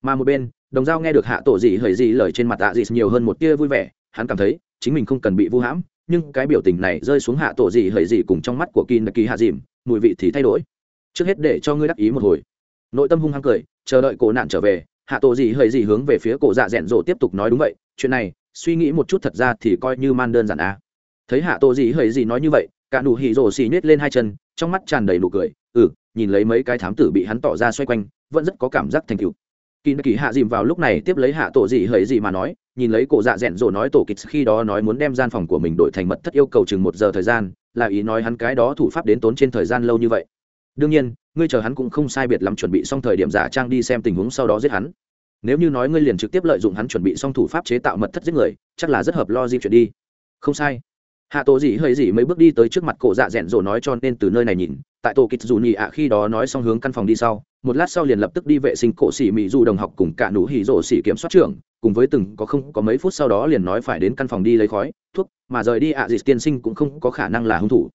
Mà một bên, đồng dao nghe được hạ tổ gì hời gì lời trên mặt tạ dị nhiều hơn một tia vui vẻ, hắn cảm thấy, chính mình không cần bị vu hãm, nhưng cái biểu tình này rơi xuống hạ tổ gì hời gì cùng trong mắt của kỳ kỳ hạ dìm, mùi vị thì thay đổi. Trước hết để cho ngươi đắc ý một hồi. Nội tâm hung hăng cười, chờ đợi cổ nạn trở về, hạ tổ gì hời gì hướng về phía cổ dạ rẽn rộ tiếp tục nói đúng vậy, chuyện này, suy nghĩ một chút thật ra thì coi như man đơn giản á. thấy hạ tổ gì hời gì nói như vậy, cả nụ hỉ rồ xì nhét lên hai chân, trong mắt tràn đầy nụ cười ừ nhìn lấy mấy cái thám tử bị hắn tỏ ra xoay quanh, vẫn rất có cảm giác thành cựu kỳ kỳ hạ dìm vào lúc này tiếp lấy hạ tổ gì hời gì mà nói, nhìn lấy cổ dạ rẽn rộ nói tổ kịch khi đó nói muốn đem gian phòng của mình đổi thành mật thất yêu cầu chừng một giờ thời gian, là ý nói hắn cái đó thủ pháp đến tốn trên thời gian lâu như vậy. Đương nhiên, ngươi chờ hắn cũng không sai biệt lắm chuẩn bị xong thời điểm giả trang đi xem tình huống sau đó giết hắn. Nếu như nói ngươi liền trực tiếp lợi dụng hắn chuẩn bị xong thủ pháp chế tạo mật thất giết người, chắc là rất hợp lo di chuyển đi. Không sai hạ tổ dị hơi dị mấy bước đi tới trước mặt cổ dạ rẽn rộ nói cho nên từ nơi này nhìn, tại tổ kịch dù nhị ạ khi đó nói xong hướng căn phòng đi sau, một lát sau liền lập tức đi vệ sinh cổ xỉ mỹ du đồng học cùng cả nụ hỉ rộ xỉ kiểm soát trưởng, cùng với từng có không có mấy phút sau đó liền nói phải đến căn phòng đi lấy khói, thuốc, mà rời đi ạ dị tiên sinh cũng không có khả năng là hung thủ.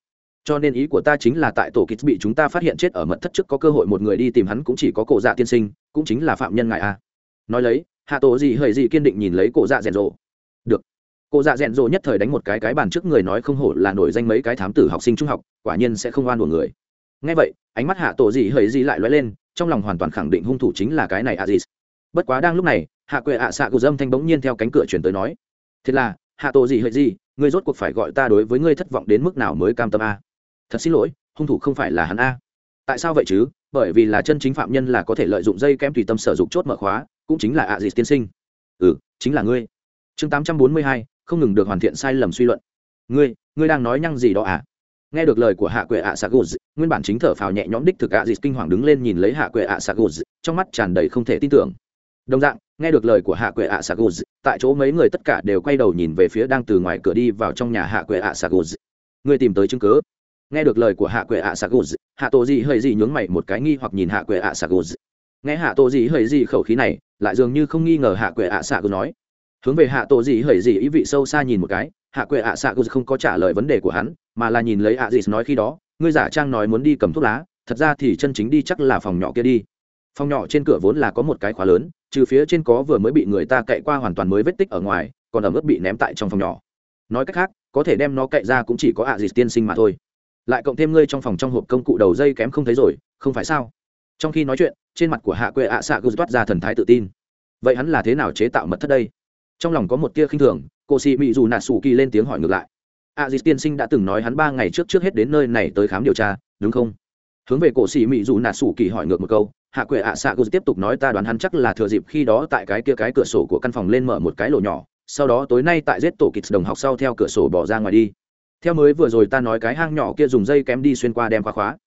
Cho nên ý của ta chính là tại tổ kịch bị chúng ta phát hiện chết ở mật thất trước có cơ hội một người đi tìm hắn cũng chỉ có cổ dạ tiên sinh, cũng chính là phạm nhân ngại a. Nói lấy, hạ tổ dị hơi dị kiên định nhìn lấy cổ dạ rẽn rộ được cô dạ rẽn rộ nhất thời đánh một cái cái bàn trước người nói không hổ là nổi danh mấy cái thám tử học sinh trung học, quả nhiên sẽ không oan của người. Ngay vậy, ánh mắt hạ tổ gì hời gì lại lóe lên, trong lòng hoàn toàn khẳng định hung thủ chính là cái này aziz. Bất quá đang lúc này, hạ quệ ạ xạ cụ dâm thanh bỗng nhiên theo cánh cửa chuyển tới nói thế là, hạ tổ gì hời gì ngươi rốt cuộc phải gọi ta đối với ngươi thất vọng đến mức nào mới cam tâm a? Thật xin lỗi, hung thủ không phải là hắn a. Tại sao vậy chứ? Bởi vì là chân chính phạm nhân là có thể lợi dụng dây kem tùy tâm sở dụng chốt mở khóa, cũng chính là ạ à dịt tiên sinh. Ừ chính là ngươi. Chương tám trăm bốn mươi hai không ngừng được hoàn thiện sai lầm suy luận. Ngươi ngươi đang nói nhăng gì đó à? Nghe được lời của hạ quệ ạ sạc gù nguyên bản chính thở phào nhẹ nhõm đích thực ạ dịt kinh hoàng đứng lên nhìn lấy hạ quệ ạ sạc gù trong mắt tràn đầy không thể tin tưởng. Đồng dạng, nghe được lời của hạ quệ ạ sạc gù tại chỗ mấy người tất cả đều quay đầu nhìn về phía đang từ ngoài cửa đi vào trong nhà hạ quệ ạ sạc gù ngươi tìm tới chứng cứ. Nghe được lời của hạ quệ ạ sạc gù hạ Tô gì hơi gì nhướng mày một cái nghi hoặc nhìn hạ quệ ạ sạc gù nghe hạ Tô gì hơi gì khẩu khí này, lại dường như không nghi ngờ hạ quệ ạ sạc gù nói hướng về hạ tổ gì hởi gì ý vị sâu xa nhìn một cái, hạ quệ ạ xạ xạ không có trả lời vấn đề của hắn, mà là nhìn lấy ạ à gì nói khi đó, ngươi giả trang nói muốn đi cầm thuốc lá, thật ra thì chân chính đi chắc là phòng nhỏ kia đi. Phòng nhỏ trên cửa vốn là có một cái khóa lớn, trừ phía trên có vừa mới bị người ta cậy qua hoàn toàn mới vết tích ở ngoài, còn ẩm ướt bị ném tại trong phòng nhỏ. Nói cách khác, có thể đem nó cậy ra cũng chỉ có ạ à dịt tiên sinh mà thôi. Lại cộng thêm ngươi trong phòng trong hộp công cụ đầu dây kém không thấy rồi, không phải sao? Trong khi nói chuyện, trên mặt của hạ quệ ạ xạ cứ toát ra thần thái tự tin. Vậy hắn là thế nào chế tạo mật thất đây? trong lòng có một tia khinh thường, cô sĩ mỹ dù nạ sủ kỳ lên tiếng hỏi ngược lại. A dì tiên sinh đã từng nói hắn ba ngày trước trước hết đến nơi này tới khám điều tra, đúng không? Hướng về cổ sĩ mỹ dù nạ sủ kỳ hỏi ngược một câu, hạ quệ ạ xạ cô tiếp tục nói ta đoán hắn chắc là thừa dịp khi đó tại cái kia cái cửa sổ của căn phòng lên mở một cái lỗ nhỏ, sau đó tối nay tại giết tổ kịch đồng học sau theo cửa sổ bỏ ra ngoài đi. Theo mới vừa rồi ta nói cái hang nhỏ kia dùng dây kém đi xuyên qua đem khóa khóa.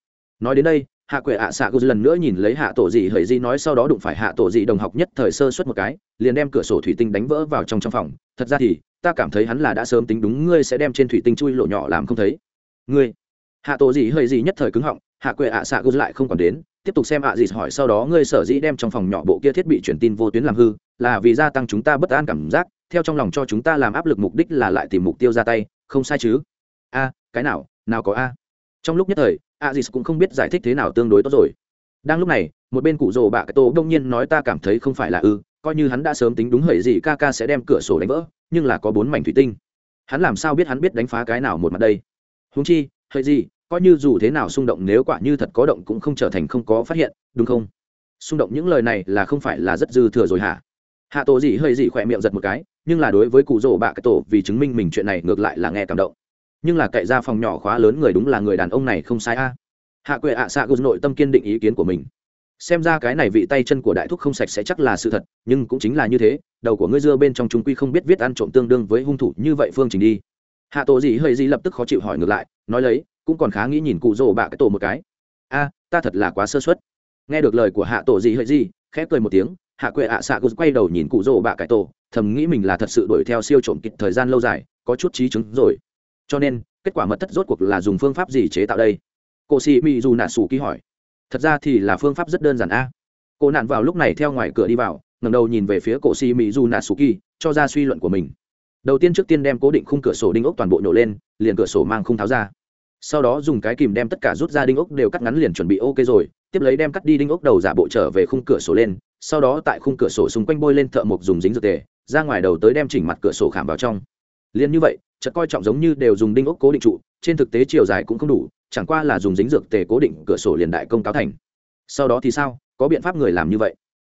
Nói đến đây hạ quệ ạ xạ gô lần nữa nhìn lấy hạ tổ dị hời Di nói sau đó đụng phải hạ tổ dị đồng học nhất thời sơ suất một cái, liền đem cửa sổ thủy tinh đánh vỡ vào trong trong phòng. Thật ra thì, ta cảm thấy hắn là đã sớm tính đúng, ngươi sẽ đem trên thủy tinh chui lộ nhỏ làm không thấy. Ngươi. Hạ tổ dị hời Di nhất thời cứng họng, hạ quệ ạ xạ gô lại không còn đến, tiếp tục xem ạ dị hỏi sau đó ngươi sở dĩ đem trong phòng nhỏ bộ kia thiết bị truyền tin vô tuyến làm hư, là vì gia tăng chúng ta bất an cảm giác, theo trong lòng cho chúng ta làm áp lực mục đích là lại tìm mục tiêu ra tay, không sai chứ? A, cái nào nào có a. Trong lúc nhất thời a dì cũng không biết giải thích thế nào tương đối tốt rồi. Đang lúc này, một bên cụ rồ bạ cái tổ đông nhiên nói ta cảm thấy không phải là ư, coi như hắn đã sớm tính đúng hời gì ca ca sẽ đem cửa sổ đánh vỡ, nhưng là có bốn mảnh thủy tinh. Hắn làm sao biết hắn biết đánh phá cái nào một mặt đây? Huống chi, hời gì, coi như dù thế nào xung động nếu quả như thật có động cũng không trở thành không có phát hiện, đúng không? Xung động những lời này là không phải là rất dư thừa rồi hả? Hạ tổ gì hơi gì khỏe miệng giật một cái, nhưng là đối với cụ rồ bạ cái tổ vì chứng minh mình chuyện này ngược lại là nghe cảm động nhưng là cậy ra phòng nhỏ khóa lớn người đúng là người đàn ông này không sai a. Hạ quệ ạ à xạ gus nội tâm kiên định ý kiến của mình. Xem ra cái này vị tay chân của đại thúc không sạch sẽ chắc là sự thật, nhưng cũng chính là như thế, đầu của ngươi dưa bên trong chúng quy không biết viết ăn trộm tương đương với hung thủ như vậy phương trình đi. Hạ tổ gì hơi gì lập tức khó chịu hỏi ngược lại, nói lấy, cũng còn khá nghĩ nhìn cụ rồ bạ cái tổ một cái. A, ta thật là quá sơ suất. Nghe được lời của hạ tổ gì hơi gì khép cười một tiếng, hạ quệ ạ xạ gus quay đầu nhìn cụ rồ bạ cái tổ, thầm nghĩ mình là thật sự đuổi theo siêu trộm kịp thời gian lâu dài, có chút trí chứng rồi cho nên, kết quả mật thất rốt cuộc là dùng phương pháp gì chế tạo đây? Cô Si Mi dù nạ sủ ký hỏi. Thật ra thì là phương pháp rất đơn giản a. À? cô nạn vào lúc này theo ngoài cửa đi vào ngầm đầu nhìn về phía cổ Si mỹ Du nạ sủ kỳ cho ra suy luận của mình. Đầu tiên trước tiên đem cố định khung cửa sổ đinh ốc toàn bộ nổ lên, liền cửa sổ mang khung tháo ra. Sau đó dùng cái kìm đem tất cả rút ra đinh ốc đều cắt ngắn liền chuẩn bị ok rồi, tiếp lấy đem cắt đi đinh ốc đầu giả bộ trở về khung cửa sổ lên, sau đó tại khung cửa sổ xung quanh bôi lên thợ mộc dùng dính dược tề, ra ngoài đầu tới đem chỉnh mặt cửa sổ khảm vào trong. Liền như vậy chợt coi trọng giống như đều dùng đinh ốc cố định trụ, trên thực tế chiều dài cũng không đủ, chẳng qua là dùng dính dược tề cố định cửa sổ liền đại công cáo thành. Sau đó thì sao? Có biện pháp người làm như vậy.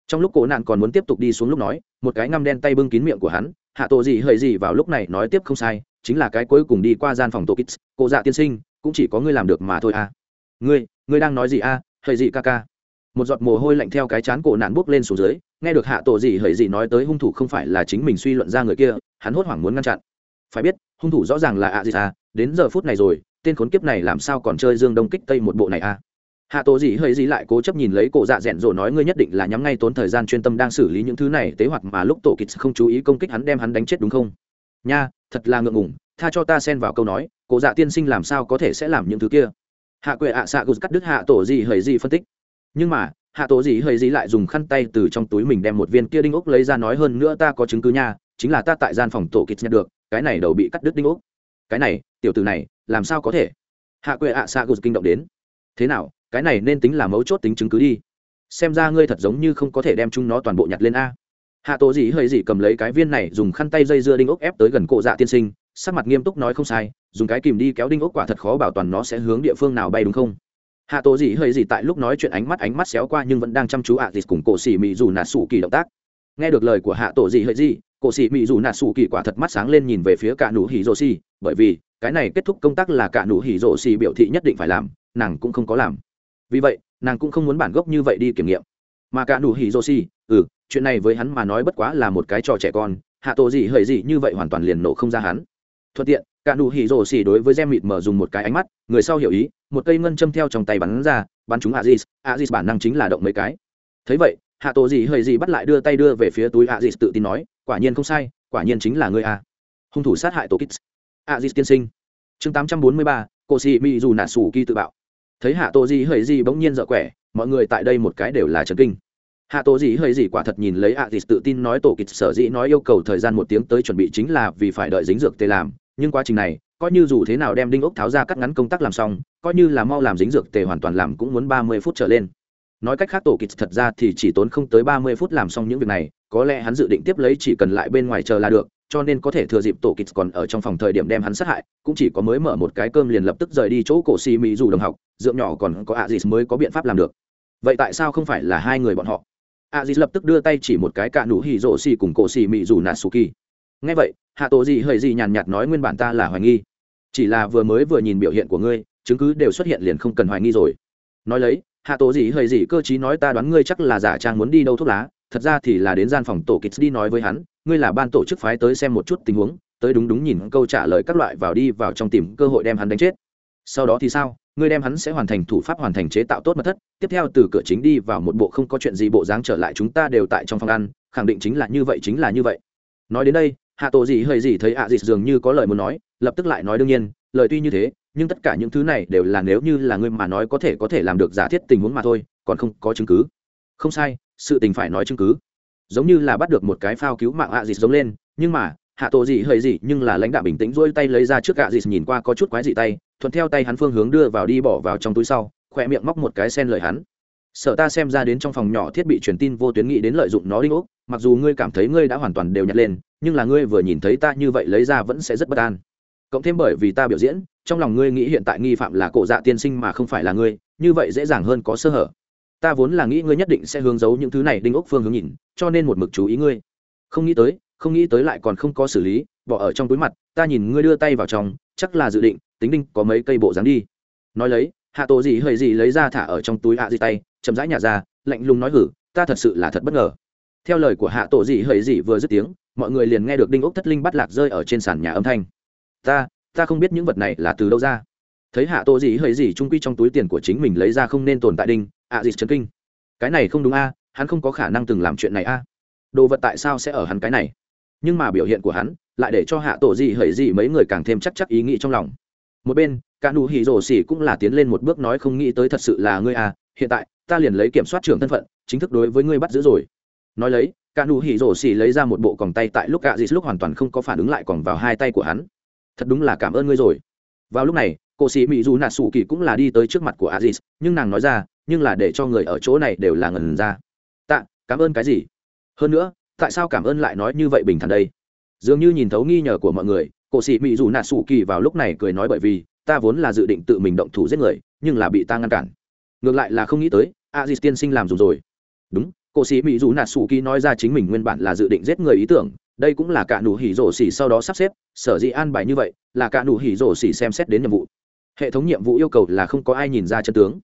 Trong lúc cố nạn còn muốn tiếp tục đi xuống lúc nói, một cái ngăm đen tay bưng kín miệng của hắn, hạ tổ gì hơi gì vào lúc này nói tiếp không sai, chính là cái cuối cùng đi qua gian phòng tổ kits cô dạ tiên sinh, cũng chỉ có ngươi làm được mà thôi à. Ngươi ngươi đang nói gì à? Hơi gì ca ca? Một giọt mồ hôi lạnh theo cái chán cổ nạn bốc lên xuống dưới, nghe được hạ tổ gì hơi gì nói tới hung thủ không phải là chính mình suy luận ra người kia, hắn hốt hoảng muốn ngăn chặn phải biết, hung thủ rõ ràng là ạ gì à đến giờ phút này rồi, tên khốn kiếp này làm sao còn chơi dương đông kích tây một bộ này à? Hạ tổ gì hơi gì lại cố chấp nhìn lấy cổ dạ rẽn rộ nói ngươi nhất định là nhắm ngay tốn thời gian chuyên tâm đang xử lý những thứ này, tế hoạt mà lúc tổ kịch không chú ý công kích hắn đem hắn đánh chết đúng không? Nha, thật là ngượng ngủng tha cho ta xen vào câu nói, cổ dạ tiên sinh làm sao có thể sẽ làm những thứ kia? Hạ quệ ạ à xạ gục cắt đứt hạ tổ gì hơi gì phân tích. Nhưng mà, hạ tổ gì hơi gì lại dùng khăn tay từ trong túi mình đem một viên kia đinh ốc lấy ra nói hơn nữa ta có chứng cứ nha, chính là ta tại gian phòng tổ kịch nhận được cái này đầu bị cắt đứt đinh ốc. Cái này, tiểu từ này, làm sao có thể? Hạ quệ ạ à xạ gột kinh động đến. Thế nào, cái này nên tính là mấu chốt tính chứng cứ đi. Xem ra ngươi thật giống như không có thể đem chúng nó toàn bộ nhặt lên a. Hạ tổ dị hơi dị cầm lấy cái viên này, dùng khăn tay dây dưa đinh ốc ép tới gần cổ dạ tiên sinh, sắc mặt nghiêm túc nói không sai, dùng cái kìm đi kéo đinh ốc quả thật khó bảo toàn nó sẽ hướng địa phương nào bay đúng không? Hạ tổ dị hơi dị tại lúc nói chuyện ánh mắt ánh mắt xéo qua nhưng vẫn đang chăm chú ạ à dịt cùng cổ xỉ mị dù nạt sủ kỳ động tác. Nghe được lời của hạ tổ dị hơi dị cổ sĩ mỹ dù nạt xù kỳ quả thật mắt sáng lên nhìn về phía cả nụ hỉ rổ xì bởi vì cái này kết thúc công tác là cả nụ hỉ rổ xì biểu thị nhất định phải làm, nàng cũng không có làm. Vì vậy, nàng cũng không muốn bản gốc như vậy đi kiểm nghiệm. Mà cả nụ hỉ rổ xì ừ chuyện này với hắn mà nói bất quá là một cái trò trẻ con, hạ tổ gì hời gì như vậy hoàn toàn liền nổ không ra hắn. Thuận tiện, cả nụ hỉ rổ xì đối với gem mịt mở dùng một cái ánh mắt, người sau hiểu ý, một cây ngân châm theo trong tay bắn ra, bắn chúng aziz aziz bản năng chính là động mấy cái. Thấy vậy, hạ tổ gì hời gì bắt lại đưa tay đưa về phía túi aziz tự tin nói quả nhiên không sai, quả nhiên chính là ngươi à? hung thủ sát hại tổ kids a di tiên sinh. Chương tám trăm bốn mươi ba, cô sĩ mỹ dù nạt sủ ki tự bạo. Thấy hạ tô di hơi di bỗng nhiên dở quẻ, mọi người tại đây một cái đều là trần kinh. Hạ tổ dĩ hơi gì quả thật nhìn lấy ạ à tự tin nói tổ kịch sở dĩ nói yêu cầu thời gian một tiếng tới chuẩn bị chính là vì phải đợi dính dược tê làm, nhưng quá trình này, coi như dù thế nào đem đinh ốc tháo ra cắt ngắn công tác làm xong, coi như là mau làm dính dược tề hoàn toàn làm cũng muốn ba mươi phút trở lên. Nói cách khác tổ kịch thật ra thì chỉ tốn không tới ba mươi phút làm xong những việc này có lẽ hắn dự định tiếp lấy chỉ cần lại bên ngoài chờ là được, cho nên có thể thừa dịp tổ kịch còn ở trong phòng thời điểm đem hắn sát hại, cũng chỉ có mới mở một cái cơm liền lập tức rời đi chỗ cổ xì mỹ dù đồng học, dưỡng nhỏ còn có ạ gì mới có biện pháp làm được. Vậy tại sao không phải là hai người bọn họ? ạ gì lập tức đưa tay chỉ một cái cạ nụ hỉ rộ xì cùng cổ xì mỹ dù nà su kỳ. Ngay vậy, hạ tổ gì hơi gì nhàn nhạt nói nguyên bản ta là hoài nghi. Chỉ là vừa mới vừa nhìn biểu hiện của ngươi, chứng cứ đều xuất hiện liền không cần hoài nghi rồi. Nói lấy, hạ tổ gì hơi gì cơ chí nói ta đoán ngươi chắc là giả trang muốn đi đâu thuốc lá thật ra thì là đến gian phòng tổ kids đi nói với hắn, ngươi là ban tổ chức phái tới xem một chút tình huống, tới đúng đúng nhìn câu trả lời các loại vào đi vào trong tìm cơ hội đem hắn đánh chết. Sau đó thì sao? Ngươi đem hắn sẽ hoàn thành thủ pháp hoàn thành chế tạo tốt mật thất, tiếp theo từ cửa chính đi vào một bộ không có chuyện gì bộ dáng trở lại chúng ta đều tại trong phòng ăn, khẳng định chính là như vậy, chính là như vậy. Nói đến đây, hạ tổ gì hơi gì thấy ạ gì dường như có lời muốn nói, lập tức lại nói đương nhiên, lời tuy như thế, nhưng tất cả những thứ này đều là nếu như là ngươi mà nói có thể có thể làm được giả thiết tình huống mà thôi, còn không có chứng cứ. Không sai sự tình phải nói chứng cứ. Giống như là bắt được một cái phao cứu mạng ạ à dịt giống lên, nhưng mà, hạ tổ gì hơi gì nhưng là lãnh đạo bình tĩnh rỗi tay lấy ra trước ạ à dịt nhìn qua có chút quái dị tay, thuận theo tay hắn phương hướng đưa vào đi bỏ vào trong túi sau, khỏe miệng móc một cái sen lời hắn. Sợ ta xem ra đến trong phòng nhỏ thiết bị truyền tin vô tuyến nghĩ đến lợi dụng nó đi ốc, mặc dù ngươi cảm thấy ngươi đã hoàn toàn đều nhặt lên, nhưng là ngươi vừa nhìn thấy ta như vậy lấy ra vẫn sẽ rất bất an. Cộng thêm bởi vì ta biểu diễn, trong lòng ngươi nghĩ hiện tại nghi phạm là cổ dạ tiên sinh mà không phải là ngươi, như vậy dễ dàng hơn có sơ hở ta vốn là nghĩ ngươi nhất định sẽ hướng giấu những thứ này đinh ốc phương hướng nhìn, cho nên một mực chú ý ngươi. Không nghĩ tới, không nghĩ tới lại còn không có xử lý, bỏ ở trong túi mặt, ta nhìn ngươi đưa tay vào trong, chắc là dự định, tính đinh có mấy cây bộ dáng đi. Nói lấy, hạ tổ gì hơi gì lấy ra thả ở trong túi hạ à gì tay, chậm rãi nhả ra, lạnh lùng nói hử, ta thật sự là thật bất ngờ. Theo lời của hạ tổ gì hơi gì vừa dứt tiếng, mọi người liền nghe được đinh ốc thất linh bắt lạc rơi ở trên sàn nhà âm thanh. Ta ta không biết những vật này là từ đâu ra. Thấy hạ tổ gì hơi gì trung quy trong túi tiền của chính mình lấy ra không nên tồn tại đinh ạ dịt chấn kinh. Cái này không đúng a hắn không có khả năng từng làm chuyện này a. Đồ vật tại sao sẽ ở hắn cái này? Nhưng mà biểu hiện của hắn lại để cho hạ tổ gì hẩy gì mấy người càng thêm chắc chắc ý nghĩ trong lòng. Một bên cả nụ hỉ rổ xỉ cũng là tiến lên một bước nói không nghĩ tới thật sự là ngươi a, hiện tại ta liền lấy kiểm soát trưởng thân phận chính thức đối với ngươi bắt giữ rồi. Nói lấy cả nụ hỉ rổ xỉ lấy ra một bộ còng tay tại lúc gạ dịt lúc hoàn toàn không có phản ứng lại còn vào hai tay của hắn. Thật đúng là cảm ơn ngươi rồi. Vào lúc này cô sĩ mỹ dù nạ sủ kỳ cũng là đi tới trước mặt của a dịt nhưng nàng nói ra nhưng là để cho người ở chỗ này đều là ngần ra. Tạ, cảm ơn cái gì? Hơn nữa, tại sao cảm ơn lại nói như vậy bình thản đây? Dường như nhìn thấu nghi ngờ của mọi người, cổ sĩ mỹ dù nạ sủ kỳ vào lúc này cười nói bởi vì, ta vốn là dự định tự mình động thủ giết người, nhưng là bị ta ngăn cản. Ngược lại là không nghĩ tới a di tiên sinh làm dùng rồi. Đúng, cổ sĩ mỹ dù nạ sủ kỳ nói ra chính mình nguyên bản là dự định giết người ý tưởng, đây cũng là cả nụ hỉ rổ xỉ sau đó sắp xếp, sở dĩ an bài như vậy, là cả nụ hỉ rổ xỉ xem xét đến nhiệm vụ. Hệ thống nhiệm vụ yêu cầu là không có ai nhìn ra chân tướng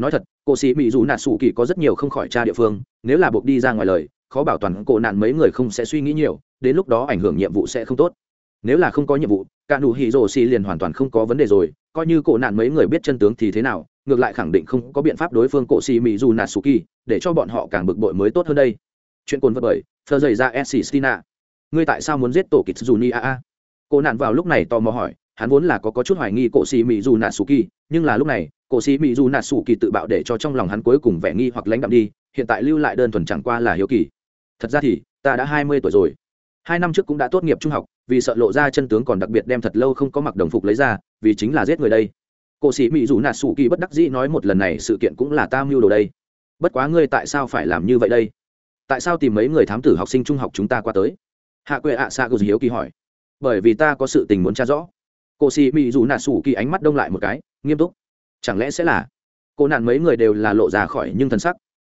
nói thật cô sĩ mỹ dù nạ sủ kỳ có rất nhiều không khỏi cha địa phương nếu là buộc đi ra ngoài lời khó bảo toàn cổ nạn mấy người không sẽ suy nghĩ nhiều đến lúc đó ảnh hưởng nhiệm vụ sẽ không tốt. Nếu là không có nhiệm vụ cả nụ hỉ rồ xì liền hoàn toàn không có vấn đề rồi coi như cổ nạn mấy người biết chân tướng thì thế nào ngược lại khẳng định không có biện pháp đối phương cổ xì mỹ dù nạt su kỳ để cho bọn họ càng bực bội mới tốt hơn đây. Chuyện cồn vật bởi thơ dày ra s stina ngươi tại sao muốn giết tổ kịch dù ni a a? Cổ nạn vào lúc này tò mò hỏi hắn vốn là có, có chút hoài nghi cổ xì mỹ dù nạt su kỳ nhưng là lúc này cổ sĩ mỹ dù nạt sủ kỳ tự bạo để cho trong lòng hắn cuối cùng vẻ nghi hoặc lãnh đạm đi, hiện tại lưu lại đơn thuần chẳng qua là hiếu kỳ. Thật ra thì, ta đã hai mươi tuổi rồi. Hai năm trước cũng đã tốt nghiệp trung học, vì sợ lộ ra chân tướng còn đặc biệt đem thật lâu không có mặc đồng phục lấy ra, vì chính là giết người đây. Cổ sĩ mỹ dù nạt sủ kỳ bất đắc dĩ nói một lần này, sự kiện cũng là ta mưu đồ đây. Bất quá ngươi tại sao phải làm như vậy đây? Tại sao tìm mấy người thám tử học sinh trung học chúng ta qua tới? Hạ quệ ạ xạ gồm hiếu kỳ hỏi. Bởi vì ta có sự tình muốn tra rõ. Cô sĩ mỹ dù nạt sủ kỳ ánh mắt đông lại một cái, nghiêm túc chẳng lẽ sẽ là? Cô nạn mấy người đều là lộ ra khỏi nhưng thân sắc.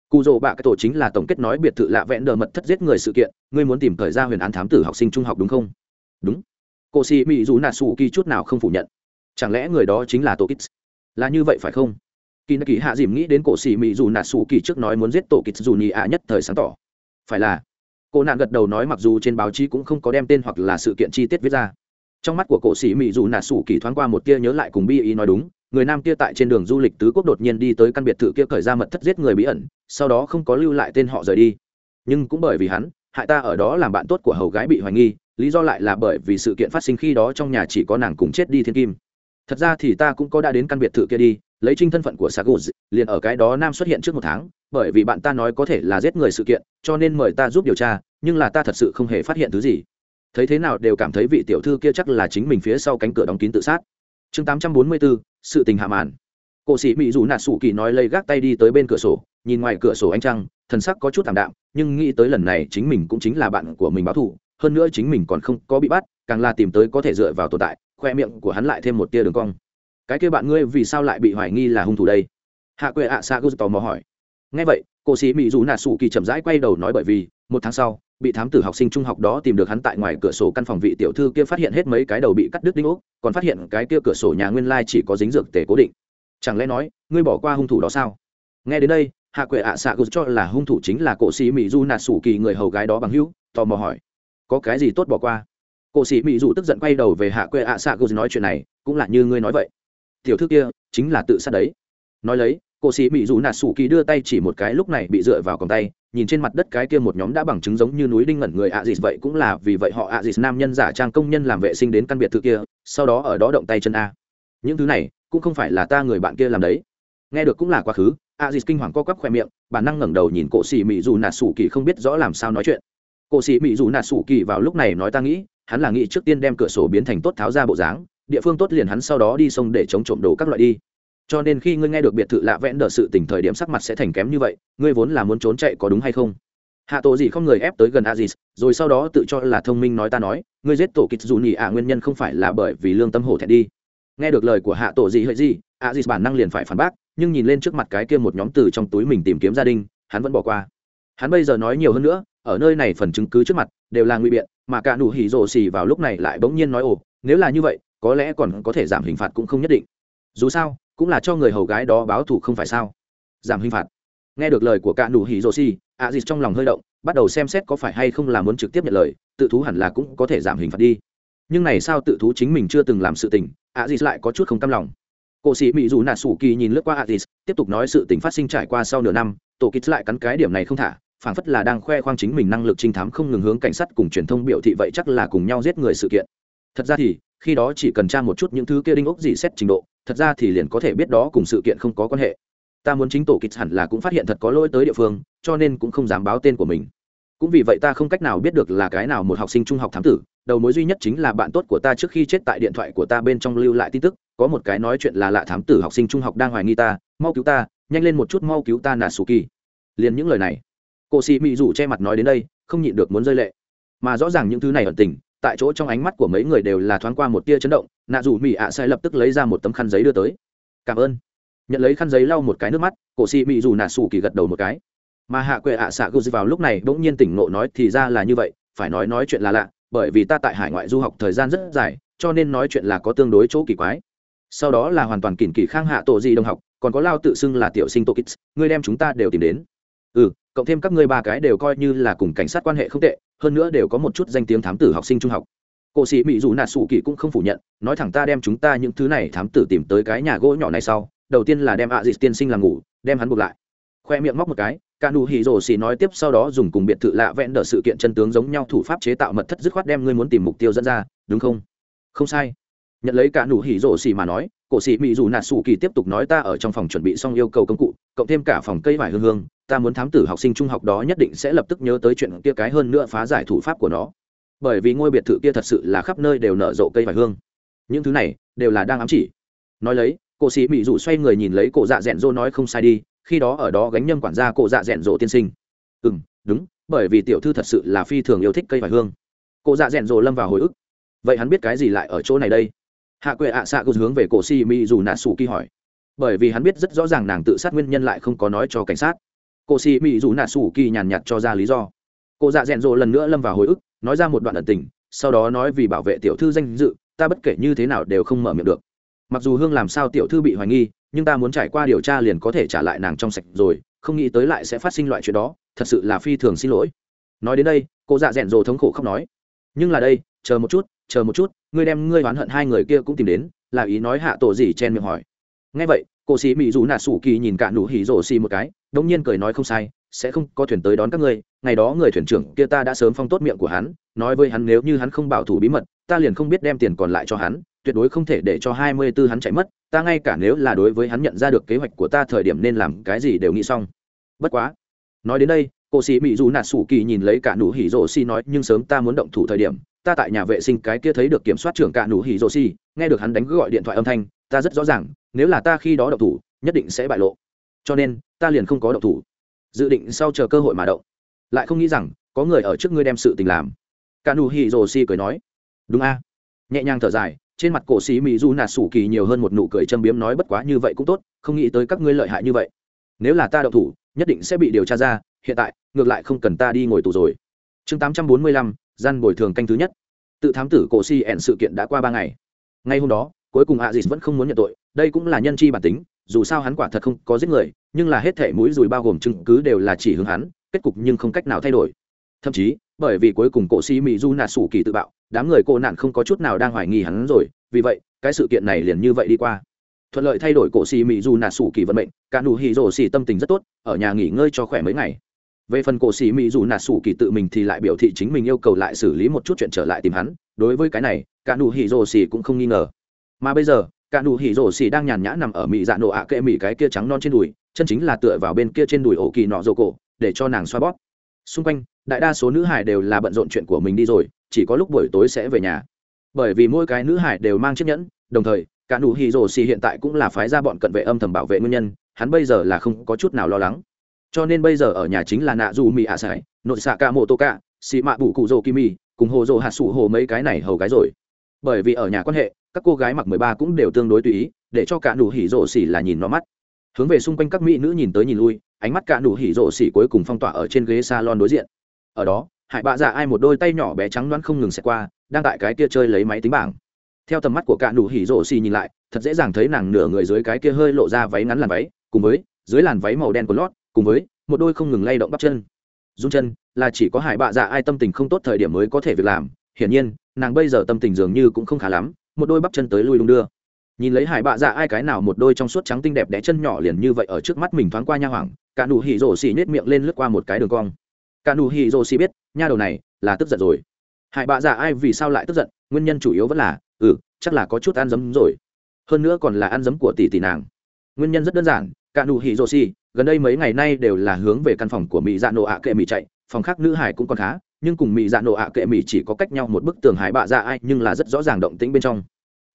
Cụ rồ bạ cái tổ chính là tổng kết nói biệt thự lạ vẽn đờ mật thất giết người sự kiện, ngươi muốn tìm thời gian huyền án thám tử học sinh trung học đúng không? Đúng. Cô si mỹ dù nà su kỳ chút nào không phủ nhận. Chẳng lẽ người đó chính là tổ kits là như vậy phải không? Kỳ nạ kỳ hạ dìm nghĩ đến cổ sĩ mỹ dù nà su kỳ trước nói muốn giết tổ kits dù nhị ạ nhất thời sáng tỏ. Phải là, cô nạn gật đầu nói mặc dù trên báo chí cũng không có đem tên hoặc là sự kiện chi tiết viết ra. Trong mắt của cổ sĩ mỹ dù nà su kỳ thoáng qua một tia nhớ lại cùng bi ý nói đúng người nam kia tại trên đường du lịch tứ quốc đột nhiên đi tới căn biệt thự kia cởi ra mật thất giết người bí ẩn, sau đó không có lưu lại tên họ rời đi. Nhưng cũng bởi vì hắn, hại ta ở đó làm bạn tốt của hầu gái bị hoài nghi, lý do lại là bởi vì sự kiện phát sinh khi đó trong nhà chỉ có nàng cùng chết đi thiên kim. Thật ra thì ta cũng có đã đến căn biệt thự kia đi, lấy trinh thân phận của sagus liền ở cái đó nam xuất hiện trước một tháng, bởi vì bạn ta nói có thể là giết người sự kiện, cho nên mời ta giúp điều tra, nhưng là ta thật sự không hề phát hiện thứ gì. Thấy thế nào đều cảm thấy vị tiểu thư kia chắc là chính mình phía sau cánh cửa đóng kín tự sát chương tám trăm bốn mươi bốn, sự tình hạ màn. Cổ sĩ mỹ dù nạ sủ kỳ nói lây gác tay đi tới bên cửa sổ, nhìn ngoài cửa sổ ánh trăng, thần sắc có chút thảm đạm, nhưng nghĩ tới lần này chính mình cũng chính là bạn của mình báo thù, hơn nữa chính mình còn không có bị bắt, càng là tìm tới có thể dựa vào tồn tại, khoe miệng của hắn lại thêm một tia đường cong. Cái kia bạn ngươi vì sao lại bị hoài nghi là hung thủ đây? Hạ quệ ạ xa sa gus tò mò hỏi. Ngay vậy, cổ sĩ mỹ dù nạ sủ kỳ chậm rãi quay đầu nói bởi vì, một tháng sau bị thám tử học sinh trung học đó tìm được hắn tại ngoài cửa sổ căn phòng vị tiểu thư kia phát hiện hết mấy cái đầu bị cắt đứt đinh ốc, còn phát hiện cái kia cửa sổ nhà nguyên lai chỉ có dính dược tề cố định. Chẳng lẽ nói, ngươi bỏ qua hung thủ đó sao? Nghe đến đây, hạ quệ ạ xạ gục cho là hung thủ chính là cổ sĩ mỹ du nạt sủ kỳ người hầu gái đó bằng hữu, tò mò hỏi. Có cái gì tốt bỏ qua? Cổ sĩ mỹ du tức giận quay đầu về hạ quệ ạ xạ gục nói chuyện này, cũng là như ngươi nói vậy. Tiểu thư kia, chính là tự sát đấy. Nói lấy, cổ sĩ mỹ du nạt sủ kỳ đưa tay chỉ một cái lúc này bị dựa vào còng tay nhìn trên mặt đất cái kia một nhóm đã bằng chứng giống như núi đinh ngẩn người ạ dịt vậy cũng là vì vậy họ ạ dịt nam nhân giả trang công nhân làm vệ sinh đến căn biệt thự kia, sau đó ở đó động tay chân a. Những thứ này, cũng không phải là ta người bạn kia làm đấy. Nghe được cũng là quá khứ, ạ dịt kinh hoàng co quắp khoe miệng bản năng ngẩng đầu nhìn cổ xì mỹ dù nạt sủ kỳ không biết rõ làm sao nói chuyện. Cổ xì mỹ dù nạt sủ kỳ vào lúc này nói ta nghĩ, hắn là nghĩ trước tiên đem cửa sổ biến thành tốt tháo ra bộ dáng, địa phương tốt liền hắn sau đó đi sông để chống trộm đồ các loại đi cho nên khi ngươi nghe được biệt thự lạ vẽn đỡ sự tình thời điểm sắc mặt sẽ thành kém như vậy, ngươi vốn là muốn trốn chạy có đúng hay không? Hạ tổ gì không người ép tới gần aziz, rồi sau đó tự cho là thông minh nói ta nói, ngươi giết tổ kịch dù nhị ạ, nguyên nhân không phải là bởi vì lương tâm hổ thẹn đi. Nghe được lời của hạ tổ gì hơi gì, aziz bản năng liền phải phản bác, nhưng nhìn lên trước mặt cái kia một nhóm từ trong túi mình tìm kiếm gia đình, hắn vẫn bỏ qua. Hắn bây giờ nói nhiều hơn nữa, ở nơi này phần chứng cứ trước mặt đều là nguy biện, mà cả nụ hỉ rồ xì vào lúc này lại bỗng nhiên nói, ồ, nếu là như vậy, có lẽ còn có thể giảm hình phạt cũng không nhất định. Dù sao cũng là cho người hầu gái đó báo thù không phải sao? Giảm hình phạt. Nghe được lời của cả nụ hỉ rô xi ạ dịt trong lòng hơi động, bắt đầu xem xét có phải hay không là muốn trực tiếp nhận lời, tự thú hẳn là cũng có thể giảm hình phạt đi. Nhưng này sao tự thú chính mình chưa từng làm sự tình ạ dịt lại có chút không tâm lòng. Cổ sĩ mỹ dù nà sủ kỳ nhìn lướt qua atis tiếp tục nói sự tình phát sinh trải qua sau nửa năm, tổ kích lại cắn cái điểm này không thả, phảng phất là đang khoe khoang chính mình năng lực trinh thám không ngừng hướng cảnh sát cùng truyền thông biểu thị vậy chắc là cùng nhau giết người sự kiện. Thật ra thì, khi đó chỉ cần tra một chút những thứ kia đinh ốc dị xét trình độ thật ra thì liền có thể biết đó cùng sự kiện không có quan hệ. Ta muốn chính tổ kịch hẳn là cũng phát hiện thật có lỗi tới địa phương, cho nên cũng không dám báo tên của mình. Cũng vì vậy ta không cách nào biết được là cái nào một học sinh trung học thám tử, đầu mối duy nhất chính là bạn tốt của ta trước khi chết tại điện thoại của ta bên trong lưu lại tin tức, có một cái nói chuyện là lạ thám tử học sinh trung học đang hoài nghi ta, mau cứu ta, nhanh lên một chút mau cứu ta nà sù kỳ liền những lời này, cô sĩ mị rủ che mặt nói đến đây, không nhịn được muốn rơi lệ. Mà rõ ràng những thứ này ẩn tình tại chỗ trong ánh mắt của mấy người đều là thoáng qua một tia chấn động, nạ dù mỹ ạ à sai lập tức lấy ra một tấm khăn giấy đưa tới. Cảm ơn. Nhận lấy khăn giấy lau một cái nước mắt, cổ xì mỹ dù nạ xù kỳ gật đầu một cái. Mà hạ quệ ạ à xạ gus vào lúc này bỗng nhiên tỉnh nộ nói, thì ra là như vậy, phải nói nói chuyện là lạ, bởi vì ta tại hải ngoại du học thời gian rất dài, cho nên nói chuyện là có tương đối chỗ kỳ quái. Sau đó là hoàn toàn kỉn kỳ khang hạ tổ di đồng học, còn có lao tự xưng là tiểu sinh tô kids ngươi đem chúng ta đều tìm đến. Ừ cộng thêm các ngươi ba cái đều coi như là cùng cảnh sát quan hệ không tệ, hơn nữa đều có một chút danh tiếng thám tử học sinh trung học. Cổ sĩ mỹ dù nạt sủ kỳ cũng không phủ nhận, nói thẳng ta đem chúng ta những thứ này thám tử tìm tới cái nhà gỗ nhỏ này sau, đầu tiên là đem ạ dịt tiên sinh làm ngủ, đem hắn buộc lại. Khoe miệng móc một cái ca nụ hỉ rồ xì nói tiếp sau đó dùng cùng biệt thự lạ vẽn đỡ sự kiện chân tướng giống nhau thủ pháp chế tạo mật thất dứt khoát đem ngươi muốn tìm mục tiêu dẫn ra, đúng không? Không sai nhận lấy cả nụ hỉ rổ xì mà nói, cổ xì mỹ dù nạt xù kỳ tiếp tục nói ta ở trong phòng chuẩn bị xong yêu cầu công cụ, cộng thêm cả phòng cây vải hương hương, ta muốn thám tử học sinh trung học đó nhất định sẽ lập tức nhớ tới chuyện kia cái hơn nữa phá giải thủ pháp của nó. Bởi vì ngôi biệt thự kia thật sự là khắp nơi đều nở rộ cây vải hương. Những thứ này đều là đang ám chỉ. Nói lấy, cổ xì mỹ dù xoay người nhìn lấy cổ dạ rẽn rô nói không sai đi, khi đó ở đó gánh nhâm quản gia cổ dạ rẽn rộ tiên sinh. Ừ đúng, bởi vì tiểu thư thật sự là phi thường yêu thích cây vải hương. Cổ dạ rẽn rộ lâm vào hồi ức. Vậy hắn biết cái gì lại ở chỗ này đây? hạ quệ ạ xạ gột hướng về cổ si mi dù nạ sủ kỳ hỏi. Bởi vì hắn biết rất rõ ràng nàng tự sát nguyên nhân lại không có nói cho cảnh sát. Cổ si mi dù nạ sủ kỳ nhàn nhạt cho ra lý do. Cô dạ rẽn rộ lần nữa lâm vào hồi ức, nói ra một đoạn ẩn tình, sau đó nói vì bảo vệ tiểu thư danh dự, ta bất kể như thế nào đều không mở miệng được. Mặc dù hương làm sao tiểu thư bị hoài nghi, nhưng ta muốn trải qua điều tra liền có thể trả lại nàng trong sạch rồi, không nghĩ tới lại sẽ phát sinh loại chuyện đó, thật sự là phi thường xin lỗi. Nói đến đây, cô dạ rẽn rộ thống khổ khóc nói. Nhưng là đây, chờ một chút chờ một chút, ngươi đem ngươi oán hận hai người kia cũng tìm đến, là ý nói hạ tổ gì chen miệng hỏi. Ngay vậy, cô sĩ mỹ dù nạ sủ kỳ nhìn cả nụ hỉ rổ xì một cái đông nhiên cười nói không sai, sẽ không có thuyền tới đón các ngươi, ngày đó người thuyền trưởng kia ta đã sớm phong tốt miệng của hắn, nói với hắn nếu như hắn không bảo thủ bí mật, ta liền không biết đem tiền còn lại cho hắn, tuyệt đối không thể để cho hai mươi tư hắn chạy mất, ta ngay cả nếu là đối với hắn nhận ra được kế hoạch của ta thời điểm nên làm cái gì đều nghĩ xong. Bất quá, nói đến đây, cô sĩ mỹ dù nạ sủ kỳ nhìn lấy cả nụ hỉ rổ xì nói, nhưng sớm ta muốn động thủ thời điểm ta tại nhà vệ sinh cái kia thấy được kiểm soát trưởng cạ nụ hỉ rô xì, nghe được hắn đánh gọi điện thoại âm thanh, ta rất rõ ràng, nếu là ta khi đó đậu thủ, nhất định sẽ bại lộ. Cho nên, ta liền không có đậu thủ. Dự định sau chờ cơ hội mà đậu lại không nghĩ rằng, có người ở trước ngươi đem sự tình làm. Cạ nụ hỉ rô xì cười nói. Đúng a. Nhẹ nhàng thở dài, trên mặt cổ xì mỹ du nạt sủ kỳ nhiều hơn một nụ cười châm biếm nói bất quá như vậy cũng tốt, không nghĩ tới các ngươi lợi hại như vậy. Nếu là ta đậu thủ, nhất định sẽ bị điều tra ra, hiện tại, ngược lại không cần ta đi ngồi tù rồi. Chương tám trăm bốn mươi lăm gian bồi thường canh thứ nhất. Tự thám tử cổ si ẻn sự kiện đã qua ba ngày. Ngay hôm đó, cuối cùng a dịt vẫn không muốn nhận tội, đây cũng là nhân chi bản tính, dù sao hắn quả thật không có giết người, nhưng là hết thể mũi dùi bao gồm chứng cứ đều là chỉ hướng hắn, kết cục nhưng không cách nào thay đổi. Thậm chí, bởi vì cuối cùng cổ si mỹ du nạ sủ kỳ tự bạo, đám người cô nạn không có chút nào đang hoài nghi hắn rồi, vì vậy, cái sự kiện này liền như vậy đi qua. Thuận lợi thay đổi cổ si mỹ du nạ sủ kỳ vận mệnh cả nụ hì rồ xì tâm tình rất tốt, ở nhà nghỉ ngơi cho khỏe mấy ngày về phần cổ sĩ mỹ dù nà sủ kỳ tự mình thì lại biểu thị chính mình yêu cầu lại xử lý một chút chuyện trở lại tìm hắn. Đối với cái này, cả nụ hỉ rồ xỉ cũng không nghi ngờ. Mà bây giờ, cả nụ hỉ rồ xỉ đang nhàn nhã nằm ở mỹ dạ nổ ạ kệ mỹ cái kia trắng non trên đùi, chân chính là tựa vào bên kia trên đùi ổ kỳ nọ rồ cổ, để cho nàng xoa bóp. Xung quanh, đại đa số nữ hải đều là bận rộn chuyện của mình đi rồi, chỉ có lúc buổi tối sẽ về nhà. Bởi vì mỗi cái nữ hải đều mang chiếc nhẫn, đồng thời, cả nụ hỉ rồ xỉ hiện tại cũng là phái ra bọn cận vệ âm thầm bảo vệ nguyên nhân, hắn bây giờ là không có chút nào lo lắng cho nên bây giờ ở nhà chính là nạ dù mì ạ sải, nội xạ ca mô tô ca, xị mạ bụ cụ rồ kim mì, cùng hồ rồ hạt sủ hồ mấy cái này hầu gái rồi. Bởi vì ở nhà quan hệ, các cô gái mặc mười ba cũng đều tương đối tùy ý, để cho cả nụ hỉ rộ xỉ là nhìn nó mắt. Hướng về xung quanh các mỹ nữ nhìn tới nhìn lui, ánh mắt cả nụ hỉ rộ xỉ cuối cùng phong tỏa ở trên ghế s a lon đối diện. Ở đó hải bạ dạ ai một đôi tay nhỏ bé trắng đoán không ngừng xẹt qua, đang tại cái kia chơi lấy máy tính bảng. Theo tầm mắt của cả nụ hỉ rộ xỉ nhìn lại, thật dễ dàng thấy nàng nửa người dưới cái kia hơi lộ ra váy ngắn làn váy, cùng với dưới làn váy màu đen của lót cùng với một đôi không ngừng lay động bắp chân. Dung chân là chỉ có hải bạ dạ ai tâm tình không tốt thời điểm mới có thể việc làm, hiển nhiên, nàng bây giờ tâm tình dường như cũng không khá lắm, một đôi bắp chân tới lui đung đưa. Nhìn lấy hải bạ dạ ai cái nào một đôi trong suốt trắng tinh đẹp đẽ chân nhỏ liền như vậy ở trước mắt mình thoáng qua nha hoảng cả nụ hỉ rổ xì nhét miệng lên lướt qua một cái đường cong. Cả nụ hỉ rổ xì biết, nha đầu này là tức giận rồi. Hải bạ dạ ai vì sao lại tức giận, nguyên nhân chủ yếu vẫn là ừ chắc là có chút ăn dấm rồi. Hơn nữa còn là ăn dấm của tỷ tỷ nàng. Nguyên nhân rất đơn giản, cả nụ hỉ rổ xì gần đây mấy ngày nay đều là hướng về căn phòng của mỹ dạ nổ ạ kệ mỹ chạy, phòng khác nữ hải cũng còn khá, nhưng cùng mỹ dạ nổ ạ kệ mỹ chỉ có cách nhau một bức tường hải bạ dạ ai nhưng là rất rõ ràng động tĩnh bên trong.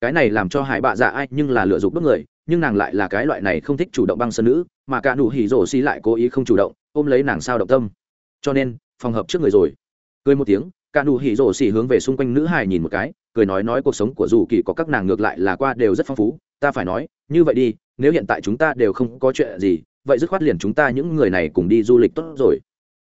Cái này làm cho hải bạ dạ ai nhưng là lựa dục bức người, nhưng nàng lại là cái loại này không thích chủ động băng sân nữ, mà cả nụ hỉ rổ xi lại cố ý không chủ động, ôm lấy nàng sao động tâm. Cho nên, phòng hợp trước người rồi. Cười một tiếng, cả nụ hỉ rổ xi hướng về xung quanh nữ hải nhìn một cái, cười nói nói cuộc sống của dù kỳ có các nàng ngược lại là qua đều rất phong phú, ta phải nói, như vậy đi, nếu hiện tại chúng ta đều không có chuyện gì vậy dứt khoát liền chúng ta những người này cùng đi du lịch tốt rồi.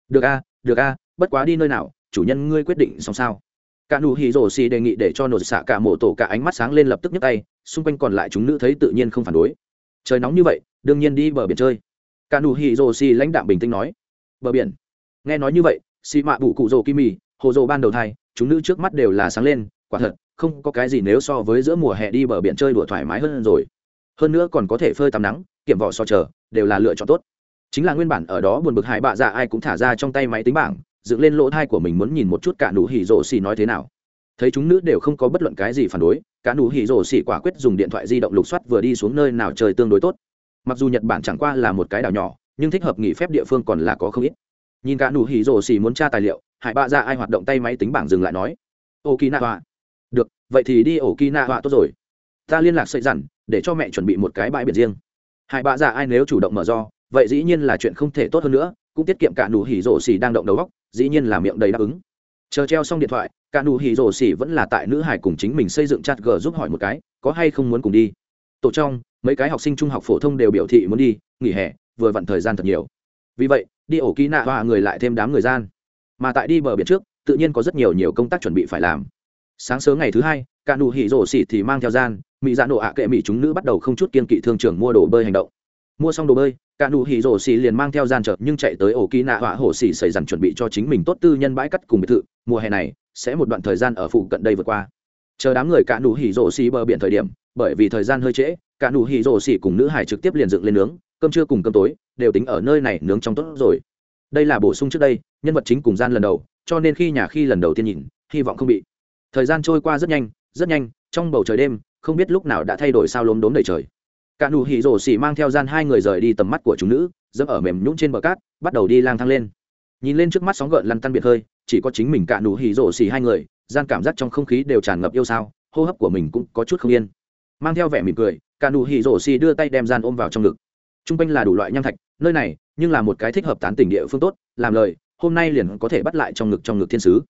Được a được a, bất quá đi nơi nào, chủ nhân ngươi quyết định xong sao? Cả nụ hỉ rổ xì đề nghị để cho nổ xạ cả mổ tổ cả ánh mắt sáng lên lập tức nhấc tay, xung quanh còn lại chúng nữ thấy tự nhiên không phản đối. Trời nóng như vậy, đương nhiên đi bờ biển chơi. Cả nụ hỉ rổ xì lãnh đạm bình tĩnh nói. Bờ biển. Nghe nói như vậy, xì mạ bụ cụ rổ kim mì hồ rổ ban đầu thai, chúng nữ trước mắt đều là sáng lên, quả thật, không có cái gì nếu so với giữa mùa hè đi bờ biển chơi đùa thoải mái hơn rồi hơn nữa còn có thể phơi tắm nắng, kiểm vỏ so chờ, đều là lựa chọn tốt. Chính là nguyên bản ở đó buồn bực hại bạ dạ ai cũng thả ra trong tay máy tính bảng, dựng lên lỗ thai của mình muốn nhìn một chút cả nụ hỉ rổ xì nói thế nào. Thấy chúng nữ đều không có bất luận cái gì phản đối, cả nụ hỉ rổ xì quả quyết dùng điện thoại di động lục soát vừa đi xuống nơi nào trời tương đối tốt. Mặc dù nhật bản chẳng qua là một cái đảo nhỏ, nhưng thích hợp nghỉ phép địa phương còn là có không ít. Nhìn cả nụ hỉ rổ xì muốn tra tài liệu, hại bạ dạ ai hoạt động tay máy tính bảng dừng lại nói, okinawa. Được, vậy thì đi okinawa tốt rồi. Ta liên lạc sợi dặn để cho mẹ chuẩn bị một cái bãi biển riêng. Hai bạ dạ ai nếu chủ động mở do, vậy dĩ nhiên là chuyện không thể tốt hơn nữa, cũng tiết kiệm cả nụ hỉ rổ xỉ đang động đầu góc dĩ nhiên là miệng đầy đáp ứng. Chờ treo xong điện thoại, cả nụ hỉ rổ xỉ vẫn là tại nữ hải cùng chính mình xây dựng chat g giúp hỏi một cái, có hay không muốn cùng đi. Tổ trong, mấy cái học sinh trung học phổ thông đều biểu thị muốn đi, nghỉ hè, vừa vặn thời gian thật nhiều. Vì vậy, đi ổ ký nạ và người lại thêm đám người gian. Mà tại đi bờ biển trước, tự nhiên có rất nhiều nhiều công tác chuẩn bị phải làm. Sáng sớm ngày thứ hai, cả nụ hỉ rổ xỉ thì mang theo gian mỹ dạ nổ ạ kệ mỹ chúng nữ bắt đầu không chút kiên kỵ thương trường mua đồ bơi hành động. Mua xong đồ bơi, cả nụ hỉ rổ xì liền mang theo gian chợt nhưng chạy tới ổ kỳ nạ họa hổ xì xảy dằn chuẩn bị cho chính mình tốt tư nhân bãi cắt cùng biệt thự. Mùa hè này, sẽ một đoạn thời gian ở phụ cận đây vượt qua. Chờ đám người cả nụ hỉ rổ xì bờ biển thời điểm, bởi vì thời gian hơi trễ, cả nụ hỉ rổ xì cùng nữ hải trực tiếp liền dựng lên nướng, cơm trưa cùng cơm tối, đều tính ở nơi này nướng trong tốt rồi. Đây là bổ sung trước đây, nhân vật chính cùng gian lần đầu, cho nên khi nhà khi lần đầu tiên nhìn, hy vọng không bị. Thời gian trôi qua rất nhanh rất nhanh, trong bầu trời đêm không biết lúc nào đã thay đổi sao lốm đốm đầy trời. Cả nụ hỉ rổ xỉ mang theo gian hai người rời đi tầm mắt của chúng nữ, dẫm ở mềm nhũng trên bờ cát, bắt đầu đi lang thang lên. Nhìn lên trước mắt sóng gợn lăn tăn biệt hơi, chỉ có chính mình cả nụ hỉ rổ xỉ hai người, gian cảm giác trong không khí đều tràn ngập yêu sao, hô hấp của mình cũng có chút không yên. Mang theo vẻ mỉm cười, cả nụ hỉ rổ xỉ đưa tay đem gian ôm vào trong ngực. Trung quanh là đủ loại nham thạch, nơi này, nhưng là một cái thích hợp tán tỉnh địa phương tốt, làm lời, hôm nay liền có thể bắt lại trong ngực trong ngực thiên sứ.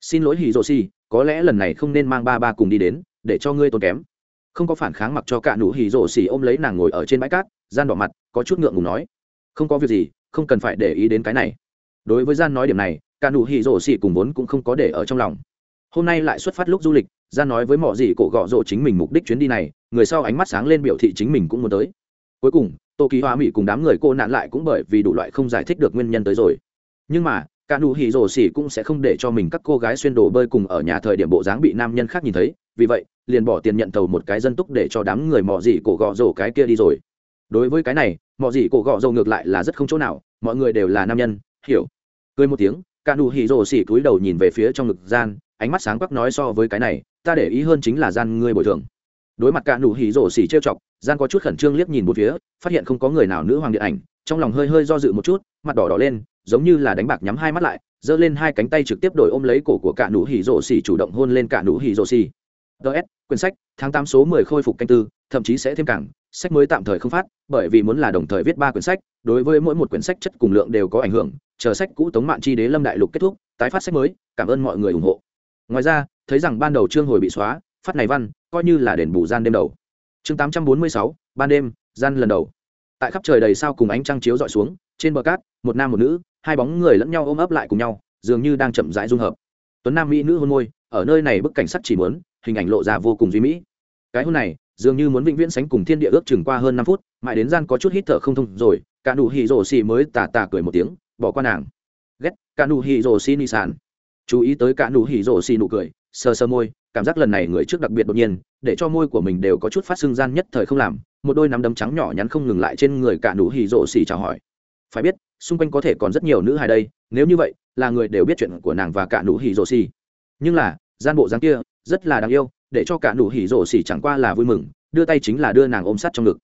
Xin lỗi hỉ rổ xỉ, có lẽ lần này không nên mang ba ba cùng đi đến, để cho ngươi tốn kém không có phản kháng mặc cho cả nụ hỉ rổ xỉ ôm lấy nàng ngồi ở trên bãi cát, gian đỏ mặt, có chút ngượng ngùng nói, không có việc gì, không cần phải để ý đến cái này. Đối với gian nói điểm này, cả nụ hỉ rổ xỉ cùng vốn cũng không có để ở trong lòng. Hôm nay lại xuất phát lúc du lịch, gian nói với mọi gì cổ gọ rộ chính mình mục đích chuyến đi này, người sau ánh mắt sáng lên biểu thị chính mình cũng muốn tới. Cuối cùng tô kỳ hoa mỹ cùng đám người cô nạn lại cũng bởi vì đủ loại không giải thích được nguyên nhân tới rồi. Nhưng mà, cả nụ hỉ rổ xỉ cũng sẽ không để cho mình các cô gái xuyên đồ bơi cùng ở nhà thời điểm bộ dáng bị nam nhân khác nhìn thấy vì vậy, liền bỏ tiền nhận thầu một cái dân túc để cho đám người mò dỉ cổ gọ rổ cái kia đi rồi. Đối với cái này mò dỉ cổ gọ rổ ngược lại là rất không chỗ nào, mọi người đều là nam nhân, hiểu. Cười một tiếng, cả nụ hỉ rổ xỉ cúi đầu nhìn về phía trong ngực gian, ánh mắt sáng quắc nói so với cái này, ta để ý hơn chính là gian ngươi bồi thường. Đối mặt cả nụ hỉ rổ xỉ trêu chọc, gian có chút khẩn trương liếc nhìn một phía, phát hiện không có người nào nữ hoàng điện ảnh, trong lòng hơi hơi do dự một chút, mặt đỏ đỏ lên, giống như là đánh bạc nhắm hai mắt lại, giơ lên hai cánh tay trực tiếp đổi ôm lấy cổ của cả nụ hỉ rổ xỉ chủ động hôn lên cả nụ hỉ rổ xỉ ts quyển sách, tháng tám số mười khôi phục canh tư, thậm chí sẽ thêm cảng, sách mới tạm thời không phát, bởi vì muốn là đồng thời viết ba quyển sách, đối với mỗi một quyển sách chất cùng lượng đều có ảnh hưởng, chờ sách cũ tống mạng chi đế lâm đại lục kết thúc, tái phát sách mới, cảm ơn mọi người ủng hộ. Ngoài ra, thấy rằng ban đầu chương hồi bị xóa, phát này văn, coi như là đền bù gian đêm đầu. Chương tám trăm bốn mươi sáu, ban đêm, gian lần đầu. Tại khắp trời đầy sao cùng ánh trăng chiếu d ọ i xuống, trên bờ cát, một nam một nữ, hai bóng người lẫn nhau ôm ấp lại cùng nhau, dường như đang chậm rãi dung hợp. Tuấn nam mỹ nữ hôn môi, ở nơi này bức cảnh sắc chỉ muốn hình ảnh lộ ra vô cùng duy mỹ. Cái hôn này, dường như muốn vĩnh viễn sánh cùng thiên địa ước chừng qua hơn năm phút, mãi đến gian có chút hít thở không thông rồi, cả nụ mới tà tà cười một tiếng, bỏ qua nàng. Ghét, cả nụ hỉ sàn chú ý tới cả nụ nụ cười, sờ sờ môi, cảm giác lần này người trước đặc biệt đột nhiên, để cho môi của mình đều có chút phát sưng gian nhất thời không làm, một đôi nắm đấm trắng nhỏ nhắn không ngừng lại trên người cả nụ chào hỏi. Phải biết, xung quanh có thể còn rất nhiều nữ hài đây, nếu như vậy, là người đều biết chuyện của nàng và cả nụ nhưng là, gian bộ dáng kia rất là đáng yêu, để cho cả nụ hỉ rổ xỉ chẳng qua là vui mừng, đưa tay chính là đưa nàng ôm sát trong ngực.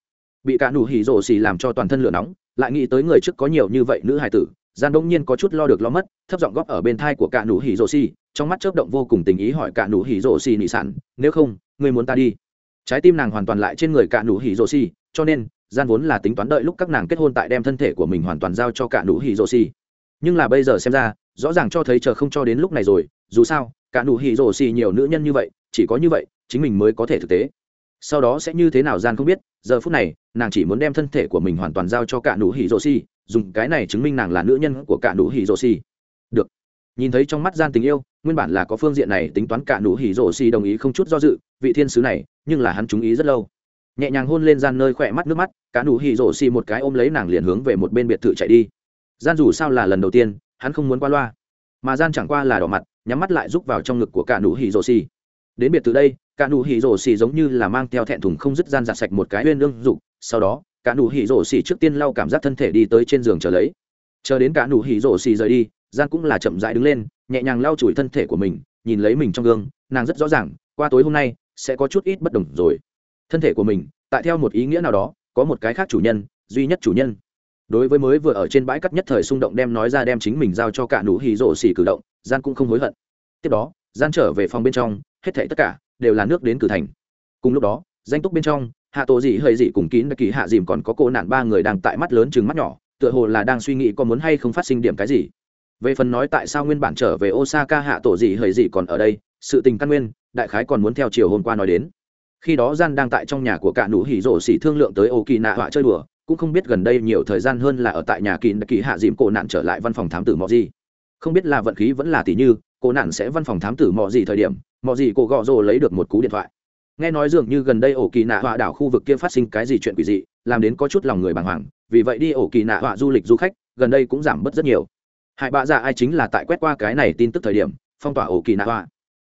Bị cả nụ hỉ rổ xỉ làm cho toàn thân lửa nóng, lại nghĩ tới người trước có nhiều như vậy nữ hài tử, gian đông nhiên có chút lo được lo mất, thấp giọng góp ở bên thai của cả nụ hỉ rổ xỉ, trong mắt chớp động vô cùng tình ý hỏi cả nụ hỉ rổ xỉ nị sản, nếu không, ngươi muốn ta đi? Trái tim nàng hoàn toàn lại trên người cả nụ hỉ rổ xỉ, cho nên, gian vốn là tính toán đợi lúc các nàng kết hôn tại đem thân thể của mình hoàn toàn giao cho cả nụ hỉ rổ xỉ. Nhưng là bây giờ xem ra, rõ ràng cho thấy chờ không cho đến lúc này rồi, dù sao cả nụ hỉ rổ xì nhiều nữ nhân như vậy, chỉ có như vậy, chính mình mới có thể thực tế. Sau đó sẽ như thế nào gian không biết, giờ phút này, nàng chỉ muốn đem thân thể của mình hoàn toàn giao cho cả nụ hỉ rổ xì, dùng cái này chứng minh nàng là nữ nhân của cả nụ hỉ rổ xì. Được. Nhìn thấy trong mắt gian tình yêu, nguyên bản là có phương diện này tính toán cả nụ hỉ rổ xì đồng ý không chút do dự, vị thiên sứ này, nhưng là hắn chú ý rất lâu. Nhẹ nhàng hôn lên gian nơi khỏe mắt nước mắt, cả nụ hỉ rổ xì một cái ôm lấy nàng liền hướng về một bên biệt thự chạy đi. Gian dù sao là lần đầu tiên, hắn không muốn qua loa. Mà gian chẳng qua là đỏ mặt nhắm mắt lại rúc vào trong ngực của cả nụ hỉ rồ xì. Đến biệt từ đây, cả nụ hỉ rồ xì giống như là mang theo thẹn thùng không dứt gian giặt sạch một cái uyên lương dục. Sau đó, cả nụ hỉ rồ xì trước tiên lau cảm giác thân thể đi tới trên giường chờ lấy. Chờ đến cả nụ hỉ rồ xì rời đi gian cũng là chậm rãi đứng lên, nhẹ nhàng lau chùi thân thể của mình, nhìn lấy mình trong gương, nàng rất rõ ràng, qua tối hôm nay sẽ có chút ít bất đồng rồi. Thân thể của mình, tại theo một ý nghĩa nào đó, có một cái khác chủ nhân, duy nhất chủ nhân đối với mới vừa ở trên bãi cắt nhất thời xung động đem nói ra đem chính mình giao cho cả nụ hì rộ xỉ cử động, gian cũng không hối hận. Tiếp đó, gian trở về phòng bên trong, hết thảy tất cả đều là nước đến cử thành. Cùng lúc đó, danh túc bên trong, hạ tổ dị hơi dị cùng kín kỳ hạ dìm còn có cô nạn ba người đang tại mắt lớn chừng mắt nhỏ, tựa hồ là đang suy nghĩ có muốn hay không phát sinh điểm cái gì. Về phần nói tại sao nguyên bản trở về osaka hạ tổ dị hơi dị còn ở đây, sự tình căn nguyên, đại khái còn muốn theo chiều hôm qua nói đến. Khi đó gian đang tại trong nhà của cả nụ hỉ rổ xỉ thương lượng tới kỳ nạ họa chơi đùa cũng không biết gần đây nhiều thời gian hơn là ở tại nhà kín kỳ hạ dìm cổ nạn trở lại văn phòng thám tử mò gì. Không biết là vận khí vẫn là tỷ như, cổ nạn sẽ văn phòng thám tử mò gì thời điểm mò gì cổ gọ rồ lấy được một cú điện thoại. Nghe nói dường như gần đây ổ kỳ nạ họa đảo khu vực kia phát sinh cái gì chuyện quỷ dị, làm đến có chút lòng người bàng hoàng, vì vậy đi ổ kỳ nạ họa du lịch du khách, gần đây cũng giảm bớt rất nhiều. Hại bạ dạ ai chính là tại quét qua cái này tin tức thời điểm, phong tỏa ổ kỳ nạ họa.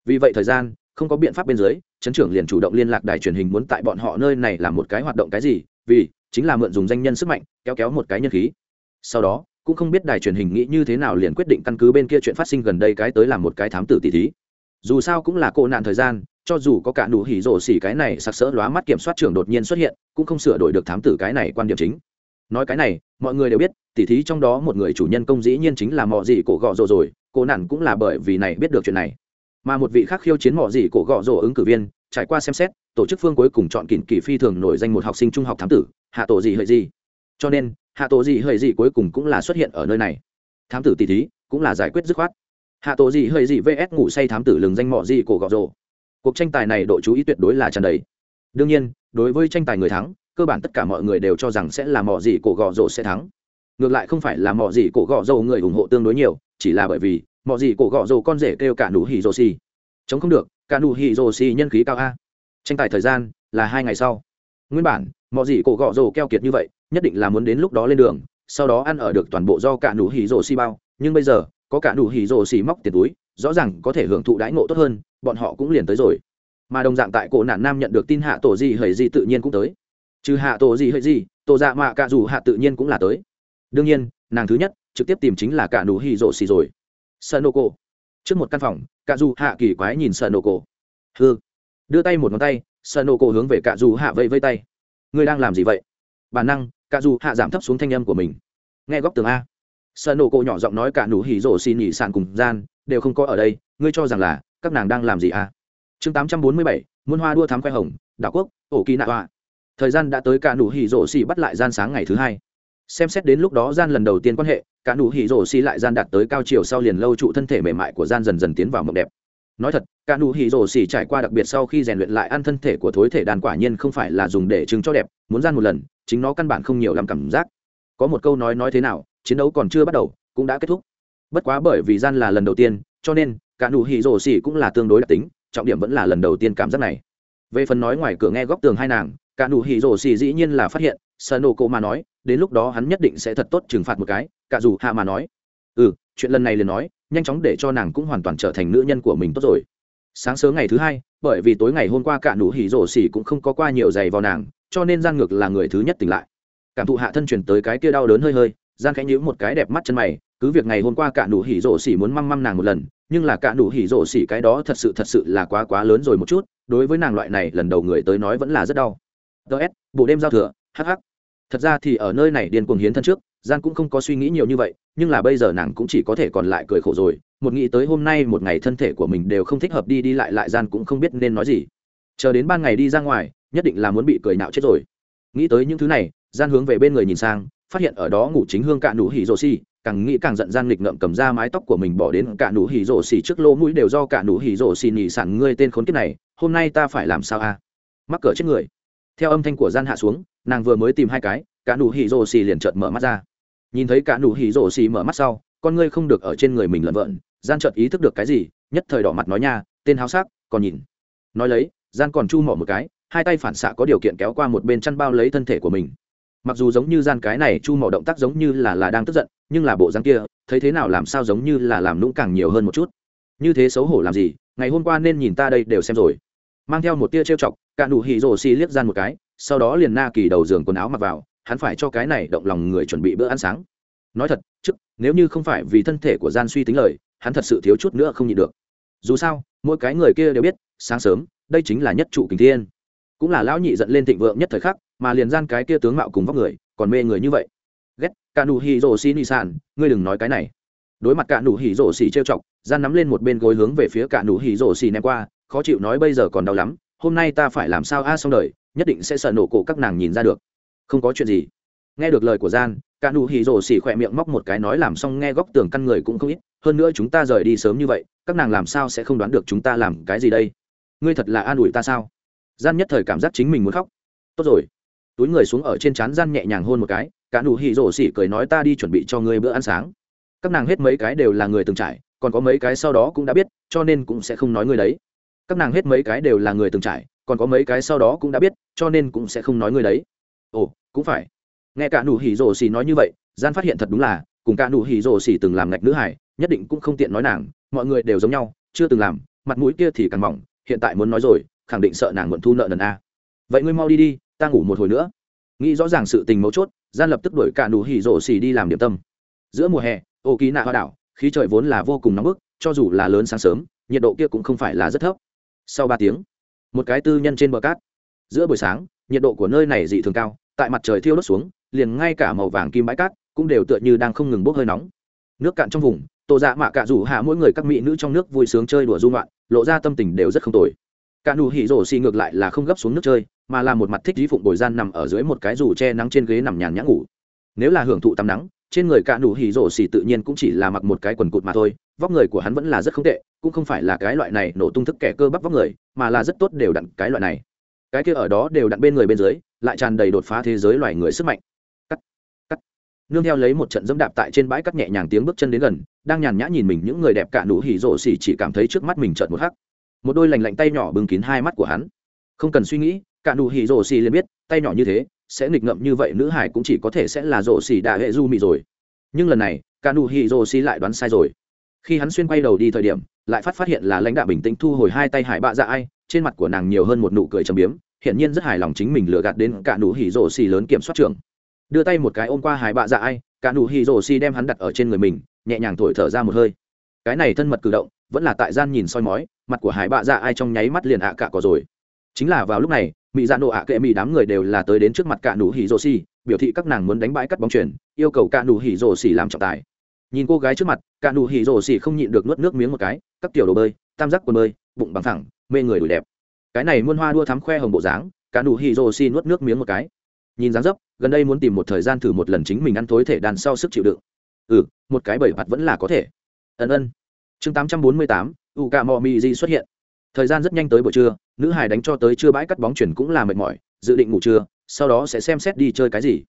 Vì vậy thời gian, không có biện pháp bên dưới, chấn trưởng liền chủ động liên lạc đài truyền hình muốn tại bọn họ nơi này làm một cái hoạt động cái gì, vì chính là mượn dùng danh nhân sức mạnh, kéo kéo một cái nhân khí. Sau đó, cũng không biết đài truyền hình nghĩ như thế nào liền quyết định căn cứ bên kia chuyện phát sinh gần đây cái tới làm một cái thám tử tỷ thí. Dù sao cũng là cô nạn thời gian, cho dù có cả đủ hỉ rổ xỉ cái này sặc sỡ lóa mắt kiểm soát trưởng đột nhiên xuất hiện, cũng không sửa đổi được thám tử cái này quan điểm chính. Nói cái này, mọi người đều biết tỷ thí trong đó một người chủ nhân công dĩ nhiên chính là mọ gì cổ gọ rồ rồi, cô nạn cũng là bởi vì này biết được chuyện này. Mà một vị khác khiêu chiến mọ gì cổ gọ rồ ứng cử viên trải qua xem xét, tổ chức phương cuối cùng chọn kỉnh kỳ phi thường nổi danh một học sinh trung học thám tử, hạ tổ gì hơi gì cho nên, hạ tổ gì hơi gì cuối cùng cũng là xuất hiện ở nơi này. Thám tử tỷ thí cũng là giải quyết dứt khoát. Hạ tổ gì hơi gì vs ngủ say thám tử lừng danh mọ gì cổ gọt rồ. Cuộc tranh tài này độ chú ý tuyệt đối là tràn đầy. Đương nhiên, đối với tranh tài người thắng, cơ bản tất cả mọi người đều cho rằng sẽ là mọ gì cổ gọt rồ sẽ thắng. Ngược lại không phải là mọ gì cổ gọt rồ người ủng hộ tương đối nhiều, chỉ là bởi vì mọ gì cổ gọt rồ con rể kêu cả nụ hỉ rồ xì. Chống không được cả nụ hỉ rồ xì nhân khí cao a. Tranh tài thời gian là hai ngày sau. Nguyên bản mọi gì cổ gọ rồ keo kiệt như vậy, nhất định là muốn đến lúc đó lên đường, sau đó ăn ở được toàn bộ do cả nụ hỉ rồ xì bao. Nhưng bây giờ, có cả nụ hỉ rồ xì móc tiền túi, rõ ràng có thể hưởng thụ đãi ngộ tốt hơn, bọn họ cũng liền tới rồi. Mà đồng dạng tại cổ nạn nam nhận được tin hạ tổ gì hời gì tự nhiên cũng tới. Trừ hạ tổ gì hời gì tổ dạ mạ cả dù hạ tự nhiên cũng là tới. Đương nhiên, nàng thứ nhất trực tiếp tìm chính là cả nụ hỉ rồ xì rồi. Sơn cô. Trước một căn phòng cả dù hạ kỳ quái nhìn sợ nổ cổ. Hư đưa tay một ngón tay, sợ nổ cổ hướng về cả dù hạ vây vây tay. Ngươi đang làm gì vậy? Bản năng cả dù hạ giảm thấp xuống thanh âm của mình. Nghe góc tường a. Sợ nổ cổ nhỏ giọng nói cả nụ hỉ rổ Xì nhỉ sàn cùng gian, đều không có ở đây, ngươi cho rằng là, các nàng đang làm gì a? Chương tám trăm bốn mươi bảy, muôn hoa đua thám khoe hồng, đảo quốc, ổ kỳ nạ hoa. Thời gian đã tới cả nụ hỉ rổ Xì bắt lại gian sáng ngày thứ hai xem xét đến lúc đó gian lần đầu tiên quan hệ, cả nụ hỉ rổ xì lại gian đạt tới cao chiều sau liền lâu trụ thân thể mềm mại của gian dần dần tiến vào mộng đẹp. Nói thật, cả nụ hỉ rổ xì trải qua đặc biệt sau khi rèn luyện lại ăn thân thể của thối thể đàn quả nhiên không phải là dùng để chứng cho đẹp, muốn gian một lần, chính nó căn bản không nhiều lắm cảm giác. Có một câu nói nói thế nào, chiến đấu còn chưa bắt đầu, cũng đã kết thúc. Bất quá bởi vì gian là lần đầu tiên, cho nên, cả nụ hỉ rổ xì cũng là tương đối đặc tính, trọng điểm vẫn là lần đầu tiên cảm giác này. Về phần nói ngoài cửa nghe góc tường hai nàng, cả nụ hỉ rổ xì dĩ nhiên là phát hiện sơn nô cô mà nói đến lúc đó hắn nhất định sẽ thật tốt trừng phạt một cái, cả dù hạ mà nói. Ừ chuyện lần này liền nói, nhanh chóng để cho nàng cũng hoàn toàn trở thành nữ nhân của mình tốt rồi. Sáng sớm ngày thứ hai, bởi vì tối ngày hôm qua cả nụ hỉ rổ xỉ cũng không có qua nhiều giày vào nàng, cho nên gian ngược là người thứ nhất tỉnh lại. Cảm thụ hạ thân chuyển tới cái kia đau đớn hơi hơi gian khẽ nhíu một cái đẹp mắt chân mày, cứ việc ngày hôm qua cả nụ hỉ rổ xỉ muốn măm măm nàng một lần, nhưng là cả nụ hỉ rổ xỉ cái đó thật sự thật sự là quá quá lớn rồi một chút, đối với nàng loại này lần đầu người tới nói vẫn là rất đau. Ts bộ đêm giao thừa, hắc hắc thật ra thì ở nơi này điên cuồng hiến thân trước gian cũng không có suy nghĩ nhiều như vậy, nhưng là bây giờ nàng cũng chỉ có thể còn lại cười khổ rồi, một nghĩ tới hôm nay một ngày thân thể của mình đều không thích hợp đi đi lại lại gian cũng không biết nên nói gì. Chờ đến ban ngày đi ra ngoài, nhất định là muốn bị cười nạo chết rồi. Nghĩ tới những thứ này gian hướng về bên người nhìn sang, phát hiện ở đó ngủ chính hương cạn nụ hỉ rồ xì, càng nghĩ càng giận gian nghịch ngợm cầm ra mái tóc của mình bỏ đến cạn nụ hỉ rồ xì trước lỗ mũi đều do cạn nụ hỉ rồ xì nhỉ sẵn ngươi tên khốn kiếp này, hôm nay ta phải làm sao a à? mắc cỡ chết người. Theo âm thanh của gian hạ xuống nàng vừa mới tìm hai cái, cả nụ hỉ rồ xì liền chợt mở mắt ra. Nhìn thấy cả nụ hỉ rồ xì mở mắt sau, con ngươi không được ở trên người mình lợn vợn gian chợt ý thức được cái gì, nhất thời đỏ mặt nói nha, tên háo sắc, còn nhìn. Nói lấy, gian còn chu mỏ một cái, hai tay phản xạ có điều kiện kéo qua một bên chăn bao lấy thân thể của mình. Mặc dù giống như gian cái này chu mỏ động tác giống như là là đang tức giận, nhưng là bộ dáng kia, thấy thế nào làm sao giống như là làm nũng càng nhiều hơn một chút. Như thế xấu hổ làm gì, ngày hôm qua nên nhìn ta đây đều xem rồi. Mang theo một tia trêu chọc, cả nụ hỉ rồ xì liếc gian một cái sau đó liền na kỳ đầu giường quần áo mặc vào hắn phải cho cái này động lòng người chuẩn bị bữa ăn sáng. Nói thật chức nếu như không phải vì thân thể của gian suy tính lời hắn thật sự thiếu chút nữa không nhịn được. Dù sao mỗi cái người kia đều biết sáng sớm đây chính là nhất trụ kình thiên. Cũng là lão nhị giận lên thịnh vượng nhất thời khắc mà liền gian cái kia tướng mạo cùng vóc người còn mê người như vậy. Ghét cả nụ hỉ rổ xì nị sàn, ngươi đừng nói cái này. Đối mặt cả nụ hỉ rổ xì trêu chọc gian nắm lên một bên gối hướng về phía cả nụ hỉ rổ xì ném qua khó chịu nói bây giờ còn đau lắm hôm nay ta phải làm sao a xong đời, nhất định sẽ sợ nổ cổ các nàng nhìn ra được. Không có chuyện gì. Nghe được lời của gian, cả nụ hì rồ xỉ khỏe miệng móc một cái nói làm xong nghe góc tường căn người cũng không ít, hơn nữa chúng ta rời đi sớm như vậy, các nàng làm sao sẽ không đoán được chúng ta làm cái gì đây? Ngươi thật là an ủi ta sao? Gian nhất thời cảm giác chính mình muốn khóc. Tốt rồi. Túi người xuống ở trên trán gian nhẹ nhàng hôn một cái, cả nụ hì rồ xỉ cười nói ta đi chuẩn bị cho ngươi bữa ăn sáng. Các nàng hết mấy cái đều là người từng trải, còn có mấy cái sau đó cũng đã biết, cho nên cũng sẽ không nói ngươi đấy các nàng hết mấy cái đều là người từng trải, còn có mấy cái sau đó cũng đã biết, cho nên cũng sẽ không nói người đấy. Ồ, cũng phải. Nghe cả nụ hỉ rồ xì nói như vậy, gian phát hiện thật đúng là, cùng cả nụ hỉ rồ xì từng làm ngạch nữ hải, nhất định cũng không tiện nói nàng, mọi người đều giống nhau, chưa từng làm, mặt mũi kia thì càng mỏng, hiện tại muốn nói rồi, khẳng định sợ nàng muộn thu nợ lần a. Vậy ngươi mau đi đi, ta ngủ một hồi nữa. Nghĩ rõ ràng sự tình mấu chốt, gian lập tức đuổi cả nụ hỉ rồ xì đi làm điểm tâm. Giữa mùa hè, ô ký nạ hoa đảo, khí trời vốn là vô cùng nóng bức, cho dù là lớn sáng sớm, nhiệt độ kia cũng không phải là rất thấp sau ba tiếng, một cái tư nhân trên bờ cát. Giữa buổi sáng, nhiệt độ của nơi này dị thường cao, tại mặt trời thiêu đốt xuống, liền ngay cả màu vàng kim bãi cát cũng đều tựa như đang không ngừng bốc hơi nóng. Nước cạn trong vùng tổ dạ mạ cạ rủ hạ mỗi người các mỹ nữ trong nước vui sướng chơi đùa dung loạn lộ ra tâm tình đều rất không tồi. Cả nụ hỉ rổ xì ngược lại là không gấp xuống nước chơi, mà là một mặt thích dí phụng bồi gian nằm ở dưới một cái rủ che nắng trên ghế nằm nhàn nhã ngủ. Nếu là hưởng thụ tắm nắng trên người cả nụ hỉ rổ xỉ tự nhiên cũng chỉ là mặc một cái quần cụt mà thôi, vóc người của hắn vẫn là rất không tệ, cũng không phải là cái loại này nổ tung thức kẻ cơ bắp vóc người, mà là rất tốt đều đặn cái loại này. Cái kia ở đó đều đặn bên người bên dưới, lại tràn đầy đột phá thế giới loài người sức mạnh. Cắt cắt. Nương theo lấy một trận dẫm đạp tại trên bãi cắt nhẹ nhàng tiếng bước chân đến gần, đang nhàn nhã nhìn mình những người đẹp cả nụ hỉ rổ xỉ chỉ cảm thấy trước mắt mình trợn một hắc. Một đôi lành lạnh tay nhỏ bưng kín hai mắt của hắn. Không cần suy nghĩ, cả nụ hỉ rổ xỉ liền biết, tay nhỏ như thế sẽ nghịch ngợm như vậy nữ hải cũng chỉ có thể sẽ là rổ xỉ đạ hệ du mị rồi. Nhưng lần này ca nụ hỉ rổ xỉ lại đoán sai rồi. Khi hắn xuyên quay đầu đi thời điểm, lại phát phát hiện là lãnh đạo bình tĩnh thu hồi hai tay hải bạ dạ ai, trên mặt của nàng nhiều hơn một nụ cười trầm biếm, hiển nhiên rất hài lòng chính mình lừa gạt đến cả nụ hỉ rổ xì lớn kiểm soát trưởng. Đưa tay một cái ôm qua hải bạ dạ ai cả nụ hỉ rổ xì đem hắn đặt ở trên người mình, nhẹ nhàng thổi thở ra một hơi. Cái này thân mật cử động, vẫn là tại gian nhìn soi mói, mặt của hải bạ dạ ai trong nháy mắt liền ạ cả có rồi. Chính là vào lúc này mỹ dạ nộ ạ kệ mỹ đám người đều là tới đến trước mặt cả nụ hỉ rồ xì, biểu thị các nàng muốn đánh bãi cắt bóng chuyển yêu cầu cả nụ hỉ rồ xì làm trọng tài. Nhìn cô gái trước mặt, cả nụ hỉ rồ xì không nhịn được nuốt nước miếng một cái, các tiểu đồ bơi, tam giác quần bơi, bụng bằng thẳng mê người đùi đẹp. Cái này muôn hoa đua thắm khoe hồng bộ dáng, cả nụ hỉ rồ xì nuốt nước miếng một cái. Nhìn dáng dấp, gần đây muốn tìm một thời gian thử một lần chính mình ăn thối thể đàn sau sức chịu đựng. Ừ một cái bẩy mặt vẫn là có thể. Ân ân. Chương tám trăm bốn mươi tám u cả mò mi di xuất hiện thời gian rất nhanh tới buổi trưa, nữ hải đánh cho tới trưa bãi cắt bóng chuyển cũng là mệt mỏi, dự định ngủ trưa, sau đó sẽ xem xét đi chơi cái gì.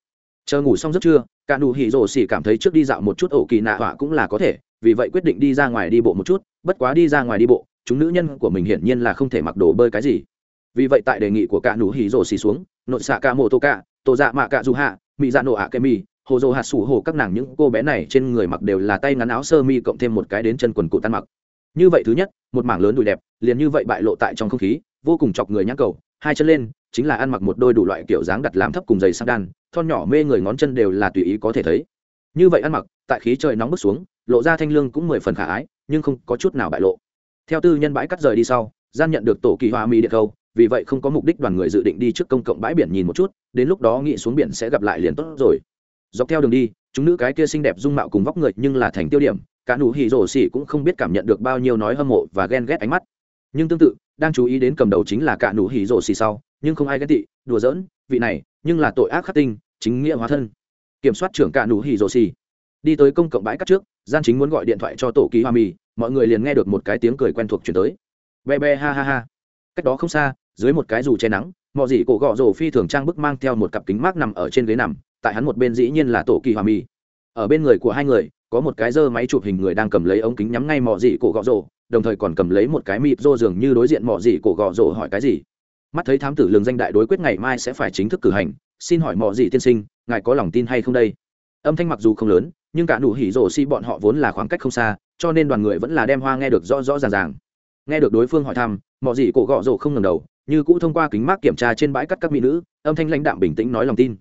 Chờ ngủ xong rất trưa, cả nụ hỉ rổ xỉ cảm thấy trước đi dạo một chút ổ kỳ nạ họa cũng là có thể, vì vậy quyết định đi ra ngoài đi bộ một chút, bất quá đi ra ngoài đi bộ, chúng nữ nhân của mình hiển nhiên là không thể mặc đồ bơi cái gì. Vì vậy tại đề nghị của cả nụ hỉ rổ xỉ xuống nội xạ ca mô tô ca tô dạ mạ ca du hạ mỹ dạ nổ ạ kem mi hồ dô hạt sủ hồ các nàng những cô bé này trên người mặc đều là tay ngắn áo sơ mi cộng thêm một cái đến chân quần cụ tan mặc như vậy thứ nhất, một mảng lớn đùi đẹp, liền như vậy bại lộ tại trong không khí, vô cùng chọc người nhãn cầu. Hai chân lên, chính là ăn mặc một đôi đủ loại kiểu dáng đặt làm thấp cùng giày sang đan, thon nhỏ mê người ngón chân đều là tùy ý có thể thấy. Như vậy ăn mặc, tại khí trời nóng bức xuống, lộ ra thanh lương cũng mười phần khả ái, nhưng không có chút nào bại lộ. Theo tư nhân bãi cắt rời đi sau, gian nhận được tổ kỳ hoa mỹ địa câu vì vậy không có mục đích đoàn người dự định đi trước công cộng bãi biển nhìn một chút, đến lúc đó nghĩ xuống biển sẽ gặp lại liền tốt rồi. Dọc theo đường đi, chúng nữ cái kia xinh đẹp dung mạo cùng vóc người nhưng là thành tiêu điểm cả nụ hỉ rổ xỉ cũng không biết cảm nhận được bao nhiêu nói hâm mộ và ghen ghét ánh mắt. Nhưng tương tự, đang chú ý đến cầm đầu chính là cả nụ hỉ rổ xỉ sau, nhưng không ai ghét tị, đùa giỡn, vị này, nhưng là tội ác khắc tinh, chính nghĩa hóa thân. Kiểm soát trưởng cả nụ hỉ rổ xỉ. Đi tới công cộng bãi cắt trước, gian chính muốn gọi điện thoại cho tổ kỳ hoa mì, mọi người liền nghe được một cái tiếng cười quen thuộc chuyển tới. Be be ha ha ha. Cách đó không xa, dưới một cái dù che nắng mọi gì cổ gọ rổ phi thường trang bức mang theo một cặp kính mát nằm ở trên ghế nằm, tại hắn một bên dĩ nhiên là tổ kỳ hoa mì. Ở bên người của hai người có một cái dơ máy chụp hình người đang cầm lấy ống kính nhắm ngay mỏ dị cổ gọ rổ, đồng thời còn cầm lấy một cái mịp rô dường như đối diện mỏ dị cổ gọ rổ hỏi cái gì. Mắt thấy thám tử lường danh đại đối quyết ngày mai sẽ phải chính thức cử hành, xin hỏi mỏ dị tiên sinh, ngài có lòng tin hay không đây? Âm thanh mặc dù không lớn, nhưng cả đủ hỉ rổ si bọn họ vốn là khoảng cách không xa, cho nên đoàn người vẫn là đem hoa nghe được rõ rõ ràng ràng. Nghe được đối phương hỏi thăm, mỏ dị cổ gọ rổ không ngừng đầu, như cũ thông qua kính mát kiểm tra trên bãi cắt các mỹ nữ, âm thanh lãnh đạm bình tĩnh nói lòng tin.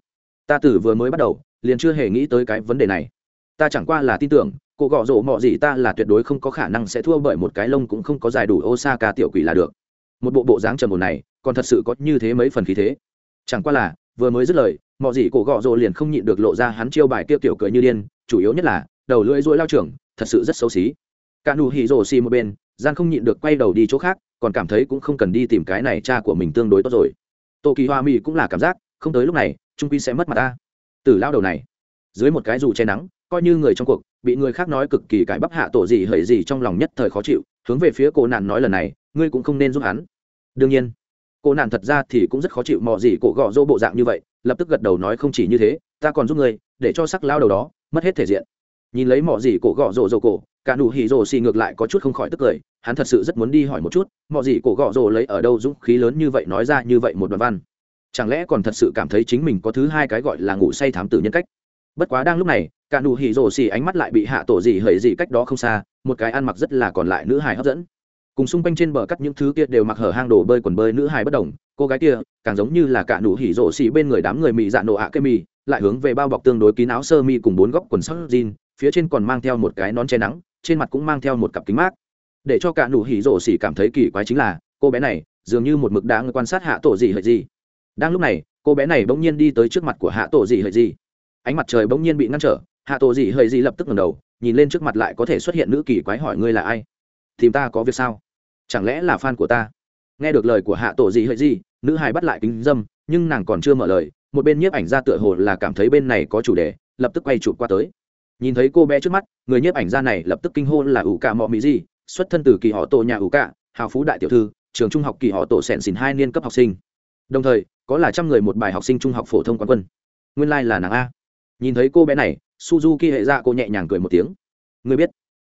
Ta tử vừa mới bắt đầu, liền chưa hề nghĩ tới cái vấn đề này ta chẳng qua là tin tưởng, cô gõ rổ mọ gì ta là tuyệt đối không có khả năng sẽ thua bởi một cái lông cũng không có dài đủ osaka tiểu quỷ là được. Một bộ bộ dáng trầm ổn này, còn thật sự có như thế mấy phần khí thế. Chẳng qua là, vừa mới dứt lời mọi gì cô gõ rồ liền không nhịn được lộ ra hắn chiêu bài kia tiểu cười như điên, chủ yếu nhất là, đầu lưỡi rỗi lao trưởng, thật sự rất xấu xí. Cả nụ hì rồ xì một bên gian không nhịn được quay đầu đi chỗ khác, còn cảm thấy cũng không cần đi tìm cái này cha của mình tương đối tốt rồi. Tô kỳ hoa mỹ cũng là cảm giác, không tới lúc này, trung quy sẽ mất mặt ta. Từ lao đầu này, dưới một cái dù che nắng coi như người trong cuộc, bị người khác nói cực kỳ cải bắp hạ tổ gì hởi gì trong lòng nhất thời khó chịu, hướng về phía cô nạn nói lần này, ngươi cũng không nên giúp hắn. Đương nhiên, cô nạn thật ra thì cũng rất khó chịu mò gì cổ gọ dô bộ dạng như vậy, lập tức gật đầu nói không chỉ như thế, ta còn giúp ngươi, để cho sắc lao đầu đó, mất hết thể diện. Nhìn lấy mò gì cổ gọ rồ rồ cổ, cả nụ hỉ rồ xì ngược lại có chút không khỏi tức cười, hắn thật sự rất muốn đi hỏi một chút, mò gì cổ gọ rồ lấy ở đâu dũng khí lớn như vậy nói ra như vậy một đoạn văn. Chẳng lẽ còn thật sự cảm thấy chính mình có thứ hai cái gọi là ngủ say thám tử nhân cách? bất quá đang lúc này, cả nụ hỉ rổ xỉ ánh mắt lại bị hạ tổ gì hởi gì cách đó không xa, một cái ăn mặc rất là còn lại nữ hài hấp dẫn. Cùng xung quanh trên bờ cắt những thứ kia đều mặc hở hang đồ bơi quần bơi nữ hài bất đồng, cô gái kia càng giống như là cả nụ hỉ rổ xỉ bên người đám người mỹ dạ nổ ạ à cây mì, lại hướng về bao bọc tương đối kín áo sơ mi cùng bốn góc quần sắc jean, phía trên còn mang theo một cái nón che nắng, trên mặt cũng mang theo một cặp kính mát. Để cho cả nụ hỉ rổ xỉ cảm thấy kỳ quái chính là, cô bé này dường như một mực đã quan sát hạ tổ gì hởi gì. Đang lúc này, cô bé này bỗng nhiên đi tới trước mặt của hạ tổ gì hởi gì ánh mặt trời bỗng nhiên bị ngăn trở hạ tổ dị hơi dị lập tức ngầm đầu nhìn lên trước mặt lại có thể xuất hiện nữ kỳ quái hỏi ngươi là ai? Tìm ta có việc sao? Chẳng lẽ là fan của ta? Nghe được lời của hạ tổ dị hơi dị nữ hài bắt lại kính dâm nhưng nàng còn chưa mở lời một bên nhiếp ảnh ra tựa hồ là cảm thấy bên này có chủ đề lập tức quay chụp qua tới. Nhìn thấy cô bé trước mắt người nhiếp ảnh ra này lập tức kinh hô là ủ cả mọ mỹ dị, xuất thân từ kỳ họ tổ nhà ủ cả hào phú đại tiểu thư trường trung học kỳ họ tổ sẹn xỉn hai niên cấp học sinh. Đồng thời có là trăm người một bài học sinh trung học phổ thông quán quân. Nguyên lai、like、là nàng a nhìn thấy cô bé này, suzuki hệ dạ cô nhẹ nhàng cười một tiếng. Người biết.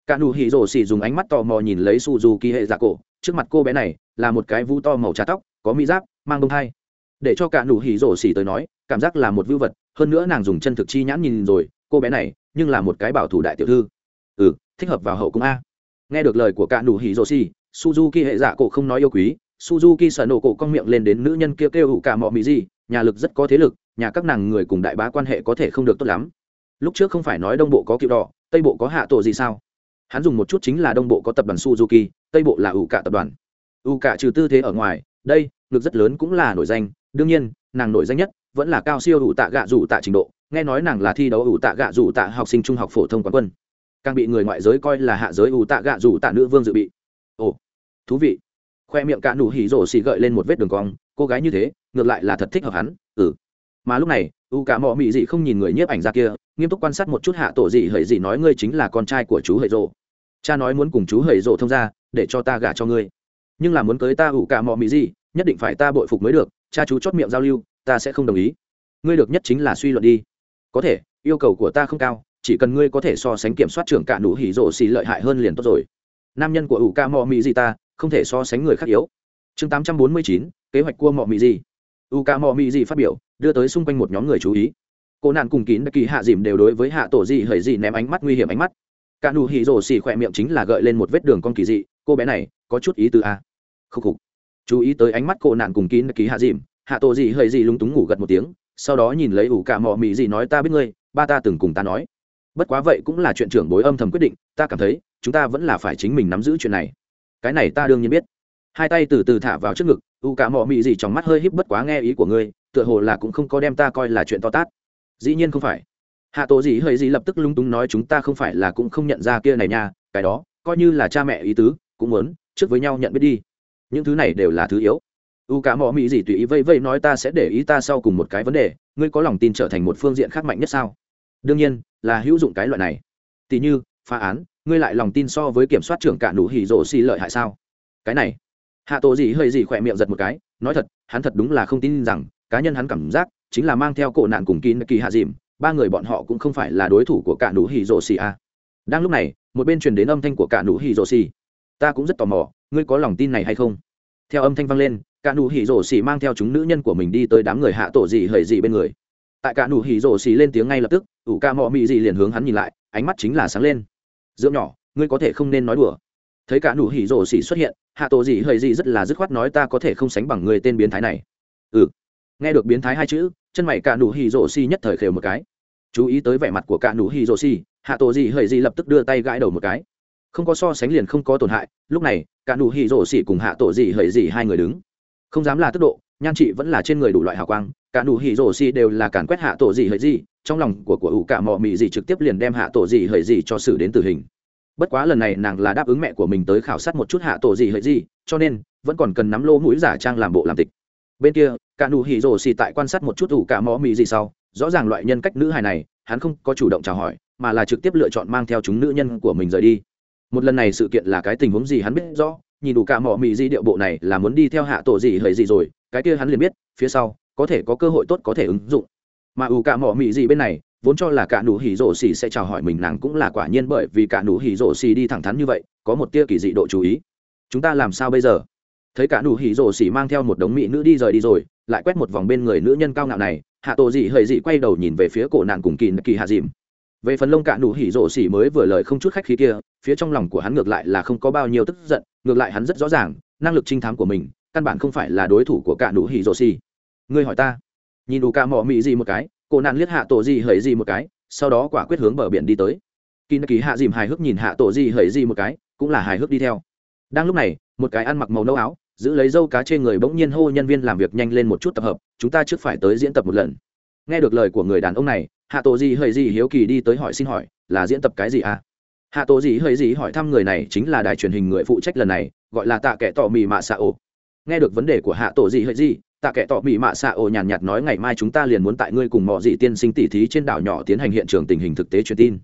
Cả nụ hỉ rổ xỉ dùng ánh mắt tò mò nhìn lấy suzuki hệ dạ cổ trước mặt cô bé này là một cái vu to màu trà tóc, có mỹ giáp, mang đông thai. Để cho cả nụ hỉ rổ xỉ tới nói, cảm giác là một vưu vật, hơn nữa nàng dùng chân thực chi nhãn nhìn rồi, cô bé này nhưng là một cái bảo thủ đại tiểu thư. Ừ thích hợp vào hậu cung a. Nghe được lời của cả nụ hỉ rổ xỉ suzuki hệ dạ cổ không nói yêu quý suzuki sở nổ cổ con miệng lên đến nữ nhân kia kêu ủ cả mọ mỹ gì, nhà lực rất có thế lực, nhà các nàng người cùng đại bá quan hệ có thể không được tốt lắm. Lúc trước không phải nói đông bộ có cựu đỏ, tây bộ có hạ tổ gì sao? Hắn dùng một chút chính là đông bộ có tập đoàn suzuki, tây bộ là ủ cả tập đoàn. Ủ cả trừ tư thế ở ngoài, đây, ngực rất lớn cũng là nổi danh, đương nhiên, nàng nổi danh nhất vẫn là cao siêu ủ tạ gạ rủ tạ trình độ, nghe nói nàng là thi đấu ủ tạ gạ rủ tạ học sinh trung học phổ thông quán quân. Càng bị người ngoại giới coi là hạ giới ủ tạ gạ rủ tạ nữ vương dự bị. Ồ, thú vị khoe miệng cả nụ hỉ rổ xì gợi lên một vết đường cong, cô gái như thế, ngược lại là thật thích hợp hắn ừ. Mà lúc này, u cả mò mị dị không nhìn người nhiếp ảnh ra kia, nghiêm túc quan sát một chút hạ tổ dị hời dị nói ngươi chính là con trai của chú hời rộ cha nói muốn cùng chú hời rộ thông ra để cho ta gả cho ngươi. Nhưng là muốn cưới ta u cả mò mị dị, nhất định phải ta bội phục mới được, cha chú chót miệng giao lưu, ta sẽ không đồng ý. Ngươi được nhất chính là suy luận đi. Có thể, yêu cầu của ta không cao, chỉ cần ngươi có thể so sánh kiểm soát trưởng cả nụ hỉ rộ xì lợi hại hơn liền tốt rồi. Nam nhân của u ca mò mị gì ta không thể so sánh người khác yếu. Chương tám trăm bốn mươi chín, kế hoạch cua mọ mị gì. U ca mọ mị gì phát biểu, đưa tới xung quanh một nhóm người chú ý. Cô nạn cùng kín đặc kỳ hạ dìm đều đối với hạ tổ dị hời dị ném ánh mắt nguy hiểm ánh mắt. Cả nụ hỉ rồ xì khỏe miệng chính là gợi lên một vết đường con kỳ dị, cô bé này, có chút ý tứ à. khúc khục. Chú ý tới ánh mắt cô nạn cùng kín đặc kỳ hạ dìm, hạ tổ dị hời dị lúng túng ngủ gật một tiếng, sau đó nhìn lấy ủ cả mọ mị dị nói ta biết ngươi, ba ta từng cùng ta nói. Bất quá vậy cũng là chuyện trưởng bối âm thầm quyết định, ta cảm thấy, chúng ta vẫn là phải chính mình nắm giữ chuyện này cái này ta đương nhiên biết. Hai tay từ từ thả vào trước ngực, u cả mọ mị gì trong mắt hơi híp bất quá nghe ý của ngươi, tựa hồ là cũng không có đem ta coi là chuyện to tát. Dĩ nhiên không phải. Hạ tổ gì hơi gì lập tức lung túng nói chúng ta không phải là cũng không nhận ra kia này nha, cái đó, coi như là cha mẹ ý tứ, cũng muốn, trước với nhau nhận biết đi. Những thứ này đều là thứ yếu. U cả mọ mị gì tùy ý vây vây nói ta sẽ để ý ta sau cùng một cái vấn đề, ngươi có lòng tin trở thành một phương diện khác mạnh nhất sao? Đương nhiên, là hữu dụng cái loại này. Tỷ như, phá án ngươi lại lòng tin so với kiểm soát trưởng cả nụ hỉ rổ xì lợi hại sao? Cái này. Hạ tổ gì hơi gì khỏe miệng giật một cái, nói thật, hắn thật đúng là không tin rằng, cá nhân hắn cảm giác, chính là mang theo cổ nạn cùng kín kỳ hạ dìm, ba người bọn họ cũng không phải là đối thủ của cả nụ hỉ rổ xì a đang lúc này, một bên truyền đến âm thanh của cả nụ hỉ rổ xì. Ta cũng rất tò mò, ngươi có lòng tin này hay không? Theo âm thanh vang lên, cả nụ hỉ rổ xì mang theo chúng nữ nhân của mình đi tới đám người hạ tổ gì hơi gì bên người. Tại cả nụ hỉ rổ xì lên tiếng ngay lập tức, ủ ca mọ mị gì liền hướng hắn nhìn lại, ánh mắt chính là sáng lên dưỡng nhỏ, ngươi có thể không nên nói đùa. Thấy cả nụ hỉ rổ xỉ xuất hiện, hạ tổ dị hơi dị rất là dứt khoát nói ta có thể không sánh bằng người tên biến thái này. Ừ. Nghe được biến thái hai chữ, chân mày cả nụ hỉ rổ xỉ nhất thời khều một cái. Chú ý tới vẻ mặt của cả nụ hỉ rổ xỉ, hạ tổ dị hơi dị lập tức đưa tay gãi đầu một cái. Không có so sánh liền không có tổn hại, lúc này, cả nụ hỉ rổ xỉ cùng hạ tổ dị hơi dị hai người đứng. Không dám là tốc độ, nhan chị vẫn là trên người đủ loại hào quang, cả nụ hỉ rổ xỉ đều là càn quét hạ tổ dị hơi dị trong lòng của của ủ cả mọ mị gì trực tiếp liền đem hạ tổ gì hời gì cho xử đến tử hình. Bất quá lần này nàng là đáp ứng mẹ của mình tới khảo sát một chút hạ tổ gì hời gì, cho nên vẫn còn cần nắm lô mũi giả trang làm bộ làm tịch. Bên kia, cả nụ hỉ rồ xì tại quan sát một chút ủ cả mọ mị gì sau, rõ ràng loại nhân cách nữ hài này, hắn không có chủ động chào hỏi, mà là trực tiếp lựa chọn mang theo chúng nữ nhân của mình rời đi. Một lần này sự kiện là cái tình huống gì hắn biết rõ, nhìn đủ cả mỏ mị gì điệu bộ này là muốn đi theo hạ tổ gì hời gì rồi, cái kia hắn liền biết, phía sau, có thể có cơ hội tốt có thể ứng dụng mà ủ cả mỏ mị gì bên này, vốn cho là cả nụ hỉ rổ xỉ sẽ chào hỏi mình, nàng cũng là quả nhiên bởi vì cả nụ hỉ rổ xỉ đi thẳng thắn như vậy, có một tia kỳ dị độ chú ý. Chúng ta làm sao bây giờ? Thấy cả nụ hỉ rổ xỉ mang theo một đống mỹ nữ đi rời đi rồi, lại quét một vòng bên người nữ nhân cao ngạo này, hạ tổ dị hơi dị quay đầu nhìn về phía cổ nạn cùng kỳ kỳ hạ dìm. Về phần lông cả nụ hỉ rổ xỉ mới vừa lời không chút khách khí kia, phía trong lòng của hắn ngược lại là không có bao nhiêu tức giận, ngược lại hắn rất rõ ràng, năng lực trinh thám của mình, căn bản không phải là đối thủ của cả nụ hỉ rổ xỉ ngươi hỏi ta nhìn đủ cả mỏ mị gì một cái, cô nàng liếc hạ tổ gì hởi gì một cái, sau đó quả quyết hướng bờ biển đi tới. Kỳ kỳ hạ dìm hài hước nhìn hạ tổ gì hởi gì một cái, cũng là hài hước đi theo. Đang lúc này, một cái ăn mặc màu nâu áo, giữ lấy dâu cá trên người bỗng nhiên hô nhân viên làm việc nhanh lên một chút tập hợp, chúng ta trước phải tới diễn tập một lần. Nghe được lời của người đàn ông này, hạ tổ gì hởi gì hiếu kỳ đi tới hỏi xin hỏi, là diễn tập cái gì à? Hạ tổ gì hởi gì hỏi thăm người này chính là đài truyền hình người phụ trách lần này, gọi là tạ kẻ tỏ mì mạ xạ ổ. Nghe được vấn đề của hạ tổ gì hơi gì tạ kệ tỏ mỹ mạ xạ ồ nhàn nhạt nói ngày mai chúng ta liền muốn tại ngươi cùng mọi dị tiên sinh tỷ thí trên đảo nhỏ tiến hành hiện trường tình hình thực tế truyền tin.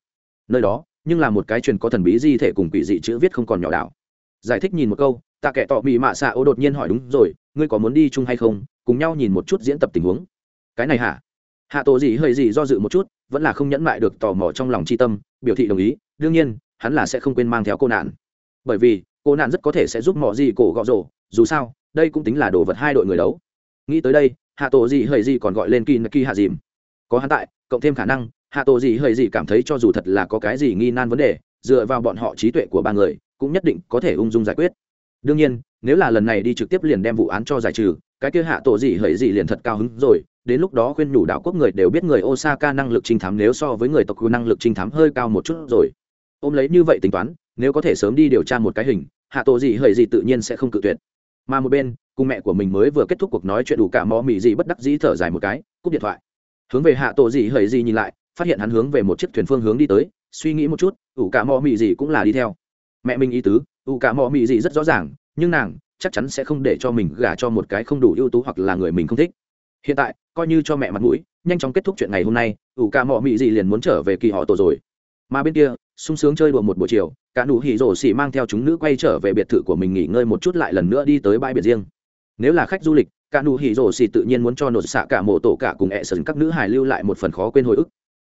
Nơi đó, nhưng là một cái truyền có thần bí di thể cùng quỷ dị chữ viết không còn nhỏ đảo. Giải thích nhìn một câu, tạ kệ tỏ mỹ mạ xạ ô đột nhiên hỏi đúng rồi, ngươi có muốn đi chung hay không? Cùng nhau nhìn một chút diễn tập tình huống. Cái này hả? Hạ tổ gì hơi gì do dự một chút, vẫn là không nhẫn mại được tò mò trong lòng c tâm, biểu thị đồng ý, đương nhiên, hắn là sẽ không quên mang theo cô nạn. Bởi vì, cô nạn rất có thể sẽ giúp mọi gì cổ gọ rổ, dù sao, đây cũng tính là đồ vật hai đội người đấu nghĩ tới đây, hạ tổ gì hơi gì còn gọi lên kỳ kỳ hạ dìm. Có hắn tại, cộng thêm khả năng, hạ tổ gì hơi gì cảm thấy cho dù thật là có cái gì nghi nan vấn đề, dựa vào bọn họ trí tuệ của ba người, cũng nhất định có thể ung dung giải quyết. Đương nhiên, nếu là lần này đi trực tiếp liền đem vụ án cho giải trừ, cái kia hạ tổ gì hỡi gì liền thật cao hứng rồi, đến lúc đó khuyên nhủ đảo quốc người đều biết người osaka năng lực trinh thám nếu so với người tộc khu năng lực trinh thám hơi cao một chút rồi. Ôm lấy như vậy tính toán, nếu có thể sớm đi điều tra một cái hình, hạ tổ gì hỡi gì tự nhiên sẽ không cự tuyệt mà một bên, cùng mẹ của mình mới vừa kết thúc cuộc nói chuyện đủ cả mò mì gì bất đắc dĩ thở dài một cái, cúp điện thoại. Hướng về hạ tổ gì hời gì nhìn lại, phát hiện hắn hướng về một chiếc thuyền phương hướng đi tới, suy nghĩ một chút đủ cả mò mì gì cũng là đi theo. Mẹ mình ý tứ đủ cả mò mì gì rất rõ ràng, nhưng nàng chắc chắn sẽ không để cho mình gả cho một cái không đủ ưu tú hoặc là người mình không thích. Hiện tại, coi như cho mẹ mặt mũi, nhanh chóng kết thúc chuyện ngày hôm nay đủ cả mò mì gì liền muốn trở về kỳ họ tổ rồi mà bên kia, sung sướng chơi đùa một buổi chiều, cả nụ hỉ rổ xỉ mang theo chúng nữ quay trở về biệt thự của mình nghỉ ngơi một chút lại lần nữa đi tới bãi biển riêng. Nếu là khách du lịch, cả nụ hỉ rổ xỉ tự nhiên muốn cho nổ xạ cả mộ tổ cả cùng ẹ sừng các nữ hải lưu lại một phần khó quên hồi ức.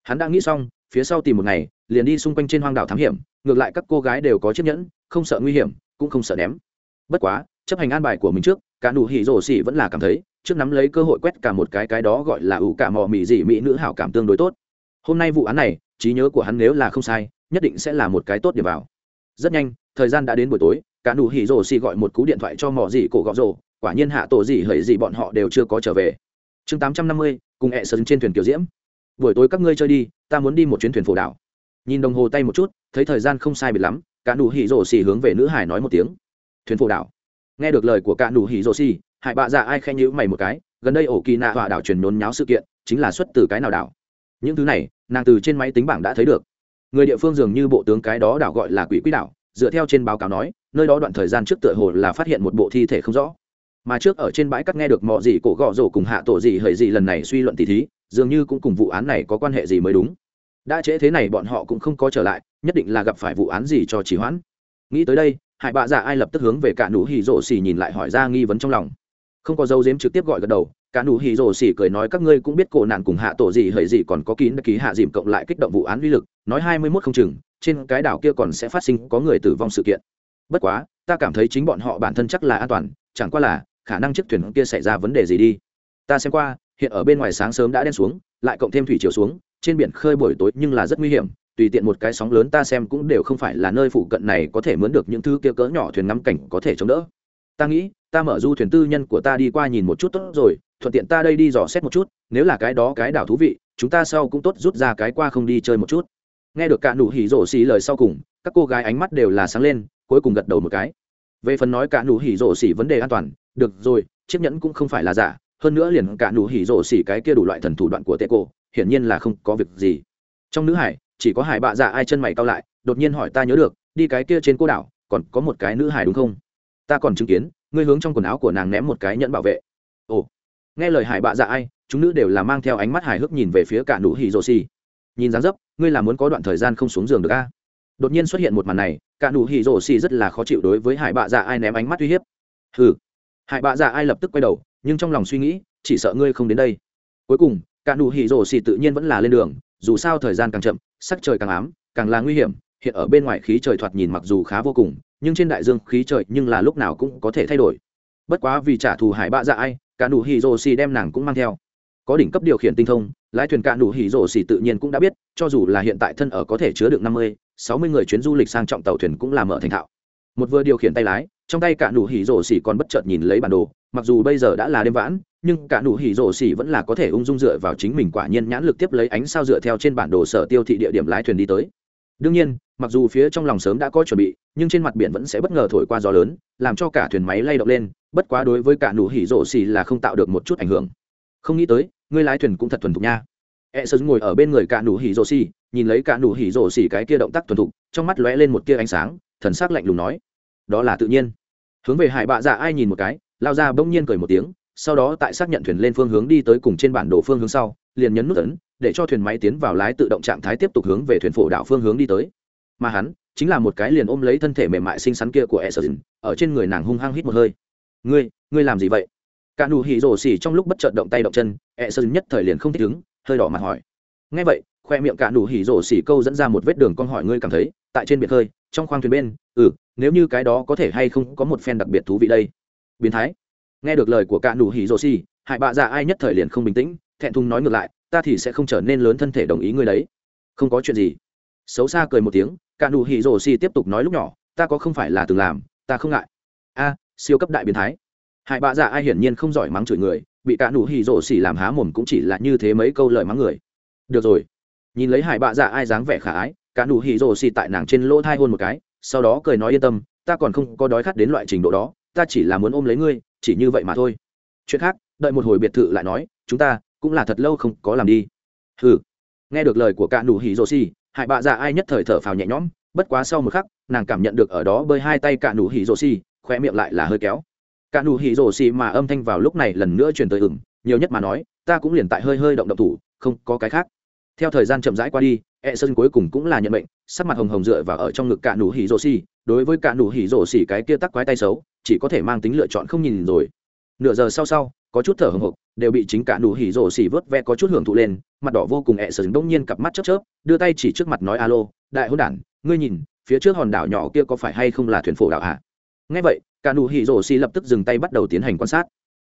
Hắn đã nghĩ xong, phía sau tìm một ngày, liền đi xung quanh trên hoang đảo thám hiểm, ngược lại các cô gái đều có chiếc nhẫn, không sợ nguy hiểm, cũng không sợ ném. Bất quá, chấp hành an bài của mình trước, cả nụ hỉ rổ xỉ vẫn là cảm thấy, trước nắm lấy cơ hội quét cả một cái cái đó gọi là ủ cả mò mì dị mỹ nữ hảo cảm tương đối tốt. Hôm nay vụ án này trí nhớ của hắn nếu là không sai, nhất định sẽ là một cái tốt để vào. Rất nhanh, thời gian đã đến buổi tối, cả nụ hỉ rồ xì gọi một cú điện thoại cho mỏ dị cổ gọ rồ, quả nhiên hạ tổ dị hẩy dị bọn họ đều chưa có trở về. Chương tám trăm năm mươi, cùng hẹ sơn trên thuyền kiểu diễm. Buổi tối các ngươi chơi đi, ta muốn đi một chuyến thuyền phổ đảo. Nhìn đồng hồ tay một chút, thấy thời gian không sai biệt lắm, cả nụ hỉ rồ xì hướng về nữ hải nói một tiếng. Thuyền phổ đảo. Nghe được lời của cả nụ hỉ rồ xì hải bạ dạ ai khen nhữ mày một cái, gần đây ổ kỳ nạ họa đảo truyền nhốn nháo sự kiện, chính là xuất từ cái nào đảo? những thứ này, nàng từ trên máy tính bảng đã thấy được. Người địa phương dường như bộ tướng cái đó đảo gọi là quỷ quỹ đảo, dựa theo trên báo cáo nói, nơi đó đoạn thời gian trước tựa hồ là phát hiện một bộ thi thể không rõ. Mà trước ở trên bãi cắt nghe được mọi gì cổ gò rổ cùng hạ tổ gì hời gì lần này suy luận tỉ thí, dường như cũng cùng vụ án này có quan hệ gì mới đúng. Đã trễ thế này bọn họ cũng không có trở lại, nhất định là gặp phải vụ án gì cho chỉ hoãn. Nghĩ tới đây, hải bạ già ai lập tức hướng về cả nụ hỉ rổ xì nhìn lại hỏi ra nghi vấn trong lòng. Không có dấu dếm trực tiếp gọi gật đầu cả nụ hỉ rồ xỉ cười nói các ngươi cũng biết cổ nạn cùng hạ tổ gì hời gì còn có kín ký hạ dìm cộng lại kích động vụ án uy lực, nói hai mươi mốt không chừng, trên cái đảo kia còn sẽ phát sinh có người tử vong sự kiện. Bất quá, ta cảm thấy chính bọn họ bản thân chắc là an toàn, chẳng qua là, khả năng chiếc thuyền kia xảy ra vấn đề gì đi. Ta xem qua, hiện ở bên ngoài sáng sớm đã đen xuống, lại cộng thêm thủy chiều xuống, trên biển khơi buổi tối nhưng là rất nguy hiểm, tùy tiện một cái sóng lớn ta xem cũng đều không phải là nơi phụ cận này có thể mướn được những thứ kia cỡ nhỏ thuyền ngắm cảnh có thể chống đỡ. Ta nghĩ ta mở du thuyền tư nhân của ta đi qua nhìn một chút tốt rồi, thuận tiện ta đây đi dò xét một chút, nếu là cái đó cái đảo thú vị, chúng ta sau cũng tốt rút ra cái qua không đi chơi một chút. Nghe được cả nụ hỉ rổ xỉ lời sau cùng, các cô gái ánh mắt đều là sáng lên, cuối cùng gật đầu một cái. Về phần nói cả nụ hỉ rổ xỉ vấn đề an toàn, được rồi, chiếc nhẫn cũng không phải là giả, hơn nữa liền cả nụ hỉ rổ xỉ cái kia đủ loại thần thủ đoạn của tệ cổ hiển nhiên là không có việc gì. Trong nữ hải, chỉ có hải bạ dạ ai chân mày cao lại, đột nhiên hỏi ta nhớ được, đi cái kia trên cô đảo, còn có một cái nữ hải đúng không? Ta còn chứng kiến ngươi hướng trong quần áo của nàng ném một cái nhẫn bảo vệ. Ồ, nghe lời hải bạ dạ ai, chúng nữ đều là mang theo ánh mắt hài hước nhìn về phía cả nụ hỉ rồ xì. Nhìn dáng dấp, ngươi là muốn có đoạn thời gian không xuống giường được a? À? đột nhiên xuất hiện một màn này, cả nụ hỉ rồ xì rất là khó chịu đối với hải bạ dạ ai ném ánh mắt uy hiếp. Hừ. Hải bạ dạ ai lập tức quay đầu, nhưng trong lòng suy nghĩ, chỉ sợ ngươi không đến đây. Cuối cùng, cả nụ hỉ rồ xì tự nhiên vẫn là lên đường, dù sao thời gian càng chậm, sắc trời càng ám, càng là nguy hiểm, hiện ở bên ngoài khí trời thoạt nhìn mặc dù khá vô cùng nhưng trên đại dương khí trời nhưng là lúc nào cũng có thể thay đổi. Bất quá vì trả thù hải bạ dạ ai, cả nụ hỉ rồ xì đem nàng cũng mang theo. Có đỉnh cấp điều khiển tinh thông, lái thuyền cả nụ hỉ rồ xì tự nhiên cũng đã biết, cho dù là hiện tại thân ở có thể chứa được năm mươi, sáu mươi người chuyến du lịch sang trọng tàu thuyền cũng là mở thành thạo. Một vừa điều khiển tay lái, trong tay cả nụ hỉ rồ xì còn bất chợt nhìn lấy bản đồ, mặc dù bây giờ đã là đêm vãn, nhưng cả nụ hỉ rồ xỉ vẫn là có thể ung dung dựa vào chính mình quả nhiên nhãn lực tiếp lấy ánh sao dựa theo trên bản đồ sở tiêu thị địa điểm lái thuyền đi tới đương nhiên, mặc dù phía trong lòng sớm đã có chuẩn bị, nhưng trên mặt biển vẫn sẽ bất ngờ thổi qua gió lớn, làm cho cả thuyền máy lay động lên, bất quá đối với cả nụ hỉ rổ xì là không tạo được một chút ảnh hưởng. Không nghĩ tới người lái thuyền cũng thật thuần thục nha. E sơ ngồi ở bên người cả nụ hỉ rổ xì, nhìn lấy cả nụ hỉ rổ xì cái kia động tác thuần thục, trong mắt lóe lên một tia ánh sáng, thần sắc lạnh lùng nói, đó là tự nhiên. Hướng về hải bạ dạ ai nhìn một cái, lao ra bỗng nhiên cười một tiếng, sau đó tại xác nhận thuyền lên phương hướng đi tới cùng trên bản đồ phương hướng sau liền nhấn nút ấn, để cho thuyền máy tiến vào lái tự động trạng thái tiếp tục hướng về thuyền phổ đảo phương hướng đi tới. Mà hắn, chính là một cái liền ôm lấy thân thể mềm mại xinh xắn kia của e s ở trên người nàng hung hăng hít một hơi. Ngươi ngươi làm gì vậy? Cả nụ hỉ rổ xỉ trong lúc bất chợt động tay động chân e s nhất thời liền không thích ứng, hơi đỏ mặt hỏi. Ngay vậy, khoe miệng cả nụ hỉ rổ xỉ câu dẫn ra một vết đường con hỏi ngươi cảm thấy, tại trên biển hơi trong khoang thuyền bên ừ nếu như cái đó có thể hay không có một phen đặc biệt thú vị đây? Biến thái. Nghe được lời của cả nụ hỉ rổ xỉ hại bạ dạ ai nhất thời liền không bình tĩnh thẹn thùng nói ngược lại, ta thì sẽ không trở nên lớn thân thể đồng ý ngươi đấy. Không có chuyện gì. Xấu xa cười một tiếng, cả nụ hỉ rổ xì tiếp tục nói lúc nhỏ, ta có không phải là từng làm, ta không ngại. A, siêu cấp đại biến thái. Hại bạ dạ ai hiển nhiên không giỏi mắng chửi người, bị cả nụ hỉ rổ xì làm há mồm cũng chỉ là như thế mấy câu lời mắng người. Được rồi. Nhìn lấy hải bạ dạ ai dáng vẻ khả ái, cả nụ hỉ rổ xì tại nàng trên lỗ thai hôn một cái, sau đó cười nói yên tâm, ta còn không có đói khát đến loại trình độ đó, ta chỉ là muốn ôm lấy ngươi, chỉ như vậy mà thôi. Chuyện khác, đợi một hồi biệt thự lại nói, chúng ta cũng là thật lâu không có làm đi. Hừ. Nghe được lời của cạ nụ hỉ rồ xì hại bạ dạ ai nhất thời thở phào nhẹ nhõm, bất quá sau một khắc, nàng cảm nhận được ở đó bơi hai tay cạ nụ hỉ rồ xì khoe miệng lại là hơi kéo. Cạ nụ hỉ rồ xì mà âm thanh vào lúc này lần nữa truyền tới ửng, nhiều nhất mà nói, ta cũng liền tại hơi hơi động động thủ, không có cái khác. Theo thời gian chậm rãi qua đi e sơn cuối cùng cũng là nhận bệnh sắc mặt hồng hồng dựa vào ở trong ngực cạ nụ hỉ rồ xì đối với cạ nụ hỉ rồ xì cái kia tắc quái tay xấu, chỉ có thể mang tính lựa chọn không nhìn rồi. Nửa giờ sau sau, có chút thở hồng hộc đều bị chính cả nụ hỉ rổ xỉ vớt ve có chút hưởng thụ lên, mặt đỏ vô cùng ẹ sừng đông nhiên cặp mắt chớp chớp, đưa tay chỉ trước mặt nói, alo, đại hôn đản, ngươi nhìn, phía trước hòn đảo nhỏ kia có phải hay không là thuyền phổ đảo hả? Ngay vậy, cả nụ hỉ rổ xỉ lập tức dừng tay bắt đầu tiến hành quan sát.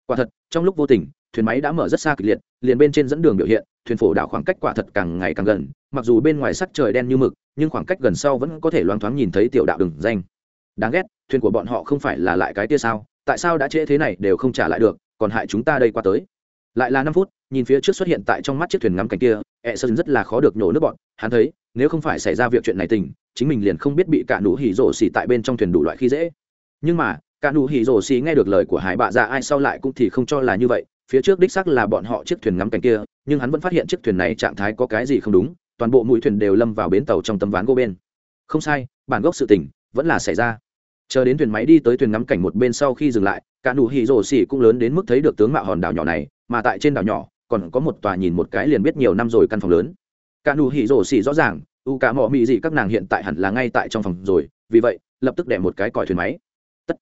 Quả thật, trong lúc vô tình, thuyền máy đã mở rất xa kịch liệt, liền bên trên dẫn đường biểu hiện, thuyền phổ đảo khoảng cách quả thật càng ngày càng gần, mặc dù bên ngoài sắc trời đen như mực, nhưng khoảng cách gần sau vẫn có thể loáng thoáng nhìn thấy tiểu đạo đường danh. Đáng ghét, thuyền của bọn họ không phải là lại cái tia sao? Tại sao đã trễ thế này đều không trả lại được, còn hại chúng ta đây qua tới? lại là năm phút, nhìn phía trước xuất hiện tại trong mắt chiếc thuyền ngắm cảnh kia e sơn rất là khó được nhổ nước bọn. Hắn thấy, nếu không phải xảy ra việc chuyện này tình, chính mình liền không biết bị cả nụ hỉ rổ xỉ tại bên trong thuyền đủ loại khi dễ. Nhưng mà, cả nụ hỉ rổ xỉ nghe được lời của hải bạ ra ai sau lại cũng thì không cho là như vậy. Phía trước đích xác là bọn họ chiếc thuyền ngắm cảnh kia, nhưng hắn vẫn phát hiện chiếc thuyền này trạng thái có cái gì không đúng, toàn bộ mũi thuyền đều lâm vào bến tàu trong tấm ván gỗ bên. Không sai, bản gốc sự tình vẫn là xảy ra. Chờ đến thuyền máy đi tới thuyền ngắm cảnh một bên sau khi dừng lại, cả nụ hỉ rổ xỉ cũng lớn đến mức thấy được tướng mạo hòn đảo nhỏ này mà tại trên đảo nhỏ, còn có một tòa nhìn một cái liền biết nhiều năm rồi căn phòng lớn. Cả nụ hỉ rổ xỉ rõ ràng, u cả mỏ mị dị các nàng hiện tại hẳn là ngay tại trong phòng rồi, vì vậy, lập tức đẻ một cái còi thuyền máy. Tất.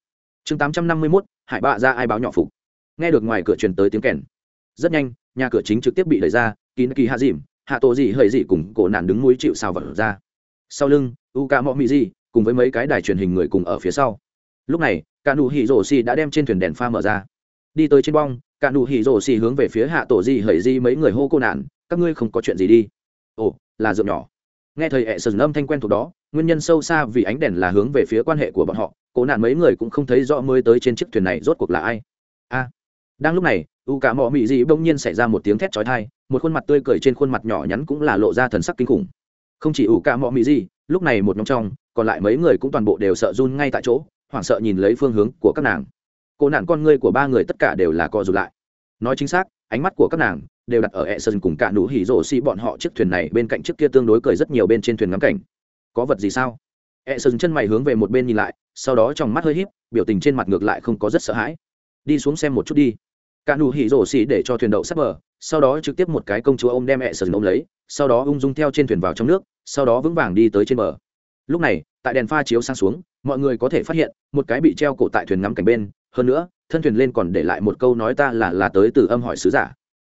Chương tám trăm năm mươi mốt, hải bạ ra ai báo nhỏ phục. Nghe được ngoài cửa truyền tới tiếng kèn. Rất nhanh, nhà cửa chính trực tiếp bị đẩy ra, kín kỳ hạ dìm, hạ tổ dị hơi dị cùng cổ nạn đứng núi chịu sao vật ra. Sau lưng, u cả mỏ mị dị, cùng với mấy cái đài truyền hình người cùng ở phía sau. Lúc này, cả nụ hỉ rổ xỉ đã đem trên thuyền đèn pha mở ra đi tới trên bong, cả nụ hỉ rổ xì hướng về phía hạ tổ di hẩy di mấy người hô cô nạn, các ngươi không có chuyện gì đi. Ồ, là rượu nhỏ. Nghe thầy ẹ sừng âm thanh quen thuộc đó, nguyên nhân sâu xa vì ánh đèn là hướng về phía quan hệ của bọn họ cố nạn mấy người cũng không thấy rõ mới tới trên chiếc thuyền này rốt cuộc là ai. A. Đang lúc này, u cả mọ mị dị bỗng nhiên xảy ra một tiếng thét trói thai một khuôn mặt tươi cười trên khuôn mặt nhỏ nhắn cũng là lộ ra thần sắc kinh khủng. Không chỉ u cả mọ mị dị, lúc này một nhóm trong, còn lại mấy người cũng toàn bộ đều sợ run ngay tại chỗ, hoảng sợ nhìn lấy phương hướng của các nàng cô nạn con ngươi của ba người tất cả đều là co rụt lại. Nói chính xác, ánh mắt của các nàng đều đặt ở e sơn cùng cả nụ hỉ rổ xi bọn họ chiếc thuyền này bên cạnh chiếc kia tương đối cười rất nhiều bên trên thuyền ngắm cảnh. Có vật gì sao? E sơn chân mày hướng về một bên nhìn lại, sau đó trong mắt hơi híp, biểu tình trên mặt ngược lại không có rất sợ hãi. Đi xuống xem một chút đi. Cả nụ hỉ rổ xi để cho thuyền đậu sắp bờ, sau đó trực tiếp một cái công chúa ôm đem e sơn ôm lấy, sau đó ung dung theo trên thuyền vào trong nước, sau đó vững vàng đi tới trên bờ. Lúc này, tại đèn pha chiếu sang xuống, mọi người có thể phát hiện, một cái bị treo cổ tại thuyền ngắm cảnh bên hơn nữa, thân thuyền lên còn để lại một câu nói ta là là tới từ âm hỏi sứ giả.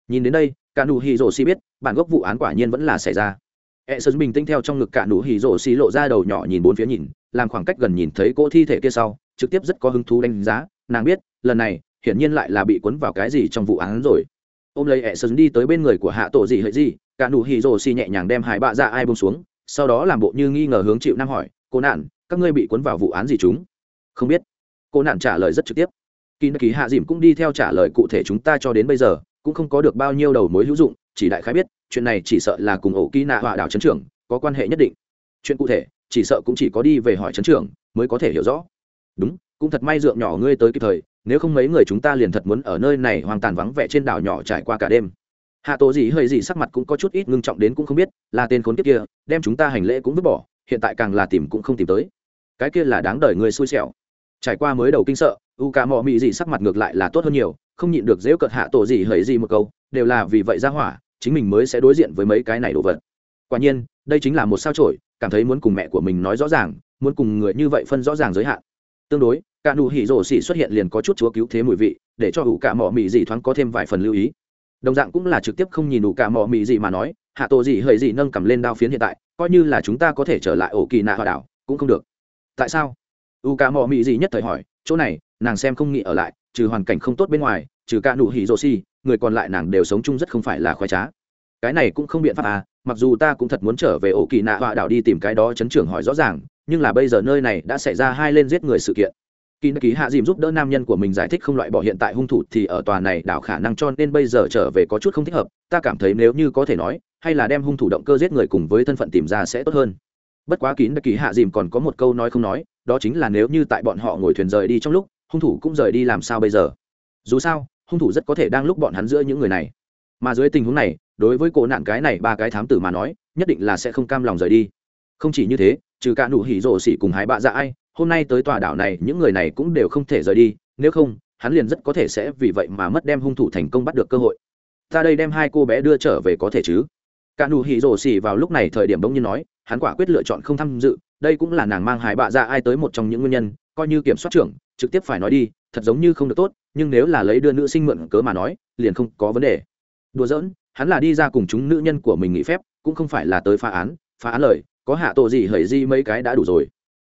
Nhìn đến đây, cả nụ hì rổ xi biết, bản gốc vụ án quả nhiên vẫn là xảy ra. E sơn bình tinh theo trong ngực cả nụ hì rổ xi lộ ra đầu nhỏ nhìn bốn phía nhìn, làm khoảng cách gần nhìn thấy cỗ thi thể kia sau, trực tiếp rất có hứng thú đánh giá, nàng biết, lần này, hiển nhiên lại là bị cuốn vào cái gì trong vụ án rồi. Ô m lấy e sơn đi tới bên người của hạ tổ gì hỡi gì cả nụ hì rổ xi nhẹ nhàng đem hai bạ ra ai bông xuống, sau đó làm bộ như nghi ngờ hướng chịu nam hỏi, cô nạn, các ngươi bị cuốn vào vụ án gì chúng? Không biết cô nạn trả lời rất trực tiếp. Kỳ kỳ hạ dìm cũng đi theo trả lời cụ thể chúng ta cho đến bây giờ, cũng không có được bao nhiêu đầu mối hữu dụng, chỉ đại khái biết, chuyện này chỉ sợ là cùng ổ kỳ nạ họa đảo trấn trưởng có quan hệ nhất định. Chuyện cụ thể, chỉ sợ cũng chỉ có đi về hỏi trấn trưởng mới có thể hiểu rõ. Đúng, cũng thật may dượng nhỏ ngươi tới kịp thời, nếu không mấy người chúng ta liền thật muốn ở nơi này hoang tàn vắng vẻ trên đảo nhỏ trải qua cả đêm. Hạ tổ gì hơi gì sắc mặt cũng có chút ít ngưng trọng đến cũng không biết, là tên khốn kiếp kia, đem chúng ta hành lễ cũng vứt bỏ, hiện tại càng là tìm cũng không tìm tới. Cái kia là đáng đời người xui xẻo trải qua mới đầu kinh sợ u cả mò mị dị sắc mặt ngược lại là tốt hơn nhiều, không nhịn được dễu cợt hạ tổ gì hời gì một câu, đều là vì vậy ra hỏa, chính mình mới sẽ đối diện với mấy cái này đồ vật. Quả nhiên, đây chính là một sao trổi cảm thấy muốn cùng mẹ của mình nói rõ ràng, muốn cùng người như vậy phân rõ ràng giới hạn. Tương đối cả nụ hỉ rổ xỉ xuất hiện liền có chút chúa cứu thế mùi vị, để cho ủ cả mỏ mị gì thoáng có thêm vài phần lưu ý. Đồng dạng cũng là trực tiếp không nhìn ủ cả mỏ mị gì mà nói, hạ tổ gì hời gì nâng cầm lên đao phiến hiện tại, coi như là chúng ta có thể trở lại ổ kỳ nạ hòa đảo, cũng không được. Tại sao? u cả mò mị gì nhất thời hỏi, chỗ này, nàng xem không nghĩ ở lại, trừ hoàn cảnh không tốt bên ngoài, trừ cả nụ hỉ rô si người còn lại nàng đều sống chung rất không phải là khoái trá. Cái này cũng không biện pháp à mặc dù ta cũng thật muốn trở về ổ kỳ nạ họa đảo đi tìm cái đó chấn trưởng hỏi rõ ràng, nhưng là bây giờ nơi này đã xảy ra hai lên giết người sự kiện. Kỳ nạ ký hạ dìm giúp đỡ nam nhân của mình giải thích không loại bỏ hiện tại hung thủ thì ở tòa này đảo khả năng cho nên bây giờ trở về có chút không thích hợp, ta cảm thấy nếu như có thể nói, hay là đem hung thủ động cơ giết người cùng với thân phận tìm ra sẽ tốt hơn bất quá kín đặc kỳ hạ dìm còn có một câu nói không nói đó chính là nếu như tại bọn họ ngồi thuyền rời đi trong lúc hung thủ cũng rời đi làm sao bây giờ? Dù sao hung thủ rất có thể đang lúc bọn hắn giữa những người này. Mà dưới tình huống này đối với cổ nạn cái này ba cái thám tử mà nói nhất định là sẽ không cam lòng rời đi. Không chỉ như thế trừ cả nụ hỉ rổ xỉ cùng hái bạ ra, ai hôm nay tới tòa đảo này những người này cũng đều không thể rời đi nếu không hắn liền rất có thể sẽ vì vậy mà mất đem hung thủ thành công bắt được cơ hội. Ta đây đem hai cô bé đưa trở về có thể chứ? Cả nụ hỉ rổ xỉ vào lúc này thời điểm bỗng nhiên nói hắn quả quyết lựa chọn không tham dự, đây cũng là nàng mang hải bạ ra ai tới một trong những nguyên nhân, coi như kiểm soát trưởng, trực tiếp phải nói đi, thật giống như không được tốt, nhưng nếu là lấy đưa nữ sinh mượn cớ mà nói, liền không có vấn đề. Đùa giỡn, hắn là đi ra cùng chúng nữ nhân của mình nghỉ phép, cũng không phải là tới phá án phá án lời, có hạ tổ gì hởi di mấy cái đã đủ rồi.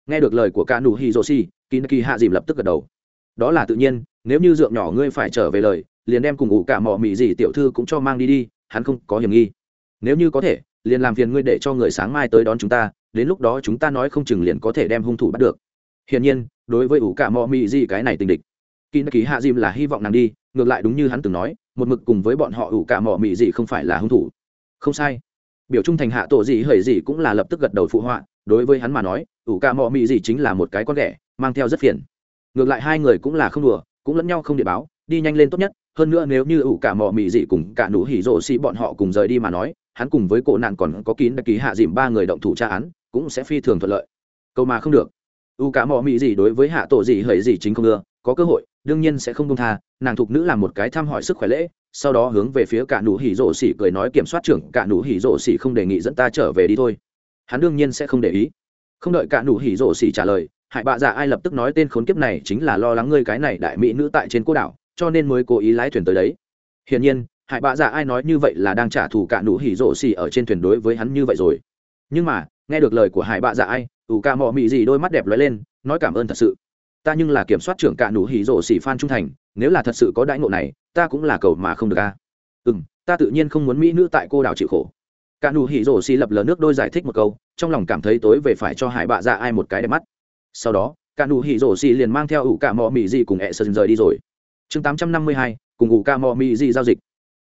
Nghe được lời của ca nù hiroshi kín kỳ hạ dìm lập tức gật đầu. Đó là tự nhiên, nếu như dượng nhỏ ngươi phải trở về lời, liền đem cùng ngủ cả mỏ mị gì tiểu thư cũng cho mang đi đi, hắn không có hiểm nghi. Nếu như có thể liền làm phiền ngươi để cho người sáng mai tới đón chúng ta, đến lúc đó chúng ta nói không chừng liền có thể đem hung thủ bắt được. Hiển nhiên, đối với ủ cả mò mị gì cái này tình địch, kỳ kỳ hạ dìm là hy vọng nàng đi, ngược lại đúng như hắn từng nói, một mực cùng với bọn họ ủ cả mò mị gì không phải là hung thủ. Không sai. Biểu trung thành hạ tổ gì hời gì cũng là lập tức gật đầu phụ họa, đối với hắn mà nói, ủ cả mò mị gì chính là một cái con ghẻ, mang theo rất phiền. Ngược lại hai người cũng là không đùa, cũng lẫn nhau không địa báo, đi nhanh lên tốt nhất, hơn nữa nếu như ủ cả mò mị dị cùng cả nụ hỉ rộ xì bọn họ cùng rời đi mà nói hắn cùng với cổ nạn còn có kín đặc ký hạ dìm ba người động thủ tra án, cũng sẽ phi thường thuận lợi. Câu mà không được. U cả mò mỹ gì đối với hạ tổ gì hời gì chính không ưa, có cơ hội, đương nhiên sẽ không công tha, nàng thục nữ làm một cái thăm hỏi sức khỏe lễ, sau đó hướng về phía cả nụ hỉ rổ xỉ cười nói kiểm soát trưởng, cả nụ hỉ rổ xỉ không đề nghị dẫn ta trở về đi thôi. Hắn đương nhiên sẽ không để ý. Không đợi cả nụ hỉ rổ xỉ trả lời hại bạ dạ ai lập tức nói tên khốn kiếp này chính là lo lắng ngươi cái này đại mỹ nữ tại trên cô đảo, cho nên mới cố ý lái thuyền tới đấy. Hiển nhiên hải bạ dạ ai nói như vậy là đang trả thù cả nụ hỉ rổ xỉ ở trên thuyền đối với hắn như vậy rồi. Nhưng mà, nghe được lời của hải bạ dạ ai, ủ ca mọ mị gì đôi mắt đẹp lóe lên, nói cảm ơn thật sự. Ta nhưng là kiểm soát trưởng cả nụ hỉ rổ xỉ phan trung thành, nếu là thật sự có đãi ngộ này, ta cũng là cầu mà không được a. À. ừ ta tự nhiên không muốn mỹ nữ tại cô đảo chịu khổ. Cả nụ hỉ rổ xỉ lập lờ nước đôi giải thích một câu, trong lòng cảm thấy tối về phải cho hải bạ dạ ai một cái đẹp mắt. Sau đó, cả nụ hỉ rổ xỉ liền mang theo ủ ca mọ mị gì cùng ẹ sơn rời đi rồi. Chương tám trăm năm mươi hai, cùng ủ ca mọ mị gì giao dịch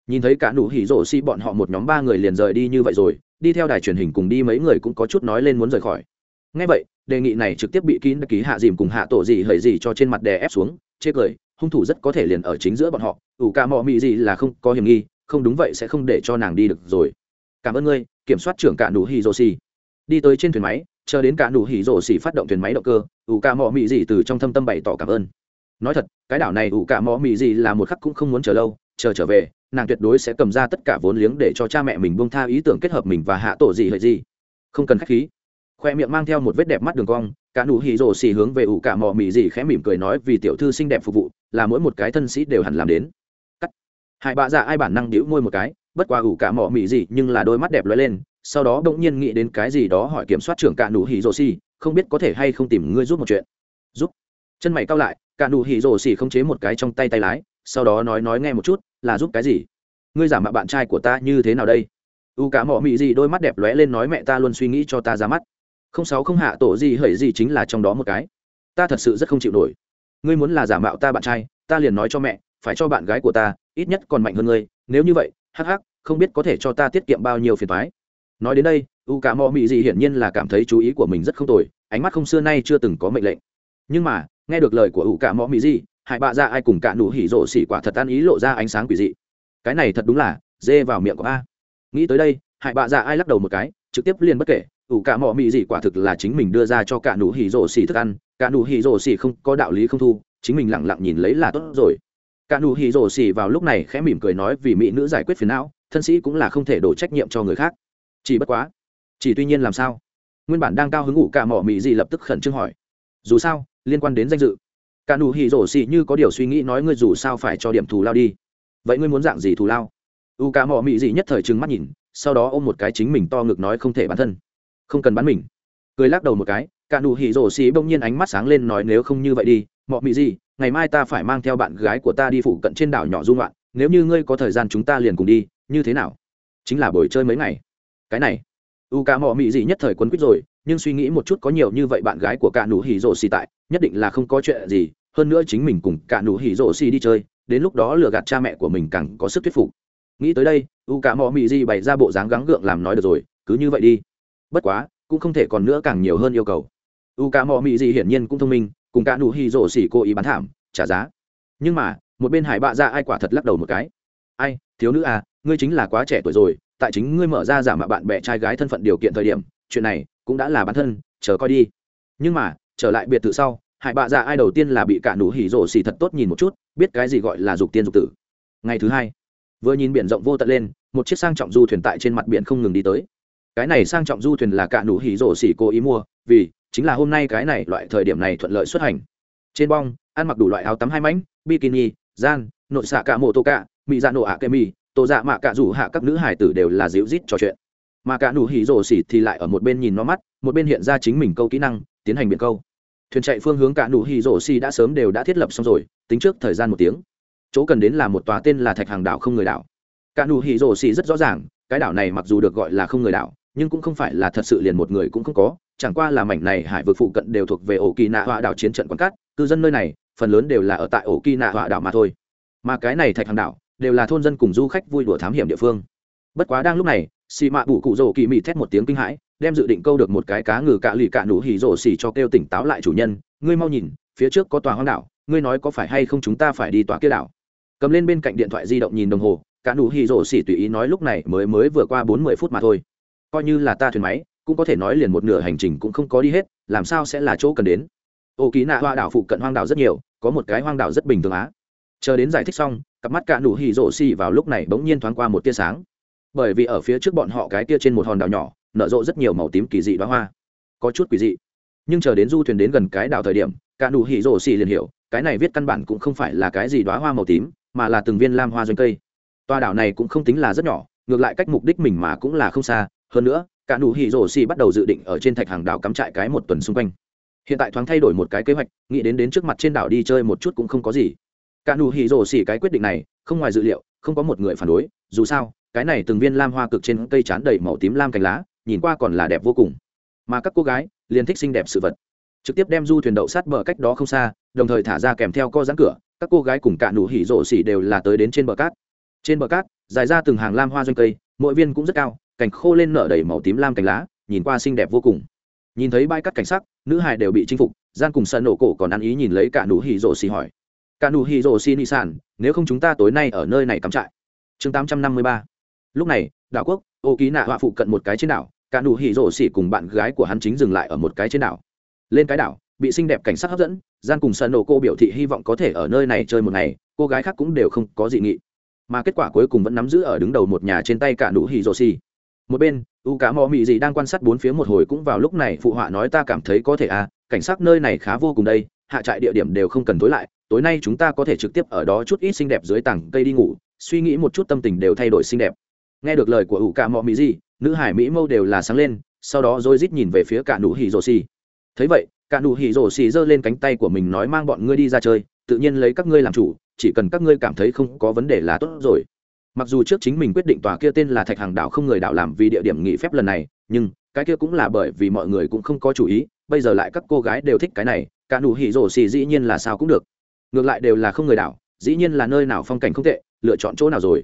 nhìn thấy cả nụ hỉ rổ xi bọn họ một nhóm ba người liền rời đi như vậy rồi, đi theo đài truyền hình cùng đi mấy người cũng có chút nói lên muốn rời khỏi. Ngay vậy, đề nghị này trực tiếp bị kín ký hạ dìm cùng hạ tổ gì hời gì cho trên mặt đè ép xuống, chê cười, hung thủ rất có thể liền ở chính giữa bọn họ, ủ cả mọ mị gì là không có hiểm nghi, không đúng vậy sẽ không để cho nàng đi được rồi. Cảm ơn ngươi, kiểm soát trưởng cả nụ hỉ rổ xi đi tới trên thuyền máy, chờ đến cả nụ hỉ rổ xỉ phát động thuyền máy động cơ, ủ cả mọ mị gì từ trong thâm tâm bày tỏ cảm ơn. Nói thật, cái đảo này ủ cả mọ mị gì là một khắc cũng không muốn chờ lâu, chờ trở về nàng tuyệt đối sẽ cầm ra tất cả vốn liếng để cho cha mẹ mình buông tha ý tưởng kết hợp mình và hạ tổ gì hợi gì. Không cần khách khí. Khoe miệng mang theo một vết đẹp mắt đường cong, cả nụ hỉ rồ xì hướng về ủ cả mò mì gì khẽ mỉm cười nói vì tiểu thư xinh đẹp phục vụ, là mỗi một cái thân sĩ đều hẳn làm đến. Cắt. Hai bạ dạ ai bản năng đĩu môi một cái, bất qua ủ cả mò mì gì nhưng là đôi mắt đẹp lóe lên, sau đó đ nhiên nghĩ đến cái gì đó hỏi kiểm soát trưởng cả nụ hỉ rồ xì, không biết có thể hay không tìm ngươi giúp một chuyện. Giúp. Chân mày cao lại, cả nụ hỉ rồ xì không chế một cái trong tay tay lái, sau đó nói nói nghe một chút là giúp cái gì? Ngươi giả mạo bạn trai của ta như thế nào đây? U cả mỏ mị gì đôi mắt đẹp lóe lên nói mẹ ta luôn suy nghĩ cho ta ra mắt. Không sáu không hạ tổ gì hởi gì chính là trong đó một cái. Ta thật sự rất không chịu nổi. Ngươi muốn là giả mạo ta bạn trai, ta liền nói cho mẹ, phải cho bạn gái của ta, ít nhất còn mạnh hơn ngươi. Nếu như vậy, hắc hắc, không biết có thể cho ta tiết kiệm bao nhiêu phiền toái. Nói đến đây, u cả mỏ mị gì hiển nhiên là cảm thấy chú ý của mình rất không tồi, ánh mắt không xưa nay chưa từng có mệnh lệnh. Nhưng mà, nghe được lời của u cả mỏ mị gì hại bạ ra ai cùng cả nụ hỉ rộ xỉ quả thật ăn ý lộ ra ánh sáng quỷ dị. Cái này thật đúng là, dê vào miệng của a. Nghĩ tới đây hại bạ ra ai lắc đầu một cái, trực tiếp liền bất kể, ủ cả mỏ mị dị quả thực là chính mình đưa ra cho cả nụ hỉ rộ xỉ thức ăn, cả nụ hỉ rộ xỉ không có đạo lý không thu, chính mình lẳng lặng nhìn lấy là tốt rồi. Cả nụ hỉ rộ xỉ vào lúc này khẽ mỉm cười nói vì mỹ nữ giải quyết phiền não, thân sĩ cũng là không thể đổ trách nhiệm cho người khác. Chỉ bất quá, chỉ tuy nhiên làm sao, nguyên bản đang cao hứng ủ cả mỏ mị dị lập tức khẩn trương hỏi, dù sao, liên quan đến danh dự cả nụ hỉ rổ xì như có điều suy nghĩ nói ngươi dù sao phải cho điểm thù lao đi. Vậy ngươi muốn dạng gì thù lao? U cả mỏ mị dị nhất thời trừng mắt nhìn, sau đó ôm một cái chính mình to ngực nói không thể bản thân. Không cần bán mình. Cười lắc đầu một cái, cả nụ hỉ rổ xì bỗng nhiên ánh mắt sáng lên nói nếu không như vậy đi, mọ mị dị, ngày mai ta phải mang theo bạn gái của ta đi phụ cận trên đảo nhỏ dung loạn nếu như ngươi có thời gian chúng ta liền cùng đi, như thế nào? Chính là buổi chơi mấy ngày. Cái này. U cả mọ mị dị nhất thời quấn quýt rồi nhưng suy nghĩ một chút có nhiều như vậy bạn gái của cả nụ hỉ rổ xì tại, nhất định là không có chuyện gì, hơn nữa chính mình cùng cả nụ hỉ rổ xì đi chơi, đến lúc đó lừa gạt cha mẹ của mình càng có sức thuyết phục. Nghĩ tới đây u cả mò mị di bày ra bộ dáng gắng gượng làm nói được rồi, cứ như vậy đi. Bất quá, cũng không thể còn nữa càng nhiều hơn yêu cầu. U cả mò mị di hiển nhiên cũng thông minh, cùng cả nụ hỉ rổ xì cố ý bán thảm, trả giá. Nhưng mà, một bên hải bạ ra ai quả thật lắc đầu một cái. Ai, thiếu nữ à ngươi chính là quá trẻ tuổi rồi, tại chính ngươi mở ra giả mạo bạn bè trai gái thân phận điều kiện thời điểm, chuyện này cũng đã là bản thân, chờ coi đi. Nhưng mà, trở lại biệt thự sau, hải bạ dạ ai đầu tiên là bị cả nụ hỉ rổ xì thật tốt nhìn một chút, biết cái gì gọi là dục tiên dục tử. Ngày thứ hai, vừa nhìn biển rộng vô tận lên, một chiếc sang trọng du thuyền tại trên mặt biển không ngừng đi tới. Cái này sang trọng du thuyền là cả nụ hỉ rổ xì cố ý mua, vì chính là hôm nay cái này loại thời điểm này thuận lợi xuất hành. Trên bong, ăn mặc đủ loại áo tắm hai mảnh, bikini, gian, nội xạ cả mô tô cả mỹ dạ nổ ạ kemi tô dạ mạ cả rủ hạ các nữ hải tử đều là dịu rít trò chuyện mà cả nụ hỉ rổ xỉ thì lại ở một bên nhìn nó mắt, một bên hiện ra chính mình câu kỹ năng, tiến hành biện câu. Thuyền chạy phương hướng cả nụ hỉ rổ xỉ đã sớm đều đã thiết lập xong rồi, tính trước thời gian một tiếng. Chỗ cần đến là một tòa tên là thạch hàng đảo không người đảo. Cả nụ hỉ rổ xỉ rất rõ ràng, cái đảo này mặc dù được gọi là không người đảo, nhưng cũng không phải là thật sự liền một người cũng không có, chẳng qua là mảnh này hải vực phụ cận đều thuộc về ổ kỳ nạ họa đảo chiến trận quan cát, cư dân nơi này, phần lớn đều là ở tại ổ kỳ nạ họa đảo mà thôi. Mà cái này thạch hàng đảo đều là thôn dân cùng du khách vui đùa thám hiểm địa phương. Bất quá đang lúc này xì mạ bụ cụ rồ kỳ mị thét một tiếng kinh hãi, đem dự định câu được một cái cá ngừ cạ lì cạ nụ hỉ rồ xì cho kêu tỉnh táo lại chủ nhân, ngươi mau nhìn, phía trước có tòa hoang đảo, ngươi nói có phải hay không chúng ta phải đi tòa kia đảo? Cầm lên bên cạnh điện thoại di động nhìn đồng hồ cả nụ hỉ rồ xì tùy ý nói lúc này mới mới vừa qua bốn mươi phút mà thôi. Coi như là ta thuyền máy, cũng có thể nói liền một nửa hành trình cũng không có đi hết, làm sao sẽ là chỗ cần đến? Ô ký nạ hoa đảo phụ cận hoang đảo rất nhiều, có một cái hoang đảo rất bình thường á. Chờ đến giải thích xong, cặp mắt cả nụ hỉ rồ xì vào lúc này bỗng nhiên thoáng qua một tia sáng bởi vì ở phía trước bọn họ cái kia trên một hòn đảo nhỏ, nở rộ rất nhiều màu tím kỳ dị đoá hoa. Có chút quỷ dị. Nhưng chờ đến du thuyền đến gần cái đảo thời điểm, cả nụ hỉ rổ xì liền hiểu, cái này viết căn bản cũng không phải là cái gì đoá hoa màu tím, mà là từng viên lam hoa doanh cây. Toa đảo này cũng không tính là rất nhỏ, ngược lại cách mục đích mình mà cũng là không xa. Hơn nữa, cả nụ hỉ rổ xì bắt đầu dự định ở trên thạch hàng đảo cắm trại cái một tuần xung quanh. Hiện tại thoáng thay đổi một cái kế hoạch, nghĩ đến đến trước mặt trên đảo đi chơi một chút cũng không có gì. Cả nụ hỉ rổ xì cái quyết định này, không ngoài dự liệu, không có một người phản đối, dù sao cái này từng viên lam hoa cực trên cây chán đầy màu tím lam cành lá, nhìn qua còn là đẹp vô cùng. Mà các cô gái liền thích xinh đẹp sự vật. Trực tiếp đem du thuyền đậu sát bờ cách đó không xa, đồng thời thả ra kèm theo co giãn cửa, các cô gái cùng cạn nụ hỉ rộ xỉ đều là tới đến trên bờ cát. Trên bờ cát, dài ra từng hàng lam hoa doanh cây, mỗi viên cũng rất cao, cành khô lên nở đầy màu tím lam cành lá, nhìn qua xinh đẹp vô cùng. Nhìn thấy bãi cát cảnh sắc, nữ hài đều bị chinh phục, gian cùng sợ nổ cổ còn ăn ý nhìn lấy cả nụ hỉ rộ xì hỏi. Cả nụ hỉ rộ xì nị sản nếu không chúng ta tối nay ở nơi này cắm trại? Chương 853 lúc này, đảo quốc ô ký nạ họa phụ cận một cái trên đảo, cả nụ hỉ rổ xỉ cùng bạn gái của hắn chính dừng lại ở một cái trên đảo. Lên cái đảo, bị xinh đẹp cảnh sát hấp dẫn gian cùng sân nổ cô biểu thị hy vọng có thể ở nơi này chơi một ngày, cô gái khác cũng đều không có dị nghị. Mà kết quả cuối cùng vẫn nắm giữ ở đứng đầu một nhà trên tay cả nụ hỉ rổ xỉ. Một bên u cá mò mị gì đang quan sát bốn phía một hồi cũng vào lúc này phụ họa nói ta cảm thấy có thể à cảnh sát nơi này khá vô cùng đây, hạ trại địa điểm đều không cần tối lại, tối nay chúng ta có thể trực tiếp ở đó chút ít xinh đẹp dưới tảng cây đi ngủ, suy nghĩ một chút tâm tình đều thay đổi xinh đẹp nghe được lời của ủ cả mọ mỹ gì, nữ hải mỹ mâu đều là sáng lên, sau đó rồi rít nhìn về phía cả nụ hỉ Rổ xì. Thấy vậy, cả nụ hỉ Rổ xì giơ lên cánh tay của mình nói mang bọn ngươi đi ra chơi, tự nhiên lấy các ngươi làm chủ, chỉ cần các ngươi cảm thấy không có vấn đề là tốt rồi. Mặc dù trước chính mình quyết định tòa kia tên là thạch hàng đảo không người đảo làm vì địa điểm nghỉ phép lần này, nhưng cái kia cũng là bởi vì mọi người cũng không có chủ ý, bây giờ lại các cô gái đều thích cái này, cả nụ hỉ rổ xì dĩ nhiên là sao cũng được. Ngược lại đều là không người đảo dĩ nhiên là nơi nào phong cảnh không tệ, lựa chọn chỗ nào rồi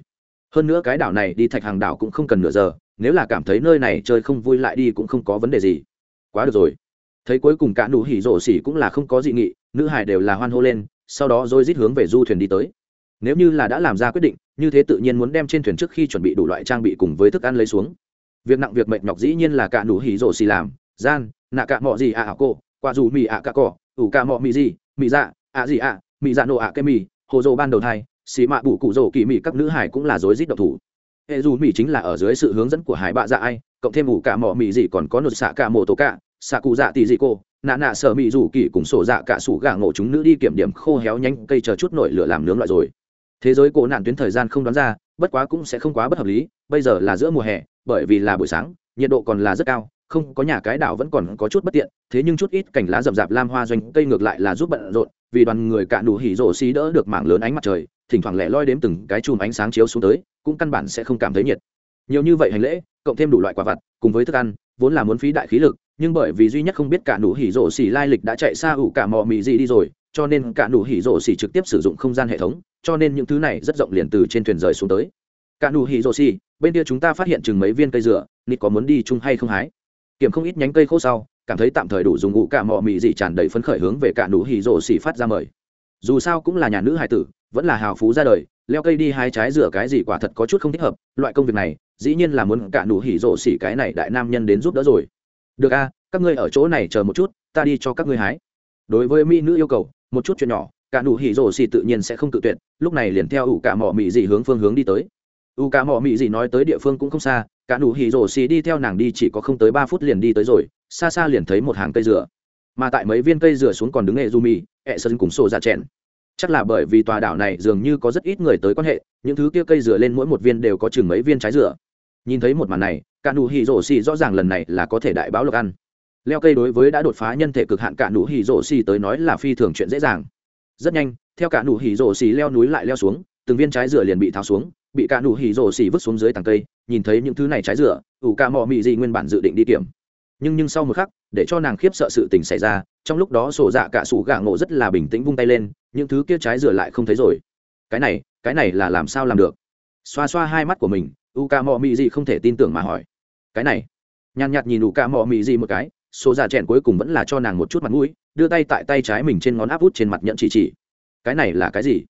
hơn nữa cái đảo này đi thạch hàng đảo cũng không cần nửa giờ, nếu là cảm thấy nơi này chơi không vui lại đi cũng không có vấn đề gì. Quá được rồi. Thấy cuối cùng cả nụ hỉ rộ xỉ cũng là không có dị nghị, nữ hải đều là hoan hô lên, sau đó rồi rít hướng về du thuyền đi tới. Nếu như là đã làm ra quyết định, như thế tự nhiên muốn đem trên thuyền trước khi chuẩn bị đủ loại trang bị cùng với thức ăn lấy xuống. Việc nặng việc mệt nhọc dĩ nhiên là cả nụ hỉ rộ xỉ làm, gian, nạ cả mọ gì ạ à ảo cô, qua dù mì ạ à cả cỏ, ủ cả mọ mì gì, mì dạ ạ gì ạ, mì dạ nổ ạ cái mì, hồ dô ban đầu thai xì mạ bụ cụ rổ kỳ mỹ các nữ hải cũng là rối rít độc thủ. Hệ dù mỹ chính là ở dưới sự hướng dẫn của hải bạ dạ ai, cộng thêm ủ cả mỏ mỹ gì còn có nột xạ cả mổ tổ cả, xạ cụ dạ tỷ dị cô, nạ nạ sở mỹ rủ kỳ cùng sổ dạ cả sủ gà ngộ chúng nữ đi kiểm điểm khô héo nhanh cây chờ chút nổi lửa làm nướng loại rồi. Thế giới cổ nạn tuyến thời gian không đoán ra, bất quá cũng sẽ không quá bất hợp lý, bây giờ là giữa mùa hè, bởi vì là buổi sáng, nhiệt độ còn là rất cao, không có nhà cái đảo vẫn còn có chút bất tiện, thế nhưng chút ít cảnh lá rậm rạp lam hoa doanh cây ngược lại là giúp bận rộn, vì đoàn người cả đủ hỉ rổ xí đỡ được mảng lớn ánh mặt trời thỉnh thoảng lẻ loi đếm từng cái chùm ánh sáng chiếu xuống tới, cũng căn bản sẽ không cảm thấy nhiệt. Nhiều như vậy hành lễ, cộng thêm đủ loại quả vặt, cùng với thức ăn, vốn là muốn phí đại khí lực, nhưng bởi vì duy nhất không biết cả nụ hỉ rổ xỉ lai lịch đã chạy xa ủ cả mò mì gì đi rồi, cho nên cả nụ hỉ rổ xỉ trực tiếp sử dụng không gian hệ thống, cho nên những thứ này rất rộng liền từ trên thuyền rời xuống tới. Cả nụ hỉ rổ xỉ, bên kia chúng ta phát hiện chừng mấy viên cây dừa nịt có muốn đi chung hay không hái? Kiểm không ít nhánh cây khô sau, cảm thấy tạm thời đủ dùng ủ cả mò mì gì tràn đầy phấn khởi hướng về cả nụ hỉ rổ xỉ phát ra mời dù sao cũng là nhà nữ hải tử, vẫn là hào phú ra đời, leo cây đi hai trái rửa cái gì quả thật có chút không thích hợp, loại công việc này, dĩ nhiên là muốn cả nụ hỉ rộ xỉ cái này đại nam nhân đến giúp đỡ rồi. Được a, các ngươi ở chỗ này chờ một chút, ta đi cho các ngươi hái. Đối với mỹ nữ yêu cầu, một chút chuyện nhỏ, cả nụ hỉ rổ xỉ tự nhiên sẽ không tự tuyệt, lúc này liền theo ủ cả mỏ mị dị hướng phương hướng đi tới. Ủ cả mỏ mị dị nói tới địa phương cũng không xa, cả nụ hỉ rổ xỉ đi theo nàng đi chỉ có không tới ba phút liền đi tới rồi, xa xa liền thấy một hàng cây dừa mà tại mấy viên cây rửa xuống còn đứng nghệ du mì ẹ sơn cùng sổ ra dạ chèn. Chắc là bởi vì tòa đảo này dường như có rất ít người tới quan hệ, những thứ kia cây rửa lên mỗi một viên đều có chừng mấy viên trái rửa. Nhìn thấy một màn này cả nụ hỉ rổ xì rõ ràng lần này là có thể đại báo lộc ăn. Leo cây đối với đã đột phá nhân thể cực hạn cả nụ hỉ rổ xì tới nói là phi thường chuyện dễ dàng. Rất nhanh, theo cả nụ hỉ rổ xì leo núi lại leo xuống, từng viên trái rửa liền bị tháo xuống, bị cả nụ hỉ rổ xì vứt xuống dưới tàng cây, nhìn thấy những thứ này trái rửa ủ cả mò mị di nguyên bản dự định đi kiểm nhưng nhưng sau một khắc, để cho nàng khiếp sợ sự tình xảy ra, trong lúc đó sổ dạ cả sủ gạ ngộ rất là bình tĩnh vung tay lên, những thứ kia trái rửa lại không thấy rồi. Cái này cái này là làm sao làm được? Xoa xoa hai mắt của mình u ca mò mị gì không thể tin tưởng mà hỏi. Cái này, nhàn nhạt nhìn u ca mò mị gì một cái, sổ dạ chèn cuối cùng vẫn là cho nàng một chút mặt mũi, đưa tay tại tay trái mình trên ngón áp út trên mặt nhận chỉ chỉ. Cái này là cái gì?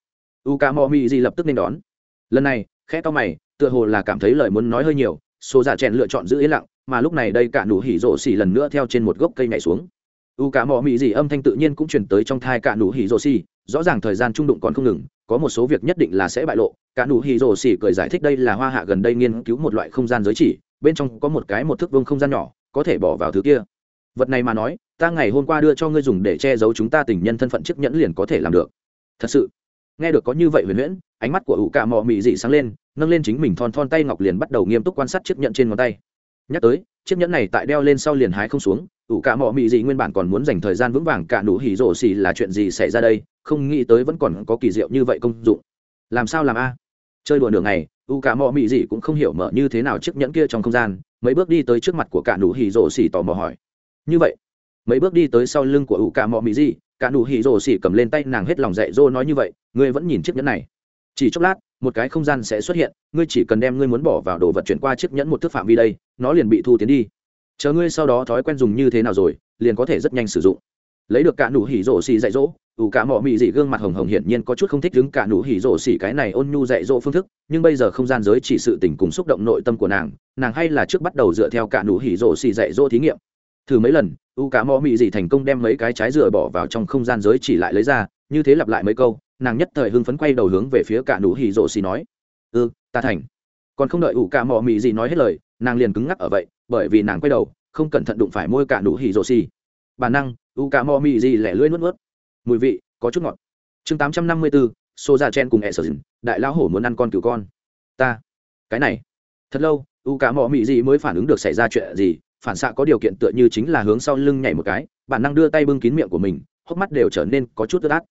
U ca mò mị gì lập tức nên đón. Lần này, khẽ to mày, tựa hồ là cảm thấy lời muốn nói hơi nhiều số giả chèn lựa chọn giữ yên lặng, mà lúc này đây cả nụ hỉ rổ xì lần nữa theo trên một gốc cây nhảy xuống. U cả mỏ mị dị âm thanh tự nhiên cũng chuyển tới trong thai cả nụ hỉ rổ xì. rõ ràng thời gian trung đụng còn không ngừng, có một số việc nhất định là sẽ bại lộ. Cả nụ hỉ rổ xì cười giải thích đây là hoa hạ gần đây nghiên cứu một loại không gian giới chỉ, bên trong có một cái một thước vương không gian nhỏ, có thể bỏ vào thứ kia. Vật này mà nói, ta ngày hôm qua đưa cho ngươi dùng để che giấu chúng ta tình nhân thân phận chiếc nhẫn liền có thể làm được. Thật sự, nghe được có như vậy huyền huyễn, ánh mắt của ủ cả mò mị dị sáng lên nâng lên chính mình thon thon tay ngọc liền bắt đầu nghiêm túc quan sát chiếc nhẫn trên ngón tay. Nhắc tới, chiếc nhẫn này tại đeo lên sau liền hái không xuống, ủ cả mọ mị dị nguyên bản còn muốn dành thời gian vững vàng cả nụ hỉ rổ xì là chuyện gì xảy ra đây, không nghĩ tới vẫn còn có kỳ diệu như vậy công dụng. Làm sao làm a? Chơi đùa nửa ngày u cả mọ mị dị cũng không hiểu mở như thế nào chiếc nhẫn kia trong không gian, mấy bước đi tới trước mặt của cả nụ hỉ rổ xì tò mò hỏi. Như vậy, mấy bước đi tới sau lưng của u cả mọ mị dị cả nụ hỉ rổ xì cầm lên tay nàng hết lòng dạy dỗ nói như vậy, ngươi vẫn nhìn chiếc nhẫn này chỉ chốc lát, một cái không gian sẽ xuất hiện, ngươi chỉ cần đem ngươi muốn bỏ vào đồ vật chuyển qua chiếc nhẫn một thước phạm vi đây, nó liền bị thu tiến đi. Chờ ngươi sau đó thói quen dùng như thế nào rồi, liền có thể rất nhanh sử dụng. Lấy được cả nụ hỉ rổ xì dạy dỗ, ủ cả mỏ mị dị gương mặt hồng hồng hiển nhiên có chút không thích đứng cả nụ hỉ rổ xì cái này ôn nhu dạy dỗ phương thức, nhưng bây giờ không gian giới chỉ sự tình cùng xúc động nội tâm của nàng nàng hay là trước bắt đầu dựa theo cả nụ hỉ rổ xì dạy dỗ thí nghiệm. Thử mấy lần, ủ cả mỏ mị dị thành công đem mấy cái trái dựa bỏ vào trong không gian giới chỉ lại lấy ra, như thế lặp lại mấy câu nàng nhất thời hưng phấn quay đầu hướng về phía cả nụ hỉ rộ xì nói ư ừ, ta thành. Còn không đợi ủ cả mò mì gì nói hết lời nàng liền cứng ngắc ở vậy bởi vì nàng quay đầu không cẩn thận đụng phải môi cả nụ hỉ rộ xì. Bản năng ủ cả mò mì gì lẻ lưỡi nuốt nuốt. Mùi vị có chút ngọt. Chương tám trăm năm mươi bốn xô ra chen cùng ẹ sở dừng đại lão hổ muốn ăn con cừu con. Ta cái này. Thật lâu u cả mò mì gì mới phản ứng được xảy ra chuyện gì phản xạ có điều kiện tựa như chính là hướng sau lưng nhảy một cái bản năng đưa tay bưng kín miệng của mình hốc mắt đều trở nên có chút ướt át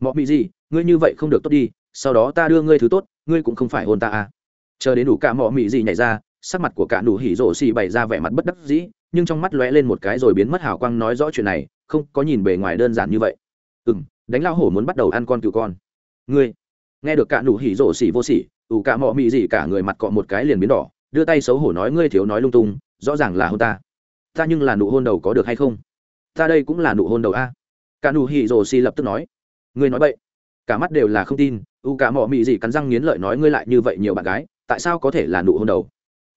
mọ mị gì, ngươi như vậy không được tốt đi, sau đó ta đưa ngươi thứ tốt, ngươi cũng không phải hôn ta à. Chờ đến đủ cả mọ mị gì nhảy ra, sắc mặt của cả đủ hỉ rổ xì bày ra vẻ mặt bất đắc dĩ, nhưng trong mắt lóe lên một cái rồi biến mất hào quang nói rõ chuyện này, không có nhìn bề ngoài đơn giản như vậy. Ừ m đánh lao hổ muốn bắt đầu ăn con cừu con. Ngươi, nghe được cả đủ hỉ rổ xì vô xỉ, ủ cả mọ mị gì cả người mặt cọ một cái liền biến đỏ, đưa tay xấu hổ nói ngươi thiếu nói lung tung, rõ ràng là hôn ta. Ta nhưng là nụ hôn đầu có được hay không? Ta đây cũng là nụ hôn đầu a. Cả nụ hỉ rổ xì lập tức nói ngươi nói bậy, cả mắt đều là không tin u cả mọ mị gì cắn răng nghiến lợi nói ngươi lại như vậy nhiều bạn gái tại sao có thể là nụ hôn đầu?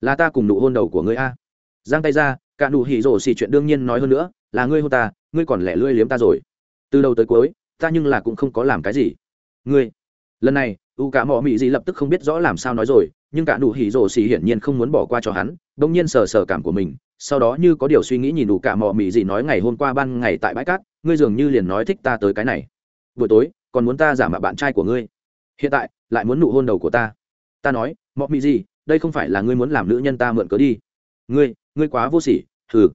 Là ta cùng nụ hôn đầu của ngươi a. Giang tay ra cả nụ hỉ rổ xì chuyện đương nhiên nói hơn nữa là ngươi hôn ta ngươi còn lẻ lươi liếm ta rồi. Từ đầu tới cuối ta nhưng là cũng không có làm cái gì. Ngươi lần này u cả mọ mị gì lập tức không biết rõ làm sao nói rồi nhưng cả nụ hỉ rổ xì hiển nhiên không muốn bỏ qua cho hắn đông nhiên sờ sờ cảm của mình sau đó như có điều suy nghĩ nhìn đủ cả mọ mị gì nói ngày hôm qua ban ngày tại bãi cát ngươi dường như liền nói thích ta tới cái này buổi tối còn muốn ta giả mạo bạn trai của ngươi. Hiện tại lại muốn nụ hôn đầu của ta. Ta nói mọ mị gì đây không phải là ngươi muốn làm nữ nhân ta mượn cớ đi. Ngươi ngươi quá vô sỉ. Thử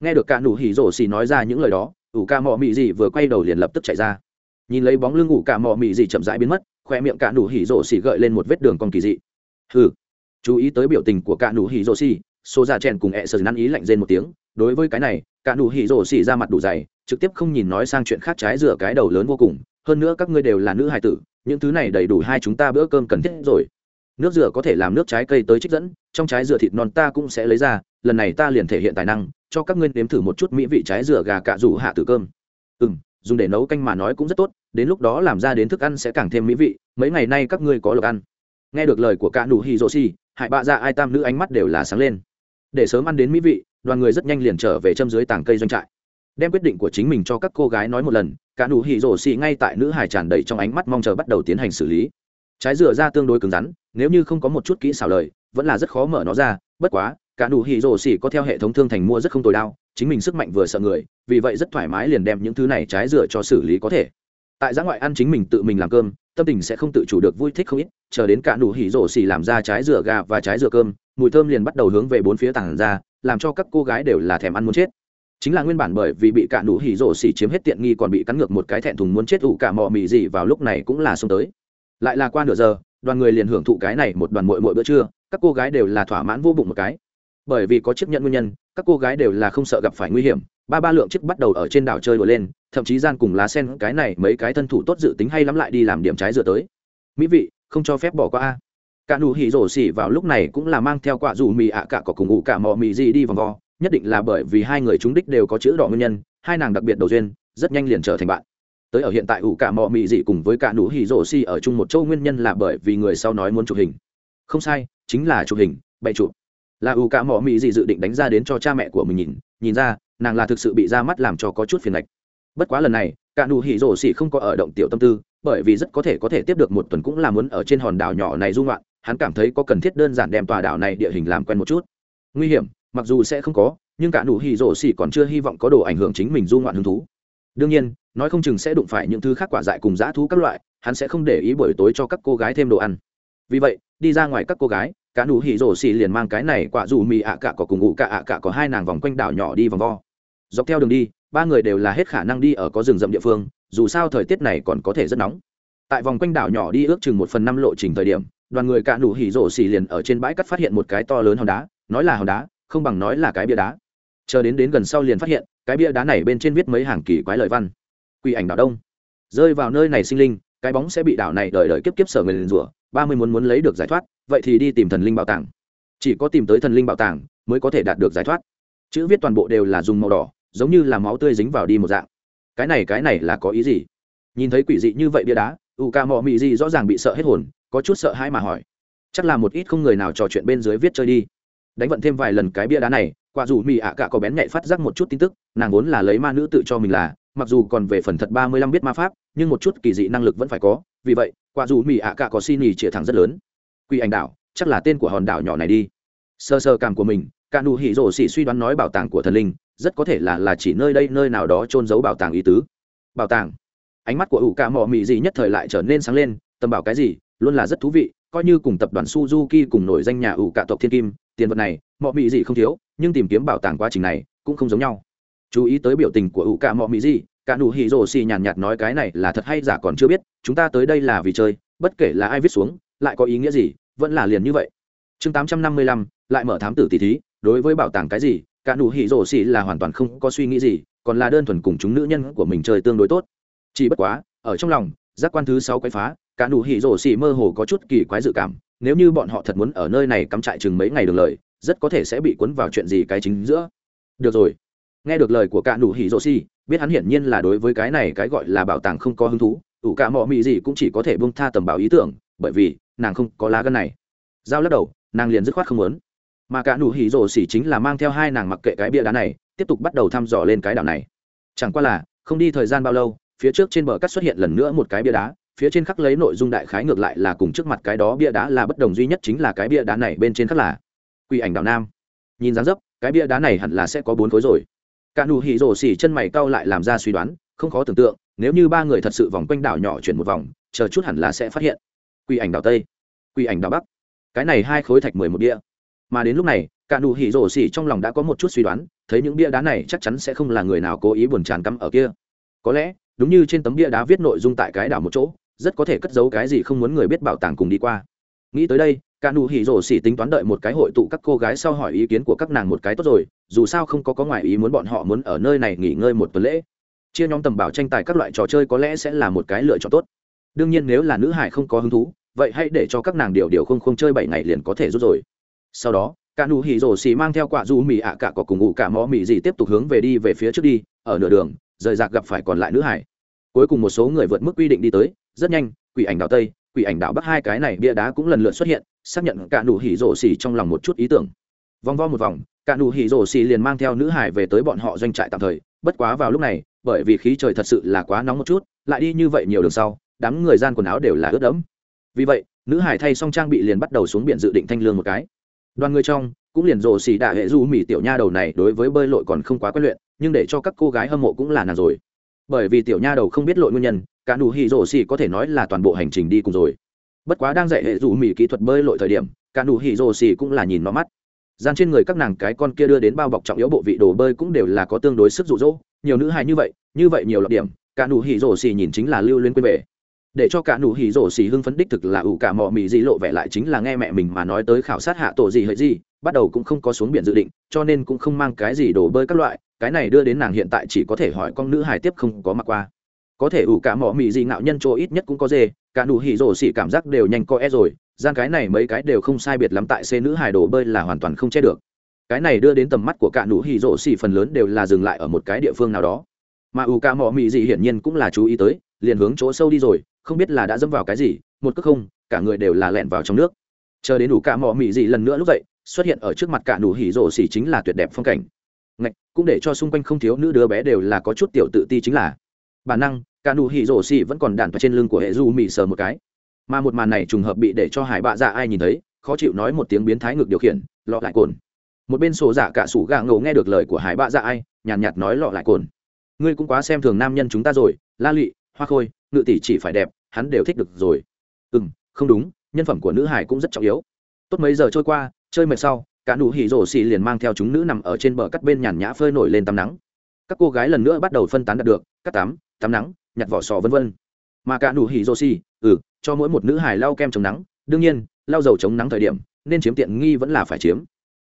nghe được cả nụ hỉ rổ xỉ nói ra những lời đó ủ ca mọ mị gì vừa quay đầu liền lập tức chạy ra. Nhìn lấy bóng lưng ủ ca mọ mị gì chậm rãi biến mất khoe miệng cả nụ hỉ rổ xỉ gợi lên một vết đường còn kỳ dị. Thử chú ý tới biểu tình của cả nụ hỉ rổ xỉ, số ra chèn cùng ẹ sờ năn ý lạnh rên một tiếng đối với cái này, cả nụ hỉ rổ xỉ ra mặt đủ dày, trực tiếp không nhìn nói sang chuyện khác trái rửa cái đầu lớn vô cùng. Hơn nữa các ngươi đều là nữ hài tử, những thứ này đầy đủ hai chúng ta bữa cơm cần thiết rồi. Nước rửa có thể làm nước trái cây tới trích dẫn, trong trái rửa thịt non ta cũng sẽ lấy ra, lần này ta liền thể hiện tài năng, cho các ngươi nếm thử một chút mỹ vị trái rửa gà cạ rủ hạ tử cơm. Ừ m dùng để nấu canh mà nói cũng rất tốt, đến lúc đó làm ra đến thức ăn sẽ càng thêm mỹ vị, mấy ngày nay các ngươi có lộc ăn. Nghe được lời của cạ nụ hi dô si hại bạ ra ai tam nữ ánh mắt đều là sáng lên. Để sớm ăn đến mỹ vị đoàn người rất nhanh liền trở về châm dưới tảng cây doanh trại. Đem quyết định của chính mình cho các cô gái nói một lần, cả nụ hỉ rổ xì ngay tại nữ hải tràn đầy trong ánh mắt mong chờ bắt đầu tiến hành xử lý. Trái dừa ra tương đối cứng rắn, nếu như không có một chút kỹ xảo lời, vẫn là rất khó mở nó ra, bất quá, cả nụ hỉ rổ xì có theo hệ thống thương thành mua rất không tồi đao chính mình sức mạnh vừa sợ người, vì vậy rất thoải mái liền đem những thứ này trái dừa cho xử lý có thể. Tại giã ngoại ăn chính mình tự mình làm cơm, tâm tình sẽ không tự chủ được vui thích không ít, chờ đến cả nụ hỉ rổ xì làm ra trái dừa gà và trái dừa cơm, mùi thơm liền bắt đầu hướng về bốn phía tảng ra làm cho các cô gái đều là thèm ăn muốn chết. Chính là nguyên bản bởi vì bị cả nụ hỉ rổ xỉ chiếm hết tiện nghi còn bị cắn ngược một cái thẹn thùng muốn chết ủ cả mò mì gì vào lúc này cũng là xông tới. Lại là qua nửa giờ, đoàn người liền hưởng thụ cái này một đoàn mội mội bữa trưa, các cô gái đều là thỏa mãn vô bụng một cái. Bởi vì có chấp nhận nguyên nhân, các cô gái đều là không sợ gặp phải nguy hiểm, ba ba lượng chiếc bắt đầu ở trên đảo chơi đùa lên, thậm chí gian cùng lá sen cái này mấy cái thân thủ tốt dự tính hay lắm lại đi làm điểm trái dựa tới. Mỹ vị, không cho phép bỏ qua a cả nụ hỉ rổ xỉ vào lúc này cũng là mang theo quả dù mì ạ cả có cùng ngủ cả mò mì gì đi vòng vo. Nhất định là bởi vì hai người chúng đích đều có chữ đỏ nguyên nhân, hai nàng đặc biệt đầu duyên, rất nhanh liền trở thành bạn. Tới ở hiện tại ủ cả mò mì gì cùng với cả nụ hỉ rổ xỉ ở chung một châu nguyên nhân là bởi vì người sau nói muốn chụp hình. Không sai, chính là chụp hình bậy chụp. Là ủ cả mò mì gì dự định đánh ra đến cho cha mẹ của mình nhìn nhìn ra, nàng là thực sự bị ra mắt làm cho có chút phiền lệch bất quá lần này, cả nụ hỉ rổ xỉ không có ở động tiểu tâm tư bởi vì rất có thể có thể tiếp được một tuần cũng là muốn ở trên hòn đảo nhỏ này du ngoạn, hắn cảm thấy có cần thiết đơn giản đem tòa đảo này địa hình làm quen một chút. Nguy hiểm, mặc dù sẽ không có, nhưng cả nụ hỉ rổ xỉ còn chưa hy vọng có đồ ảnh hưởng chính mình du ngoạn hứng thú. Đương nhiên, nói không chừng sẽ đụng phải những thứ khác quả dại cùng dã thú các loại, hắn sẽ không để ý buổi tối cho các cô gái thêm đồ ăn. Vì vậy, đi ra ngoài các cô gái, cả nụ hỉ rổ xỉ liền mang cái này quả dù mì ạ cả có cùng ngủ cả ạ cả có hai nàng vòng quanh đảo nhỏ đi vòng vo. Dọc theo đường đi ba người đều là hết khả năng đi ở có rừng rậm địa phương, dù sao thời tiết này còn có thể rất nóng. Tại vòng quanh đảo nhỏ đi ước chừng một phần năm lộ trình thời điểm, đoàn người cạn đủ hỉ rổ xì liền ở trên bãi cắt phát hiện một cái to lớn hòn đá, nói là hòn đá, không bằng nói là cái bia đá. Chờ đến đến gần sau liền phát hiện, cái bia đá này bên trên viết mấy hàng kỳ quái lời văn. Quỷ ảnh đảo đông. Rơi vào nơi này sinh linh, cái bóng sẽ bị đảo này đợi đợi kiếp kiếp sở người liền rủa, ba mươi muốn muốn lấy được giải thoát, vậy thì đi tìm thần linh bảo tàng. Chỉ có tìm tới thần linh bảo tàng mới có thể đạt được giải thoát. Chữ viết toàn bộ đều là dùng màu đỏ giống như là máu tươi dính vào đi một dạng. Cái này cái này là có ý gì? Nhìn thấy quỷ dị như vậy bia đá u ca mò mị dị rõ ràng bị sợ hết hồn, có chút sợ hãi mà hỏi. Chắc là một ít không người nào trò chuyện bên dưới viết chơi đi. Đánh vận thêm vài lần cái bia đá này, quả dù mị ạ cả có bén nhạy phát giác một chút tin tức, nàng vốn là lấy ma nữ tự cho mình là, mặc dù còn về phần thật ba mươi lăm biết ma pháp, nhưng một chút kỳ dị năng lực vẫn phải có, vì vậy, quả dù mị ạ cả có xin nhì chĩa thẳng rất lớn. Quỷ ảnh đảo, chắc là tên của hòn đảo nhỏ này đi. Sơ sơ cảm của mình cả nụ hỉ rổ xỉ suy đoán nói bảo tàng của thần linh rất có thể là là chỉ nơi đây, nơi nào đó trôn giấu bảo tàng ý tứ. Bảo tàng. Ánh mắt của ủ cả mò mị gì nhất thời lại trở nên sáng lên, tầm bảo cái gì, luôn là rất thú vị, coi như cùng tập đoàn suzuki cùng nổi danh nhà ủ cả tộc thiên kim, tiền vật này mọ mị gì không thiếu, nhưng tìm kiếm bảo tàng quá trình này cũng không giống nhau. Chú ý tới biểu tình của ủ cả mọ mị gì, cả nụ hỉ rồ xì nhàn nhạt nói cái này là thật hay giả còn chưa biết, chúng ta tới đây là vì chơi, bất kể là ai viết xuống, lại có ý nghĩa gì, vẫn là liền như vậy. Chương tám trăm năm mươi lăm, lại mở thám tử tỷ thí, đối với bảo tàng cái gì cả nụ hỉ rổ xỉ là hoàn toàn không có suy nghĩ gì, còn là đơn thuần cùng chúng nữ nhân của mình chơi tương đối tốt. Chỉ bất quá, ở trong lòng, giác quan thứ sáu quấy phá, cả nụ hỉ rổ xỉ mơ hồ có chút kỳ quái dự cảm, nếu như bọn họ thật muốn ở nơi này cắm trại chừng mấy ngày được lời, rất có thể sẽ bị cuốn vào chuyện gì cái chính giữa. Được rồi. Nghe được lời của cả nụ hỉ rổ xỉ, biết hắn hiển nhiên là đối với cái này cái gọi là bảo tàng không có hứng thú, ủ cả mọ mị gì cũng chỉ có thể buông tha tầm bảo ý tưởng, bởi vì nàng không có lá gân này. Giao lắc đầu, nàng liền dứt khoát không muốn mà cả nụ hỉ rồ xỉ chính là mang theo hai nàng mặc kệ cái bia đá này, tiếp tục bắt đầu thăm dò lên cái đảo này. Chẳng qua là, không đi thời gian bao lâu, phía trước trên bờ cắt xuất hiện lần nữa một cái bia đá, phía trên khắc lấy nội dung đại khái ngược lại là cùng trước mặt cái đó bia đá là bất đồng duy nhất chính là cái bia đá này bên trên khắc là quỷ ảnh đảo nam. Nhìn dáng dấp, cái bia đá này hẳn là sẽ có bốn khối rồi. Cả nụ hỉ rồ xỉ chân mày cau lại làm ra suy đoán, không khó tưởng tượng, nếu như ba người thật sự vòng quanh đảo nhỏ chuyển một vòng, chờ chút hẳn là sẽ phát hiện. Quỷ ảnh đảo tây, quỷ ảnh đảo bắc. Cái này hai khối thạch mười một địa mà đến lúc này, cả nụ hỉ rổ xỉ trong lòng đã có một chút suy đoán, thấy những bia đá này chắc chắn sẽ không là người nào cố ý buồn chán cắm ở kia. Có lẽ, đúng như trên tấm bia đá viết nội dung tại cái đảo một chỗ, rất có thể cất giấu cái gì không muốn người biết bảo tàng cùng đi qua. Nghĩ tới đây, cả nụ hỉ rổ xỉ tính toán đợi một cái hội tụ các cô gái sau hỏi ý kiến của các nàng một cái tốt rồi, dù sao không có có ngoài ý muốn bọn họ muốn ở nơi này nghỉ ngơi một tuần lễ. Chia nhóm tầm bảo tranh tài các loại trò chơi có lẽ sẽ là một cái lựa chọn tốt. Đương nhiên nếu là nữ hải không có hứng thú, vậy hãy để cho các nàng điều điều không không chơi bảy ngày liền có thể rút rồi sau đó, cả nụ hỉ rổ xì mang theo quả du mì ạ cả có cùng ngủ cả mó mì gì tiếp tục hướng về đi về phía trước đi, ở nửa đường, rời rạc gặp phải còn lại nữ hải. Cuối cùng một số người vượt mức quy định đi tới, rất nhanh, quỷ ảnh đảo tây, quỷ ảnh đảo bắc hai cái này bia đá cũng lần lượt xuất hiện, xác nhận cả nụ hỉ rổ xì trong lòng một chút ý tưởng. Vòng vo một vòng, cả nụ hỉ rổ xì liền mang theo nữ hải về tới bọn họ doanh trại tạm thời. Bất quá vào lúc này, bởi vì khí trời thật sự là quá nóng một chút, lại đi như vậy nhiều đường sau, đám người gian quần áo đều là ướt đẫm. Vì vậy, nữ hải thay xong trang bị liền bắt đầu xuống biển dự định thanh lương một cái đoàn người trong cũng liền rồ xì đạ hệ du mỹ tiểu nha đầu này đối với bơi lội còn không quá quen luyện, nhưng để cho các cô gái hâm mộ cũng là nàng rồi. Bởi vì tiểu nha đầu không biết lội nguyên nhân, cả nụ hỉ rồ xì có thể nói là toàn bộ hành trình đi cùng rồi. Bất quá đang dạy hệ du mỹ kỹ thuật bơi lội thời điểm, cả nụ hỉ rồ xì cũng là nhìn nó mắt. Gian trên người các nàng cái con kia đưa đến bao bọc trọng yếu bộ vị đồ bơi cũng đều là có tương đối sức rụ rỗ nhiều nữ hài như vậy như vậy nhiều lọc điểm, cả nụ hỉ rồ xì nhìn chính là lưu luyến quên về để cho cả nụ hỉ rổ xỉ hưng phấn đích thực là ủ cả mò mì gì lộ vẻ lại chính là nghe mẹ mình mà nói tới khảo sát hạ tổ gì hỡi gì, bắt đầu cũng không có xuống biển dự định, cho nên cũng không mang cái gì đổ bơi các loại, cái này đưa đến nàng hiện tại chỉ có thể hỏi con nữ hài tiếp không có mặc qua. Có thể ủ cả mỏ mì gì ngạo nhân chỗ ít nhất cũng có dê, cả nụ hỉ rổ xỉ cảm giác đều nhanh co e rồi gian cái này mấy cái đều không sai biệt lắm tại xe nữ hài đổ bơi là hoàn toàn không che được. Cái này đưa đến tầm mắt của cả nụ hỉ rổ xỉ phần lớn đều là dừng lại ở một cái địa phương nào đó. Mà ủ cả mỏ mì gì hiển nhiên cũng là chú ý tới, liền hướng chỗ sâu đi rồi không biết là đã dâm vào cái gì một cước không cả người đều là lẹn vào trong nước. Chờ đến đủ cả mỏ mị dị lần nữa lúc vậy xuất hiện ở trước mặt cả nụ hỉ rổ xỉ chính là tuyệt đẹp phong cảnh. Ngạch cũng để cho xung quanh không thiếu nữ đứa bé đều là có chút tiểu tự ti chính là. Bản năng cả nụ hỉ rổ xỉ vẫn còn đàn vào trên lưng của hệ du mị sờ một cái. Mà một màn này trùng hợp bị để cho hải bạ dạ ai nhìn thấy khó chịu nói một tiếng biến thái ngược điều khiển lọ lại cồn. Một bên sổ giả cả sủ gà ngầu nghe được lời của hải bạ dạ ai nhàn nhạt, nhạt nói lọ lại cồn. Ngươi cũng quá xem thường nam nhân chúng ta rồi la lị, hoa khôi ngự tỷ chỉ phải đẹp hắn đều thích được rồi. Ừ không đúng, nhân phẩm của nữ hải cũng rất trọng yếu. Tốt mấy giờ trôi qua, chơi mệt sau, cả nụ hỉ rổ xì liền mang theo chúng nữ nằm ở trên bờ cắt bên nhàn nhã phơi nổi lên tắm nắng. Các cô gái lần nữa bắt đầu phân tán đạt được, cắt tắm tắm nắng, nhặt vỏ sò vân vân. Mà cả nụ hỉ rổ xì ừ cho mỗi một nữ hải lau kem chống nắng. Đương nhiên, lau dầu chống nắng thời điểm, nên chiếm tiện nghi vẫn là phải chiếm.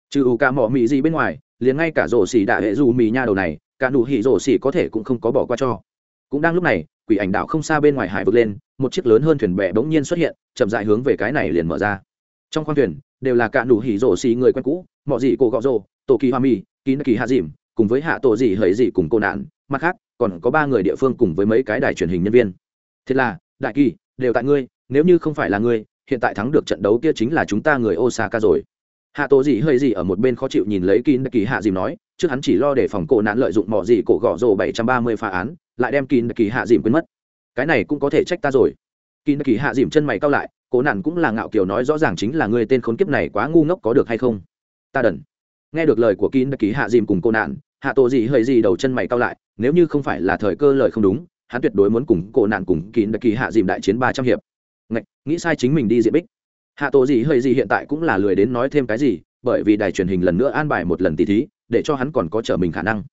Trừ u cả mỏ mị gì bên ngoài, liền ngay cả rổ xì đã hệ dù mì nha đầu này, cả nụ hỉ rổ xì có thể cũng không có bỏ qua cho. Cũng đang lúc này, quỷ ảnh đảo không xa bên ngoài hải vực lên một chiếc lớn hơn thuyền bè bỗng nhiên xuất hiện, chậm dại hướng về cái này liền mở ra. Trong khoang thuyền, đều là cả đủ hỉ rổ xì người quen cũ mọi gì cổ gọ rổ, tổ kỳ hoa mi kín kỳ hạ dìm, cùng với hạ tổ gì hấy gì cùng cô nạn. Mặt khác, còn có ba người địa phương cùng với mấy cái đài truyền hình nhân viên. Thế là, đại kỳ, đều tại ngươi, nếu như không phải là ngươi, hiện tại thắng được trận đấu kia chính là chúng ta người osaka rồi. Hạ tổ gì hơi gì ở một bên khó chịu nhìn lấy kín kỳ hạ dìm nói, trước hắn chỉ lo để phòng cổ nạn lợi dụng mọi gì cổ gõ rồ bảy trăm ba mươi phá án, lại đem kín kỳ hạ dìm quên mất cái này cũng có thể trách ta rồi. Kỳ kỳ hạ dìm chân mày cao lại cố nản cũng là ngạo kiều nói rõ ràng chính là người tên khốn kiếp này quá ngu ngốc có được hay không? Ta đần. Nghe được lời của kín kỳ hạ dìm cùng cô nạn hạ tổ gì hơi gì đầu chân mày cao lại nếu như không phải là thời cơ lời không đúng hắn tuyệt đối muốn cùng cô nạn cùng kín kỳ hạ dìm đại chiến ba trăm hiệp. Ngạch, nghĩ sai chính mình đi diện bích. Hạ tổ gì hơi gì hiện tại cũng là lười đến nói thêm cái gì bởi vì đài truyền hình lần nữa an bài một lần tỷ thí để cho hắn còn có trở mình khả năng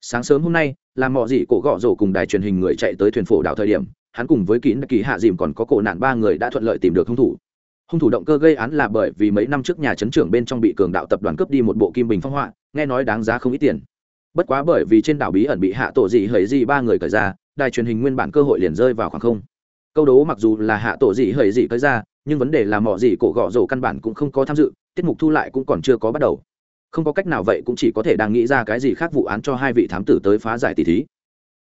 sáng sớm hôm nay, làm mọi gì cổ gõ rổ cùng đài truyền hình người chạy tới thuyền phổ đảo thời điểm, hắn cùng với kín kỳ hạ dìm còn có cổ nạn ba người đã thuận lợi tìm được hung thủ. Hung thủ động cơ gây án là bởi vì mấy năm trước nhà chấn trưởng bên trong bị cường đạo tập đoàn cướp đi một bộ kim bình phong họa, nghe nói đáng giá không ít tiền. Bất quá bởi vì trên đảo bí ẩn bị hạ tổ dị hời dị ba người cởi ra, đài truyền hình nguyên bản cơ hội liền rơi vào khoảng không. Câu đố mặc dù là hạ tổ dị hời dị cởi ra, nhưng vấn đề là mọi gì cổ gõ rổ căn bản cũng không có tham dự, tiết mục thu lại cũng còn chưa có bắt đầu không có cách nào vậy cũng chỉ có thể đang nghĩ ra cái gì khác vụ án cho hai vị thám tử tới phá giải tỷ thí.